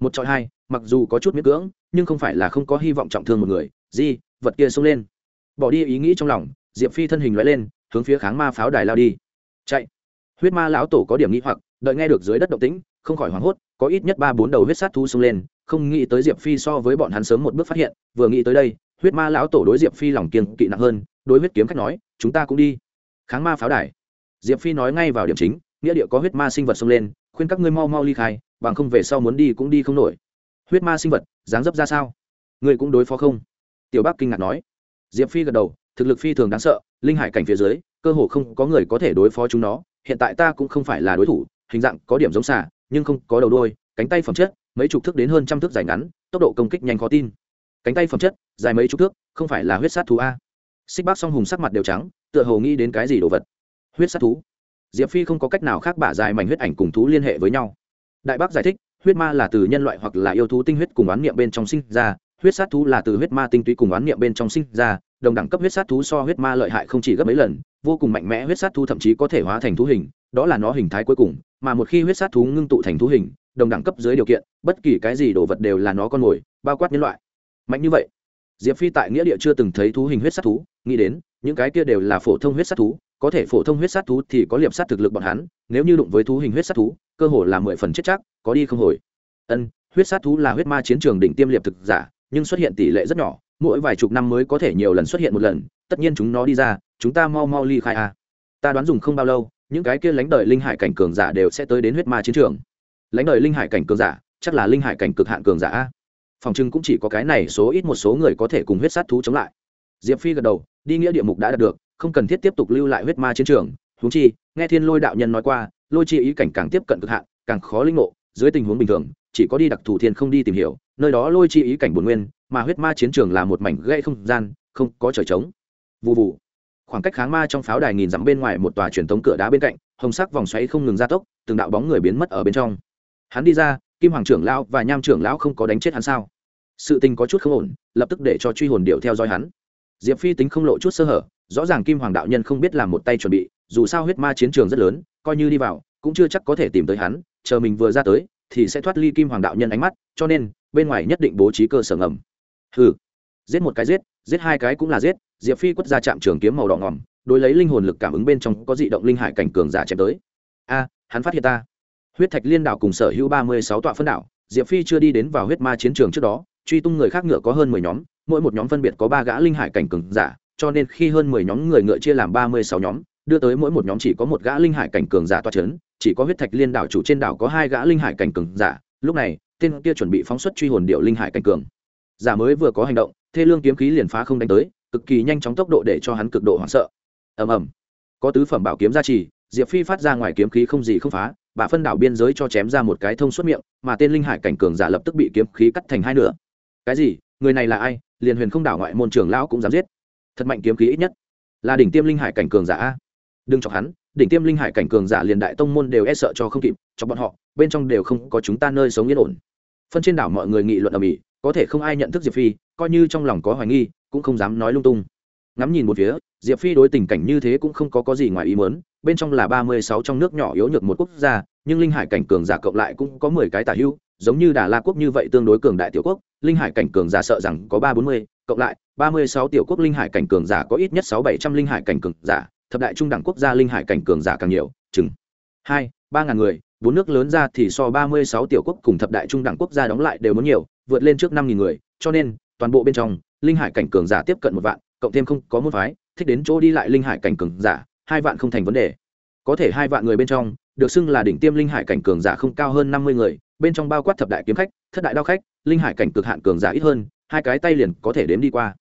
Một trọi hai, mặc dù có chút miễn cưỡng, nhưng không phải là không có hy vọng trọng thương một người. Di, vật kia xông lên bỏ đi ý nghĩ trong lòng, diệp phi thân hình loại lên, hướng phía kháng ma pháo đài lao đi. Chạy. Huyết ma lão tổ có điểm nghĩ hoặc, đợi nghe được dưới đất động tĩnh, không khỏi hoảng hốt, có ít nhất ba bốn đầu huyết sát thu xông lên, không nghĩ tới diệp phi so với bọn hắn sớm một bước phát hiện, vừa nghĩ tới đây, huyết ma lão tổ đối diệp phi lòng kiên kỵ nặng hơn, đối huyết kiếm khách nói, chúng ta cũng đi. Kháng ma pháo đài. Diệp phi nói ngay vào điểm chính, nghĩa địa có huyết ma sinh vật xông lên, khuyên các ngươi mau mau ly khai, bằng không về sau muốn đi cũng đi không nổi. Huyết ma sinh vật, dáng dấp ra sao? Ngươi cũng đối phó không? Tiểu bắc kinh ngạc nói diệp phi gật đầu, thực lực phi thường đáng sợ, linh hải cảnh phía dưới, cơ hồ không có người có thể đối phó chúng nó. Hiện tại ta cũng không phải là đối thủ, hình dạng có điểm giống xả nhưng không có đầu đôi cánh tay phẩm chất, mấy chục thước đến hơn trăm thước dài ngắn, tốc độ công kích nhanh khó tin. Cánh tay phẩm chất, dài mấy chục thước, không phải là huyết sát thú a. Xích bác song hùng sắc mặt đều trắng, tựa hồ nghĩ đến cái gì đồ vật. Huyết sát thú. Diệp phi không có cách nào khác bả dài mảnh huyết ảnh cùng thú liên hệ với nhau. Đại bác giải thích, huyết ma là từ nhân loại hoặc là yêu thú tinh huyết cùng oán niệm bên trong sinh ra huyết sát thú là từ huyết ma tinh túy cùng oán niệm bên trong sinh ra, đồng đẳng cấp huyết sát thú so huyết ma lợi hại không chỉ gấp mấy lần, vô cùng mạnh mẽ huyết sát thú thậm chí có thể hóa thành thú hình, đó là nó hình thái cuối cùng, mà một khi huyết sát thú ngưng tụ thành thú hình, đồng đẳng cấp dưới điều kiện, bất kỳ cái gì đồ vật đều là nó con mồi, bao quát nhân loại. Mạnh như vậy, diệp phi tại nghĩa địa chưa từng thấy thú hình huyết sát thú, nghĩ đến, những cái kia đều là phổ thông huyết sát thú, có thể phổ thông huyết sát thú thì có liệp sát thực lực bọn hắn, nếu như đụng với thú hình huyết sát thú, cơ hồ là mười phần chết chắc, có đi không hồi. Ân, huyết sát thú là huyết ma chiến trường đỉnh tiêm liệp thực giả nhưng xuất hiện tỷ lệ rất nhỏ, mỗi vài chục năm mới có thể nhiều lần xuất hiện một lần, tất nhiên chúng nó đi ra, chúng ta mau mau ly khai a. Ta đoán dùng không bao lâu, những cái kia lãnh đời linh hải cảnh cường giả đều sẽ tới đến huyết ma chiến trường. Lãnh đời linh hải cảnh cường giả, chắc là linh hải cảnh cực hạn cường giả a. Phòng trưng cũng chỉ có cái này, số ít một số người có thể cùng huyết sát thú chống lại. Diệp phi gật đầu, đi nghĩa địa mục đã đạt được, không cần thiết tiếp tục lưu lại huyết ma chiến trường. Huống chi, nghe thiên lôi đạo nhân nói qua, lôi chi ý cảnh càng tiếp cận cực hạn, càng khó linh ngộ, dưới tình huống bình thường, chỉ có đi đặc thù thiên không đi tìm hiểu nơi đó lôi chi ý cảnh bồn nguyên, mà huyết ma chiến trường là một mảnh gây không gian, không có trời trống. Vụ vụ khoảng cách kháng ma trong pháo đài nghìn dặm bên ngoài một tòa truyền thống cửa đá bên cạnh, hồng sắc vòng xoáy không ngừng gia tốc, từng đạo bóng người biến mất ở bên trong. Hắn đi ra, kim hoàng trưởng lão và nham trưởng lão không có đánh chết hắn sao? Sự tình có chút không ổn, lập tức để cho truy hồn điệu theo dõi hắn. Diệp phi tính không lộ chút sơ hở, rõ ràng kim hoàng đạo nhân không biết làm một tay chuẩn bị, dù sao huyết ma chiến trường rất lớn, coi như đi vào, cũng chưa chắc có thể tìm tới hắn, chờ mình vừa ra tới thì sẽ thoát ly kim hoàng đạo nhân ánh mắt cho nên bên ngoài nhất định bố trí cơ sở ngầm. Hừ giết một cái giết giết hai cái cũng là giết diệp phi quất ra chạm trường kiếm màu đỏ ngòm, đối lấy linh hồn lực cảm ứng bên trong có dị động linh hải cảnh cường giả chém tới. A hắn phát hiện ta. Huyết thạch liên đảo cùng sở hữu ba mươi sáu tọa phân đảo diệp phi chưa đi đến vào huyết ma chiến trường trước đó truy tung người khác ngựa có hơn mười nhóm mỗi một nhóm phân biệt có ba gã linh hải cảnh cường giả cho nên khi hơn mười nhóm người ngựa chia làm ba mươi sáu nhóm đưa tới mỗi một nhóm chỉ có một gã linh hải cảnh cường giả toa chấn, chỉ có huyết thạch liên đảo chủ trên đảo có hai gã linh hải cảnh cường giả. Lúc này tên kia chuẩn bị phóng xuất truy hồn điệu linh hải cảnh cường. Giả mới vừa có hành động thê lương kiếm khí liền phá không đánh tới cực kỳ nhanh chóng tốc độ để cho hắn cực độ hoảng sợ. Ầm ầm. Có tứ phẩm bảo kiếm gia trì diệp phi phát ra ngoài kiếm khí không gì không phá bà phân đảo biên giới cho chém ra một cái thông suốt miệng mà tên linh hải cảnh cường giả lập tức bị kiếm khí cắt thành hai nửa. Cái gì? Người này là ai? Liền huyền không đảo ngoại môn trưởng lão cũng dám giết. Thật mạnh kiếm khí ít nhất. Là đỉnh tiêm linh hải cảnh cường giả a đừng chọc hắn đỉnh tiêm linh hải cảnh cường giả liền đại tông môn đều e sợ cho không kịp cho bọn họ bên trong đều không có chúng ta nơi sống yên ổn. Phân trên đảo mọi người nghị luận ở mỹ có thể không ai nhận thức diệp phi coi như trong lòng có hoài nghi cũng không dám nói lung tung. Ngắm nhìn một phía diệp phi đối tình cảnh như thế cũng không có, có gì ngoài ý mớn bên trong là ba mươi sáu trong nước nhỏ yếu nhược một quốc gia nhưng linh hải cảnh cường giả cộng lại cũng có mười cái tả hưu giống như đà la quốc như vậy tương đối cường đại tiểu quốc linh hải cảnh cường giả sợ rằng có ba bốn mươi cộng lại ba mươi sáu tiểu quốc linh hải cảnh cường giả có ít nhất sáu bảy trăm linh hải cảnh cường giả thập đại trung đẳng quốc gia linh hải cảnh cường giả càng nhiều, chừng hai, ba ngàn người, bốn nước lớn ra thì so ba mươi sáu tiểu quốc cùng thập đại trung đẳng quốc gia đóng lại đều muốn nhiều, vượt lên trước năm nghìn người, cho nên, toàn bộ bên trong, linh hải cảnh cường giả tiếp cận một vạn, cộng thêm không có môn phái, thích đến chỗ đi lại linh hải cảnh cường giả, hai vạn không thành vấn đề. Có thể hai vạn người bên trong, được xưng là đỉnh tiêm linh hải cảnh cường giả không cao hơn năm mươi người, bên trong bao quát thập đại kiếm khách, thất đại đao khách, linh hải cảnh cực hạn cường giả ít hơn, hai cái tay liền có thể đếm đi qua.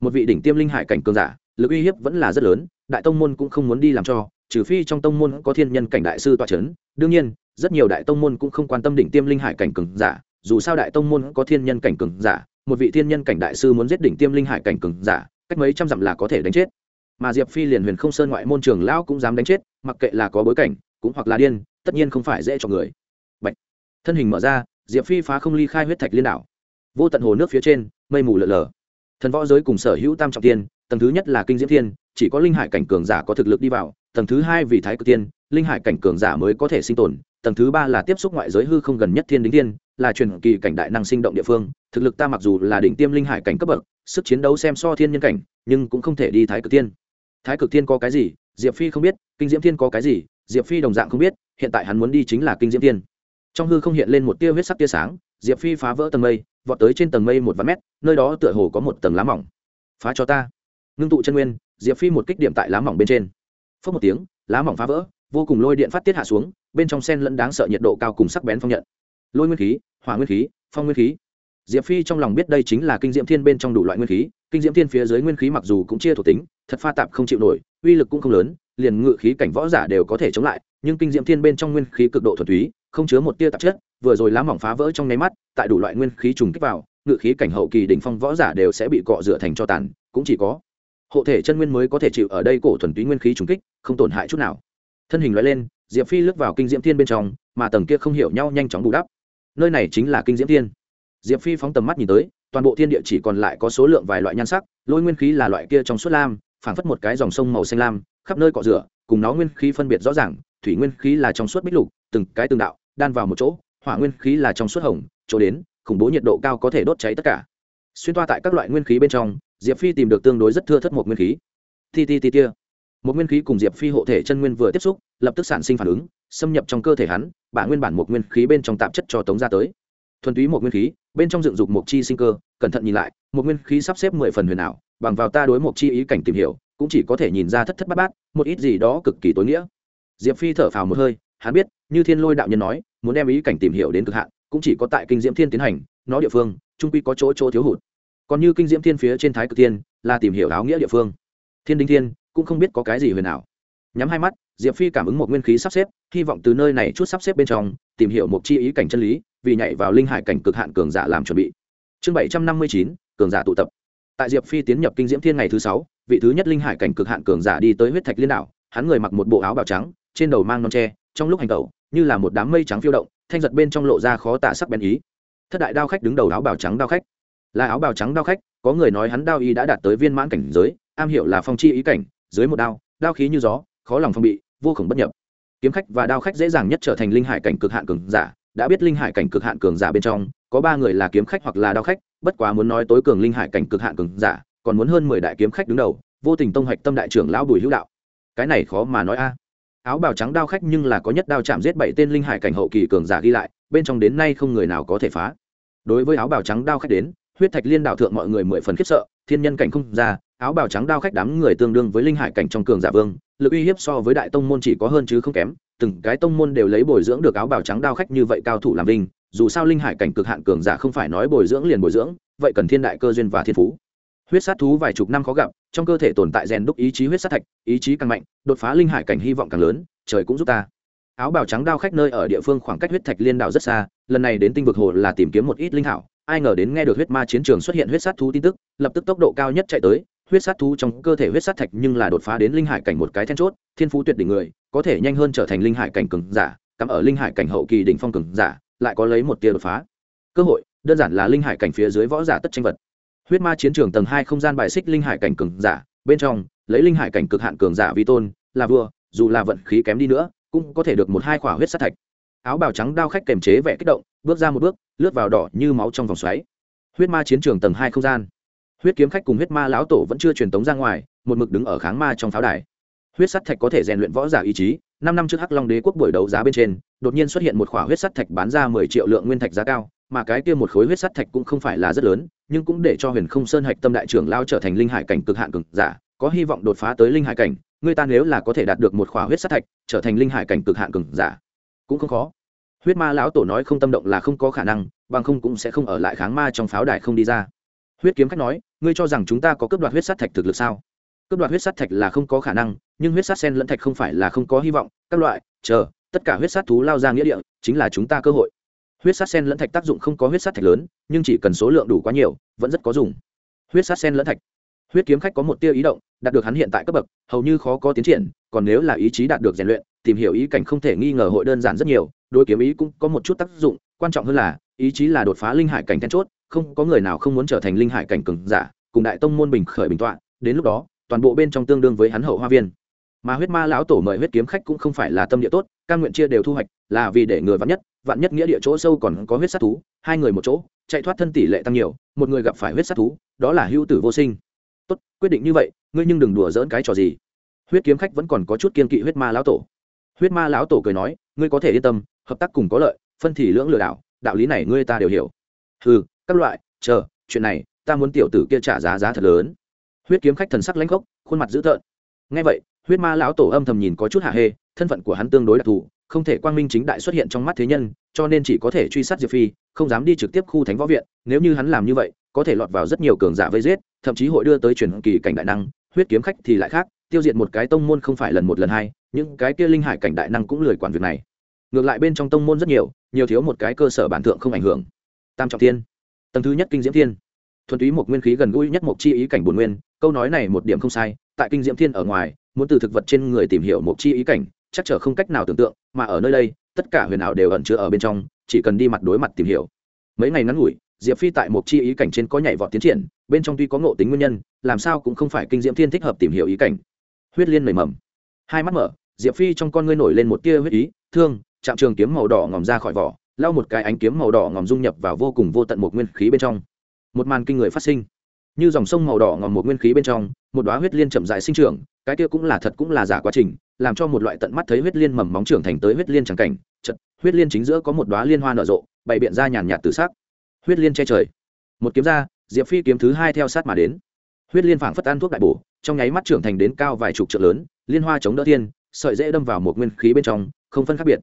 Một vị đỉnh tiêm linh hải cảnh cường giả, lực uy hiếp vẫn là rất lớn đại tông môn cũng không muốn đi làm cho, trừ phi trong tông môn có thiên nhân cảnh đại sư toa c h ấ n đương nhiên, rất nhiều đại tông môn cũng không quan tâm đỉnh tiêm linh hải cảnh cường giả, dù sao đại tông môn có thiên nhân cảnh cường giả, một vị thiên nhân cảnh đại sư muốn giết đỉnh tiêm linh hải cảnh cường giả, cách mấy trăm dặm là có thể đánh chết. Mà diệp phi liền huyền không sơn ngoại môn trường lão cũng dám đánh chết, mặc kệ là có bối cảnh, cũng hoặc là điên, tất nhiên không phải dễ cho người. Bạch. thân hình mở ra, diệp phi phá không ly khai huyết thạch liên đảo. Vô tận hồ nước phía trên, mây mù lở lờ thần võ giới cùng sở hữu tam trọng tiên tầng thứ nhất là kinh diễm thiên, chỉ có linh hải cảnh cường giả có thực lực đi vào, tầng thứ hai vì thái cực tiên linh hải cảnh cường giả mới có thể sinh tồn, tầng thứ ba là tiếp xúc ngoại giới hư không gần nhất thiên đính thiên, là truyền kỳ cảnh đại năng sinh động địa phương, thực lực ta mặc dù là đỉnh tiêm linh hải cảnh cấp bậc, sức chiến đấu xem so thiên nhân cảnh, nhưng cũng không thể đi thái cực tiên thái cực tiên có cái gì? Diệp phi không biết, kinh diễm thiên có cái gì? Diệp phi đồng dạng không biết, hiện tại hắn muốn đi chính là kinh diễm thiên. Trong hư không hiện lên một tia huyết sắc tia sáng, diệp phi phá vỡ tầng mây, vọt tới trên tầng mây một vạn mét, nơi đó tựa hồ có một tầng lá mỏng. Phá cho ta ngưng tụ chân nguyên, diệp phi một kích điểm tại lá mỏng bên trên. Phớt một tiếng, lá mỏng phá vỡ, vô cùng lôi điện phát tiết hạ xuống, bên trong sen lẫn đáng sợ nhiệt độ cao cùng sắc bén phong nhận. Lôi nguyên khí, hỏa nguyên khí, phong nguyên khí. Diệp phi trong lòng biết đây chính là kinh diễm thiên bên trong đủ loại nguyên khí, kinh diễm thiên phía dưới nguyên khí mặc dù cũng chia thuộc tính, thật pha tạp không chịu nổi, uy lực cũng không lớn, liền ngự khí cảnh võ giả đều có thể chống lại, nhưng kinh diễm thiên bên trong nguyên khí cực độ thuần túy, không chứa một tia tạp chất, vừa rồi lá mỏng phá vỡ trong nháy mắt, tại đủ loại nguyên khí trùng kích vào, ngự khí cảnh hậu kỳ đỉnh phong võ giả đều sẽ bị cọ rửa thành cho tàn, cũng chỉ có hộ thể chân nguyên mới có thể chịu ở đây cổ thuần túy nguyên khí trùng kích, không tổn hại chút nào. Thân hình loại lên, diệp phi lướt vào kinh diễm thiên bên trong, mà tầng kia không hiểu nhau nhanh chóng bù đắp. Nơi này chính là kinh diễm thiên. Diệp phi phóng tầm mắt nhìn tới, toàn bộ thiên địa chỉ còn lại có số lượng vài loại nhan sắc, lôi nguyên khí là loại kia trong suốt lam, phảng phất một cái dòng sông màu xanh lam, khắp nơi cọ rửa, cùng nó nguyên khí phân biệt rõ ràng, thủy nguyên khí là trong suốt bích lục, từng cái từng đạo, đan vào một chỗ, hỏa nguyên khí là trong suốt hồng, chỗ đến, khủng bố nhiệt độ cao có thể đốt cháy tất cả. Xuyên toa tại các loại nguyên khí bên trong diệp phi tìm được tương đối rất thưa thất một nguyên khí. Ti ti ti tia. Một nguyên khí cùng diệp phi hộ thể chân nguyên vừa tiếp xúc, lập tức sản sinh phản ứng, xâm nhập trong cơ thể hắn, bả nguyên bản một nguyên khí bên trong tạp chất cho tống ra tới. Thuần túy một nguyên khí, bên trong dựng dục một chi sinh cơ, cẩn thận nhìn lại, một nguyên khí sắp xếp mười phần huyền ảo, bằng vào ta đối một chi ý cảnh tìm hiểu, cũng chỉ có thể nhìn ra thất thất bát bát, một ít gì đó cực kỳ tối nghĩa. Diệp phi thở phào một hơi, hắn biết, như thiên lôi đạo nhân nói, muốn đem ý cảnh tìm hiểu đến cực hạn, cũng chỉ có tại kinh diễm thiên tiến hành, nó địa phương trung quy có chỗ chỗ thiếu hụt còn như kinh diễm thiên phía trên thái cực thiên, là tìm hiểu áo nghĩa địa phương. Thiên đinh thiên cũng không biết có cái gì huyền ảo. Nhắm hai mắt, diệp phi cảm ứng một nguyên khí sắp xếp, hy vọng từ nơi này chút sắp xếp bên trong, tìm hiểu một chi ý cảnh chân lý, vì nhảy vào linh hải cảnh cực hạn cường giả làm chuẩn bị. Chương bảy trăm năm mươi chín, cường giả tụ tập. Tại diệp phi tiến nhập kinh diễm thiên ngày thứ sáu, vị thứ nhất linh hải cảnh cực hạn cường giả đi tới huyết thạch liên đảo, hắn người mặc một bộ áo bào trắng, trên đầu mang non tre, trong lúc hành tẩu, như là một đám mây trắng phiêu động, thanh giật bên trong lộ ra khó tả sắc bén ý. Thất đại đao khách đứng đầu áo bào trắng đao khách là áo bào trắng đao khách, có người nói hắn đao y đã đạt tới viên mãn cảnh giới, am hiểu là phong chi ý cảnh, dưới một đao đao khí như gió, khó lòng phong bị, vô khổng bất nhập. Kiếm khách và đao khách dễ dàng nhất trở thành linh hải cảnh cực hạn cường giả, đã biết linh hải cảnh cực hạn cường giả bên trong, có ba người là kiếm khách hoặc là đao khách, bất quá muốn nói tối cường linh hải cảnh cực hạn cường giả, còn muốn hơn mười đại kiếm khách đứng đầu, vô tình tông hoạch tâm đại trưởng lão bùi hữu đạo. Cái này khó mà nói a. Áo bào trắng đao khách nhưng là có nhất đao chạm giết bảy tên linh hải cảnh hậu kỳ cường giả ghi lại, bên trong đến nay không người nào có thể phá. Đối với áo bào trắng đao khách đến huyết thạch liên đạo thượng mọi người mười phần khiếp sợ, thiên nhân cảnh không ra, áo bào trắng đao khách đám người tương đương với linh hải cảnh trong cường giả vương, lực uy hiếp so với đại tông môn chỉ có hơn chứ không kém, từng cái tông môn đều lấy bồi dưỡng được áo bào trắng đao khách như vậy cao thủ làm linh dù sao linh hải cảnh cực hạn cường giả không phải nói bồi dưỡng liền bồi dưỡng, vậy cần thiên đại cơ duyên và thiên phú. Huyết sát thú vài chục năm khó gặp, trong cơ thể tồn tại rèn đúc ý chí huyết sát thạch, ý chí càng mạnh, đột phá linh hải cảnh hy vọng càng lớn, trời cũng giúp ta. Áo bào trắng đao khách nơi ở địa phương khoảng cách huyết thạch liên đạo rất xa, lần này đến tinh vực hồ là tìm kiếm một ít linh hảo ai ngờ đến nghe được huyết ma chiến trường xuất hiện huyết sát thú tin tức, lập tức tốc độ cao nhất chạy tới, huyết sát thú trong cơ thể huyết sát thạch nhưng là đột phá đến linh hải cảnh một cái then chốt, thiên phú tuyệt đỉnh người, có thể nhanh hơn trở thành linh hải cảnh cường giả, cắm ở linh hải cảnh hậu kỳ đỉnh phong cường giả, lại có lấy một tia đột phá. Cơ hội, đơn giản là linh hải cảnh phía dưới võ giả tất tranh vật. Huyết ma chiến trường tầng hai không gian bài xích linh hải cảnh cường giả, bên trong, lấy linh hải cảnh cực hạn cường giả vi tôn, là vua, dù là vận khí kém đi nữa, cũng có thể được một hai khỏa huyết sát thạch. Áo bào trắng đao khách kềm chế vẻ kích động bước ra một bước, lướt vào đỏ như máu trong vòng xoáy. Huyết ma chiến trường tầng hai không gian. Huyết kiếm khách cùng huyết ma lão tổ vẫn chưa truyền tống ra ngoài, một mực đứng ở kháng ma trong pháo đài. Huyết sắt thạch có thể rèn luyện võ giả ý chí. Năm năm trước hắc long đế quốc buổi đấu giá bên trên, đột nhiên xuất hiện một khỏa huyết sắt thạch bán ra mười triệu lượng nguyên thạch giá cao, mà cái kia một khối huyết sắt thạch cũng không phải là rất lớn, nhưng cũng để cho huyền không sơn hạch tâm đại trưởng lao trở thành linh hải cảnh cực hạn cực giả, có hy vọng đột phá tới linh hải cảnh. Người ta nếu là có thể đạt được một khỏa huyết sắt thạch, trở thành linh hải cảnh cực hạn cực giả, cũng không khó huyết ma lão tổ nói không tâm động là không có khả năng, bằng không cũng sẽ không ở lại kháng ma trong pháo đài không đi ra. Huyết kiếm khách nói, ngươi cho rằng chúng ta có cấp đoạt huyết sát thạch thực lực sao? Cấp đoạt huyết sát thạch là không có khả năng, nhưng huyết sát sen lẫn thạch không phải là không có hy vọng, các loại, chờ, tất cả huyết sát thú lao ra nghĩa địa, chính là chúng ta cơ hội. Huyết sát sen lẫn thạch tác dụng không có huyết sát thạch lớn, nhưng chỉ cần số lượng đủ quá nhiều, vẫn rất có dùng. Huyết sát sen lẫn thạch. Huyết kiếm khách có một tia ý động, đạt được hắn hiện tại cấp bậc, hầu như khó có tiến triển, còn nếu là ý chí đạt được rèn luyện, tìm hiểu ý cảnh không thể nghi ngờ hội đơn giản rất nhiều Đối kiếm ý cũng có một chút tác dụng, quan trọng hơn là, ý chí là đột phá linh hải cảnh then chốt, không có người nào không muốn trở thành linh hải cảnh cường giả, cùng đại tông môn bình khởi bình tọa, đến lúc đó, toàn bộ bên trong tương đương với hắn hậu hoa viên. Mà huyết ma lão tổ mời huyết kiếm khách cũng không phải là tâm địa tốt căn nguyện chia đều thu hoạch, là vì để người vạn nhất vạn nhất nghĩa địa chỗ sâu còn có huyết sát thú, hai người một chỗ, chạy thoát thân tỷ lệ tăng nhiều, một người gặp phải huyết sát thú, đó là hưu tử vô sinh. Tốt, quyết định như vậy, ngươi nhưng đừng đùa dỡn cái trò gì. Huyết kiếm khách vẫn còn có chút kiên kỵ huyết ma lão tổ. Huyết ma lão tổ cười nói, ngươi có thể yên tâm hợp tác cùng có lợi, phân thì lưỡng lừa đảo, đạo lý này ngươi ta đều hiểu. Ừ các loại, chờ, chuyện này, ta muốn tiểu tử kia trả giá giá thật lớn. Huyết kiếm khách thần sắc lãnh khốc, khuôn mặt dữ tợn. Ngay vậy, huyết ma lão tổ âm thầm nhìn có chút hạ hê, thân phận của hắn tương đối đặc thù, không thể quang minh chính đại xuất hiện trong mắt thế nhân, cho nên chỉ có thể truy sát diệp phi, không dám đi trực tiếp khu thánh võ viện, nếu như hắn làm như vậy, có thể lọt vào rất nhiều cường giả vây giết, thậm chí hội đưa tới truyền kỳ cảnh đại năng, huyết kiếm khách thì lại khác, tiêu diệt một cái tông môn không phải lần một lần hai, những cái kia linh hải cảnh đại năng cũng lười quản việc này ngược lại bên trong tông môn rất nhiều nhiều thiếu một cái cơ sở bản thượng không ảnh hưởng. Tam trọng thiên, tầng thứ nhất kinh diễm thiên. Thuần túy một nguyên khí gần gũi nhất một chi ý cảnh bổn nguyên, câu nói này một điểm không sai, tại kinh diễm thiên ở ngoài, muốn từ thực vật trên người tìm hiểu một chi ý cảnh, chắc chở không cách nào tưởng tượng, mà ở nơi đây, tất cả huyền ảo đều ẩn chứa ở bên trong, chỉ cần đi mặt đối mặt tìm hiểu. Mấy ngày ngắn ngủi, diệp phi tại một chi ý cảnh trên có nhảy vọt tiến triển, bên trong tuy có ngộ tính nguyên nhân, làm sao cũng không phải kinh diễm thiên thích hợp tìm hiểu ý cảnh. Huyết liên nảy mầm. Hai mắt mở, diệp phi trong con ngươi nổi lên một tia huyết ý, thương chạm trường kiếm màu đỏ ngòm ra khỏi vỏ lau một cái ánh kiếm màu đỏ ngòm dung nhập vào vô cùng vô tận một nguyên khí bên trong. Một màn kinh người phát sinh. Như dòng sông màu đỏ ngòm một nguyên khí bên trong một đoá huyết liên chậm dại sinh trưởng cái kia cũng là thật cũng là giả quá trình làm cho một loại tận mắt thấy huyết liên mầm móng trưởng thành tới huyết liên trắng cảnh chật huyết liên chính giữa có một đoá liên hoa nở rộ bày biện ra nhàn nhạt từ sắc. Huyết liên che trời. Một kiếm ra diệp phi kiếm thứ hai theo sát mà đến. Huyết liên phảng phất ăn thuốc đại bổ trong nháy mắt trưởng thành đến cao vài chục trượng lớn liên hoa chống đỡ thiên, sợi dễ đâm vào một nguyên khí bên trong không phân khác biệt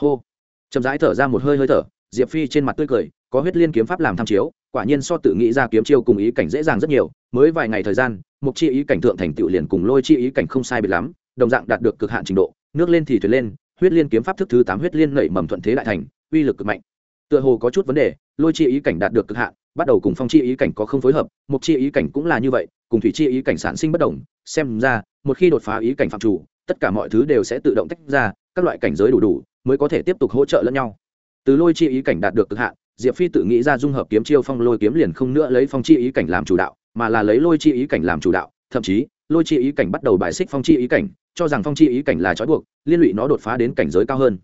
hô. Chậm rãi thở ra một hơi hơi thở, diệp phi trên mặt tươi cười, có huyết liên kiếm pháp làm tham chiếu, quả nhiên so tự nghĩ ra kiếm chiêu cùng ý cảnh dễ dàng rất nhiều, mới vài ngày thời gian, mục chi ý cảnh thượng thành tựu liền cùng lôi chi ý cảnh không sai biệt lắm, đồng dạng đạt được cực hạn trình độ, nước lên thì thuyền lên, huyết liên kiếm pháp thức thứ tám huyết liên nảy mầm thuận thế đại thành, uy lực cực mạnh. Tựa hồ có chút vấn đề, lôi chi ý cảnh đạt được cực hạn, bắt đầu cùng phong chi ý cảnh có không phối hợp, mục chi ý cảnh cũng là như vậy, cùng thủy chi ý cảnh sản sinh bất đồng, xem ra, một khi đột phá ý cảnh phạm chủ, tất cả mọi thứ đều sẽ tự động tách ra, các loại cảnh giới đủ đủ mới có thể tiếp tục hỗ trợ lẫn nhau. Từ lôi chi ý cảnh đạt được cực hạn, diệp phi tự nghĩ ra dung hợp kiếm chiêu phong lôi kiếm liền không nữa lấy phong chi ý cảnh làm chủ đạo, mà là lấy lôi chi ý cảnh làm chủ đạo, thậm chí, lôi chi ý cảnh bắt đầu bài xích phong chi ý cảnh, cho rằng phong chi ý cảnh là trói buộc, liên lụy nó đột phá đến cảnh giới cao hơn.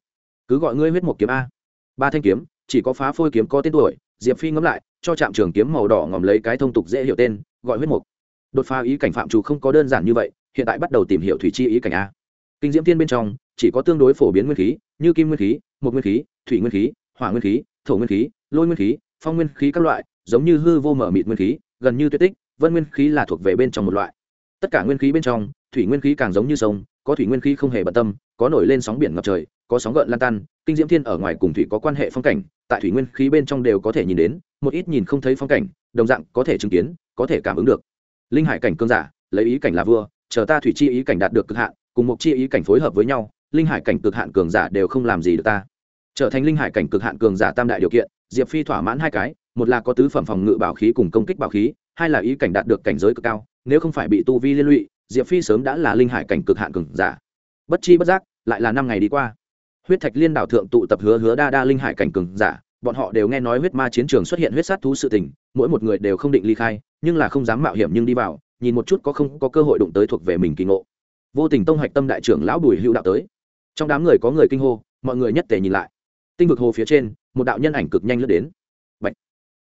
Cứ gọi ngươi huyết một kiếm a. Ba thanh kiếm, chỉ có phá phôi kiếm có tên tuổi, diệp phi ngẫm lại, cho trạm trường kiếm màu đỏ ngòm lấy cái thông tục dễ hiểu tên, gọi huyết mục. Đột phá ý cảnh phạm chủ không có đơn giản như vậy, hiện tại bắt đầu tìm hiểu thủy chi ý cảnh a. Kinh diễm tiên bên trong chỉ có tương đối phổ biến nguyên khí, như kim nguyên khí, mộc nguyên khí, thủy nguyên khí, hỏa nguyên khí, thổ nguyên khí, lôi nguyên khí, phong nguyên khí các loại, giống như hư vô mở mịt nguyên khí, gần như tuyệt tích, vân nguyên khí là thuộc về bên trong một loại. Tất cả nguyên khí bên trong, thủy nguyên khí càng giống như sông, có thủy nguyên khí không hề bận tâm, có nổi lên sóng biển ngập trời, có sóng gợn lan tan, kinh diễm thiên ở ngoài cùng thủy có quan hệ phong cảnh, tại thủy nguyên khí bên trong đều có thể nhìn đến, một ít nhìn không thấy phong cảnh, đồng dạng có thể chứng kiến, có thể cảm ứng được. Linh hải cảnh cương giả, lấy ý cảnh là vua, chờ ta thủy chi ý cảnh đạt được cực hạn, cùng một chi ý cảnh phối hợp với nhau linh hải cảnh cực hạn cường giả đều không làm gì được ta. Trở thành linh hải cảnh cực hạn cường giả tam đại điều kiện, diệp phi thỏa mãn hai cái, một là có tứ phẩm phòng ngự bảo khí cùng công kích bảo khí, hai là ý cảnh đạt được cảnh giới cực cao, nếu không phải bị tu vi liên lụy, diệp phi sớm đã là linh hải cảnh cực hạn cường giả. Bất chi bất giác, lại là năm ngày đi qua. Huyết thạch liên đảo thượng tụ tập hứa hứa đa đa linh hải cảnh cường giả, bọn họ đều nghe nói huyết ma chiến trường xuất hiện huyết sát thú sự tình, mỗi một người đều không định ly khai, nhưng là không dám mạo hiểm nhưng đi vào, nhìn một chút có không có cơ hội đụng tới thuộc về mình kỳ ngộ. Vô tình tông hạch tâm đại trưởng lão bùi hữu đạo tới trong đám người có người kinh hô, mọi người nhất tề nhìn lại. Tinh vực hồ phía trên, một đạo nhân ảnh cực nhanh lướt đến. Bạch.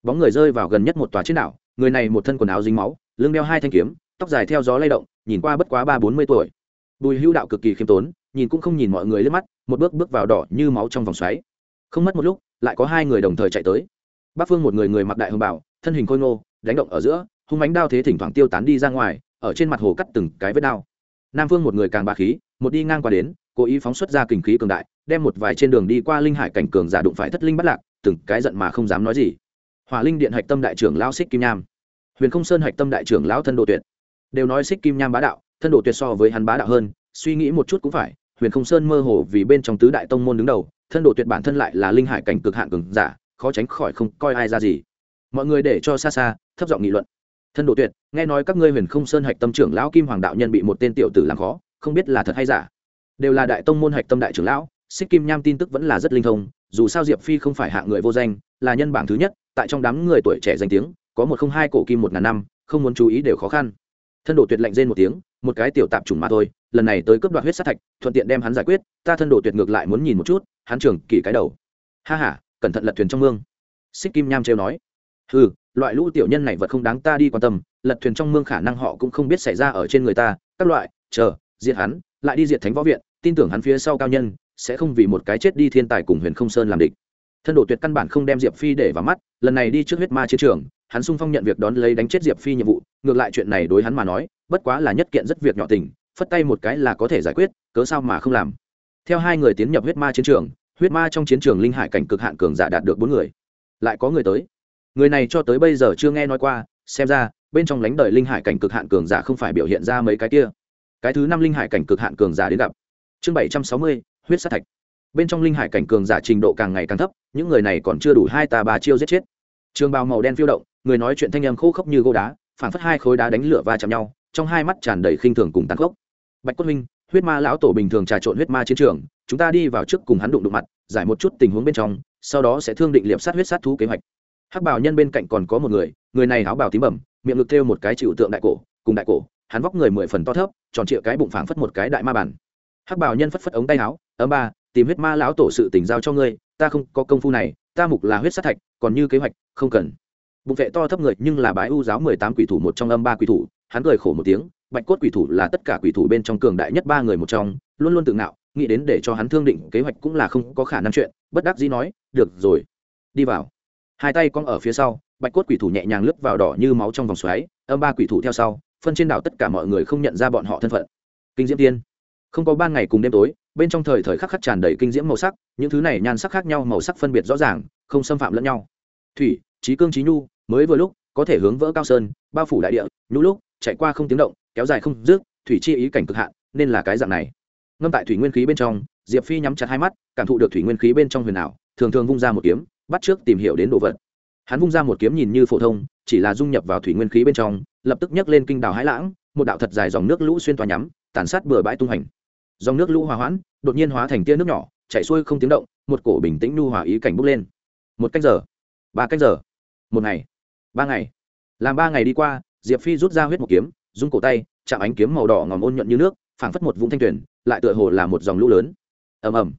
bóng người rơi vào gần nhất một tòa trên đảo, người này một thân quần áo dính máu, lưng đeo hai thanh kiếm, tóc dài theo gió lay động, nhìn qua bất quá ba bốn mươi tuổi. Bùi hữu đạo cực kỳ khiêm tốn, nhìn cũng không nhìn mọi người lên mắt, một bước bước vào đỏ như máu trong vòng xoáy. Không mất một lúc, lại có hai người đồng thời chạy tới. Bắc phương một người người mặc đại hồng bảo thân hình khôi ngô, đánh động ở giữa, hung ánh đao thế thỉnh thoảng tiêu tán đi ra ngoài, ở trên mặt hồ cắt từng cái vết đao nam phương một người càng ba khí, một đi ngang qua đến, cố ý phóng xuất ra kình khí cường đại, đem một vài trên đường đi qua linh hải cảnh cường giả đụng phải thất linh bắt lạc, từng cái giận mà không dám nói gì. Hỏa linh điện hạch tâm đại trưởng lão xích kim nham, huyền không sơn hạch tâm đại trưởng lão thân độ tuyệt, đều nói xích kim nham bá đạo, thân độ tuyệt so với hắn bá đạo hơn, suy nghĩ một chút cũng phải, huyền không sơn mơ hồ vì bên trong tứ đại tông môn đứng đầu, thân độ tuyệt bản thân lại là linh hải cảnh cực hạn cường giả, khó tránh khỏi không coi ai ra gì. Mọi người để cho xa xa, thấp giọng nghị luận thân độ tuyệt, nghe nói các ngươi huyền không sơn hạch tâm trưởng lão kim hoàng đạo nhân bị một tên tiểu tử làm khó, không biết là thật hay giả. Đều là đại tông môn hạch tâm đại trưởng lão, xích kim nham tin tức vẫn là rất linh thông, dù sao diệp phi không phải hạ người vô danh, là nhân bảng thứ nhất, tại trong đám người tuổi trẻ danh tiếng, có một không hai cổ kim một ngàn năm, không muốn chú ý đều khó khăn. Thân độ tuyệt lạnh rên một tiếng, một cái tiểu tạp chủng mà thôi, lần này tới cướp đoạt huyết sát thạch, thuận tiện đem hắn giải quyết, ta thân độ tuyệt ngược lại muốn nhìn một chút, hắn trưởng kỳ cái đầu. Ha ha, cẩn thận lật thuyền trong mương. Xích kim nham trêu nói. Ừ loại lũ tiểu nhân này vật không đáng ta đi quan tâm, lật thuyền trong mương khả năng họ cũng không biết xảy ra ở trên người ta, các loại, chờ, diệt hắn, lại đi diệt thánh võ viện, tin tưởng hắn phía sau cao nhân, sẽ không vì một cái chết đi thiên tài cùng huyền không sơn làm địch. Thân Đồ tuyệt căn bản không đem diệp phi để vào mắt, lần này đi trước huyết ma chiến trường, hắn sung phong nhận việc đón lấy đánh chết diệp phi nhiệm vụ, ngược lại chuyện này đối hắn mà nói, bất quá là nhất kiện rất việc nhỏ tình, phất tay một cái là có thể giải quyết, cớ sao mà không làm. Theo hai người tiến nhập huyết ma chiến trường, huyết ma trong chiến trường linh hải cảnh cực hạn cường giả đạt được bốn người. Lại có người tới người này cho tới bây giờ chưa nghe nói qua, xem ra, bên trong lánh đời linh hải cảnh cực hạn cường giả không phải biểu hiện ra mấy cái kia. Cái thứ năm linh hải cảnh cực hạn cường giả đến gặp. Chương bảy trăm sáu mươi, huyết sát thạch. Bên trong linh hải cảnh cường giả trình độ càng ngày càng thấp, những người này còn chưa đủ hai tà bà chiêu giết chết. Trường bào màu đen phiêu động, người nói chuyện thanh âm khô khốc như gô đá, phảng phất hai khối đá đánh lửa va chạm nhau, trong hai mắt tràn đầy khinh thường cùng tàn khốc. Bạch cốt minh, huyết ma lão tổ bình thường trà trộn huyết ma chiến trường, chúng ta đi vào trước cùng hắn đụng đụng mặt, giải một chút tình huống bên trong, sau đó sẽ thương định liệp sát huyết sát thú kế hoạch hắc bảo nhân bên cạnh còn có một người người này áo bào tím bẩm miệng ngực thêu một cái chịu tượng đại cổ, cùng đại cổ, hắn vóc người mười phần to thấp, tròn trịa cái bụng phảng phất một cái đại ma bản hắc bảo nhân phất phất ống tay áo, ấm ba, tìm huyết ma lão tổ sự tỉnh giao cho ngươi, ta không có công phu này, ta mục là huyết sát thạch, còn như kế hoạch, không cần. Bụng vệ to thấp người, nhưng là bái u giáo mười tám quỷ thủ một trong âm ba quỷ thủ, hắn cười khổ một tiếng, bạch cốt quỷ thủ là tất cả quỷ thủ bên trong cường đại nhất ba người một trong, luôn luôn tự ngạo, nghĩ đến để cho hắn thương định, kế hoạch cũng là không có khả năng chuyện. Bất đắc dĩ nói, được rồi, đi vào hai tay cong ở phía sau, bạch cốt quỷ thủ nhẹ nhàng lướt vào đỏ như máu trong vòng xoáy, âm ba quỷ thủ theo sau, phân trên đảo tất cả mọi người không nhận ra bọn họ thân phận. Kinh diễm tiên. Không có ban ngày cùng đêm tối, bên trong thời thời khắc khắc tràn đầy kinh diễm màu sắc, những thứ này nhan sắc khác nhau màu sắc phân biệt rõ ràng, không xâm phạm lẫn nhau. Thủy trí cương trí nhu, mới vừa lúc, có thể hướng vỡ cao sơn, bao phủ đại địa nhũ lúc, chạy qua không tiếng động, kéo dài không rước thủy chi ý cảnh cực hạn, nên là cái dạng này. Ngâm tại thủy nguyên khí bên trong, diệp phi nhắm chặt hai mắt, cảm thụ được thủy nguyên khí bên trong huyền ảo, thường thường vung ra một kiếm bắt trước tìm hiểu đến đồ vật. Hắn vung ra một kiếm nhìn như phổ thông, chỉ là dung nhập vào thủy nguyên khí bên trong, lập tức nhấc lên kinh đảo hãi lãng, một đạo thật dài dòng nước lũ xuyên tòa nhắm, tàn sát bừa bãi tung hành dòng nước lũ hòa hoãn, đột nhiên hóa thành tia nước nhỏ, chảy xuôi không tiếng động, một cổ bình tĩnh nu hòa ý cảnh bốc lên. Một cách giờ, ba cách giờ, một ngày, ba ngày. Làm ba ngày đi qua, diệp phi rút ra huyết một kiếm dung cổ tay, chạm ánh kiếm màu đỏ ngòm ôn nhuận như nước, phảng phất một vũng thanh tuyển lại tựa hồ là một dòng lũ lớn. Ầm ầm.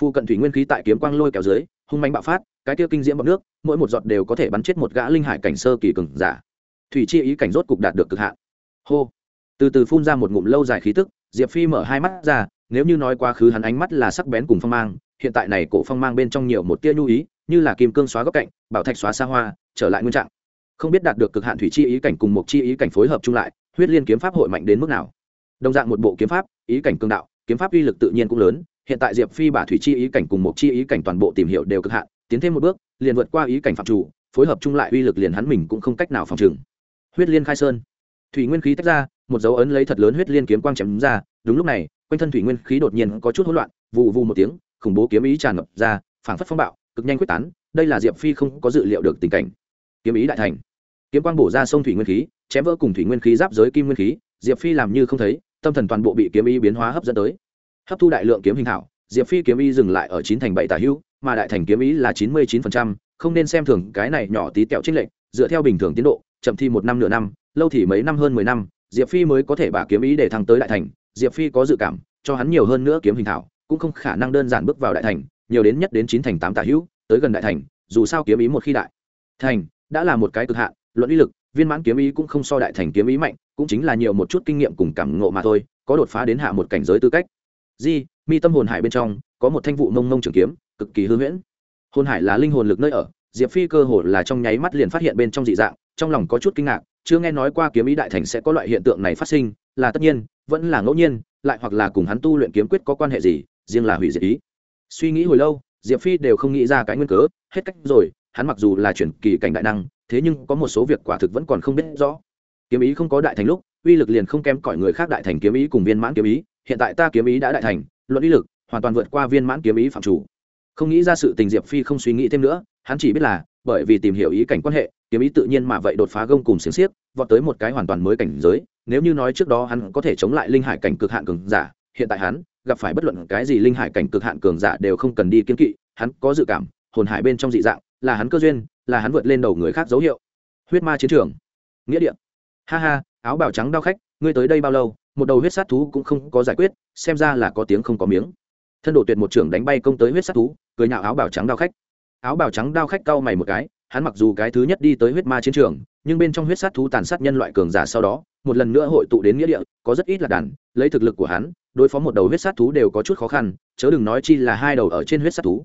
Phu cận thủy nguyên khí tại kiếm quang lôi kéo dưới hung manh bạo phát, cái kia kinh diễm bọc nước, mỗi một giọt đều có thể bắn chết một gã linh hải cảnh sơ kỳ cường giả. Thủy chi ý cảnh rốt cục đạt được cực hạn. Hô. Từ từ phun ra một ngụm lâu dài khí tức, diệp phi mở hai mắt ra, nếu như nói quá khứ hắn ánh mắt là sắc bén cùng phong mang, hiện tại này cổ phong mang bên trong nhiều một tia nhu ý, như là kim cương xóa góc cạnh, bảo thạch xóa xa hoa, trở lại nguyên trạng. Không biết đạt được cực hạn thủy chi ý cảnh cùng một chi ý cảnh phối hợp chung lại, huyết liên kiếm pháp hội mạnh đến mức nào. Đồng dạng một bộ kiếm pháp, ý cảnh cương đạo, kiếm pháp uy lực tự nhiên cũng lớn hiện tại diệp phi bả thủy chi ý cảnh cùng một chi ý cảnh toàn bộ tìm hiểu đều cực hạn, tiến thêm một bước, liền vượt qua ý cảnh phạm chủ, phối hợp chung lại uy lực liền hắn mình cũng không cách nào phòng trừng. Huyết liên khai sơn. Thủy nguyên khí tách ra, một dấu ấn lấy thật lớn huyết liên kiếm quang chém ra, đúng lúc này, quanh thân thủy nguyên khí đột nhiên có chút hỗn loạn vụ vụ một tiếng, khủng bố kiếm ý tràn ngập ra, phảng phất phong bạo, cực nhanh quyết tán, đây là diệp phi không có dự liệu được tình cảnh. Kiếm ý đại thành. Kiếm quang bổ ra sông thủy nguyên khí, chém vỡ cùng thủy nguyên khí giáp giới kim nguyên khí, diệp phi làm như không thấy, tâm thần toàn bộ bị kiếm ý biến hóa hấp dẫn tới hấp thu đại lượng kiếm hình thảo, diệp phi kiếm ý dừng lại ở chín thành bảy tả hữu, mà đại thành kiếm ý là chín mươi chín phần trăm, không nên xem thường cái này nhỏ tí tẹo trích lệnh dựa theo bình thường tiến độ, chậm thi một năm nửa năm, lâu thì mấy năm hơn mười năm, diệp phi mới có thể bả kiếm ý để thăng tới đại thành, diệp phi có dự cảm, cho hắn nhiều hơn nữa kiếm hình thảo, cũng không khả năng đơn giản bước vào đại thành, nhiều đến nhất đến chín thành tám tả hữu, tới gần đại thành, dù sao kiếm ý một khi đại thành, đã là một cái cực hạn, luận uy lực, viên mãn kiếm ý cũng không so đại thành kiếm ý mạnh, cũng chính là nhiều một chút kinh nghiệm cùng cảm ngộ mà thôi, có đột phá đến hạ một cảnh giới tư cách di, mi tâm hồn hải bên trong, có một thanh vụ mông mông trường kiếm, cực kỳ hư huyễn. Hồn hải là linh hồn lực nơi ở, diệp phi cơ hồ là trong nháy mắt liền phát hiện bên trong dị dạng, trong lòng có chút kinh ngạc, chưa nghe nói qua kiếm ý đại thành sẽ có loại hiện tượng này phát sinh, là tất nhiên, vẫn là ngẫu nhiên, lại hoặc là cùng hắn tu luyện kiếm quyết có quan hệ gì, riêng là hủy diệt ý. Suy nghĩ hồi lâu, diệp phi đều không nghĩ ra cái nguyên cớ, hết cách rồi, hắn mặc dù là chuyển kỳ cảnh đại năng, thế nhưng có một số việc quả thực vẫn còn không biết rõ. Kiếm ý không có đại thành lúc, uy lực liền không kém cỏi người khác đại thành kiếm ý cùng viên mãn kiếm ý hiện tại ta kiếm ý đã đại thành, luận uy lực, hoàn toàn vượt qua viên mãn kiếm ý phạm chủ. Không nghĩ ra sự tình diệp phi không suy nghĩ thêm nữa, hắn chỉ biết là, bởi vì tìm hiểu ý cảnh quan hệ, kiếm ý tự nhiên mà vậy đột phá gông cùng xiềng xiếc, vọt tới một cái hoàn toàn mới cảnh giới, nếu như nói trước đó hắn có thể chống lại linh hải cảnh cực hạn cường giả, hiện tại hắn gặp phải bất luận cái gì linh hải cảnh cực hạn cường giả đều không cần đi kiếm kỵ, hắn có dự cảm, hồn hải bên trong dị dạng, là hắn cơ duyên, là hắn vượt lên đầu người khác dấu hiệu. Huyết ma chiến trường. Nghĩa địa. Ha ha, áo bào trắng đau khách, ngươi tới đây bao lâu? Một đầu huyết sát thú cũng không có giải quyết, xem ra là có tiếng không có miếng. Thân độ tuyệt một trưởng đánh bay công tới huyết sát thú, cười nhạo áo bào trắng đao khách. Áo bào trắng đao khách cau mày một cái, hắn mặc dù cái thứ nhất đi tới huyết ma chiến trường, nhưng bên trong huyết sát thú tàn sát nhân loại cường giả sau đó, một lần nữa hội tụ đến nghĩa địa, có rất ít là đàn, lấy thực lực của hắn, đối phó một đầu huyết sát thú đều có chút khó khăn, chớ đừng nói chi là hai đầu ở trên huyết sát thú.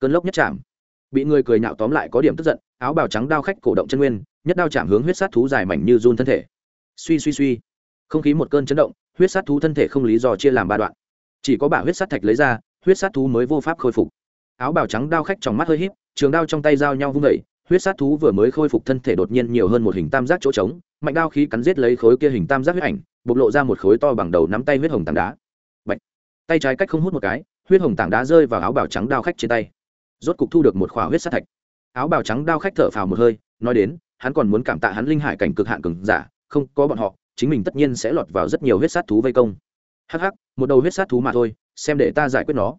Cơn lốc nhất chạm. Bị người cười nhạo tóm lại có điểm tức giận, áo bào trắng đao khách cổ động chân nguyên, nhất đao chạm hướng huyết sát thú dài mảnh như run thân thể. Suy suy suy không khí một cơn chấn động, huyết sát thú thân thể không lý do chia làm ba đoạn. Chỉ có bả huyết sát thạch lấy ra, huyết sát thú mới vô pháp khôi phục. Áo bào trắng đao khách trong mắt hơi híp, trường đao trong tay giao nhau vung vẩy huyết sát thú vừa mới khôi phục thân thể đột nhiên nhiều hơn một hình tam giác chỗ trống, mạnh đao khí cắn giết lấy khối kia hình tam giác huyết ảnh, bộc lộ ra một khối to bằng đầu nắm tay huyết hồng tảng đá. Bạch. tay trái cách không hút một cái, huyết hồng tảng đá rơi vào áo bào trắng đao khách trên tay. Rốt cục thu được một khỏa huyết sát thạch. Áo bào trắng đao khách thở phào một hơi, nói đến, hắn còn muốn cảm tạ hắn linh hải cảnh cực hạn cường giả, không có bọn họ chính mình tất nhiên sẽ lọt vào rất nhiều huyết sát thú vây công. Hắc hắc, một đầu huyết sát thú mà thôi, xem để ta giải quyết nó.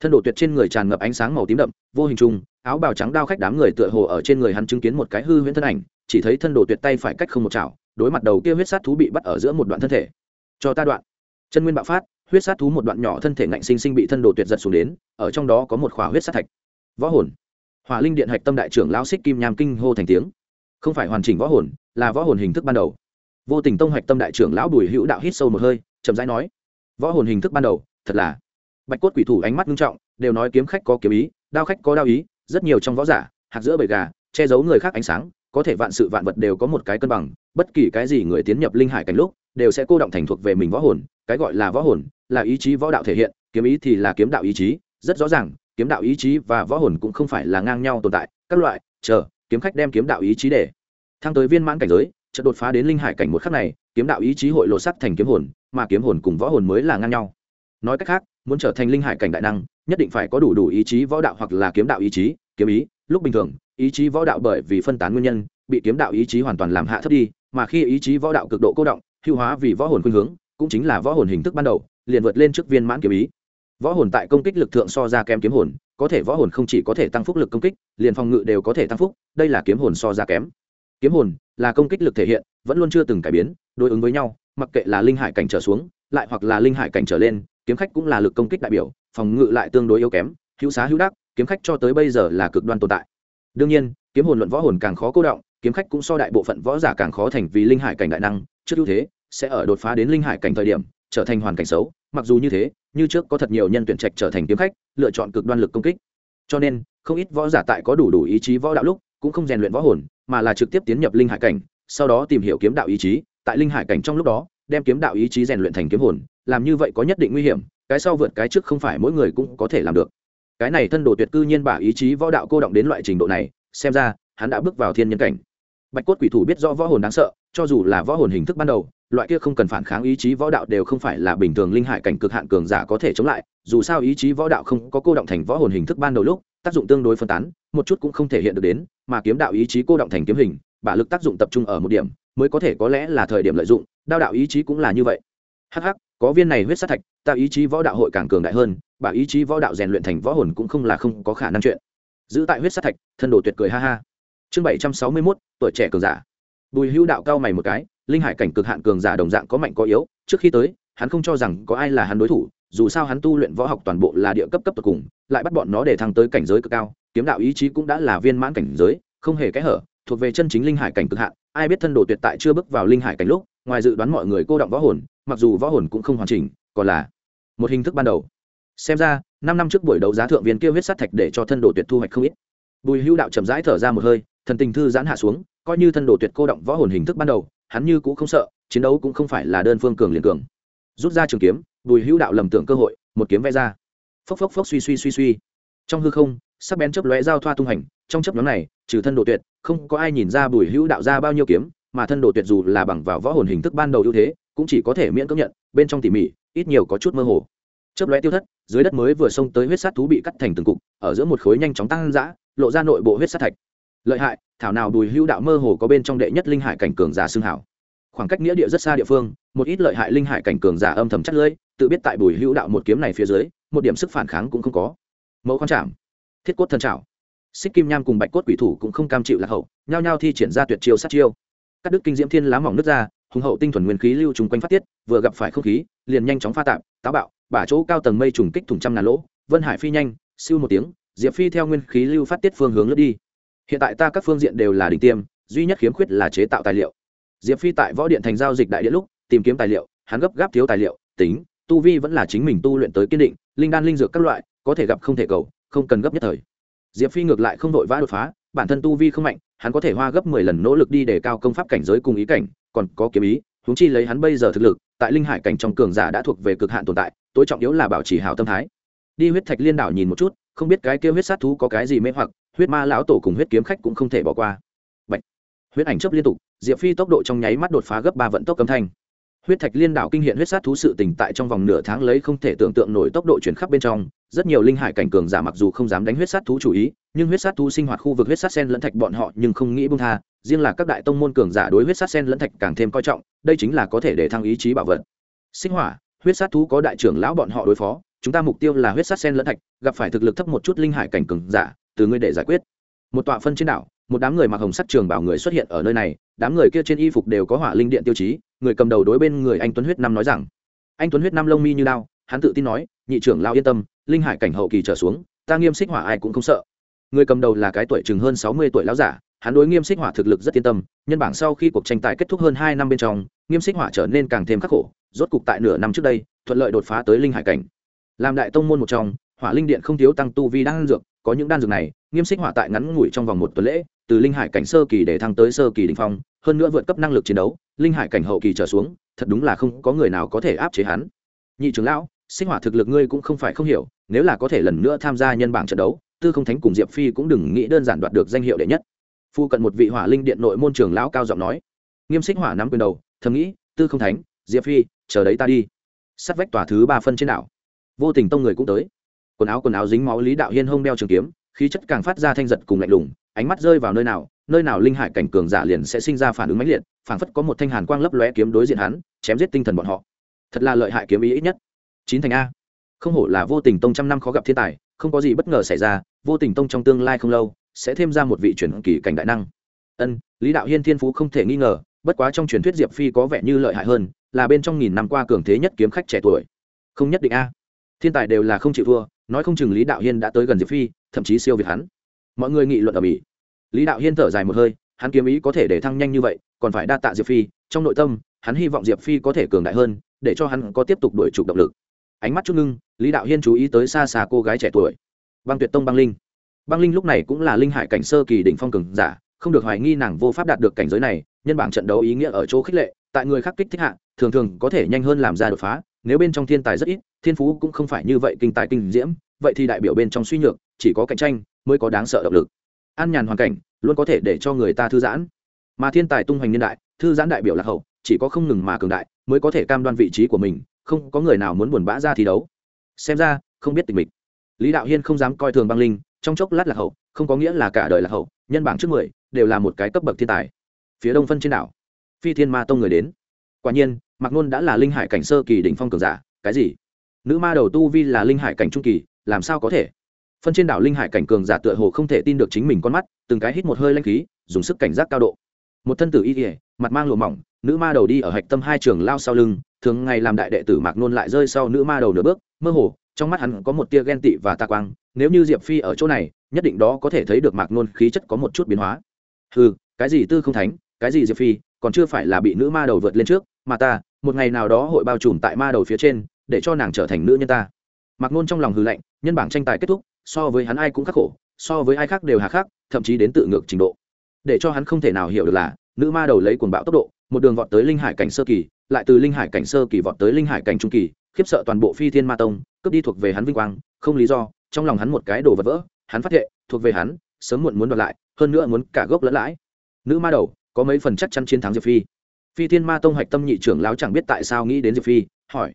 Thân độ tuyệt trên người tràn ngập ánh sáng màu tím đậm, vô hình chung áo bào trắng đao khách đám người tựa hồ ở trên người hắn chứng kiến một cái hư huyễn thân ảnh, chỉ thấy thân độ tuyệt tay phải cách không một chảo, đối mặt đầu kia huyết sát thú bị bắt ở giữa một đoạn thân thể. Cho ta đoạn. Chân nguyên bạo phát, huyết sát thú một đoạn nhỏ thân thể ngạnh sinh sinh bị thân độ tuyệt giật xuống đến, ở trong đó có một khỏa huyết sát thạch. Võ hồn. Hỏa linh điện hạch tâm đại trưởng lão xích kim nham kinh hô thành tiếng. Không phải hoàn chỉnh võ hồn, là võ hồn hình thức ban đầu vô tình tông hoạch tâm đại trưởng lão bùi hữu đạo hít sâu một hơi, chậm rãi nói, võ hồn hình thức ban đầu, thật là. Bạch cốt quỷ thủ ánh mắt nghiêm trọng, đều nói kiếm khách có kiếm ý, đao khách có đao ý, rất nhiều trong võ giả, hạt giữa bầy gà, che giấu người khác ánh sáng, có thể vạn sự vạn vật đều có một cái cân bằng, bất kỳ cái gì người tiến nhập linh hải cảnh lúc, đều sẽ cô động thành thuộc về mình võ hồn, cái gọi là võ hồn, là ý chí võ đạo thể hiện, kiếm ý thì là kiếm đạo ý chí, rất rõ ràng, kiếm đạo ý chí và võ hồn cũng không phải là ngang nhau tồn tại, các loại, chờ, kiếm khách đem kiếm đạo ý chí để thăng tới viên mãn cảnh giới chợt đột phá đến linh hải cảnh một khắc này, kiếm đạo ý chí hội lộ sắc thành kiếm hồn, mà kiếm hồn cùng võ hồn mới là ngang nhau. Nói cách khác, muốn trở thành linh hải cảnh đại năng, nhất định phải có đủ đủ ý chí võ đạo hoặc là kiếm đạo ý chí, kiếm ý, lúc bình thường, ý chí võ đạo bởi vì phân tán nguyên nhân, bị kiếm đạo ý chí hoàn toàn làm hạ thấp đi, mà khi ý chí võ đạo cực độ cô động hưu hóa vì võ hồn khuynh hướng, cũng chính là võ hồn hình thức ban đầu, liền vượt lên trước viên mãn kiếm ý. Võ hồn tại công kích lực thượng so ra kém kiếm hồn, có thể võ hồn không chỉ có thể tăng phúc lực công kích, liền phòng ngự đều có thể tăng phúc, đây là kiếm hồn so ra kém kiếm hồn là công kích lực thể hiện, vẫn luôn chưa từng cải biến, đối ứng với nhau, mặc kệ là linh hải cảnh trở xuống, lại hoặc là linh hải cảnh trở lên, kiếm khách cũng là lực công kích đại biểu, phòng ngự lại tương đối yếu kém, hữu xá hữu đắc, kiếm khách cho tới bây giờ là cực đoan tồn tại. Đương nhiên, kiếm hồn luận võ hồn càng khó cô động, kiếm khách cũng so đại bộ phận võ giả càng khó thành vì linh hải cảnh đại năng, trước ưu thế sẽ ở đột phá đến linh hải cảnh thời điểm, trở thành hoàn cảnh xấu, mặc dù như thế, như trước có thật nhiều nhân tuyển trạch trở thành kiếm khách, lựa chọn cực đoan lực công kích. Cho nên, không ít võ giả tại có đủ đủ ý chí võ đạo lúc, cũng không rèn luyện võ hồn mà là trực tiếp tiến nhập linh hải cảnh, sau đó tìm hiểu kiếm đạo ý chí, tại linh hải cảnh trong lúc đó, đem kiếm đạo ý chí rèn luyện thành kiếm hồn, làm như vậy có nhất định nguy hiểm, cái sau vượt cái trước không phải mỗi người cũng có thể làm được. Cái này thân đồ tuyệt cư nhiên bả ý chí võ đạo cô động đến loại trình độ này, xem ra, hắn đã bước vào thiên nhân cảnh. Bạch cốt quỷ thủ biết rõ võ hồn đáng sợ, cho dù là võ hồn hình thức ban đầu, loại kia không cần phản kháng ý chí võ đạo đều không phải là bình thường linh hải cảnh cực hạn cường giả có thể chống lại, dù sao ý chí võ đạo không có cô động thành võ hồn hình thức ban đầu lúc, tác dụng tương đối phân tán, một chút cũng không thể hiện được đến mà kiếm đạo ý chí cô động thành kiếm hình, bả lực tác dụng tập trung ở một điểm, mới có thể có lẽ là thời điểm lợi dụng, đao đạo ý chí cũng là như vậy. Hh có viên này huyết sát thạch, ta ý chí võ đạo hội càng cường đại hơn, bả ý chí võ đạo rèn luyện thành võ hồn cũng không là không có khả năng chuyện. Giữ tại huyết sát thạch, thân đồ tuyệt cười ha ha. Chương bảy trăm sáu mươi mốt, tuổi trẻ cường giả. Bùi hữu đạo cao mày một cái, linh hải cảnh cực hạn cường giả đồng dạng có mạnh có yếu, trước khi tới, hắn không cho rằng có ai là hắn đối thủ, dù sao hắn tu luyện võ học toàn bộ là địa cấp cấp tột cùng, lại bắt bọn nó để thăng tới cảnh giới cực cao kiếm đạo ý chí cũng đã là viên mãn cảnh giới, không hề kẽ hở, thuộc về chân chính linh hải cảnh cực hạn, ai biết thân đồ tuyệt tại chưa bước vào linh hải cảnh lúc, ngoài dự đoán mọi người cô động võ hồn, mặc dù võ hồn cũng không hoàn chỉnh, còn là một hình thức ban đầu. Xem ra, năm năm trước buổi đấu giá thượng viên kia huyết sát thạch để cho thân đồ tuyệt thu hoạch không ít. Bùi hữu đạo chậm rãi thở ra một hơi, thần tình thư giãn hạ xuống, coi như thân đồ tuyệt cô động võ hồn hình thức ban đầu, hắn như cũng không sợ, chiến đấu cũng không phải là đơn phương cường liền cường. Rút ra trường kiếm, bùi hữu đạo lầm tưởng cơ hội, một kiếm vẽ ra. Phốc phốc phốc suy suy suy suy. Trong hư không sắc bén chớp lóe giao thoa tung hành, trong chấp nhóm này, trừ thân đồ tuyệt, không có ai nhìn ra bùi hữu đạo ra bao nhiêu kiếm, mà thân đồ tuyệt dù là bằng vào võ hồn hình thức ban đầu ưu thế, cũng chỉ có thể miễn cưỡng nhận, bên trong tỉ mỉ, ít nhiều có chút mơ hồ. Chớp lóe tiêu thất, dưới đất mới vừa xông tới huyết sát thú bị cắt thành từng cục, ở giữa một khối nhanh chóng tăng dã, lộ ra nội bộ huyết sát thạch. Lợi hại, thảo nào bùi hữu đạo mơ hồ có bên trong đệ nhất linh hải cảnh cường giả xương hảo. Khoảng cách nghĩa địa rất xa địa phương, một ít lợi hại linh hải cảnh cường giả âm thầm chắc lưỡi tự biết tại bùi hữu đạo một kiếm này phía dưới, một điểm sức phản kháng cũng không có. Mẫu khoan chạm thiết cốt thân trảo, xích kim nham cùng bạch cốt quỷ thủ cũng không cam chịu lạc hậu nhao nhao thi triển ra tuyệt chiêu sát chiêu. Các đức kinh diễm thiên lá mỏng nước ra hùng hậu tinh thuần nguyên khí lưu trùng quanh phát tiết vừa gặp phải không khí liền nhanh chóng pha tạp táo bạo bả chỗ cao tầng mây trùng kích thủng trăm ngàn lỗ vân hải phi nhanh siêu một tiếng diệp phi theo nguyên khí lưu phát tiết phương hướng lướt đi. Hiện tại ta các phương diện đều là đỉnh tiêm duy nhất khiếm khuyết là chế tạo tài liệu. Diệp phi tại võ điện thành giao dịch đại điện lúc tìm kiếm tài liệu hắn gấp gáp thiếu tài liệu tính tu vi vẫn là chính mình tu luyện tới kiên định linh đan linh dược các loại có thể gặp không thể cầu không cần gấp nhất thời. Diệp phi ngược lại không vội vã đột phá, bản thân tu vi không mạnh, hắn có thể hoa gấp mười lần nỗ lực đi để cao công pháp cảnh giới cùng ý cảnh, còn có kiếm ý húng chi lấy hắn bây giờ thực lực, tại linh hải cảnh trong cường giả đã thuộc về cực hạn tồn tại, tối trọng yếu là bảo trì hào tâm thái. Đi huyết thạch liên đảo nhìn một chút, không biết cái kia huyết sát thú có cái gì mê hoặc, huyết ma lão tổ cùng huyết kiếm khách cũng không thể bỏ qua. Bạch. huyết ảnh chấp liên tục, diệp phi tốc độ trong nháy mắt đột phá gấp ba vận tốc cấm thanh. Huyết thạch liên đảo kinh hiện huyết sát thú sự tình tại trong vòng nửa tháng lấy không thể tưởng tượng nổi tốc độ chuyển khắp bên trong rất nhiều linh hải cảnh cường giả mặc dù không dám đánh huyết sát thú chủ ý, nhưng huyết sát thú sinh hoạt khu vực huyết sát sen lẫn thạch bọn họ nhưng không nghĩ buông tha. Riêng là các đại tông môn cường giả đối huyết sát sen lẫn thạch càng thêm coi trọng, đây chính là có thể để thăng ý chí bảo vật. Sinh hỏa, huyết sát thú có đại trưởng lão bọn họ đối phó, chúng ta mục tiêu là huyết sát sen lẫn thạch, gặp phải thực lực thấp một chút linh hải cảnh cường giả, từ ngươi để giải quyết. Một tọa phân trên đảo, một đám người mặc hồng sắc trường bảo người xuất hiện ở nơi này, đám người kia trên y phục đều có hỏa linh điện tiêu chí, người cầm đầu đối bên người anh tuấn huyết năm nói rằng, anh tuấn huyết năm lông mi như đao hắn tự tin nói, nhị trưởng lao yên tâm, linh hải cảnh hậu kỳ trở xuống, ta nghiêm xích hỏa ai cũng không sợ. Người cầm đầu là cái tuổi chừng hơn sáu mươi tuổi lão giả, hắn đối nghiêm xích hỏa thực lực rất yên tâm, nhân bảng sau khi cuộc tranh tài kết thúc hơn hai năm bên trong, nghiêm xích hỏa trở nên càng thêm khắc khổ, rốt cục tại nửa năm trước đây, thuận lợi đột phá tới linh hải cảnh. Làm đại tông môn một trong, hỏa linh điện không thiếu tăng tu vi đan dược, có những đan dược này, nghiêm xích hỏa tại ngắn ngủi trong vòng một tuần lễ, từ linh hải cảnh sơ kỳ để thăng tới sơ kỳ đình phong, hơn nữa vượt cấp năng lực chiến đấu, linh hải cảnh hậu kỳ trở xuống, thật đúng là không có người nào có thể áp chế hắn. Nhị trưởng lão sinh hỏa thực lực ngươi cũng không phải không hiểu, nếu là có thể lần nữa tham gia nhân bảng trận đấu, tư không thánh cùng diệp phi cũng đừng nghĩ đơn giản đoạt được danh hiệu đệ nhất. Phu cận một vị hỏa linh điện nội môn trường lão cao giọng nói. Nghiêm xích hỏa nắm quyền đầu, thầm nghĩ, tư không thánh, diệp phi, chờ đấy ta đi. Sắt vách tòa thứ ba phân trên đảo. Vô tình tông người cũng tới. Quần áo quần áo dính máu lý đạo hiên hông đeo trường kiếm, khí chất càng phát ra thanh giật cùng lạnh lùng, ánh mắt rơi vào nơi nào nơi nào linh hải cảnh cường giả liền sẽ sinh ra phản ứng mãnh liệt, phảng phất có một thanh hàn quang lấp lóe kiếm đối diện hắn, chém giết tinh thần bọn họ. Thật là lợi hại kiếm ý ít nhất chín thành a. Không hổ là vô tình tông trăm năm khó gặp thiên tài, không có gì bất ngờ xảy ra, vô tình tông trong tương lai không lâu, sẽ thêm ra một vị truyền kỳ cảnh đại năng. Ân, lý đạo hiên thiên phú không thể nghi ngờ, bất quá trong truyền thuyết diệp phi có vẻ như lợi hại hơn, là bên trong nghìn năm qua cường thế nhất kiếm khách trẻ tuổi. Không nhất định a. Thiên tài đều là không chịu thua, nói không chừng lý đạo hiên đã tới gần diệp phi, thậm chí siêu việt hắn. Mọi người nghị luận ở mỹ. Lý đạo hiên thở dài một hơi, hắn kiếm ý có thể để thăng nhanh như vậy, còn phải đa tạ diệp phi, trong nội tâm, hắn hy vọng diệp phi có thể cường đại hơn, để cho hắn có tiếp tục đuổi trục động lực ánh mắt chút ngưng, lý đạo hiên chú ý tới xa xa cô gái trẻ tuổi. Băng tuyệt tông băng linh. Băng linh lúc này cũng là linh hải cảnh sơ kỳ đỉnh phong cường giả, không được hoài nghi nàng vô pháp đạt được cảnh giới này, nhân bảng trận đấu ý nghĩa ở chỗ khích lệ, tại người khác kích thích hạ, thường thường có thể nhanh hơn làm ra đột phá, nếu bên trong thiên tài rất ít, thiên phú cũng không phải như vậy kinh tài kinh diễm, vậy thì đại biểu bên trong suy nhược, chỉ có cạnh tranh mới có đáng sợ động lực. An nhàn hoàn cảnh luôn có thể để cho người ta thư giãn. Mà thiên tài tung hoành niên đại, thư giãn đại biểu lạc hậu, chỉ có không ngừng mà cường đại mới có thể cam đoan vị trí của mình không có người nào muốn buồn bã ra thi đấu. Xem ra, không biết tình mình lý đạo hiên không dám coi thường băng linh, trong chốc lát lạc hậu, không có nghĩa là cả đời lạc hậu, nhân bảng trước mười đều là một cái cấp bậc thiên tài. Phía đông phân trên đảo, phi thiên ma tông người đến. Quả nhiên, mạc nôn đã là linh hải cảnh sơ kỳ đỉnh phong cường giả, cái gì? Nữ ma đầu tu vi là linh hải cảnh trung kỳ, làm sao có thể? Phân trên đảo linh hải cảnh cường giả tựa hồ không thể tin được chính mình con mắt, từng cái hít một hơi lanh khí, dùng sức cảnh giác cao độ. Một thân tử y kỉa mặt mang lụa mỏng nữ ma đầu đi ở hạch tâm hai trường lao sau lưng, thường ngày làm đại đệ tử mạc nôn lại rơi sau nữ ma đầu nửa bước, mơ hồ, trong mắt hắn có một tia ghen tị và ta quang, nếu như diệp phi ở chỗ này, nhất định đó có thể thấy được mạc nôn khí chất có một chút biến hóa. Ừ cái gì tư không thánh, cái gì diệp phi, còn chưa phải là bị nữ ma đầu vượt lên trước, mà ta, một ngày nào đó hội bao trùm tại ma đầu phía trên, để cho nàng trở thành nữ nhân ta. Mạc nôn trong lòng hư lạnh, nhân bảng tranh tài kết thúc, so với hắn ai cũng khắc khổ, so với ai khác đều hà khắc, thậm chí đến tự ngược trình độ. Để cho hắn không thể nào hiểu được là, nữ ma đầu lấy cuồng bạo tốc độ một đường vọt tới linh hải cảnh sơ kỳ, lại từ linh hải cảnh sơ kỳ vọt tới linh hải cảnh trung kỳ, khiếp sợ toàn bộ phi thiên ma tông, cướp đi thuộc về hắn vinh quang, không lý do, trong lòng hắn một cái đồ vật vỡ, hắn phát hiện thuộc về hắn, sớm muộn muốn đoạt lại, hơn nữa muốn cả gốc lẫn lãi. Nữ ma đầu, có mấy phần chắc chắn chiến thắng diệp phi. Phi thiên ma tông hạch tâm nhị trưởng lão chẳng biết tại sao nghĩ đến diệp phi, hỏi.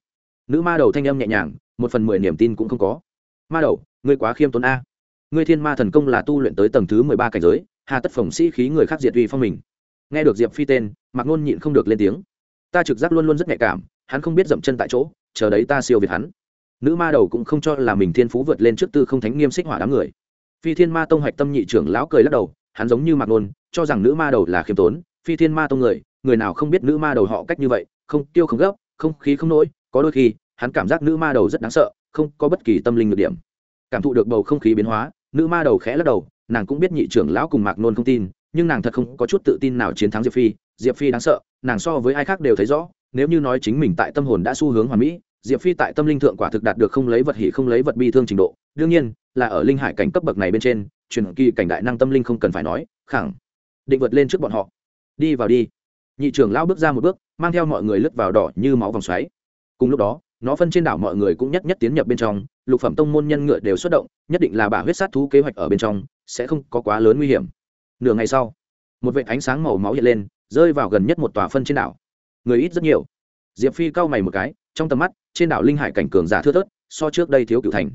Nữ ma đầu thanh âm nhẹ nhàng, một phần mười niềm tin cũng không có. Ma đầu, ngươi quá khiêm tốn a. Ngươi thiên ma thần công là tu luyện tới tầng thứ mười ba cảnh giới, hà tất phồng sĩ khí người khác diệt uy phong mình nghe được diệp phi tên mạc ngôn nhịn không được lên tiếng ta trực giác luôn luôn rất nhạy cảm hắn không biết dậm chân tại chỗ chờ đấy ta siêu việt hắn nữ ma đầu cũng không cho là mình thiên phú vượt lên trước tư không thánh nghiêm xích hỏa đám người phi thiên ma tông hạch tâm nhị trưởng lão cười lắc đầu hắn giống như mạc ngôn cho rằng nữ ma đầu là khiêm tốn phi thiên ma tông người người nào không biết nữ ma đầu họ cách như vậy không tiêu không gấp không khí không nỗi có đôi khi hắn cảm giác nữ ma đầu rất đáng sợ không có bất kỳ tâm linh được điểm cảm thụ được bầu không khí biến hóa nữ ma đầu khẽ lắc đầu nàng cũng biết nhị trưởng lão cùng mạc nôn không tin nhưng nàng thật không có chút tự tin nào chiến thắng diệp phi diệp phi đáng sợ nàng so với ai khác đều thấy rõ nếu như nói chính mình tại tâm hồn đã xu hướng hoàn mỹ diệp phi tại tâm linh thượng quả thực đạt được không lấy vật hỉ không lấy vật bi thương trình độ đương nhiên là ở linh hải cảnh cấp bậc này bên trên truyền kỳ cảnh đại năng tâm linh không cần phải nói khẳng định vượt lên trước bọn họ đi vào đi nhị trưởng lão bước ra một bước mang theo mọi người lướt vào đỏ như máu vòng xoáy cùng lúc đó nó phân trên đảo mọi người cũng nhất nhất tiến nhập bên trong lục phẩm tông môn nhân ngựa đều xuất động nhất định là bả huyết sát thú kế hoạch ở bên trong sẽ không có quá lớn nguy hiểm nửa ngày sau, một vệ ánh sáng màu máu hiện lên, rơi vào gần nhất một tòa phân trên đảo. Người ít rất nhiều. Diệp phi cau mày một cái, trong tầm mắt, trên đảo linh hải cảnh cường giả thưa thớt, so trước đây thiếu cựu thành.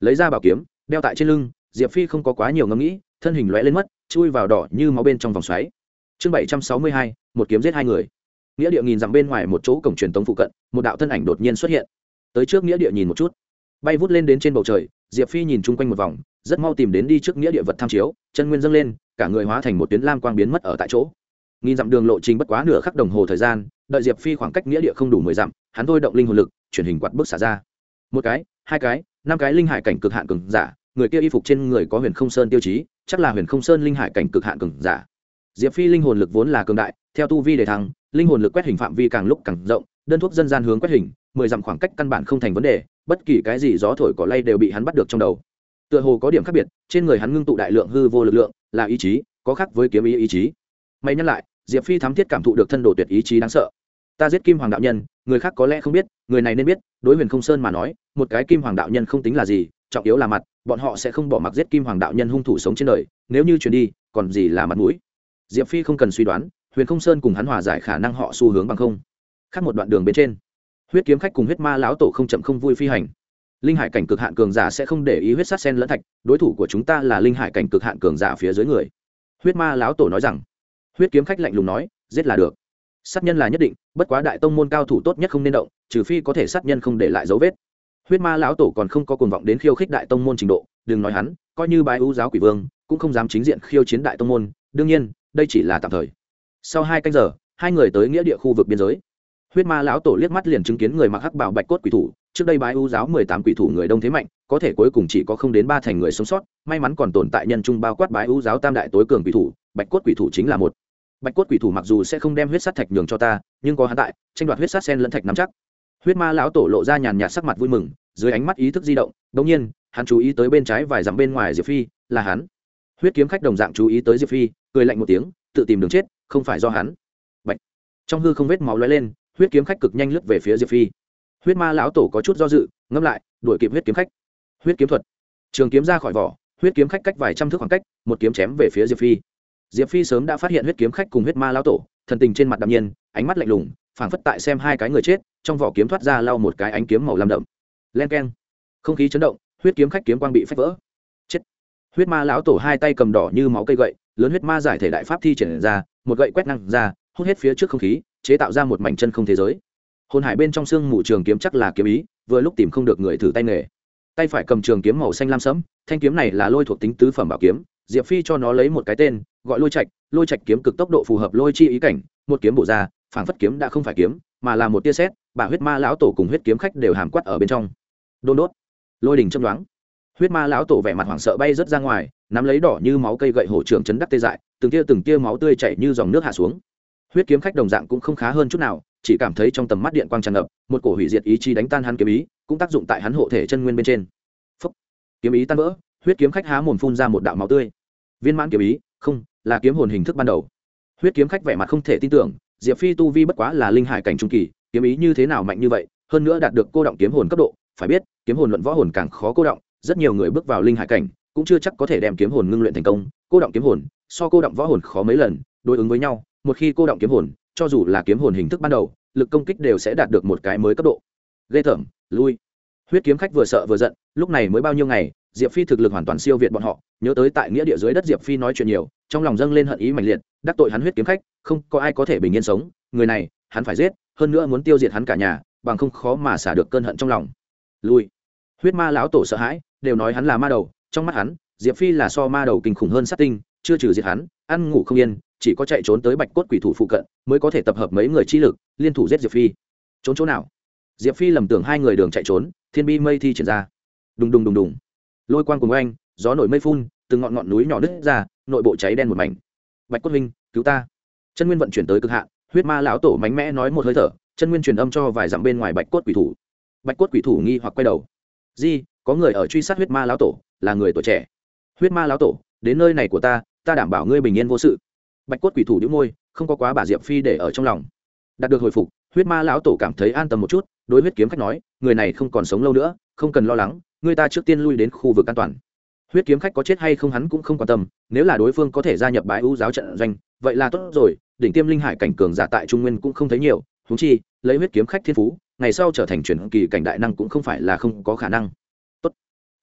Lấy ra bảo kiếm, đeo tại trên lưng, diệp phi không có quá nhiều ngẫm nghĩ, thân hình lóe lên mất, chui vào đỏ như máu bên trong vòng xoáy. Chương bảy trăm sáu mươi hai, một kiếm giết hai người. Nghĩa địa nhìn dặm bên ngoài một chỗ cổng truyền tống phụ cận, một đạo thân ảnh đột nhiên xuất hiện. Tới trước nghĩa địa nhìn một chút. Bay vút lên đến trên bầu trời, diệp phi nhìn chung quanh một vòng rất mau tìm đến đi trước nghĩa địa vật tham chiếu, chân nguyên dâng lên, cả người hóa thành một tuyến lam quang biến mất ở tại chỗ. Nghìn dặm đường lộ trình bất quá nửa khắc đồng hồ thời gian, đợi diệp phi khoảng cách nghĩa địa không đủ mười dặm, hắn thôi động linh hồn lực, chuyển hình quạt bước xả ra. Một cái, hai cái, năm cái linh hải cảnh cực hạn cường giả, người kia y phục trên người có huyền không sơn tiêu chí, chắc là huyền không sơn linh hải cảnh cực hạn cường giả. Diệp phi linh hồn lực vốn là cường đại, theo tu vi đề thăng, linh hồn lực quét hình phạm vi càng lúc càng rộng, đơn thuốc dân gian hướng quét hình, mười dặm khoảng cách căn bản không thành vấn đề, bất kỳ cái gì gió thổi cỏ lay đều bị hắn bắt được trong đầu tựa hồ có điểm khác biệt, trên người hắn ngưng tụ đại lượng hư vô lực lượng, là ý chí, có khác với kiếm ý ý chí. May nhắc lại, diệp phi thám thiết cảm thụ được thân đồ tuyệt ý chí đáng sợ. Ta giết kim hoàng đạo nhân, người khác có lẽ không biết, người này nên biết, đối huyền không sơn mà nói, một cái kim hoàng đạo nhân không tính là gì, trọng yếu là mặt, bọn họ sẽ không bỏ mặc giết kim hoàng đạo nhân hung thủ sống trên đời, nếu như chuyển đi, còn gì là mặt mũi. Diệp phi không cần suy đoán, huyền không sơn cùng hắn hòa giải khả năng họ xu hướng bằng không. Khác một đoạn đường bên trên, huyết kiếm khách cùng huyết ma lão tổ không chậm không vui phi hành linh hải cảnh cực hạn cường giả sẽ không để ý huyết sát sen lẫn thạch, đối thủ của chúng ta là linh hải cảnh cực hạn cường giả phía dưới người. Huyết ma lão tổ nói rằng. Huyết kiếm khách lạnh lùng nói, giết là được. Sát nhân là nhất định, bất quá đại tông môn cao thủ tốt nhất không nên động, trừ phi có thể sát nhân không để lại dấu vết. Huyết ma lão tổ còn không có cuồng vọng đến khiêu khích đại tông môn trình độ, đừng nói hắn, coi như bái ưu giáo quỷ vương, cũng không dám chính diện khiêu chiến đại tông môn. Đương nhiên, đây chỉ là tạm thời. Sau hai canh giờ, hai người tới nghĩa địa khu vực biên giới huyết ma lão tổ liếc mắt liền chứng kiến người mặc hắc bảo bạch cốt quỷ thủ, trước đây bái ưu giáo mười tám quỷ thủ người đông thế mạnh, có thể cuối cùng chỉ có không đến ba thành người sống sót, may mắn còn tồn tại nhân trung bao quát bái ưu giáo tam đại tối cường quỷ thủ, bạch cốt quỷ thủ chính là một. Bạch cốt quỷ thủ mặc dù sẽ không đem huyết sắt thạch nhường cho ta, nhưng có hắn tại, tranh đoạt huyết sắt sen lẫn thạch nắm chắc. Huyết ma lão tổ lộ ra nhàn nhạt sắc mặt vui mừng, dưới ánh mắt ý thức di động đ nhiên, hắn chú ý tới bên trái vài dặm bên ngoài diệp phi, là hắn. Huyết kiếm khách đồng dạng chú ý tới diệp phi, cười lạnh một tiếng, tự tìm đường chết, không phải do hắn. Bạch. trong hư không vết máu lóe lên huyết kiếm khách cực nhanh lướt về phía diệp phi. Huyết ma lão tổ có chút do dự, ngâm lại, đuổi kịp huyết kiếm khách. Huyết kiếm thuật. Trường kiếm ra khỏi vỏ, huyết kiếm khách cách vài trăm thước khoảng cách, một kiếm chém về phía diệp phi. Diệp phi sớm đã phát hiện huyết kiếm khách cùng huyết ma lão tổ, thần tình trên mặt đạm nhiên, ánh mắt lạnh lùng, phảng phất tại xem hai cái người chết, trong vỏ kiếm thoát ra lau một cái ánh kiếm màu lam đậm. Len keng. Không khí chấn động, huyết kiếm khách kiếm quang bị phách vỡ. Chết. Huyết ma lão tổ hai tay cầm đỏ như máu cây gậy, lớn huyết ma giải thể đại pháp thi triển ra, một gậy quét năng ra, hút hết phía trước không khí chế tạo ra một mảnh chân không thế giới. Hồn hải bên trong xương mù trường kiếm chắc là kiếm ý, vừa lúc tìm không được người thử tay nghề. Tay phải cầm trường kiếm màu xanh lam sẫm, thanh kiếm này là lôi thuộc tính tứ phẩm bảo kiếm, diệp phi cho nó lấy một cái tên, gọi lôi trạch. Lôi trạch kiếm cực tốc độ phù hợp lôi chi ý cảnh, một kiếm bổ ra, phảng phất kiếm đã không phải kiếm, mà là một tia sét, bà huyết ma lão tổ cùng huyết kiếm khách đều hàm quát ở bên trong. Đôn đốt. Lôi đỉnh châm đoán. Huyết ma lão tổ vẻ mặt hoảng sợ bay rớt ra ngoài, nắm lấy đỏ như máu cây gậy hổ trưởng chấn đắc tê dại, từng tia từng tia máu tươi chảy như dòng nước hạ xuống huyết kiếm khách đồng dạng cũng không khá hơn chút nào, chỉ cảm thấy trong tầm mắt điện quang tràn ngập, một cổ hủy diệt ý chí đánh tan hắn kiếm ý, cũng tác dụng tại hắn hộ thể chân nguyên bên trên. Phúc. kiếm ý tan vỡ, huyết kiếm khách há mồm phun ra một đạo máu tươi. Viên mãn kiếm ý, không, là kiếm hồn hình thức ban đầu. Huyết kiếm khách vẻ mặt không thể tin tưởng, diệp phi tu vi bất quá là linh hải cảnh trung kỳ, kiếm ý như thế nào mạnh như vậy, hơn nữa đạt được cô động kiếm hồn cấp độ, phải biết, kiếm hồn luận võ hồn càng khó cô động, rất nhiều người bước vào linh hải cảnh, cũng chưa chắc có thể đem kiếm hồn ngưng luyện thành công. Cô động kiếm hồn, so cô động võ hồn khó mấy lần, đối ứng với nhau một khi cô động kiếm hồn, cho dù là kiếm hồn hình thức ban đầu, lực công kích đều sẽ đạt được một cái mới cấp độ. Ghê tởm, lui. Huyết kiếm khách vừa sợ vừa giận, lúc này mới bao nhiêu ngày, diệp phi thực lực hoàn toàn siêu việt bọn họ, nhớ tới tại nghĩa địa dưới đất diệp phi nói chuyện nhiều, trong lòng dâng lên hận ý mạnh liệt, đắc tội hắn huyết kiếm khách, không có ai có thể bình yên sống, người này, hắn phải giết, hơn nữa muốn tiêu diệt hắn cả nhà, bằng không khó mà xả được cơn hận trong lòng. Lui. Huyết ma lão tổ sợ hãi, đều nói hắn là ma đầu, trong mắt hắn, diệp phi là so ma đầu kinh khủng hơn sát tinh, chưa trừ diệt hắn, ăn ngủ không yên chỉ có chạy trốn tới bạch cốt quỷ thủ phụ cận mới có thể tập hợp mấy người chi lực, liên thủ giết diệp phi. Trốn chỗ nào? Diệp phi lầm tưởng hai người đường chạy trốn, thiên bi mây thi triển ra. Đùng đùng đùng đùng. Lôi quang cùng anh gió nổi mây phun, từng ngọn ngọn núi nhỏ đứt ra, nội bộ cháy đen một mảnh. Bạch cốt huynh, cứu ta. Chân nguyên vận chuyển tới cực hạn, huyết ma lão tổ mạnh mẽ nói một hơi thở, chân nguyên truyền âm cho vài dặm bên ngoài bạch cốt quỷ thủ. Bạch cốt quỷ thủ nghi hoặc quay đầu. Di, có người ở truy sát huyết ma lão tổ, là người tuổi trẻ. Huyết ma lão tổ, đến nơi này của ta ta đảm bảo ngươi bình yên vô sự bạch cốt quỷ thủ đĩu môi, không có quá bà diệp phi để ở trong lòng. Đạt được hồi phục, huyết ma lão tổ cảm thấy an tâm một chút, đối huyết kiếm khách nói, người này không còn sống lâu nữa, không cần lo lắng, người ta trước tiên lui đến khu vực an toàn. Huyết kiếm khách có chết hay không hắn cũng không quan tâm, nếu là đối phương có thể gia nhập bãi ưu giáo trận doanh, vậy là tốt rồi, đỉnh tiêm linh hải cảnh cường giả tại trung nguyên cũng không thấy nhiều húng chi, lấy huyết kiếm khách thiên phú, ngày sau trở thành truyền kỳ cảnh đại năng cũng không phải là không có khả năng. Tốt.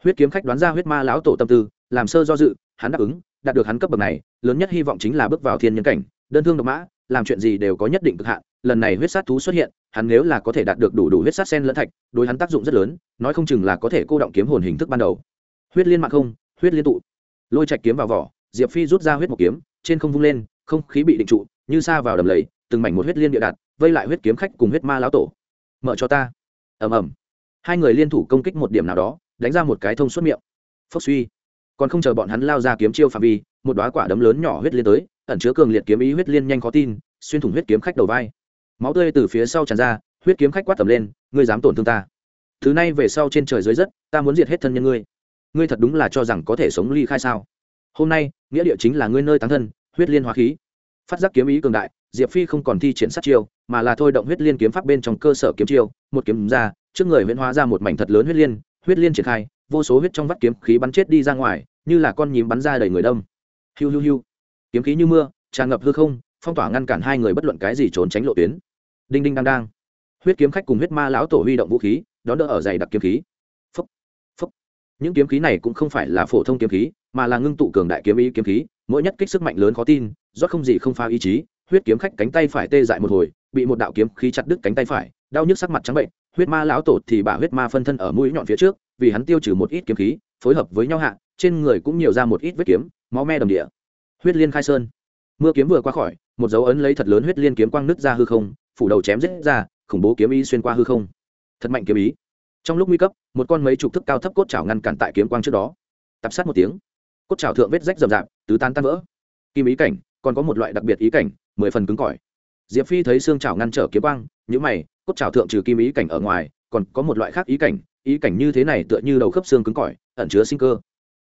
huyết kiếm khách đoán ra huyết ma lão tổ tâm tư, làm sơ do dự, hắn đáp ứng, đạt được hắn cấp bậc này lớn nhất hy vọng chính là bước vào thiên nhân cảnh, đơn thương độc mã, làm chuyện gì đều có nhất định cực hạn, lần này huyết sát thú xuất hiện, hắn nếu là có thể đạt được đủ đủ huyết sát sen lẫn thạch, đối hắn tác dụng rất lớn, nói không chừng là có thể cô động kiếm hồn hình thức ban đầu. Huyết liên mạng không, huyết liên tụ. Lôi chạch kiếm vào vỏ, diệp phi rút ra huyết một kiếm, trên không vung lên, không khí bị định trụ, như xa vào đầm lầy, từng mảnh một huyết liên địa đạt vây lại huyết kiếm khách cùng huyết ma lão tổ. Mở cho ta. Ầm ầm. Hai người liên thủ công kích một điểm nào đó, đánh ra một cái thông suốt miệng. Phốc suy. Còn không chờ bọn hắn lao ra kiếm chiêu phạm vi một đóa quả đấm lớn nhỏ huyết liên tới, ẩn chứa cường liệt kiếm ý huyết liên nhanh khó tin, xuyên thủng huyết kiếm khách đầu vai. Máu tươi từ phía sau tràn ra, huyết kiếm khách quát tầm lên, ngươi dám tổn thương ta? Thứ này về sau trên trời dưới đất ta muốn diệt hết thân nhân ngươi. Ngươi thật đúng là cho rằng có thể sống ly khai sao? Hôm nay, nghĩa địa chính là ngươi nơi tán thân, huyết liên hóa khí. Phát giác kiếm ý cường đại, diệp phi không còn thi triển sát chiêu, mà là thôi động huyết liên kiếm pháp bên trong cơ sở kiếm chiêu, một kiếm ra, trước người huyễn hóa ra một mảnh thật lớn huyết liên huyết liên triển khai, vô số huyết trong vắt kiếm khí bắn chết đi ra ngoài, như là con nhím bắn ra đầy người đông hiu hiu hiu. Kiếm khí như mưa, tràn ngập hư không, phong tỏa ngăn cản hai người bất luận cái gì trốn tránh lộ tuyến. Đinh đinh đang đang. Huyết kiếm khách cùng huyết ma lão tổ huy động vũ khí, đón đỡ ở dày đặc kiếm khí. Phúc phúc. Những kiếm khí này cũng không phải là phổ thông kiếm khí, mà là ngưng tụ cường đại kiếm ý kiếm khí, mỗi nhất kích sức mạnh lớn khó tin do không gì không phá ý chí, huyết kiếm khách cánh tay phải tê dại một hồi, bị một đạo kiếm khí chặt đứt cánh tay phải, đau nhức sắc mặt trắng bệnh, huyết ma lão tổ thì bả huyết ma phân thân ở mũi nhọn phía trước, vì hắn tiêu trừ một ít kiếm khí, phối hợp với nhau hạ, trên người cũng nhiều ra một ít vết kiếm máu me đầm địa. Huyết liên khai sơn. Mưa kiếm vừa qua khỏi, một dấu ấn lấy thật lớn huyết liên kiếm quang nứt ra hư không, phủ đầu chém rết ra, khủng bố kiếm ý xuyên qua hư không. Thật mạnh kiếm ý. Trong lúc nguy cấp, một con mấy chục thức cao thấp cốt chảo ngăn cản tại kiếm quang trước đó. Tập sát một tiếng, cốt chảo thượng vết rách rầm rạp, tứ tan tan vỡ. Kim ý cảnh, còn có một loại đặc biệt ý cảnh, mười phần cứng cỏi. Diệp phi thấy xương chảo ngăn trở kiếm quang nhữ mày, cốt chảo thượng trừ kim ý cảnh ở ngoài, còn có một loại khác ý cảnh ý cảnh như thế này tựa như đầu khớp xương cứng cỏi, ẩn chứa sinh cơ.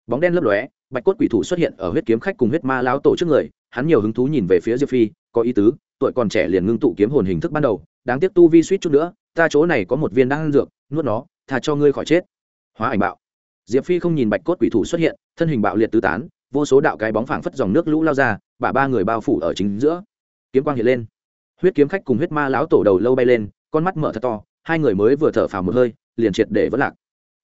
Bóng đen lấp lóe bạch cốt quỷ thủ xuất hiện ở huyết kiếm khách cùng huyết ma lão tổ trước người, hắn nhiều hứng thú nhìn về phía diệp phi, có ý tứ, tuổi còn trẻ liền ngưng tụ kiếm hồn hình thức ban đầu, đáng tiếc tu vi suýt chút nữa, ta chỗ này có một viên đan dược, nuốt nó thà cho ngươi khỏi chết. Hóa ảnh bạo. Diệp phi không nhìn bạch cốt quỷ thủ xuất hiện, thân hình bạo liệt tứ tán, vô số đạo cái bóng phảng phất dòng nước lũ lao ra bà ba người bao phủ ở chính giữa. Kiếm quang hiện lên. Huyết kiếm khách cùng huyết ma lão tổ đầu lâu bay lên, con mắt mở thật to, hai người mới vừa thở phào một hơi, liền triệt để vỡ lạc.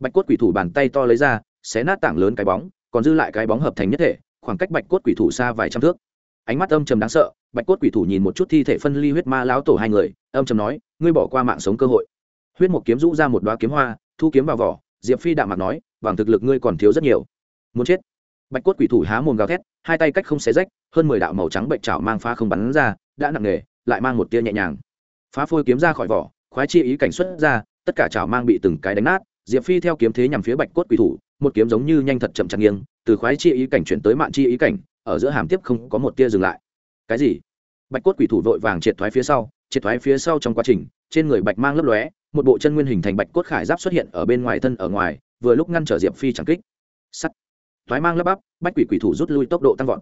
Bạch cốt quỷ thủ bàn tay to lấy ra, xé nát tảng lớn cái bóng còn dư lại cái bóng hợp thành nhất thể, khoảng cách bạch cốt quỷ thủ xa vài trăm thước. Ánh mắt âm trầm đáng sợ, bạch cốt quỷ thủ nhìn một chút thi thể phân ly huyết ma lão tổ hai người, âm trầm nói, ngươi bỏ qua mạng sống cơ hội. Huyết một kiếm rũ ra một đoá kiếm hoa, thu kiếm vào vỏ, diệp phi đạm mặt nói, bằng thực lực ngươi còn thiếu rất nhiều. Muốn chết. Bạch cốt quỷ thủ há mồm gào thét, hai tay cách không xé rách, hơn mười đạo màu trắng bệnh trào mang phá không bắn ra, đã nặng nề, lại mang một tia nhẹ nhàng. Phá phôi kiếm ra khỏi vỏ, khoái chi ý cảnh xuất ra, tất cả trào mang bị từng cái đánh nát, diệp phi theo kiếm thế nhằm phía bạch cốt quỷ thủ một kiếm giống như nhanh thật chậm chạp nghiêng, từ khoái chi ý cảnh chuyển tới mạn chi ý cảnh, ở giữa hàm tiếp không có một tia dừng lại. Cái gì? Bạch cốt quỷ thủ vội vàng triệt thoái phía sau, triệt thoái phía sau trong quá trình, trên người bạch mang lấp lóe, một bộ chân nguyên hình thành bạch cốt khải giáp xuất hiện ở bên ngoài thân ở ngoài, vừa lúc ngăn trở diệp phi chẳng kích. Sắt. Thoái mang lấp bắp, bách quỷ quỷ thủ rút lui tốc độ tăng vọt.